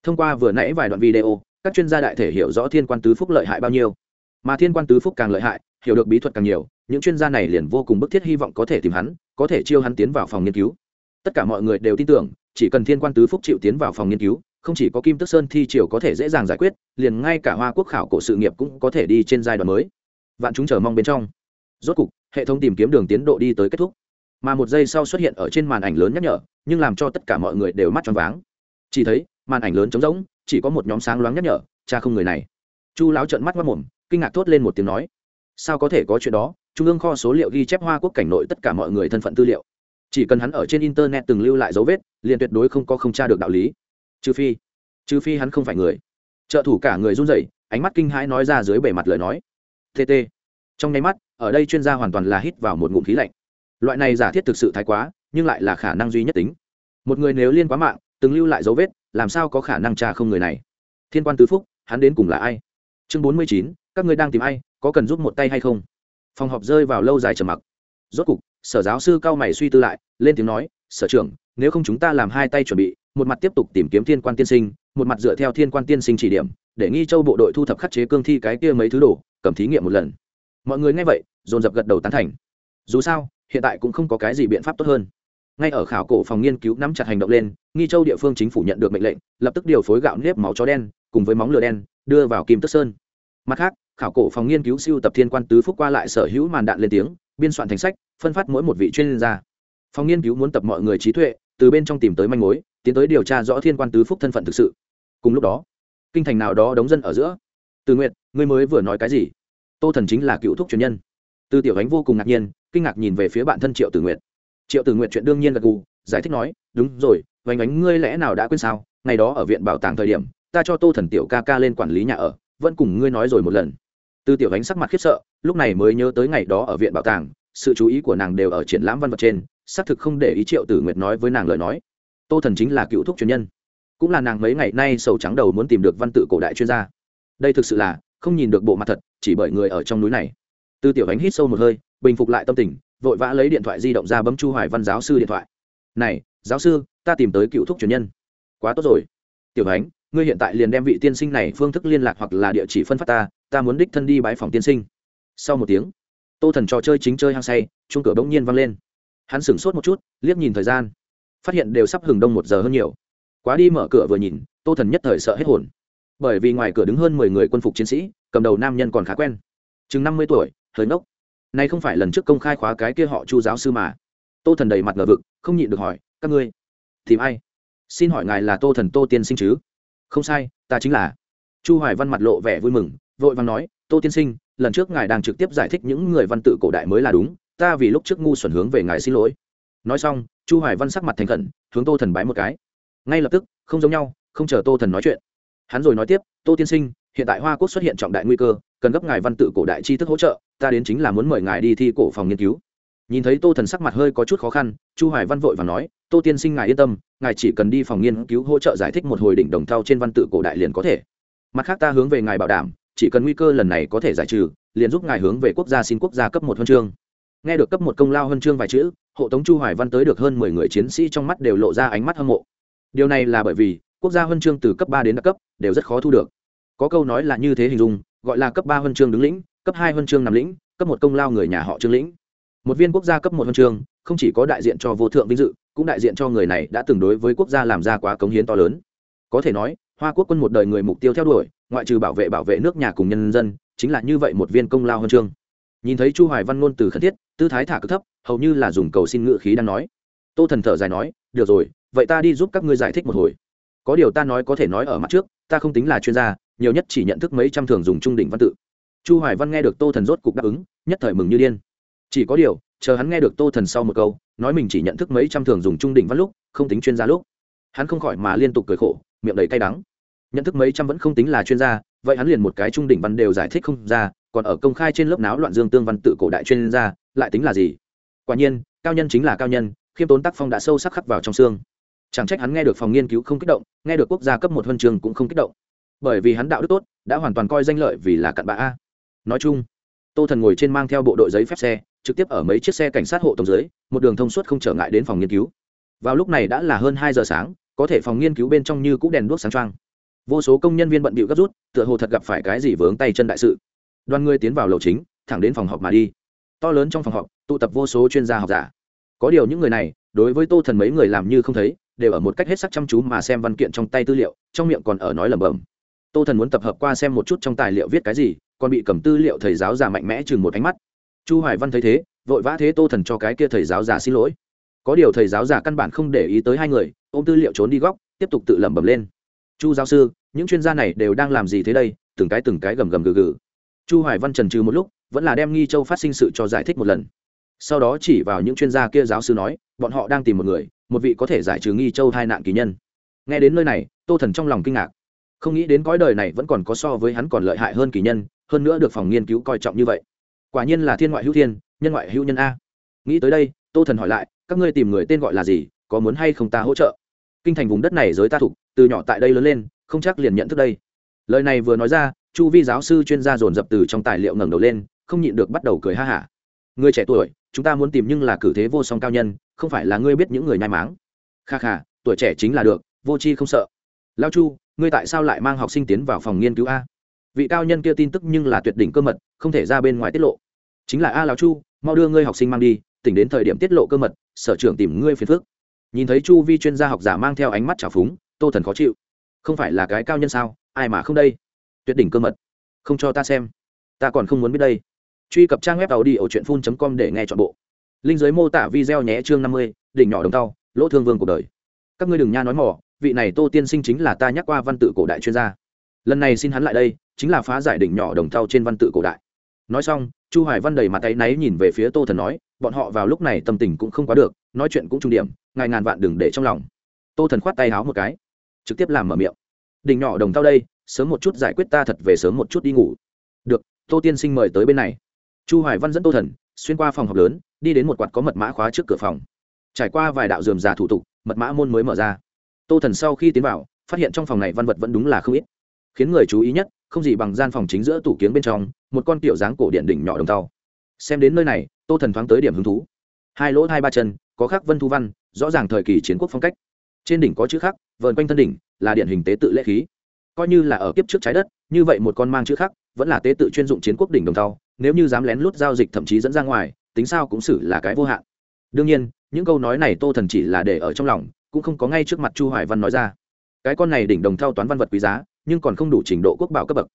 Thông qua vừa nãy vài đoạn video, các chuyên gia đại thể hiểu rõ thiên quan tứ phúc lợi hại bao nhiêu. Mà thiên quan tứ phúc càng lợi hại, hiểu được bí thuật càng nhiều, những chuyên gia này liền vô cùng bức thiết hy vọng có thể tìm hắn, có thể chiêu hắn tiến vào phòng nghiên cứu. Tất cả mọi người đều tin tưởng chỉ cần thiên quan tứ phúc chịu tiến vào phòng nghiên cứu, không chỉ có kim tức sơn thi triều có thể dễ dàng giải quyết, liền ngay cả hoa quốc khảo cổ sự nghiệp cũng có thể đi trên giai đoạn mới. Vạn chúng chờ mong bên trong. Rốt cục, hệ thống tìm kiếm đường tiến độ đi tới kết thúc. Mà một giây sau xuất hiện ở trên màn ảnh lớn nhắc nhở, nhưng làm cho tất cả mọi người đều mắt choáng váng. Chỉ thấy, màn ảnh lớn trống rỗng, chỉ có một nhóm sáng loáng nhắc nhở, cha không người này. Chu láo trợn mắt mất mồm, kinh ngạc thốt lên một tiếng nói, sao có thể có chuyện đó? Trung ương kho số liệu ghi chép hoa quốc cảnh nội tất cả mọi người thân phận tư liệu chỉ cần hắn ở trên internet từng lưu lại dấu vết, liền tuyệt đối không có không tra được đạo lý. Trừ phi trừ phi hắn không phải người. Trợ thủ cả người run rẩy, ánh mắt kinh hãi nói ra dưới bề mặt lời nói. Tt trong nháy mắt, ở đây chuyên gia hoàn toàn là hít vào một ngụm khí lạnh. Loại này giả thiết thực sự thái quá, nhưng lại là khả năng duy nhất tính. Một người nếu liên quá mạng, từng lưu lại dấu vết, làm sao có khả năng tra không người này? Thiên quan tứ phúc, hắn đến cùng là ai? Chương bốn mươi chín, các ngươi đang tìm ai, có cần giúp một tay hay không? Phòng họp rơi vào lâu dài trầm mặc. Rốt cục sở giáo sư cao mày suy tư lại, lên tiếng nói, sở trưởng, nếu không chúng ta làm hai tay chuẩn bị, một mặt tiếp tục tìm kiếm thiên quan tiên sinh, một mặt dựa theo thiên quan tiên sinh chỉ điểm, để nghi châu bộ đội thu thập khắc chế cương thi cái kia mấy thứ đồ, cầm thí nghiệm một lần. Mọi người nghe vậy, dồn dập gật đầu tán thành. Dù sao, hiện tại cũng không có cái gì biện pháp tốt hơn. Ngay ở khảo cổ phòng nghiên cứu nắm chặt hành động lên, nghi châu địa phương chính phủ nhận được mệnh lệnh, lập tức điều phối gạo nếp máu chó đen, cùng với móng lửa đen, đưa vào kim tức sơn. Mặt khác, khảo cổ phòng nghiên cứu siêu tập thiên quan tứ phúc qua lại sở hữu màn đạn lên tiếng biên soạn thành sách, phân phát mỗi một vị chuyên gia. Phòng nghiên cứu muốn tập mọi người trí tuệ, từ bên trong tìm tới manh mối, tiến tới điều tra rõ thiên quan tứ phúc thân phận thực sự. Cùng lúc đó, kinh thành nào đó đóng dân ở giữa. Từ nguyện ngươi mới vừa nói cái gì? Tô thần chính là cựu thúc truyền nhân. Từ tiểu ánh vô cùng ngạc nhiên, kinh ngạc nhìn về phía bạn thân triệu tử nguyện triệu tử nguyện chuyện đương nhiên gật gù, giải thích nói, đúng rồi vánh ánh, ngươi lẽ nào đã quên sao? Ngày đó ở viện bảo tàng thời điểm, ta cho tô thần tiểu ca ca lên quản lý nhà ở, vẫn cùng ngươi nói rồi một lần từ tiểu ánh sắc mặt khiếp sợ, lúc này mới nhớ tới ngày đó ở viện bảo tàng, sự chú ý của nàng đều ở triển lãm văn vật trên, xác thực không để ý triệu tử nguyệt nói với nàng lời nói. Tô thần chính là cựu thúc truyền nhân. Cũng là nàng mấy ngày nay sầu trắng đầu muốn tìm được văn tự cổ đại chuyên gia. Đây thực sự là không nhìn được bộ mặt thật, chỉ bởi người ở trong núi này. Từ tiểu ánh hít sâu một hơi, bình phục lại tâm tình, vội vã lấy điện thoại di động ra bấm chu hoài văn giáo sư điện thoại. Này, giáo sư, ta tìm tới cựu thúc truyền nhân. Quá tốt rồi. Tiểu ánh, ngươi hiện tại liền đem vị tiên sinh này phương thức liên lạc hoặc là địa chỉ phân phát ta ta muốn đích thân đi bái phòng tiên sinh. Sau một tiếng, tô thần trò chơi chính chơi hăng say chung cửa bỗng nhiên văng lên. Hắn sửng sốt một chút, liếc nhìn thời gian. Phát hiện đều sắp hừng đông một giờ hơn nhiều. Quá đi mở cửa vừa nhìn, tô thần nhất thời sợ hết hồn. Bởi vì ngoài cửa đứng hơn mười người quân phục chiến sĩ, cầm đầu nam nhân còn khá quen. Chừng năm mươi tuổi, hơi ngốc. Nay không phải lần trước công khai khóa cái kia họ chu giáo sư mà. Tô thần đầy mặt ngờ vực, không nhịn được hỏi, các ngươi, tìm ai? Xin hỏi ngài là tô thần tô tiên sinh chứ? Không sai, ta chính là. Chu hoài văn mặt lộ vẻ vui mừng vội vàng nói, tô tiên sinh, lần trước ngài đang trực tiếp giải thích những người văn tự cổ đại mới là đúng, ta vì lúc trước ngu xuẩn hướng về ngài xin lỗi. Nói xong, chu hoài văn sắc mặt thành khẩn, hướng tô thần bái một cái. Ngay lập tức, không giống nhau, không chờ tô thần nói chuyện. Hắn rồi nói tiếp, tô tiên sinh, hiện tại hoa quốc xuất hiện trọng đại nguy cơ, cần gấp ngài văn tự cổ đại tri thức hỗ trợ, ta đến chính là muốn mời ngài đi thi cổ phòng nghiên cứu. Nhìn thấy tô thần sắc mặt hơi có chút khó khăn, chu hoài văn vội và nói, tô tiên sinh ngài yên tâm, ngài chỉ cần đi phòng nghiên cứu hỗ trợ giải thích một hồi đỉnh đồng thau trên văn tự cổ đại liền có thể. Mặt khác ta hướng về ngài bảo đảm chỉ cần nguy cơ lần này có thể giải trừ, liền giúp ngài hướng về quốc gia xin quốc gia cấp một huân chương. Nghe được cấp một công lao huân chương vài chữ, hộ tống chu hoài văn tới được hơn mười người chiến sĩ trong mắt đều lộ ra ánh mắt hâm mộ. Điều này là bởi vì, quốc gia huân chương từ cấp ba đến đặc cấp, đều rất khó thu được. Có câu nói là như thế hình dung, gọi là cấp ba huân chương đứng lĩnh, cấp hai huân chương nằm lĩnh, cấp một công lao người nhà họ trương lĩnh. Một viên quốc gia cấp một huân chương, không chỉ có đại diện cho vô thượng vinh dự, cũng đại diện cho người này đã từng đối với quốc gia làm ra quá cống hiến to lớn. Có thể nói, hoa quốc quân một đời người mục tiêu theo đuổi ngoại trừ bảo vệ bảo vệ nước nhà cùng nhân dân, chính là như vậy một viên công lao huân chương. Nhìn thấy chu hoài văn ngôn từ khẩn thiết, tư thái thả cực thấp, hầu như là dùng cầu xin ngự khí đang nói. Tô thần thở dài nói, được rồi, vậy ta đi giúp các ngươi giải thích một hồi. Có điều ta nói có thể nói ở mặt trước, ta không tính là chuyên gia, nhiều nhất chỉ nhận thức mấy trăm thường dùng trung đỉnh văn tự. Chu hoài văn nghe được tô thần rốt cục đáp ứng, nhất thời mừng như điên. Chỉ có điều, chờ hắn nghe được tô thần sau một câu, nói mình chỉ nhận thức mấy trăm thường dùng trung đỉnh văn lúc, không tính chuyên gia lúc. Hắn không khỏi mà liên tục cười khổ, miệng đầy cay đắng nhận thức mấy trăm vẫn không tính là chuyên gia, vậy hắn liền một cái trung đỉnh văn đều giải thích không ra, còn ở công khai trên lớp náo loạn dương tương văn tự cổ đại chuyên gia, lại tính là gì? Quả nhiên, cao nhân chính là cao nhân, khiêm tốn tác phong đã sâu sắc khắc vào trong xương. Chẳng trách hắn nghe được phòng nghiên cứu không kích động, nghe được quốc gia cấp một huân trường cũng không kích động. Bởi vì hắn đạo đức tốt, đã hoàn toàn coi danh lợi vì là cặn bã a. Nói chung, tô thần ngồi trên mang theo bộ đội giấy phép xe, trực tiếp ở mấy chiếc xe cảnh sát hộ tống dưới, một đường thông suốt không trở ngại đến phòng nghiên cứu. Vào lúc này đã là hơn hai giờ sáng, có thể phòng nghiên cứu bên trong như cũ đèn đuốc sáng trăng vô số công nhân viên bận bịu gấp rút, tựa hồ thật gặp phải cái gì vướng tay chân đại sự. Đoàn người tiến vào lầu chính, thẳng đến phòng họp mà đi. To lớn trong phòng họp, tụ tập vô số chuyên gia học giả. Có điều những người này, đối với tô thần mấy người làm như không thấy, đều ở một cách hết sắc chăm chú mà xem văn kiện trong tay tư liệu, trong miệng còn ở nói lẩm bẩm. Tô thần muốn tập hợp qua xem một chút trong tài liệu viết cái gì, còn bị cầm tư liệu thầy giáo già mạnh mẽ chừng một ánh mắt. Chu hoài văn thấy thế, vội vã thế tô thần cho cái kia thầy giáo già xin lỗi. Có điều thầy giáo già căn bản không để ý tới hai người, ôm tư liệu trốn đi góc, tiếp tục tự lẩm bẩm lên chu giáo sư, những chuyên gia này đều đang làm gì thế đây? Từng cái từng cái gầm gầm gừ gừ. Chu hoài văn trần trừ một lúc, vẫn là đem nghi châu phát sinh sự cho giải thích một lần. Sau đó chỉ vào những chuyên gia kia giáo sư nói, bọn họ đang tìm một người, một vị có thể giải trừ nghi châu hai nạn kỳ nhân. Nghe đến nơi này, tô thần trong lòng kinh ngạc. Không nghĩ đến cõi đời này vẫn còn có so với hắn còn lợi hại hơn kỳ nhân, hơn nữa được phòng nghiên cứu coi trọng như vậy. Quả nhiên là thiên ngoại hữu thiên, nhân ngoại hữu nhân a. Nghĩ tới đây, tô thần hỏi lại, các ngươi tìm người tên gọi là gì? Có muốn hay không ta hỗ trợ? Kinh thành vùng đất này giới ta thục từ nhỏ tại đây lớn lên, không chắc liền nhận thức đây. Lời này vừa nói ra, chu vi giáo sư chuyên gia dồn dập từ trong tài liệu ngẩng đầu lên, không nhịn được bắt đầu cười ha hả. Người trẻ tuổi, chúng ta muốn tìm nhưng là cử thế vô song cao nhân, không phải là ngươi biết những người nhai máng. Kha kha, tuổi trẻ chính là được, vô c không sợ. Lao chu, ngươi tại sao lại mang học sinh tiến vào phòng nghiên cứu a? Vị cao nhân kia tin tức nhưng là tuyệt đỉnh cơ mật, không thể ra bên ngoài tiết lộ. Chính là a lao chu, mau đưa ngươi học sinh mang đi, tỉnh đến thời điểm tiết lộ cơ mật, sở trưởng tìm ngươi phiền phước nhìn thấy chu vi chuyên gia học giả mang theo ánh mắt trào phúng tô thần khó chịu. Không phải là cái cao nhân sao? Ai mà không đây? Tuyệt đỉnh cơ mật. Không cho ta xem. Ta còn không muốn biết đây. Truy cập trang web tàu đi ở truyện phun com để nghe t h ọ n bộ. Linh giới mô tả video nhé chương năm mươi, đỉnh nhỏ đồng tàu lỗ thương vương cuộc đời. Các ngươi đừng nha nói mỏ vị này tô tiên sinh chính là ta nhắc qua văn tự cổ đại chuyên gia. Lần này xin hắn lại đây, chính là phá giải đỉnh nhỏ đồng thau trên văn tự cổ đại. Nói xong, chu hoài văn đầy mặt tay náy nhìn về phía tô thần nói, bọn họ vào lúc này tâm tình cũng không quá được, nói chuyện cũng trung điểm, ngài ngàn vạn đừng để trong lòng. Tô thần khoát tay háo một cái trực tiếp làm mở miệng. Đỉnh nhỏ đồng thau đây, sớm một chút giải quyết ta thật về sớm một chút đi ngủ. Được, tô tiên sinh mời tới bên này. Chu hoài văn dẫn tô thần, xuyên qua phòng học lớn, đi đến một quạt có mật mã khóa trước cửa phòng. Trải qua vài đạo dườm già thủ tục, mật mã môn mới mở ra. Tô thần sau khi tiến vào, phát hiện trong phòng này văn vật vẫn đúng là không ít. Khiến người chú ý nhất, không gì bằng gian phòng chính giữa tủ kiếng bên trong, một con tiểu dáng cổ điện đỉnh nhỏ đồng tàu xem đến nơi này, tô thần thoáng tới điểm hứng thú. Hai lỗ hai ba chân, có khắc vân thu văn, rõ ràng thời kỳ chiến quốc phong cách trên đỉnh có chữ khắc, vờn quanh thân đỉnh, là điện hình tế tự lễ khí. Coi như là ở kiếp trước trái đất, như vậy một con mang chữ khắc, vẫn là tế tự chuyên dụng chiến quốc đỉnh đồng tàu nếu như dám lén lút giao dịch thậm chí dẫn ra ngoài, tính sao cũng xử là cái vô hạn. Đương nhiên, những câu nói này tô thần chỉ là để ở trong lòng, cũng không có ngay trước mặt chu hoài văn nói ra. Cái con này đỉnh đồng thao toán văn vật quý giá, nhưng còn không đủ trình độ quốc bảo cấp bậc.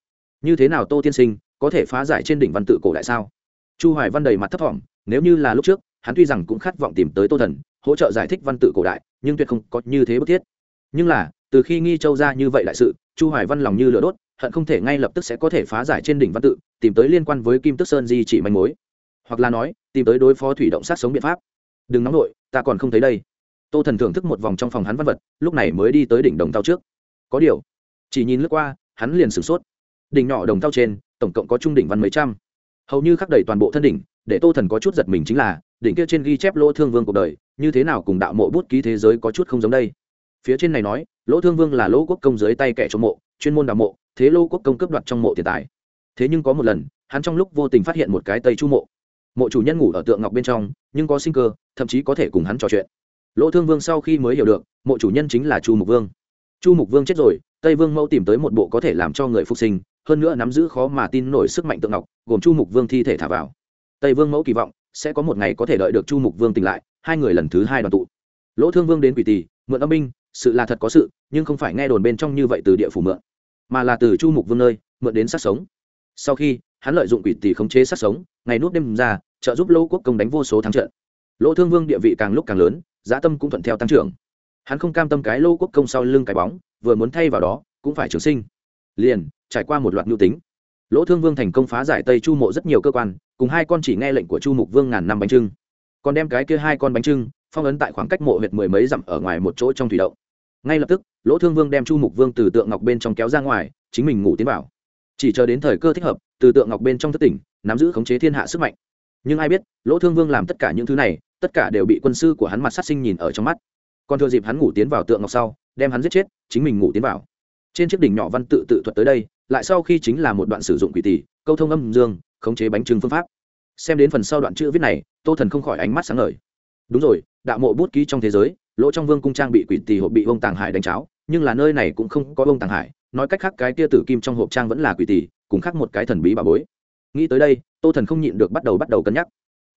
Như thế nào tô tiên sinh, có thể phá giải trên đỉnh văn tự cổ đại sao? Chu hoài văn đầy mặt thấp thỏm, nếu như là lúc trước, hắn tuy rằng cũng khát vọng tìm tới tô thần, hỗ trợ giải thích văn tự cổ đại nhưng tuyệt không có như thế bức thiết. Nhưng là, từ khi nghi châu ra như vậy đại sự, chu hoài văn lòng như lửa đốt, hận không thể ngay lập tức sẽ có thể phá giải trên đỉnh văn tự, tìm tới liên quan với kim tức sơn di chỉ manh mối. Hoặc là nói, tìm tới đối phó thủy động sát sống biện pháp. Đừng nóng nổi ta còn không thấy đây. Tô thần thưởng thức một vòng trong phòng hắn văn vật, lúc này mới đi tới đỉnh đồng tao trước. Có điều, chỉ nhìn lướt qua, hắn liền sửng sốt. Đỉnh nhỏ đồng tao trên, tổng cộng có trung đỉnh văn mấy trăm. Hầu như khắc đầy toàn bộ thân đỉnh, để tô thần có chút giật mình chính là đỉnh kia trên ghi chép lỗ thương vương cuộc đời, như thế nào cùng đạo mộ bút ký thế giới có chút không giống đây? Phía trên này nói, lỗ thương vương là lỗ quốc công dưới tay kẻ trong mộ, chuyên môn đạo mộ, thế lỗ quốc công cướp đoạt trong mộ tiền tài. Thế nhưng có một lần, hắn trong lúc vô tình phát hiện một cái tây chu mộ. Mộ chủ nhân ngủ ở tượng ngọc bên trong, nhưng có sinh cơ, thậm chí có thể cùng hắn trò chuyện. Lỗ thương vương sau khi mới hiểu được, mộ chủ nhân chính là chu mục vương. Chu mục vương chết rồi, tây vương mẫu tìm tới một bộ có thể làm cho người phục sinh, hơn nữa nắm giữ khó mà tin nổi sức mạnh tượng ngọc, gồm chu mục vương thi thể thả vào. Tây vương mẫu kỳ vọng sẽ có một ngày có thể đợi được chu mục vương tỉnh lại, hai người lần thứ hai đoàn tụ. Lỗ thương vương đến quỷ tỳ, mượn âm binh, sự là thật có sự, nhưng không phải nghe đồn bên trong như vậy từ địa phủ mượn, mà là từ chu mục vương nơi, mượn đến sát sống. Sau khi, hắn lợi dụng quỷ tỷ khống chế sát sống, ngày nuốt đêm ra, trợ giúp lỗ quốc công đánh vô số thắng trận. Lỗ thương vương địa vị càng lúc càng lớn, giá tâm cũng thuận theo tăng trưởng. Hắn không cam tâm cái lỗ quốc công sau lưng cái bóng, vừa muốn thay vào đó, cũng phải trường sinh. Liền, trải qua một loạt nhu tính lỗ thương vương thành công phá giải tây chu mộ rất nhiều cơ quan, cùng hai con chỉ nghe lệnh của chu mục vương ngàn năm bánh trưng. Còn đem cái kia hai con bánh trưng, phong ấn tại khoảng cách mộ huyệt mười mấy dặm ở ngoài một chỗ trong thủy động. Ngay lập tức, lỗ thương vương đem chu mục vương từ tượng ngọc bên trong kéo ra ngoài, chính mình ngủ tiến vào. Chỉ chờ đến thời cơ thích hợp, từ tượng ngọc bên trong thất tỉnh, nắm giữ khống chế thiên hạ sức mạnh. Nhưng ai biết, lỗ thương vương làm tất cả những thứ này, tất cả đều bị quân sư của hắn mặt sát sinh nhìn ở trong mắt. Còn thừa dịp hắn ngủ tiến vào tượng ngọc sau, đem hắn giết chết, chính mình ngủ tiến vào. Trên chiếc đỉnh nhỏ văn tự tự thuật tới đây lại sau khi chính là một đoạn sử dụng quỷ tỷ câu thông âm dương, khống chế bánh trưng phương pháp. Xem đến phần sau đoạn chữ viết này, tô thần không khỏi ánh mắt sáng ngời. Đúng rồi, đạo mộ bút ký trong thế giới, lỗ trong vương cung trang bị quỷ tỷ hộp bị ông tàng hải đánh cháo, nhưng là nơi này cũng không có ông tàng hải, nói cách khác cái tia tử kim trong hộp trang vẫn là quỷ tỷ cùng khác một cái thần bí bà bối. Nghĩ tới đây, tô thần không nhịn được bắt đầu bắt đầu cân nhắc.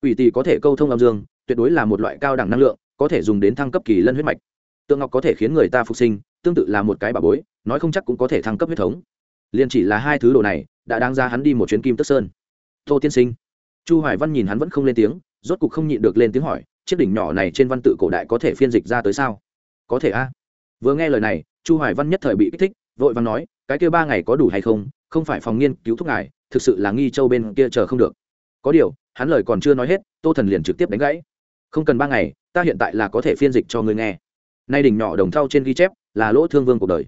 Quỷ tỷ có thể câu thông âm dương, tuyệt đối là một loại cao đẳng năng lượng, có thể dùng đến thăng cấp kỳ lân huyết mạch. Tượng ngọc có thể khiến người ta phục sinh, tương tự là một cái bà bối, nói không chắc cũng có thể thăng cấp huyết thống liền chỉ là hai thứ đồ này, đã đáng ra hắn đi một chuyến kim tức sơn. Tô tiên sinh. Chu hoài văn nhìn hắn vẫn không lên tiếng, rốt cục không nhịn được lên tiếng hỏi, chiếc đỉnh nhỏ này trên văn tự cổ đại có thể phiên dịch ra tới sao? Có thể a. Vừa nghe lời này, chu hoài văn nhất thời bị kích thích, vội văn nói, cái kia ba ngày có đủ hay không? Không phải phòng nghiên cứu thuốc ngài, thực sự là nghi châu bên kia chờ không được. Có điều, hắn lời còn chưa nói hết, tô thần liền trực tiếp đánh gãy. Không cần ba ngày, ta hiện tại là có thể phiên dịch cho ngươi nghe. Nay đỉnh nhỏ đồng thau trên ghi chép là lỗ thương vương cuộc đời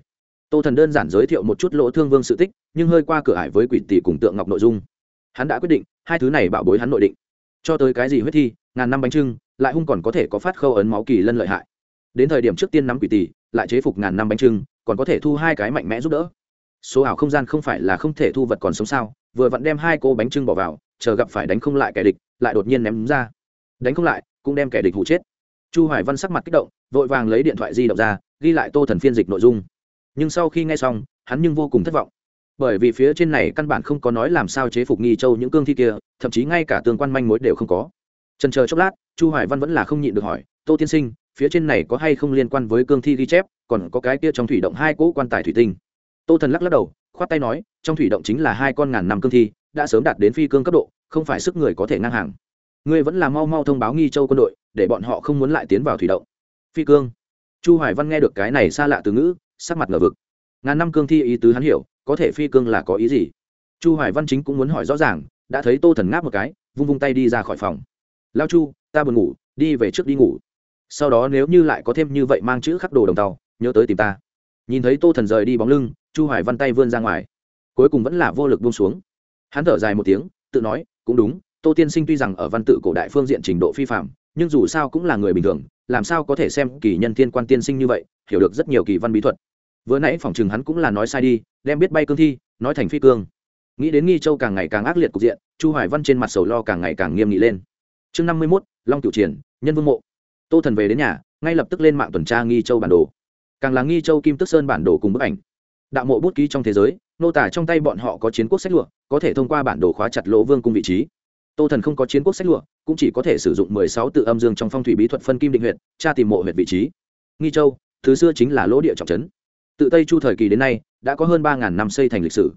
tô thần đơn giản giới thiệu một chút lỗ thương vương sự tích, nhưng hơi qua cửa ải với quỷ tỷ cùng tượng ngọc nội dung. Hắn đã quyết định, hai thứ này bảo bối hắn nội định. Cho tới cái gì huyết thi, ngàn năm bánh trưng, lại hung còn có thể có phát khâu ấn máu kỳ lân lợi hại. Đến thời điểm trước tiên nắm quỷ tỷ, lại chế phục ngàn năm bánh trưng, còn có thể thu hai cái mạnh mẽ giúp đỡ. Số ảo không gian không phải là không thể thu vật còn sống sao, vừa vặn đem hai cô bánh trưng bỏ vào, chờ gặp phải đánh không lại kẻ địch, lại đột nhiên ném ra. Đánh không lại, cũng đem kẻ địch hụ chết. Chu hoài văn sắc mặt kích động, vội vàng lấy điện thoại di động ra, ghi lại tô thần phiên dịch nội dung nhưng sau khi nghe xong, hắn nhưng vô cùng thất vọng. Bởi vì phía trên này căn bản không có nói làm sao chế phục nghi châu những cương thi kia, thậm chí ngay cả tương quan manh mối đều không có. Trần chờ chốc lát, chu hoài văn vẫn là không nhịn được hỏi, tô tiên sinh, phía trên này có hay không liên quan với cương thi ghi chép, còn có cái kia trong thủy động hai cỗ quan tài thủy tinh? Tô thần lắc lắc đầu, khoát tay nói, trong thủy động chính là hai con ngàn năm cương thi, đã sớm đạt đến phi cương cấp độ, không phải sức người có thể ngang hàng. Ngươi vẫn là mau mau thông báo nghi châu quân đội, để bọn họ không muốn lại tiến vào thủy động. Phi cương? Chu hoài văn nghe được cái này xa lạ từ ngữ sắc mặt ngờ vực. Ngàn năm cương thi ý tứ hắn hiểu, có thể phi cương là có ý gì? Chu hoài văn chính cũng muốn hỏi rõ ràng, đã thấy tô thần ngáp một cái, vung vung tay đi ra khỏi phòng. Lao chu, ta buồn ngủ, đi về trước đi ngủ. Sau đó nếu như lại có thêm như vậy mang chữ khắc đồ đồng tàu, nhớ tới tìm ta. Nhìn thấy tô thần rời đi bóng lưng, chu hoài văn tay vươn ra ngoài. Cuối cùng vẫn là vô lực buông xuống. Hắn thở dài một tiếng, tự nói, cũng đúng, tô tiên sinh tuy rằng ở văn tự cổ đại phương diện trình độ phi phạm nhưng dù sao cũng là người bình thường làm sao có thể xem kỳ nhân thiên quan tiên sinh như vậy hiểu được rất nhiều kỳ văn bí thuật. Vừa nãy phòng chừng hắn cũng là nói sai đi đem biết bay cương thi nói thành phi cương. Nghĩ đến nghi châu càng ngày càng ác liệt cục diện chu hoài văn trên mặt sầu lo càng ngày càng nghiêm nghị lên. Chương năm mươi 51, long cửu triển nhân vương mộ. Tô thần về đến nhà ngay lập tức lên mạng tuần tra nghi châu bản đồ. Càng là nghi châu kim tức sơn bản đồ cùng bức ảnh. Đạo mộ bút ký trong thế giới nô tả trong tay bọn họ có chiến quốc sách lụa có thể thông qua bản đồ khóa chặt lỗ vương cung vị trí tô thần không có chiến quốc sách lụa, cũng chỉ có thể sử dụng mười sáu tự âm dương trong phong thủy bí thuật phân kim định huyện tra tìm mộ huyện vị trí. Nghi châu, thứ xưa chính là lỗ địa trọng trấn. Tự tây chu thời kỳ đến nay, đã có hơn ba ngàn năm xây thành lịch sử.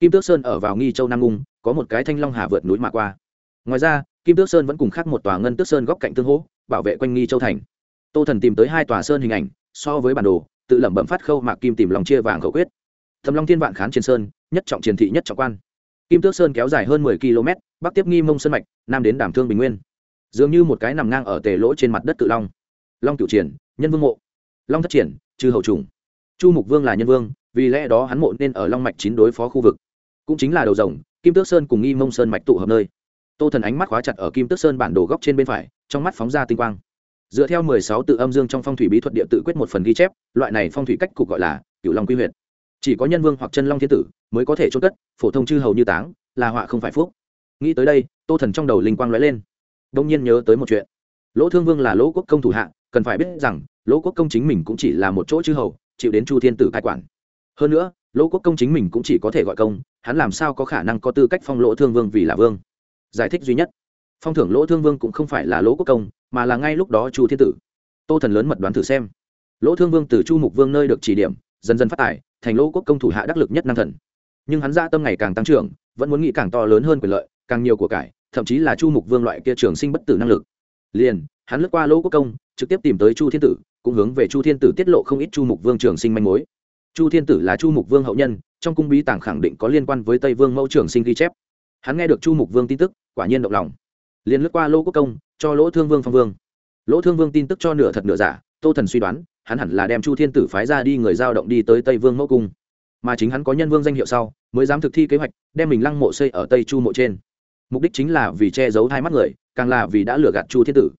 Kim tước sơn ở vào nghi châu nam ngung có một cái thanh long hà vượt núi mạ qua. Ngoài ra, kim tước sơn vẫn cùng khác một tòa ngân tước sơn góc cạnh tương hỗ, bảo vệ quanh nghi châu thành. Tô thần tìm tới hai tòa sơn hình ảnh, so với bản đồ, tự lẩm bẩm phát khâu mạc kim tìm lòng chia vàng khẩu quyết. Thầm long thiên vạn khán trên sơn, nhất trọng triền thị nhất trọng quan kim tước sơn kéo dài hơn mười km, bắc tiếp nghi mông sơn mạch, nam đến đàm thương bình nguyên. Dường như một cái nằm ngang ở tề lỗ trên mặt đất Cự long. Long cửu triển, nhân vương mộ. Long thất triển trừ hậu trùng. Chu mục vương là nhân vương, vì lẽ đó hắn mộ nên ở long mạch chín đối phó khu vực. Cũng chính là đầu rồng, kim tước sơn cùng nghi mông sơn mạch tụ hợp nơi. Tô thần ánh mắt khóa chặt ở kim tước sơn bản đồ góc trên bên phải, trong mắt phóng ra tinh quang. Dựa theo mười sáu tự âm dương trong phong thủy bí thuật địa tự quyết một phần ghi chép, loại này phong thủy cách cục gọi là cửu long quy huyệt chỉ có nhân vương hoặc chân long thiên tử mới có thể trôn cất, phổ thông chư hầu như táng, là họa không phải phúc. Nghĩ tới đây, tô thần trong đầu linh quang lóe lên. Đông nhiên nhớ tới một chuyện. Lỗ thương vương là lỗ quốc công thủ hạ, cần phải biết rằng, lỗ quốc công chính mình cũng chỉ là một chỗ chư hầu, chịu đến chu thiên tử cai quản. Hơn nữa, lỗ quốc công chính mình cũng chỉ có thể gọi công, hắn làm sao có khả năng có tư cách phong lỗ thương vương vì là vương? Giải thích duy nhất. Phong thưởng lỗ thương vương cũng không phải là lỗ quốc công, mà là ngay lúc đó chu thiên tử. Tô thần lớn mật đoán thử xem. Lỗ thương vương từ chu mục vương nơi được chỉ điểm dần dần phát tài thành lỗ quốc công thủ hạ đắc lực nhất năng thần. Nhưng hắn gia tâm ngày càng tăng trưởng, vẫn muốn nghĩ càng to lớn hơn quyền lợi, càng nhiều của cải, thậm chí là chu mục vương loại kia trường sinh bất tử năng lực. Liền, hắn lướt qua lỗ quốc công, trực tiếp tìm tới chu thiên tử, cũng hướng về chu thiên tử tiết lộ không ít chu mục vương trường sinh manh mối. Chu thiên tử là chu mục vương hậu nhân, trong cung bí tàng khẳng định có liên quan với tây vương mẫu trường sinh ghi chép. Hắn nghe được chu mục vương tin tức, quả nhiên động lòng. Liền lướt qua lỗ quốc công, cho lỗ thương vương phong vương. Lỗ thương vương tin tức cho nửa thật nửa giả, tô thần suy đoán hắn hẳn là đem chu thiên tử phái ra đi người giao động đi tới tây vương mẫu cung. Mà chính hắn có nhân vương danh hiệu sau, mới dám thực thi kế hoạch, đem mình lăng mộ xây ở tây chu mộ trên. Mục đích chính là vì che giấu hai mắt người, càng là vì đã lừa gạt chu thiên tử.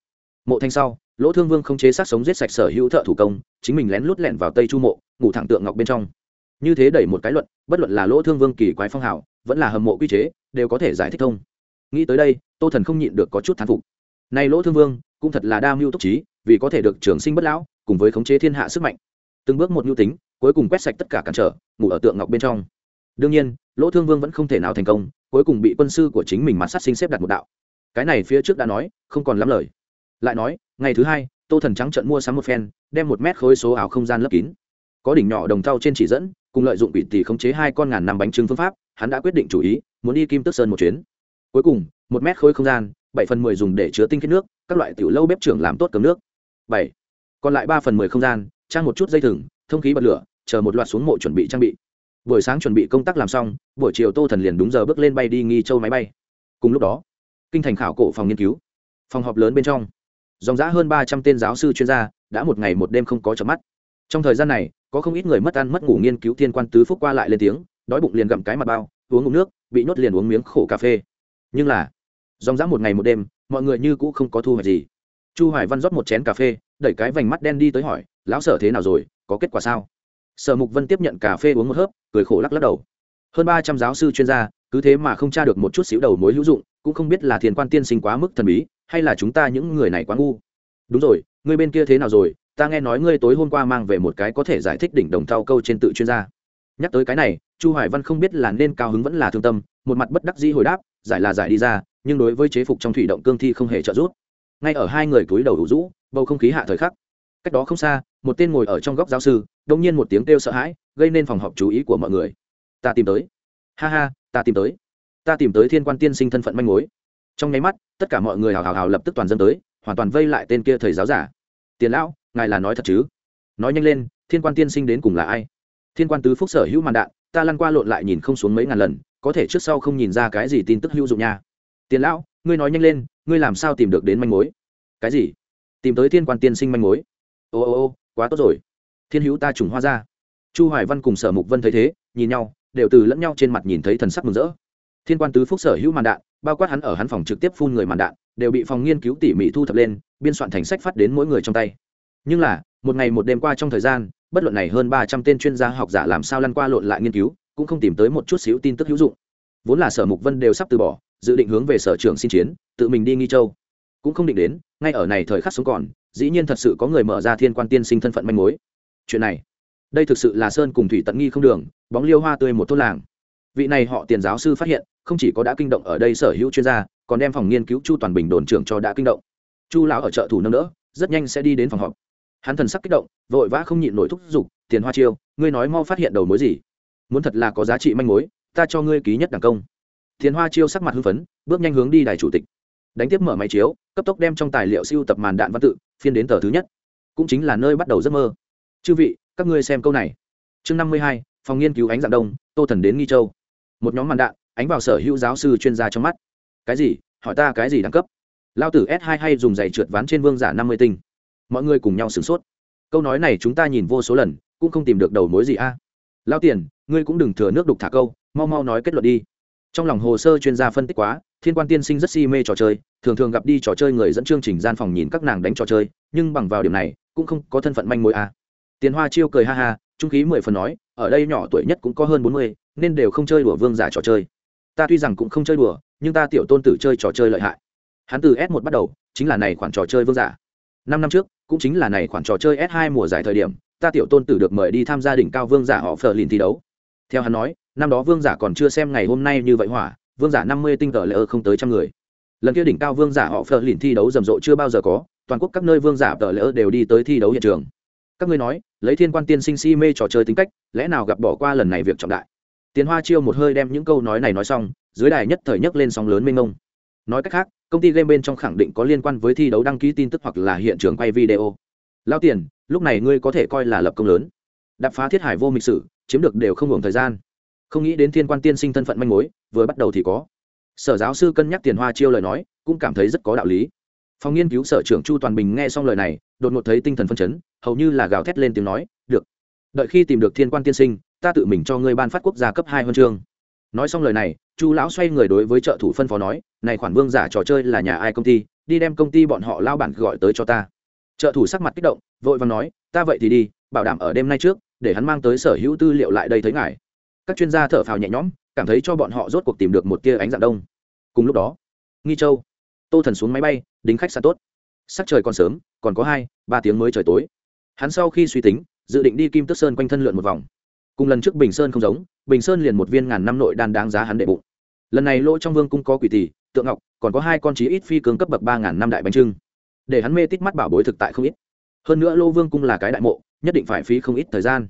Mộ thanh sau, lỗ thương vương không chế sát sống giết sạch sở hữu thợ thủ công, chính mình lén lút lẹn vào tây chu mộ, ngủ thẳng tượng ngọc bên trong. Như thế đẩy một cái luận, bất luận là lỗ thương vương kỳ quái phong hào, vẫn là hầm mộ quy chế, đều có thể giải thích thông. Nghĩ tới đây, tô thần không nhịn được có chút thán phục. Nay lỗ thương vương, cũng thật là đa mưu túc trí, vì có thể được trường sinh bất lão cùng với khống chế thiên hạ sức mạnh. Từng bước một nhu tính, cuối cùng quét sạch tất cả cản trở, ngủ ở tượng ngọc bên trong. Đương nhiên, lỗ thương vương vẫn không thể nào thành công, cuối cùng bị quân sư của chính mình mặt sát sinh xếp đặt một đạo. Cái này phía trước đã nói, không còn lắm lời. Lại nói, ngày thứ hai, tô thần trắng trận mua sắm một phen, đem một mét khối số ảo không gian lấp kín. Có đỉnh nhỏ đồng thau trên chỉ dẫn, cùng lợi dụng bị tỷ khống chế hai con ngàn năm bánh trưng phương pháp, hắn đã quyết định chủ ý, muốn đi kim tức sơn một chuyến. Cuối cùng, một mét khối không gian, bảy phần mười dùng để chứa tinh khiết nước, các loại tiểu lâu bếp trưởng làm tốt cấm nước. Bảy còn lại ba phần mười không gian, trang một chút dây thừng, thông khí bật lửa, chờ một loạt xuống mộ chuẩn bị trang bị. Buổi sáng chuẩn bị công tác làm xong, buổi chiều tô thần liền đúng giờ bước lên bay đi nghi châu máy bay. Cùng lúc đó, kinh thành khảo cổ phòng nghiên cứu. Phòng họp lớn bên trong, dòng giã hơn ba trăm tên giáo sư chuyên gia đã một ngày một đêm không có chợp mắt. Trong thời gian này, có không ít người mất ăn mất ngủ nghiên cứu thiên quan tứ phúc qua lại lên tiếng, đói bụng liền gặm cái mặt bao, uống ngụm nước, bị nhốt liền uống miếng khổ cà phê. Nhưng là, dòng dã một ngày một đêm, mọi người như cũ không có thu hoạch gì. Chu hoài văn rót một chén cà phê đẩy cái vành mắt đen đi tới hỏi, lão sở thế nào rồi, có kết quả sao? Sở mục vân tiếp nhận cà phê uống một hớp, cười khổ lắc lắc đầu. Hơn ba trăm giáo sư chuyên gia, cứ thế mà không tra được một chút xíu đầu mối hữu dụng, cũng không biết là thiền quan tiên sinh quá mức thần bí, hay là chúng ta những người này quá ngu. Đúng rồi ngươi bên kia thế nào rồi? Ta nghe nói ngươi tối hôm qua mang về một cái có thể giải thích đỉnh đồng thau câu trên tự chuyên gia. Nhắc tới cái này, chu hoài văn không biết là nên cao hứng vẫn là thương tâm, một mặt bất đắc dĩ hồi đáp, giải là giải đi ra, nhưng đối với chế phục trong thủy động cương thi không hề trợ giúp. Ngay ở hai người túi đầu đủ rũ bầu không khí hạ thời khắc. Cách đó không xa, một tên ngồi ở trong góc giáo sư đông nhiên một tiếng kêu sợ hãi, gây nên phòng họp chú ý của mọi người. Ta tìm tới. Ha ha, ta tìm tới. Ta tìm tới thiên quan tiên sinh thân phận manh mối. Trong nháy mắt, tất cả mọi người hào hào hào lập tức toàn dân tới, hoàn toàn vây lại tên kia thầy giáo giả. Tiền lão, ngài là nói thật chứ? Nói nhanh lên, thiên quan tiên sinh đến cùng là ai? Thiên quan tứ phúc sở hữu màn đạn, ta lăn qua lộn lại nhìn không xuống mấy ngàn lần, có thể trước sau không nhìn ra cái gì tin tức hữu dụng nha. Tiền lão, ngươi nói nhanh lên, ngươi làm sao tìm được đến manh mối? Cái gì? Tìm tới thiên quan tiên sinh manh mối. Ô ô ô, quá tốt rồi. Thiên hữu ta trùng hoa ra. Chu hoài văn cùng sở mục vân thấy thế, nhìn nhau, đều từ lẫn nhau trên mặt nhìn thấy thần sắc mừng rỡ. Thiên quan tứ phúc sở hữu màn đạn, bao quát hắn ở hắn phòng trực tiếp phun người màn đạn, đều bị phòng nghiên cứu tỉ mỉ thu thập lên, biên soạn thành sách phát đến mỗi người trong tay. Nhưng là, một ngày một đêm qua trong thời gian, bất luận này hơn ba trăm tên chuyên gia học giả làm sao lăn qua lộn lại nghiên cứu, cũng không tìm tới một chút xíu tin tức hữu dụng. Vốn là sở mục vân đều sắp từ bỏ, dự định hướng về sở trường xin chiến, tự mình đi nghi châu. Cũng không định đến ngay ở này thời khắc sống còn, dĩ nhiên thật sự có người mở ra thiên quan tiên sinh thân phận manh mối. Chuyện này, đây thực sự là sơn cùng thủy tận nghi không đường, bóng liêu hoa tươi một thôn làng. Vị này họ tiền giáo sư phát hiện, không chỉ có đã kinh động ở đây sở hữu chuyên gia, còn đem phòng nghiên cứu chu toàn bình đồn trưởng cho đã kinh động. Chu lão ở chợ thủ nâng đỡ, rất nhanh sẽ đi đến phòng họp. Hắn thần sắc kích động, vội vã không nhịn nổi thúc giục, tiền hoa chiêu, ngươi nói mau phát hiện đầu mối gì? Muốn thật là có giá trị manh mối, ta cho ngươi ký nhất đảng công. Tiền hoa chiêu sắc mặt hưng phấn, bước nhanh hướng đi đài chủ tịch đánh tiếp mở máy chiếu, cấp tốc đem trong tài liệu siêu tập màn đạn văn tự, phiên đến tờ thứ nhất. Cũng chính là nơi bắt đầu giấc mơ. Chư vị, các ngươi xem câu này. Chương năm mươi hai, phòng nghiên cứu ánh dạng đông, tô thần đến nghi châu. Một nhóm màn đạn, ánh vào sở hữu giáo sư chuyên gia trong mắt. Cái gì? Hỏi ta cái gì đẳng cấp? Lao tử s hai hay dùng giày trượt ván trên vương giả năm mươi tinh. Mọi người cùng nhau sửng sốt. Câu nói này chúng ta nhìn vô số lần, cũng không tìm được đầu mối gì a. Lao tiền, ngươi cũng đừng thừa nước đục thả câu, mau mau nói kết luận đi. Trong lòng hồ sơ chuyên gia phân tích quá thiên quan tiên sinh rất si mê trò chơi, thường thường gặp đi trò chơi người dẫn chương trình gian phòng nhìn các nàng đánh trò chơi, nhưng bằng vào điểm này, cũng không có thân phận manh mối a. Tiền hoa chiêu cười ha ha, trung khí mười phần nói, ở đây nhỏ tuổi nhất cũng có hơn bốn mươi, nên đều không chơi đùa vương giả trò chơi. Ta tuy rằng cũng không chơi đùa, nhưng ta tiểu tôn tử chơi trò chơi lợi hại. Hắn từ s một bắt đầu, chính là này khoản trò chơi vương giả. Năm năm trước, cũng chính là này khoản trò chơi s hai mùa giải thời điểm, ta tiểu tôn tử được mời đi tham gia đỉnh cao vương giả họ phờ lìn thi đấu. Theo hắn nói, năm đó vương giả còn chưa xem ngày hôm nay như vậy hỏa vương giả năm mươi tinh tờ lệ ơ không tới trăm người. Lần kia đỉnh cao vương giả họ phờ lìn thi đấu rầm rộ chưa bao giờ có, toàn quốc các nơi vương giả tờ lệ đều đi tới thi đấu hiện trường. Các ngươi nói, lấy thiên quan tiên sinh si mê trò chơi tính cách, lẽ nào gặp bỏ qua lần này việc trọng đại? Tiền hoa chiêu một hơi đem những câu nói này nói xong, dưới đài nhất thời nhấc lên sóng lớn mênh mông. Nói cách khác, công ty game bên trong khẳng định có liên quan với thi đấu đăng ký tin tức hoặc là hiện trường quay video. Lao tiền, lúc này ngươi có thể coi là lập công lớn. Đập phá thiết hải vô mịch sử, chiếm được đều không hưởng thời gian không nghĩ đến thiên quan tiên sinh thân phận manh mối, vừa bắt đầu thì có. Sở giáo sư cân nhắc tiền hoa chiêu lời nói, cũng cảm thấy rất có đạo lý. Phòng nghiên cứu sở trưởng chu toàn bình nghe xong lời này, đột ngột thấy tinh thần phân chấn, hầu như là gào thét lên tiếng nói, được, đợi khi tìm được thiên quan tiên sinh, ta tự mình cho ngươi ban phát quốc gia cấp hai huân chương. Nói xong lời này, chu lão xoay người đối với trợ thủ phân phó nói, này khoản vương giả trò chơi là nhà ai công ty, đi đem công ty bọn họ lao bản gọi tới cho ta. Trợ thủ sắc mặt kích động, vội vàng nói, ta vậy thì đi, bảo đảm ở đêm nay trước, để hắn mang tới sở hữu tư liệu lại đây thấy ngài các chuyên gia thở phào nhẹ nhõm, cảm thấy cho bọn họ rốt cuộc tìm được một tia ánh dạng đông. Cùng lúc đó, nghi châu, tô thần xuống máy bay, đính khách sạn tốt. Sắc trời còn sớm, còn có hai, ba tiếng mới trời tối. Hắn sau khi suy tính, dự định đi kim tức sơn quanh thân lượn một vòng. Cùng lần trước bình sơn không giống, bình sơn liền một viên ngàn năm nội đan đáng giá hắn đệ bụng. Lần này lỗ trong vương cung có quỷ tỷ tượng ngọc, còn có hai con chí ít phi cường cấp bậc ba ngàn năm đại bánh trưng. Để hắn mê tít mắt bảo bối thực tại không ít. Hơn nữa lô vương cung là cái đại mộ, nhất định phải phí không ít thời gian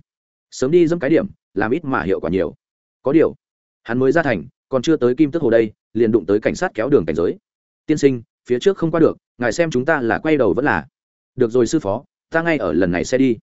sớm đi dâm cái điểm, làm ít mà hiệu quả nhiều. Có điều, hắn mới ra thành, còn chưa tới kim tức hồ đây, liền đụng tới cảnh sát kéo đường cảnh giới. Tiên sinh, phía trước không qua được, ngài xem chúng ta là quay đầu vẫn là. Được rồi sư phó, ta ngay ở lần này sẽ đi.